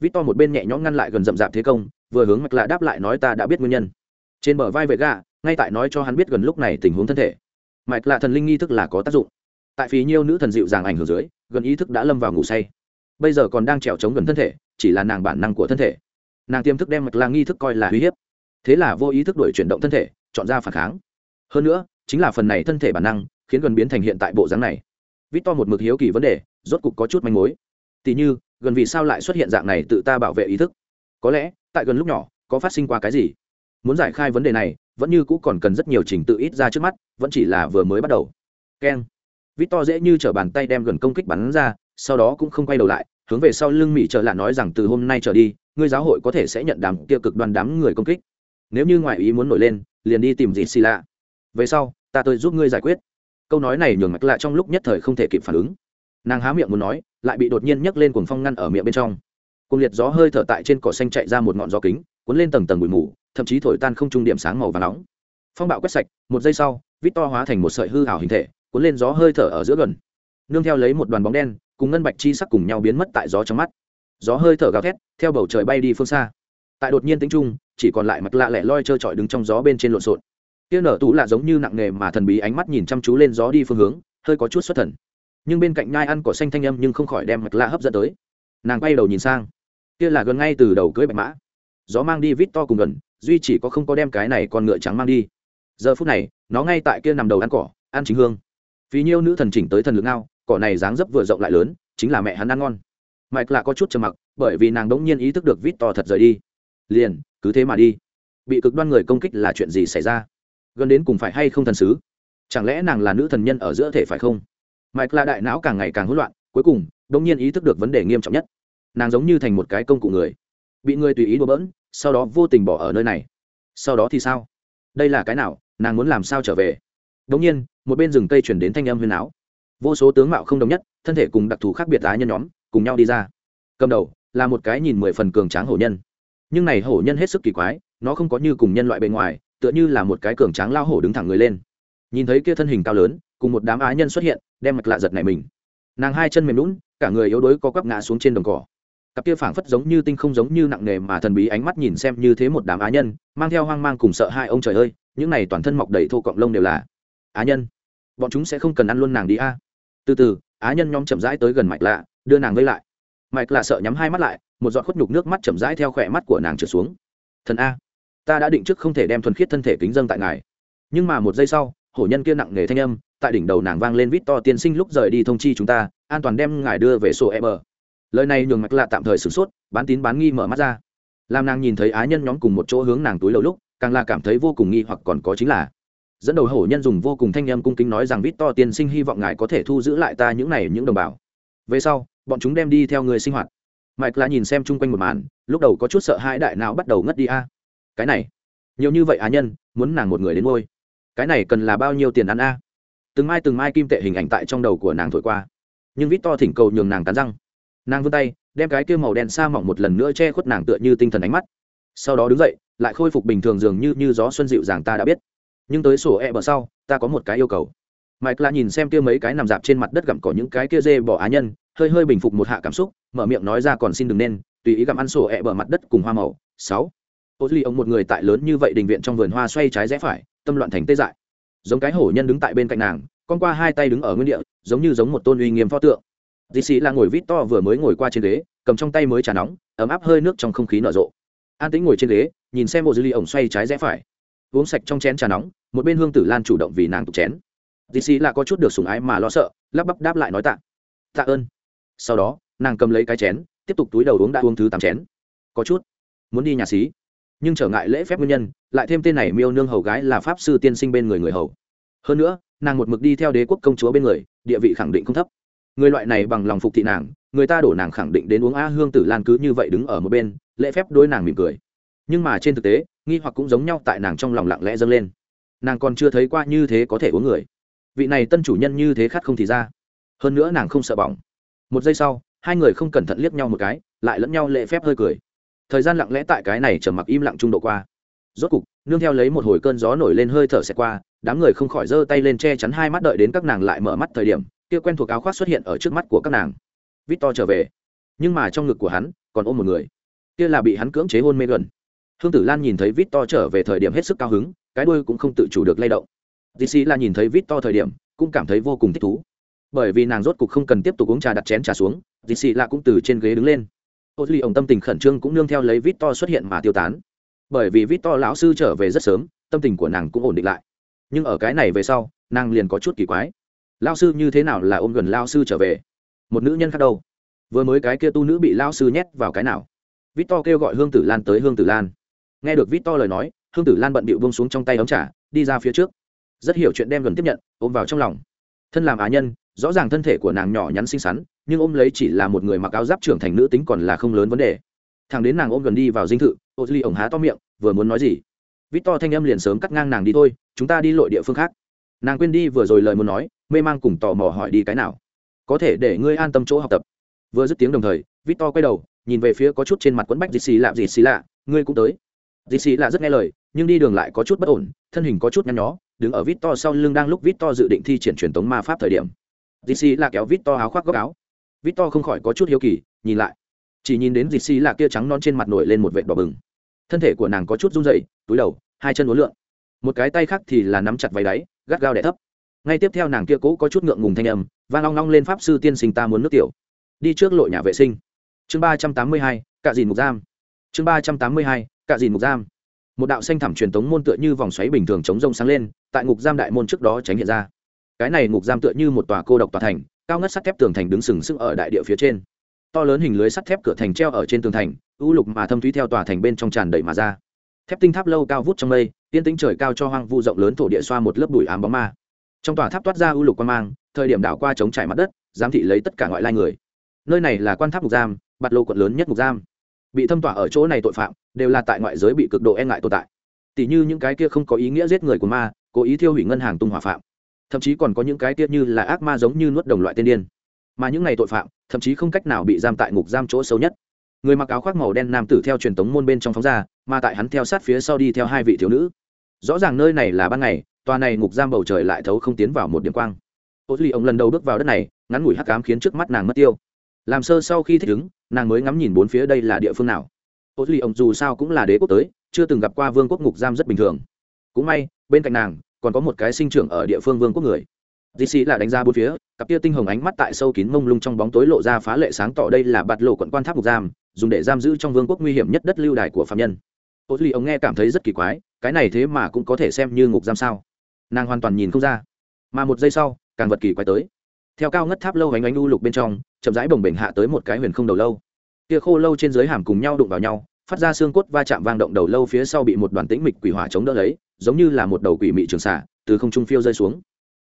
Speaker 1: Vít to một bên nhẹ nhõm ngăn lại gần rậm rạp thế công, vừa hướng mạch lạ đáp lại nói ta đã biết nguyên nhân. Trên bờ vai vệ gà ngay tại nói cho hắn biết gần lúc này tình huống thân thể. Mạch lạ thần linh nghi thức là có tác dụng tại phí nhiêu nữ thần dịu dàng ảnh hưởng dưới, gần ý thức đã lâm vào ngủ say. Bây giờ còn đang trèo trống gần thân thể, chỉ là nàng bản năng của thân thể. Nàng tiềm thức đem mạch là nghi thức coi là uy hiếp. Thế là vô ý thức đổi chuyển động thân thể, chọn ra phản kháng. Hơn nữa, chính là phần này thân thể bản năng, khiến gần biến thành hiện tại bộ dáng này. Vít to một mực hiếu kỳ vấn đề, rốt cục có chút manh mối. Tỉ như, gần vì sao lại xuất hiện dạng này tự ta bảo vệ ý thức? Có lẽ, tại gần lúc nhỏ, có phát sinh qua cái gì? Muốn giải khai vấn đề này, vẫn như cũ còn cần rất nhiều trình tự ít ra trước mắt, vẫn chỉ là vừa mới bắt đầu. Keng. Victor dễ như trở bàn tay đem gần công kích bắn ra, sau đó cũng không quay đầu lại, hướng về sau lưng mỹ trợ lạ nói rằng từ hôm nay trở đi, ngươi giáo hội có thể sẽ nhận đám kia cực đoan đám người công kích. Nếu như ngoại ý muốn nổi lên, liền đi tìm gì xì lạ. Về sau, ta tôi giúp ngươi giải quyết. Câu nói này nhường mạch lạ trong lúc nhất thời không thể kịp phản ứng. Nàng há miệng muốn nói, lại bị đột nhiên nhấc lên cuồng phong ngăn ở miệng bên trong. Cùng liệt gió hơi thở tại trên cỏ xanh chạy ra một ngọn gió kính, cuốn lên tầng tầng bụi mù, thậm chí thổi tan không trung điểm sáng màu và nóng. Phong bạo quét sạch, một giây sau, Victor hóa thành một sợi hư ảo hình thể cuốn lên gió hơi thở ở giữa gần. Nương theo lấy một đoàn bóng đen, cùng ngân bạch chi sắc cùng nhau biến mất tại gió trong mắt. Gió hơi thở gào thét, theo bầu trời bay đi phương xa. Tại đột nhiên tính trung, chỉ còn lại mặt lạ lẻ loi trơ trọi đứng trong gió bên trên lộn xộn. Kia nở tú lạ giống như nặng nề mà thần bí ánh mắt nhìn chăm chú lên gió đi phương hướng, hơi có chút xuất thần. Nhưng bên cạnh nhai ăn cỏ xanh thanh âm nhưng không khỏi đem mặt lạ hấp dẫn tới. Nàng bay đầu nhìn sang. Kia là gần ngay từ đầu cưới bạch mã. Gió mang đi vít to cùng gần, duy chỉ có không có đem cái này con ngựa trắng mang đi. Giờ phút này, nó ngay tại kia nằm đầu ăn cỏ, ăn chính hương phí nhiêu nữ thần chỉnh tới thần lực ngao, cỏ này dáng dấp vừa rộng lại lớn, chính là mẹ hắn ăn ngon. Mạch lạ có chút trầm mặc, bởi vì nàng đống nhiên ý thức được vít to thật rời đi. Liền, cứ thế mà đi. Bị cực đoan người công kích là chuyện gì xảy ra? Gần đến cùng phải hay không thần sứ? Chẳng lẽ nàng là nữ thần nhân ở giữa thể phải không? Mạch lạ đại não càng ngày càng hỗn loạn, cuối cùng, đống nhiên ý thức được vấn đề nghiêm trọng nhất. Nàng giống như thành một cái công cụ người. Bị người tùy ý đùa bỡn, sau đó vô tình bỏ ở nơi này. Sau đó thì sao? Đây là cái nào? Nàng muốn làm sao trở về? Đống nhiên một bên rừng cây chuyển đến thanh âm huyền áo. Vô số tướng mạo không đồng nhất, thân thể cùng đặc thù khác biệt á nhân nhóm, cùng nhau đi ra. Cầm đầu, là một cái nhìn mười phần cường tráng hổ nhân. Nhưng này hổ nhân hết sức kỳ quái, nó không có như cùng nhân loại bề ngoài, tựa như là một cái cường tráng lao hổ đứng thẳng người lên. Nhìn thấy kia thân hình cao lớn, cùng một đám á nhân xuất hiện, đem mặt lạ giật này mình. Nàng hai chân mềm lún cả người yếu đuối có quắp ngã xuống trên đồng cỏ. Cặp kia phảng phất giống như tinh không giống như nặng nề mà thần bí ánh mắt nhìn xem như thế một đám á nhân, mang theo hoang mang cùng sợ hai ông trời ơi, những này toàn thân mọc đầy thô cọng lông đều là á nhân, bọn chúng sẽ không cần ăn luôn nàng đi a. Từ từ, á nhân nhóm chậm rãi tới gần mạch lạ, đưa nàng vây lại. Mạch lạ sợ nhắm hai mắt lại, một giọt khuất nhục nước mắt chậm rãi theo khỏe mắt của nàng trượt xuống. Thần a, ta đã định trước không thể đem thuần khiết thân thể kính dâng tại ngài. Nhưng mà một giây sau, hổ nhân kia nặng nề thanh âm, tại đỉnh đầu nàng vang lên vít to tiên sinh lúc rời đi thông chi chúng ta, an toàn đem ngài đưa về sổ e bờ lời này nhường mạch lạ tạm thời sửng sốt, bán tín bán nghi mở mắt ra. Làm nàng nhìn thấy á nhân nhóm cùng một chỗ hướng nàng túi lâu lúc, càng là cảm thấy vô cùng nghi hoặc còn có chính là dẫn đầu hổ nhân dùng vô cùng thanh em cung kính nói rằng vít to tiên sinh, hy vọng ngài có thể thu giữ lại ta những này những đồng bào. Về sau, bọn chúng đem đi theo người sinh hoạt. Mike là nhìn xem chung quanh một màn, lúc đầu có chút sợ hãi đại nào bắt đầu ngất đi, a, cái này, nhiều như vậy á nhân, muốn nàng một người đến ngôi. Cái này cần là bao nhiêu tiền ăn, a? Từng mai từng mai kim tệ hình ảnh tại trong đầu của nàng thổi qua. Nhưng vít to thỉnh cầu nhường nàng cắn răng. Nàng vươn tay, đem cái kia màu đen sa mỏng một lần nữa che khuất nàng tựa như tinh thần ánh mắt. Sau đó đứng dậy, lại khôi phục bình thường dường như như gió xuân dịu dàng, ta đã biết nhưng tới sổ e bờ sau, ta có một cái yêu cầu. Mike là nhìn xem kia mấy cái nằm dạp trên mặt đất gặm cỏ những cái kia dê bỏ á nhân, hơi hơi bình phục một hạ cảm xúc, mở miệng nói ra còn xin đừng nên, tùy ý gặm ăn sổ e bờ mặt đất cùng hoa màu. Sáu. Ô duy ông một người tại lớn như vậy đình viện trong vườn hoa xoay trái rẽ phải, tâm loạn thành tê dại. Giống cái hổ nhân đứng tại bên cạnh nàng, con qua hai tay đứng ở nguyên địa, giống như giống một tôn uy nghiêm pho tượng. Dì xì là ngồi vít to vừa mới ngồi qua trên ghế, cầm trong tay mới trà nóng, ấm áp hơi nước trong không khí nở rộ. An tĩnh ngồi trên ghế, nhìn xem ô dư ly ổng xoay trái rẽ phải uống sạch trong chén trà nóng, một bên hương tử lan chủ động vì nàng tục chén. Dì xì là có chút được sùng ái mà lo sợ, lắp bắp đáp lại nói tạ. Tạ ơn. Sau đó, nàng cầm lấy cái chén, tiếp tục túi đầu uống đã uống thứ tám chén. Có chút muốn đi nhà xí, nhưng trở ngại lễ phép nguyên nhân, lại thêm tên này miêu nương hầu gái là pháp sư tiên sinh bên người người hầu. Hơn nữa, nàng một mực đi theo đế quốc công chúa bên người, địa vị khẳng định không thấp. Người loại này bằng lòng phục thị nàng, người ta đổ nàng khẳng định đến uống a hương tử lan cứ như vậy đứng ở một bên, lễ phép đôi nàng mỉm cười nhưng mà trên thực tế, nghi hoặc cũng giống nhau tại nàng trong lòng lặng lẽ dâng lên. Nàng còn chưa thấy qua như thế có thể uống người. Vị này tân chủ nhân như thế khát không thì ra. Hơn nữa nàng không sợ bỏng. Một giây sau, hai người không cẩn thận liếc nhau một cái, lại lẫn nhau lệ phép hơi cười. Thời gian lặng lẽ tại cái này trầm mặc im lặng trung độ qua. Rốt cục, nương theo lấy một hồi cơn gió nổi lên hơi thở xẹt qua, đám người không khỏi giơ tay lên che chắn hai mắt đợi đến các nàng lại mở mắt thời điểm, kia quen thuộc áo khoác xuất hiện ở trước mắt của các nàng. Victor trở về. Nhưng mà trong ngực của hắn, còn ôm một người. Kia là bị hắn cưỡng chế hôn mê gần hương tử lan nhìn thấy victor trở về thời điểm hết sức cao hứng, cái đuôi cũng không tự chủ được lay động. Dc là nhìn thấy victor thời điểm, cũng cảm thấy vô cùng thích thú. Bởi vì nàng rốt cục không cần tiếp tục uống trà đặt chén trà xuống dc là cũng từ trên ghế đứng lên. Ô duy ổng tâm tình khẩn trương cũng nương theo lấy victor xuất hiện mà tiêu tán. Bởi vì victor lão sư trở về rất sớm, tâm tình của nàng cũng ổn định lại. Nhưng ở cái này về sau, nàng liền có chút kỳ quái. Lao sư như thế nào là ôm gần lao sư trở về? Một nữ nhân khác đâu? Vừa mới cái kia tu nữ bị lao sư nhét vào cái nào? Vít to kêu gọi hương tử lan tới hương tử lan nghe được vít to lời nói, hương tử lan bận bịu bông xuống trong tay ống trả đi ra phía trước. Rất hiểu chuyện đem gần tiếp nhận, ôm vào trong lòng. Thân làm á nhân, rõ ràng thân thể của nàng nhỏ nhắn xinh xắn, nhưng ôm lấy chỉ là một người mặc áo giáp trưởng thành nữ tính còn là không lớn vấn đề. Thằng đến nàng ôm gần đi vào dinh thự, ô duy ổng há to miệng, vừa muốn nói gì. Vít to thanh âm liền sớm cắt ngang nàng đi thôi, chúng ta đi lội địa phương khác. Nàng quên đi vừa rồi lời muốn nói, mê mang cùng tò mò hỏi đi cái nào. Có thể để ngươi an tâm chỗ học tập. Vừa dứt tiếng đồng thời, vít to quay đầu, nhìn về phía có chút trên mặt quấn bách dì xì lạ gì xì lạ, ngươi cũng tới dì xì là rất nghe lời, nhưng đi đường lại có chút bất ổn, thân hình có chút nhăn nhó, đứng ở vít to sau lưng đang lúc vít to dự định thi triển truyền tống ma pháp thời điểm. Dì xì là kéo vít to áo khoác góc áo. Vít to không khỏi có chút hiếu kỳ, nhìn lại. Chỉ nhìn đến dì xì là kia trắng non trên mặt nổi lên một vệt đỏ bừng. Thân thể của nàng có chút run dậy túi đầu, hai chân uốn lượn. Một cái tay khác thì là nắm chặt váy đáy, gắt gao đẻ thấp. Ngay tiếp theo nàng kia cố có chút ngượng ngùng thanh âm, vang long long lên pháp sư tiên sinh ta muốn nước tiểu. Đi trước lội nhà vệ sinh. Chương ba trăm tám mươi hai, cạ dìn mục giam. Chương ba trăm tám mươi hai cạ dìn ngục giam. Một đạo xanh thẳm truyền thống môn tựa như vòng xoáy bình thường chống rông sáng lên, tại ngục giam đại môn trước đó tránh hiện ra. Cái này ngục giam tựa như một tòa cô độc tòa thành, cao ngất sắt thép tường thành đứng sừng sững ở đại địa phía trên. To lớn hình lưới sắt thép cửa thành treo ở trên tường thành, u lục mà thâm thúy theo tòa thành bên trong tràn đầy mà ra. Thép tinh tháp lâu cao vút trong mây tiên tính trời cao cho hoang vu rộng lớn thổ địa xoa một lớp bụi ám bóng ma. Trong tòa tháp toát ra u lục quan mang, thời điểm đảo qua chống trải mặt đất, giám thị lấy tất cả ngoại lai người. Nơi này là quan tháp mục giam, bạt lô quận lớn nhất mục giam bị thâm tỏa ở chỗ này tội phạm, đều là tại ngoại giới bị cực độ e ngại tồn tại. Tỷ như những cái kia không có ý nghĩa giết người của ma, cố ý thiêu hủy ngân hàng tung hỏa phạm. Thậm chí còn có những cái kia như là ác ma giống như nuốt đồng loại tiên điên. Mà những này tội phạm, thậm chí không cách nào bị giam tại ngục giam chỗ sâu nhất. Người mặc áo khoác màu đen nam tử theo truyền thống môn bên trong phóng ra, mà tại hắn theo sát phía sau đi theo hai vị thiếu nữ. Rõ ràng nơi này là ban ngày, tòa này ngục giam bầu trời lại thấu không tiến vào một điểm quang. Ô duy ông lần đầu bước vào đất này, ngắn ngủi hắc cám khiến trước mắt nàng mất tiêu làm sơ sau khi thích ứng, nàng mới ngắm nhìn bốn phía đây là địa phương nào. Ô duy ông dù sao cũng là đế quốc tới, chưa từng gặp qua vương quốc ngục giam rất bình thường. Cũng may, bên cạnh nàng, còn có một cái sinh trưởng ở địa phương vương quốc người. Dì xì là đánh ra bốn phía, cặp tia tinh hồng ánh mắt tại sâu kín mông lung trong bóng tối lộ ra phá lệ sáng tỏ đây là bạt lộ quận quan tháp ngục giam, dùng để giam giữ trong vương quốc nguy hiểm nhất đất lưu đài của phạm nhân. Ô duy ông nghe cảm thấy rất kỳ quái, cái này thế mà cũng có thể xem như ngục giam sao? Nàng hoàn toàn nhìn không ra. Mà một giây sau, càng vật kỳ quái tới theo cao ngất tháp lâu ánh ánh u lục bên trong, chậm rãi bồng bềnh hạ tới một cái huyền không đầu lâu. Kia khô lâu trên dưới hàm cùng nhau đụng vào nhau, phát ra xương cốt va chạm vang động đầu lâu phía sau bị một đoàn tĩnh mịch quỷ hỏa chống đỡ lấy, giống như là một đầu quỷ mị trường xả từ không trung phiêu rơi xuống.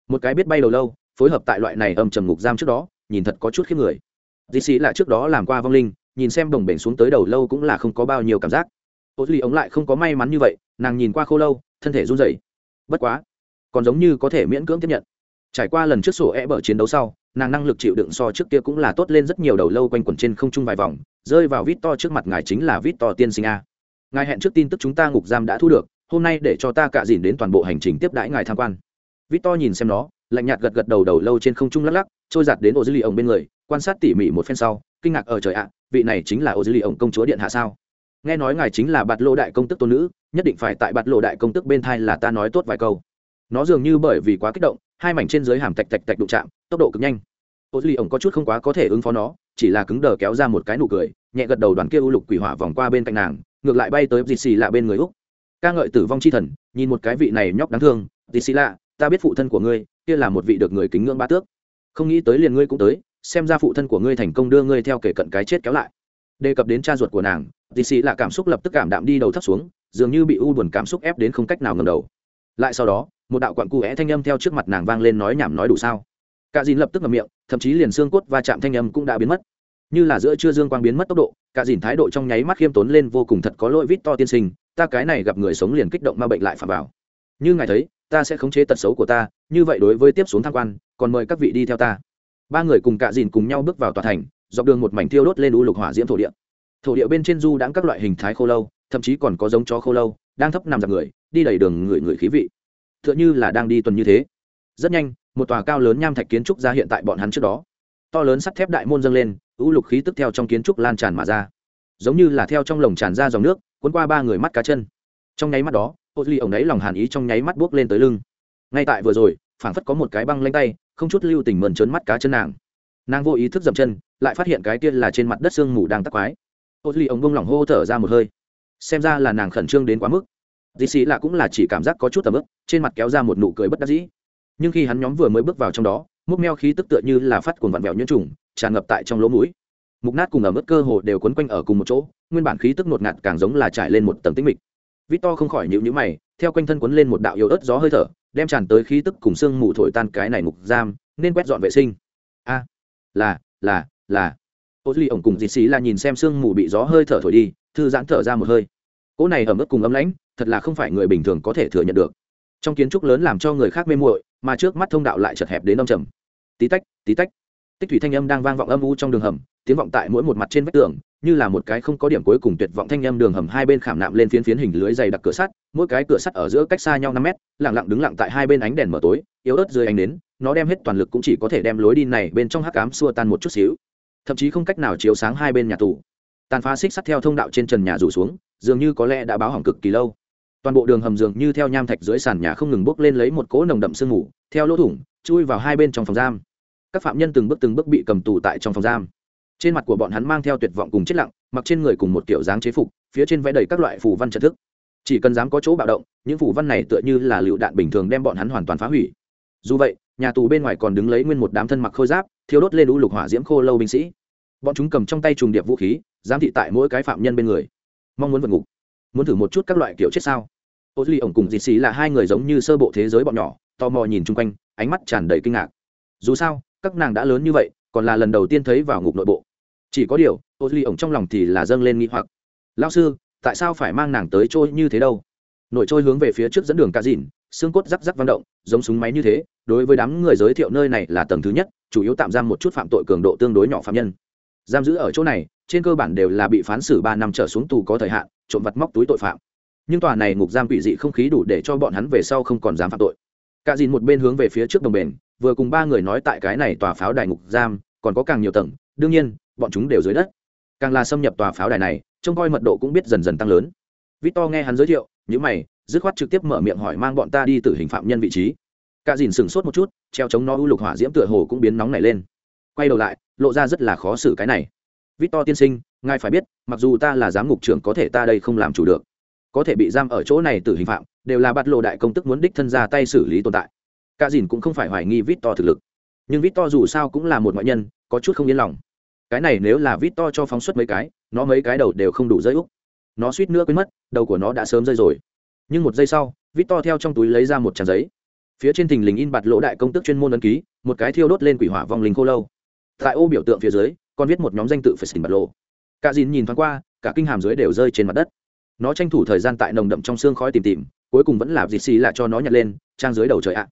Speaker 1: Một cái biết bay đầu lâu, phối hợp tại loại này âm trầm ngục giam trước đó, nhìn thật có chút khiếp người. Dì xì là trước đó làm qua vong linh, nhìn xem đồng bể xuống tới đầu lâu cũng là không có bao nhiêu cảm giác. Ô duy ống lại không có may mắn như vậy, nàng nhìn qua khô lâu, thân thể run rẩy. Bất quá, còn giống như có thể miễn cưỡng tiếp nhận trải qua lần trước sổ e bở chiến đấu sau, nàng năng lực chịu đựng so trước kia cũng là tốt lên rất nhiều đầu lâu quanh quẩn trên không trung vài vòng, rơi vào vít to trước mặt ngài chính là vít to tiên sinh a. Ngài hẹn trước tin tức chúng ta ngục giam đã thu được, hôm nay để cho ta cạ dìn đến toàn bộ hành trình tiếp đãi ngài tham quan. Vít to nhìn xem nó, lạnh nhạt gật gật đầu đầu lâu trên không trung lắc lắc, trôi giặt đến ô dư lì ổng bên người, quan sát tỉ mỉ một phen sau, kinh ngạc ở trời ạ, vị này chính là ô dư lì ổng công chúa điện hạ sao? Nghe nói ngài chính là bạt lô đại công tức tôn nữ, nhất định phải tại bạt lô đại công tức bên thai là ta nói tốt vài câu nó dường như bởi vì quá kích động, hai mảnh trên dưới hàm tạch tạch tạch đụng chạm, tốc độ cực nhanh. Ô duy ổng có chút không quá có thể ứng phó nó, chỉ là cứng đờ kéo ra một cái nụ cười, nhẹ gật đầu đoàn kia u lục quỷ hỏa vòng qua bên cạnh nàng, ngược lại bay tới dì xì lạ bên người úc. Ca ngợi tử vong chi thần, nhìn một cái vị này nhóc đáng thương dì xì lạ, ta biết phụ thân của ngươi, kia là một vị được người kính ngưỡng ba tước. Không nghĩ tới liền ngươi cũng tới, xem ra phụ thân của ngươi thành công đưa ngươi theo kể cận cái chết kéo lại. Đề cập đến cha ruột của nàng dì xì lạ cảm xúc lập tức cảm đạm đi đầu thấp xuống, dường như bị u buồn cảm xúc ép đến không cách nào ngầm đầu. Lại sau đó một đạo quặn cụ é thanh âm theo trước mặt nàng vang lên nói nhảm nói đủ sao. Cả dìn lập tức ngậm miệng, thậm chí liền xương cốt va chạm thanh âm cũng đã biến mất. Như là giữa trưa dương quang biến mất tốc độ, cả dìn thái độ trong nháy mắt khiêm tốn lên vô cùng thật có lỗi vít to tiên sinh, ta cái này gặp người sống liền kích động ma bệnh lại phạm vào. Như ngài thấy, ta sẽ khống chế tật xấu của ta, như vậy đối với tiếp xuống tham quan, còn mời các vị đi theo ta. Ba người cùng cả dìn cùng nhau bước vào tòa thành, dọc đường một mảnh thiêu đốt lên u lục hỏa diễm thổ địa. Thổ địa bên trên du đãng các loại hình thái khô lâu, thậm chí còn có giống chó khô lâu, đang thấp nằm dạp người, đi đầy đường người người khí vị tựa như là đang đi tuần như thế. Rất nhanh, một tòa cao lớn nham thạch kiến trúc ra hiện tại bọn hắn trước đó. To lớn sắt thép đại môn dâng lên, u lục khí tức theo trong kiến trúc lan tràn mà ra. Giống như là theo trong lồng tràn ra dòng nước, cuốn qua ba người mắt cá chân. Trong nháy mắt đó, ô duy ổng ấy lòng hàn ý trong nháy mắt buốc lên tới lưng. Ngay tại vừa rồi, phảng phất có một cái băng lanh tay, không chút lưu tình mờn trớn mắt cá chân nàng. Nàng vô ý thức dậm chân, lại phát hiện cái kia là trên mặt đất sương mù đang tắc quái. Ô duy ổng bông lỏng hô thở ra một hơi. Xem ra là nàng khẩn trương đến quá mức dì xì lạ cũng là chỉ cảm giác có chút tầm ức, trên mặt kéo ra một nụ cười bất đắc dĩ. Nhưng khi hắn nhóm vừa mới bước vào trong đó, múc meo khí tức tựa như là phát cuồng vặn vẹo nhiễm trùng tràn ngập tại trong lỗ mũi. Mục nát cùng ở mức cơ hồ đều quấn quanh ở cùng một chỗ, nguyên bản khí tức ngột ngạt càng giống là trải lên một tầng tĩnh mịch. Vít to không khỏi nhịu nhữ mày, theo quanh thân quấn lên một đạo yếu ớt gió hơi thở, đem tràn tới khí tức cùng sương mù thổi tan cái này mục giam, nên quét dọn vệ sinh. A, là là là. Ô duy ổng cùng dì xí là nhìn xem sương mù bị gió hơi thở thổi đi, thư giãn thở ra một hơi. Cỗ này ở mức cùng ấm lãnh thật là không phải người bình thường có thể thừa nhận được. Trong kiến trúc lớn làm cho người khác mê muội, mà trước mắt thông đạo lại chật hẹp đến âm trầm. Tí tách tí tách. Tích thủy thanh âm đang vang vọng âm u trong đường hầm, tiếng vọng tại mỗi một mặt trên vách tường, như là một cái không có điểm cuối cùng tuyệt vọng thanh âm đường hầm hai bên khảm nạm lên phiến phiến hình lưới dày đặc cửa sắt, mỗi cái cửa sắt ở giữa cách xa nhau năm mét, lặng lặng đứng lặng tại hai bên ánh đèn mở tối, yếu ớt dưới ánh nến, nó đem hết toàn lực cũng chỉ có thể đem lối đi này bên trong hắc ám xua tan một chút xíu. Thậm chí không cách nào chiếu sáng hai bên nhà tù. Tàn phá xích sắt theo thông đạo trên trần nhà rủ xuống, dường như có lẽ đã báo hỏng cực kỳ lâu toàn bộ đường hầm dường như theo nham thạch dưới sàn nhà không ngừng bốc lên lấy một cỗ nồng đậm sương mù, theo lỗ thủng, chui vào hai bên trong phòng giam. Các phạm nhân từng bước từng bước bị cầm tù tại trong phòng giam. Trên mặt của bọn hắn mang theo tuyệt vọng cùng chết lặng, mặc trên người cùng một kiểu dáng chế phục, phía trên vẽ đầy các loại phù văn trật thức. Chỉ cần dám có chỗ bạo động, những phù văn này tựa như là lựu đạn bình thường đem bọn hắn hoàn toàn phá hủy. Dù vậy, nhà tù bên ngoài còn đứng lấy nguyên một đám thân mặc khôi giáp thiếu đốt lên lũ lục hỏa diễm khô lâu binh sĩ. Bọn chúng cầm trong tay trùng điệp vũ khí, giám thị tại mỗi cái phạm nhân bên người. Mong muốn vượt ngục muốn thử một chút các loại kiểu chết sao? Ô duy ổng cùng dì xì là hai người giống như sơ bộ thế giới bọn nhỏ, tò mò nhìn chung quanh, ánh mắt tràn đầy kinh ngạc. Dù sao, các nàng đã lớn như vậy, còn là lần đầu tiên thấy vào ngục nội bộ. Chỉ có điều, ô duy ổng trong lòng thì là dâng lên nghĩ hoặc. Lao sư, tại sao phải mang nàng tới trôi như thế đâu? Nội trôi hướng về phía trước dẫn đường cá dìn xương cốt rắc rắc văn động, giống súng máy như thế, đối với đám người giới thiệu nơi này là tầng thứ nhất, chủ yếu tạm giam một chút phạm tội cường độ tương đối nhỏ phạm nhân. Giam giữ ở chỗ này trên cơ bản đều là bị phán xử ba năm trở xuống tù có thời hạn, trộm vặt móc túi tội phạm. Nhưng tòa này ngục giam quỷ dị không khí đủ để cho bọn hắn về sau không còn dám phạm tội. Cả dìn một bên hướng về phía trước đồng bền, vừa cùng ba người nói tại cái này tòa pháo đài ngục giam, còn có càng nhiều tầng, đương nhiên, bọn chúng đều dưới đất. Càng là xâm nhập tòa pháo đài này, trông coi mật độ cũng biết dần dần tăng lớn. Victor nghe hắn giới thiệu những mày, dứt khoát trực tiếp mở miệng hỏi mang bọn ta đi tử hình phạm nhân vị trí. Cả dìn sửng sốt một chút, treo chống nó u lục hỏa diễm tựa hồ cũng biến nóng nảy lên. Quay đầu lại, lộ ra rất là khó xử cái này victor tiên sinh, ngài phải biết, mặc dù ta là giám ngục trưởng có thể ta đây không làm chủ được. Có thể bị giam ở chỗ này tử hình phạm, đều là bắt lộ đại công tức muốn đích thân ra tay xử lý tồn tại. Cả dìn cũng không phải hoài nghi Victor thực lực. Nhưng Victor dù sao cũng là một ngoại nhân, có chút không yên lòng. Cái này nếu là Victor cho phóng xuất mấy cái, nó mấy cái đầu đều không đủ rơi úc nó suýt nữa quên mất, đầu của nó đã sớm rơi rồi. Nhưng một giây sau Victor theo trong túi lấy ra một trang giấy. Phía trên thình lình in bạt lỗ đại công tức chuyên môn ấn ký, một cái thiêu đốt lên quỷ hỏa vong linh khô lâu. Tại ô biểu tượng phía dưới còn viết một nhóm danh tự phải xin bật lộ cả dìn nhìn thoáng qua, cả kinh hàm dưới đều rơi trên mặt đất. Nó tranh thủ thời gian tại nồng đậm trong xương khói tìm tìm, cuối cùng vẫn là dì xì là cho nó nhặt lên, trang dưới đầu trời ạ. À.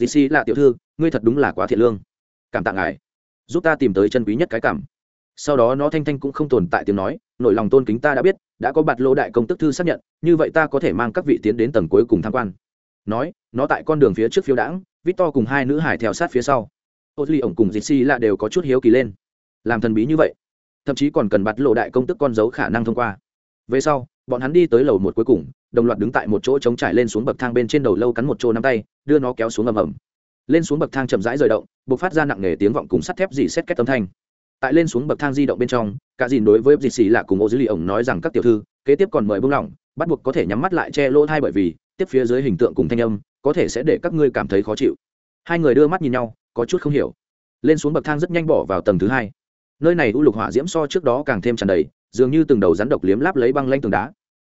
Speaker 1: dì xì là tiểu thư, ngươi thật đúng là quá thiện lương. Cảm tạ ngài. Giúp ta tìm tới chân quý nhất cái cảm. Sau đó nó thanh thanh cũng không tồn tại tiếng nói, nỗi lòng tôn kính ta đã biết, đã có bạt lô đại công tức thư xác nhận, như vậy ta có thể mang các vị tiến đến tầng cuối cùng tham quan. Nói, nó tại con đường phía trước phiếu đãng to cùng hai nữ hải theo sát phía sau. Ô duy ổng cùng dì xì là đều có chút hiếu kỳ lên làm thần bí như vậy. Thậm chí còn cần bạt lộ đại công tức con dấu khả năng thông qua. Về sau, bọn hắn đi tới lầu một cuối cùng, đồng loạt đứng tại một chỗ chống trải lên xuống bậc thang bên trên đầu lâu cắn một chỗ nắm tay, đưa nó kéo xuống ầm ầm. Lên xuống bậc thang chậm rãi rời động b ộ c phát ra nặng nề tiếng vọng cùng sắt thép dì xét két âm thanh. Tại lên xuống bậc thang di động bên trong, cả dìn đối với dì xì là cùng ô dữ lì ổng nói rằng các tiểu thư, kế tiếp còn mời buông lỏng, bắt buộc có thể nhắm mắt lại che lỗ thai bởi vì, tiếp phía dưới hình tượng cùng thanh âm, có thể sẽ để các ngươi cảm thấy khó chịu. Hai người đưa mắt nhìn nhau, có chút không hiểu. Lên xuống bậc thang rất nhanh bỏ vào tầng thứ hai nơi này u lục hỏa diễm so trước đó càng thêm tràn đầy, dường như từng đầu rắn độc liếm láp lấy băng lanh tường đá.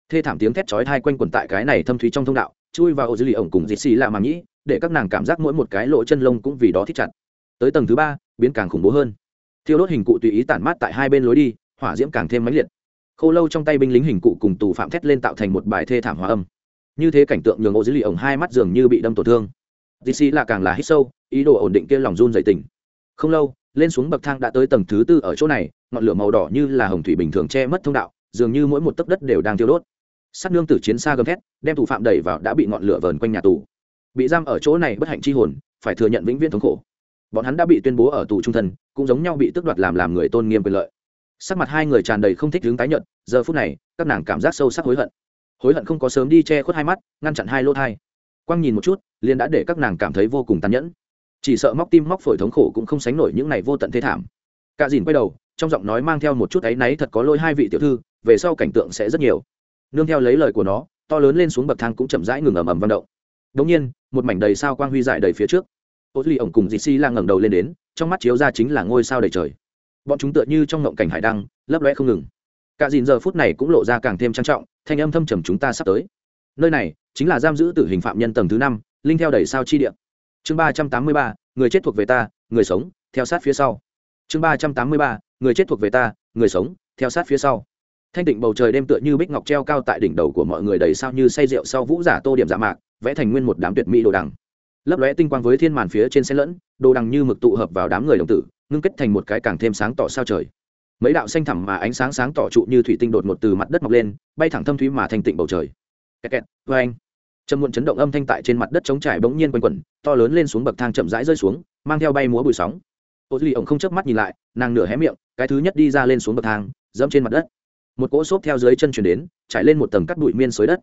Speaker 1: Thê thảm tiếng thét chói thai quanh quẩn tại cái này thâm thúy trong thông đạo, chui vào ô dư lì ổng cùng dịt xì lạ màng nhĩ, để các nàng cảm giác mỗi một cái lỗ chân lông cũng vì đó thích chặt. Tới tầng thứ ba, biến càng khủng bố hơn. Thiêu đốt hình cụ tùy ý tản mát tại hai bên lối đi, hỏa diễm càng thêm mãnh liệt. Khô lâu trong tay binh lính hình cụ cùng tù phạm thét lên tạo thành một bài thê thảm hóa âm. Như thế cảnh tượng nhường ô dư lì ổng hai mắt dường như bị đâm tổn thương. Dì xì lạ càng là hít sâu, ý đồ ổn định kia lòng run dày tình không lâu lên xuống bậc thang đã tới tầng thứ tư ở chỗ này, ngọn lửa màu đỏ như là hồng thủy bình thường che mất thông đạo, dường như mỗi một tấc đất đều đang thiêu đốt. Sát nương tử chiến xa gầm thét, đem thủ phạm đẩy vào đã bị ngọn lửa vờn quanh nhà tù. Bị giam ở chỗ này bất hạnh chi hồn, phải thừa nhận vĩnh viễn thống khổ. Bọn hắn đã bị tuyên bố ở tù trung thân, cũng giống nhau bị tước đoạt làm làm người tôn nghiêm quyền lợi. Sắc mặt hai người tràn đầy không thích hướng tái nhận giờ phút này, các nàng cảm giác sâu sắc hối hận. Hối hận không có sớm đi che khuất hai mắt, ngăn chặn hai lỗ thai. Quăng nhìn một chút, liền đã để các nàng cảm thấy vô cùng tàn nhẫn chỉ sợ móc tim móc phổi thống khổ cũng không sánh nổi những này vô tận thế thảm. Cả dìn quay đầu, trong giọng nói mang theo một chút áy náy thật có lôi hai vị tiểu thư, về sau cảnh tượng sẽ rất nhiều. Nương theo lấy lời của nó, to lớn lên xuống bậc thang cũng chậm rãi ngừng ầm ầm vận động. Đống nhiên, một mảnh đầy sao quang huy dại đầy phía trước. Ô duy ổng cùng dì si la ngẩng đầu lên đến, trong mắt chiếu ra chính là ngôi sao đầy trời. Bọn chúng tựa như trong ngộng cảnh hải đăng, lấp lóe không ngừng. Cả dìn giờ phút này cũng lộ ra càng thêm trang trọng, thanh âm thâm trầm chúng ta sắp tới. Nơi này chính là giam giữ tử hình phạm nhân tầng thứ năm, linh theo đầy sao chi địa chương ba trăm tám mươi ba, người chết thuộc về ta, người sống, theo sát phía sau. Chương ba trăm tám mươi ba, người chết thuộc về ta, người sống, theo sát phía sau. Thanh tịnh bầu trời đêm tựa như bích ngọc treo cao tại đỉnh đầu của mọi người đầy sao như say rượu sau vũ giả tô điểm giả mạc, vẽ thành nguyên một đám tuyệt mỹ đồ đằng. Lấp lóe tinh quang với thiên màn phía trên xe lẫn, đồ đằng như mực tụ hợp vào đám người đồng tử, ngưng kết thành một cái càng thêm sáng tỏ sao trời. Mấy đạo xanh thẳm mà ánh sáng sáng tỏ trụ như thủy tinh đột ngột từ mặt đất mọc lên, bay thẳng thâm thúy mà thanh tịnh bầu trời. Kẹt kẹt vê anh trầm muộn chấn động âm thanh tại trên mặt đất trống trải bỗng nhiên quanh quẩn, to lớn lên xuống bậc thang chậm rãi rơi xuống, mang theo bay múa bụi sóng. Ô duy ổng không chớp mắt nhìn lại, nàng nửa hé miệng, cái thứ nhất đi ra lên xuống bậc thang, dẫm trên mặt đất. Một cỗ xốp theo dưới chân chuyển đến, trải lên một tầng cắt bụi miên xới đất.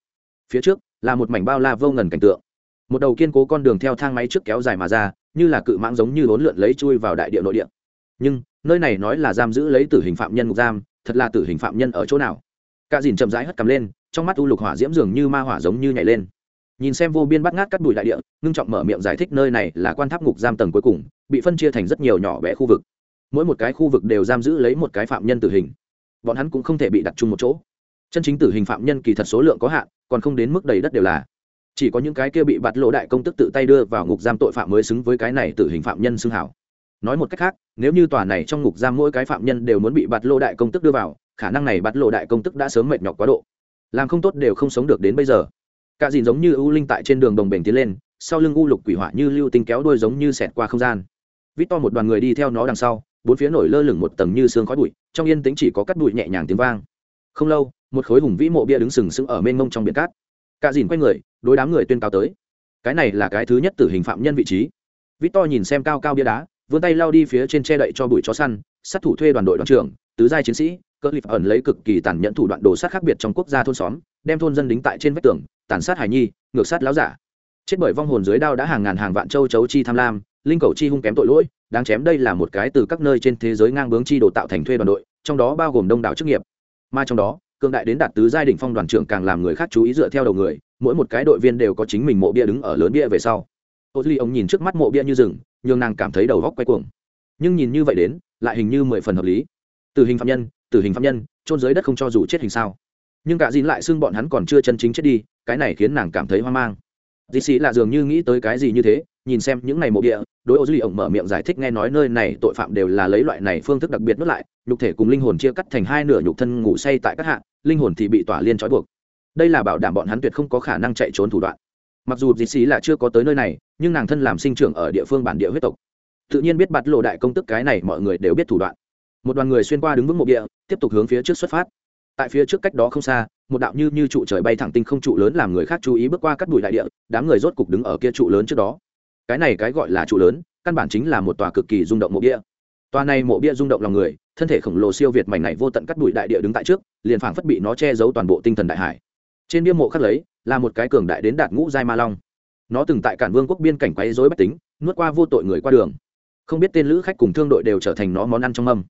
Speaker 1: Phía trước, là một mảnh bao la vô ngần cảnh tượng. Một đầu kiên cố con đường theo thang máy trước kéo dài mà ra, như là cự mãng giống như lốn lượn lấy chui vào đại địa nội địa. Nhưng, nơi này nói là giam giữ lấy tử hình phạm nhân ngục giam, thật là tử hình phạm nhân ở chỗ nào? Cả dìn chậm rãi hất cầm lên, trong mắt u lục hỏa diễm dường như ma hỏa giống như nhảy lên nhìn xem vô biên bắt ngát cắt bụi đại địa, ngưng trọng mở miệng giải thích nơi này là quan tháp ngục giam tầng cuối cùng, bị phân chia thành rất nhiều nhỏ bé khu vực. Mỗi một cái khu vực đều giam giữ lấy một cái phạm nhân tử hình. Bọn hắn cũng không thể bị đặt chung một chỗ. Chân chính tử hình phạm nhân kỳ thật số lượng có hạn, còn không đến mức đầy đất đều là. Chỉ có những cái kia bị bạt lộ đại công tức tự tay đưa vào ngục giam tội phạm mới xứng với cái này tử hình phạm nhân xưng hảo. Nói một cách khác, nếu như tòa này trong ngục giam mỗi cái phạm nhân đều muốn bị bạt lộ đại công tức đưa vào, khả năng này bạt lộ đại công tức đã sớm mệt nhọc quá độ. Làm không tốt đều không sống được đến bây giờ cả dìn giống như ưu linh tại trên đường đồng bền tiến lên, sau lưng u lục quỷ hỏa như lưu tinh kéo đuôi giống như xẹt qua không gian. Vít to một đoàn người đi theo nó đằng sau, bốn phía nổi lơ lửng một tầng như xương khói bụi, trong yên tĩnh chỉ có cắt bụi nhẹ nhàng tiếng vang. Không lâu, một khối hùng vĩ mộ bia đứng sừng sững ở mênh mông trong biển cát. Cả dìn quay người, đối đám người tuyên cao tới. Cái này là cái thứ nhất tử hình phạm nhân vị trí. Vít to nhìn xem cao cao bia đá, vươn tay lao đi phía trên che đậy cho bụi chó săn, sát thủ thuê đoàn đội đoàn trưởng, tứ giai chiến sĩ, cơ lip ẩn lấy cực kỳ tàn nhẫn thủ đoạn đồ sát khác biệt trong quốc gia thôn xóm, đem thôn dân đính tại trên vách tường tàn sát hải nhi, ngược sát láo giả. Chết bởi vong hồn dưới đao đã hàng ngàn hàng vạn châu chấu chi tham lam, linh cầu chi hung kém tội lỗi, đáng chém đây là một cái từ các nơi trên thế giới ngang bướng chi đồ tạo thành thuê đoàn đội, trong đó bao gồm đông đảo chức nghiệp. Mà trong đó, cường đại đến đạt tứ giai đỉnh phong đoàn trưởng càng làm người khác chú ý dựa theo đầu người, mỗi một cái đội viên đều có chính mình mộ bia đứng ở lớn bia về sau. Ô duy ông nhìn trước mắt mộ bia như rừng, nhường nàng cảm thấy đầu góc quay cuồng. Nhưng nhìn như vậy đến, lại hình như mười phần hợp lý. Tử hình phạm nhân, tử hình phạm nhân trôn dưới đất không cho dù chết hình sao? Nhưng cả dìn lại xưng bọn hắn còn chưa chân chính chết đi, cái này khiến nàng cảm thấy hoang mang. Dì xì là dường như nghĩ tới cái gì như thế, nhìn xem những ngày mộ địa, đối ô duy ổng mở miệng giải thích nghe nói nơi này tội phạm đều là lấy loại này phương thức đặc biệt nuốt lại, nhục thể cùng linh hồn chia cắt thành hai nửa nhục thân ngủ say tại các hạ, linh hồn thì bị tỏa liên trói buộc. Đây là bảo đảm bọn hắn tuyệt không có khả năng chạy trốn thủ đoạn. Mặc dù dì xì là chưa có tới nơi này, nhưng nàng thân làm sinh trưởng ở địa phương bản địa huyết tộc. Tự nhiên biết bạt lộ đại công tức cái này mọi người đều biết thủ đoạn. Một đoàn người xuyên qua đứng vững mộ địa, tiếp tục hướng phía trước xuất phát tại phía trước cách đó không xa, một đạo như như trụ trời bay thẳng tinh không trụ lớn làm người khác chú ý bước qua cắt bụi đại địa, đám người rốt cục đứng ở kia trụ lớn trước đó. Cái này cái gọi là trụ lớn, căn bản chính là một tòa cực kỳ rung động mộ bia. Tòa này mộ bia rung động lòng người, thân thể khổng lồ siêu việt mảnh này vô tận cắt bụi đại địa đứng tại trước, liền phảng phất bị nó che giấu toàn bộ tinh thần đại hải. Trên bia mộ khắc lấy, là một cái cường đại đến đạt ngũ giai ma long. Nó từng tại cản vương quốc biên cảnh quấy rối bách tính, nuốt qua vô tội người qua đường. Không biết tên lữ khách cùng thương đội đều trở thành nó món ăn trong mâm.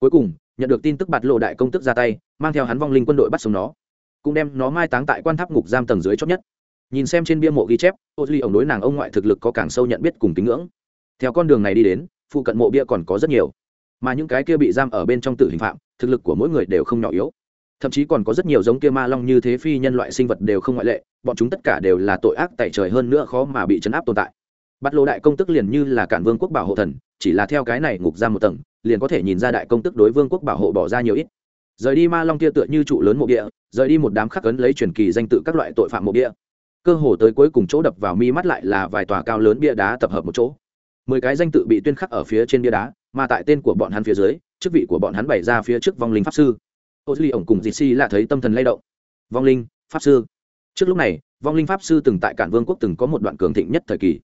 Speaker 1: Cuối cùng nhận được tin tức bạt lộ đại công tức ra tay, mang theo hắn vong linh quân đội bắt sống nó. Cũng đem nó mai táng tại quan tháp ngục giam tầng dưới chót nhất. Nhìn xem trên bia mộ ghi chép, ô duy ổng đối nàng ông ngoại thực lực có càng sâu nhận biết cùng tín ngưỡng. Theo con đường này đi đến, phụ cận mộ bia còn có rất nhiều. Mà những cái kia bị giam ở bên trong tử hình phạm, thực lực của mỗi người đều không nhỏ yếu. Thậm chí còn có rất nhiều giống kia ma long như thế phi nhân loại sinh vật đều không ngoại lệ, bọn chúng tất cả đều là tội ác tại trời hơn nữa khó mà bị chấn áp tồn tại. Bắt lô đại công tức liền như là cản vương quốc bảo hộ thần, chỉ là theo cái này ngục ra một tầng liền có thể nhìn ra đại công tức đối vương quốc bảo hộ bỏ ra nhiều ít. Rời đi ma long kia tựa như trụ lớn mộ địa, rời đi một đám khắc ấn lấy truyền kỳ danh tự các loại tội phạm mộ địa. Cơ hồ tới cuối cùng chỗ đập vào mi mắt lại là vài tòa cao lớn bia đá tập hợp một chỗ. Mười cái danh tự bị tuyên khắc ở phía trên bia đá, mà tại tên của bọn hắn phía dưới, chức vị của bọn hắn bày ra phía trước vong linh pháp sư. Ô duy ổng cùng dì si là thấy tâm thần lay động. Vong linh, pháp sư. Trước lúc này, vong linh pháp sư từng tại cản vương quốc từng có một đoạn cường thịnh nhất thời kỳ.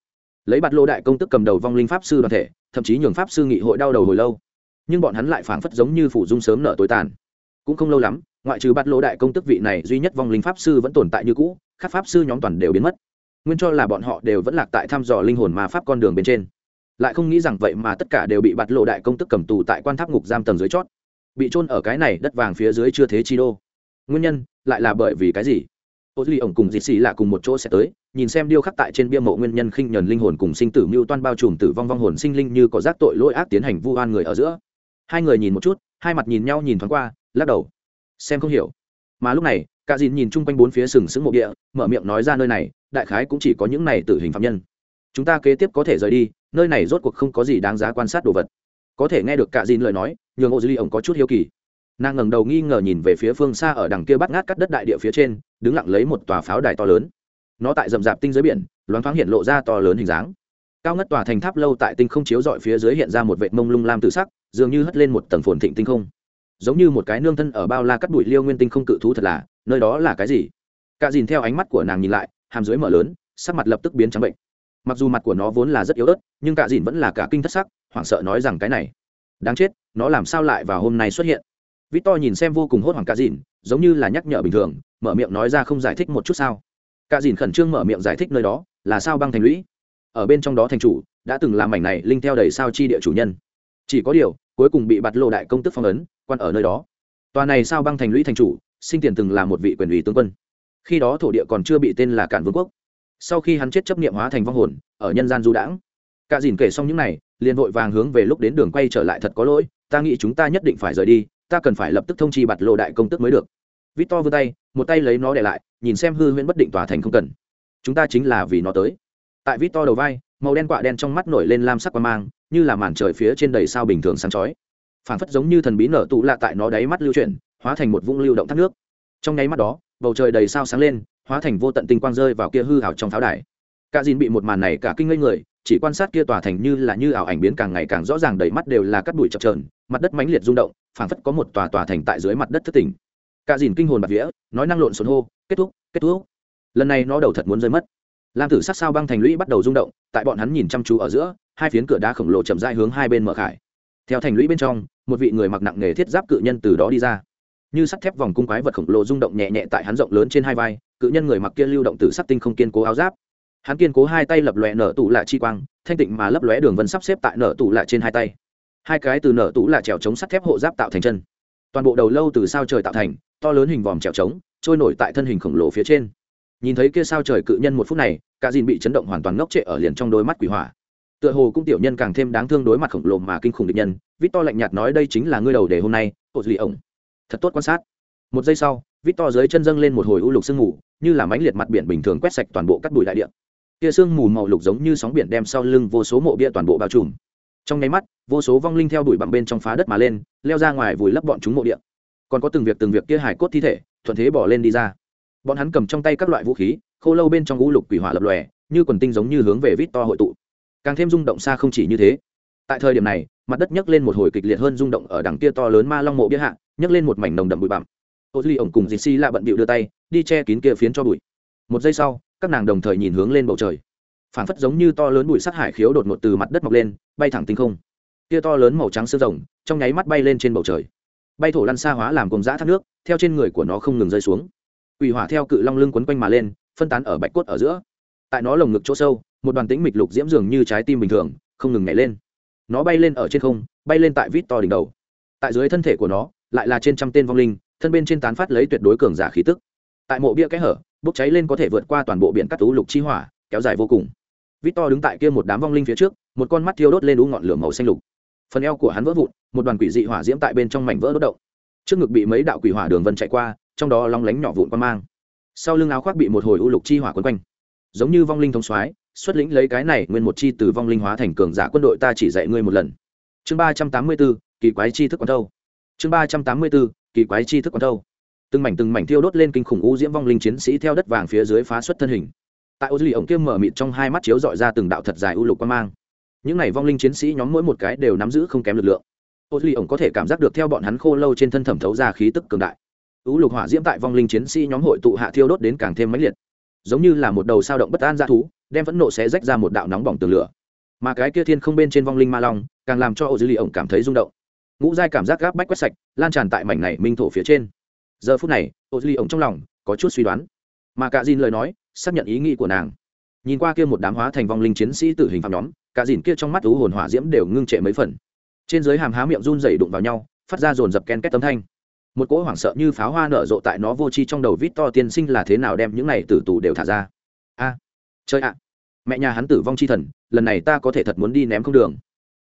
Speaker 1: Lấy bạt lô đại công tức cầm đầu vong linh pháp sư đoàn thể, thậm chí nhường pháp sư nghị hội đau đầu hồi lâu nhưng bọn hắn lại phảng phất giống như phủ dung sớm nở tối tàn. Cũng không lâu lắm, ngoại trừ bắt lỗ đại công tức vị này, duy nhất vong linh pháp sư vẫn tồn tại như cũ, các pháp sư nhóm toàn đều biến mất. Nguyên cho là bọn họ đều vẫn lạc tại thăm dò linh hồn mà pháp con đường bên trên. Lại không nghĩ rằng vậy mà tất cả đều bị bắt lộ đại công tức cầm tù tại quan tháp ngục giam tầng dưới chót. Bị trôn ở cái này đất vàng phía dưới chưa thế chi đô. Nguyên nhân, lại là bởi vì cái gì? Ô duy ổng cùng dịt xì là cùng một chỗ sẽ tới, nhìn xem điêu khắc tại trên bia mộ nguyên nhân khinh nhờn linh hồn cùng sinh tử mưu toan bao trùm tử vong vong hồn sinh linh như có giác tội lỗi ác tiến hành vu oan người ở giữa hai người nhìn một chút, hai mặt nhìn nhau nhìn thoáng qua, lắc đầu. Xem không hiểu. Mà lúc này, cả dìn nhìn chung quanh bốn phía sừng sững mộ địa, mở miệng nói ra nơi này, đại khái cũng chỉ có những này tử hình phạm nhân. Chúng ta kế tiếp có thể rời đi, nơi này rốt cuộc không có gì đáng giá quan sát đồ vật. Có thể nghe được cả dìn lời nói, nhường ô Ly ổng có chút hiếu kỳ. Nàng ngẩng đầu nghi ngờ nhìn về phía phương xa ở đằng kia bắt ngát cắt đất đại địa phía trên, đứng lặng lấy một tòa pháo đài to lớn. Nó tại rậm rạp tinh dưới biển, loáng thoáng hiện lộ ra to lớn hình dáng. Cao ngất tòa thành tháp lâu tại tinh không chiếu dọi phía dưới hiện ra một vệ mông lung lam tự sắc dường như hất lên một tầng phồn thịnh tinh không. Giống như một cái nương thân ở bao la cắt bụi liêu nguyên tinh không cự thú thật là, nơi đó là cái gì? Cả dìn theo ánh mắt của nàng nhìn lại, hàm dưới mở lớn, sắc mặt lập tức biến trắng bệnh. Mặc dù mặt của nó vốn là rất yếu ớt, nhưng cả dìn vẫn là cả kinh thất sắc, hoảng sợ nói rằng cái này, đáng chết, nó làm sao lại vào hôm nay xuất hiện? Vít to nhìn xem vô cùng hốt hoảng cả dìn, giống như là nhắc nhở bình thường, mở miệng nói ra không giải thích một chút sao? Cả dìn khẩn trương mở miệng giải thích nơi đó, là sao băng thành lũy? Ở bên trong đó thành chủ, đã từng làm mảnh này linh theo đầy sao chi địa chủ nhân chỉ có điều, cuối cùng bị bạt lộ đại công tức phong ấn, quan ở nơi đó. Tòa này sao băng thành lũy thành chủ, sinh tiền từng là một vị quyền ủy tướng quân. Khi đó thổ địa còn chưa bị tên là cản vương quốc. Sau khi hắn chết chấp nghiệm hóa thành vong hồn, ở nhân gian du đãng. Cả dìn kể xong những này, liền vội vàng hướng về lúc đến đường quay trở lại thật có lỗi, ta nghĩ chúng ta nhất định phải rời đi, ta cần phải lập tức thông chi bạt lộ đại công tức mới được. Vít to vươn tay, một tay lấy nó để lại, nhìn xem hư huyễn bất định tòa thành không cần. Chúng ta chính là vì nó tới. Tại vít to đầu vai màu đen quạ đen trong mắt nổi lên lam sắc qua mang, như là màn trời phía trên đầy sao bình thường sáng chói. Phản phất giống như thần bí nở tụ lạ tại nó đáy mắt lưu chuyển, hóa thành một vũng lưu động thác nước. Trong nháy mắt đó, bầu trời đầy sao sáng lên, hóa thành vô tận tinh quang rơi vào kia hư hào trong pháo đài. Cả dìn bị một màn này cả kinh ngây người, chỉ quan sát kia tòa thành như là như ảo ảnh biến càng ngày càng rõ ràng đầy mắt đều là cắt bụi chập trờn mặt đất mãnh liệt rung động, phảng phất có một tòa tòa thành tại dưới mặt đất thất tỉnh. Cả dìn kinh hồn bạt vía, nói năng lộn xộn hô, kết thúc kết thúc. Lần này nó đầu thật muốn rơi mất lam tử sát sao băng thành lũy bắt đầu rung động, tại bọn hắn nhìn chăm chú ở giữa, hai phiến cửa đá khổng lồ chậm dai hướng hai bên mở khải. Theo thành lũy bên trong, một vị người mặc nặng nghề thiết giáp cự nhân từ đó đi ra. Như sắt thép vòng cung quái vật khổng lồ rung động nhẹ nhẹ tại hắn rộng lớn trên hai vai, cự nhân người mặc kia lưu động từ sắt tinh không kiên cố áo giáp. Hắn kiên cố hai tay lập lòe nở tủ lạ chi quang, thanh tịnh mà lấp lóe đường vân sắp xếp tại nở tủ lạ trên hai tay. Hai cái từ nở tủ lạ trèo chống sắt thép hộ giáp tạo thành chân. Toàn bộ đầu lâu từ sao trời tạo thành, to lớn hình vòm trèo trống, trôi nổi tại thân hình khổng lồ phía trên nhìn thấy kia sao trời cự nhân một phút này, cả dìn bị chấn động hoàn toàn ngốc trệ ở liền trong đôi mắt quỷ hỏa. Tựa hồ cũng tiểu nhân càng thêm đáng thương đối mặt khổng lồ mà kinh khủng địch nhân, vít to lạnh nhạt nói đây chính là ngươi đầu để hôm nay ô lì ổng. Thật tốt quan sát. Một giây sau, vít to dưới chân dâng lên một hồi u lục sương mù, như là mánh liệt mặt biển bình thường quét sạch toàn bộ các bụi đại địa. Kia sương mù màu lục giống như sóng biển đem sau lưng vô số mộ bia toàn bộ bao trùm. Trong nháy mắt, vô số vong linh theo đuổi bằng bên trong phá đất mà lên, leo ra ngoài vùi lấp bọn chúng mộ địa. Còn có từng việc từng việc kia hải cốt thi thể, thuận thế bỏ lên đi ra bọn hắn cầm trong tay các loại vũ khí, khô lâu bên trong ngũ lục quỷ hỏa lập lòe, như quần tinh giống như hướng về vít to hội tụ. Càng thêm rung động xa không chỉ như thế. Tại thời điểm này, mặt đất nhấc lên một hồi kịch liệt hơn rung động ở đằng kia to lớn ma long mộ bia hạ, nhấc lên một mảnh nồng đậm bụi bặm. Ô duy ổng cùng dì xi lạ bận bịu đưa tay, đi che kín kia phiến cho bụi. Một giây sau, các nàng đồng thời nhìn hướng lên bầu trời. Phảng phất giống như to lớn bụi sắt hải khiếu đột ngột từ mặt đất mọc lên, bay thẳng tinh không. Kia to lớn màu trắng sương rồng, trong nháy mắt bay lên trên bầu trời. Bay thổ lăn xa hóa làm cùng dã thác nước, theo trên người của nó không ngừng rơi xuống. Quỷ hỏa theo cự long lưng quấn quanh mà lên, phân tán ở bạch cốt ở giữa. Tại nó lồng ngực chỗ sâu, một đoàn tĩnh mịch lục diễm dường như trái tim bình thường, không ngừng nhảy lên. Nó bay lên ở trên không, bay lên tại vít to đỉnh đầu. Tại dưới thân thể của nó, lại là trên trăm tên vong linh, thân bên trên tán phát lấy tuyệt đối cường giả khí tức. Tại mộ bia kẽ hở, bốc cháy lên có thể vượt qua toàn bộ biển cắt tú lục chi hỏa, kéo dài vô cùng. Vít to đứng tại kia một đám vong linh phía trước, một con mắt thiêu đốt lên đũ ngọn lửa màu xanh lục. Phần eo của hắn vỡ vụn, một đoàn quỷ dị hỏa diễm tại bên trong mảnh vỡ đốt động. Trước ngực bị mấy đạo quỷ hỏa đường vân chạy qua trong đó long lánh nhỏ vụn quan mang. Sau lưng áo khoác bị một hồi u lục chi hỏa quấn quanh. Giống như vong linh thông soái, xuất lĩnh lấy cái này nguyên một chi từ vong linh hóa thành cường giả quân đội ta chỉ dạy ngươi một lần. Chương ba trăm tám mươi bốn, kỳ quái chi thức quán thâu. Chương ba trăm tám mươi bốn, kỳ quái chi thức quán thâu. Từng mảnh từng mảnh thiêu đốt lên kinh khủng u diễm vong linh chiến sĩ theo đất vàng phía dưới phá xuất thân hình. Tại ô duy ổng kiêm mở mịt trong hai mắt chiếu dọi ra từng đạo thật dài u lục quan mang. Những này vong linh chiến sĩ nhóm mỗi một cái đều nắm giữ không kém lực lượng. Ô duy ổng có thể cảm giác được theo bọn hắn khô lâu trên thân thẩm thấu ra khí tức cường đại ứ lục hỏa diễm tại vong linh chiến sĩ nhóm hội tụ hạ thiêu đốt đến càng thêm mãnh liệt. Giống như là một đầu sao động bất an ra thú, đem phẫn nộ sẽ rách ra một đạo nóng bỏng tường lửa. Mà cái kia thiên không bên trên vong linh ma long, càng làm cho ô dư lì ổng cảm thấy rung động. Ngũ giai cảm giác gáp bách quét sạch, lan tràn tại mảnh này minh thổ phía trên. Giờ phút này ô dư lì ổng trong lòng có chút suy đoán. Mà cả dìn lời nói, xác nhận ý nghĩ của nàng. Nhìn qua kia một đám hóa thành vong linh chiến sĩ tử hình phạm nhóm, cả dìn kia trong mắt ú hồn hỏa diễm đều ngưng trệ mấy phần. Trên dưới hàm há miệng run dày đụng vào nhau, phát ra dồn dập ken két tấm thanh một cỗ hoảng sợ như pháo hoa nở rộ tại nó vô tri trong đầu vít to tiên sinh là thế nào đem những này tử tù đều thả ra. A chơi ạ, mẹ nhà hắn tử vong chi thần, lần này ta có thể thật muốn đi ném không đường.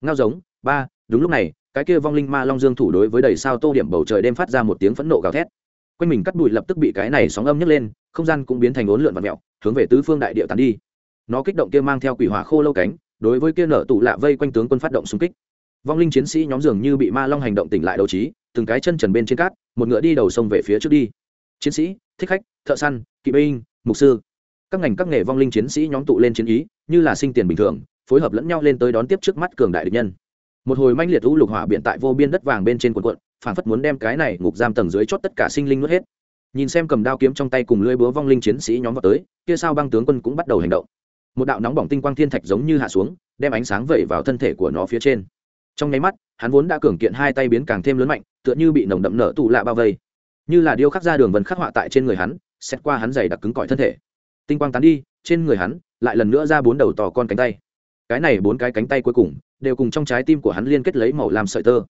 Speaker 1: Ngao giống, ba, đúng lúc này, cái kia vong linh ma long dương thủ đối với đầy sao tô điểm bầu trời đêm phát ra một tiếng phẫn nộ gào thét. Quanh mình cắt bụi lập tức bị cái này sóng âm nhấc lên, không gian cũng biến thành ốn lượn và mẹo hướng về tứ phương đại địa tàn đi. Nó kích động kia mang theo quỷ hỏa khô lâu cánh, đối với kia nở tụ lạ vây quanh tướng quân phát động xung kích. Vong linh chiến sĩ nhóm dường như bị ma long hành động tỉnh lại đầu trí từng cái chân trần bên trên cát, một ngựa đi đầu sông về phía trước đi. Chiến sĩ, thích khách, thợ săn, kỵ binh, mục sư. Các ngành các nghề vong linh chiến sĩ nhóm tụ lên chiến ý, như là sinh tiền bình thường, phối hợp lẫn nhau lên tới đón tiếp trước mắt cường đại địch nhân. Một hồi manh liệt u lục hỏa biện tại vô biên đất vàng bên trên quần quận phản phất muốn đem cái này ngục giam tầng dưới chót tất cả sinh linh nuốt hết. Nhìn xem cầm đao kiếm trong tay cùng lưỡi búa vong linh chiến sĩ nhóm vào tới, kia sao băng tướng quân cũng bắt đầu hành động. Một đạo nóng bỏng tinh quang thiên thạch giống như hạ xuống, đem ánh sáng vẩy vào thân thể của nó phía trên trong nháy mắt, hắn vốn đã cường kiện hai tay biến càng thêm lớn mạnh, tựa như bị nồng đậm nở tụ lạ bao vây. Như là điêu khắc ra đường vân khắc họa tại trên người hắn, xét qua hắn dày đặc cứng cỏi thân thể. Tinh quang tán đi, trên người hắn lại lần nữa ra bốn đầu tò con cánh tay. Cái này bốn cái cánh tay cuối cùng đều cùng trong trái tim của hắn liên kết lấy màu làm sợi tơ.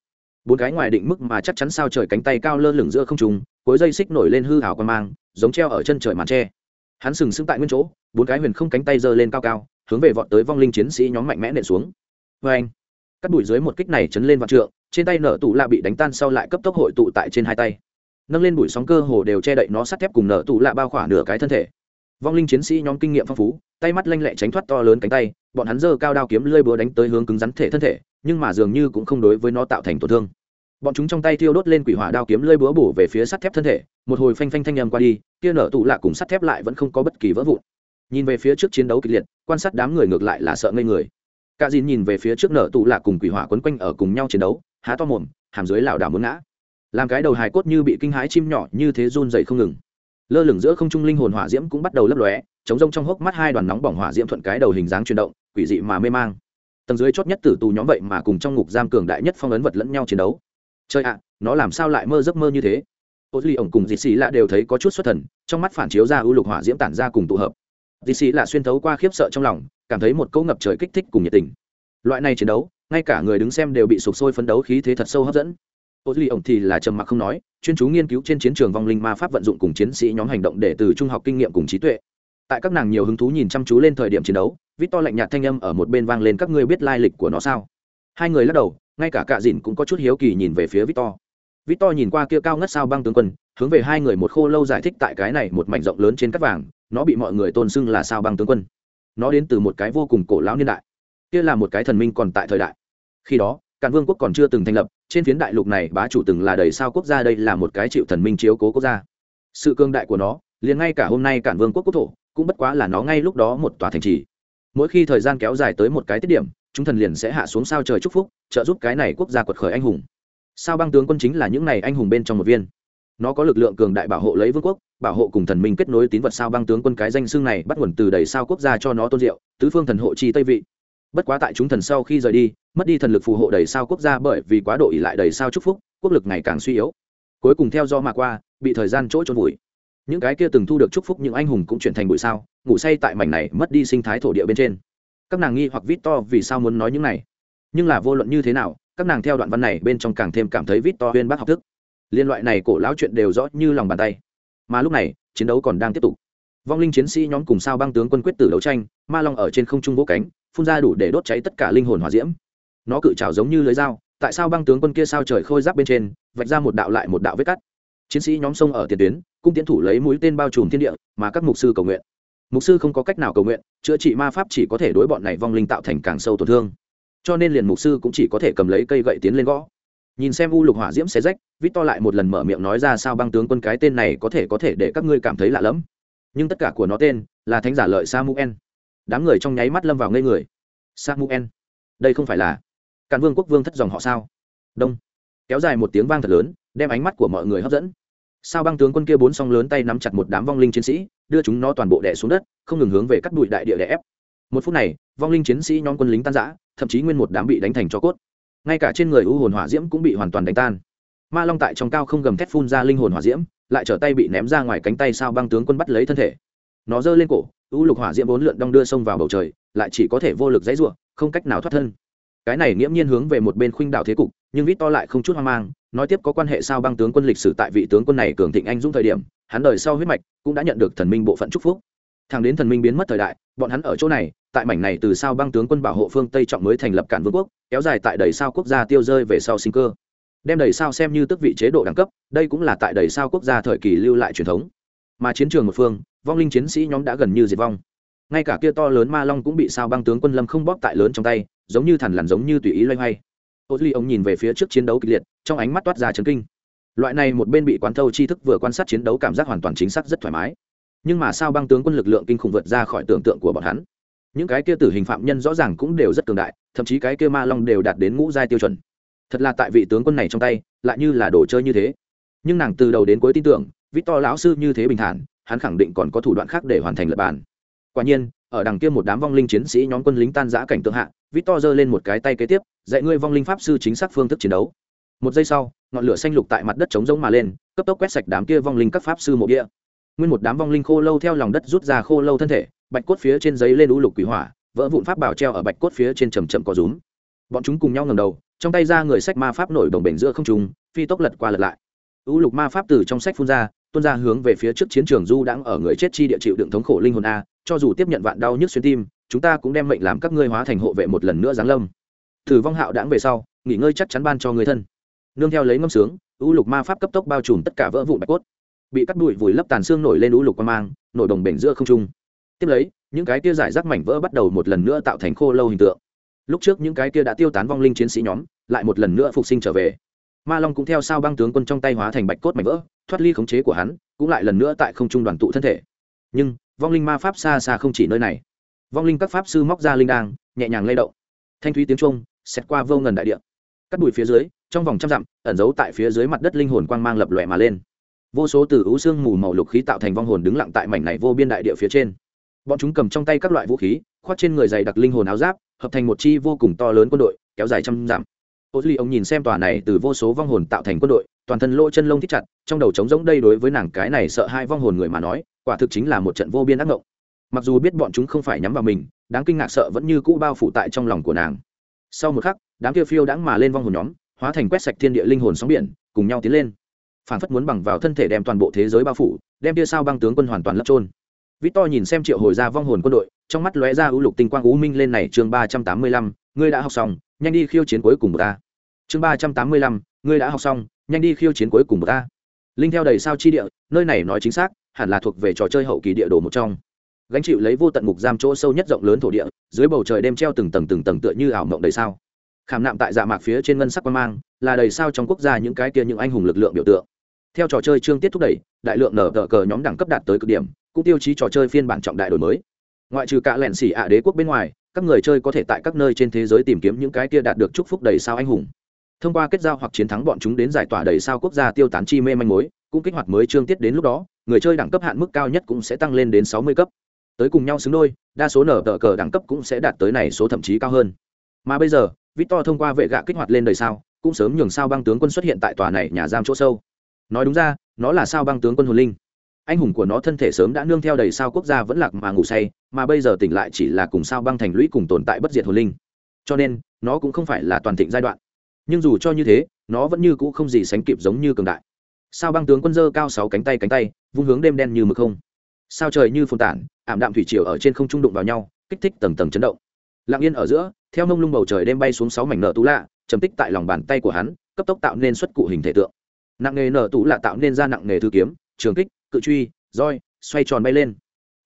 Speaker 1: Bốn cái ngoài định mức mà chắc chắn sao trời cánh tay cao lơ lửng giữa không trùng cuối dây xích nổi lên hư hảo quan mang, giống treo ở chân trời màn tre. Hắn sừng sững tại nguyên chỗ, bốn cái huyền không cánh tay giơ lên cao cao, hướng về vọt tới vong linh chiến sĩ nhóm mạnh mẽ nện xuống. Vê anh cắt đùi dưới một kích này chấn lên vạn trượng, trên tay nở tụ lạ bị đánh tan sau lại cấp tốc hội tụ tại trên hai tay. Nâng lên bụi sóng cơ hồ đều che đậy nó sắt thép cùng nở tụ lạ bao khỏa nửa cái thân thể. Vong linh chiến sĩ nhóm kinh nghiệm phong phú, tay mắt lanh lẹ tránh thoát to lớn cánh tay, bọn hắn giơ cao đao kiếm lơi búa đánh tới hướng cứng rắn thể thân thể, nhưng mà dường như cũng không đối với nó tạo thành tổn thương. Bọn chúng trong tay thiêu đốt lên quỷ hỏa đao kiếm lơi búa bổ về phía sắt thép thân thể, một hồi phanh phanh thanh nhầm qua đi, kia nở tụ lạ cùng sắt thép lại vẫn không có bất kỳ vỡ vụn. Nhìn về phía trước chiến đấu kịch liệt, quan sát đám người ngược lại là sợ ngây người cả dìn nhìn về phía trước nở tụ lạ cùng quỷ hỏa quấn quanh ở cùng nhau chiến đấu, há to mồm, hàm dưới lảo đảo muốn ngã. Làm cái đầu hài cốt như bị kinh hãi chim nhỏ như thế run dày không ngừng. Lơ lửng giữa không trung linh hồn hỏa diễm cũng bắt đầu lấp lóe, chống rông trong hốc mắt hai đoàn nóng bỏng hỏa diễm thuận cái đầu hình dáng chuyển động, quỷ dị mà mê mang. Tầng dưới chót nhất tử tù nhóm vậy mà cùng trong ngục giam cường đại nhất phong ấn vật lẫn nhau chiến đấu. Chơi ạ, nó làm sao lại mơ giấc mơ như thế? Ô duy ổng cùng dịt xì lạ đều thấy có chút xuất thần, trong mắt phản chiếu ra ưu lục hỏa diễm tản ra cùng tụ hợp dì xì là xuyên thấu qua khiếp sợ trong lòng, cảm thấy một câu ngập trời kích thích cùng nhiệt tình. Loại này chiến đấu, ngay cả người đứng xem đều bị sụp sôi phấn đấu khí thế thật sâu hấp dẫn. Ô duy ổng thì là trầm mặc không nói, chuyên chú nghiên cứu trên chiến trường vong linh ma pháp vận dụng cùng chiến sĩ nhóm hành động để từ trung học kinh nghiệm cùng trí tuệ. Tại các nàng nhiều hứng thú nhìn chăm chú lên thời điểm chiến đấu vít to lạnh nhạt thanh âm ở một bên vang lên, các ngươi biết lai lịch của nó sao? Hai người lắc đầu, ngay cả cạ dìn cũng có chút hiếu kỳ nhìn về phía vít to vít to nhìn qua kia cao ngất sao băng tướng quân, hướng về hai người một khô lâu giải thích tại cái này một mảnh rộng lớn trên cắt vàng nó bị mọi người tôn xưng là sao băng tướng quân. Nó đến từ một cái vô cùng cổ lão niên đại. Kia là một cái thần minh còn tại thời đại. Khi đó, càn vương quốc còn chưa từng thành lập, trên phiến đại lục này bá chủ từng là đầy sao quốc gia, đây là một cái chịu thần minh chiếu cố quốc gia. Sự cương đại của nó, liền ngay cả hôm nay cản vương quốc quốc thổ, cũng bất quá là nó ngay lúc đó một tòa thành trì. Mỗi khi thời gian kéo dài tới một cái tiết điểm, chúng thần liền sẽ hạ xuống sao trời chúc phúc, trợ giúp cái này quốc gia quật khởi anh hùng. Sao băng tướng quân chính là những này anh hùng bên trong một viên. Nó có lực lượng cường đại bảo hộ lấy vương quốc bảo hộ cùng thần minh kết nối tín vật sao băng tướng quân cái danh xương này bắt nguồn từ đầy sao quốc gia cho nó tôn diệu, tứ phương thần hộ chi tây vị. Bất quá tại chúng thần sau khi rời đi, mất đi thần lực phù hộ đầy sao quốc gia bởi vì quá độ ỉ lại đầy sao chúc phúc, quốc lực ngày càng suy yếu. Cuối cùng theo do mà qua, bị thời gian chỗ trôn vùi. Những cái kia từng thu được chúc phúc những anh hùng cũng chuyển thành bụi sao, ngủ say tại mảnh này mất đi sinh thái thổ địa bên trên. Các nàng nghi hoặc vít to vì sao muốn nói những này. Nhưng là vô luận như thế nào, các nàng theo đoạn văn này bên trong càng thêm cảm thấy vít to huyên bác học thức. Liên loại này cổ lão chuyện đều rõ như lòng bàn tay mà lúc này, chiến đấu còn đang tiếp tục. Vong linh chiến sĩ nhóm cùng sao băng tướng quân quyết tử đấu tranh, ma long ở trên không trung vỗ cánh, phun ra đủ để đốt cháy tất cả linh hồn hòa diễm. Nó cự trào giống như lưới dao, tại sao băng tướng quân kia sao trời khôi giáp bên trên, vạch ra một đạo lại một đạo vết cắt. Chiến sĩ nhóm sông ở tiền tuyến, cung tiến thủ lấy mũi tên bao trùm thiên địa, mà các mục sư cầu nguyện. Mục sư không có cách nào cầu nguyện, chữa trị ma pháp chỉ có thể đối bọn này vong linh tạo thành càng sâu tổn thương. Cho nên liền mục sư cũng chỉ có thể cầm lấy cây gậy tiến lên gõ nhìn xem u lục hỏa diễm xé rách vít to lại một lần mở miệng nói ra sao băng tướng quân cái tên này có thể có thể để các ngươi cảm thấy lạ lẫm. Nhưng tất cả của nó tên là thánh giả lợi samuel. Đám người trong nháy mắt lâm vào ngây người. Samuel? Đây không phải là càn vương quốc vương thất dòng họ sao? Đông. Kéo dài một tiếng vang thật lớn, đem ánh mắt của mọi người hấp dẫn. Sao băng tướng quân kia bốn song lớn tay nắm chặt một đám vong linh chiến sĩ, đưa chúng nó toàn bộ đẻ xuống đất, không ngừng hướng về cắt bụi đại địa đẻ ép. Một phút này, vong linh chiến sĩ nhóm quân lính tan giã thậm chí nguyên một đám bị đánh thành cho cốt ngay cả trên người u hồn hỏa diễm cũng bị hoàn toàn đánh tan. Ma long tại trong cao không gầm thét phun ra linh hồn hỏa diễm, lại trở tay bị ném ra ngoài cánh tay sao băng tướng quân bắt lấy thân thể. Nó giơ lên cổ, u lục hỏa diễm bốn lượn đong đưa sông vào bầu trời, lại chỉ có thể vô lực dãy ruộng không cách nào thoát thân. Cái này nghiễm nhiên hướng về một bên khuynh đạo thế cục, nhưng vít to lại không chút hoang mang, nói tiếp có quan hệ sao băng tướng quân lịch sử tại vị tướng quân này cường thịnh anh dũng thời điểm, hắn đời sau huyết mạch cũng đã nhận được thần minh bộ phận chúc phúc thằng đến thần minh biến mất thời đại, bọn hắn ở chỗ này, tại mảnh này từ sao băng tướng quân bảo hộ phương tây trọng mới thành lập cản vương quốc, kéo dài tại đầy sao quốc gia tiêu rơi về sau sinh cơ. Đem đầy sao xem như tức vị chế độ đẳng cấp, đây cũng là tại đầy sao quốc gia thời kỳ lưu lại truyền thống. Mà chiến trường một phương, vong linh chiến sĩ nhóm đã gần như diệt vong. Ngay cả kia to lớn ma long cũng bị sao băng tướng quân lâm không bóp tại lớn trong tay, giống như thằn lằn giống như tùy ý loay hoay. Ô duy ông nhìn về phía trước chiến đấu kịch liệt, trong ánh mắt toát ra chấn kinh. Loại này một bên bị quán thâu tri thức vừa quan sát chiến đấu cảm giác hoàn toàn chính xác rất thoải mái nhưng mà sao băng tướng quân lực lượng kinh khủng vượt ra khỏi tưởng tượng của bọn hắn? Những cái kia tử hình phạm nhân rõ ràng cũng đều rất cường đại, thậm chí cái kia ma long đều đạt đến ngũ giai tiêu chuẩn. Thật là tại vị tướng quân này trong tay, lại như là đồ chơi như thế. Nhưng nàng từ đầu đến cuối tin tưởng vít to lão sư như thế bình thản, hắn khẳng định còn có thủ đoạn khác để hoàn thành lập bàn. Quả nhiên, ở đằng kia một đám vong linh chiến sĩ nhóm quân lính tan giã cảnh tượng hạ vít to giơ lên một cái tay kế tiếp, dạy ngươi vong linh pháp sư chính xác phương thức chiến đấu. Một giây sau, ngọn lửa xanh lục tại mặt đất trống rỗng mà lên, cấp tốc quét sạch đám kia vong linh các pháp sư mộ địa nguyên một đám vong linh khô lâu theo lòng đất rút ra khô lâu thân thể, bạch cốt phía trên giấy lên u lục quỷ hỏa, vỡ vụn pháp bảo treo ở bạch cốt phía trên chầm chậm có rúm. Bọn chúng cùng nhau ngầm đầu, trong tay ra người sách ma pháp nổi đồng bể giữa không trùng phi tốc lật qua lật lại. U lục ma pháp từ trong sách phun ra, tuôn ra hướng về phía trước chiến trường du đãng ở người chết chi địa chịu đựng thống khổ linh hồn a, cho dù tiếp nhận vạn đau nhức xuyên tim, chúng ta cũng đem mệnh làm các ngươi hóa thành hộ vệ một lần nữa giáng lâm. Thử vong hạo đãng về sau, nghỉ ngơi chắc chắn ban cho người thân. Nương theo lấy ngâm sướng u lục ma pháp cấp tốc bao trùm tất cả vỡ vụn bạch cốt bị cắt đùi vùi lấp tàn xương nổi lên lũ lục quang mang, nổi đồng bể giữa không trung. Tiếp lấy, những cái kia giải rác mảnh vỡ bắt đầu một lần nữa tạo thành khô lâu hình tượng. Lúc trước những cái kia đã tiêu tán vong linh chiến sĩ nhóm, lại một lần nữa phục sinh trở về. Ma long cũng theo sao băng tướng quân trong tay hóa thành bạch cốt mảnh vỡ, thoát ly khống chế của hắn, cũng lại lần nữa tại không trung đoàn tụ thân thể. Nhưng, vong linh ma pháp xa xa không chỉ nơi này. Vong linh các pháp sư móc ra linh đang nhẹ nhàng lay động. Thanh thúy tiếng trung xét qua vô ngần đại địa. Cắt đùi phía dưới, trong vòng trăm dặm, ẩn giấu tại phía dưới mặt đất linh hồn quang mang lập lòe mà lên vô số từ ứ xương mù màu lục khí tạo thành vong hồn đứng lặng tại mảnh này vô biên đại địa phía trên. Bọn chúng cầm trong tay các loại vũ khí, khoác trên người dày đặc linh hồn áo giáp, hợp thành một chi vô cùng to lớn quân đội, kéo dài trăm dặm. Ô duy ông nhìn xem tòa này từ vô số vong hồn tạo thành quân đội, toàn thân lỗ chân lông thích chặt, trong đầu trống rỗng đây đối với nàng cái này sợ hai vong hồn người mà nói, quả thực chính là một trận vô biên ác ngộng. Mặc dù biết bọn chúng không phải nhắm vào mình, đáng kinh ngạc sợ vẫn như cũ bao phủ tại trong lòng của nàng. Sau một khắc, đám kia phiêu đãng mà lên vong hồn nhóm, hóa thành quét sạch thiên địa linh hồn sóng biển, cùng nhau tiến lên phản phất muốn bằng vào thân thể đem toàn bộ thế giới bao phủ, đem tia sao băng tướng quân hoàn toàn lấp trôn vít to nhìn xem triệu hồi ra vong hồn quân đội, trong mắt lóe ra ưu lục tinh quang ú minh lên này, chương ba trăm tám mươi lăm, ngươi đã học xong, nhanh đi khiêu chiến cuối cùng một ta. Chương ba trăm tám mươi lăm, ngươi đã học xong, nhanh đi khiêu chiến cuối cùng một ta. Linh theo đầy sao chi địa, nơi này nói chính xác, hẳn là thuộc về trò chơi hậu kỳ địa đồ một trong. Gánh chịu lấy vô tận ngục giam chỗ sâu nhất rộng lớn thổ địa, dưới bầu trời đêm treo từng tầng từng tầng tựa như ảo mộng đầy sao. Khảm nạm tại dạ mạc phía trên ngân sắc quan mang, là đầy sao trong quốc gia những cái kia những anh hùng lực lượng biểu tượng theo trò chơi chương tiết thúc đẩy, đại lượng nở tờ cờ nhóm đẳng cấp đạt tới cực điểm, cũng tiêu chí trò chơi phiên bản trọng đại đổi mới. Ngoại trừ cả lẻn xỉ ạ đế quốc bên ngoài, các người chơi có thể tại các nơi trên thế giới tìm kiếm những cái kia đạt được chúc phúc đầy sao anh hùng. Thông qua kết giao hoặc chiến thắng bọn chúng đến giải tỏa đầy sao quốc gia tiêu tán chi mê manh mối, cũng kích hoạt mới chương tiết đến lúc đó, người chơi đẳng cấp hạn mức cao nhất cũng sẽ tăng lên đến sáu mươi cấp. Tới cùng nhau xứng đôi, đa số nở tờ cờ đẳng cấp cũng sẽ đạt tới này số thậm chí cao hơn. Mà bây giờ, victor thông qua vệ gạ kích hoạt lên đời sao, cũng sớm nhường sao băng tướng quân xuất hiện tại tòa này nhà giam chỗ sâu nói đúng ra, nó là sao băng tướng quân hồn linh. Anh hùng của nó thân thể sớm đã nương theo đầy sao quốc gia vẫn lạc mà ngủ say, mà bây giờ tỉnh lại chỉ là cùng sao băng thành lũy cùng tồn tại bất diệt hồn linh. Cho nên, nó cũng không phải là toàn thịnh giai đoạn. Nhưng dù cho như thế, nó vẫn như cũ không gì sánh kịp giống như cường đại. Sao băng tướng quân dơ cao sáu cánh tay cánh tay, vung hướng đêm đen như mực không. Sao trời như phồn tản, ảm đạm thủy triều ở trên không trung đụng vào nhau, kích thích tầng tầng chấn động. Lặng yên ở giữa, theo nông lung bầu trời đêm bay xuống sáu mảnh nợ tú lạ chấm tích tại lòng bàn tay của hắn, cấp tốc tạo nên xuất cụ hình thể tượng nặng nghề nở tủ là tạo nên ra nặng nghề thư kiếm, trường kích, cự truy, roi, xoay tròn bay lên.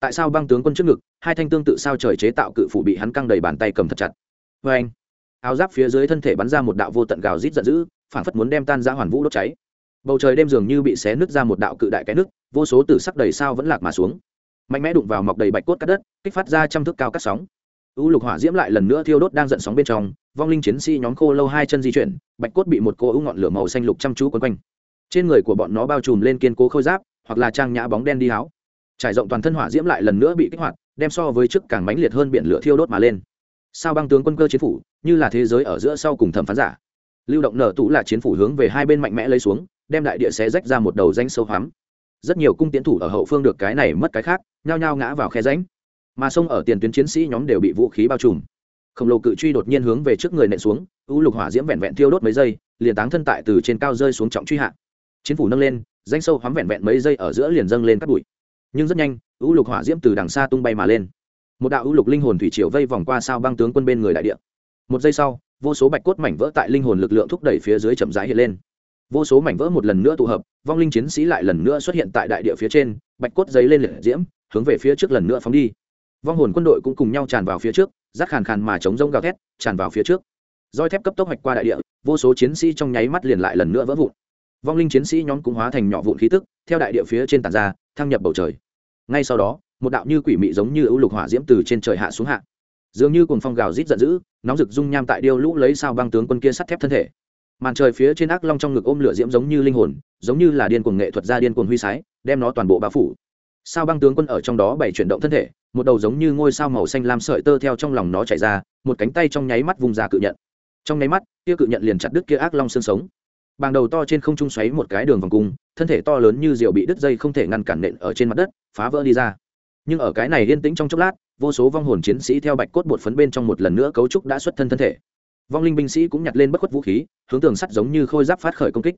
Speaker 1: Tại sao băng tướng quân trước ngực, hai thanh tương tự sao trời chế tạo cự phủ bị hắn căng đầy bàn tay cầm thật chặt. Vê anh, áo giáp phía dưới thân thể bắn ra một đạo vô tận gào rít giận dữ phản phất muốn đem tan ra hoàn vũ đốt cháy. Bầu trời đêm dường như bị xé nứt ra một đạo cự đại cái nước vô số tử sắc đầy sao vẫn lạc mà xuống. Mạnh mẽ đụng vào mọc đầy bạch cốt cắt đất, kích phát ra trăm thước cao cắt sóng. U lục hỏa diễm lại lần nữa thiêu đốt đang giận sóng bên trong, vong linh chiến sĩ nhóm khô lâu hai chân di chuyển, bạch cốt bị một cô u ngọn lửa màu xanh lục chăm chú quấn quanh trên người của bọn nó bao trùm lên kiên cố khôi giáp, hoặc là trang nhã bóng đen đi áo. Trải rộng toàn thân hỏa diễm lại lần nữa bị kích hoạt, đem so với trước càng mãnh liệt hơn biển lửa thiêu đốt mà lên. Sao băng tướng quân cơ chiến phủ, như là thế giới ở giữa sau cùng thẩm phán giả. Lưu động nở tủ là chiến phủ hướng về hai bên mạnh mẽ lấy xuống, đem đại địa xé rách ra một đầu danh sâu hoắm. Rất nhiều cung tiến thủ ở hậu phương được cái này mất cái khác, nhao nhao ngã vào khe ránh mà sông ở tiền tuyến chiến sĩ nhóm đều bị vũ khí bao trùm. Khổng lồ cự truy đột nhiên hướng về trước người nện xuống, u lục hỏa diễm vẹn vẹn thiêu đốt mấy giây, liền táng thân tại từ trên cao rơi xuống trọng truy hạ chiến phủ nâng lên, danh sâu hoắm vẹn vẹn mấy giây ở giữa liền dâng lên các bụi. Nhưng rất nhanh, ưu lục hỏa diễm từ đằng xa tung bay mà lên. Một đạo ưu lục linh hồn thủy triều vây vòng qua sao băng tướng quân bên người đại địa. Một giây sau, vô số bạch cốt mảnh vỡ tại linh hồn lực lượng thúc đẩy phía dưới chậm rãi hiện lên. Vô số mảnh vỡ một lần nữa tụ hợp, vong linh chiến sĩ lại lần nữa xuất hiện tại đại địa phía trên, bạch cốt giấy lên liệt diễm, hướng về phía trước lần nữa phóng đi. Vong hồn quân đội cũng cùng nhau tràn vào phía trước, rác khàn khàn mà chống rông gào thét, tràn vào phía trước. Roi thép cấp tốc hoạch qua đại địa, vô số chiến sĩ trong nháy mắt liền lại lần nữa vỡ vụn vong linh chiến sĩ nhóm cũng hóa thành nhỏ vụn khí tức, theo đại địa phía trên tàn ra, thăng nhập bầu trời. Ngay sau đó, một đạo như quỷ mị giống như ưu lục hỏa diễm từ trên trời hạ xuống hạ. Dường như cùng phong gào rít giận dữ, nóng rực dung nham tại điêu lũ lấy sao băng tướng quân kia sắt thép thân thể. Màn trời phía trên ác long trong ngực ôm lửa diễm giống như linh hồn, giống như là điên cuồng nghệ thuật ra điên cuồng huy sái, đem nó toàn bộ bao phủ. Sao băng tướng quân ở trong đó bảy chuyển động thân thể, một đầu giống như ngôi sao màu xanh lam sợi tơ theo trong lòng nó chạy ra, một cánh tay trong nháy mắt vùng ra cự nhận. Trong nháy mắt, kia cự nhận liền chặt đứt kia ác long xương sống bàng đầu to trên không trung xoáy một cái đường vòng cung, thân thể to lớn như diều bị đứt dây không thể ngăn cản nện ở trên mặt đất, phá vỡ đi ra. Nhưng ở cái này yên tĩnh trong chốc lát, vô số vong hồn chiến sĩ theo bạch cốt bột phấn bên trong một lần nữa cấu trúc đã xuất thân thân thể. Vong linh binh sĩ cũng nhặt lên bất khuất vũ khí, hướng tường sắt giống như khôi giáp phát khởi công kích.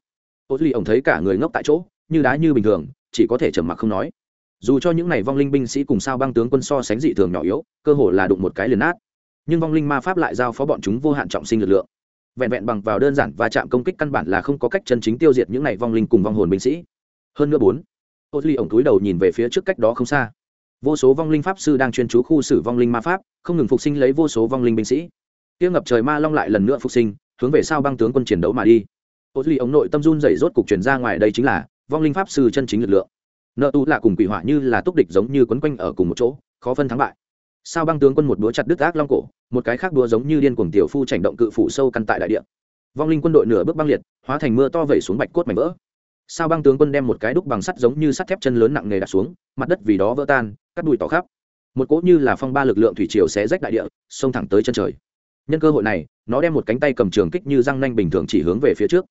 Speaker 1: Ô duy ổng thấy cả người ngốc tại chỗ, như đá như bình thường, chỉ có thể trầm mặc không nói. Dù cho những n à y vong linh binh sĩ cùng sao băng tướng quân so sánh dị thường nhỏ yếu, cơ hồ là đụng một cái liền nát. Nhưng vong linh ma pháp lại giao phó bọn chúng vô hạn trọng sinh lực lượng vẹn vẹn bằng vào đơn giản và chạm công kích căn bản là không có cách chân chính tiêu diệt những này vong linh cùng vong hồn binh sĩ. Hơn nữa bốn ô duy ổng túi đầu nhìn về phía trước cách đó không xa. Vô số vong linh pháp sư đang chuyên chú khu xử vong linh ma pháp, không ngừng phục sinh lấy vô số vong linh binh sĩ. Tiêu ngập trời ma long lại lần nữa phục sinh, hướng về sao băng tướng quân chiến đấu mà đi. Ô duy ống nội tâm run dày rốt cục chuyển ra ngoài đây chính là vong linh pháp sư chân chính lực lượng. Nợ tu là cùng quỷ hỏa như là túc địch giống như quấn quanh ở cùng một chỗ, khó phân thắng bại. Sao băng tướng quân một đũa chặt đứt ác long cổ một cái khác đua giống như điên cuồng tiểu phu chảnh động cự phủ sâu căn tại đại địa. Vong linh quân đội nửa bước băng liệt, hóa thành mưa to vẩy xuống bạch cốt mảnh vỡ. Sao băng tướng quân đem một cái đúc bằng sắt giống như sắt thép chân lớn nặng nề đặt xuống, mặt đất vì đó vỡ tan, cắt đùi tỏ khắp. Một cỗ như là phong ba lực lượng thủy triều xé rách đại địa, xông thẳng tới chân trời. Nhân cơ hội này, nó đem một cánh tay cầm trường kích như răng nanh bình thường chỉ hướng về phía trước.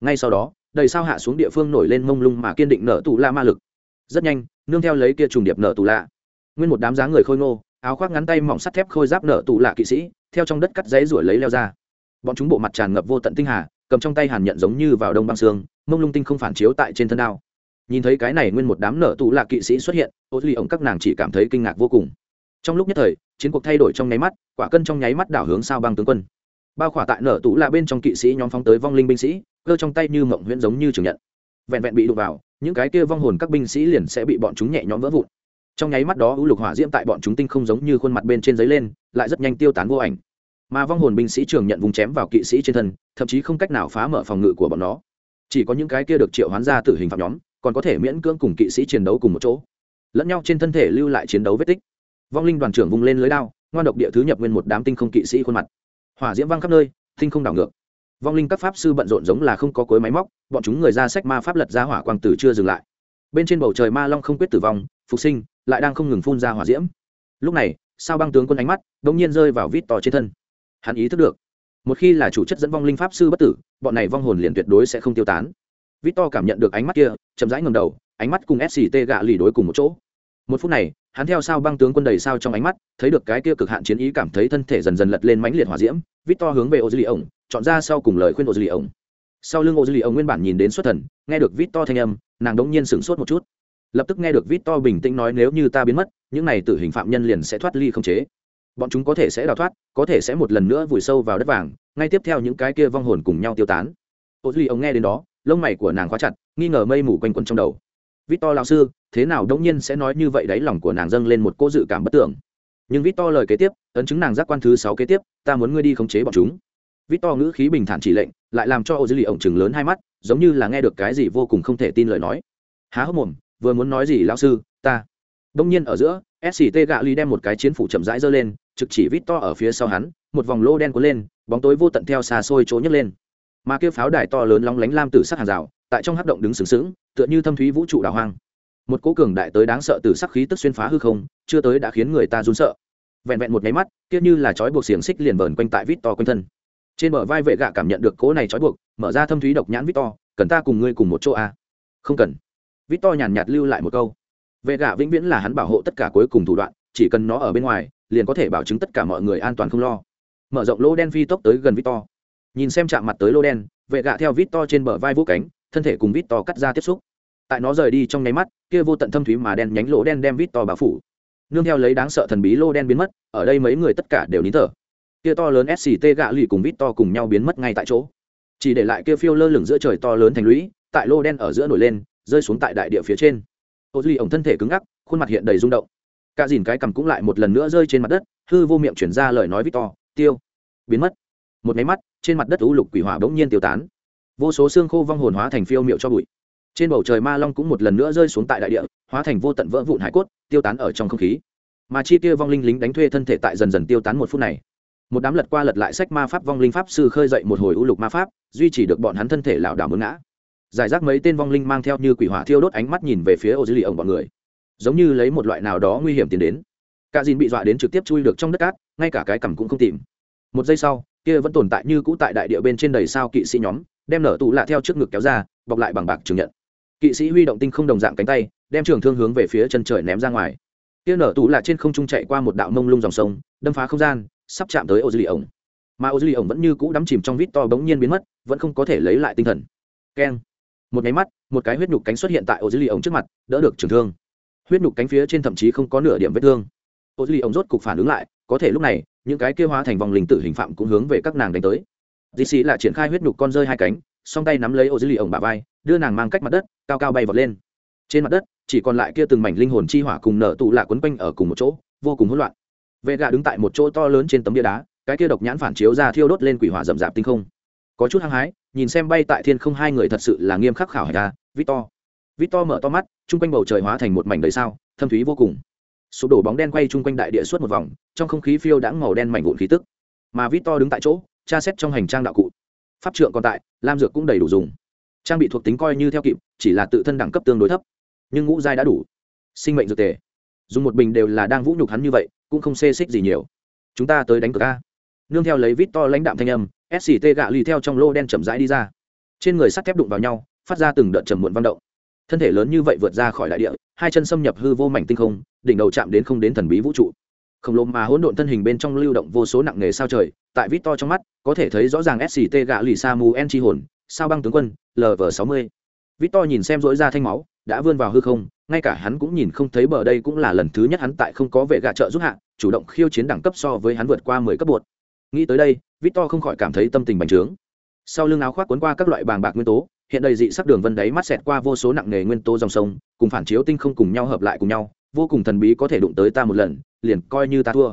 Speaker 1: Ngay sau đó, đầy sao hạ xuống địa phương nổi lên mông lung mà kiên định nở tù la ma lực. Rất nhanh, nương theo lấy kia trùng điệp nở tù lạ nguyên một đám dáng người khôi ngô áo khoác ngắn tay mỏng sắt thép khôi giáp nở tù lạ kỵ sĩ, theo trong đất cắt giấy ruổi lấy leo ra. Bọn chúng bộ mặt tràn ngập vô tận tinh hà, cầm trong tay hàn nhận giống như vào đông băng xương mông lung tinh không phản chiếu tại trên thân đao. Nhìn thấy cái này nguyên một đám nở tụ lạ kỵ sĩ xuất hiện, ô duy ổng các nàng chỉ cảm thấy kinh ngạc vô cùng. Trong lúc nhất thời, chiến cuộc thay đổi trong nháy mắt, quả cân trong nháy mắt đảo hướng sao băng tướng quân. Bao khỏa tại nở tụ lạ bên trong kỵ sĩ nhóm phóng tới vong linh binh sĩ, cơ trong tay như mộng huyễn giống như trường nhận. Vẹn vẹn bị đụng vào, những cái kia vong hồn các binh sĩ liền sẽ bị bọn chúng nhẹ nhõm vỡ vụn trong nháy mắt đó u lục hỏa diễm tại bọn chúng tinh không giống như khuôn mặt bên trên giấy lên, lại rất nhanh tiêu tán vô ảnh. Mà vong hồn binh sĩ trường nhận vùng chém vào kỵ sĩ trên thân, thậm chí không cách nào phá mở phòng ngự của bọn nó. Chỉ có những cái kia được triệu hoán ra tử hình phạm nhóm, còn có thể miễn cưỡng cùng kỵ sĩ chiến đấu cùng một chỗ. Lẫn nhau trên thân thể lưu lại chiến đấu vết tích. Vong linh đoàn trưởng vung lên lưới đao, ngoan độc địa thứ nhập nguyên một đám tinh không kỵ sĩ khuôn mặt. Hỏa diễm văng khắp nơi, tinh không đảo ngược. Vong linh các pháp sư bận rộn giống là không có cối máy móc, bọn chúng người ra sách ma pháp lật ra hỏa quang tử chưa dừng lại. Bên trên bầu trời ma long không quyết tử vong, phục sinh lại đang không ngừng phun ra hỏa diễm. Lúc này, sao băng tướng quân ánh mắt đ ỗ n g nhiên rơi vào vít to trên thân. Hắn ý thức được, một khi là chủ chất dẫn vong linh pháp sư bất tử, bọn này vong hồn liền tuyệt đối sẽ không tiêu tán. Vít to cảm nhận được ánh mắt kia, chậm rãi ngầm đầu, ánh mắt cùng sct gạ lì đối cùng một chỗ. Một phút này, hắn theo sao băng tướng quân đầy sao trong ánh mắt, thấy được cái kia cực hạn chiến ý cảm thấy thân thể dần dần lật lên mãnh liệt hỏa diễm, vít to hướng về ô dư lì ổng, chọn ra sau cùng lời khuyên ô dư lì ổng. Sau lưng ô dư lì ổng nguyên bản nhìn đến xuất thần, nghe được vít to thanh âm, nàng đống nhiên sửng sốt một chút lập tức nghe được vít to bình tĩnh nói nếu như ta biến mất, những này tử hình phạm nhân liền sẽ thoát ly không chế. Bọn chúng có thể sẽ đào thoát, có thể sẽ một lần nữa vùi sâu vào đất vàng, ngay tiếp theo những cái kia vong hồn cùng nhau tiêu tán. Ô duy, ông nghe đến đó, lông mày của nàng khóa chặt, nghi ngờ mây mù quanh quẩn trong đầu. Vít to lao sư, thế nào đông nhiên sẽ nói như vậy đáy lòng của nàng dâng lên một cô dự cảm bất tưởng. Nhưng vít to lời kế tiếp, ấn chứng nàng giác quan thứ sáu kế tiếp, ta muốn ngươi đi khống chế bọn chúng. Vít to ngữ khí bình thản chỉ lệnh, lại làm cho ô duy ông chừng lớn hai mắt, giống như là nghe được cái gì vô cùng không thể tin lời nói. Há hốc mồm vừa muốn nói gì lão sư, ta. Đông nhiên ở giữa sct gạ ly đem một cái chiến phủ chậm rãi giơ lên, trực chỉ vít to ở phía sau hắn, một vòng lô đen cuốn lên, bóng tối vô tận theo xa xôi chỗ nhấc lên. Mà kêu pháo đài to lớn lóng lánh lam tử sắc hàng rào, tại trong hắc động đứng sừng sững, tựa như thâm thúy vũ trụ đào hoang. Một cố cường đại tới đáng sợ từ sắc khí tức xuyên phá hư không, chưa tới đã khiến người ta run sợ. Vẹn vẹn một nháy mắt, kia như là trói buộc xiềng xích liền vờn quanh tại vít to quanh thân. Trên bờ vai vệ gạ cảm nhận được cố này trói buộc, mở ra thâm thúy độc nhãn vít to, cần ta cùng ngươi cùng một chỗ à? không cần vít to nhàn nhạt lưu lại một câu. Vệ gạ vĩnh viễn là hắn bảo hộ tất cả cuối cùng thủ đoạn, chỉ cần nó ở bên ngoài, liền có thể bảo chứng tất cả mọi người an toàn không lo. Mở rộng lô đen phi tốc tới gần vít to nhìn xem chạm mặt tới lô đen vệ gạ theo vít to trên bờ vai vũ cánh, thân thể cùng vít to cắt ra tiếp xúc. Tại nó rời đi trong nháy mắt, kia vô tận thâm thúy mà đen nhánh lỗ đen đem vít to bao phủ. Nương theo lấy đáng sợ thần bí lô đen biến mất, ở đây mấy người tất cả đều nín thở. Kia to lớn sct gạ lì cùng vít to cùng nhau biến mất ngay tại chỗ. Chỉ để lại kia phiêu lơ lửng giữa trời to lớn thành lũy, tại lô đen ở giữa nổi lên rơi xuống tại đại địa phía trên. Ô duy ổng thân thể cứng ngắc, khuôn mặt hiện đầy rung động. Cả dìn cái cầm cũng lại một lần nữa rơi trên mặt đất, hư vô miệng chuyển ra lời nói victor tiêu, biến mất. Một máy mắt, trên mặt đất u lục quỷ hỏa bỗng nhiên tiêu tán. Vô số xương khô vong hồn hóa thành phiêu miệu cho bụi. Trên bầu trời ma long cũng một lần nữa rơi xuống tại đại địa, hóa thành vô tận vỡ vụn hải cốt, tiêu tán ở trong không khí. Mà chi kia vong linh lính đánh thuê thân thể tại dần dần tiêu tán một phút này. Một đám lật qua lật lại sách ma pháp vong linh pháp sư khơi dậy một hồi u lục ma pháp, duy trì được bọn hắn thân thể lảo đảo mướn ngã giải rác mấy tên vong linh mang theo như quỷ hỏa thiêu đốt ánh mắt nhìn về phía ô dư lì ổng bọn người. Giống như lấy một loại nào đó nguy hiểm tiến đến. Cả dìn bị dọa đến trực tiếp chui được trong đất cát, ngay cả cái cằm cũng không tìm. Một giây sau, kia vẫn tồn tại như cũ tại đại địa bên trên đầy sao kỵ sĩ nhóm, đem nở tụ lạ theo trước ngực kéo ra, bọc lại bằng bạc chứng nhận. Kỵ sĩ huy động tinh không đồng dạng cánh tay, đem trường thương hướng về phía chân trời ném ra ngoài. Kia nở tụ lạ trên không trung chạy qua một đạo mông lung dòng sông, đâm phá không gian, sắp chạm tới ô dư lì ổng mà ô dư lì ổng vẫn như cũ đắm chìm trong vít to bỗng nhiên biến mất, vẫn không có thể lấy lại tinh thần. Keng một nháy mắt, một cái huyết nhục cánh xuất hiện tại ô dư lì ổng trước mặt, đỡ được trường thương. Huyết nhục cánh phía trên thậm chí không có nửa điểm vết thương. Ô dư lì ổng rốt cục phản ứng lại, có thể lúc này, những cái kêu hóa thành vòng linh tử hình phạm cũng hướng về các nàng đánh tới. Dì xì là triển khai huyết nhục con rơi hai cánh, song tay nắm lấy ô dư lì ổng bà vai, đưa nàng mang cách mặt đất, cao cao bay vọt lên. Trên mặt đất, chỉ còn lại kia từng mảnh linh hồn chi hỏa cùng nở tụ lạ quấn quanh ở cùng một chỗ, vô cùng hỗn loạn. Vệ gà đứng tại một chỗ to lớn trên tấm bia đá, cái kia độc nhãn phản chiếu ra thiêu đốt lên quỷ hỏa rậm rạp tinh không. Có chút hăng hái nhìn xem bay tại thiên không hai người thật sự là nghiêm khắc khảo hải ta victor. Victor mở to mắt, chung quanh bầu trời hóa thành một mảnh đầy sao, thâm thúy vô cùng. Sụp đổ bóng đen quay chung quanh đại địa suốt một vòng, trong không khí phiêu đãng màu đen mảnh vụn khí tức. Mà victor đứng tại chỗ, tra xét trong hành trang đạo cụ. Pháp trượng còn tại, lam dược cũng đầy đủ dùng. Trang bị thuộc tính coi như theo kịp, chỉ là tự thân đẳng cấp tương đối thấp. Nhưng ngũ giai đã đủ. Sinh mệnh dược tề. Dùng một bình đều là đang vũ nhục hắn như vậy, cũng không xê xích gì nhiều. Chúng ta tới đánh cờ ca nương theo lấy vít to lãnh đạm thanh âm sct gạ lì theo trong lô đen chậm rãi đi ra. Trên người sắt thép đụng vào nhau, phát ra từng đợt trầm muộn vang động. Thân thể lớn như vậy vượt ra khỏi đại địa, hai chân xâm nhập hư vô mảnh tinh không, đỉnh đầu chạm đến không đến thần bí vũ trụ. Khổng lồ mà hỗn độn thân hình bên trong lưu động vô số nặng nghề sao trời, tại vít to trong mắt, có thể thấy rõ ràng sct gạ lì sa mu en chi hồn, sao băng tướng quân lv sáu mươi. Vít to nhìn xem dỗi ra thanh máu, đã vươn vào hư không, ngay cả hắn cũng nhìn không thấy bờ đây cũng là lần thứ nhất hắn tại không có vệ gạ trợ giúp hạ, chủ động khiêu chiến đẳng cấp so với hắn vượt qua mười cấp bột nghĩ tới đây vít to không khỏi cảm thấy tâm tình bành trướng. Sau lưng áo khoác cuốn qua các loại bàng bạc nguyên tố, hiện đầy dị sắc đường vân đáy mắt xẹt qua vô số nặng nề nguyên tố dòng sông, cùng phản chiếu tinh không cùng nhau hợp lại cùng nhau, vô cùng thần bí có thể đụng tới ta một lần, liền coi như ta thua.